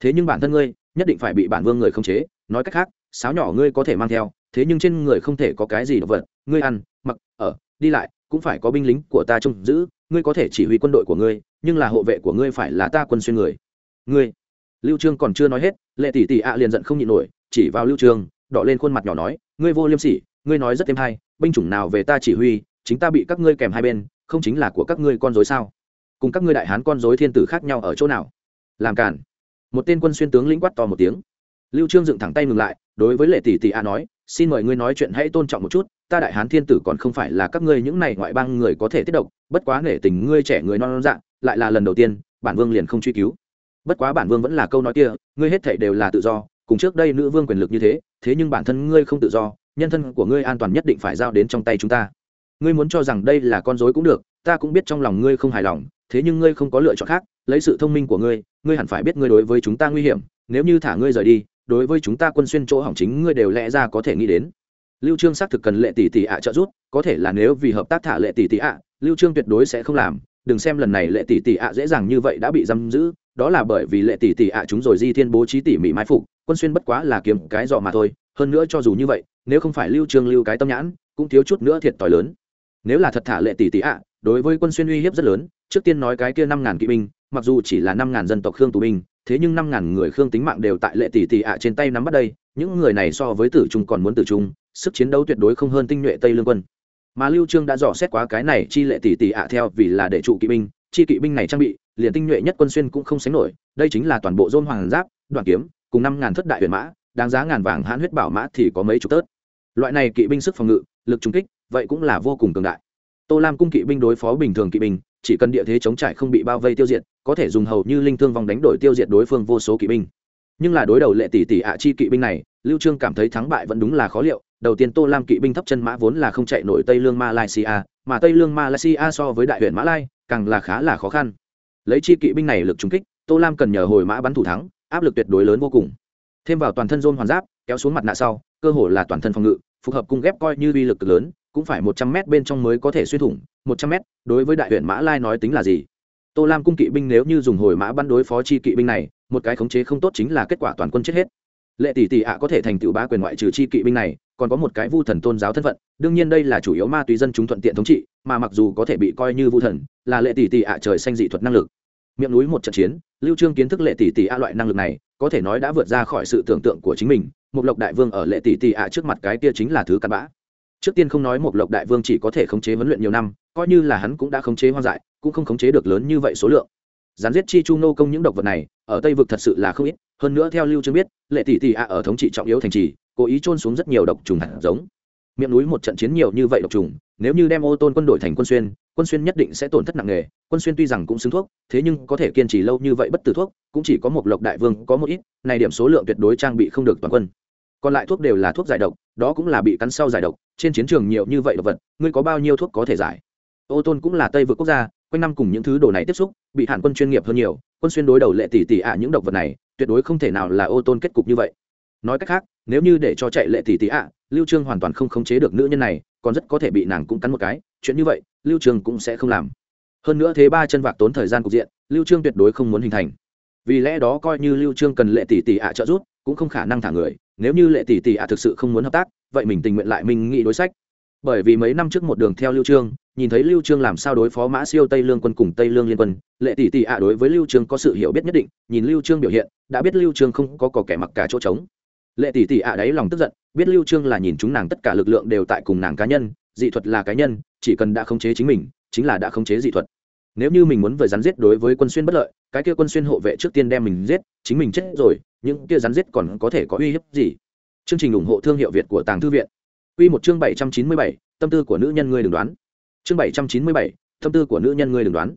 [SPEAKER 1] Thế nhưng bản thân ngươi, nhất định phải bị bản vương người khống chế, nói cách khác, sáo nhỏ ngươi có thể mang theo, thế nhưng trên người không thể có cái gì đồ vật, ngươi ăn, mặc, ở, đi lại, cũng phải có binh lính của ta trông giữ, ngươi có thể chỉ huy quân đội của ngươi, nhưng là hộ vệ của ngươi phải là ta quân xuyên người. Ngươi, lưu trương còn chưa nói hết, lệ tỷ tỷ ạ liền giận không nhịn nổi, chỉ vào lưu trương đọ lên khuôn mặt nhỏ nói, ngươi vô liêm sỉ ngươi nói rất thêm hay, binh chủng nào về ta chỉ huy, chính ta bị các ngươi kèm hai bên, không chính là của các ngươi con dối sao? Cùng các ngươi đại hán con dối thiên tử khác nhau ở chỗ nào? Làm cản một tên quân xuyên tướng lĩnh quát to một tiếng. Lưu trương dựng thẳng tay ngừng lại, đối với lệ tỷ tỷ a nói, xin mời ngươi nói chuyện hãy tôn trọng một chút, ta đại hán thiên tử còn không phải là các ngươi những này ngoại bang người có thể tiết độc, bất quá nể tình ngươi trẻ người non non dạng lại là lần đầu tiên, bản vương liền không truy cứu. Bất quá bản vương vẫn là câu nói kia, ngươi hết thảy đều là tự do, cùng trước đây nữ vương quyền lực như thế thế nhưng bản thân ngươi không tự do nhân thân của ngươi an toàn nhất định phải giao đến trong tay chúng ta. Ngươi muốn cho rằng đây là con dối cũng được, ta cũng biết trong lòng ngươi không hài lòng, thế nhưng ngươi không có lựa chọn khác, lấy sự thông minh của ngươi ngươi hẳn phải biết ngươi đối với chúng ta nguy hiểm, nếu như thả ngươi rời đi, đối với chúng ta quân xuyên chỗ hỏng chính ngươi đều lẽ ra có thể nghĩ đến. Lưu trương xác thực cần lệ tỷ tỷ ạ trợ giúp, có thể là nếu vì hợp tác thả lệ tỷ tỷ ạ, lưu trương tuyệt đối sẽ không làm. Đừng xem lần này lệ tỷ tỷ ạ dễ dàng như vậy đã bị giam giữ, đó là bởi vì lệ tỷ tỷ ạ chúng rồi di thiên bố trí tỉ mỉ mai phục, quân xuyên bất quá là kiếm cái dọ mà thôi hơn nữa cho dù như vậy, nếu không phải lưu trương lưu cái tâm nhãn, cũng thiếu chút nữa thiệt tỏi lớn. Nếu là thật thả lệ tỷ tỷ ạ, đối với quân xuyên uy hiếp rất lớn, trước tiên nói cái kia năm ngàn kỵ binh, mặc dù chỉ là năm ngàn dân tộc khương tù binh, thế nhưng năm ngàn người khương tính mạng đều tại lệ tỷ tỷ ạ trên tay nắm bắt đây, những người này so với tử trung còn muốn tử trung, sức chiến đấu tuyệt đối không hơn tinh nhuệ tây lương quân. Mà lưu trương đã dò xét quá cái này chi lệ tỷ tỷ ạ theo vì là để trụ kỵ binh, chi kỵ binh này trang bị, liền tinh nhuệ nhất quân xuyên cũng không sánh nổi, đây chính là toàn bộ dôn hoàng giáp đoàn kiếm, cùng năm ngàn thất đại huyền mã đáng giá ngàn vàng hãn huyết bảo mã thì có mấy chục tớt. Loại này kỵ binh sức phòng ngự, lực trung kích, vậy cũng là vô cùng cường đại. Tô lam cung kỵ binh đối phó bình thường kỵ binh, chỉ cần địa thế chống trải không bị bao vây tiêu diệt, có thể dùng hầu như linh thương vòng đánh đổi tiêu diệt đối phương vô số kỵ binh. Nhưng là đối đầu lệ tỷ tỷ ạ chi kỵ binh này, lưu trương cảm thấy thắng bại vẫn đúng là khó liệu. Đầu tiên tô lam kỵ binh thấp chân mã vốn là không chạy nổi tây lương malaysia, mà tây lương malaysia so với đại huyện mã lai, càng là khá là khó khăn. Lấy chi kỵ binh này lực trúng kích, tô lam cần nhờ hồi mã bắn thủ thắng, áp lực tuyệt đối lớn vô cùng thêm vào toàn thân rôn hoàn giáp, kéo xuống mặt nạ sau, cơ hồ là toàn thân phòng ngự phù hợp cung ghép coi như uy lực cực lớn, cũng phải một trăm mét bên trong mới có thể xuyên thủng, một trăm mét, đối với đại huyện mã lai nói tính là gì? Tô lam cung kỵ binh nếu như dùng hồi mã bắn đối phó chi kỵ binh này, một cái khống chế không tốt chính là kết quả toàn quân chết hết. Lệ tỷ tỷ ạ có thể thành tựu bá quyền ngoại trừ chi kỵ binh này, còn có một cái vu thần tôn giáo thân phận, đương nhiên đây là chủ yếu ma túy dân chúng thuận tiện thống trị, mà mặc dù có thể bị coi như vu thần, là lệ tỷ tỷ ạ trời xanh dị thuật năng lực. Miệng núi một trận chiến, lưu trương kiến thức lệ tỷ tỷ a loại năng lực này có thể nói đã vượt ra khỏi sự tưởng tượng của chính mình một lộc đại vương ở lệ tỷ tỷ a trước mặt cái kia chính là thứ cặn bã. Trước tiên không nói một lộc đại vương chỉ có thể khống chế huấn luyện nhiều năm, coi như là hắn cũng đã khống chế hoang dại, cũng không khống chế được lớn như vậy số lượng. Gián giết chi chu nô công những độc vật này, ở tây vực thật sự là không ít, hơn nữa theo lưu trương biết, lệ tỷ tỷ a ở thống trị trọng yếu thành trì, cố ý trôn xuống rất nhiều độc trùng hạt giống miệng núi một trận chiến nhiều như vậy độc trùng, nếu như đem ô tôn quân đội thành quân xuyên quân xuyên nhất định sẽ tổn thất nặng nề. Quân xuyên tuy rằng cũng xứng thuốc, thế nhưng có thể kiên trì lâu như vậy bất tử thuốc, cũng chỉ có một lộc đại vương có một ít, này điểm số lượng tuyệt đối trang bị không được toàn quân. Còn lại thuốc đều là thuốc giải độc, đó cũng là bị cắn sau giải độc, trên chiến trường nhiều như vậy độc vật, ngươi có bao nhiêu thuốc có thể giải? Ô tôn cũng là tây vượt quốc gia, quanh năm cùng những thứ đồ này tiếp xúc, bị hạn quân chuyên nghiệp hơn nhiều, quân xuyên đối đầu lệ tỷ tỷ ạ, những độc vật này, tuyệt đối không thể nào là ô tôn kết cục như vậy nói cách khác, nếu như để cho chạy lệ tỷ tỷ ạ, lưu trương hoàn toàn không khống chế được nữ nhân này, còn rất có thể bị nàng cũng cắn một cái, chuyện như vậy, lưu trương cũng sẽ không làm. Hơn nữa thế ba chân vạc tốn thời gian cục diện, lưu trương tuyệt đối không muốn hình thành. Vì lẽ đó coi như lưu trương cần lệ tỷ tỷ ạ trợ giúp, cũng không khả năng thả người, nếu như lệ tỷ tỷ ạ thực sự không muốn hợp tác, vậy mình tình nguyện lại mình nghĩ đối sách. Bởi vì mấy năm trước một đường theo lưu trương, nhìn thấy lưu trương làm sao đối phó mã siêu tây lương quân cùng tây lương liên quân, lệ tỷ tỷ ạ đối với lưu trương có sự hiểu biết nhất định, nhìn lưu trương biểu hiện, đã biết lưu trương không có cỏ kẻ mặc cả chỗ trống lệ tỷ tỷ ạ đấy lòng tức giận biết lưu trương là nhìn chúng nàng tất cả lực lượng đều tại cùng nàng cá nhân dị thuật là cá nhân chỉ cần đã khống chế chính mình chính là đã khống chế dị thuật. Nếu như mình muốn vừa rắn giết đối với quân xuyên bất lợi cái kia quân xuyên hộ vệ trước tiên đem mình giết chính mình chết rồi những kia rắn giết còn có thể có uy hiếp gì? Chương trình ủng hộ thương hiệu việt của tàng thư viện. Quy một chương 797, tâm tư của nữ nhân ngươi đừng đoán. Chương bảy trăm chín mươi bảy tâm tư của nữ nhân ngươi đừng đoán.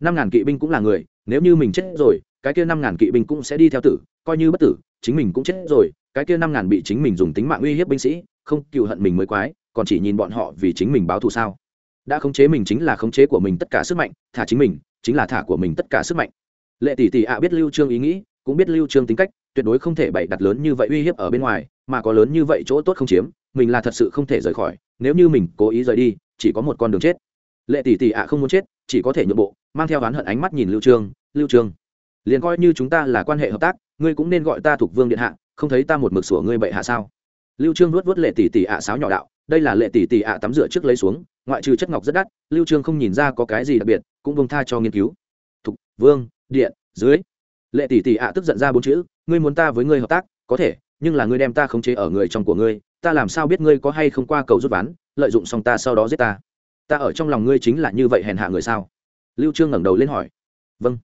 [SPEAKER 1] Năm ngàn kỵ binh cũng là người nếu như mình chết rồi, cái kia năm ngàn kỵ binh cũng sẽ đi theo tử, coi như bất tử, chính mình cũng chết rồi, cái kia năm ngàn bị chính mình dùng tính mạng uy hiếp binh sĩ, không cựu hận mình mới quái, còn chỉ nhìn bọn họ vì chính mình báo thù sao? Đã khống chế mình chính là khống chế của mình tất cả sức mạnh, thả chính mình, chính là thả của mình tất cả sức mạnh. Lệ tỷ tỷ ạ, biết lưu trương ý nghĩ, cũng biết lưu trương tính cách, tuyệt đối không thể bày đặt lớn như vậy uy hiếp ở bên ngoài, mà có lớn như vậy chỗ tốt không chiếm, mình là thật sự không thể rời khỏi, nếu như mình cố ý rời đi, chỉ có một con đường chết. Lệ tỷ tỷ ạ, không muốn chết, chỉ có thể nhượng bộ mang theo oán hận ánh mắt nhìn lưu trương lưu trương, liền coi như chúng ta là quan hệ hợp tác, ngươi cũng nên gọi ta thuộc vương điện hạ, không thấy ta một mực sủa ngươi bệ hạ sao? Lưu trương nuốt nuốt lệ tỷ tỷ ạ à sáo nhỏ đạo, đây là lệ tỷ tỷ ạ à tắm rửa trước lấy xuống, ngoại trừ chất ngọc rất đắt, lưu trương không nhìn ra có cái gì đặc biệt, cũng bông tha cho nghiên cứu. Thục vương, điện, dưới. Lệ tỷ tỷ ạ à tức giận ra bốn chữ, ngươi muốn ta với ngươi hợp tác, có thể, nhưng là ngươi đem ta khống chế ở người trong của ngươi, ta làm sao biết ngươi có hay không qua cầu rút ván, lợi dụng xong ta sau đó giết ta? Ta ở trong lòng ngươi chính là như vậy hèn hạ người sao? Lưu trương ngẩng đầu lên hỏi. Vâng.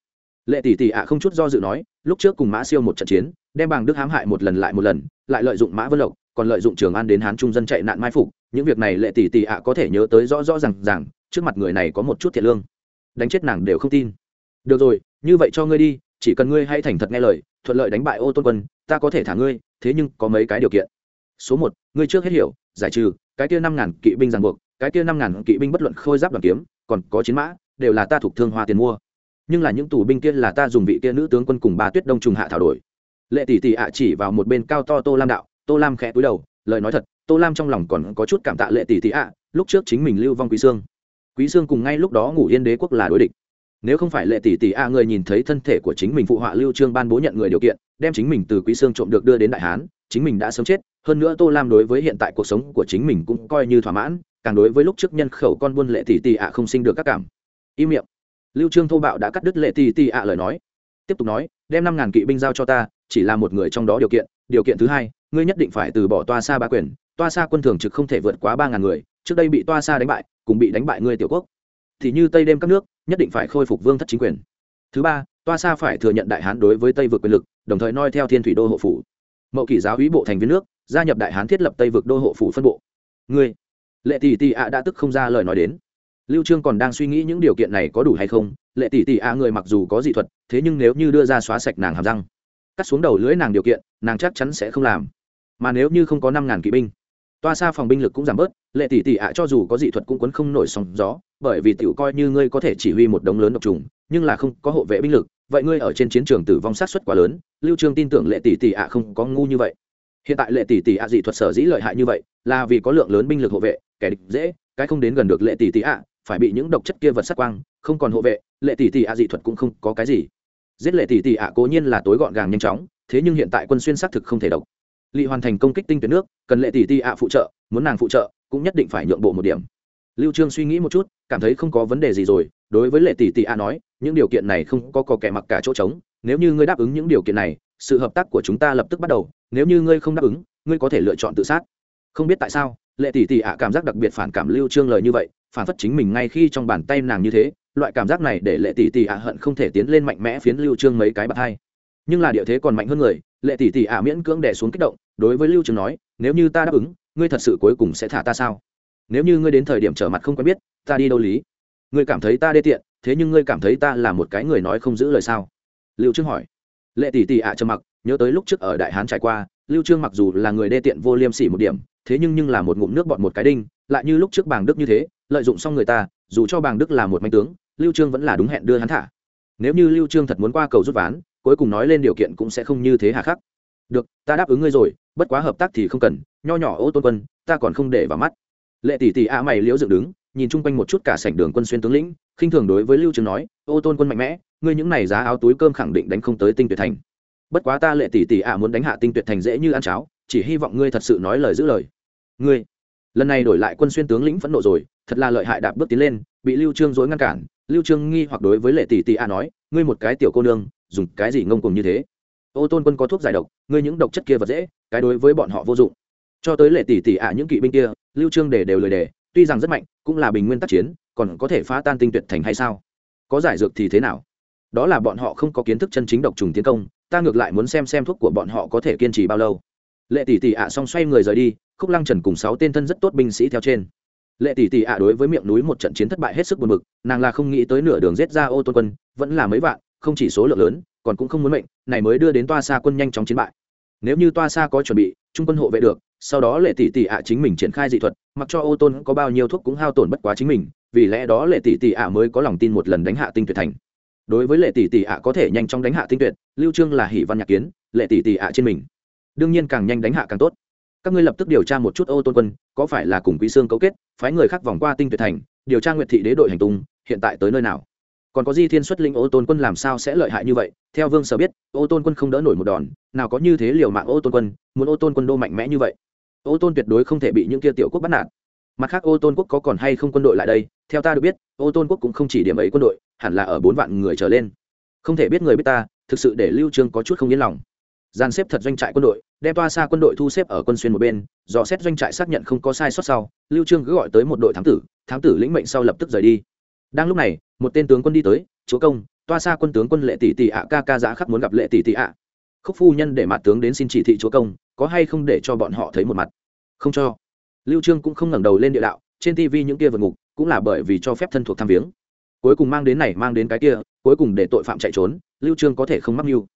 [SPEAKER 1] Lệ tỷ tỷ ạ không chút do dự nói, lúc trước cùng mã siêu một trận chiến, đem bàng đức hãm hại một lần lại một lần, lại lợi dụng mã vân lộc, còn lợi dụng trường an đến hán trung dân chạy nạn mai phục, những việc này lệ tỷ tỷ ạ có thể nhớ tới rõ rõ rằng rằng trước mặt người này có một chút thiệt lương. Đánh chết nàng đều không tin. Được rồi, như vậy cho ngươi đi, chỉ cần ngươi hay thành thật nghe lời, thuận lợi đánh bại ô tôn quân, ta có thể thả ngươi, thế nhưng có mấy cái điều kiện. Số một, ngươi trước hết hiểu, giải trừ, cái kia năm ngàn kỵ binh ràng buộc, cái kia năm ngàn kỵ binh bất luận khôi giáp đoàn kiếm, còn có chiến mã đều là ta thuộc thương hoa tiền mua. Nhưng là những tù binh kia là ta dùng vị kia nữ tướng quân cùng ba tuyết đông trùng hạ thảo đổi. Lệ tỷ tỷ ạ chỉ vào một bên cao to tô lam đạo, tô lam khẽ cúi đầu, lời nói thật, tô lam trong lòng còn có chút cảm tạ lệ tỷ tỷ ạ, lúc trước chính mình lưu vong quý sương. Quý sương cùng ngay lúc đó ngủ yên đế quốc là đối địch. Nếu không phải lệ tỷ tỷ a người nhìn thấy thân thể của chính mình phụ họa lưu trương ban bố nhận người điều kiện, đem chính mình từ quý sương trộm được đưa đến đại hán, chính mình đã sớm chết, hơn nữa tô lam đối với hiện tại cuộc sống của chính mình cũng coi như thỏa mãn, càng đối với lúc trước nhân khẩu con buôn lệ tỷ tỷ ạ không sinh được các cảm im miệng. Lưu trương thô bạo đã cắt đứt lệ tỷ tỷ ạ lời nói. Tiếp tục nói, đem năm ngàn kỵ binh giao cho ta, chỉ là một người trong đó điều kiện. Điều kiện thứ hai, ngươi nhất định phải từ bỏ toa xa ba quyền. Toa xa quân thường trực không thể vượt quá ba ngàn người. Trước đây bị toa xa đánh bại, cùng bị đánh bại ngươi tiểu quốc. Thì như tây đêm các nước, nhất định phải khôi phục vương thất chính quyền. Thứ ba, toa xa phải thừa nhận đại hán đối với tây vực quyền lực, đồng thời noi theo thiên thủy đô hộ phủ. Mậu kỷ giáo hí bộ thành viên nước, gia nhập đại hán thiết lập tây vực đô hộ phủ phân bộ. Ngươi, lệ tỷ tỷ ạ đã tức không ra lời nói đến lưu trương còn đang suy nghĩ những điều kiện này có đủ hay không, lệ tỷ tỷ ạ người mặc dù có dị thuật, thế nhưng nếu như đưa ra xóa sạch nàng hàm răng, cắt xuống đầu lưỡi nàng điều kiện, nàng chắc chắn sẽ không làm. Mà nếu như không có năm ngàn kỵ binh, toa xa phòng binh lực cũng giảm bớt, lệ tỷ tỷ ạ cho dù có dị thuật cũng quấn không nổi sóng gió, bởi vì tiểu coi như ngươi có thể chỉ huy một đống lớn độc trùng, nhưng là không có hộ vệ binh lực, vậy ngươi ở trên chiến trường tử vong sát suất quá lớn, lưu trương tin tưởng lệ tỷ tỷ ạ không có ngu như vậy. Hiện tại lệ tỷ tỷ ạ dị thuật sở dĩ lợi hại như vậy, là vì có lượng lớn binh lực hộ vệ, kẻ địch dễ, cái không đến gần được lệ tỷ tỷ ạ phải bị những độc chất kia vật sát quang, không còn hộ vệ, lệ tỷ tỷ ạ dị thuật cũng không có cái gì. Giết lệ tỷ tỷ ạ cố nhiên là tối gọn gàng nhanh chóng, thế nhưng hiện tại quân xuyên xác thực không thể độc. Lị hoàn thành công kích tinh tuyến nước, cần lệ tỷ tỷ ạ phụ trợ, muốn nàng phụ trợ, cũng nhất định phải nhượng bộ một điểm. Lưu trương suy nghĩ một chút, cảm thấy không có vấn đề gì rồi, đối với lệ tỷ tỷ a nói, những điều kiện này không có có kẻ mặc cả chỗ trống, nếu như ngươi đáp ứng những điều kiện này, sự hợp tác của chúng ta lập tức bắt đầu, nếu như ngươi không đáp ứng, ngươi có thể lựa chọn tự sát. Không biết tại sao, lệ tỷ tỷ ạ cảm giác đặc biệt phản cảm lưu trương lời như vậy phản phất chính mình ngay khi trong bàn tay nàng như thế, loại cảm giác này để lệ tỷ tỷ ạ hận không thể tiến lên mạnh mẽ phiến lưu trương mấy cái bạt hai. Nhưng là địa thế còn mạnh hơn người, lệ tỷ tỷ ạ miễn cưỡng đè xuống kích động, đối với lưu trương nói, nếu như ta đáp ứng, ngươi thật sự cuối cùng sẽ thả ta sao? Nếu như ngươi đến thời điểm trở mặt không quen biết, ta đi đâu lý? Ngươi cảm thấy ta đê tiện, thế nhưng ngươi cảm thấy ta là một cái người nói không giữ lời sao? Lưu trương hỏi. Lệ tỷ tỷ ạ trầm mặc, nhớ tới lúc trước ở đại hán trải qua, lưu trương mặc dù là người đê tiện vô liêm sỉ một điểm, thế nhưng nhưng là một ngụm nước bọt một cái đinh, lại như lúc trước bàng đức như thế lợi dụng xong người ta, dù cho bàng đức là một manh tướng, lưu trương vẫn là đúng hẹn đưa hắn thả. Nếu như lưu trương thật muốn qua cầu rút ván, cuối cùng nói lên điều kiện cũng sẽ không như thế hà khắc. Được, ta đáp ứng ngươi rồi, bất quá hợp tác thì không cần, nho nhỏ ô tôn quân, ta còn không để vào mắt. Lệ tỷ tỷ a mày liễu dựng đứng, nhìn chung quanh một chút cả sảnh đường quân xuyên tướng lĩnh, khinh thường đối với lưu Trương nói, ô tôn quân mạnh mẽ, ngươi những này giá áo túi cơm khẳng định đánh không tới tinh tuyệt thành. Bất quá ta lệ tỷ tỷ a muốn đánh hạ tinh tuyệt thành dễ như ăn cháo, chỉ hy vọng ngươi thật sự nói lời giữ lời. Ngươi? Lần này đổi lại quân xuyên tướng lĩnh phẫn nộ rồi, thật là lợi hại đạp bước tiến lên, bị lưu trương dối ngăn cản. Lưu trương nghi hoặc đối với lệ tỷ tỷ a nói, ngươi một cái tiểu cô nương, dùng cái gì ngông cuồng như thế? Ô tôn quân có thuốc giải độc, ngươi những độc chất kia vật dễ, cái đối với bọn họ vô dụng. Cho tới lệ tỷ tỷ a những kỵ binh kia, lưu trương để đều lời đề, tuy rằng rất mạnh, cũng là bình nguyên tác chiến, còn có thể phá tan tinh tuyệt thành hay sao? Có giải dược thì thế nào? Đó là bọn họ không có kiến thức chân chính độc trùng tiến công, ta ngược lại muốn xem xem thuốc của bọn họ có thể kiên trì bao lâu lệ tỷ tỷ ạ xong xoay người rời đi, khúc lăng trần cùng sáu tên thân rất tốt binh sĩ theo trên. Lệ tỷ tỷ ạ đối với miệng núi một trận chiến thất bại hết sức buồn bực, nàng là không nghĩ tới nửa đường giết ra ô tôn quân, vẫn là mấy vạn, không chỉ số lượng lớn, còn cũng không muốn mệnh, này mới đưa đến toa xa quân nhanh chóng chiến bại. Nếu như toa xa có chuẩn bị, trung quân hộ vệ được, sau đó lệ tỷ tỷ ạ chính mình triển khai dị thuật, mặc cho ô tôn có bao nhiêu thuốc cũng hao tổn bất quá chính mình, vì lẽ đó lệ tỷ tỷ ạ mới có lòng tin một lần đánh hạ tinh tuyệt thành. Đối với lệ tỷ tỷ ạ có thể nhanh chóng đánh hạ tinh tuyệt, lưu trương là hỷ văn nhạc kiến, lệ tỷ tỷ ạ trên mình đương nhiên càng nhanh đánh hạ càng tốt. Các ngươi lập tức điều tra một chút ô tôn quân, có phải là cùng quý sương cấu kết, phái người khác vòng qua tinh tuyệt thành, điều tra nguyệt thị đế đội hành tung, hiện tại tới nơi nào? Còn có di thiên xuất linh ô tôn quân làm sao sẽ lợi hại như vậy? Theo vương sở biết ô tôn quân không đỡ nổi một đòn, nào có như thế liều mạng ô tôn quân, muốn ô tôn quân đô mạnh mẽ như vậy? Ô tôn tuyệt đối không thể bị những kia tiểu quốc bắt nạt. Mặt khác ô tôn quốc có còn hay không quân đội lại đây? Theo ta được biết ô tôn quốc cũng không chỉ điểm ấy quân đội, hẳn là ở bốn vạn người trở lên. Không thể biết người biết ta, thực sự để lưu trương có chút không yên lòng gian xếp thật doanh trại quân đội, đem toa xa quân đội thu xếp ở quân xuyên một bên, dò xét doanh trại xác nhận không có sai sót sau, lưu trương cứ gọi tới một đội thám tử thám tử lĩnh mệnh sau lập tức rời đi. Đang lúc này, một tên tướng quân đi tới, chúa công, toa xa quân tướng quân lệ tỷ tỷ ạ, ca ca giá khắc muốn gặp lệ tỷ tỷ ạ. Khúc phu nhân để mặt tướng đến xin chỉ thị chúa công, có hay không để cho bọn họ thấy một mặt? Không cho. Lưu trương cũng không ngẩng đầu lên địa đạo, trên tv những kia vượt ngục, cũng là bởi vì cho phép thân thuộc tham viếng. Cuối cùng mang đến này, mang đến cái kia, cuối cùng để tội phạm chạy trốn, lưu trương có thể không mắc mưu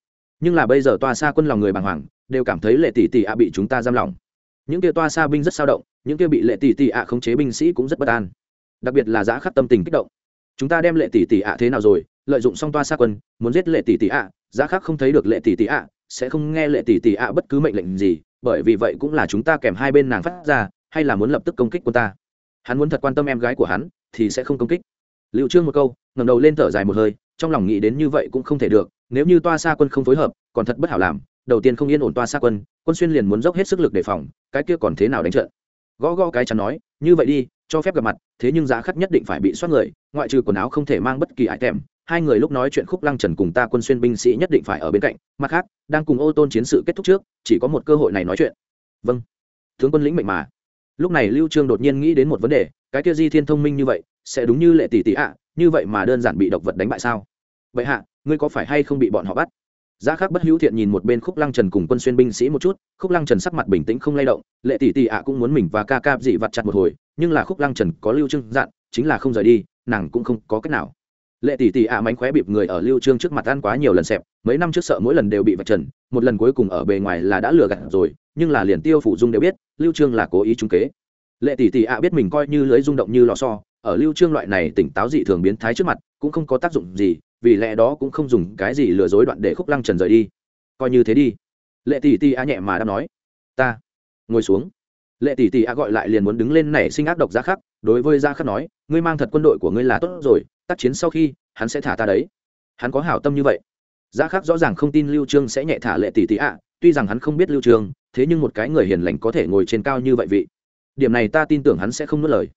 [SPEAKER 1] nhưng là bây giờ toa xa quân lòng người bàng hoàng, đều cảm thấy lệ tỷ tỷ ạ bị chúng ta giam lỏng. Những kia toa xa binh rất sao động, những kia bị lệ tỷ tỷ ạ khống chế binh sĩ cũng rất bất an. Đặc biệt là giã khắc tâm tình kích động. Chúng ta đem lệ tỷ tỷ ạ thế nào rồi? Lợi dụng xong toa xa quân, muốn giết lệ tỷ tỷ ạ giã khắc không thấy được lệ tỷ tỷ ạ, sẽ không nghe lệ tỷ tỷ ạ bất cứ mệnh lệnh gì, bởi vì vậy cũng là chúng ta kèm hai bên nàng phát ra, hay là muốn lập tức công kích quân ta? Hắn muốn thật quan tâm em gái của hắn, thì sẽ không công kích. Liệu trương một câu, ngẩng đầu lên thở dài một hơi, trong lòng nghĩ đến như vậy cũng không thể được nếu như toa xa quân không phối hợp, còn thật bất hảo làm, đầu tiên không yên ổn toa xa quân quân xuyên liền muốn dốc hết sức lực đề phòng, cái kia còn thế nào đánh trận? Gõ gõ cái chắn nói, như vậy đi, cho phép gặp mặt, thế nhưng giá khắc nhất định phải bị soát người, ngoại trừ quần áo không thể mang bất kỳ ải tèm. Hai người lúc nói chuyện khúc lăng trần cùng ta quân xuyên binh sĩ nhất định phải ở bên cạnh, mặt khác, đang cùng ô tôn chiến sự kết thúc trước, chỉ có một cơ hội này nói chuyện. Vâng. Tướng quân lĩnh mệnh mà. Lúc này lưu trương đột nhiên nghĩ đến một vấn đề, cái kia di thiên thông minh như vậy, sẽ đúng như lệ tỷ tỷ ạ, như vậy mà đơn giản bị độc vật đánh bại sao? Vậy hạ ngươi có phải hay không bị bọn họ bắt? Giá khác bất hữu thiện nhìn một bên khúc lăng trần cùng quân xuyên binh sĩ một chút, khúc lăng trần sắc mặt bình tĩnh không lay động, lệ tỷ tỷ ạ cũng muốn mình và ca ca dị vặt chặt một hồi, nhưng là khúc lăng trần có lưu trương dặn, chính là không rời đi, nàng cũng không có cách nào. Lệ tỷ tỷ ạ mánh khóe bịp người ở lưu trương trước mặt ăn quá nhiều lần xẹp, mấy năm trước sợ mỗi lần đều bị vạch trần, một lần cuối cùng ở bề ngoài là đã lừa gạt rồi, nhưng là liền tiêu phủ dung đều biết, lưu trương là cố ý trung kế. Lệ tỷ tỷ ạ biết mình coi như lưới rung động như lò xo, ở lưu trương loại này tỉnh táo dị thường biến thái trước mặt, cũng không có tác dụng gì vì lẽ đó cũng không dùng cái gì lừa dối đoạn để khúc lăng trần rời đi. Coi như thế đi. Lệ tỷ tỷ a nhẹ mà đã nói. Ta. Ngồi xuống. Lệ tỷ tỷ a gọi lại liền muốn đứng lên nảy sinh ác độc ra khắc, đối với gia khắc nói, ngươi mang thật quân đội của ngươi là tốt rồi, tác chiến sau khi, hắn sẽ thả ta đấy. Hắn có hảo tâm như vậy. Gia khắc rõ ràng không tin lưu trương sẽ nhẹ thả lệ tỷ tỷ a tuy rằng hắn không biết lưu trương, thế nhưng một cái người hiền lành có thể ngồi trên cao như vậy vị. Điểm này ta tin tưởng hắn sẽ không nuốt lời.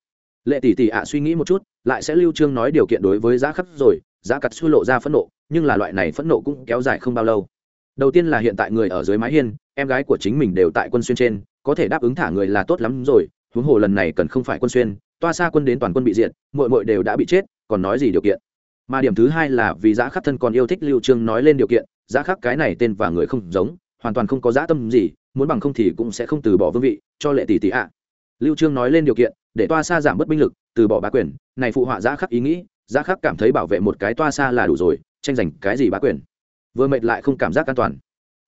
[SPEAKER 1] Lệ tỷ tỷ ạ suy nghĩ một chút, lại sẽ lưu trương nói điều kiện đối với giá khắc rồi giá cặt xui lộ ra phẫn nộ, nhưng là loại này phẫn nộ cũng kéo dài không bao lâu. Đầu tiên là hiện tại người ở dưới mái hiên, em gái của chính mình đều tại quân xuyên trên, có thể đáp ứng thả người là tốt lắm rồi, huống hồ lần này cần không phải quân xuyên, toa xa quân đến toàn quân bị diện muội muội đều đã bị chết, còn nói gì điều kiện? Mà điểm thứ hai là vì giá khắc thân còn yêu thích lưu trương nói lên điều kiện, giá khắc cái này tên và người không giống, hoàn toàn không có giá tâm gì, muốn bằng không thì cũng sẽ không từ bỏ vương vị, cho lệ tỷ tỷ ạ. Lưu trương nói lên điều kiện, để toa xa giảm bớt binh lực, từ bỏ bá quyền, này phụ họa giá khắc ý nghĩ giá khắc cảm thấy bảo vệ một cái toa xa là đủ rồi, tranh giành cái gì bá quyền. Vừa mệt lại không cảm giác an toàn.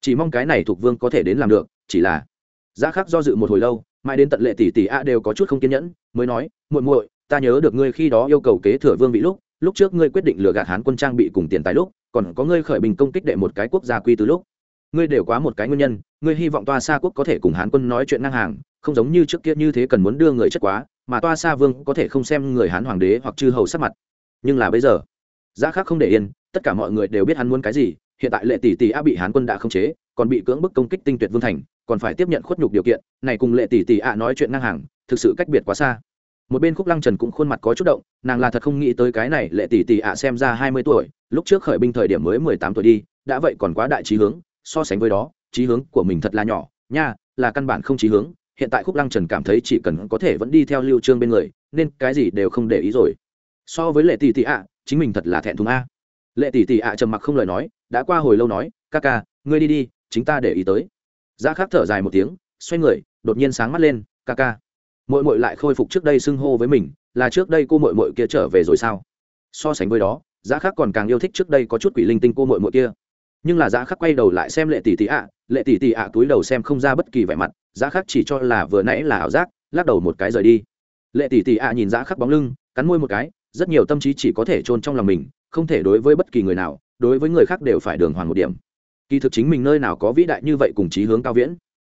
[SPEAKER 1] Chỉ mong cái này thuộc vương có thể đến làm được, chỉ là giá khắc do dự một hồi lâu, mãi đến tận lệ tỷ tỷ a đều có chút không kiên nhẫn, mới nói, muội muội, ta nhớ được ngươi khi đó yêu cầu kế thừa vương vị lúc lúc trước ngươi quyết định lừa gạt hán quân trang bị cùng tiền tài lúc, còn có ngươi khởi bình công kích đệ một cái quốc gia quy từ lúc. Ngươi đều quá một cái nguyên nhân, ngươi hy vọng toa xa quốc có thể cùng hán quân nói chuyện ngang hàng, không giống như trước kia như thế cần muốn đưa người chất quá, mà toa xa vương có thể không xem người hán hoàng đế hoặc chư hầu sát mặt nhưng là bây giờ, giá khác không để yên, tất cả mọi người đều biết hắn muốn cái gì, hiện tại lệ tỷ tỷ a bị hán quân đã khống chế, còn bị cưỡng bức công kích tinh tuyệt vương thành, còn phải tiếp nhận khuất nhục điều kiện, này cùng lệ tỷ tỷ a nói chuyện ngang hàng, thực sự cách biệt quá xa. Một bên khúc lăng trần cũng khuôn mặt có chút động, nàng là thật không nghĩ tới cái này lệ tỷ tỷ a xem ra hai mươi tuổi, lúc trước khởi binh thời điểm mới mười tám tuổi đi, đã vậy còn quá đại trí hướng, so sánh với đó, trí hướng của mình thật là nhỏ, nha, là căn bản không trí hướng, hiện tại khúc lăng trần cảm thấy chỉ cần có thể vẫn đi theo lưu trương bên người, nên cái gì đều không để ý rồi so với lệ tỷ tỷ ạ, chính mình thật là thẹn thùng a. Lệ tỷ tỷ ạ trầm mặc không lời nói, đã qua hồi lâu nói, ca ca, ngươi đi đi, chính ta để ý tới. Giá khắc thở dài một tiếng, xoay người, đột nhiên sáng mắt lên, ca ca. Mội mội lại khôi phục trước đây xưng hô với mình, là trước đây cô mội mội kia trở về rồi sao? So sánh với đó giá khắc còn càng yêu thích trước đây có chút quỷ linh tinh cô mội mội kia. Nhưng là giá khắc quay đầu lại xem lệ tỷ tỷ ạ, lệ tỷ tỷ ạ túi đầu xem không ra bất kỳ vẻ mặt giá khắc chỉ cho là vừa nãy là ảo giác, lắc đầu một cái rời đi. Lệ tỷ tỷ ạ nhìn giá khắc bóng lưng, cắn môi một cái rất nhiều tâm trí chỉ có thể chôn trong lòng mình, không thể đối với bất kỳ người nào, đối với người khác đều phải đường hoàng một điểm. Kỳ thực chính mình nơi nào có vĩ đại như vậy cùng chí hướng cao viễn.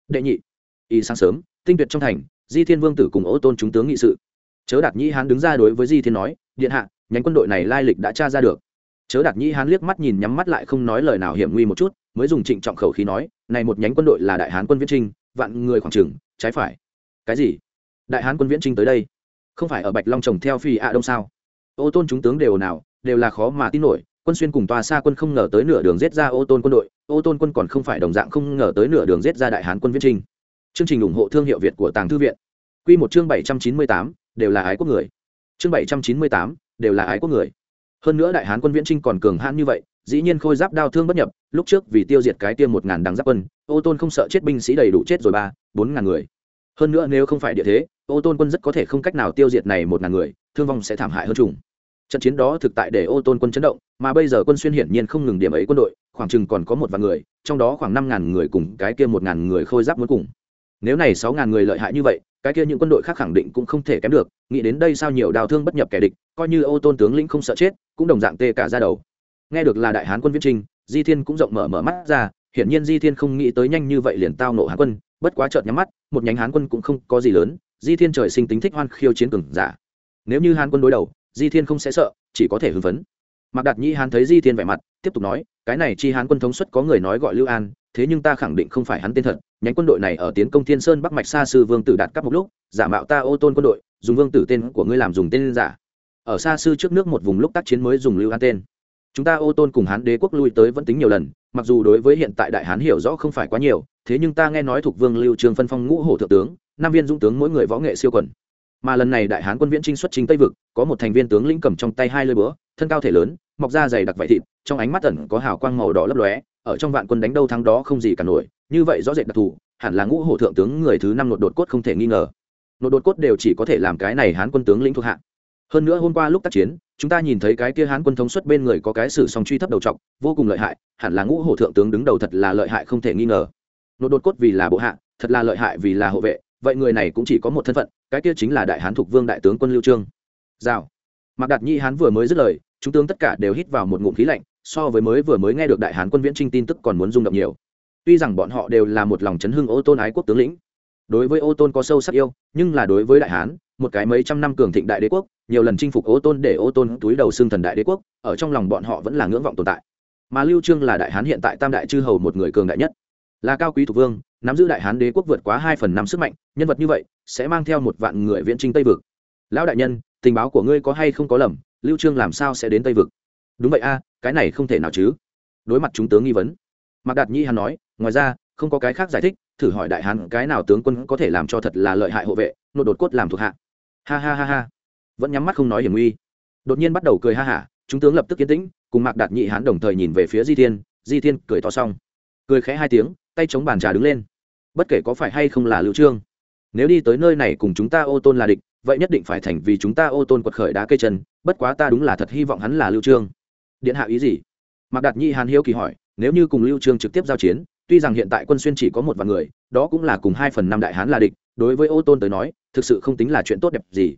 [SPEAKER 1] Đệ nhị, y sáng sớm, tinh tuyệt trong thành, di thiên vương tử cùng ô tôn chúng tướng nghị sự. Chớ đạt nhĩ hán đứng ra đối với di thiên nói, điện hạ, nhánh quân đội này lai lịch đã tra ra được. Chớ đạt nhĩ hán liếc mắt nhìn nhắm mắt lại không nói lời nào hiểm nguy một chút, mới dùng trịnh trọng khẩu khí nói, này một nhánh quân đội là đại hán quân viễn trinh, vạn người khoảng trừng trái phải. Cái gì? Đại hán quân viễn trinh tới đây? Không phải ở bạch long trồng theo phi ạ đông sao? Ô tôn chúng tướng đều nào, đều là khó mà tin nổi, quân xuyên cùng tòa xa quân không ngờ tới nửa đường giết ra ô tôn quân đội, ô tôn quân còn không phải đồng dạng không ngờ tới nửa đường giết ra đại hán quân viễn trinh chương trình ủng hộ thương hiệu việt của tàng thư viện. Q một chương bảy trăm chín mươi tám, đều là ái quốc người. Chương bảy trăm chín mươi tám, đều là ái quốc người. Hơn nữa đại hán quân viễn trinh còn cường hãn như vậy, dĩ nhiên khôi giáp đao thương bất nhập, lúc trước vì tiêu diệt cái tiêm một ngàn đằng giáp quân, ô tôn không sợ chết binh sĩ đầy đủ chết rồi ba, bốn ngàn người. Hơn nữa nếu không phải địa thế ô tôn quân rất có thể không cách nào tiêu diệt này một ngàn người, thương vong sẽ thảm hại hơn trùng trận chiến đó thực tại để ô tôn quân chấn động, mà bây giờ quân xuyên hiển nhiên không ngừng điểm ấy quân đội, khoảng chừng còn có một vạn người, trong đó khoảng năm ngàn người cùng cái kia một ngàn người khôi giáp muốn cùng. Nếu này sáu ngàn người lợi hại như vậy, cái kia những quân đội khác khẳng định cũng không thể kém được, nghĩ đến đây sao nhiều đào thương bất nhập kẻ địch, coi như ô tôn tướng lĩnh không sợ chết, cũng đồng dạng tê cả ra đầu. Nghe được là đại hán quân viễn trinh di thiên cũng rộng mở mở mắt ra, hiển nhiên di thiên không nghĩ tới nhanh như vậy liền tao nộ hán quân, bất quá chợt nhắm mắt, một nhánh hán quân cũng không có gì lớn di thiên trời sinh tính thích hoan khiêu chiến cường giả. Nếu như hán quân đối đầu, di thiên không sẽ sợ, chỉ có thể hưng phấn. Mạc đạt nhi hán thấy di thiên vẻ mặt, tiếp tục nói, cái này chi hán quân thống suất có người nói gọi lưu an, thế nhưng ta khẳng định không phải hắn tên thật. Nhánh quân đội này ở tiến công thiên sơn bắc mạch xa sư vương tử đạt cắp một lúc, giả mạo ta ô tôn quân đội, dùng vương tử tên của ngươi làm dùng tên giả. Ở xa sư trước nước một vùng lúc tác chiến mới dùng lưu an tên. Chúng ta ô tôn cùng hán đế quốc lui tới vẫn tính nhiều lần, mặc dù đối với hiện tại đại hán hiểu rõ không phải quá nhiều, thế nhưng ta nghe nói thuộc vương lưu trường phân phong ngũ hổ thượng tướng năm viên dũng tướng mỗi người võ nghệ siêu quần. Mà lần này đại hán quân viễn trinh xuất trình tây vực, có một thành viên tướng lĩnh cầm trong tay hai lơi búa, thân cao thể lớn, mọc da dày đặc vải thịt, trong ánh mắt ẩn có hào quang màu đỏ lấp lóe, ở trong vạn quân đánh đâu thắng đó không gì cả nổi, như vậy rõ rệt đặc thù, hẳn là ngũ hổ thượng tướng người thứ năm nội đột cốt không thể nghi ngờ. Nội đột cốt đều chỉ có thể làm cái này hán quân tướng lĩnh thuộc hạ. Hơn nữa hôm qua lúc tác chiến, chúng ta nhìn thấy cái kia hán quân thống xuất bên người có cái sử song truy thấp đầu trọc, vô cùng lợi hại, hẳn là ngũ hổ thượng tướng đứng đầu thật là lợi hại không thể nghi ngờ. Nội đột cốt vì là bộ hạ, thật là lợi hại vì là hộ vệ vậy người này cũng chỉ có một thân phận, cái kia chính là đại hán thuộc vương đại tướng quân lưu trương. Rào. Mạc đạt nhi hán vừa mới dứt lời, chúng tướng tất cả đều hít vào một ngụm khí lạnh, so với mới vừa mới nghe được đại hán quân viễn trinh tin tức còn muốn rung động nhiều. Tuy rằng bọn họ đều là một lòng chấn hưng ô tôn ái quốc tướng lĩnh, đối với ô tôn có sâu sắc yêu, nhưng là đối với đại hán, một cái mấy trăm năm cường thịnh đại đế quốc, nhiều lần chinh phục ô tôn để ô tôn túi đầu xương thần đại đế quốc, ở trong lòng bọn họ vẫn là ngưỡng vọng tồn tại. Mà lưu trương là đại hán hiện tại tam đại chư hầu một người cường đại nhất là cao quý thủ vương, nắm giữ đại hán đế quốc vượt quá hai phần năm sức mạnh, nhân vật như vậy, sẽ mang theo một vạn người viễn trinh tây vực. Lão đại nhân, tình báo của ngươi có hay không có lầm, lưu trương làm sao sẽ đến tây vực? Đúng vậy a, cái này không thể nào chứ. Đối mặt chúng tướng nghi vấn, mạc đạt nhi hắn nói, ngoài ra, không có cái khác giải thích, thử hỏi đại hán cái nào tướng quân có thể làm cho thật là lợi hại hộ vệ nội đột cốt làm thuộc hạ. Ha ha ha ha. Vẫn nhắm mắt không nói hiểm nguy. Đột nhiên bắt đầu cười ha hả, chúng tướng lập tức kiến tĩnh, cùng mạc đạt nhị hán đồng thời nhìn về phía di thiên di thiên cười to xong. Cười khẽ hai tiếng tay chống bàn trà đứng lên. Bất kể có phải hay không là lưu trương, nếu đi tới nơi này cùng chúng ta ô tôn là địch, vậy nhất định phải thành vì chúng ta ô tôn quật khởi đá cây chân, bất quá ta đúng là thật hy vọng hắn là lưu trương. Điện hạ ý gì? Mạc đạt nhi hàn hiếu kỳ hỏi, nếu như cùng lưu trương trực tiếp giao chiến, tuy rằng hiện tại quân xuyên chỉ có một vài người, đó cũng là cùng hai phần năm đại hán là địch, đối với ô tôn tới nói, thực sự không tính là chuyện tốt đẹp gì.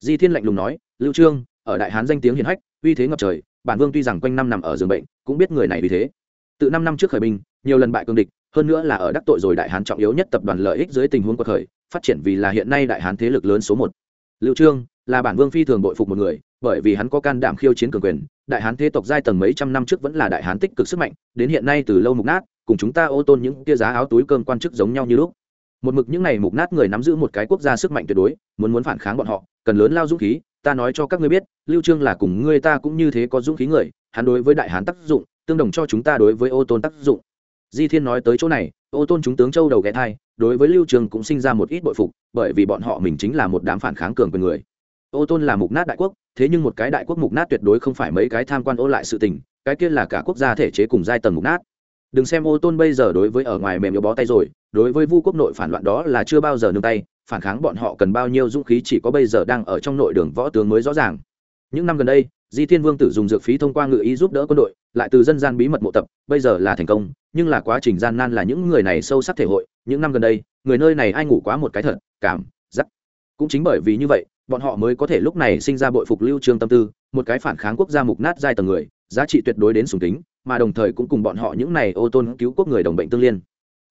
[SPEAKER 1] Di thiên lạnh lùng nói, lưu trương, ở đại hán danh tiếng hiển hách, uy thế ngập trời, bản vương tuy rằng quanh năm nằm ở giường bệnh, cũng biết người này vì thế. Từ năm năm trước khởi binh, nhiều lần bại cương địch hơn nữa là ở đắc tội rồi đại hán trọng yếu nhất tập đoàn lợi ích dưới tình huống quật khởi, phát triển vì là hiện nay đại hán thế lực lớn số một. Lưu trương, là bản vương phi thường bội phục một người, bởi vì hắn có can đảm khiêu chiến cường quyền, đại hán thế tộc giai tầng mấy trăm năm trước vẫn là đại hán tích cực sức mạnh, đến hiện nay từ lâu mục nát, cùng chúng ta ô tôn những kia giá áo túi cơm quan chức giống nhau như lúc. Một mực những này mục nát người nắm giữ một cái quốc gia sức mạnh tuyệt đối, muốn muốn phản kháng bọn họ, cần lớn lao dũng khí, ta nói cho các ngươi biết, lưu trương là cùng ngươi ta cũng như thế có dũng khí người, hắn đối với đại hán tác dụng, tương đồng cho chúng ta đối với ô tôn tác dụng di thiên nói tới chỗ này, ô tôn chúng tướng châu đầu ghé thai, đối với lưu trường cũng sinh ra một ít bội phục, bởi vì bọn họ mình chính là một đám phản kháng cường quyền người. Ô tôn là mục nát đại quốc, thế nhưng một cái đại quốc mục nát tuyệt đối không phải mấy cái tham quan ô lại sự tình, cái kia là cả quốc gia thể chế cùng giai tầng mục nát. Đừng xem ô tôn bây giờ đối với ở ngoài mềm yếu bó tay rồi, đối với vu quốc nội phản loạn đó là chưa bao giờ nương tay, phản kháng bọn họ cần bao nhiêu dũng khí chỉ có bây giờ đang ở trong nội đường võ tướng mới rõ ràng. Những năm gần đây di thiên vương tử dùng dược phí thông qua ngự ý giúp đỡ quân đội, lại từ dân gian bí mật mộ tập, bây giờ là thành công, nhưng là quá trình gian nan là những người này sâu sắc thể hội. Những năm gần đây, người nơi này ai ngủ quá một cái thật, cảm giắc cũng chính bởi vì như vậy, bọn họ mới có thể lúc này sinh ra bội phục lưu trương tâm tư, một cái phản kháng quốc gia mục nát giai tầng người, giá trị tuyệt đối đến sùng tính mà đồng thời cũng cùng bọn họ những này ô tôn cứu quốc người đồng bệnh tương liên.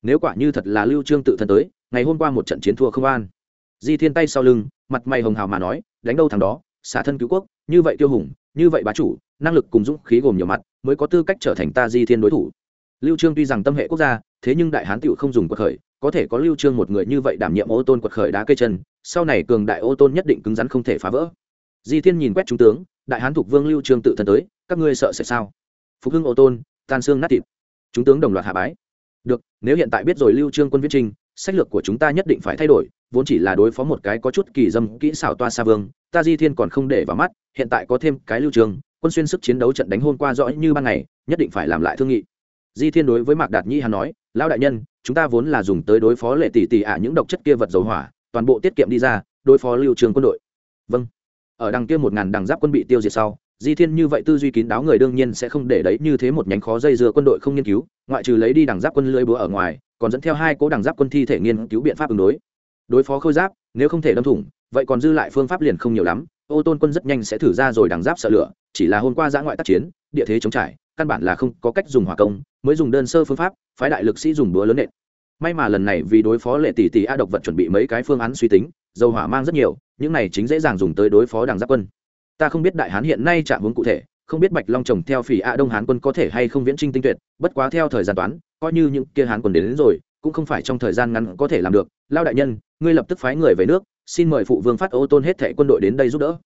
[SPEAKER 1] Nếu quả như thật là lưu trương tự thân tới, ngày hôm qua một trận chiến thua không an. Di thiên tay sau lưng, mặt mày hồng hào mà nói, đánh đâu thằng đó, xả thân cứu quốc, như vậy tiêu hùng như vậy bá chủ năng lực cùng dũng khí gồm nhiều mặt mới có tư cách trở thành ta di thiên đối thủ. Lưu trương tuy rằng tâm hệ quốc gia thế nhưng đại hán tiểu không dùng quật khởi có thể có lưu trương một người như vậy đảm nhiệm ô tôn quật khởi đá cây chân sau này cường đại ô tôn nhất định cứng rắn không thể phá vỡ. Di thiên nhìn quét trung tướng đại hán thuộc vương lưu trương tự thân tới các ngươi sợ sẽ sao? Phục hưng ô tôn tan xương nát thịt. Chúng tướng đồng loạt hạ bái. Được nếu hiện tại biết rồi lưu trương quân viết trình, sách lược của chúng ta nhất định phải thay đổi vốn chỉ là đối phó một cái có chút kỳ dâm kỹ xảo toa xa vương ta di thiên còn không để vào mắt hiện tại có thêm cái lưu Trường, quân xuyên sức chiến đấu trận đánh hôn qua rõ như ban ngày nhất định phải làm lại thương nghị. Di thiên đối với mạc đạt nhi hắn nói lão đại nhân chúng ta vốn là dùng tới đối phó lệ tỷ tỷ ả à, những độc chất kia vật dầu hỏa toàn bộ tiết kiệm đi ra đối phó lưu trường quân đội. Vâng. Ở đằng kia một ngàn đằng giáp quân bị tiêu diệt sau di thiên như vậy tư duy kín đáo người đương nhiên sẽ không để đấy như thế một nhánh khó dây dưa quân đội không nghiên cứu ngoại trừ lấy đi đằng giáp quân lưới búa ở ngoài còn dẫn theo hai cố đằng giáp quân thi thể nghiên cứu biện pháp ứng đối. Đối phó khôi giáp nếu không thể đâm thủng vậy còn dư lại phương pháp liền không nhiều lắm ô tôn quân rất nhanh sẽ thử ra rồi đằng giáp sợ lửa chỉ là hôm qua giã ngoại tác chiến địa thế chống trải căn bản là không có cách dùng hỏa công mới dùng đơn sơ phương pháp phái đại lực sĩ dùng búa lớn nện. May mà lần này vì đối phó lệ tỷ tỷ a độc vật chuẩn bị mấy cái phương án suy tính dầu hỏa mang rất nhiều những này chính dễ dàng dùng tới đối phó đằng giáp quân. Ta không biết đại hán hiện nay trạng hướng cụ thể không biết bạch long trồng theo phỉ a đông hán quân có thể hay không viễn trinh tinh tuyệt bất quá theo thời gian toán coi như những kia hán quân đến, đến rồi cũng không phải trong thời gian ngắn có thể làm được. Lao đại nhân ngươi lập tức phái người về nước xin mời phụ vương phát ô tôn hết thệ quân đội đến đây giúp đỡ.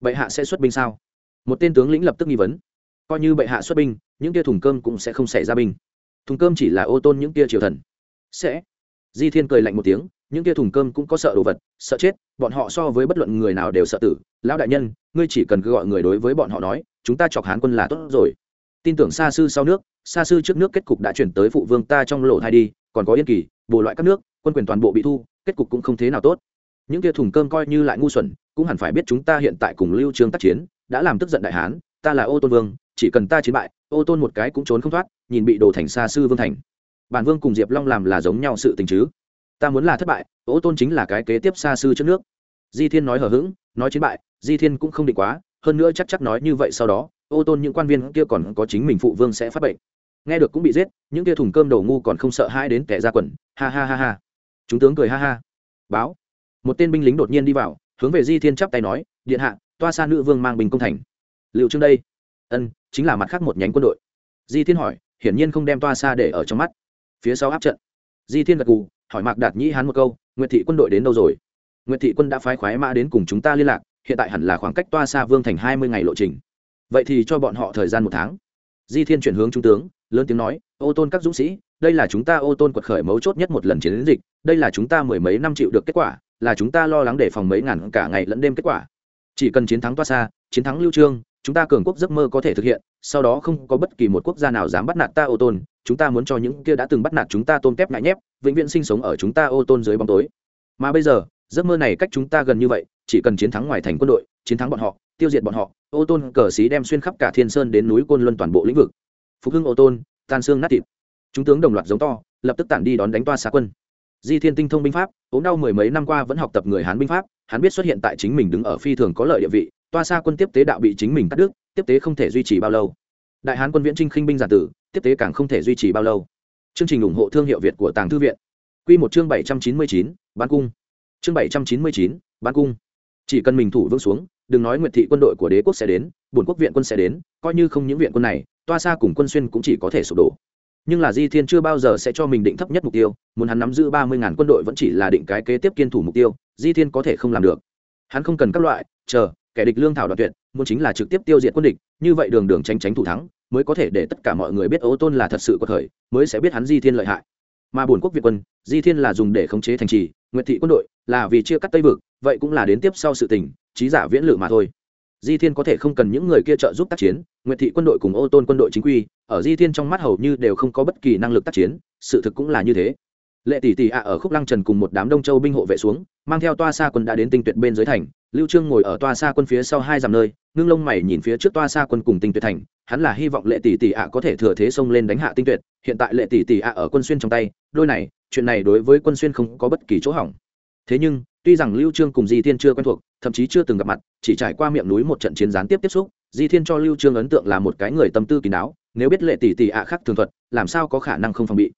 [SPEAKER 1] Bệ hạ sẽ xuất binh sao? Một tên tướng lĩnh lập tức nghi vấn. Coi như bệ hạ xuất binh, những tia thùng cơm cũng sẽ không xảy ra binh. Thùng cơm chỉ là ô tôn những tia triều thần. Sẽ. Di thiên cười lạnh một tiếng, những tia thùng cơm cũng có sợ đồ vật, sợ chết, bọn họ so với bất luận người nào đều sợ tử. Lão đại nhân, ngươi chỉ cần cứ gọi người đối với bọn họ nói, chúng ta chọc hán quân là tốt rồi. Tin tưởng xa sư sau nước, xa sư trước nước kết cục đã chuyển tới phụ vương ta trong lộ thai đi, còn có yên kỳ bộ loại các nước, quân quyền toàn bộ bị thu, kết cục cũng không thế nào tốt những kia thùng cơm coi như lại ngu xuẩn, cũng hẳn phải biết chúng ta hiện tại cùng lưu trương tác chiến, đã làm tức giận đại hán, ta là ô tôn vương, chỉ cần ta chiến bại, ô tôn một cái cũng trốn không thoát, nhìn bị đổ thành xa sư vương thành. Bản vương cùng diệp long làm là giống nhau sự tình chứ? Ta muốn là thất bại, ô tôn chính là cái kế tiếp xa sư trước nước. Di thiên nói hờ hững, nói chiến bại, di thiên cũng không định quá, hơn nữa chắc chắc nói như vậy sau đó, ô tôn những quan viên kia còn có chính mình phụ vương sẽ phát bệnh. Nghe được cũng bị giết, những kia thùng cơm đầu ngu còn không sợ hãi đến kẻ ra quần, ha ha ha ha. Chúng tướng cười ha ha. Báo một tên binh lính đột nhiên đi vào, hướng về di thiên chắp tay nói, điện hạ, toa xa nữ vương mang bình công thành. Liệu trương đây. Ân, chính là mặt khác một nhánh quân đội. Di thiên hỏi, hiển nhiên không đem toa xa để ở trong mắt. Phía sau áp trận. Di thiên gật gù, hỏi mạc đạt nhĩ hán một câu, nguyệt thị quân đội đến đâu rồi? Nguyệt thị quân đã phái khoái mã đến cùng chúng ta liên lạc, hiện tại hẳn là khoảng cách toa xa vương thành hai mươi ngày lộ trình. Vậy thì cho bọn họ thời gian một tháng. Di thiên chuyển hướng trung tướng, lớn tiếng nói, ô tôn các dũng sĩ, đây là chúng ta ô tôn quật khởi mấu chốt nhất một lần chiến dịch, đây là chúng ta mười mấy năm chịu được kết quả là chúng ta lo lắng để phòng mấy ngàn cả ngày lẫn đêm kết quả. Chỉ cần chiến thắng toa xa, chiến thắng lưu trương, chúng ta cường quốc giấc mơ có thể thực hiện, sau đó không có bất kỳ một quốc gia nào dám bắt nạt ta ô tôn, chúng ta muốn cho những kia đã từng bắt nạt chúng ta tôn kép ngại nhép, vĩnh viễn sinh sống ở chúng ta ô tôn dưới bóng tối. Mà bây giờ, giấc mơ này cách chúng ta gần như vậy, chỉ cần chiến thắng ngoài thành quân đội, chiến thắng bọn họ, tiêu diệt bọn họ, ô tôn cờ xí đem xuyên khắp cả thiên sơn đến núi côn luân toàn bộ lĩnh vực. Phục hưng ô tôn, tan xương nát thịt. Chúng tướng đồng loạt giống to, lập tức tản đi đón đánh toa xá quân di thiên tinh thông binh pháp, ốm đau mười mấy năm qua vẫn học tập người hán binh pháp, hắn biết xuất hiện tại chính mình đứng ở phi thường có lợi địa vị, toa xa quân tiếp tế đạo bị chính mình cắt đứt, tiếp tế không thể duy trì bao lâu. Đại hán quân viễn trinh khinh binh giả tử, tiếp tế càng không thể duy trì bao lâu. Chương trình ủng hộ thương hiệu việt của tàng thư viện. Q một chương bảy trăm chín mươi chín, bán cung. Chương bảy trăm chín mươi chín, bán cung. Chỉ cần mình thủ vững xuống, đừng nói nguyệt thị quân đội của đế quốc sẽ đến, bổn quốc viện quân sẽ đến, coi như không những viện quân này, toa xa cùng quân xuyên cũng chỉ có thể sụp đổ nhưng là di thiên chưa bao giờ sẽ cho mình định thấp nhất mục tiêu, muốn hắn nắm giữ ba mươi ngàn quân đội vẫn chỉ là định cái kế tiếp kiên thủ mục tiêu, di thiên có thể không làm được. Hắn không cần các loại, chờ, kẻ địch lương thảo đoạt tuyệt, muốn chính là trực tiếp tiêu diệt quân địch, như vậy đường đường tranh tránh thủ thắng, mới có thể để tất cả mọi người biết ô tôn là thật sự có thời, mới sẽ biết hắn di thiên lợi hại. Mà bổn quốc việt quân, di thiên là dùng để khống chế thành trì, nguyện thị quân đội, là vì chia cắt tây vực, vậy cũng là đến tiếp sau sự tình, trí giả viễn lự mà thôi. Di thiên có thể không cần những người kia trợ giúp tác chiến, nguyện thị quân đội cùng ô tôn quân đội chính quy ở di thiên trong mắt hầu như đều không có bất kỳ năng lực tác chiến, sự thực cũng là như thế. Lệ tỷ tỷ ạ ở khúc lăng trần cùng một đám đông châu binh hộ vệ xuống, mang theo toa xa quân đã đến tinh tuyệt bên dưới thành, lưu trương ngồi ở toa xa quân phía sau hai dặm nơi, ngưng lông mày nhìn phía trước toa xa quân cùng tinh tuyệt thành, hắn là hy vọng lệ tỷ tỷ ạ có thể thừa thế xông lên đánh hạ tinh tuyệt, hiện tại lệ tỷ tỷ ạ ở quân xuyên trong tay, đôi này, chuyện này đối với quân xuyên không có bất kỳ chỗ hỏng. Thế nhưng, tuy rằng lưu trương cùng di thiên chưa quen thuộc, thậm chí chưa từng gặp mặt, chỉ trải qua miệng núi một trận chiến gián tiếp tiếp xúc, di thiên cho lưu trương ấn tượng là một cái người tâm tư kín đáo nếu biết lệ tỷ tỷ ạ khắc thường thuật, làm sao có khả năng không phòng bị?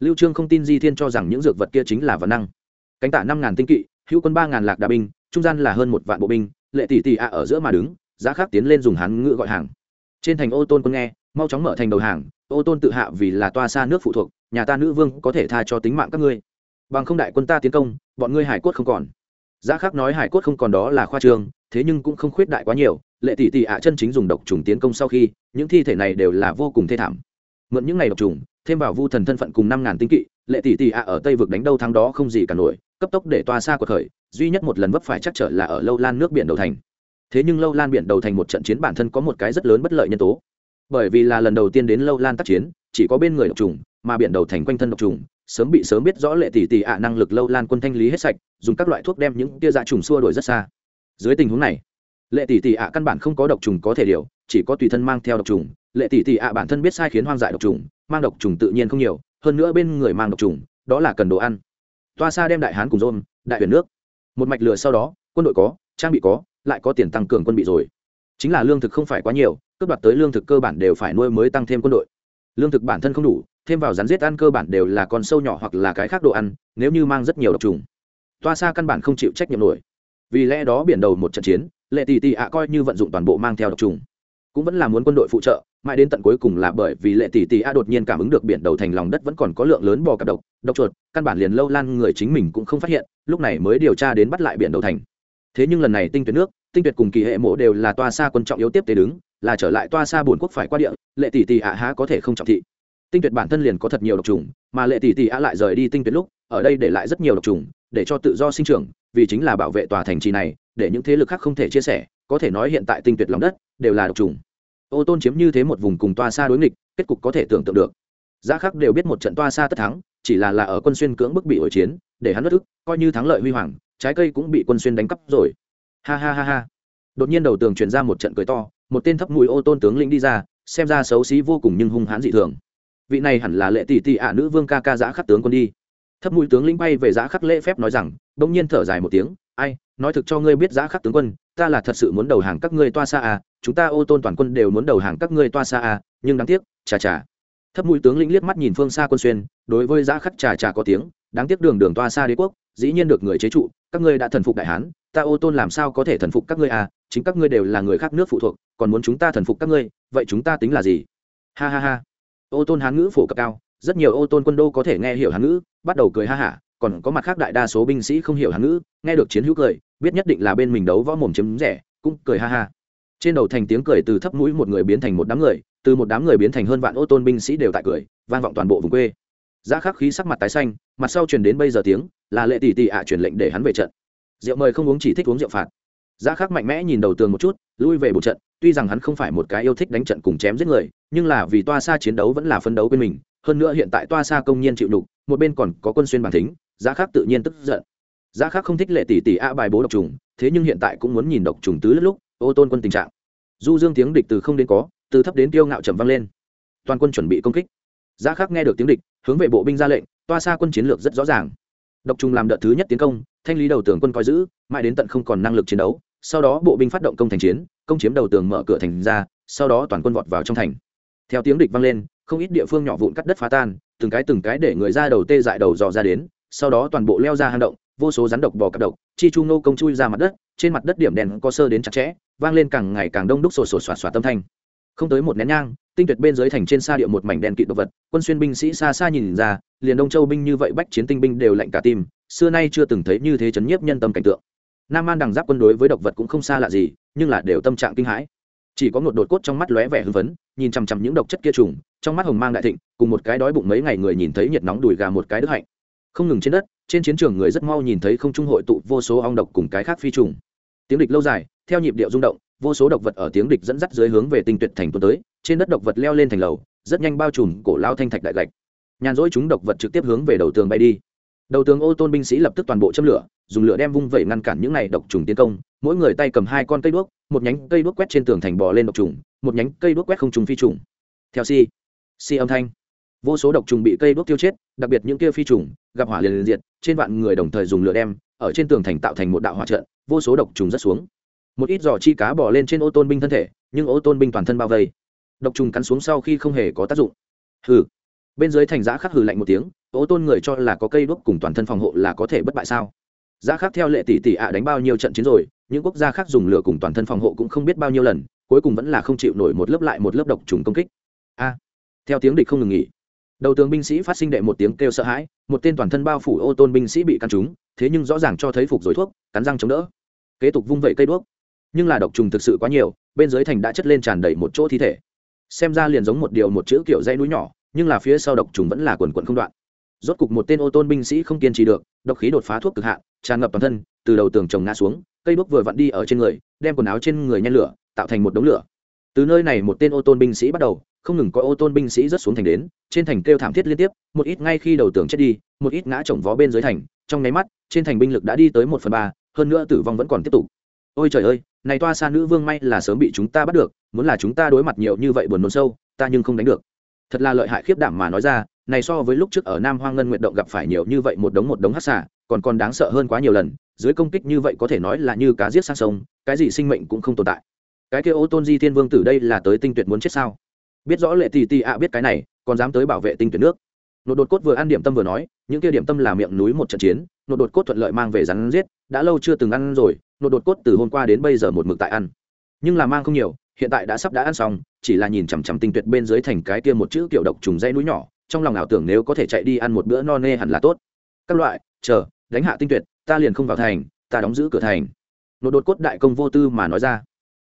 [SPEAKER 1] Lưu trương không tin di thiên cho rằng những dược vật kia chính là vật năng. Cánh tả năm ngàn tinh kỵ, hữu quân ba ngàn lạc đà binh, trung gian là hơn một vạn bộ binh, lệ tỷ tỷ ạ ở giữa mà đứng, giá khắc tiến lên dùng hán ngựa gọi hàng. Trên thành ô tôn quân nghe, mau chóng mở thành đầu hàng, ô tôn tự hạ vì là toa xa nước phụ thuộc, nhà ta nữ vương có thể tha cho tính mạng các ngươi. Bằng không đại quân ta tiến công, bọn ngươi hải cốt không còn giá khác nói hải cốt không còn đó là khoa trương, thế nhưng cũng không khuyết đại quá nhiều, lệ tỷ tỷ ạ chân chính dùng độc trùng tiến công sau khi, những thi thể này đều là vô cùng thê thảm. Mượn những ngày độc trùng, thêm vào vu thần thân phận cùng năm ngàn tinh kỵ, lệ tỷ tỷ ạ ở tây vực đánh đâu thắng đó không gì cả nổi, cấp tốc để toa xa cuộc khởi, duy nhất một lần vấp phải chắc trở là ở lâu lan nước biển đầu thành. Thế nhưng lâu lan biển đầu thành một trận chiến bản thân có một cái rất lớn bất lợi nhân tố. Bởi vì là lần đầu tiên đến lâu lan tác chiến, chỉ có bên người độc trùng, mà biển đầu thành quanh thân độc trùng sớm bị sớm biết rõ lệ tỷ tỷ ạ à năng lực lâu lan quân thanh lý hết sạch, dùng các loại thuốc đem những tia dạ trùng xua đuổi rất xa. Dưới tình huống này, lệ tỷ tỷ ạ à căn bản không có độc trùng có thể điều, chỉ có tùy thân mang theo độc trùng. Lệ tỷ tỷ ạ à bản thân biết sai khiến hoang dại độc trùng, mang độc trùng tự nhiên không nhiều, hơn nữa bên người mang độc trùng, đó là cần đồ ăn. Toa xa đem đại hán cùng rôn đại huyền nước. Một mạch lửa sau đó, quân đội có, trang bị có, lại có tiền tăng cường quân bị rồi. Chính là lương thực không phải quá nhiều, cướp đoạt tới lương thực cơ bản đều phải nuôi mới tăng thêm quân đội. Lương thực bản thân không đủ thêm vào rắn giết ăn cơ bản đều là con sâu nhỏ hoặc là cái khác đồ ăn, nếu như mang rất nhiều độc trùng. Toa xa căn bản không chịu trách nhiệm nổi. Vì lẽ đó biển đầu một trận chiến, lệ tỷ tỷ ạ coi như vận dụng toàn bộ mang theo độc trùng. Cũng vẫn là muốn quân đội phụ trợ, mãi đến tận cuối cùng là bởi vì lệ tỷ tỷ a đột nhiên cảm ứng được biển đầu thành lòng đất vẫn còn có lượng lớn bò cặp độc độc chuột, căn bản liền lâu lan người chính mình cũng không phát hiện, lúc này mới điều tra đến bắt lại biển đầu thành. Thế nhưng lần này tinh tuyệt nước, tinh tuyệt cùng kỳ hệ mộ đều là toa xa quân trọng yếu tiếp tế đứng, là trở lại toa xa bồn quốc phải qua địa, lệ tỷ tỷ ạ há có thể không trọng thị tinh tuyệt bản thân liền có thật nhiều độc trùng, mà lệ tỷ tỷ a lại rời đi tinh tuyệt lúc, ở đây để lại rất nhiều độc trùng, để cho tự do sinh trưởng, vì chính là bảo vệ tòa thành trì này, để những thế lực khác không thể chia sẻ, có thể nói hiện tại tinh tuyệt lòng đất, đều là độc trùng. Ô tôn chiếm như thế một vùng cùng toa xa đối nghịch, kết cục có thể tưởng tượng được. Giá khác đều biết một trận toa xa tất thắng, chỉ là là ở quân xuyên cưỡng bức bị hội chiến, để hắn bất ức, coi như thắng lợi huy hoàng, trái cây cũng bị quân xuyên đánh cắp rồi. Ha ha ha ha. Đột nhiên đầu tường truyền ra một trận cười to, một tên thấp mùi ô tôn tướng lĩnh đi ra, xem ra xấu xí vô cùng nhưng hung hãn dị thường vị này hẳn là lệ tỷ tỷ à nữ vương ca ca giã khắc tướng quân đi. Thấp mũi tướng lĩnh bay về giã khắc lễ phép nói rằng, bỗng nhiên thở dài một tiếng, ai, nói thực cho ngươi biết giã khắc tướng quân, ta là thật sự muốn đầu hàng các ngươi toa xa à chúng ta ô tôn toàn quân đều muốn đầu hàng các ngươi toa xa à nhưng đáng tiếc, chà chà. Thấp mũi tướng lĩnh liếc mắt nhìn phương xa quân xuyên, đối với giã khắc chà chà có tiếng, đáng tiếc đường đường toa xa đế quốc, dĩ nhiên được người chế trụ, các ngươi đã thần phục đại hán, ta ô tôn làm sao có thể thần phục các ngươi à chính các ngươi đều là người khác nước phụ thuộc, còn muốn chúng ta thần phục các ngươi, vậy chúng ta tính là gì? Ha ha ha ô tôn hán ngữ phổ cập cao, rất nhiều ô tôn quân đô có thể nghe hiểu hán ngữ, bắt đầu cười ha hả, còn có mặt khác đại đa số binh sĩ không hiểu hán ngữ, nghe được chiến hữu cười, biết nhất định là bên mình đấu võ mồm chiếm rẻ, cũng cười ha ha. Trên đầu thành tiếng cười từ thấp mũi một người biến thành một đám người, từ một đám người biến thành hơn vạn ô tôn binh sĩ đều tại cười, vang vọng toàn bộ vùng quê. Giá khắc khí sắc mặt tái xanh, mặt sau truyền đến bây giờ tiếng, là lệ tỷ tỷ ạ truyền lệnh để hắn về trận. Rượu mời không uống chỉ thích uống rượu phạt. Giá khắc mạnh mẽ nhìn đầu tường một chút, lui về bộ trận tuy rằng hắn không phải một cái yêu thích đánh trận cùng chém giết người, nhưng là vì toa xa chiến đấu vẫn là phân đấu bên mình, hơn nữa hiện tại toa xa công nhiên chịu đục một bên còn có quân xuyên bản thính, giá khắc tự nhiên tức giận. Giá khắc không thích lệ tỷ tỷ a bài bố độc trùng, thế nhưng hiện tại cũng muốn nhìn độc trùng tứ lướt lúc, ô tôn quân tình trạng. Du dương tiếng địch từ không đến có, từ thấp đến tiêu ngạo trầm vang lên. Toàn quân chuẩn bị công kích. Giá khắc nghe được tiếng địch, hướng về bộ binh ra lệnh, toa xa quân chiến lược rất rõ ràng. Độc trùng làm đợt thứ nhất tiến công, thanh lý đầu tưởng quân coi giữ, mãi đến tận không còn năng lực chiến đấu sau đó bộ binh phát động công thành chiến, công chiếm đầu tường mở cửa thành ra, sau đó toàn quân vọt vào trong thành. Theo tiếng địch vang lên, không ít địa phương nhỏ vụn cắt đất phá tan, từng cái từng cái để người ra đầu tê dại đầu dò ra đến, sau đó toàn bộ leo ra hang động, vô số rắn độc bò cặp độc, chi chu nô công chui ra mặt đất, trên mặt đất điểm đèn có sơ đến chặt chẽ, vang lên càng ngày càng đông đúc sổ sổ xoạt xoạt tâm thanh. Không tới một nén nhang, tinh tuyệt bên dưới thành trên xa địa một mảnh đèn kịt độc vật, quân xuyên binh sĩ xa xa nhìn ra, liền đông châu binh như vậy bách chiến tinh binh đều lạnh cả tim, xưa nay chưa từng thấy như thế chấn nhiếp nhân tâm cảnh tượng nam an đằng giáp quân đối với độc vật cũng không xa lạ gì, nhưng là đều tâm trạng kinh hãi. Chỉ có một đột cốt trong mắt lóe vẻ hưng phấn, nhìn chằm chằm những độc chất kia trùng, trong mắt hồng mang đại thịnh, cùng một cái đói bụng mấy ngày người nhìn thấy nhiệt nóng đùi gà một cái đức hạnh. Không ngừng trên đất, trên chiến trường người rất mau nhìn thấy không trung hội tụ vô số ong độc cùng cái khác phi trùng. Tiếng địch lâu dài, theo nhịp điệu rung động, vô số độc vật ở tiếng địch dẫn dắt dưới hướng về tinh tuyệt thành tuần tới, trên đất độc vật leo lên thành lầu, rất nhanh bao trùm cổ lao thanh thạch đại gạch. Nhàn rỗi chúng độc vật trực tiếp hướng về đầu tường bay đi đầu tướng ô tôn binh sĩ lập tức toàn bộ châm lửa, dùng lửa đem vung vẩy ngăn cản những này độc trùng tiến công. Mỗi người tay cầm hai con cây đuốc, một nhánh cây đuốc quét trên tường thành bò lên độc trùng, một nhánh cây đuốc quét không trùng phi trùng. Theo si si âm thanh. Vô số độc trùng bị cây đuốc tiêu chết, đặc biệt những kia phi trùng, gặp hỏa liền liền diệt, trên vạn người đồng thời dùng lửa đem, ở trên tường thành tạo thành một đạo hỏa trận, vô số độc trùng rất xuống. Một ít giò chi cá bò lên trên ô tôn binh thân thể, nhưng ô tôn binh toàn thân bao vây. Độc trùng cắn xuống sau khi không hề có tác dụng. Hừ. Bên dưới thành giã khắc hừ lạnh một tiếng ô tôn người cho là có cây đuốc cùng toàn thân phòng hộ là có thể bất bại sao? Giá khắc theo lệ tỷ tỷ ạ đánh bao nhiêu trận chiến rồi, những quốc gia khác dùng lửa cùng toàn thân phòng hộ cũng không biết bao nhiêu lần, cuối cùng vẫn là không chịu nổi một lớp lại một lớp độc trùng công kích. A! Theo tiếng địch không ngừng nghỉ. Đầu tướng binh sĩ phát sinh đệ một tiếng kêu sợ hãi, một tên toàn thân bao phủ ô tôn binh sĩ bị căn trúng, thế nhưng rõ ràng cho thấy phục rồi thuốc, cắn răng chống đỡ. Kế tục vung vẩy cây đuốc. Nhưng là độc trùng thực sự quá nhiều, bên dưới thành đã chất lên tràn đầy một chỗ thi thể. Xem ra liền giống một điều một chữ kiểu dây núi nhỏ, nhưng là phía sau độc trùng vẫn là quần quần không đoạn rốt cục một tên ô tôn binh sĩ không kiên trì được, độc khí đột phá thuốc cực hạn, tràn ngập toàn thân, từ đầu tường trồng ngã xuống, cây đuốc vừa vặn đi ở trên người, đem quần áo trên người nhen lửa, tạo thành một đống lửa. Từ nơi này một tên ô tôn binh sĩ bắt đầu, không ngừng có ô tôn binh sĩ rất xuống thành đến, trên thành kêu thảm thiết liên tiếp, một ít ngay khi đầu tường chết đi, một ít ngã chồng vó bên dưới thành, trong nháy mắt, trên thành binh lực đã đi tới một phần ba, hơn nữa tử vong vẫn còn tiếp tục. Ôi trời ơi, này toa xa nữ vương may là sớm bị chúng ta bắt được, muốn là chúng ta đối mặt nhiều như vậy buồn nôn sâu, ta nhưng không đánh được. Thật là lợi hại khiếp đảm mà nói ra này so với lúc trước ở nam hoang ngân nguyện động gặp phải nhiều như vậy một đống một đống hát xả còn còn đáng sợ hơn quá nhiều lần, dưới công kích như vậy có thể nói là như cá giết sang sông, cái gì sinh mệnh cũng không tồn tại. Cái kia ô tôn di thiên vương tử đây là tới tinh tuyệt muốn chết sao? Biết rõ lệ tì tì ạ biết cái này, còn dám tới bảo vệ tinh tuyệt nước. Nột đột cốt vừa ăn điểm tâm vừa nói, những kia điểm tâm là miệng núi một trận chiến, nột đột cốt thuận lợi mang về rắn giết, đã lâu chưa từng ăn rồi, nột đột cốt từ hôm qua đến bây giờ một mực tại ăn. Nhưng là mang không nhiều, hiện tại đã sắp đã ăn xong, chỉ là nhìn chằm chằm tinh tuyệt bên dưới thành cái kia một chữ kiểu độc trùng dây núi nhỏ trong lòng ảo tưởng nếu có thể chạy đi ăn một bữa no nê hẳn là tốt. Các loại, chờ, đánh hạ tinh tuyệt, ta liền không vào thành, ta đóng giữ cửa thành. Nột đột cốt đại công vô tư mà nói ra.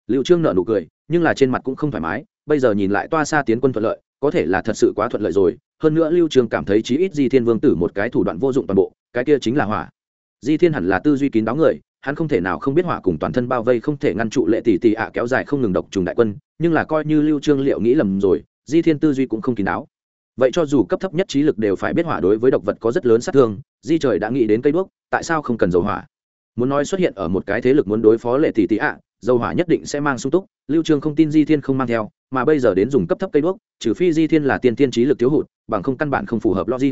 [SPEAKER 1] Liệu trương nợ nụ cười, nhưng là trên mặt cũng không thoải mái, bây giờ nhìn lại toa xa tiến quân thuận lợi, có thể là thật sự quá thuận lợi rồi. Hơn nữa lưu Trương cảm thấy chí ít di thiên vương tử một cái thủ đoạn vô dụng toàn bộ, cái kia chính là hỏa. Di thiên hẳn là tư duy kín đáo người, hắn không thể nào không biết hỏa cùng toàn thân bao vây không thể ngăn trụ lệ tỷ tỷ ạ kéo dài không ngừng độc trùng đại quân, nhưng là coi như lưu trương liệu nghĩ lầm rồi, di thiên tư duy cũng không kín đáo vậy cho dù cấp thấp nhất trí lực đều phải biết hỏa đối với độc vật có rất lớn sát thương, di trời đã nghĩ đến cây đuốc, tại sao không cần dầu hỏa? Muốn nói xuất hiện ở một cái thế lực muốn đối phó lệ tỷ tỷ ạ, dầu hỏa nhất định sẽ mang sung túc, lưu trương không tin di thiên không mang theo, mà bây giờ đến dùng cấp thấp cây đuốc, trừ phi di thiên là tiên tiên trí lực thiếu hụt, bằng không căn bản không phù hợp logic.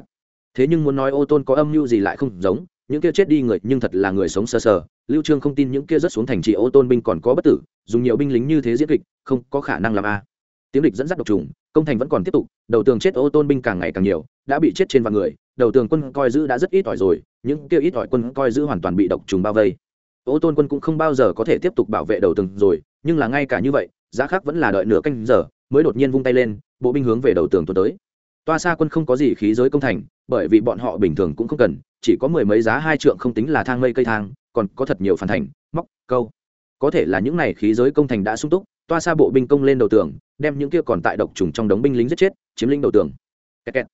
[SPEAKER 1] Thế nhưng muốn nói ô tôn có âm mưu gì lại không giống, những kia chết đi người nhưng thật là người sống sờ sờ, lưu trương không tin những kia rất xuống thành trì ô tôn binh còn có bất tử, dùng nhiều binh lính như thế diễn kịch, không có khả năng làm a tiếng địch dẫn dắt độc trùng, công thành vẫn còn tiếp tục, đầu tường chết ô tôn binh càng ngày càng nhiều, đã bị chết trên vạn người, đầu tường quân coi giữ đã rất ít ỏi rồi, những kêu ít ỏi quân coi giữ hoàn toàn bị độc trùng bao vây. Ô tôn quân cũng không bao giờ có thể tiếp tục bảo vệ đầu tường rồi, nhưng là ngay cả như vậy, giá khác vẫn là đợi nửa canh giờ, mới đột nhiên vung tay lên, bộ binh hướng về đầu tường tuần tới. Toa xa quân không có gì khí giới công thành, bởi vì bọn họ bình thường cũng không cần, chỉ có mười mấy giá hai trượng không tính là thang mây cây thang, còn có thật nhiều phản thành, móc, câu. Có thể là những này khí giới công thành đã sung túc toa xa bộ binh công lên đầu tường, đem những kia còn tại độc trùng trong đống binh lính giết chết, chiếm lĩnh đầu tường. Kẹt kẹt.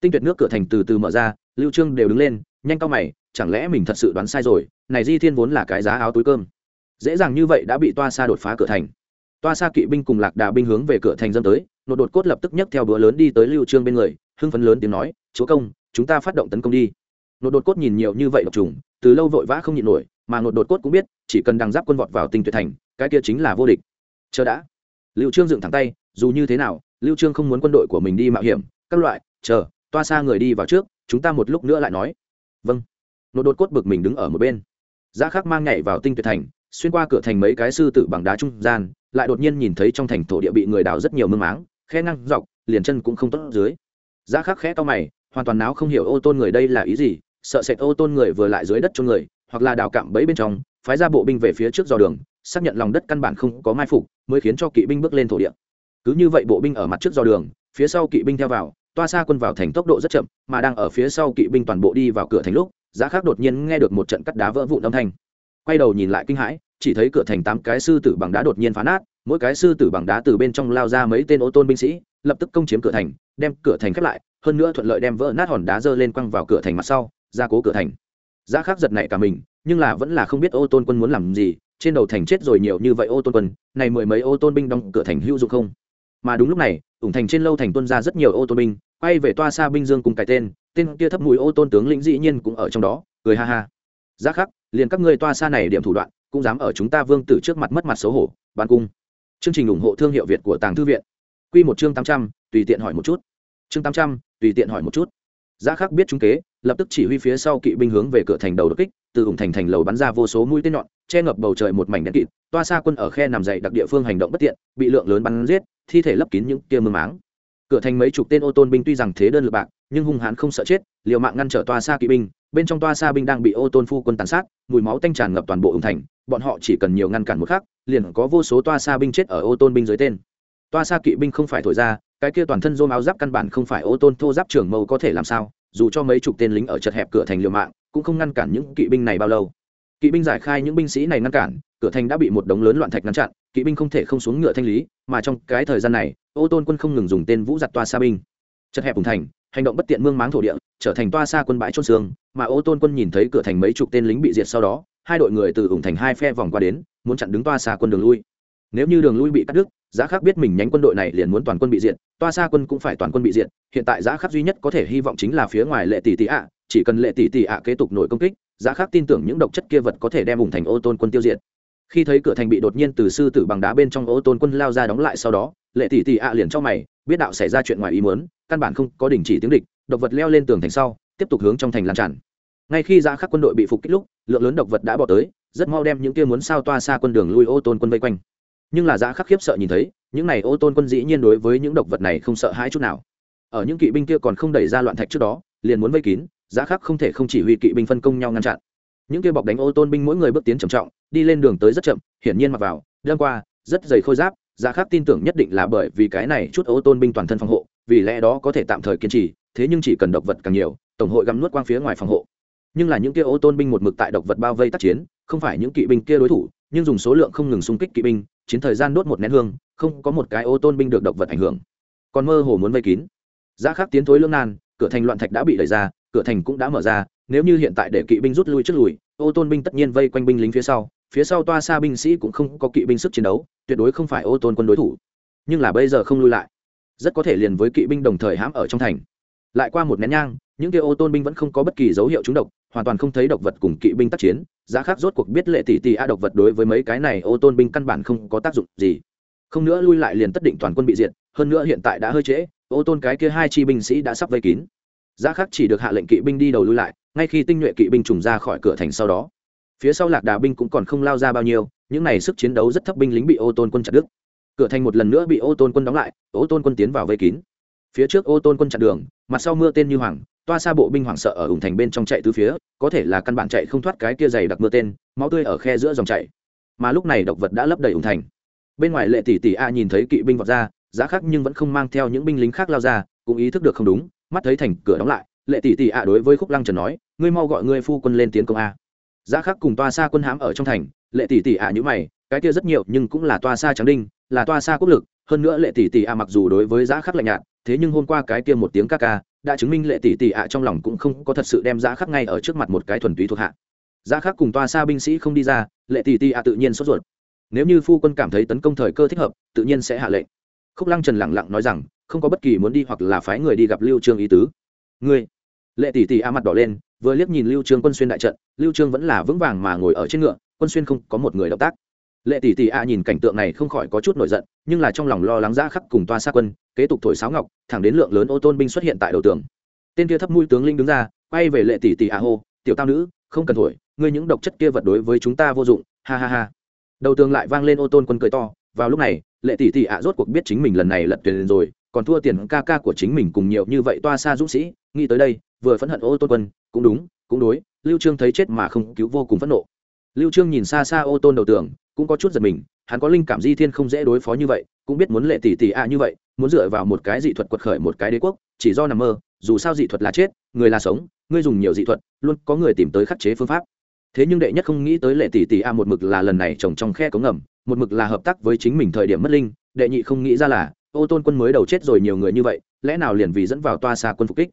[SPEAKER 1] tinh tuyệt nước cửa thành từ từ mở ra, lưu trương đều đứng lên, nhanh cao mày, chẳng lẽ mình thật sự đoán sai rồi, này di thiên vốn là cái giá áo túi cơm. Dễ dàng như vậy đã bị toa xa đột phá cửa thành. Toa xa kỵ binh cùng lạc đà binh hướng về cửa thành dâm tới, nột đột cốt lập tức nhấc theo bữa lớn đi tới lưu trương bên người, hưng phấn lớn tiếng nói, chúa công, chúng ta phát động tấn công đi. Nột đột cốt nhìn nhiều như vậy độc trùng, từ lâu vội vã không nhịn nổi, mà nột đột cốt cũng biết, chỉ cần đằng giáp quân vọt vào tinh tuyệt thành, cái kia chính là vô địch chờ đã. Lưu trương dựng thẳng tay, dù như thế nào, lưu trương không muốn quân đội của mình đi mạo hiểm, các loại, chờ, toa xa người đi vào trước, chúng ta một lúc nữa lại nói. Vâng. Nột đột cốt bực mình đứng ở một bên. Giá khắc mang nhảy vào tinh tuyệt thành, xuyên qua cửa thành mấy cái sư tử bằng đá trung gian, lại đột nhiên nhìn thấy trong thành thổ địa bị người đào rất nhiều mương máng, khe ngăn dọc, liền chân cũng không tốt dưới. Giá khắc khẽ to mày, hoàn toàn não không hiểu ô tôn người đây là ý gì, sợ sệt ô tôn người vừa lại dưới đất cho người, hoặc là đào cạm bẫy bên trong, phái ra bộ binh về phía trước dò đường xác nhận lòng đất căn bản không có mai phục, mới khiến cho kỵ binh bước lên thổ địa. Cứ như vậy bộ binh ở mặt trước do đường, phía sau kỵ binh theo vào, toa xa quân vào thành tốc độ rất chậm, mà đang ở phía sau kỵ binh toàn bộ đi vào cửa thành lúc, giá khác đột nhiên nghe được một trận cắt đá vỡ vụn âm thanh. Quay đầu nhìn lại kinh hãi, chỉ thấy cửa thành tám cái sư tử bằng đá đột nhiên phá nát, mỗi cái sư tử bằng đá từ bên trong lao ra mấy tên ô tôn binh sĩ, lập tức công chiếm cửa thành, đem cửa thành khép lại, hơn nữa thuận lợi đem vỡ nát hòn đá dơ lên quăng vào cửa thành mặt sau, ra cố cửa thành. Giá khác giật nảy cả mình, nhưng là vẫn là không biết ô tôn quân muốn làm gì trên đầu thành chết rồi nhiều như vậy ô tôn quân, này mười mấy ô tôn binh đóng cửa thành hữu dụng không? Mà đúng lúc này, ủng thành trên lâu thành tuân ra rất nhiều ô tôn binh, quay về toa xa binh dương cùng cái tên tên kia thấp mùi ô tôn tướng lĩnh dĩ nhiên cũng ở trong đó, cười ha ha. Giá khắc, liền các ngươi toa xa này điểm thủ đoạn, cũng dám ở chúng ta vương tử trước mặt mất mặt xấu hổ, ban cung. Chương trình ủng hộ thương hiệu việt của tàng thư viện. Q một chương tám trăm, tùy tiện hỏi một chút. Chương tám trăm, tùy tiện hỏi một chút. Giá khắc biết chúng kế, lập tức chỉ huy phía sau kỵ binh hướng về cửa thành đầu đột kích từ ủng thành thành lầu bắn ra vô số mũi tên nhọn, che ngập bầu trời một mảnh đen kịt, toa xa quân ở khe nằm dậy đặc địa phương hành động bất tiện, bị lượng lớn bắn giết, thi thể lấp kín những kia mương máng. Cửa thành mấy chục tên ô tôn binh tuy rằng thế đơn lực bạc, nhưng hung hãn không sợ chết, liều mạng ngăn trở toa xa kỵ binh, bên trong toa xa binh đang bị ô tôn phu quân tàn sát, mùi máu tanh tràn ngập toàn bộ ủng thành, bọn họ chỉ cần nhiều ngăn cản một khắc, liền có vô số toa xa binh chết ở ô tôn binh dưới tên. Toa xa kỵ binh không phải thổi ra, cái kia toàn thân rôm áo giáp căn bản không phải ô tôn thô giáp trưởng mâu có thể làm sao, dù cho mấy chục tên lính ở chật hẹp cửa thành liều mạng cũng không ngăn cản những kỵ binh này bao lâu. Kỵ binh giải khai những binh sĩ này ngăn cản, cửa thành đã bị một đống lớn loạn thạch ngăn chặn, kỵ binh không thể không xuống ngựa thanh lý, mà trong cái thời gian này, ô tôn quân không ngừng dùng tên vũ giặt toa xa binh. Chật hẹp vùng thành, hành động bất tiện mương máng thổ địa, trở thành toa xa quân bãi trôn xương, mà ô tôn quân nhìn thấy cửa thành mấy chục tên lính bị diệt sau đó, hai đội người từ ủng thành hai phe vòng qua đến, muốn chặn đứng toa xa quân đường lui nếu như đường lui bị cắt đứt, giá khắc biết mình nhánh quân đội này liền muốn toàn quân bị diệt, toa xa quân cũng phải toàn quân bị diệt, hiện tại giá khắc duy nhất có thể hy vọng chính là phía ngoài lệ tỷ tỷ ạ, chỉ cần lệ tỷ tỷ ạ kế tục nổi công kích, giá khắc tin tưởng những độc chất kia vật có thể đem ủng thành ô tôn quân tiêu diệt. Khi thấy cửa thành bị đột nhiên từ sư tử bằng đá bên trong ô tôn quân lao ra đóng lại sau đó, lệ tỷ tỷ ạ liền cho mày, biết đạo xảy ra chuyện ngoài ý muốn, căn bản không có đình chỉ tiếng địch, độc vật leo lên tường thành sau, tiếp tục hướng trong thành lan tràn. Ngay khi giá khắc quân đội bị phục kích lúc, lượng lớn độc vật đã bỏ tới, rất mau đem những kia muốn sao toa xa quân đường lui ô tôn quân vây quanh nhưng là giá khắc khiếp sợ nhìn thấy, những này ô tôn quân dĩ nhiên đối với những độc vật này không sợ hãi chút nào. Ở những kỵ binh kia còn không đẩy ra loạn thạch trước đó, liền muốn vây kín giá khắc không thể không chỉ huy kỵ binh phân công nhau ngăn chặn. Những kia bọc đánh ô tôn binh mỗi người bước tiến trầm trọng, đi lên đường tới rất chậm, hiển nhiên mặc vào đêm qua, rất dày khôi giáp giá khắc tin tưởng nhất định là bởi vì cái này chút ô tôn binh toàn thân phòng hộ, vì lẽ đó có thể tạm thời kiên trì, thế nhưng chỉ cần độc vật càng nhiều, tổng hội găm nuốt quang phía ngoài phòng hộ. Nhưng là những kia ô tôn binh một mực tại độc vật bao vây tác chiến, không phải những kỵ binh kia đối thủ nhưng dùng số lượng không ngừng xung kích kỵ binh, chiến thời gian đốt một nén hương, không có một cái ô tôn binh được độc vật ảnh hưởng. Còn mơ hồ muốn vây kín. Giá khắc tiến thối lương nan, cửa thành loạn thạch đã bị đẩy ra, cửa thành cũng đã mở ra, nếu như hiện tại để kỵ binh rút lui trước lùi, ô tôn binh tất nhiên vây quanh binh lính phía sau phía sau toa xa binh sĩ cũng không có kỵ binh sức chiến đấu, tuyệt đối không phải ô tôn quân đối thủ. Nhưng là bây giờ không lui lại. Rất có thể liền với kỵ binh đồng thời hãm ở trong thành lại qua một nén nhang, những kia ô tôn binh vẫn không có bất kỳ dấu hiệu trúng độc, hoàn toàn không thấy độc vật cùng kỵ binh tác chiến. Giá khác rốt cuộc biết lệ tỷ tỷ a độc vật đối với mấy cái này ô tôn binh căn bản không có tác dụng gì. Không nữa lui lại liền tất định toàn quân bị diệt, hơn nữa hiện tại đã hơi trễ, ô tôn cái kia hai chi binh sĩ đã sắp vây kín. Giá khác chỉ được hạ lệnh kỵ binh đi đầu lui lại, ngay khi tinh nhuệ kỵ binh trùng ra khỏi cửa thành sau đó. Phía sau lạc đà binh cũng còn không lao ra bao nhiêu, những này sức chiến đấu rất thấp binh lính bị ô tôn quân chặt đứt. Cửa thành một lần nữa bị ô tôn quân đóng lại, ô tôn quân tiến vào vây kín phía trước ô tôn quân chặn đường, mặt sau mưa tên như hoàng, toa xa bộ binh hoảng sợ ở ủng thành bên trong chạy từ phía, có thể là căn bản chạy không thoát cái kia dày đặc mưa tên, máu tươi ở khe giữa dòng chạy mà lúc này độc vật đã lấp đầy ủng thành. Bên ngoài lệ tỷ tỷ a nhìn thấy kỵ binh vọt ra, giá khác nhưng vẫn không mang theo những binh lính khác lao ra, cũng ý thức được không đúng, mắt thấy thành cửa đóng lại, lệ tỷ tỷ a đối với khúc lăng trần nói, ngươi mau gọi ngươi phu quân lên tiến công a. Giá khác cùng toa xa quân hãm ở trong thành, lệ tỷ tỷ a nhữ mày, cái kia rất nhiều, nhưng cũng là toa xa trắng đinh, là toa xa quốc lực, hơn nữa lệ tỷ tỷ a mặc dù đối với giá khắc lạnh nhạt thế nhưng hôm qua cái kia một tiếng ca ca đã chứng minh lệ tỷ tỷ ạ trong lòng cũng không có thật sự đem giá khắc ngay ở trước mặt một cái thuần túy thuộc hạ. Giá khắc cùng toa xa binh sĩ không đi ra, lệ tỷ tỷ ạ tự nhiên sốt ruột. Nếu như phu quân cảm thấy tấn công thời cơ thích hợp, tự nhiên sẽ hạ lệnh. Khúc lăng trần lẳng lặng nói rằng, không có bất kỳ muốn đi hoặc là phái người đi gặp lưu trương ý tứ. Ngươi. Lệ tỷ tỷ a mặt đỏ lên, vừa liếc nhìn lưu trương quân xuyên đại trận, lưu trương vẫn là vững vàng mà ngồi ở trên ngựa, quân xuyên không có một người động tác lệ tỷ tỷ a nhìn cảnh tượng này không khỏi có chút nổi giận, nhưng là trong lòng lo lắng ra khắc cùng toa xa quân, kế tục thổi sáo ngọc, thẳng đến lượng lớn ô tôn binh xuất hiện tại đầu tường. Tên kia thấp mũi tướng linh đứng ra, quay về lệ tỷ tỷ a hô, tiểu tao nữ, không cần thổi, ngươi những độc chất kia vật đối với chúng ta vô dụng, ha ha ha. Đầu tường lại vang lên ô tôn quân cười to, vào lúc này, lệ tỷ tỷ a rốt cuộc biết chính mình lần này lật tiền rồi, còn thua tiền ca ca của chính mình cùng nhiều như vậy toa xa dũng sĩ, nghĩ tới đây, vừa phẫn hận ô tôn quân, cũng đúng, cũng đối, lưu trương thấy chết mà không cứu vô cùng phẫn nộ. Lưu trương nhìn xa xa ô tôn đầu tường cũng có chút giật mình, hắn có linh cảm di thiên không dễ đối phó như vậy, cũng biết muốn lệ tỷ tỷ a như vậy, muốn dựa vào một cái dị thuật quật khởi một cái đế quốc, chỉ do nằm mơ, dù sao dị thuật là chết, người là sống, ngươi dùng nhiều dị thuật, luôn có người tìm tới khắc chế phương pháp. Thế nhưng đệ nhất không nghĩ tới lệ tỷ tỷ a một mực là lần này trồng trong khe cống ngầm, một mực là hợp tác với chính mình thời điểm mất linh, đệ nhị không nghĩ ra là, ô tôn quân mới đầu chết rồi nhiều người như vậy, lẽ nào liền vì dẫn vào toa xa quân phục kích?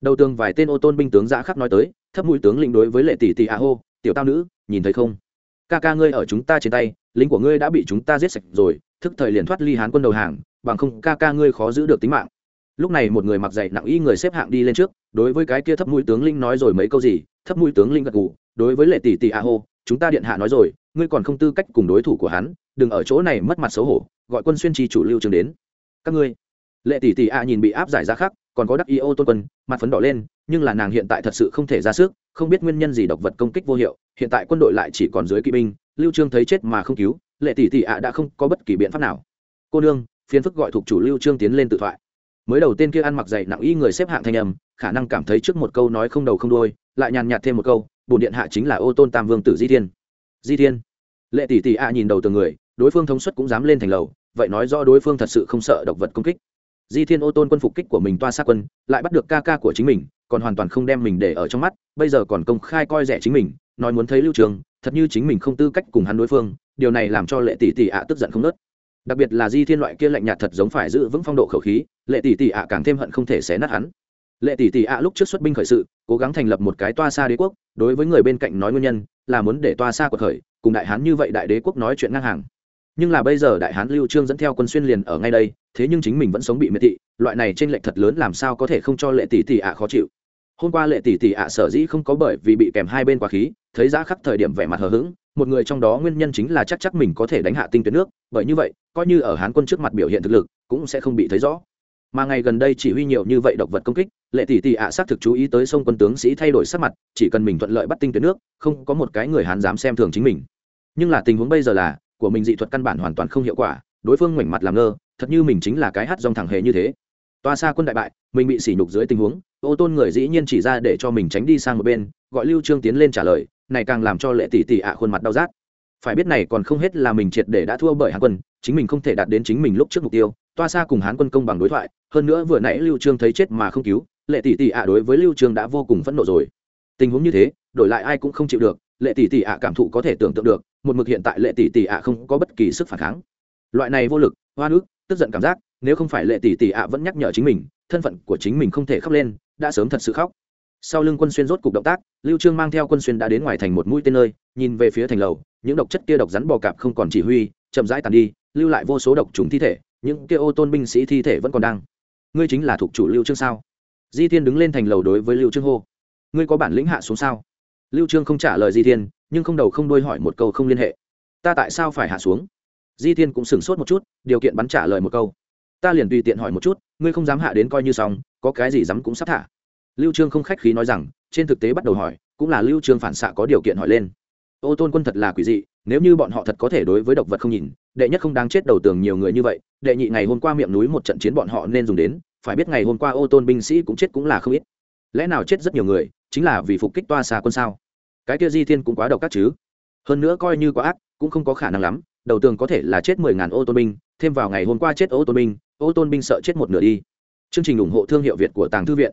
[SPEAKER 1] Đầu tường vài tên ô tôn binh tướng giã khắc nói tới, thấp mũi tướng lĩnh đối với lệ tỷ tỷ a hô, tiểu tao nữ, nhìn thấy không? Ca ca ngươi ở chúng ta trên tay, lính của ngươi đã bị chúng ta giết sạch rồi, thức thời liền thoát ly hán quân đầu hàng, bằng không ca ca ngươi khó giữ được tính mạng. Lúc này một người mặc dày nặng y người xếp hạng đi lên trước, đối với cái kia thấp mũi tướng linh nói rồi mấy câu gì, thấp mũi tướng linh gật gù, đối với lệ tỷ tỷ a hô, chúng ta điện hạ nói rồi, ngươi còn không tư cách cùng đối thủ của hắn, đừng ở chỗ này mất mặt xấu hổ, gọi quân xuyên trì chủ lưu trường đến. Các ngươi, lệ tỷ tỷ a nhìn bị áp giải ra khác còn có đắc y ô tôn quân, mặt phấn đỏ lên, nhưng là nàng hiện tại thật sự không thể ra sức, không biết nguyên nhân gì độc vật công kích vô hiệu, hiện tại quân đội lại chỉ còn dưới kỵ binh, lưu trương thấy chết mà không cứu, lệ tỷ tỷ ạ đã không có bất kỳ biện pháp nào. Cô nương phiến phức gọi thuộc chủ lưu trương tiến lên tự thoại. Mới đầu tên kia ăn mặc dày nặng y người xếp hạng thanh âm, khả năng cảm thấy trước một câu nói không đầu không đuôi, lại nhàn nhạt thêm một câu, bổn điện hạ chính là ô tôn tam vương tử di thiên. Di thiên. Lệ tỷ tỷ ạ nhìn đầu từng người, đối phương thống suất cũng dám lên thành lầu, vậy nói rõ đối phương thật sự không sợ độc vật công kích di thiên ô tôn quân phục kích của mình toa xa quân, lại bắt được ca ca của chính mình, còn hoàn toàn không đem mình để ở trong mắt, bây giờ còn công khai coi rẻ chính mình, nói muốn thấy lưu trường, thật như chính mình không tư cách cùng hắn đối phương, điều này làm cho lệ tỷ tỷ ạ tức giận không nớt đặc biệt là di thiên loại kia lạnh nhạt thật giống phải giữ vững phong độ khẩu khí, lệ tỷ tỷ ạ càng thêm hận không thể xé nát hắn. Lệ tỷ tỷ ạ lúc trước xuất binh khởi sự, cố gắng thành lập một cái toa xa đế quốc, đối với người bên cạnh nói nguyên nhân, là muốn để toa xa của khởi, cùng đại hán như vậy đại đế quốc nói chuyện ngang hàng nhưng là bây giờ đại hán lưu trương dẫn theo quân xuyên liền ở ngay đây, thế nhưng chính mình vẫn sống bị miệt thị, loại này trên lệnh thật lớn làm sao có thể không cho lệ tỷ tỷ ạ khó chịu. Hôm qua lệ tỷ tỷ ạ sở dĩ không có bởi vì bị kèm hai bên quá khí, thấy giá khắc thời điểm vẻ mặt hờ hững, một người trong đó nguyên nhân chính là chắc chắc mình có thể đánh hạ tinh tuyến nước, bởi như vậy, coi như ở hán quân trước mặt biểu hiện thực lực, cũng sẽ không bị thấy rõ. Mà ngày gần đây chỉ huy nhiều như vậy độc vật công kích, lệ tỷ tỷ ạ xác thực chú ý tới sông quân tướng sĩ thay đổi sắc mặt, chỉ cần mình thuận lợi bắt tinh tuyến nước, không có một cái người hán dám xem thường chính mình. Nhưng là tình huống bây giờ là của mình dị thuật căn bản hoàn toàn không hiệu quả, đối phương ngoảnh mặt làm ngơ, thật như mình chính là cái hát dòng thẳng hề như thế. Toa xa quân đại bại, mình bị sỉ nhục dưới tình huống, ô tôn người dĩ nhiên chỉ ra để cho mình tránh đi sang một bên, gọi lưu trương tiến lên trả lời, này càng làm cho lệ tỷ tỷ ạ khuôn mặt đau rát. Phải biết này còn không hết là mình triệt để đã thua bởi hán quân, chính mình không thể đạt đến chính mình lúc trước mục tiêu. Toa xa cùng hán quân công bằng đối thoại, hơn nữa vừa nãy lưu trương thấy chết mà không cứu, lệ tỷ tỷ ạ đối với lưu trương đã vô cùng phẫn nộ rồi. Tình huống như thế, đổi lại ai cũng không chịu được, lệ tỷ tỷ ạ cảm thụ có thể tưởng tượng được một mực hiện tại lệ tỷ tỷ ạ không có bất kỳ sức phản kháng. Loại này vô lực hoa nước tức giận cảm giác, nếu không phải lệ tỷ tỷ ạ vẫn nhắc nhở chính mình, thân phận của chính mình không thể khóc lên, đã sớm thật sự khóc. Sau lưng quân xuyên rốt cục động tác, lưu trương mang theo quân xuyên đã đến ngoài thành một mũi tên nơi, nhìn về phía thành lầu, những độc chất kia độc rắn bò cạp không còn chỉ huy, chậm rãi tàn đi, lưu lại vô số độc trùng thi thể, những kia ô tôn binh sĩ thi thể vẫn còn đang. Ngươi chính là thuộc chủ lưu trương sao? Di thiên đứng lên thành lầu đối với lưu trương hô. Ngươi có bản lĩnh hạ xuống sao? Lưu trương không trả lời di thiên nhưng không đầu không đuôi hỏi một câu không liên hệ. Ta tại sao phải hạ xuống? Di thiên cũng sửng sốt một chút, điều kiện bắn trả lời một câu. Ta liền tùy tiện hỏi một chút, ngươi không dám hạ đến coi như xong, có cái gì dám cũng sắp thả. Lưu trương không khách khí nói rằng, trên thực tế bắt đầu hỏi, cũng là lưu trương phản xạ có điều kiện hỏi lên. Ô tôn quân thật là quỷ dị, nếu như bọn họ thật có thể đối với độc vật không nhìn, đệ nhất không đáng chết đầu tường nhiều người như vậy, đệ nhị ngày hôm qua miệng núi một trận chiến bọn họ nên dùng đến, phải biết ngày hôm qua ô tôn binh sĩ cũng chết cũng là không ít. Lẽ nào chết rất nhiều người, chính là vì phục kích toa xa quân sao? Cái kia di thiên cũng quá độc các chứ. Hơn nữa coi như quá ác, cũng không có khả năng lắm, đầu tường có thể là chết mười ngàn ô tôn binh, thêm vào ngày hôm qua chết ô tôn binh, ô tôn binh sợ chết một nửa đi. Chương trình ủng hộ thương hiệu việt của tàng thư viện.